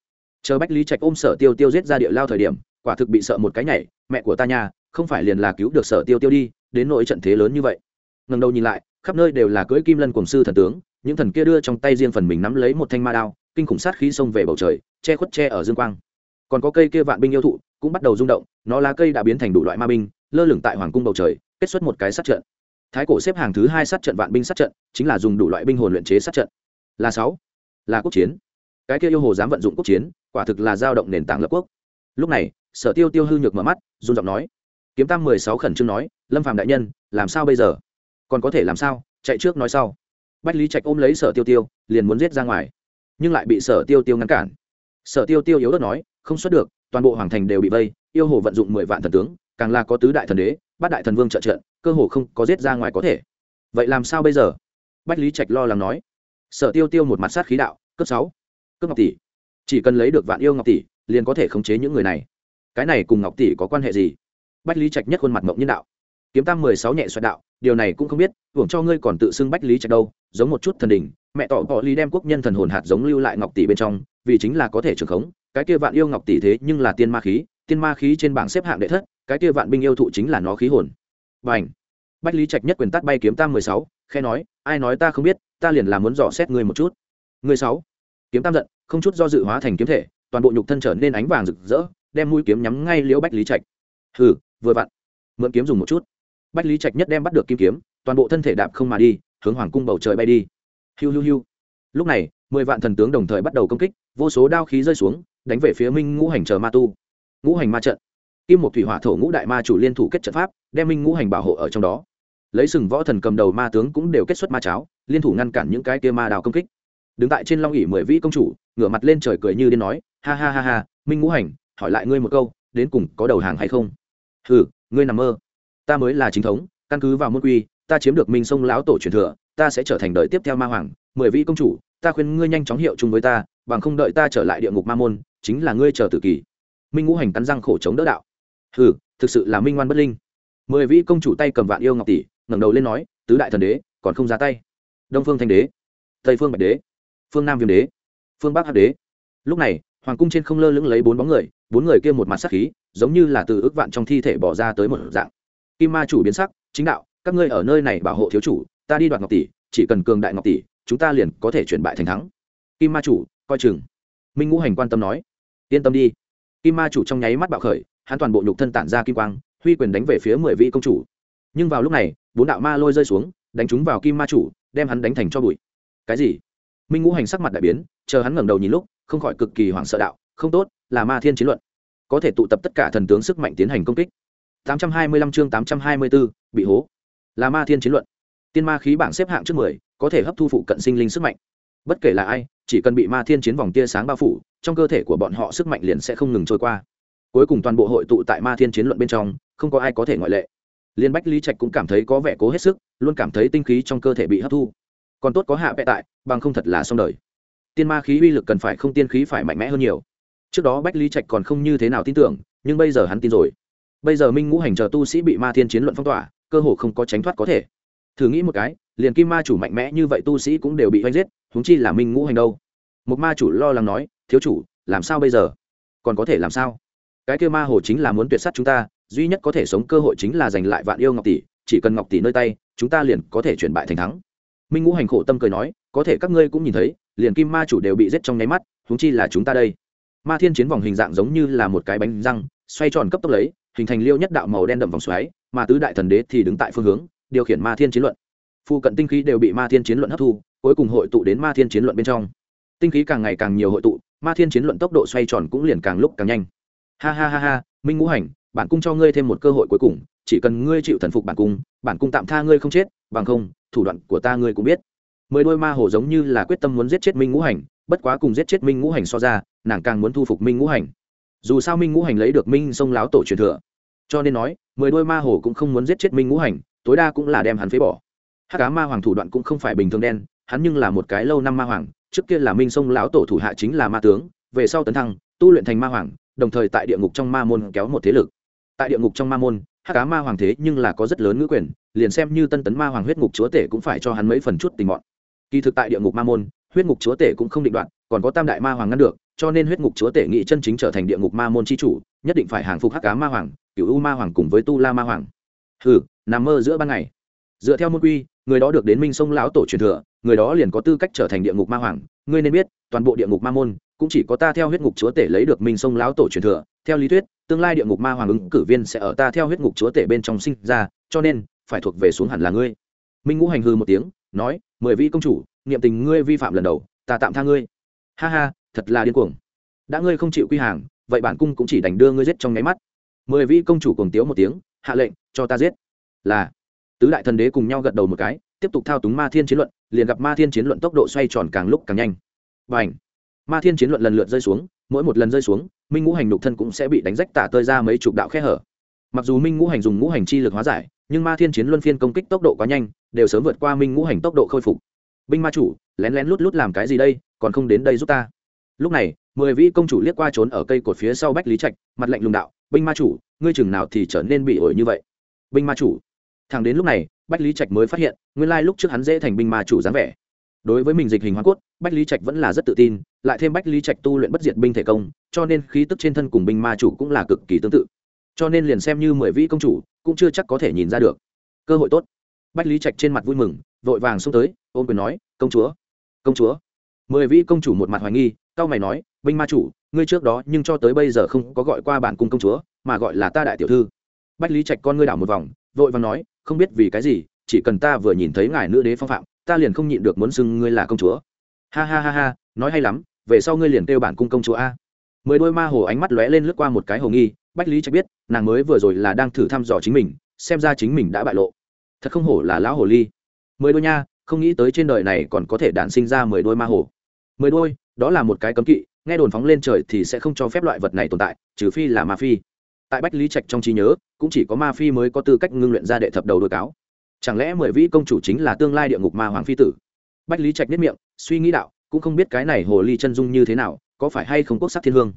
chờ bách lý trạch ôm sở tiêu tiêu giết ra địa lao thời điểm, quả thực bị sợ một cái nhảy, mẹ của ta nhà không phải liền là cứu được sở tiêu tiêu đi, đến nỗi trận thế lớn như vậy. Ngần đầu nhìn lại, khắp nơi đều là cưỡi kim lân cùng sư thần tướng, những thần kia đưa trong tay riêng phần mình nắm lấy một thanh ma đao, kinh khủng sát khí xông về bầu trời, che khuất che ở dương quang. Còn có cây kia vạn binh yêu thụ cũng bắt đầu rung động, nó lá cây đã biến thành đủ loại ma binh, lơ lửng tại hoàng cung bầu trời, kết xuất một cái sát trận. Thái cổ xếp hàng thứ hai sát trận vạn binh sát trận, chính là dùng đủ loại binh hồn luyện chế sát trận. Là sáu, là quốc chiến. Cái kia yêu hồ dám vận dụng quốc chiến quả thực là dao động nền tảng lập quốc. Lúc này, sở tiêu tiêu hư nhược mở mắt, run giọng nói, kiếm tam mười sáu khẩn trương nói, lâm phàm đại nhân, làm sao bây giờ? Còn có thể làm sao? Chạy trước nói sau. Bách lý trạch ôm lấy sở tiêu tiêu, liền muốn giết ra ngoài, nhưng lại bị sở tiêu tiêu ngăn cản. Sở tiêu tiêu yếu đất nói, không xuất được, toàn bộ hoàng thành đều bị vây, yêu hồ vận dụng mười vạn thần tướng, càng là có tứ đại thần đế, bát đại thần vương trợ trận, cơ hồ không có giết ra ngoài có thể. Vậy làm sao bây giờ? Bách lý trạch lo lắng nói. Sở tiêu tiêu một mặt sát khí đạo cấp sáu cấp ngọc tỷ chỉ cần lấy được vạn yêu ngọc tỷ, liền có thể khống chế những người này. Cái này cùng ngọc tỷ có quan hệ gì? Bách lý trạch nhất khuôn mặt mộng nhân đạo. Kiếm tam mười sáu nhẹ xoẹt đạo, điều này cũng không biết, hưởng cho ngươi còn tự xưng bách lý trạch đâu, giống một chút thần đình mẹ tỏ bỏ lý đem quốc nhân thần hồn hạt giống lưu lại ngọc tỷ bên trong, vì chính là có thể trường khống, cái kia vạn yêu ngọc tỷ thế nhưng là tiên ma khí, tiên ma khí trên bảng xếp hạng đệ thất, cái kia vạn binh yêu thụ chính là nó khí hồn. Và ảnh bách lý trạch nhất quyền tắt bay kiếm tam mười sáu khe nói, ai nói ta không biết, ta liền là muốn dò xét ngươi một chút. Ngươi sáu. Kiếm tam giận không chút do dự hóa thành kiếm thể, toàn bộ nhục thân trở nên ánh vàng rực rỡ, đem mũi kiếm nhắm ngay liễu bách lý trạch. Hừ, vừa vặn. Mượn kiếm dùng một chút. Bách lý trạch nhất đem bắt được kim kiếm, toàn bộ thân thể đạp không mà đi, hướng hoàng cung bầu trời bay đi. Hiu hiu hiu. Lúc này, mười vạn thần tướng đồng thời bắt đầu công kích, vô số đao khí rơi xuống, đánh về phía minh ngũ hành chờ ma tu. Ngũ hành ma trận. Kim một thủy hỏa thổ ngũ đại ma chủ liên thủ kết trận pháp, đem minh ngũ hành bảo hộ ở trong đó. Lấy sừng võ thần cầm đầu ma tướng cũng đều kết xuất ma cháo, liên thủ ngăn cản những cái kia ma đào công kích đứng tại trên long ỉ mười vĩ công chủ, ngửa mặt lên trời cười như điên nói, ha ha ha ha, minh ngũ hành, hỏi lại ngươi một câu, đến cùng có đầu hàng hay không? Hừ, ngươi nằm mơ. Ta mới là chính thống, căn cứ vào môn quy, ta chiếm được minh sông lão tổ truyền thừa, ta sẽ trở thành đời tiếp theo ma hoàng, mười vĩ công chủ, ta khuyên ngươi nhanh chóng hiệu chung với ta, bằng không đợi ta trở lại địa ngục ma môn, chính là ngươi chờ tử kỳ. Minh ngũ hành cắn răng khổ chống đỡ đạo. Hừ, thực sự là minh ngoan bất linh. Mười vĩ công chủ tay cầm vạn yêu ngọc tỷ, ngẩng đầu lên nói, tứ đại thần đế, còn không ra tay? Đông phương thanh đế. Tây phương bạch đế phương nam viêm đế, phương bắc hắc đế. Lúc này, hoàng cung trên không lơ lửng lấy bốn bóng người, bốn người kia một mặt sắc khí, giống như là từ ước vạn trong thi thể bỏ ra tới một dạng. Kim ma chủ biến sắc, chính đạo, các ngươi ở nơi này bảo hộ thiếu chủ, ta đi đoạt ngọc tỷ, chỉ cần cường đại ngọc tỷ, chúng ta liền có thể chuyển bại thành thắng. Kim ma chủ, coi chừng. Minh ngũ hành quan tâm nói. Yên tâm đi. Kim ma chủ trong nháy mắt bạo khởi, hắn toàn bộ nhục thân tản ra kim quang, huy quyền đánh về phía mười vị công chủ. Nhưng vào lúc này, bốn đạo ma lôi rơi xuống, đánh chúng vào kim ma chủ, đem hắn đánh thành cho bụi. Cái gì? Minh ngũ hành sắc mặt đại biến chờ hắn ngẩng đầu nhìn lúc không khỏi cực kỳ hoảng sợ đạo không tốt là ma thiên chiến luận. Có thể tụ tập tất cả thần tướng sức mạnh tiến hành công kích. 825 chương 824, bị hố. Là ma thiên chiến luận. Tiên ma khí bảng xếp hạng trước 10, có thể hấp thu phụ cận sinh linh sức mạnh. Bất kể là ai chỉ cần bị ma thiên chiến vòng tia sáng bao phủ trong cơ thể của bọn họ sức mạnh liền sẽ không ngừng trôi qua. Cuối cùng toàn bộ hội tụ tại ma thiên chiến luận bên trong không có ai có thể ngoại lệ. Liên bách lý trạch cũng cảm thấy có vẻ cố hết sức luôn cảm thấy tinh khí trong cơ thể bị hấp thu còn tốt có hạ vẽ tại, bằng không thật là xong đời. Tiên ma khí uy lực cần phải không tiên khí phải mạnh mẽ hơn nhiều. Trước đó bách lý trạch còn không như thế nào tin tưởng, nhưng bây giờ hắn tin rồi. Bây giờ minh ngũ hành chờ tu sĩ bị ma thiên chiến luận phong tỏa, cơ hồ không có tránh thoát có thể. Thử nghĩ một cái, liền kim ma chủ mạnh mẽ như vậy tu sĩ cũng đều bị oanh giết húng chi là minh ngũ hành đâu? Một ma chủ lo lắng nói, thiếu chủ, làm sao bây giờ? Còn có thể làm sao? Cái kia ma hồ chính là muốn tuyệt sát chúng ta, duy nhất có thể sống cơ hội chính là giành lại vạn yêu ngọc tỷ, chỉ cần ngọc tỷ nơi tay, chúng ta liền có thể chuyển bại thành thắng minh ngũ hành khổ tâm cười nói, có thể các ngươi cũng nhìn thấy, liền kim ma chủ đều bị giết trong nháy mắt húng chi là chúng ta đây. Ma thiên chiến vòng hình dạng giống như là một cái bánh răng, xoay tròn cấp tốc lấy, hình thành liêu nhất đạo màu đen đậm vòng xoáy, mà tứ đại thần đế thì đứng tại phương hướng, điều khiển ma thiên chiến luận. Phụ cận tinh khí đều bị ma thiên chiến luận hấp thu, cuối cùng hội tụ đến ma thiên chiến luận bên trong. Tinh khí càng ngày càng nhiều hội tụ, ma thiên chiến luận tốc độ xoay tròn cũng liền càng lúc càng nhanh. Ha ha ha ha, minh ngũ hành bản cung cho ngươi thêm một cơ hội cuối cùng chỉ cần ngươi chịu thần phục bản cung bản cung tạm tha ngươi không chết, bằng không, thủ đoạn của ta ngươi cũng biết. Mười đôi ma hồ giống như là quyết tâm muốn giết chết minh ngũ hành, bất quá cùng giết chết minh ngũ hành so ra, nàng càng muốn thu phục minh ngũ hành. Dù sao minh ngũ hành lấy được minh sông láo tổ truyền thừa. Cho nên nói, mười đôi ma hồ cũng không muốn giết chết minh ngũ hành, tối đa cũng là đem hắn phế bỏ. Hát cá ma hoàng thủ đoạn cũng không phải bình thường đen, hắn nhưng là một cái lâu năm ma hoàng, trước kia là minh sông lão tổ thủ hạ chính là ma tướng, về sau tấn thăng, tu luyện thành ma hoàng, đồng thời tại địa ngục trong ma môn kéo một thế lực. Tại địa ngục trong ma môn hát cá ma hoàng thế nhưng là có rất lớn ngữ quyền, liền xem như tân tấn ma hoàng huyết ngục chúa tể cũng phải cho hắn mấy phần chút tình mọn. Kỳ thực tại địa ngục ma môn, huyết ngục chúa tể cũng không định đoạn còn có tam đại ma hoàng ngăn được, cho nên huyết ngục chúa tể nghị chân chính trở thành địa ngục ma môn c h i chủ, nhất định phải hàng phục hắc cá ma hoàng cựu u ma hoàng cùng với tu la ma hoàng. Ừ nằm mơ giữa ban ngày. Dựa theo môn quy, người đó được đến minh sông lão tổ truyền thừa, người đó liền có tư cách trở thành địa ngục ma hoàng. Ngươi nên biết, toàn bộ địa ngục ma môn cũng chỉ có ta theo huyết ngục chúa tể lấy được minh sông lão tổ truyền thừa, theo lý thuyết, tương lai địa ngục ma hoàng ứng cử viên sẽ ở ta theo huyết ngục chúa tể bên trong sinh ra, cho nên, phải thuộc về xuống hẳn là ngươi. Minh ngũ hành hư một tiếng, nói, mười vị công chủ, niệm tình ngươi vi phạm lần đầu, ta tạm tha ngươi. Ha ha, thật là điên cuồng. Đã ngươi không chịu quy hàng, vậy bản cung cũng chỉ đành đưa ngươi giết trong nháy mắt. Mười vị công chủ cùng tiếu một tiếng, hạ lệnh, cho ta giết. Là, tứ đại thần đế cùng nhau gật đầu một cái, tiếp tục thao túng ma thiên chiến luận, liền gặp ma thiên chiến luận tốc độ xoay tròn càng lúc càng nhanh. Và ảnh ma thiên chiến luận lần lượt rơi xuống, mỗi một lần rơi xuống, minh ngũ hành nục thân cũng sẽ bị đánh rách tả tơi ra mấy chục đạo khe hở. Mặc dù minh ngũ hành dùng ngũ hành chi lực hóa giải, nhưng ma thiên chiến luân phiên công kích tốc độ quá nhanh, đều sớm vượt qua minh ngũ hành tốc độ khôi phục. Binh ma chủ, lén lén lút lút làm cái gì đây, còn không đến đây giúp ta. Lúc này, mười vị công chủ liếc qua trốn ở cây cột phía sau bách lý trạch, mặt lạnh lùng đạo, binh ma chủ, ngươi chừng nào thì trở nên bị ổi như vậy? Binh ma chủ. Thằng đến lúc này, bách lý trạch mới phát hiện, nguyên lai lúc trước hắn dễ thành binh ma chủ dáng vẻ đối với mình dịch hình hoa cốt, bách lý trạch vẫn là rất tự tin, lại thêm bách lý trạch tu luyện bất diệt binh thể công, cho nên khí tức trên thân cùng binh ma chủ cũng là cực kỳ tương tự. Cho nên liền xem như mười vĩ công chủ, cũng chưa chắc có thể nhìn ra được. Cơ hội tốt. Bách lý trạch trên mặt vui mừng, vội vàng xông tới ôm quyền nói, công chúa công chúa. Mười vĩ công chủ một mặt hoài nghi cao mày nói, binh ma chủ, ngươi trước đó nhưng cho tới bây giờ không có gọi qua bản cung công chúa, mà gọi là ta đại tiểu thư. Bách lý trạch con ngươi đảo một vòng, vội vàng nói, không biết vì cái gì, chỉ cần ta vừa nhìn thấy ngài nữ đế phong phạm ta liền không nhịn được muốn xưng ngươi là công chúa. Ha ha ha ha, nói hay lắm, về sau ngươi liền kêu bản cung công chúa a. Mười đôi ma hồ ánh mắt lóe lên lướt qua một cái hồ nghi, bách lý trạch biết, nàng mới vừa rồi là đang thử thăm dò chính mình, xem ra chính mình đã bại lộ. Thật không hổ là lão hồ ly. Mười đôi nha, không nghĩ tới trên đời này còn có thể đản sinh ra mười đôi ma hồ. Mười đôi, đó là một cái cấm kỵ, nghe đồn phóng lên trời thì sẽ không cho phép loại vật này tồn tại, trừ phi là ma phi. Tại bách lý trạch trong trí nhớ, cũng chỉ có ma phi mới có tư cách ngưng luyện ra đệ thập đầu đôi cáo chẳng lẽ mười vĩ công chủ chính là tương lai địa ngục ma hoàng phi tử? Bách lý trạch nếp miệng, suy nghĩ đạo, cũng không biết cái này hồ ly chân dung như thế nào, có phải hay không quốc sắc thiên hương?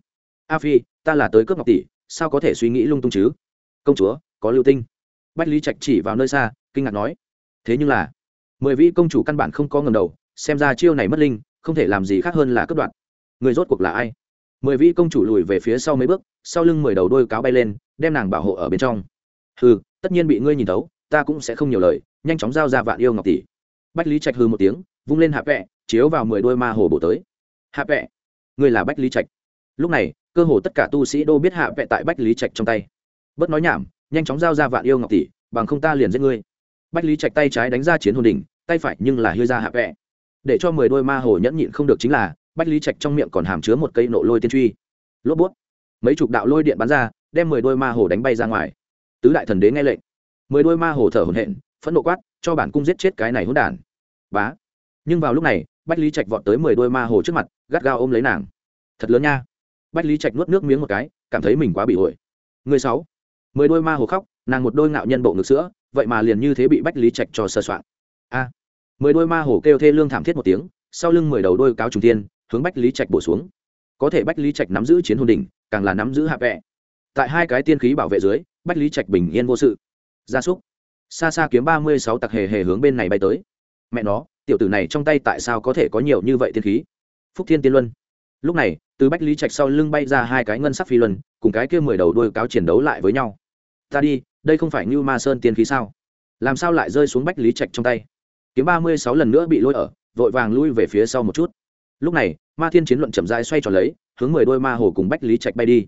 A phi, ta là tới cướp ngọc tỷ, sao có thể suy nghĩ lung tung chứ? Công chúa, có lưu tinh. Bách lý trạch chỉ vào nơi xa, kinh ngạc nói. Thế nhưng là, mười vị công chủ căn bản không có ngầm đầu, xem ra chiêu này mất linh, không thể làm gì khác hơn là cướp đoạn người rốt cuộc là ai? Mười vị công chủ lùi về phía sau mấy bước, sau lưng mười đầu đôi cáo bay lên, đem nàng bảo hộ ở bên trong. Hừ, tất nhiên bị ngươi nhìn thấu ta cũng sẽ không nhiều lời, nhanh chóng giao ra vạn yêu ngọc tỷ. Bách lý trạch hư một tiếng, vung lên hạ vẹ, chiếu vào mười đôi ma hồ bổ tới. Hạ vẹ, ngươi là bách lý trạch. Lúc này, cơ hồ tất cả tu sĩ đô biết hạ vẹ tại bách lý trạch trong tay. Bớt nói nhảm, nhanh chóng giao ra vạn yêu ngọc tỷ, bằng không ta liền giết ngươi. Bách lý trạch tay trái đánh ra chiến hồn đỉnh, tay phải nhưng là hư ra hạ vẹ. Để cho mười đôi ma hồ nhẫn nhịn không được chính là, bách lý trạch trong miệng còn hàm chứa một cây nộ lôi tiên truy. Lốp bút. Mấy chục đạo lôi điện bắn ra, đem mười đôi ma hồ đánh bay ra ngoài. Tứ đại thần đế nghe lệnh mười đôi ma hồ thở hổn hển, phẫn nộ quát, cho bản cung giết chết cái này hỗn đản. Bá. Nhưng vào lúc này, bách lý trạch vọt tới mười đôi ma hồ trước mặt, gắt gao ôm lấy nàng. Thật lớn nha. Bách lý trạch nuốt nước miếng một cái, cảm thấy mình quá bị ổi người sáu. Mười đôi ma hồ khóc, nàng một đôi ngạo nhân bộ ngực sữa, vậy mà liền như thế bị bách lý trạch cho sơ soạn a. Mười đôi ma hồ kêu thê lương thảm thiết một tiếng, sau lưng mười đầu đôi cáo trùng tiên hướng bách lý trạch bổ xuống. Có thể bách lý trạch nắm giữ chiến hồn đỉnh, càng là nắm giữ hạ vẹ. Tại hai cái tiên khí bảo vệ dưới, bách lý trạch bình yên vô sự gia súc. Xa xa kiếm ba mươi sáu tặc hề hề hướng bên này bay tới. Mẹ nó, tiểu tử này trong tay tại sao có thể có nhiều như vậy tiên khí? Phúc thiên tiên luân. Lúc này, từ bách lý trạch sau lưng bay ra hai cái ngân sắc phi luân, cùng cái kia mười đầu đôi cáo chiến đấu lại với nhau. Ta đi, đây không phải như ma sơn tiên khí sao? Làm sao lại rơi xuống bách lý trạch trong tay? Kiếm ba mươi sáu lần nữa bị lôi ở, vội vàng lui về phía sau một chút. Lúc này, ma thiên chiến luận chậm rãi xoay tròn lấy, hướng mười đôi ma hồ cùng bách lý trạch bay đi.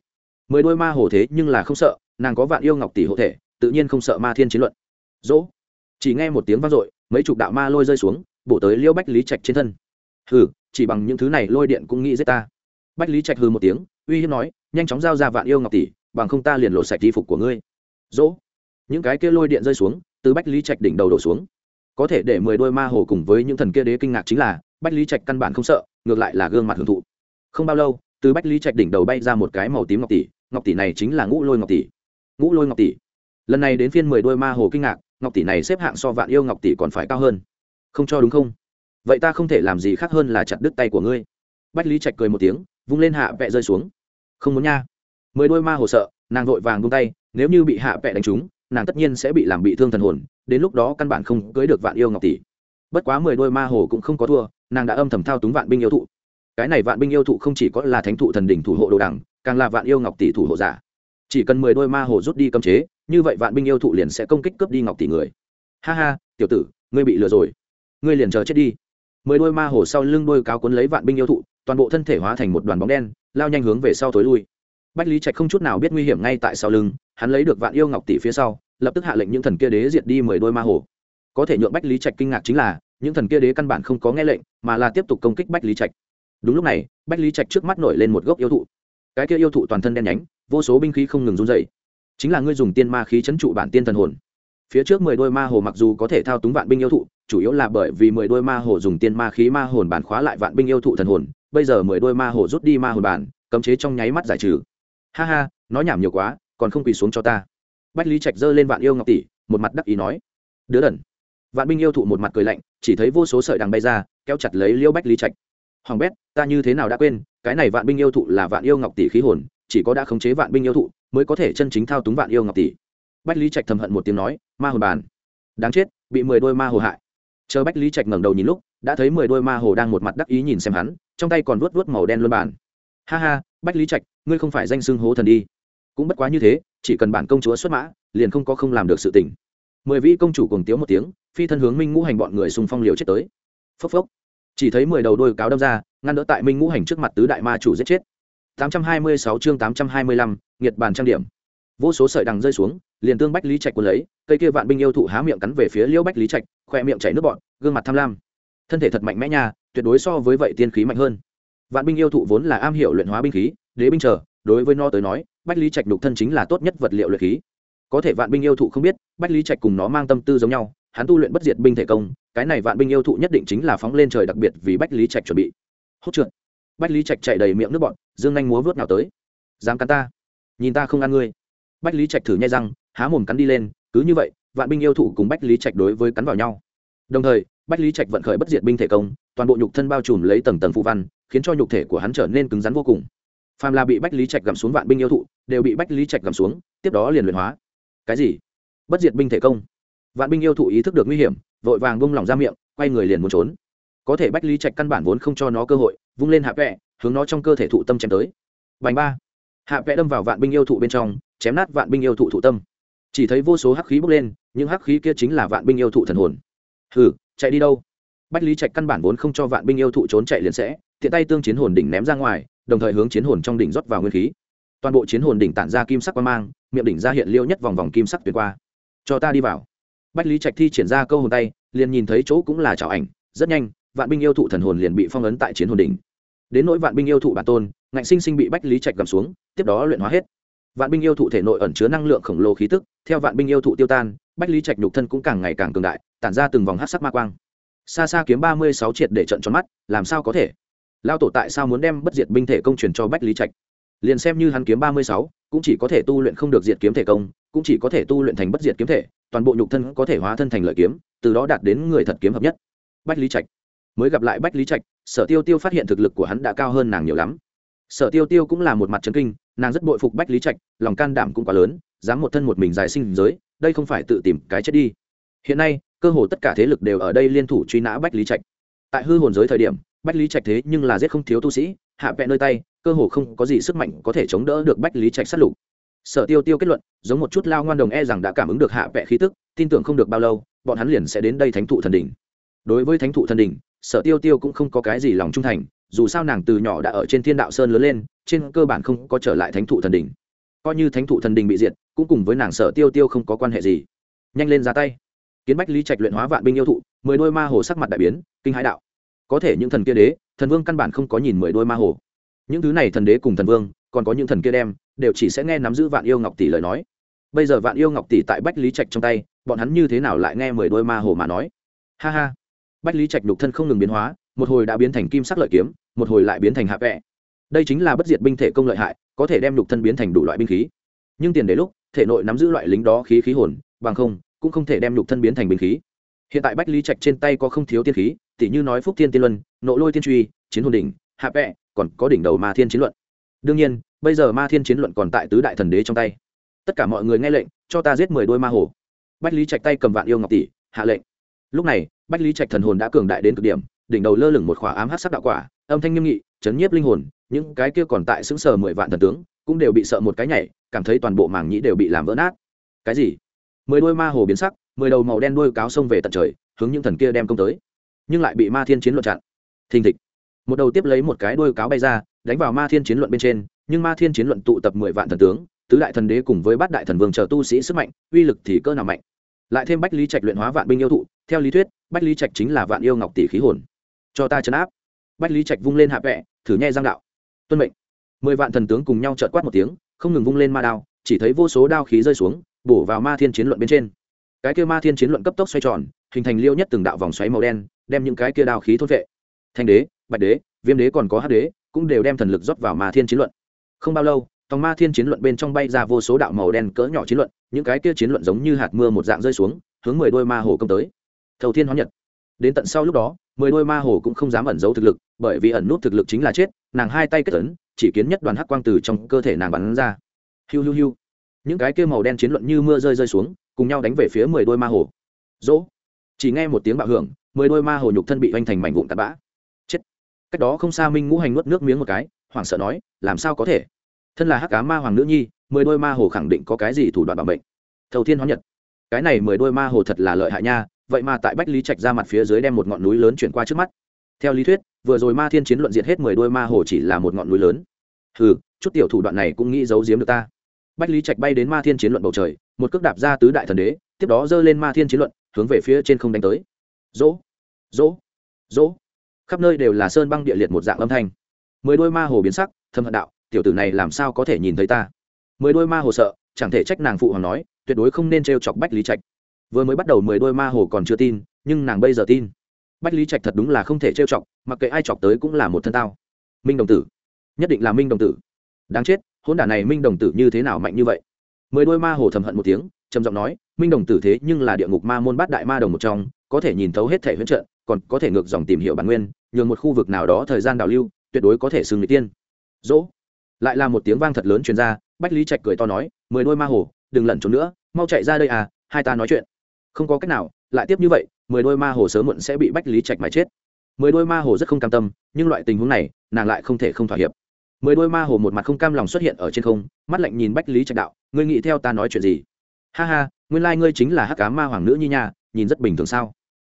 Mười đôi ma hồ thế nhưng là không sợ, nàng có vạn yêu ngọc tỷ hộ thể tự nhiên không sợ ma thiên chiến luận. Dỗ. Chỉ nghe một tiếng vang dội, mấy chục đạo ma lôi rơi xuống, bổ tới liêu bách lý trạch trên thân. Hừ, chỉ bằng những thứ này lôi điện cũng nghĩ giết ta. Bách lý trạch hừ một tiếng, uy hiếp nói, nhanh chóng giao ra vạn yêu ngọc tỷ, bằng không ta liền lộ sạch di phục của ngươi. Dỗ. Những cái kia lôi điện rơi xuống, từ bách lý trạch đỉnh đầu đổ xuống. Có thể để mười đôi ma hồ cùng với những thần kia đế kinh ngạc chính là, bách lý trạch căn bản không sợ, ngược lại là gương mặt hưởng thụ. Không bao lâu, từ bách lý trạch đỉnh đầu bay ra một cái màu tím ngọc tỷ ngọc tỷ này chính là ngũ lôi ngọc tỷ. Ngũ lôi ngọc tỷ lần này đến phiên mười đôi ma hồ kinh ngạc, ngọc tỷ này xếp hạng so vạn yêu ngọc tỷ còn phải cao hơn. Không cho đúng không? Vậy ta không thể làm gì khác hơn là chặt đứt tay của ngươi. Bách lý trạch cười một tiếng, vung lên hạ vẹ rơi xuống. Không muốn nha. Mười đôi ma hồ sợ, nàng vội vàng vung tay, nếu như bị hạ vẹ đánh trúng, nàng tất nhiên sẽ bị làm bị thương thần hồn, đến lúc đó căn bản không cưới được vạn yêu ngọc tỷ. Bất quá mười đôi ma hồ cũng không có thua, nàng đã âm thầm thao túng vạn binh yêu thụ. Cái này vạn binh yêu thụ không chỉ có là thánh thụ thần đỉnh thủ hộ đồ đẳng, càng là vạn yêu ngọc tỷ thủ hộ giả. Chỉ cần mười đôi ma hồ rút đi cấm chế như vậy vạn binh yêu thụ liền sẽ công kích cướp đi ngọc tỷ người. Ha ha, tiểu tử, ngươi bị lừa rồi. Ngươi liền chờ chết đi. Mười đôi ma hồ sau lưng đôi cáo cuốn lấy vạn binh yêu thụ, toàn bộ thân thể hóa thành một đoàn bóng đen, lao nhanh hướng về sau thối lui. Bách lý trạch không chút nào biết nguy hiểm ngay tại sau lưng, hắn lấy được vạn yêu ngọc tỷ phía sau, lập tức hạ lệnh những thần kia đế diệt đi mười đôi ma hồ. Có thể nhượng bách lý trạch kinh ngạc chính là, những thần kia đế căn bản không có nghe lệnh, mà là tiếp tục công kích bách lý trạch. Đúng lúc này, bách lý trạch trước mắt nổi lên một gốc yêu thụ. Cái kia yêu thụ toàn thân đen nhánh, vô số binh khí không ngừng run dày chính là ngươi dùng tiên ma khí chấn trụ bản tiên thần hồn. Phía trước mười đôi ma hồ mặc dù có thể thao túng vạn binh yêu thụ, chủ yếu là bởi vì mười đôi ma hồ dùng tiên ma khí ma hồn bản khóa lại vạn binh yêu thụ thần hồn, bây giờ mười đôi ma hồ rút đi ma hồn bản, cấm chế trong nháy mắt giải trừ. Ha ha, nói nhảm nhiều quá, còn không quỳ xuống cho ta. Bách lý trạch giơ lên vạn yêu ngọc tỷ, một mặt đắc ý nói. Đứa đần. Vạn binh yêu thụ một mặt cười lạnh, chỉ thấy vô số sợi đằng bay ra, kéo chặt lấy liêu bách lý trạch. Hoàng bét, ta như thế nào đã quên, cái này vạn binh yêu thụ là vạn yêu ngọc tỷ khí hồn, chỉ có đã khống chế vạn binh yêu thụ mới có thể chân chính thao túng vạn yêu ngọc tỷ. Bách lý trạch thầm hận một tiếng nói ma hồn bàn đáng chết bị mười đôi ma hồ hại. Chờ bách lý trạch ngẩng đầu nhìn lúc đã thấy mười đôi ma hồ đang một mặt đắc ý nhìn xem hắn trong tay còn vuốt vuốt màu đen luôn bàn ha ha bách lý trạch ngươi không phải danh xưng hố thần đi. Cũng bất quá như thế chỉ cần bản công chúa xuất mã liền không có không làm được sự tình. Mười vị công chủ cùng tiếu một tiếng phi thân hướng minh ngũ hành bọn người xung phong liều chết tới. Phốc phốc. Chỉ thấy mười đầu đôi cáo đâm ra ngăn đỡ tại minh ngũ hành trước mặt tứ đại ma chủ giết chết. 826 chương 825, nghiệt bàn trang điểm. Vô số sợi đằng rơi xuống, liền tương bách lý trạch cuốn lấy, cây kia vạn binh yêu thụ há miệng cắn về phía liễu bách lý trạch, khoe miệng chảy nước bọn gương mặt tham lam. Thân thể thật mạnh mẽ nha, tuyệt đối so với vậy tiên khí mạnh hơn. Vạn binh yêu thụ vốn là am hiểu luyện hóa binh khí, đế binh chờ, đối với nó tới nói, bách lý trạch đục thân chính là tốt nhất vật liệu luyện khí. Có thể vạn binh yêu thụ không biết, bách lý trạch cùng nó mang tâm tư giống nhau, hắn tu luyện bất diệt binh thể công, cái này vạn binh yêu thụ nhất định chính là phóng lên trời đặc biệt vì bách lý trạch chuẩn bị. Hốt trượt. Bách lý trạch chạy đầy miệng nước bọn dương anh múa vớt nào tới. Dám cắn ta nhìn ta không ăn ngươi. Bách lý trạch thử nhai răng, há mồm cắn đi lên, cứ như vậy, vạn binh yêu thụ cùng bách lý trạch đối với cắn vào nhau. Đồng thời, bách lý trạch vận khởi bất diệt binh thể công, toàn bộ nhục thân bao trùm lấy tầng tầng phụ văn, khiến cho nhục thể của hắn trở nên cứng rắn vô cùng. Phàm là bị bách lý trạch gặm xuống vạn binh yêu thụ, đều bị bách lý trạch gặm xuống, tiếp đó liền luyện hóa. Cái gì? Bất diệt binh thể công. Vạn binh yêu thụ ý thức được nguy hiểm, vội vàng bung lỏng ra miệng, quay người liền muốn trốn. Có thể bách lý trạch căn bản vốn không cho nó cơ hội, vung lên hạ vẹ hướng nó trong cơ thể thụ tâm chém tới. Bành ba hạ vẽ đâm vào vạn binh yêu thụ bên trong, chém nát vạn binh yêu thụ thụ tâm. Chỉ thấy vô số hắc khí bốc lên, những hắc khí kia chính là vạn binh yêu thụ thần hồn. Hừ, chạy đi đâu? Bách lý trạch căn bản vốn không cho vạn binh yêu thụ trốn chạy liền sẽ, tiện tay tương chiến hồn đỉnh ném ra ngoài, đồng thời hướng chiến hồn trong đỉnh rót vào nguyên khí. Toàn bộ chiến hồn đỉnh tản ra kim sắc qua mang, miệng đỉnh ra hiện liêu nhất vòng vòng kim sắc tuyệt qua. Cho ta đi vào. Bách lý trạch thi triển ra câu hồn tay, liền nhìn thấy chỗ cũng là chảo ảnh, rất nhanh, vạn binh yêu thụ thần hồn liền bị phong ấn tại chiến hồn đỉnh. Đến nỗi vạn binh yêu thụ bản tôn ngạnh sinh sinh bị bách lý trạch cầm xuống, tiếp đó luyện hóa hết. Vạn binh yêu thụ thể nội ẩn chứa năng lượng khổng lồ khí tức, theo vạn binh yêu thụ tiêu tan, bách lý trạch nhục thân cũng càng ngày càng cường đại, tản ra từng vòng hát sắc ma quang. Xa xa kiếm ba mươi sáu triệt để trận tròn mắt, làm sao có thể? Lao tổ tại sao muốn đem bất diệt binh thể công truyền cho bách lý trạch? Liền xem như hắn kiếm ba mươi sáu, cũng chỉ có thể tu luyện không được diệt kiếm thể công, cũng chỉ có thể tu luyện thành bất diệt kiếm thể, toàn bộ nhục thân có thể hóa thân thành lợi kiếm, từ đó đạt đến người thật kiếm hợp nhất. Bách lý trạch. Mới gặp lại bách lý trạch, sở tiêu tiêu phát hiện thực lực của hắn đã cao hơn nàng nhiều lắm sở tiêu tiêu cũng là một mặt trấn kinh, nàng rất bội phục bách lý trạch, lòng can đảm cũng quá lớn, dám một thân một mình giải sinh giới, đây không phải tự tìm cái chết đi. Hiện nay, cơ hồ tất cả thế lực đều ở đây liên thủ truy nã bách lý trạch. Tại hư hồn giới thời điểm, bách lý trạch thế nhưng là giết không thiếu tu sĩ, hạ vẹn nơi tay, cơ hồ không có gì sức mạnh có thể chống đỡ được bách lý trạch sát lục. Sở tiêu tiêu kết luận, giống một chút lao ngoan đồng e rằng đã cảm ứng được hạ vẹn khí tức, tin tưởng không được bao lâu, bọn hắn liền sẽ đến đây thánh thụ thần đỉnh. Đối với thánh thụ thần đỉnh, sở tiêu tiêu cũng không có cái gì lòng trung thành dù sao nàng từ nhỏ đã ở trên thiên đạo sơn lớn lên, trên cơ bản không có trở lại thánh thụ thần đỉnh. Coi như thánh thụ thần đình bị diệt, cũng cùng với nàng sở tiêu tiêu không có quan hệ gì. Nhanh lên ra tay. Kiến bách lý trạch luyện hóa vạn binh yêu thụ, mười đôi ma hồ sắc mặt đại biến, kinh hãi đạo. Có thể những thần kia đế, thần vương căn bản không có nhìn mười đôi ma hồ. Những thứ này thần đế cùng thần vương, còn có những thần kia đem, đều chỉ sẽ nghe nắm giữ vạn yêu ngọc tỷ lời nói. Bây giờ vạn yêu ngọc tỷ tại bách lý trạch trong tay, bọn hắn như thế nào lại nghe mười đôi ma hồ mà nói? Ha ha. Bách lý trạch đục thân không ngừng biến hóa, một hồi đã biến thành kim sắc lợi kiếm một hồi lại biến thành hạ vẹ đây chính là bất diệt binh thể công lợi hại, có thể đem lục thân biến thành đủ loại binh khí. Nhưng tiền đề lúc, thể nội nắm giữ loại lính đó khí khí hồn, bằng không, cũng không thể đem lục thân biến thành binh khí. Hiện tại bách lý trạch trên tay có không thiếu tiên khí tỷ như nói phúc thiên tiên luân, nộ lôi tiên truy, chiến hồn đỉnh, hạ vẹ còn có đỉnh đầu ma thiên chiến luận. Đương nhiên, bây giờ ma thiên chiến luận còn tại tứ đại thần đế trong tay. Tất cả mọi người nghe lệnh, cho ta giết mười đôi ma hồ bách lý trạch tay cầm vạn yêu ngọc tỷ, hạ lệnh. Lúc này, bách lý trạch thần hồn đã cường đại đến cực điểm, đỉnh đầu lơ lửng một khỏa ám hát sắc đạo quả âm thanh nghiêm nghị, chấn nhiếp linh hồn, những cái kia còn tại xứng sờ mười vạn thần tướng, cũng đều bị sợ một cái nhảy, cảm thấy toàn bộ màng nhĩ đều bị làm vỡ nát. Cái gì? Mười đôi ma hồ biến sắc, mười đầu màu đen đôi cáo xông về tận trời, hướng những thần kia đem công tới. Nhưng lại bị ma thiên chiến luận chặn. Thình thịch. Một đầu tiếp lấy một cái đôi cáo bay ra, đánh vào ma thiên chiến luận bên trên, nhưng ma thiên chiến luận tụ tập mười vạn thần tướng, tứ đại thần đế cùng với bát đại thần vương chờ tu sĩ sức mạnh, uy lực thì cỡ nào mạnh. Lại thêm bách lý trạch luyện hóa vạn binh yêu thụ, theo lý thuyết, bách lý trạch chính là vạn yêu ngọc tỷ khí hồn. Cho ta chấn áp bách lý trạch vung lên hạ vẹ, thử nghe giang đạo. Tuân mệnh. Mười vạn thần tướng cùng nhau trợt quát một tiếng, không ngừng vung lên ma đao, chỉ thấy vô số đao khí rơi xuống, bổ vào ma thiên chiến luận bên trên. Cái kia ma thiên chiến luận cấp tốc xoay tròn, hình thành liêu nhất từng đạo vòng xoáy màu đen, đem những cái kia đao khí thốt vệ. Thanh đế, bạch đế, viêm đế còn có hát đế, cũng đều đem thần lực rót vào ma thiên chiến luận. Không bao lâu, tòng ma thiên chiến luận bên trong bay ra vô số đạo màu đen cỡ nhỏ chiến luận, những cái kia chiến luận giống như hạt mưa một dạng rơi xuống, hướng mười đôi ma hồ công tới. Thầu thiên hóa nhật đến tận sau lúc đó, mười đôi ma hồ cũng không dám ẩn giấu thực lực, bởi vì ẩn nút thực lực chính là chết, nàng hai tay kết ấn, chỉ kiến nhất đoàn hắc quang từ trong cơ thể nàng bắn ra. Hiu hiu hiu. Những cái kia màu đen chiến luận như mưa rơi rơi xuống, cùng nhau đánh về phía mười đôi ma hồ. Dỗ. Chỉ nghe một tiếng bạo hưởng, mười đôi ma hồ nhục thân bị oanh thành mảnh vụn tạt bã. Chết. Cách đó không xa minh ngũ hành nuốt nước miếng một cái, hoảng sợ nói, làm sao có thể? Thân là hắc cá ma hoàng nữ nhi, mười đôi ma hồ khẳng định có cái gì thủ đoạn bảo mệnh. Thầu thiên hóa nhật. Cái này mười đôi ma hồ thật là lợi hại nha vậy mà tại bách lý trạch ra mặt phía dưới đem một ngọn núi lớn chuyển qua trước mắt. Theo lý thuyết, vừa rồi ma thiên chiến luận diệt hết mười đôi ma hồ chỉ là một ngọn núi lớn. Ừ chút tiểu thủ đoạn này cũng nghĩ giấu giếm được ta. Bách lý trạch bay đến ma thiên chiến luận bầu trời, một cước đạp ra tứ đại thần đế, tiếp đó giơ lên ma thiên chiến luận, hướng về phía trên không đánh tới. Dỗ dỗ dỗ khắp nơi đều là sơn băng địa liệt một dạng âm thanh. Mười đôi ma hồ biến sắc, thâm hận đạo, tiểu tử này làm sao có thể nhìn thấy ta? Mười đôi ma hồ sợ, chẳng thể trách nàng phụ hoàng nói, tuyệt đối không nên t chọc bách lý trạch vừa mới bắt đầu mười đôi ma hồ còn chưa tin, nhưng nàng bây giờ tin. Bách lý trạch thật đúng là không thể trêu chọc, mặc kệ ai chọc tới cũng là một thân tao. Minh đồng tử. Nhất định là minh đồng tử. Đáng chết hôn đả này minh đồng tử như thế nào mạnh như vậy? Mười đôi ma hồ thầm hận một tiếng, trầm giọng nói, minh đồng tử thế nhưng là địa ngục ma môn bát đại ma đồng một trong, có thể nhìn thấu hết thể huyễn trận, còn có thể ngược dòng tìm hiểu bản nguyên, nhường một khu vực nào đó thời gian đào lưu, tuyệt đối có thể xưng người tiên. Dỗ. Lại là một tiếng vang thật lớn truyền ra, bách lý trạch cười to nói, mười đôi ma hồ, đừng lẩn trốn nữa, mau chạy ra đây à hai ta nói chuyện không có cách nào, lại tiếp như vậy, mười đôi ma hồ sớm muộn sẽ bị bách lý trạch mà chết. Mười đôi ma hồ rất không cam tâm, nhưng loại tình huống này, nàng lại không thể không thỏa hiệp. Mười đôi ma hồ một mặt không cam lòng xuất hiện ở trên không, mắt lạnh nhìn bách lý trạch đạo, ngươi nghĩ theo ta nói chuyện gì? Ha ha, nguyên lai、like、ngươi chính là hắc cá ma hoàng nữ nhi nha, nhìn rất bình thường sao?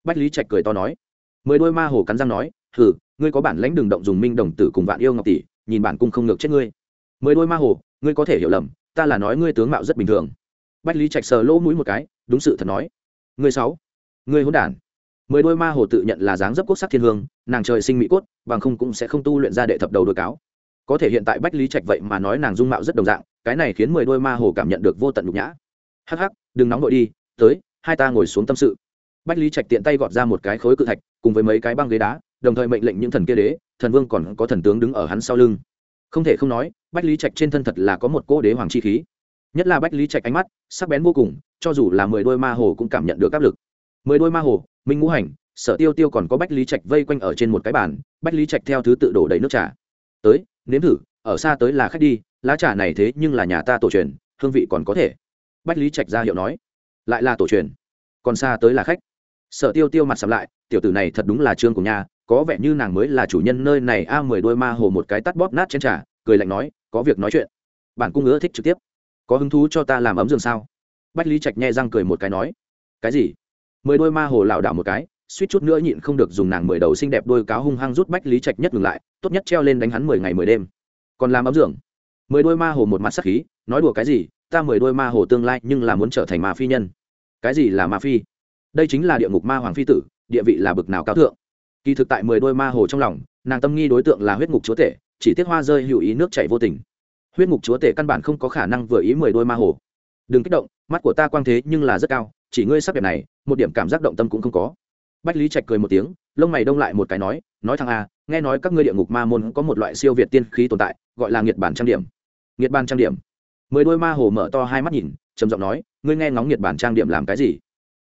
Bách lý trạch cười to nói. Mười đôi ma hồ cắn răng nói, hừ, ngươi có bản lãnh đừng động dùng minh đồng tử cùng vạn yêu ngọc tỷ, nhìn bản cung không ngược chết ngươi. Mười đôi ma hồ, ngươi có thể hiểu lầm, ta là nói ngươi tướng mạo rất bình thường. Bách lý trạch sờ lỗ mũi một cái, đúng sự thật nói người sáu. Người hỗn đản. Mười đôi ma hồ tự nhận là dáng dấp quốc sắc thiên hương, nàng trời sinh mỹ cốt, bằng không cũng sẽ không tu luyện ra đệ thập đầu đôi cáo. Có thể hiện tại bách lý trạch vậy mà nói nàng dung mạo rất đồng dạng, cái này khiến mười đôi ma hồ cảm nhận được vô tận nhục nhã. Hắc hắc, đừng nóng nội đi, tới, hai ta ngồi xuống tâm sự. Bách lý trạch tiện tay gọt ra một cái khối cự thạch, cùng với mấy cái băng ghế đá, đồng thời mệnh lệnh những thần kia đế, thần vương còn có thần tướng đứng ở hắn sau lưng. Không thể không nói, bách lý trạch trên thân thật là có một cô đế hoàng chi khí. Nhất là bách lý trạch ánh mắt sắc bén vô cùng cho dù là mười đôi ma hồ cũng cảm nhận được áp lực. Mười đôi ma hồ, minh ngũ hành, sở tiêu tiêu còn có bách lý trạch vây quanh ở trên một cái bàn, bách lý trạch theo thứ tự đổ đầy nước trà. Tới, nếm thử, ở xa tới là khách đi, lá trà này thế nhưng là nhà ta tổ truyền, hương vị còn có thể. Bách lý trạch ra hiệu nói. Lại là tổ truyền, còn xa tới là khách. Sở tiêu tiêu mặt sầm lại, tiểu tử này thật đúng là trương của nhà có vẻ như nàng mới là chủ nhân nơi này. A mười đôi ma hồ một cái tắt bóp nát trên trà, cười lạnh nói, có việc nói chuyện, bản cung ưa thích trực tiếp. Có hứng thú cho ta làm ấm giường sao? Bách lý trạch nhẹ răng cười một cái nói, cái gì? Mười đôi ma hồ lảo đảo một cái, suýt chút nữa nhịn không được dùng nàng mười đầu xinh đẹp đôi cáo hung hăng rút bách lý trạch nhất ngừng lại, tốt nhất treo lên đánh hắn mười ngày mười đêm. Còn làm ấm dưỡng mười đôi ma hồ một mặt sắc khí, nói đùa cái gì, ta mười đôi ma hồ tương lai nhưng là muốn trở thành ma phi nhân. Cái gì là ma phi? Đây chính là địa ngục ma hoàng phi tử, địa vị là bực nào cao thượng. Kỳ thực tại mười đôi ma hồ trong lòng, nàng tâm nghi đối tượng là huyết ngục chúa tể, chỉ tiếc hoa rơi hữu ý nước chảy vô tình. Huyết ngục chúa tể căn bản không có khả năng vừa ý mười đôi ma hồ đừng kích động, mắt của ta quang thế nhưng là rất cao, chỉ ngươi sắc đẹp này, một điểm cảm giác động tâm cũng không có. Bách lý trạch cười một tiếng, lông mày đông lại một cái nói nói thằng a à, nghe nói các ngươi địa ngục ma môn có một loại siêu việt tiên khí tồn tại, gọi là nghiệt bản trang điểm. Nghiệt bản trang điểm? Mười đôi ma hồ mở to hai mắt nhìn, trầm giọng nói, ngươi nghe ngóng nghiệt bản trang điểm làm cái gì?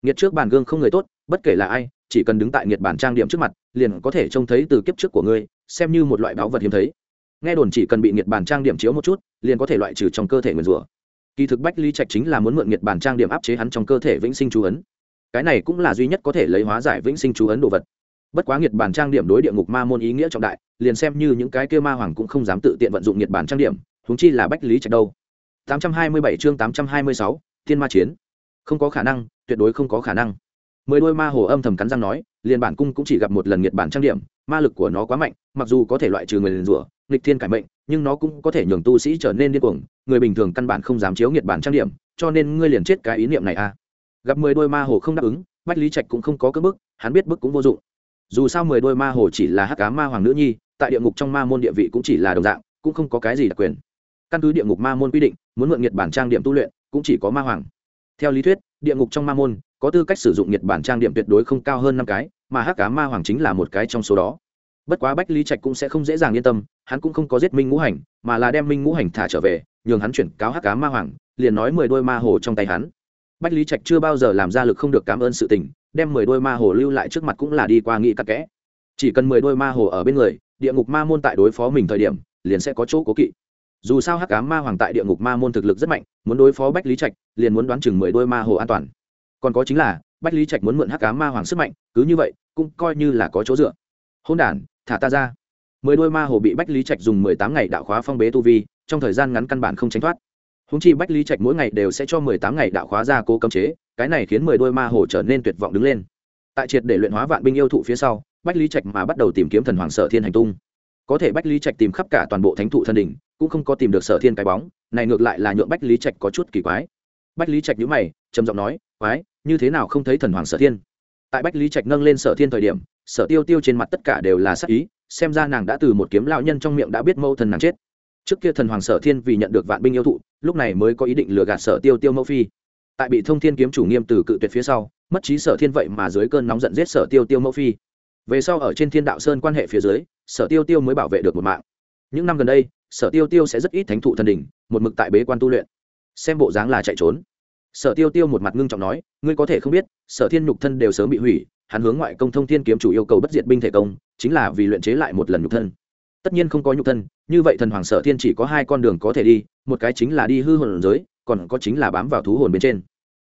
Nghiệt trước bàn gương không người tốt, bất kể là ai, chỉ cần đứng tại nghiệt bản trang điểm trước mặt, liền có thể trông thấy từ kiếp trước của ngươi, xem như một loại báu vật hiếm thấy. Nghe đồn chỉ cần bị nghiệt bản trang điểm chiếu một chút, liền có thể loại trừ trong cơ thể nguyền rủa kỳ thực bách lý trạch chính là muốn mượn nhiệt bản trang điểm áp chế hắn trong cơ thể vĩnh sinh chú ấn. Cái này cũng là duy nhất có thể lấy hóa giải vĩnh sinh chú ấn đồ vật. Bất quá nhiệt bản trang điểm đối địa ngục ma môn ý nghĩa trọng đại liền xem như những cái kia ma hoàng cũng không dám tự tiện vận dụng nhiệt bản trang điểm húng chi là bách lý trạch đâu. 827 chương 826, thiên ma chiến. Không có khả năng tuyệt đối không có khả năng. Mười đôi ma hồ âm thầm cắn răng nói liền bản cung cũng chỉ gặp một lần nhiệt bản trang điểm ma lực của nó quá mạnh mặc dù có thể loại trừ người liền rủa nghịch thiên cải mệnh, nhưng nó cũng có thể nhường tu sĩ trở nên điên cuồng, người bình thường căn bản không dám chiếu nghiệt bản trang điểm, cho nên ngươi liền chết cái ý niệm này à. Gặp mười đôi ma hồ không đáp ứng, bách lý trạch cũng không có cỡ bức, hắn biết bức cũng vô dụng. Dù sao mười đôi ma hồ chỉ là hắc cá ma hoàng nữ nhi, tại địa ngục trong ma môn địa vị cũng chỉ là đồng dạng, cũng không có cái gì đặc quyền. Căn cứ địa ngục ma môn quy định, muốn mượn nhiệt bản trang điểm tu luyện, cũng chỉ có ma hoàng. Theo lý thuyết, địa ngục trong ma môn, có tư cách sử dụng nhiệt bản trang điểm tuyệt đối không cao hơn năm cái, mà hắc cá ma hoàng chính là một cái trong số đó bất quá bách lý trạch cũng sẽ không dễ dàng yên tâm, hắn cũng không có giết minh ngũ hành, mà là đem minh ngũ hành thả trở về, nhường hắn chuyển cáo hắc cá ma hoàng, liền nói mười đôi ma hồ trong tay hắn. Bách lý trạch chưa bao giờ làm ra lực không được cảm ơn sự tình, đem mười đôi ma hồ lưu lại trước mặt cũng là đi qua nghĩ cặn kẽ. Chỉ cần mười đôi ma hồ ở bên người, địa ngục ma môn tại đối phó mình thời điểm, liền sẽ có chỗ cố kỵ. Dù sao hắc cá ma hoàng tại địa ngục ma môn thực lực rất mạnh, muốn đối phó bách lý trạch, liền muốn đoán chừng mười đôi ma hồ an toàn. Còn có chính là, bách lý trạch muốn mượn hắc cá ma hoàng sức mạnh, cứ như vậy, cũng coi như là có chỗ dựa. Hôn đản thả ta ra. Mười đôi ma hồ bị bách lý trạch dùng mười tám ngày đạo khóa phong bế tu vi, trong thời gian ngắn căn bản không tránh thoát. Húng chi bách lý trạch mỗi ngày đều sẽ cho mười tám ngày đạo khóa ra cố cấm chế, cái này khiến mười đôi ma hồ trở nên tuyệt vọng đứng lên. Tại triệt để luyện hóa vạn binh yêu thụ phía sau, bách lý trạch mà bắt đầu tìm kiếm thần hoàng sở thiên hành tung. Có thể bách lý trạch tìm khắp cả toàn bộ thánh thụ thân đỉnh, cũng không có tìm được sở thiên cái bóng, này ngược lại là nhượng bách lý trạch có chút kỳ quái. Bách lý trạch nhữ mày, trầm giọng nói, quái, như thế nào không thấy thần hoàng sở thiên? Tại bách lý trạch nâng lên sở thiên thời điểm sở tiêu tiêu trên mặt tất cả đều là sắc ý, xem ra nàng đã từ một kiếm lão nhân trong miệng đã biết mâu thần nàng chết. Trước kia thần hoàng sở thiên vì nhận được vạn binh yêu thụ, lúc này mới có ý định lừa gạt sở tiêu tiêu mẫu phi. Tại bị thông thiên kiếm chủ nghiêm từ cự tuyệt phía sau, mất trí sở thiên vậy mà dưới cơn nóng giận giết sở tiêu tiêu mẫu phi. Về sau ở trên thiên đạo sơn quan hệ phía dưới, sở tiêu tiêu mới bảo vệ được một mạng. Những năm gần đây, sở tiêu tiêu sẽ rất ít thánh thụ thần đình một mực tại bế quan tu luyện. Xem bộ dáng là chạy trốn sở tiêu tiêu một mặt ngưng trọng nói, ngươi có thể không biết, sở thiên nhục thân đều sớm bị hủy, hắn hướng ngoại công thông thiên kiếm chủ yêu cầu bất diệt binh thể công, chính là vì luyện chế lại một lần nhục thân. Tất nhiên không có nhục thân, như vậy thần hoàng sở thiên chỉ có hai con đường có thể đi, một cái chính là đi hư hồn giới, còn có chính là bám vào thú hồn bên trên.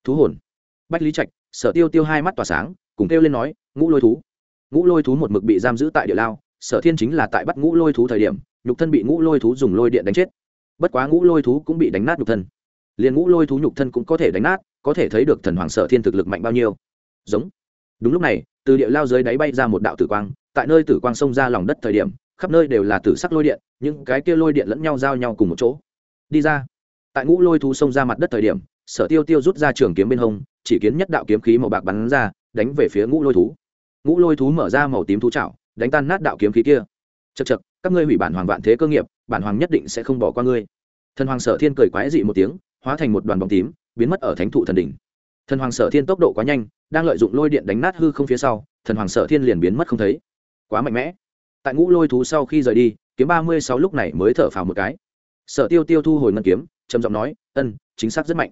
Thú hồn? Bách lý trạch, sở tiêu tiêu hai mắt tỏa sáng, cùng kêu lên nói, ngũ lôi thú. Ngũ lôi thú một mực bị giam giữ tại địa lao, sở thiên chính là tại bắt ngũ lôi thú thời điểm, nhục thân bị ngũ lôi thú dùng lôi điện đánh chết. Bất quá ngũ lôi thú cũng bị đánh nát nhục thân liền ngũ lôi thú nhục thân cũng có thể đánh nát, có thể thấy được thần hoàng sở thiên thực lực mạnh bao nhiêu. Giống. Đúng lúc này, từ địa lao dưới đáy bay ra một đạo tử quang, tại nơi tử quang xông ra lòng đất thời điểm, khắp nơi đều là tử sắc lôi điện, những cái kia lôi điện lẫn nhau giao nhau cùng một chỗ. Đi ra. Tại ngũ lôi thú xông ra mặt đất thời điểm, sở tiêu tiêu rút ra trường kiếm bên hông, chỉ kiến nhất đạo kiếm khí màu bạc bắn ra, đánh về phía ngũ lôi thú. Ngũ lôi thú mở ra màu tím thú chảo, đánh tan nát đạo kiếm khí kia. Chật chật các ngươi hủy bản hoàng vạn thế cơ nghiệp, bản hoàng nhất định sẽ không bỏ qua ngươi. Thần hoàng sở thiên cười quái dị một tiếng hóa thành một đoàn bóng tím, biến mất ở thánh thụ thần đỉnh. Thần hoàng sở thiên tốc độ quá nhanh, đang lợi dụng lôi điện đánh nát hư không phía sau, thần hoàng sở thiên liền biến mất không thấy. Quá mạnh mẽ. Tại ngũ lôi thú sau khi rời đi, kiếm ba mươi sáu lúc này mới thở phào một cái. Sở tiêu tiêu thu hồi ngân kiếm, trầm giọng nói, ân, chính xác rất mạnh.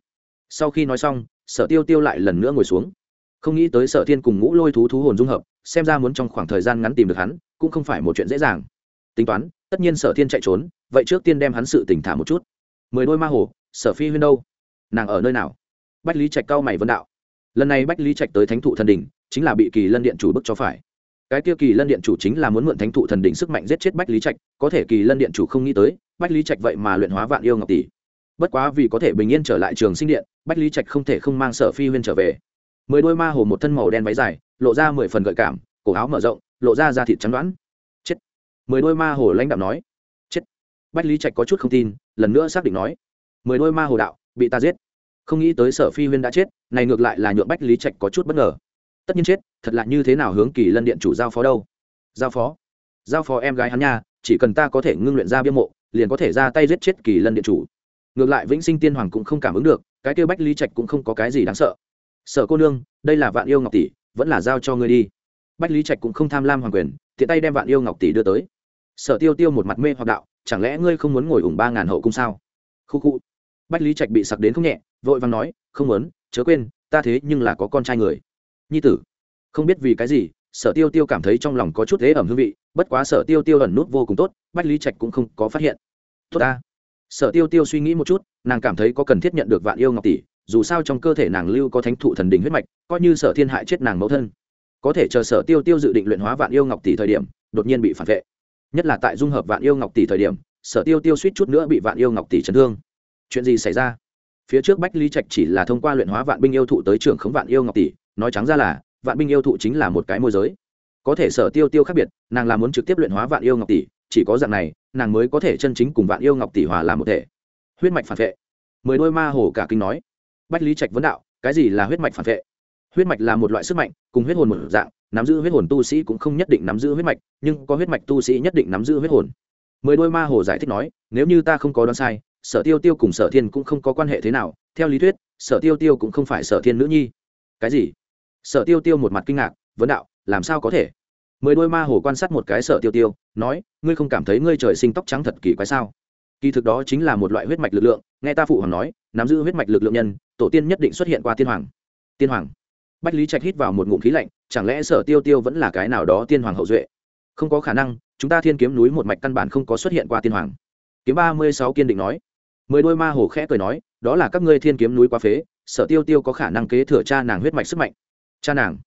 Sau khi nói xong, sở tiêu tiêu lại lần nữa ngồi xuống. Không nghĩ tới sở thiên cùng ngũ lôi thú thú hồn dung hợp, xem ra muốn trong khoảng thời gian ngắn tìm được hắn, cũng không phải một chuyện dễ dàng. Tính toán, tất nhiên sở thiên chạy trốn, vậy trước tiên đem hắn sự tỉnh thả một chút. Mười đôi ma hồ sở phi huyên đâu? Nàng ở nơi nào? Bách lý trạch cao mày vân đạo. Lần này bách lý trạch tới thánh thụ thần đình chính là bị kỳ lân điện chủ bức cho phải. Cái kia kỳ lân điện chủ chính là muốn mượn thánh thụ thần đỉnh sức mạnh giết chết bách lý trạch, có thể kỳ lân điện chủ không nghĩ tới, bách lý trạch vậy mà luyện hóa vạn yêu ngọc tỷ. Bất quá vì có thể bình yên trở lại trường sinh điện, bách lý trạch không thể không mang sở phi huyên trở về. Mười đôi ma hồ một thân màu đen váy dài, lộ ra mười phần gợi cảm, cổ áo mở rộng, lộ ra da thịt trắng đoán. Chết. Mười đôi ma hồ lãnh đạo nói. Chết. Bách lý trạch có chút không tin, lần nữa xác định nói mười đôi ma hồ đạo, bị ta giết. Không nghĩ tới sở phi huyên đã chết, này ngược lại là nhượng bách lý trạch có chút bất ngờ. Tất nhiên chết, thật là như thế nào hướng kỳ lân điện chủ giao phó đâu? Giao phó? Giao phó em gái hắn nha, chỉ cần ta có thể ngưng luyện ra biên mộ, liền có thể ra tay giết chết kỳ lân điện chủ. Ngược lại vĩnh sinh tiên hoàng cũng không cảm ứng được, cái kêu bách lý trạch cũng không có cái gì đáng sợ. Sở cô nương, đây là vạn yêu ngọc tỷ, vẫn là giao cho ngươi đi. Bách lý trạch cũng không tham lam hoàng quyền, tiện tay đem vạn yêu ngọc tỷ đưa tới. Sở tiêu tiêu một mặt mê hoặc đạo, chẳng lẽ ngươi không muốn ngồi ủng ba ngàn hậu cung sao? Khu khu bách lý trạch bị sặc đến không nhẹ, vội vàng nói, không muốn, chớ quên, ta thế nhưng là có con trai người. Nhi tử. Không biết vì cái gì, sở tiêu tiêu cảm thấy trong lòng có chút thế ẩm hương vị, bất quá sở tiêu tiêu ẩn nút vô cùng tốt, bách lý trạch cũng không có phát hiện. Tốt ta. Sở tiêu tiêu suy nghĩ một chút, nàng cảm thấy có cần thiết nhận được vạn yêu ngọc tỷ, dù sao trong cơ thể nàng lưu có thánh thụ thần đình huyết mạch, coi như sở thiên hại chết nàng mẫu thân. Có thể chờ sở tiêu tiêu dự định luyện hóa vạn yêu ngọc tỷ thời điểm, đột nhiên bị phản vệ. Nhất là tại dung hợp vạn yêu ngọc tỷ thời điểm, sở tiêu tiêu suýt chút nữa bị vạn yêu ngọc tỷ chấn thương chuyện gì xảy ra? Phía trước bách lý trạch chỉ là thông qua luyện hóa vạn binh yêu thụ tới trưởng khống vạn yêu ngọc tỷ, nói trắng ra là, vạn binh yêu thụ chính là một cái môi giới. Có thể sở tiêu tiêu khác biệt, nàng là muốn trực tiếp luyện hóa vạn yêu ngọc tỷ, chỉ có dạng này, nàng mới có thể chân chính cùng vạn yêu ngọc tỷ hòa làm một thể. Huyết mạch phản vệ. Mười đôi ma hồ cả kinh nói. Bách lý trạch vấn đạo, cái gì là huyết mạch phản vệ? Huyết mạch là một loại sức mạnh, cùng huyết hồn một dạng, nắm giữ huyết hồn tu sĩ cũng không nhất định nắm giữ huyết mạch, nhưng có huyết mạch tu sĩ nhất định nắm giữ huyết hồn. Mười đôi ma hồ giải thích nói, nếu như ta không có đoán sai sở tiêu tiêu cùng sở thiên cũng không có quan hệ thế nào, theo lý thuyết, sở tiêu tiêu cũng không phải sở thiên nữ nhi. Cái gì? Sở tiêu tiêu một mặt kinh ngạc, vấn đạo, làm sao có thể? Mười đôi ma hồ quan sát một cái sở tiêu tiêu, nói, ngươi không cảm thấy ngươi trời sinh tóc trắng thật kỳ quái sao? Kỳ thực đó chính là một loại huyết mạch lực lượng, nghe ta phụ hoàng nói, nắm giữ huyết mạch lực lượng nhân, tổ tiên nhất định xuất hiện qua tiên hoàng. Tiên hoàng. Bách lý trạch hít vào một ngụm khí lạnh, chẳng lẽ sở tiêu tiêu vẫn là cái nào đó tiên hoàng hậu duệ? Không có khả năng, chúng ta thiên kiếm núi một mạch căn bản không có xuất hiện qua tiên hoàng. Kiếm ba mươi sáu kiên định nói mười đôi ma hồ khẽ cười nói, đó là các ngươi thiên kiếm núi quá phế, sở tiêu tiêu có khả năng kế thừa cha nàng huyết mạch sức mạnh. Cha nàng?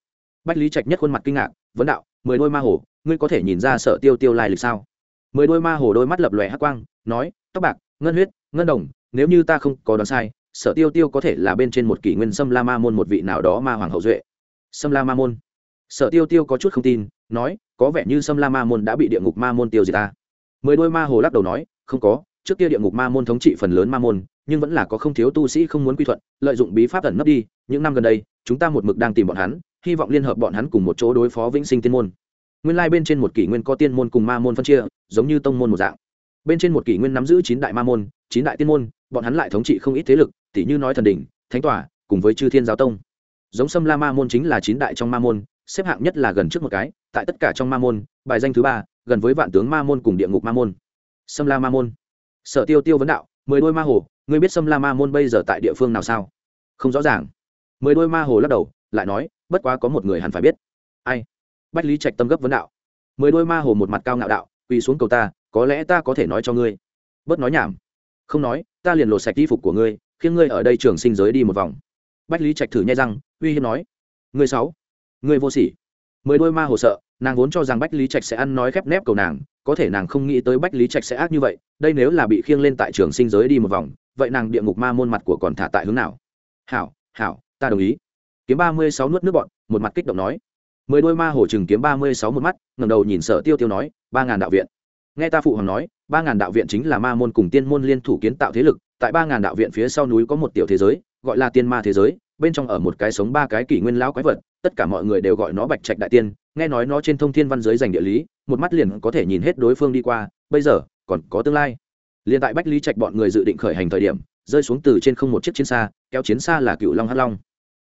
Bách lý trạch nhất khuôn mặt kinh ngạc, vấn đạo, mười đôi ma hồ, ngươi có thể nhìn ra sở tiêu tiêu lai lịch sao? Mười đôi ma hồ đôi mắt lập lòe hắc quang, nói, tóc bạc, ngân huyết, ngân đồng, nếu như ta không có đoán sai, sở tiêu tiêu có thể là bên trên một kỷ nguyên sâm la ma môn một vị nào đó ma hoàng hậu duệ. Sâm la ma môn? Sở tiêu tiêu có chút không tin, nói, có vẻ như sâm la ma môn đã bị địa ngục ma môn tiêu diệt ta. Mười đôi ma hồ lắc đầu nói, không có trước kia địa ngục ma môn thống trị phần lớn ma môn, nhưng vẫn là có không thiếu tu sĩ không muốn quy thuận, lợi dụng bí pháp ẩn nấp đi. Những năm gần đây, chúng ta một mực đang tìm bọn hắn, hy vọng liên hợp bọn hắn cùng một chỗ đối phó vĩnh sinh tiên môn. Nguyên lai bên trên một kỷ nguyên có tiên môn cùng ma môn phân chia, giống như tông môn một dạng. Bên trên một kỷ nguyên nắm giữ chín đại ma môn, chín đại tiên môn, bọn hắn lại thống trị không ít thế lực tỷ như nói thần đỉnh, thánh tòa, cùng với chư thiên giáo tông. Giống sâm la ma môn chính là chín đại trong ma môn, xếp hạng nhất là gần trước một cái, tại tất cả trong ma môn, bài danh thứ ba, gần với vạn tướng ma môn cùng địa ngục ma môn. Sâm la ma môn sở tiêu tiêu vấn đạo, mười đôi ma hồ, ngươi biết sâm la ma môn bây giờ tại địa phương nào sao? Không rõ ràng. Mười đôi ma hồ lắc đầu, lại nói, bất quá có một người hẳn phải biết. Ai? Bách lý trạch tâm gấp vấn đạo. Mười đôi ma hồ một mặt cao ngạo đạo, quỳ xuống cầu ta, có lẽ ta có thể nói cho ngươi. Bớt nói nhảm. Không nói, ta liền lột sạch y phục của ngươi, khiến ngươi ở đây trường sinh giới đi một vòng. Bách lý trạch thử nhai răng, uy hiếp nói, ngươi sáu ngươi vô sỉ mười đôi ma hồ sợ, nàng vốn cho rằng bách lý trạch sẽ ăn nói khép nép cầu nàng, có thể nàng không nghĩ tới bách lý trạch sẽ ác như vậy, đây nếu là bị khiêng lên tại trường sinh giới đi một vòng, vậy nàng địa ngục ma môn mặt của còn thả tại hướng nào? Hảo hảo, ta đồng ý. Kiếm ba mươi sáu nuốt nước bọn, một mặt kích động nói. Mười đôi ma hồ chừng kiếm ba mươi sáu một mắt ngầm đầu nhìn sợ tiêu tiêu nói, ba ngàn đạo viện. Nghe ta phụ hoàng nói, ba ngàn đạo viện chính là ma môn cùng tiên môn liên thủ kiến tạo thế lực, tại ba ngàn đạo viện phía sau núi có một tiểu thế giới, gọi là tiên ma thế giới, bên trong ở một cái sống ba cái kỷ nguyên lão quái vật tất cả mọi người đều gọi nó bạch trạch đại tiên, nghe nói nó trên thông thiên văn giới dành địa lý, một mắt liền có thể nhìn hết đối phương đi qua, bây giờ, còn có tương lai. Liền tại bách lý trạch bọn người dự định khởi hành thời điểm, rơi xuống từ trên không một chiếc chiến xa, kéo chiến xa là cựu long hắc long.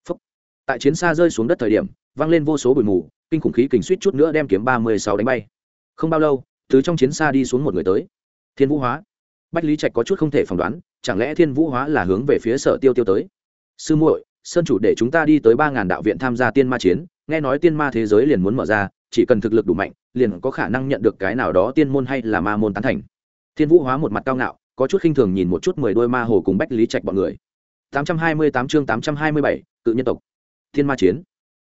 Phúc. tại chiến xa rơi xuống đất thời điểm, vang lên vô số bụi mù, kinh khủng khí kình suýt chút nữa đem kiếm ba mươi sáu đánh bay. Không bao lâu, từ trong chiến xa đi xuống một người tới. Thiên vũ hóa. Bách lý trạch có chút không thể phỏng đoán, chẳng lẽ thiên vũ hóa là hướng về phía sở tiêu tiêu tới? Sư muội sơn chủ để chúng ta đi tới ba ngàn đạo viện tham gia tiên ma chiến, nghe nói tiên ma thế giới liền muốn mở ra, chỉ cần thực lực đủ mạnh, liền có khả năng nhận được cái nào đó tiên môn hay là ma môn tán thành. Thiên vũ hóa một mặt cao ngạo, có chút khinh thường nhìn một chút mười đôi ma hồ cùng bách lý trạch bọn người. tám trăm hai mươi tám chương tám trăm hai mươi bảy, cự nhân tộc. Thiên ma chiến.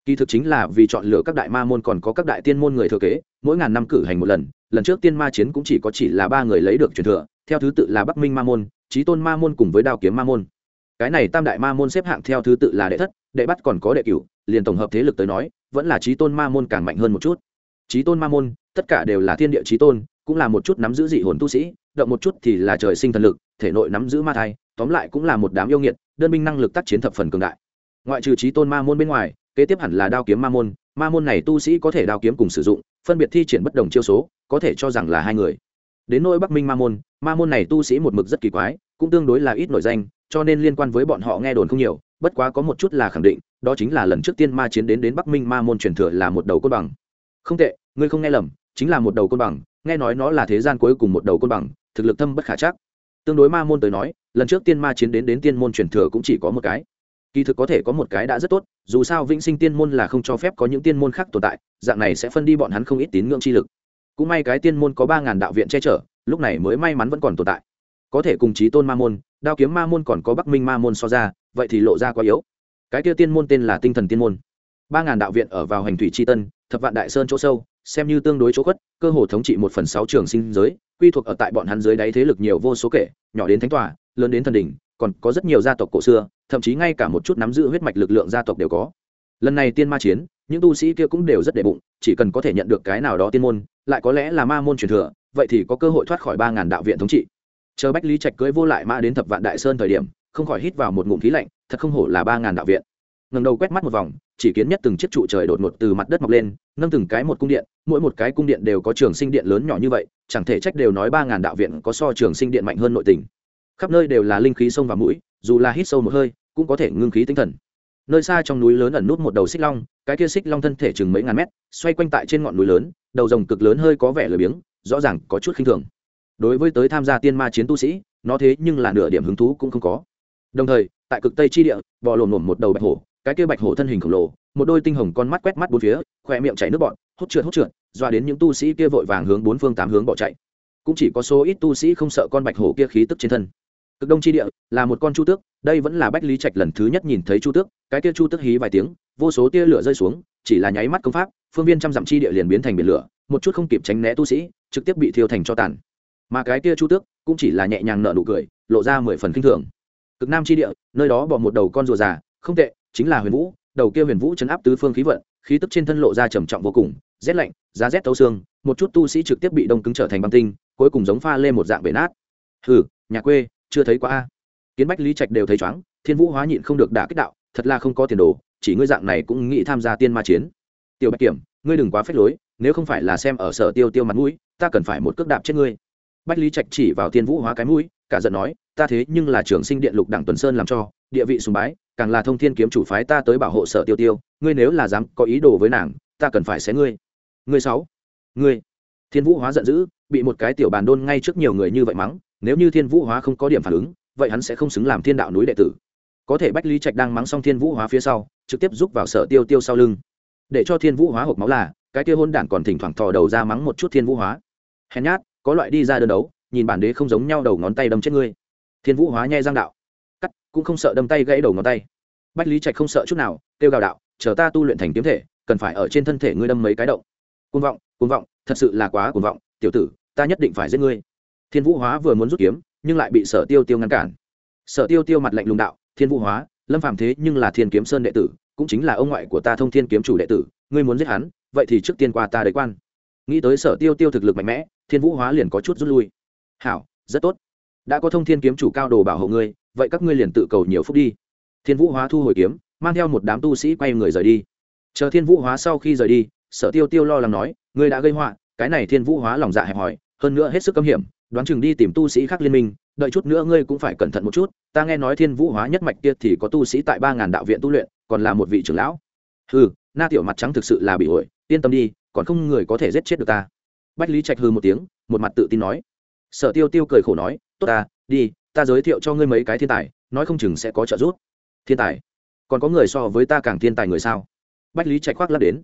Kỳ thực chính là vì chọn lựa các đại ma môn còn có các đại tiên môn người thừa kế, mỗi ngàn năm cử hành một lần lần trước tiên ma chiến cũng chỉ có chỉ là ba người lấy được truyền thừa, theo thứ tự là bắc minh ma môn trí tôn ma môn cùng với đao kiếm ma môn cái này tam đại ma môn xếp hạng theo thứ tự là đệ thất, đệ bắt còn có đệ cửu, liền tổng hợp thế lực tới nói, vẫn là trí tôn ma môn càng mạnh hơn một chút. Trí tôn ma môn, tất cả đều là thiên địa trí tôn, cũng là một chút nắm giữ dị hồn tu sĩ, động một chút thì là trời sinh thần lực, thể nội nắm giữ ma thai, tóm lại cũng là một đám yêu nghiệt, đơn binh năng lực tác chiến thập phần cường đại. Ngoại trừ trí tôn ma môn bên ngoài, kế tiếp hẳn là đao kiếm ma môn ma môn này tu sĩ có thể đao kiếm cùng sử dụng, phân biệt thi triển bất đồng chiêu số, có thể cho rằng là hai người. Đến nỗi bắc minh ma môn ma môn này tu sĩ một mực rất kỳ quái, cũng tương đối là ít nổi danh cho nên liên quan với bọn họ nghe đồn không nhiều, bất quá có một chút là khẳng định, đó chính là lần trước tiên ma chiến đến đến bắc minh ma môn truyền thừa là một đầu côn bằng. Không tệ, ngươi không nghe lầm, chính là một đầu côn bằng, nghe nói nó là thế gian cuối cùng một đầu côn bằng, thực lực thâm bất khả chắc. Tương đối ma môn tới nói, lần trước tiên ma chiến đến đến tiên môn truyền thừa cũng chỉ có một cái. Kỳ thực có thể có một cái đã rất tốt, dù sao vĩnh sinh tiên môn là không cho phép có những tiên môn khác tồn tại, dạng này sẽ phân đi bọn hắn không ít tín ngưỡng chi lực. Cũng may cái tiên môn có ba ngàn đạo viện che chở, lúc này mới may mắn vẫn còn tồn tại. Có thể cùng chí tôn ma môn đao kiếm ma môn còn có bắc minh ma môn so ra, vậy thì lộ ra quá yếu. Cái kia tiên môn tên là tinh thần tiên môn. Ba ngàn đạo viện ở vào hành thủy tri tân, thập vạn đại sơn chỗ sâu, xem như tương đối chỗ khuất, cơ hồ thống trị một phần sáu trường sinh giới, quy thuộc ở tại bọn hắn dưới đáy thế lực nhiều vô số kể, nhỏ đến thánh tòa, lớn đến thần đỉnh, còn có rất nhiều gia tộc cổ xưa, thậm chí ngay cả một chút nắm giữ huyết mạch lực lượng gia tộc đều có. Lần này tiên ma chiến, những tu sĩ kia cũng đều rất đệ bụng, chỉ cần có thể nhận được cái nào đó tiên môn, lại có lẽ là ma môn truyền thừa, vậy thì có cơ hội thoát khỏi ba ngàn đạo viện thống trị chờ bách lý trạch cưới vô lại ma đến thập vạn đại sơn thời điểm, không khỏi hít vào một ngụm khí lạnh, thật không hổ là ba ngàn đạo viện. Ngầm đầu quét mắt một vòng, chỉ kiến nhất từng chiếc trụ trời đột ngột từ mặt đất mọc lên, nâng từng cái một cung điện, mỗi một cái cung điện đều có trường sinh điện lớn nhỏ như vậy, chẳng thể trách đều nói ba ngàn đạo viện có so trường sinh điện mạnh hơn nội tình. Khắp nơi đều là linh khí sông và mũi, dù là hít sâu một hơi, cũng có thể ngưng khí tinh thần. Nơi xa trong núi lớn ẩn nút một đầu xích long, cái kia xích long thân thể chừng mấy ngàn mét, xoay quanh tại trên ngọn núi lớn, đầu rồng cực lớn hơi có vẻ lười biếng, rõ ràng có chút khinh thường đối với tới tham gia tiên ma chiến tu sĩ, nó thế nhưng là nửa điểm hứng thú cũng không có. Đồng thời, tại cực tây chi địa, bò lồn lổm một đầu bạch hổ, cái kia bạch hổ thân hình khổng lồ, một đôi tinh hồng con mắt quét mắt bốn phía khoe miệng chảy nước bọn hút trượt hút trượt, doa đến những tu sĩ kia vội vàng hướng bốn phương tám hướng bỏ chạy. Cũng chỉ có số ít tu sĩ không sợ con bạch hổ kia khí tức trên thân. Cực đông chi địa là một con chu tước, đây vẫn là bách lý trạch lần thứ nhất nhìn thấy chu tước, cái kia chu tước hí vài tiếng, vô số tia lửa rơi xuống, chỉ là nháy mắt công pháp, phương viên trăm dặm chi địa liền biến thành biển lửa, một chút không kịp tránh né tu sĩ, trực tiếp bị thiêu thành cho tàn mà cái kia chu tước cũng chỉ là nhẹ nhàng nở nụ cười, lộ ra mười phần kinh thường. Cực nam chi địa, nơi đó bỏ một đầu con rùa già, không tệ, chính là huyền vũ, đầu kia huyền vũ chấn áp tứ phương khí vận, khí tức trên thân lộ ra trầm trọng vô cùng, rét lạnh, giá rét tấu xương, một chút tu sĩ trực tiếp bị đông cứng trở thành băng tinh, cuối cùng giống pha lên một dạng bể nát. Hừ, nhà quê, chưa thấy quá a. Kiến bách lý trạch đều thấy chóng, thiên vũ hóa nhịn không được đả kích đạo, thật là không có tiền đồ, chỉ ngươi dạng này cũng nghĩ tham gia tiên ma chiến. Tiểu bạch kiểm, ngươi đừng quá phép lối, nếu không phải là xem ở sở tiêu tiêu mặt mũi, ta cần phải một cước đạp chết ngươi bách lý trạch chỉ vào thiên vũ hóa cái mũi, cả giận nói, ta thế nhưng là trưởng sinh điện lục đảng tuần sơn làm cho, địa vị sùng bái, càng là thông thiên kiếm chủ phái ta tới bảo hộ sở tiêu tiêu, ngươi nếu là dám có ý đồ với nàng, ta cần phải xé ngươi. Ngươi sáu, ngươi. Thiên vũ hóa giận dữ, bị một cái tiểu bàn đôn ngay trước nhiều người như vậy mắng, nếu như thiên vũ hóa không có điểm phản ứng, vậy hắn sẽ không xứng làm thiên đạo núi đệ tử. Có thể bách lý trạch đang mắng xong thiên vũ hóa phía sau, trực tiếp giúp vào sở tiêu tiêu sau lưng. Để cho thiên vũ hóa hộp máu là, cái kia hôn đản còn thỉnh thoảng thò đầu ra mắng một chút thiên vũ hóa. Hèn nhát có loại đi ra đơn đấu, nhìn bản đế không giống nhau đầu ngón tay đâm chết ngươi. Thiên vũ hóa nhai giang đạo. Cắt, cũng không sợ đâm tay gãy đầu ngón tay. Bách lý trạch không sợ chút nào, kêu gào đạo, chờ ta tu luyện thành kiếm thể, cần phải ở trên thân thể ngươi đâm mấy cái động. Côn vọng côn vọng, thật sự là quá côn vọng, tiểu tử, ta nhất định phải giết ngươi. Thiên vũ hóa vừa muốn rút kiếm, nhưng lại bị sở tiêu tiêu ngăn cản. Sở tiêu tiêu mặt lạnh lùng đạo, thiên vũ hóa, lâm phàm thế nhưng là thiên kiếm sơn đệ tử, cũng chính là ông ngoại của ta thông thiên kiếm chủ đệ tử, ngươi muốn giết hắn, vậy thì trước tiên qua ta đấy quan. Nghĩ tới sở tiêu tiêu thực lực mạnh mẽ thiên vũ hóa liền có chút rút lui. Hảo, rất tốt. Đã có thông thiên kiếm chủ cao đồ bảo hộ ngươi, vậy các ngươi liền tự cầu nhiều phúc đi. Thiên vũ hóa thu hồi kiếm, mang theo một đám tu sĩ quay người rời đi. Chờ thiên vũ hóa sau khi rời đi, sở tiêu tiêu lo lắng nói, ngươi đã gây họa, cái này thiên vũ hóa lòng dạ hẹp hòi, hơn nữa hết sức cấm hiểm, đoán chừng đi tìm tu sĩ khác liên minh, đợi chút nữa ngươi cũng phải cẩn thận một chút, ta nghe nói thiên vũ hóa nhất mạch kia thì có tu sĩ tại ba ngàn đạo viện tu luyện, còn là một vị trưởng lão. Hừ, na tiểu mặt trắng thực sự là bị ổi yên tâm đi, còn không người có thể giết chết được ta bách lý trạch hư một tiếng, một mặt tự tin nói. Sở tiêu tiêu cười khổ nói, tốt ta, đi, ta giới thiệu cho ngươi mấy cái thiên tài, nói không chừng sẽ có trợ giúp. Thiên tài? Còn có người so với ta càng thiên tài người sao? Bách lý trạch khoác lắp đến.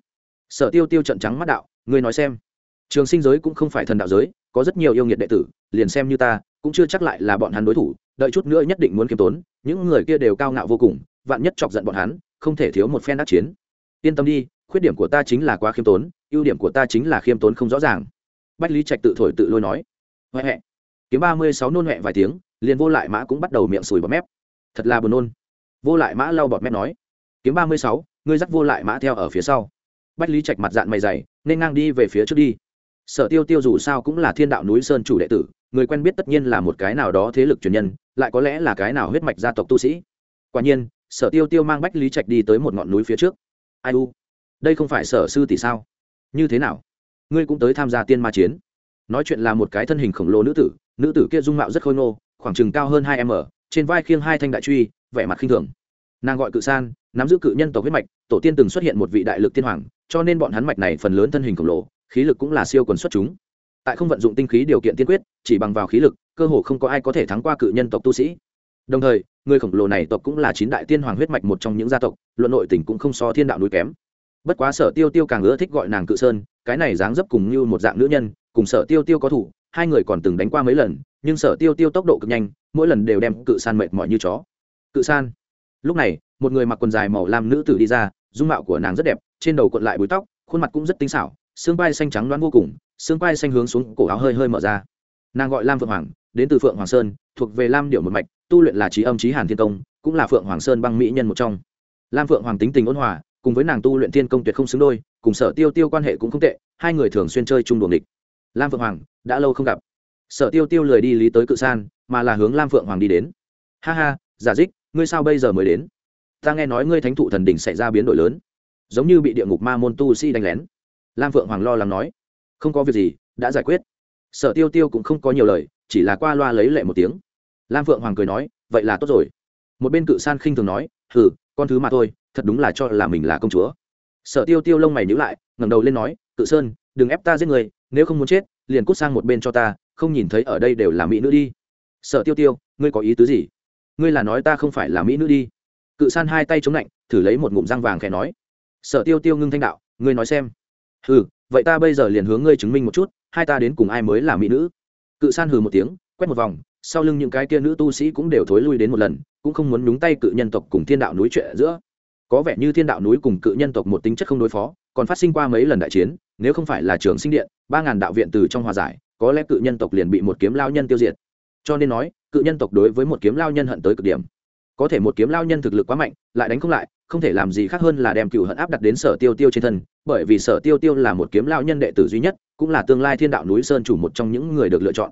Sở tiêu tiêu trận trắng mắt đạo, ngươi nói xem, trường sinh giới cũng không phải thần đạo giới, có rất nhiều yêu nghiệt đệ tử, liền xem như ta, cũng chưa chắc lại là bọn hắn đối thủ, đợi chút nữa nhất định muốn kiêm tốn, những người kia đều cao ngạo vô cùng, vạn nhất chọc giận bọn hắn, không thể thiếu một phen đắc chiến. Yên tâm đi, khuyết điểm của ta chính là quá khiêm tốn, ưu điểm của ta chính là khiêm tốn không rõ ràng bách lý trạch tự thổi tự lôi nói. Huệ huệ kiếm ba mươi sáu nôn huệ vài tiếng, liền vô lại mã cũng bắt đầu miệng sùi bọt mép. Thật là buồn nôn. Vô lại mã lau bọt mép nói. Kiếm ba mươi sáu, ngươi dắt vô lại mã theo ở phía sau. Bách lý trạch mặt dạng mày dày, nên ngang đi về phía trước đi. Sở tiêu tiêu dù sao cũng là thiên đạo núi sơn chủ đệ tử, người quen biết tất nhiên là một cái nào đó thế lực truyền nhân, lại có lẽ là cái nào huyết mạch gia tộc tu sĩ. Quả nhiên, sở tiêu tiêu mang bách lý trạch đi tới một ngọn núi phía trước. Ai u? Đây không phải sở sư tỷ sao? Như thế nào? Ngươi cũng tới tham gia tiên ma chiến. Nói chuyện là một cái thân hình khổng lồ nữ tử nữ tử kia dung mạo rất khôi ngô, khoảng chừng cao hơn hai m, trên vai khiêng hai thanh đại truy, vẻ mặt khinh thường. Nàng gọi cự san, nắm giữ cự nhân tộc huyết mạch, tổ tiên từng xuất hiện một vị đại lực tiên hoàng, cho nên bọn hắn mạch này phần lớn thân hình khổng lồ, khí lực cũng là siêu quần xuất chúng. Tại không vận dụng tinh khí điều kiện tiên quyết, chỉ bằng vào khí lực, cơ hồ không có ai có thể thắng qua cự nhân tộc tu sĩ. Đồng thời, người khổng lồ này tộc cũng là chín đại tiên hoàng huyết mạch một trong những gia tộc, luận nội tỉnh cũng không so thiên đạo núi kém bất quá sở tiêu tiêu càng ưa thích gọi nàng cự sơn, cái này dáng dấp cùng như một dạng nữ nhân, cùng sở tiêu tiêu có thủ, hai người còn từng đánh qua mấy lần, nhưng sở tiêu tiêu tốc độ cực nhanh, mỗi lần đều đem cự san mệt mỏi như chó. Cự san. Lúc này, một người mặc quần dài màu lam nữ tử đi ra, dung mạo của nàng rất đẹp, trên đầu cuộn lại búi tóc, khuôn mặt cũng rất tinh xảo, xương vai xanh trắng loáng vô cùng, xương vai xanh hướng xuống, cổ áo hơi hơi mở ra. Nàng gọi lam phượng hoàng, đến từ phượng hoàng sơn, thuộc về lam điệu một mạch, tu luyện là trí âm trí hàn thiên công, cũng là phượng hoàng sơn băng mỹ nhân một trong. Lam phượng hoàng tính tình ôn hòa cùng với nàng tu luyện thiên công tuyệt không xứng đôi, cùng sở tiêu tiêu quan hệ cũng không tệ, hai người thường xuyên chơi chung đuồng địch lam phượng hoàng, đã lâu không gặp. Sở tiêu tiêu lười đi lý tới cự san, mà là hướng lam phượng hoàng đi đến. Ha ha, giả dích, ngươi sao bây giờ mới đến? Ta nghe nói ngươi thánh thụ thần đỉnh xảy ra biến đổi lớn, giống như bị địa ngục ma môn tu si đánh lén. Lam phượng hoàng lo lắng nói. Không có việc gì, đã giải quyết. Sở tiêu tiêu cũng không có nhiều lời, chỉ là qua loa lấy lệ một tiếng. Lam phượng hoàng cười nói, vậy là tốt rồi. Một bên cự san khinh thường nói, hừ, con thứ mà thôi thật đúng là cho là mình là công chúa. Sở tiêu tiêu lông mày nhữ lại, ngẩng đầu lên nói, cự sơn, đừng ép ta giết người, nếu không muốn chết, liền cút sang một bên cho ta, không nhìn thấy ở đây đều là mỹ nữ đi. Sở tiêu tiêu, ngươi có ý tứ gì? Ngươi là nói ta không phải là mỹ nữ đi. Cự san hai tay chống lạnh, thử lấy một ngụm răng vàng khẽ nói. Sở tiêu tiêu ngưng thanh đạo, ngươi nói xem. Ừ vậy ta bây giờ liền hướng ngươi chứng minh một chút, hai ta đến cùng ai mới là mỹ nữ? Cự san hừ một tiếng, quét một vòng, sau lưng những cái kia nữ tu sĩ cũng đều thối lui đến một lần, cũng không muốn nhúng tay cự nhân tộc cùng thiên đạo núi chuyện giữa có vẻ như thiên đạo núi cùng cự nhân tộc một tính chất không đối phó, còn phát sinh qua mấy lần đại chiến, nếu không phải là trường sinh điện, ba ngàn đạo viện từ trong hòa giải, có lẽ cự nhân tộc liền bị một kiếm lao nhân tiêu diệt. Cho nên nói, cự nhân tộc đối với một kiếm lao nhân hận tới cực điểm. Có thể một kiếm lao nhân thực lực quá mạnh, lại đánh không lại, không thể làm gì khác hơn là đem cựu hận áp đặt đến sở tiêu tiêu trên thân, bởi vì sở tiêu tiêu là một kiếm lao nhân đệ tử duy nhất, cũng là tương lai thiên đạo núi sơn chủ một trong những người được lựa chọn.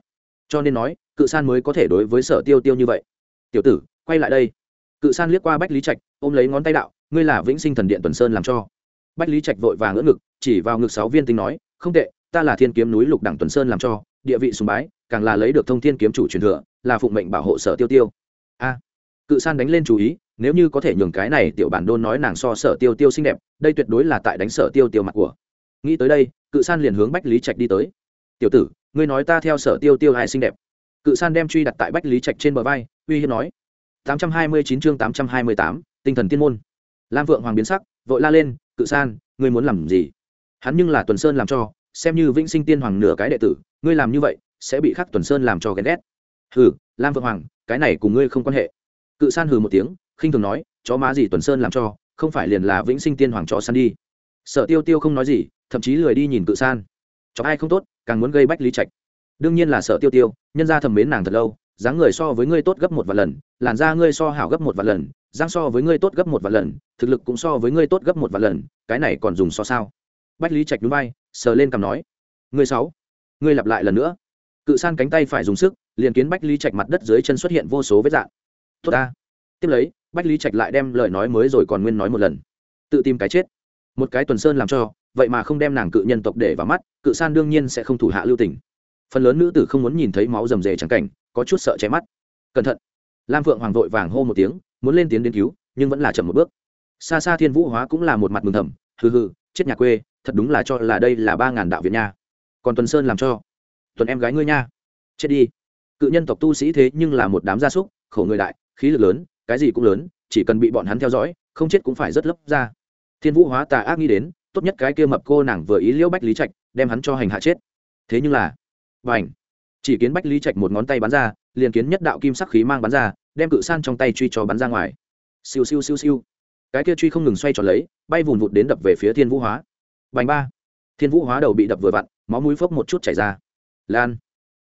Cho nên nói, cự san mới có thể đối với sở tiêu tiêu như vậy. Tiểu tử, quay lại đây. Cự san liếc qua bách lý trạch, ôm lấy ngón tay đạo ngươi là vĩnh sinh thần điện tuần sơn làm cho. Bách lý trạch vội vàng ngỡ ngực chỉ vào ngực sáu viên tinh nói không tệ ta là thiên kiếm núi lục đẳng tuần sơn làm cho địa vị sùng bái càng là lấy được thông thiên kiếm chủ truyền thừa là phụng mệnh bảo hộ sở tiêu tiêu. A. Cự san đánh lên chú ý nếu như có thể nhường cái này tiểu bản đôn nói nàng so sở tiêu tiêu xinh đẹp đây tuyệt đối là tại đánh sở tiêu tiêu mặt của. Nghĩ tới đây cự san liền hướng bách lý trạch đi tới. Tiểu tử ngươi nói ta theo sở tiêu tiêu hai xinh đẹp? Cự san đem truy đặt tại bách lý trạch trên bờ vai uy hiếp nói. 829 chương 828, tinh thần tiên môn lam vượng hoàng biến sắc, vội la lên, cự san, ngươi muốn làm gì? Hắn nhưng là tuần sơn làm cho, xem như vĩnh sinh tiên hoàng nửa cái đệ tử, ngươi làm như vậy, sẽ bị khắc tuần sơn làm cho ghen ghét. Hừ, lam vượng hoàng, cái này cùng ngươi không quan hệ. Cự san hừ một tiếng, khinh thường nói, chó má gì tuần sơn làm cho, không phải liền là vĩnh sinh tiên hoàng chó San đi. Sợ tiêu tiêu không nói gì, thậm chí lười đi nhìn cự san. Chó ai không tốt, càng muốn gây bách lý trạch. Đương nhiên là sợ tiêu tiêu, nhân ra thầm mến nàng thật lâu dáng người so với ngươi tốt gấp một vài lần, làn da ngươi so hảo gấp một vài lần giang so với ngươi tốt gấp một vài lần, thực lực cũng so với ngươi tốt gấp một vài lần, cái này còn dùng so sao? Bách lý trạch núi bay sờ lên cằm nói, ngươi sáu, ngươi lặp lại lần nữa. Cự san cánh tay phải dùng sức, liền kiến bách lý trạch mặt đất dưới chân xuất hiện vô số vết dạng. Tốt ta. Tiếp lấy, bách lý trạch lại đem lời nói mới rồi còn nguyên nói một lần. Tự tìm cái chết. Một cái tuần sơn làm cho, vậy mà không đem nàng cự nhân tộc để vào mắt, cự san đương nhiên sẽ không thủ hạ lưu tình phần lớn nữ tử không muốn nhìn thấy máu rầm rề trắng cảnh, có chút sợ cháy mắt. Cẩn thận. Lam phượng hoàng vội vàng hô một tiếng, muốn lên tiếng đến cứu, nhưng vẫn là chậm một bước. Xa xa thiên vũ hóa cũng là một mặt mừng thầm, hừ hừ, chết nhà quê, thật đúng là cho là đây là ba ngàn đạo việt nha. Còn tuần sơn làm cho. Tuần em gái ngươi nha. Chết đi. Cự nhân tộc tu sĩ thế nhưng là một đám gia súc, khổ người đại, khí lực lớn, cái gì cũng lớn, chỉ cần bị bọn hắn theo dõi, không chết cũng phải rất lấp ra. Thiên vũ hóa tà ác nghĩ đến, tốt nhất cái kia mập cô nàng vừa ý liễu bách lý trạch, đem hắn cho hành hạ chết. Thế nhưng là và ảnh. Chỉ kiến bách lý trạch một ngón tay bắn ra, liền kiến nhất đạo kim sắc khí mang bắn ra, đem cự san trong tay truy cho bắn ra ngoài. Siêu siêu siêu siêu. Cái kia truy không ngừng xoay tròn lấy, bay vùn vụt đến đập về phía thiên vũ hóa. Bành ba. Thiên vũ hóa đầu bị đập vừa vặn, máu mũi phốc một chút chảy ra. Lan.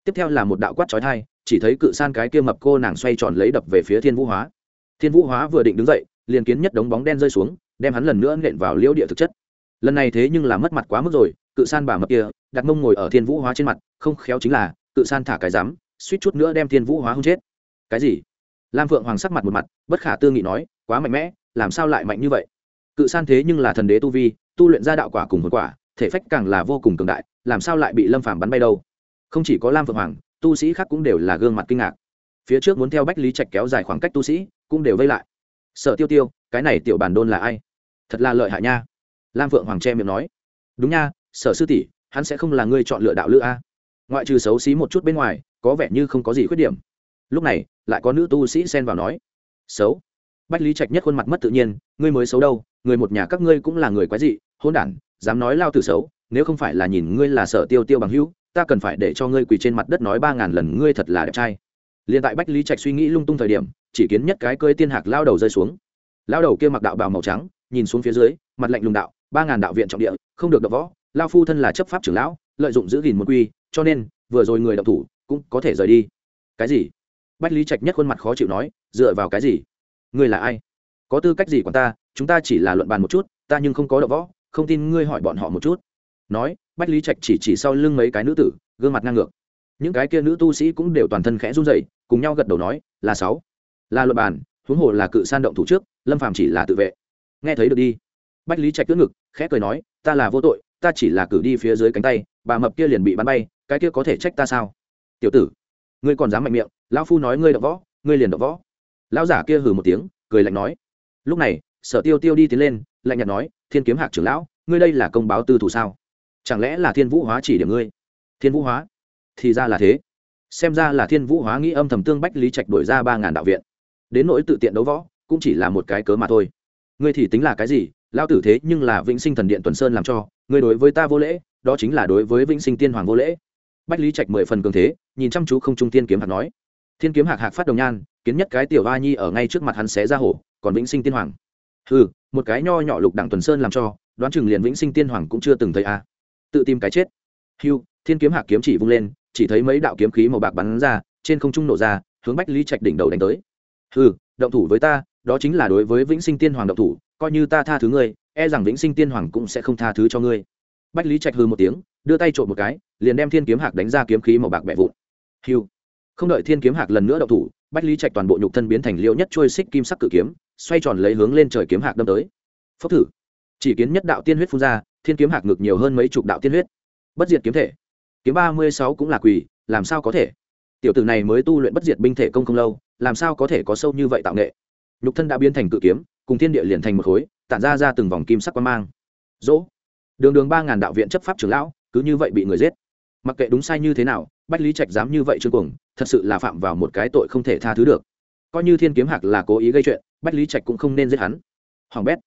Tiếp theo là một đạo quát trói thai chỉ thấy cự san cái kia mập cô nàng xoay tròn lấy đập về phía thiên vũ hóa. Thiên vũ hóa vừa định đứng dậy, liền kiến nhất đống bóng đen rơi xuống, đem hắn lần nữa nện vào liễu địa thực chất. Lần này thế nhưng là mất mặt quá mức rồi cự san bà mập kia đặt mông ngồi ở thiên vũ hóa trên mặt không khéo chính là cự san thả cái dám, suýt chút nữa đem thiên vũ hóa hung chết. Cái gì? Lam phượng hoàng sắc mặt một mặt bất khả tư nghị nói quá mạnh mẽ làm sao lại mạnh như vậy? Cự san thế nhưng là thần đế tu vi tu luyện ra đạo quả cùng hồn quả thể phách càng là vô cùng cường đại làm sao lại bị lâm phàm bắn bay đâu? Không chỉ có lam phượng hoàng tu sĩ khác cũng đều là gương mặt kinh ngạc. Phía trước muốn theo bách lý trạch kéo dài khoảng cách tu sĩ cũng đều vây lại. Sợ tiêu tiêu cái này tiểu bản đôn là ai? Thật là lợi hại nha. Lam phượng hoàng che miệng nói. Đúng nha sở sư tỷ, hắn sẽ không là người chọn lựa đạo lữ a. Ngoại trừ xấu xí một chút bên ngoài, có vẻ như không có gì khuyết điểm. Lúc này, lại có nữ tu sĩ xen vào nói, xấu. Bách lý trạch nhất khuôn mặt mất tự nhiên, ngươi mới xấu đâu, người một nhà các ngươi cũng là người quái dị hôn đản, dám nói lao tử xấu, nếu không phải là nhìn ngươi là sở tiêu tiêu bằng hữu, ta cần phải để cho ngươi quỳ trên mặt đất nói ba ngàn lần ngươi thật là đẹp trai. Liền tại bách lý trạch suy nghĩ lung tung thời điểm, chỉ kiến nhất cái cơi tiên hạc lao đầu rơi xuống. Lao đầu kia mặc đạo bào màu trắng, nhìn xuống phía dưới, mặt lạnh lùng đạo, ba ngàn đạo viện trọng địa, không được đập võ lao phu thân là chấp pháp trưởng lão, lợi dụng giữ gìn một quy, cho nên, vừa rồi người đọc thủ, cũng có thể rời đi. Cái gì? Bách lý trạch nhất khuôn mặt khó chịu nói, dựa vào cái gì? Ngươi là ai? Có tư cách gì của ta? Chúng ta chỉ là luận bàn một chút, ta nhưng không có đậu võ, không tin ngươi hỏi bọn họ một chút. Nói, bách lý trạch chỉ chỉ sau lưng mấy cái nữ tử, gương mặt ngang ngược. Những cái kia nữ tu sĩ cũng đều toàn thân khẽ run rẩy, cùng nhau gật đầu nói, là sáu. Là luật bàn, huống hồ là cự san động thủ trước, lâm phàm chỉ là tự vệ. Nghe thấy được đi. Bách lý trạch tước ngực, khẽ cười nói, ta là vô tội ta chỉ là cử đi phía dưới cánh tay, bà mập kia liền bị bắn bay, cái kia có thể trách ta sao? Tiểu tử, ngươi còn dám mạnh miệng, lão phu nói ngươi đậu võ, ngươi liền đậu võ. Lão giả kia hừ một tiếng, cười lạnh nói. Lúc này, sở tiêu tiêu đi tiến lên, lạnh nhạt nói, thiên kiếm hạc trưởng lão, ngươi đây là công báo tư thủ sao? Chẳng lẽ là thiên vũ hóa chỉ điểm ngươi? Thiên vũ hóa? Thì ra là thế. Xem ra là thiên vũ hóa nghĩ âm thầm tương bách lý trạch đổi ra ba ngàn đạo viện. Đến nỗi tự tiện đấu võ, cũng chỉ là một cái cớ mà thôi. Ngươi thì tính là cái gì lao tử thế nhưng là vĩnh sinh thần điện tuần sơn làm cho người đối với ta vô lễ, đó chính là đối với vĩnh sinh tiên hoàng vô lễ. Bách lý trạch mười phần cường thế, nhìn chăm chú không trung tiên kiếm hạc nói. Thiên kiếm hạc hạc phát đồng nhan, kiến nhất cái tiểu a nhi ở ngay trước mặt hắn xé ra hổ, còn vĩnh sinh tiên hoàng. Ừ một cái nho nhỏ lục đẳng tuần sơn làm cho, đoán chừng liền vĩnh sinh tiên hoàng cũng chưa từng thấy a. À. tự tìm cái chết. Hưu, thiên kiếm hạc kiếm chỉ vung lên, chỉ thấy mấy đạo kiếm khí màu bạc bắn ra, trên không trung nổ ra, hướng bách lý trạch đỉnh đầu đánh tới. Ừ động thủ với ta, đó chính là đối với vĩnh sinh tiên hoàng động thủ coi như ta tha thứ ngươi e rằng vĩnh sinh tiên hoàng cũng sẽ không tha thứ cho ngươi. Bách lý trạch hư một tiếng, đưa tay trộm một cái, liền đem thiên kiếm hạc đánh ra kiếm khí màu bạc bẹ vụn. Hiu không đợi thiên kiếm hạc lần nữa động thủ, bách lý trạch toàn bộ nhục thân biến thành liêu nhất trôi xích kim sắc cự kiếm, xoay tròn lấy hướng lên trời kiếm hạc đâm tới. Phốc thử. Chỉ kiến nhất đạo tiên huyết phun ra, thiên kiếm hạc ngực nhiều hơn mấy chục đạo tiên huyết. Bất diệt kiếm thể. Kiếm ba mươi sáu cũng là quỳ, làm sao có thể? Tiểu tử này mới tu luyện bất diệt binh thể công không lâu, làm sao có thể có sâu như vậy tạo nghệ? Nhục thân đã biến thành cự kiếm cùng thiên địa liền thành một khối, tản ra ra từng vòng kim sắc quan mang. Dỗ. Đường đường ba ngàn đạo viện chấp pháp trưởng lão, cứ như vậy bị người giết. Mặc kệ đúng sai như thế nào, bách lý trạch dám như vậy trương cuồng, thật sự là phạm vào một cái tội không thể tha thứ được. Coi như thiên kiếm hạc là cố ý gây chuyện, bách lý trạch cũng không nên giết hắn. Hoàng bét.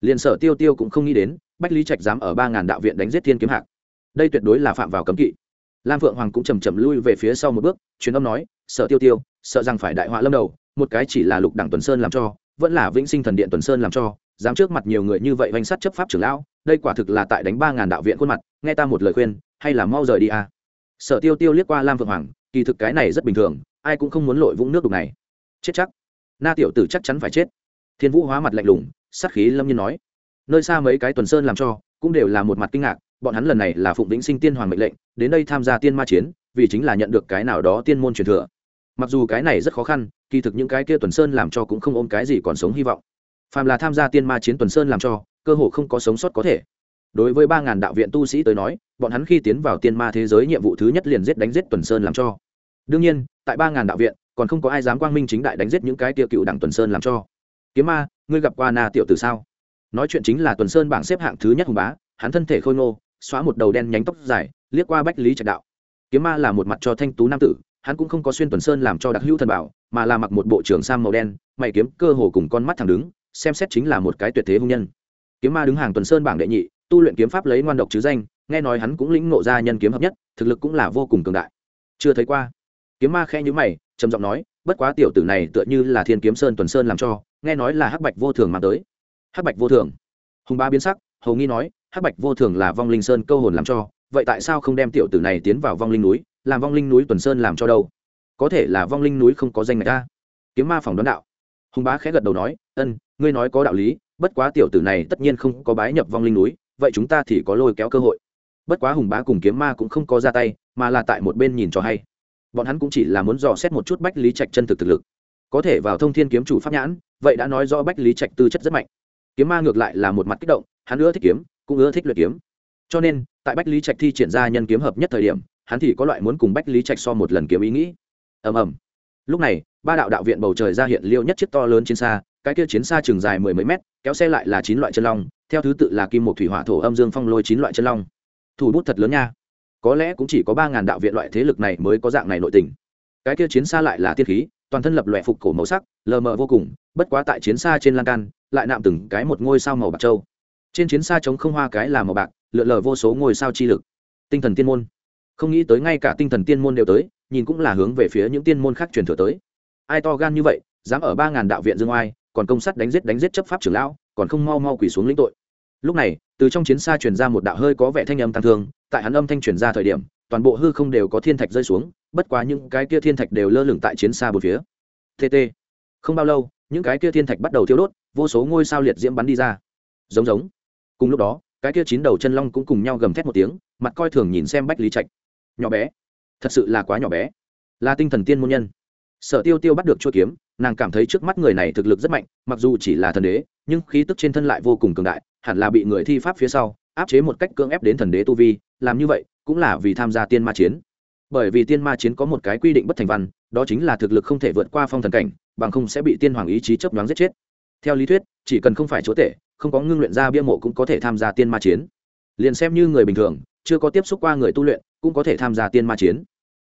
Liền sở tiêu tiêu cũng không nghĩ đến, bách lý trạch dám ở ba ngàn đạo viện đánh giết thiên kiếm hạc. Đây tuyệt đối là phạm vào cấm kỵ. Lam phượng hoàng cũng chầm chậm lui về phía sau một bước, truyền âm nói, sở tiêu tiêu, sợ rằng phải đại họa lâm đầu, một cái chỉ là lục đẳng tuần sơn làm cho vẫn là vĩnh sinh thần điện tuần sơn làm cho, dám trước mặt nhiều người như vậy vanh sát chấp pháp trưởng lão, đây quả thực là tại đánh ba ngàn đạo viện khuôn mặt, nghe ta một lời khuyên, hay là mau rời đi à. sở tiêu tiêu liếc qua lam vượng hoàng, kỳ thực cái này rất bình thường, ai cũng không muốn lội vũng nước đục này. Chết chắc. Na tiểu tử chắc chắn phải chết. Thiên vũ hóa mặt lạnh lùng, sát khí lâm nhiên nói. Nơi xa mấy cái tuần sơn làm cho, cũng đều là một mặt kinh ngạc, bọn hắn lần này là phụng vĩnh sinh tiên hoàng mệnh lệnh, đến đây tham gia tiên ma chiến, vì chính là nhận được cái nào đó tiên môn truyền thừa. Mặc dù cái này rất khó khăn kỳ thực những cái kia tuần sơn làm cho cũng không ôm cái gì còn sống hy vọng. Phàm là tham gia tiên ma chiến tuần sơn làm cho, cơ hồ không có sống sót có thể. Đối với ba ngàn đạo viện tu sĩ tới nói, bọn hắn khi tiến vào tiên ma thế giới nhiệm vụ thứ nhất liền giết đánh giết tuần sơn làm cho. Đương nhiên, tại ba ngàn đạo viện, còn không có ai dám quang minh chính đại đánh giết những cái tiêu cựu đảng tuần sơn làm cho. Kiếm ma, ngươi gặp qua na tiểu từ sao? Nói chuyện chính là tuần sơn bảng xếp hạng thứ nhất hùng bá, hắn thân thể khôi ngô, xóa một đầu đen nhánh tóc dài, liếc qua bách lý trạch đạo. Kiếm ma là một mặt cho thanh tú nam tử hắn cũng không có xuyên tuần sơn làm cho đặc hữu thần bảo, mà là mặc một bộ trưởng sam màu đen, mày kiếm cơ hồ cùng con mắt thẳng đứng, xem xét chính là một cái tuyệt thế hung nhân. Kiếm ma đứng hàng tuần sơn bảng đệ nhị, tu luyện kiếm pháp lấy ngoan độc chứ danh, nghe nói hắn cũng lĩnh ngộ ra nhân kiếm hợp nhất, thực lực cũng là vô cùng cường đại. Chưa thấy qua. Kiếm ma khe nhữ mày, trầm giọng nói, bất quá tiểu tử này tựa như là thiên kiếm sơn tuần sơn làm cho, nghe nói là hắc bạch vô thường mang tới. Hắc bạch vô thường. Hùng ba biến sắc, hầu nghi nói, hắc bạch vô thường là vong linh sơn câu hồn làm cho, vậy tại sao không đem tiểu tử này tiến vào vong linh núi làm vong linh núi tuần sơn làm cho đâu? Có thể là vong linh núi không có danh này ta kiếm ma phòng đoán đạo. Hùng bá khẽ gật đầu nói, ân, ngươi nói có đạo lý, bất quá tiểu tử này tất nhiên không có bái nhập vong linh núi, vậy chúng ta thì có lôi kéo cơ hội. Bất quá hùng bá cùng kiếm ma cũng không có ra tay, mà là tại một bên nhìn cho hay. Bọn hắn cũng chỉ là muốn dò xét một chút bách lý trạch chân thực thực lực. Có thể vào thông thiên kiếm chủ pháp nhãn, vậy đã nói rõ bách lý trạch tư chất rất mạnh. Kiếm ma ngược lại là một mặt kích động, hắn ưa thích kiếm, cũng ưa thích luyện kiếm. Cho nên, tại bách lý trạch thi triển ra nhân kiếm hợp nhất thời điểm hắn thì có loại muốn cùng bách lý trạch so một lần kiếm ý nghĩ. Ầm ầm. Lúc này, ba đạo đạo viện bầu trời ra hiện liêu nhất chiếc to lớn chiến xa, cái kia chiến xa chừng dài mười mấy mét, kéo xe lại là chín loại chân long, theo thứ tự là kim một thủy hỏa thổ âm dương phong lôi chín loại chân long. Thủ bút thật lớn nha. Có lẽ cũng chỉ có ba ngàn đạo viện loại thế lực này mới có dạng này nội tình. Cái kia chiến xa lại là tiên khí, toàn thân lập loại phục cổ màu sắc, lờ mờ vô cùng, bất quá tại chiến xa trên lan can, lại nạm từng cái một ngôi sao màu bạc trâu trên chiến xa chống không hoa cái là màu bạc, lượn lờ vô số ngôi sao chi lực. Tinh thần tiên môn không nghĩ tới ngay cả tinh thần tiên môn đều tới, nhìn cũng là hướng về phía những tiên môn khác truyền thừa tới. Ai to gan như vậy, dám ở ba ngàn đạo viện dương oai, còn công sắt đánh giết đánh giết chấp pháp trưởng lão, còn không mau mau quỳ xuống lĩnh tội. Lúc này, từ trong chiến xa truyền ra một đạo hơi có vẻ thanh âm tăng thương, tại hắn âm thanh truyền ra thời điểm, toàn bộ hư không đều có thiên thạch rơi xuống, bất quá những cái kia thiên thạch đều lơ lửng tại chiến xa bốn phía. Tt không bao lâu, những cái kia thiên thạch bắt đầu thiêu đốt, vô số ngôi sao liệt diễm bắn đi ra. Giống giống. Cùng lúc đó, cái kia chín đầu chân long cũng cùng nhau gầm thét một tiếng, mặt coi thường nhìn xem bách lý trạch nhỏ bé. Thật sự là quá nhỏ bé. Là tinh thần tiên môn nhân. Sở tiêu tiêu bắt được chua kiếm, nàng cảm thấy trước mắt người này thực lực rất mạnh, mặc dù chỉ là thần đế, nhưng khí tức trên thân lại vô cùng cường đại, hẳn là bị người thi pháp phía sau, áp chế một cách cưỡng ép đến thần đế tu vi, làm như vậy cũng là vì tham gia tiên ma chiến. Bởi vì tiên ma chiến có một cái quy định bất thành văn, đó chính là thực lực không thể vượt qua phong thần cảnh, bằng không sẽ bị tiên hoàng ý chí chấp đoán giết chết. Theo lý thuyết, chỉ cần không phải chúa tể, không có ngưng luyện ra bia mộ cũng có thể tham gia tiên ma chiến. Liền xem như người bình thường, chưa có tiếp xúc qua người tu luyện cũng có thể tham gia tiên ma chiến.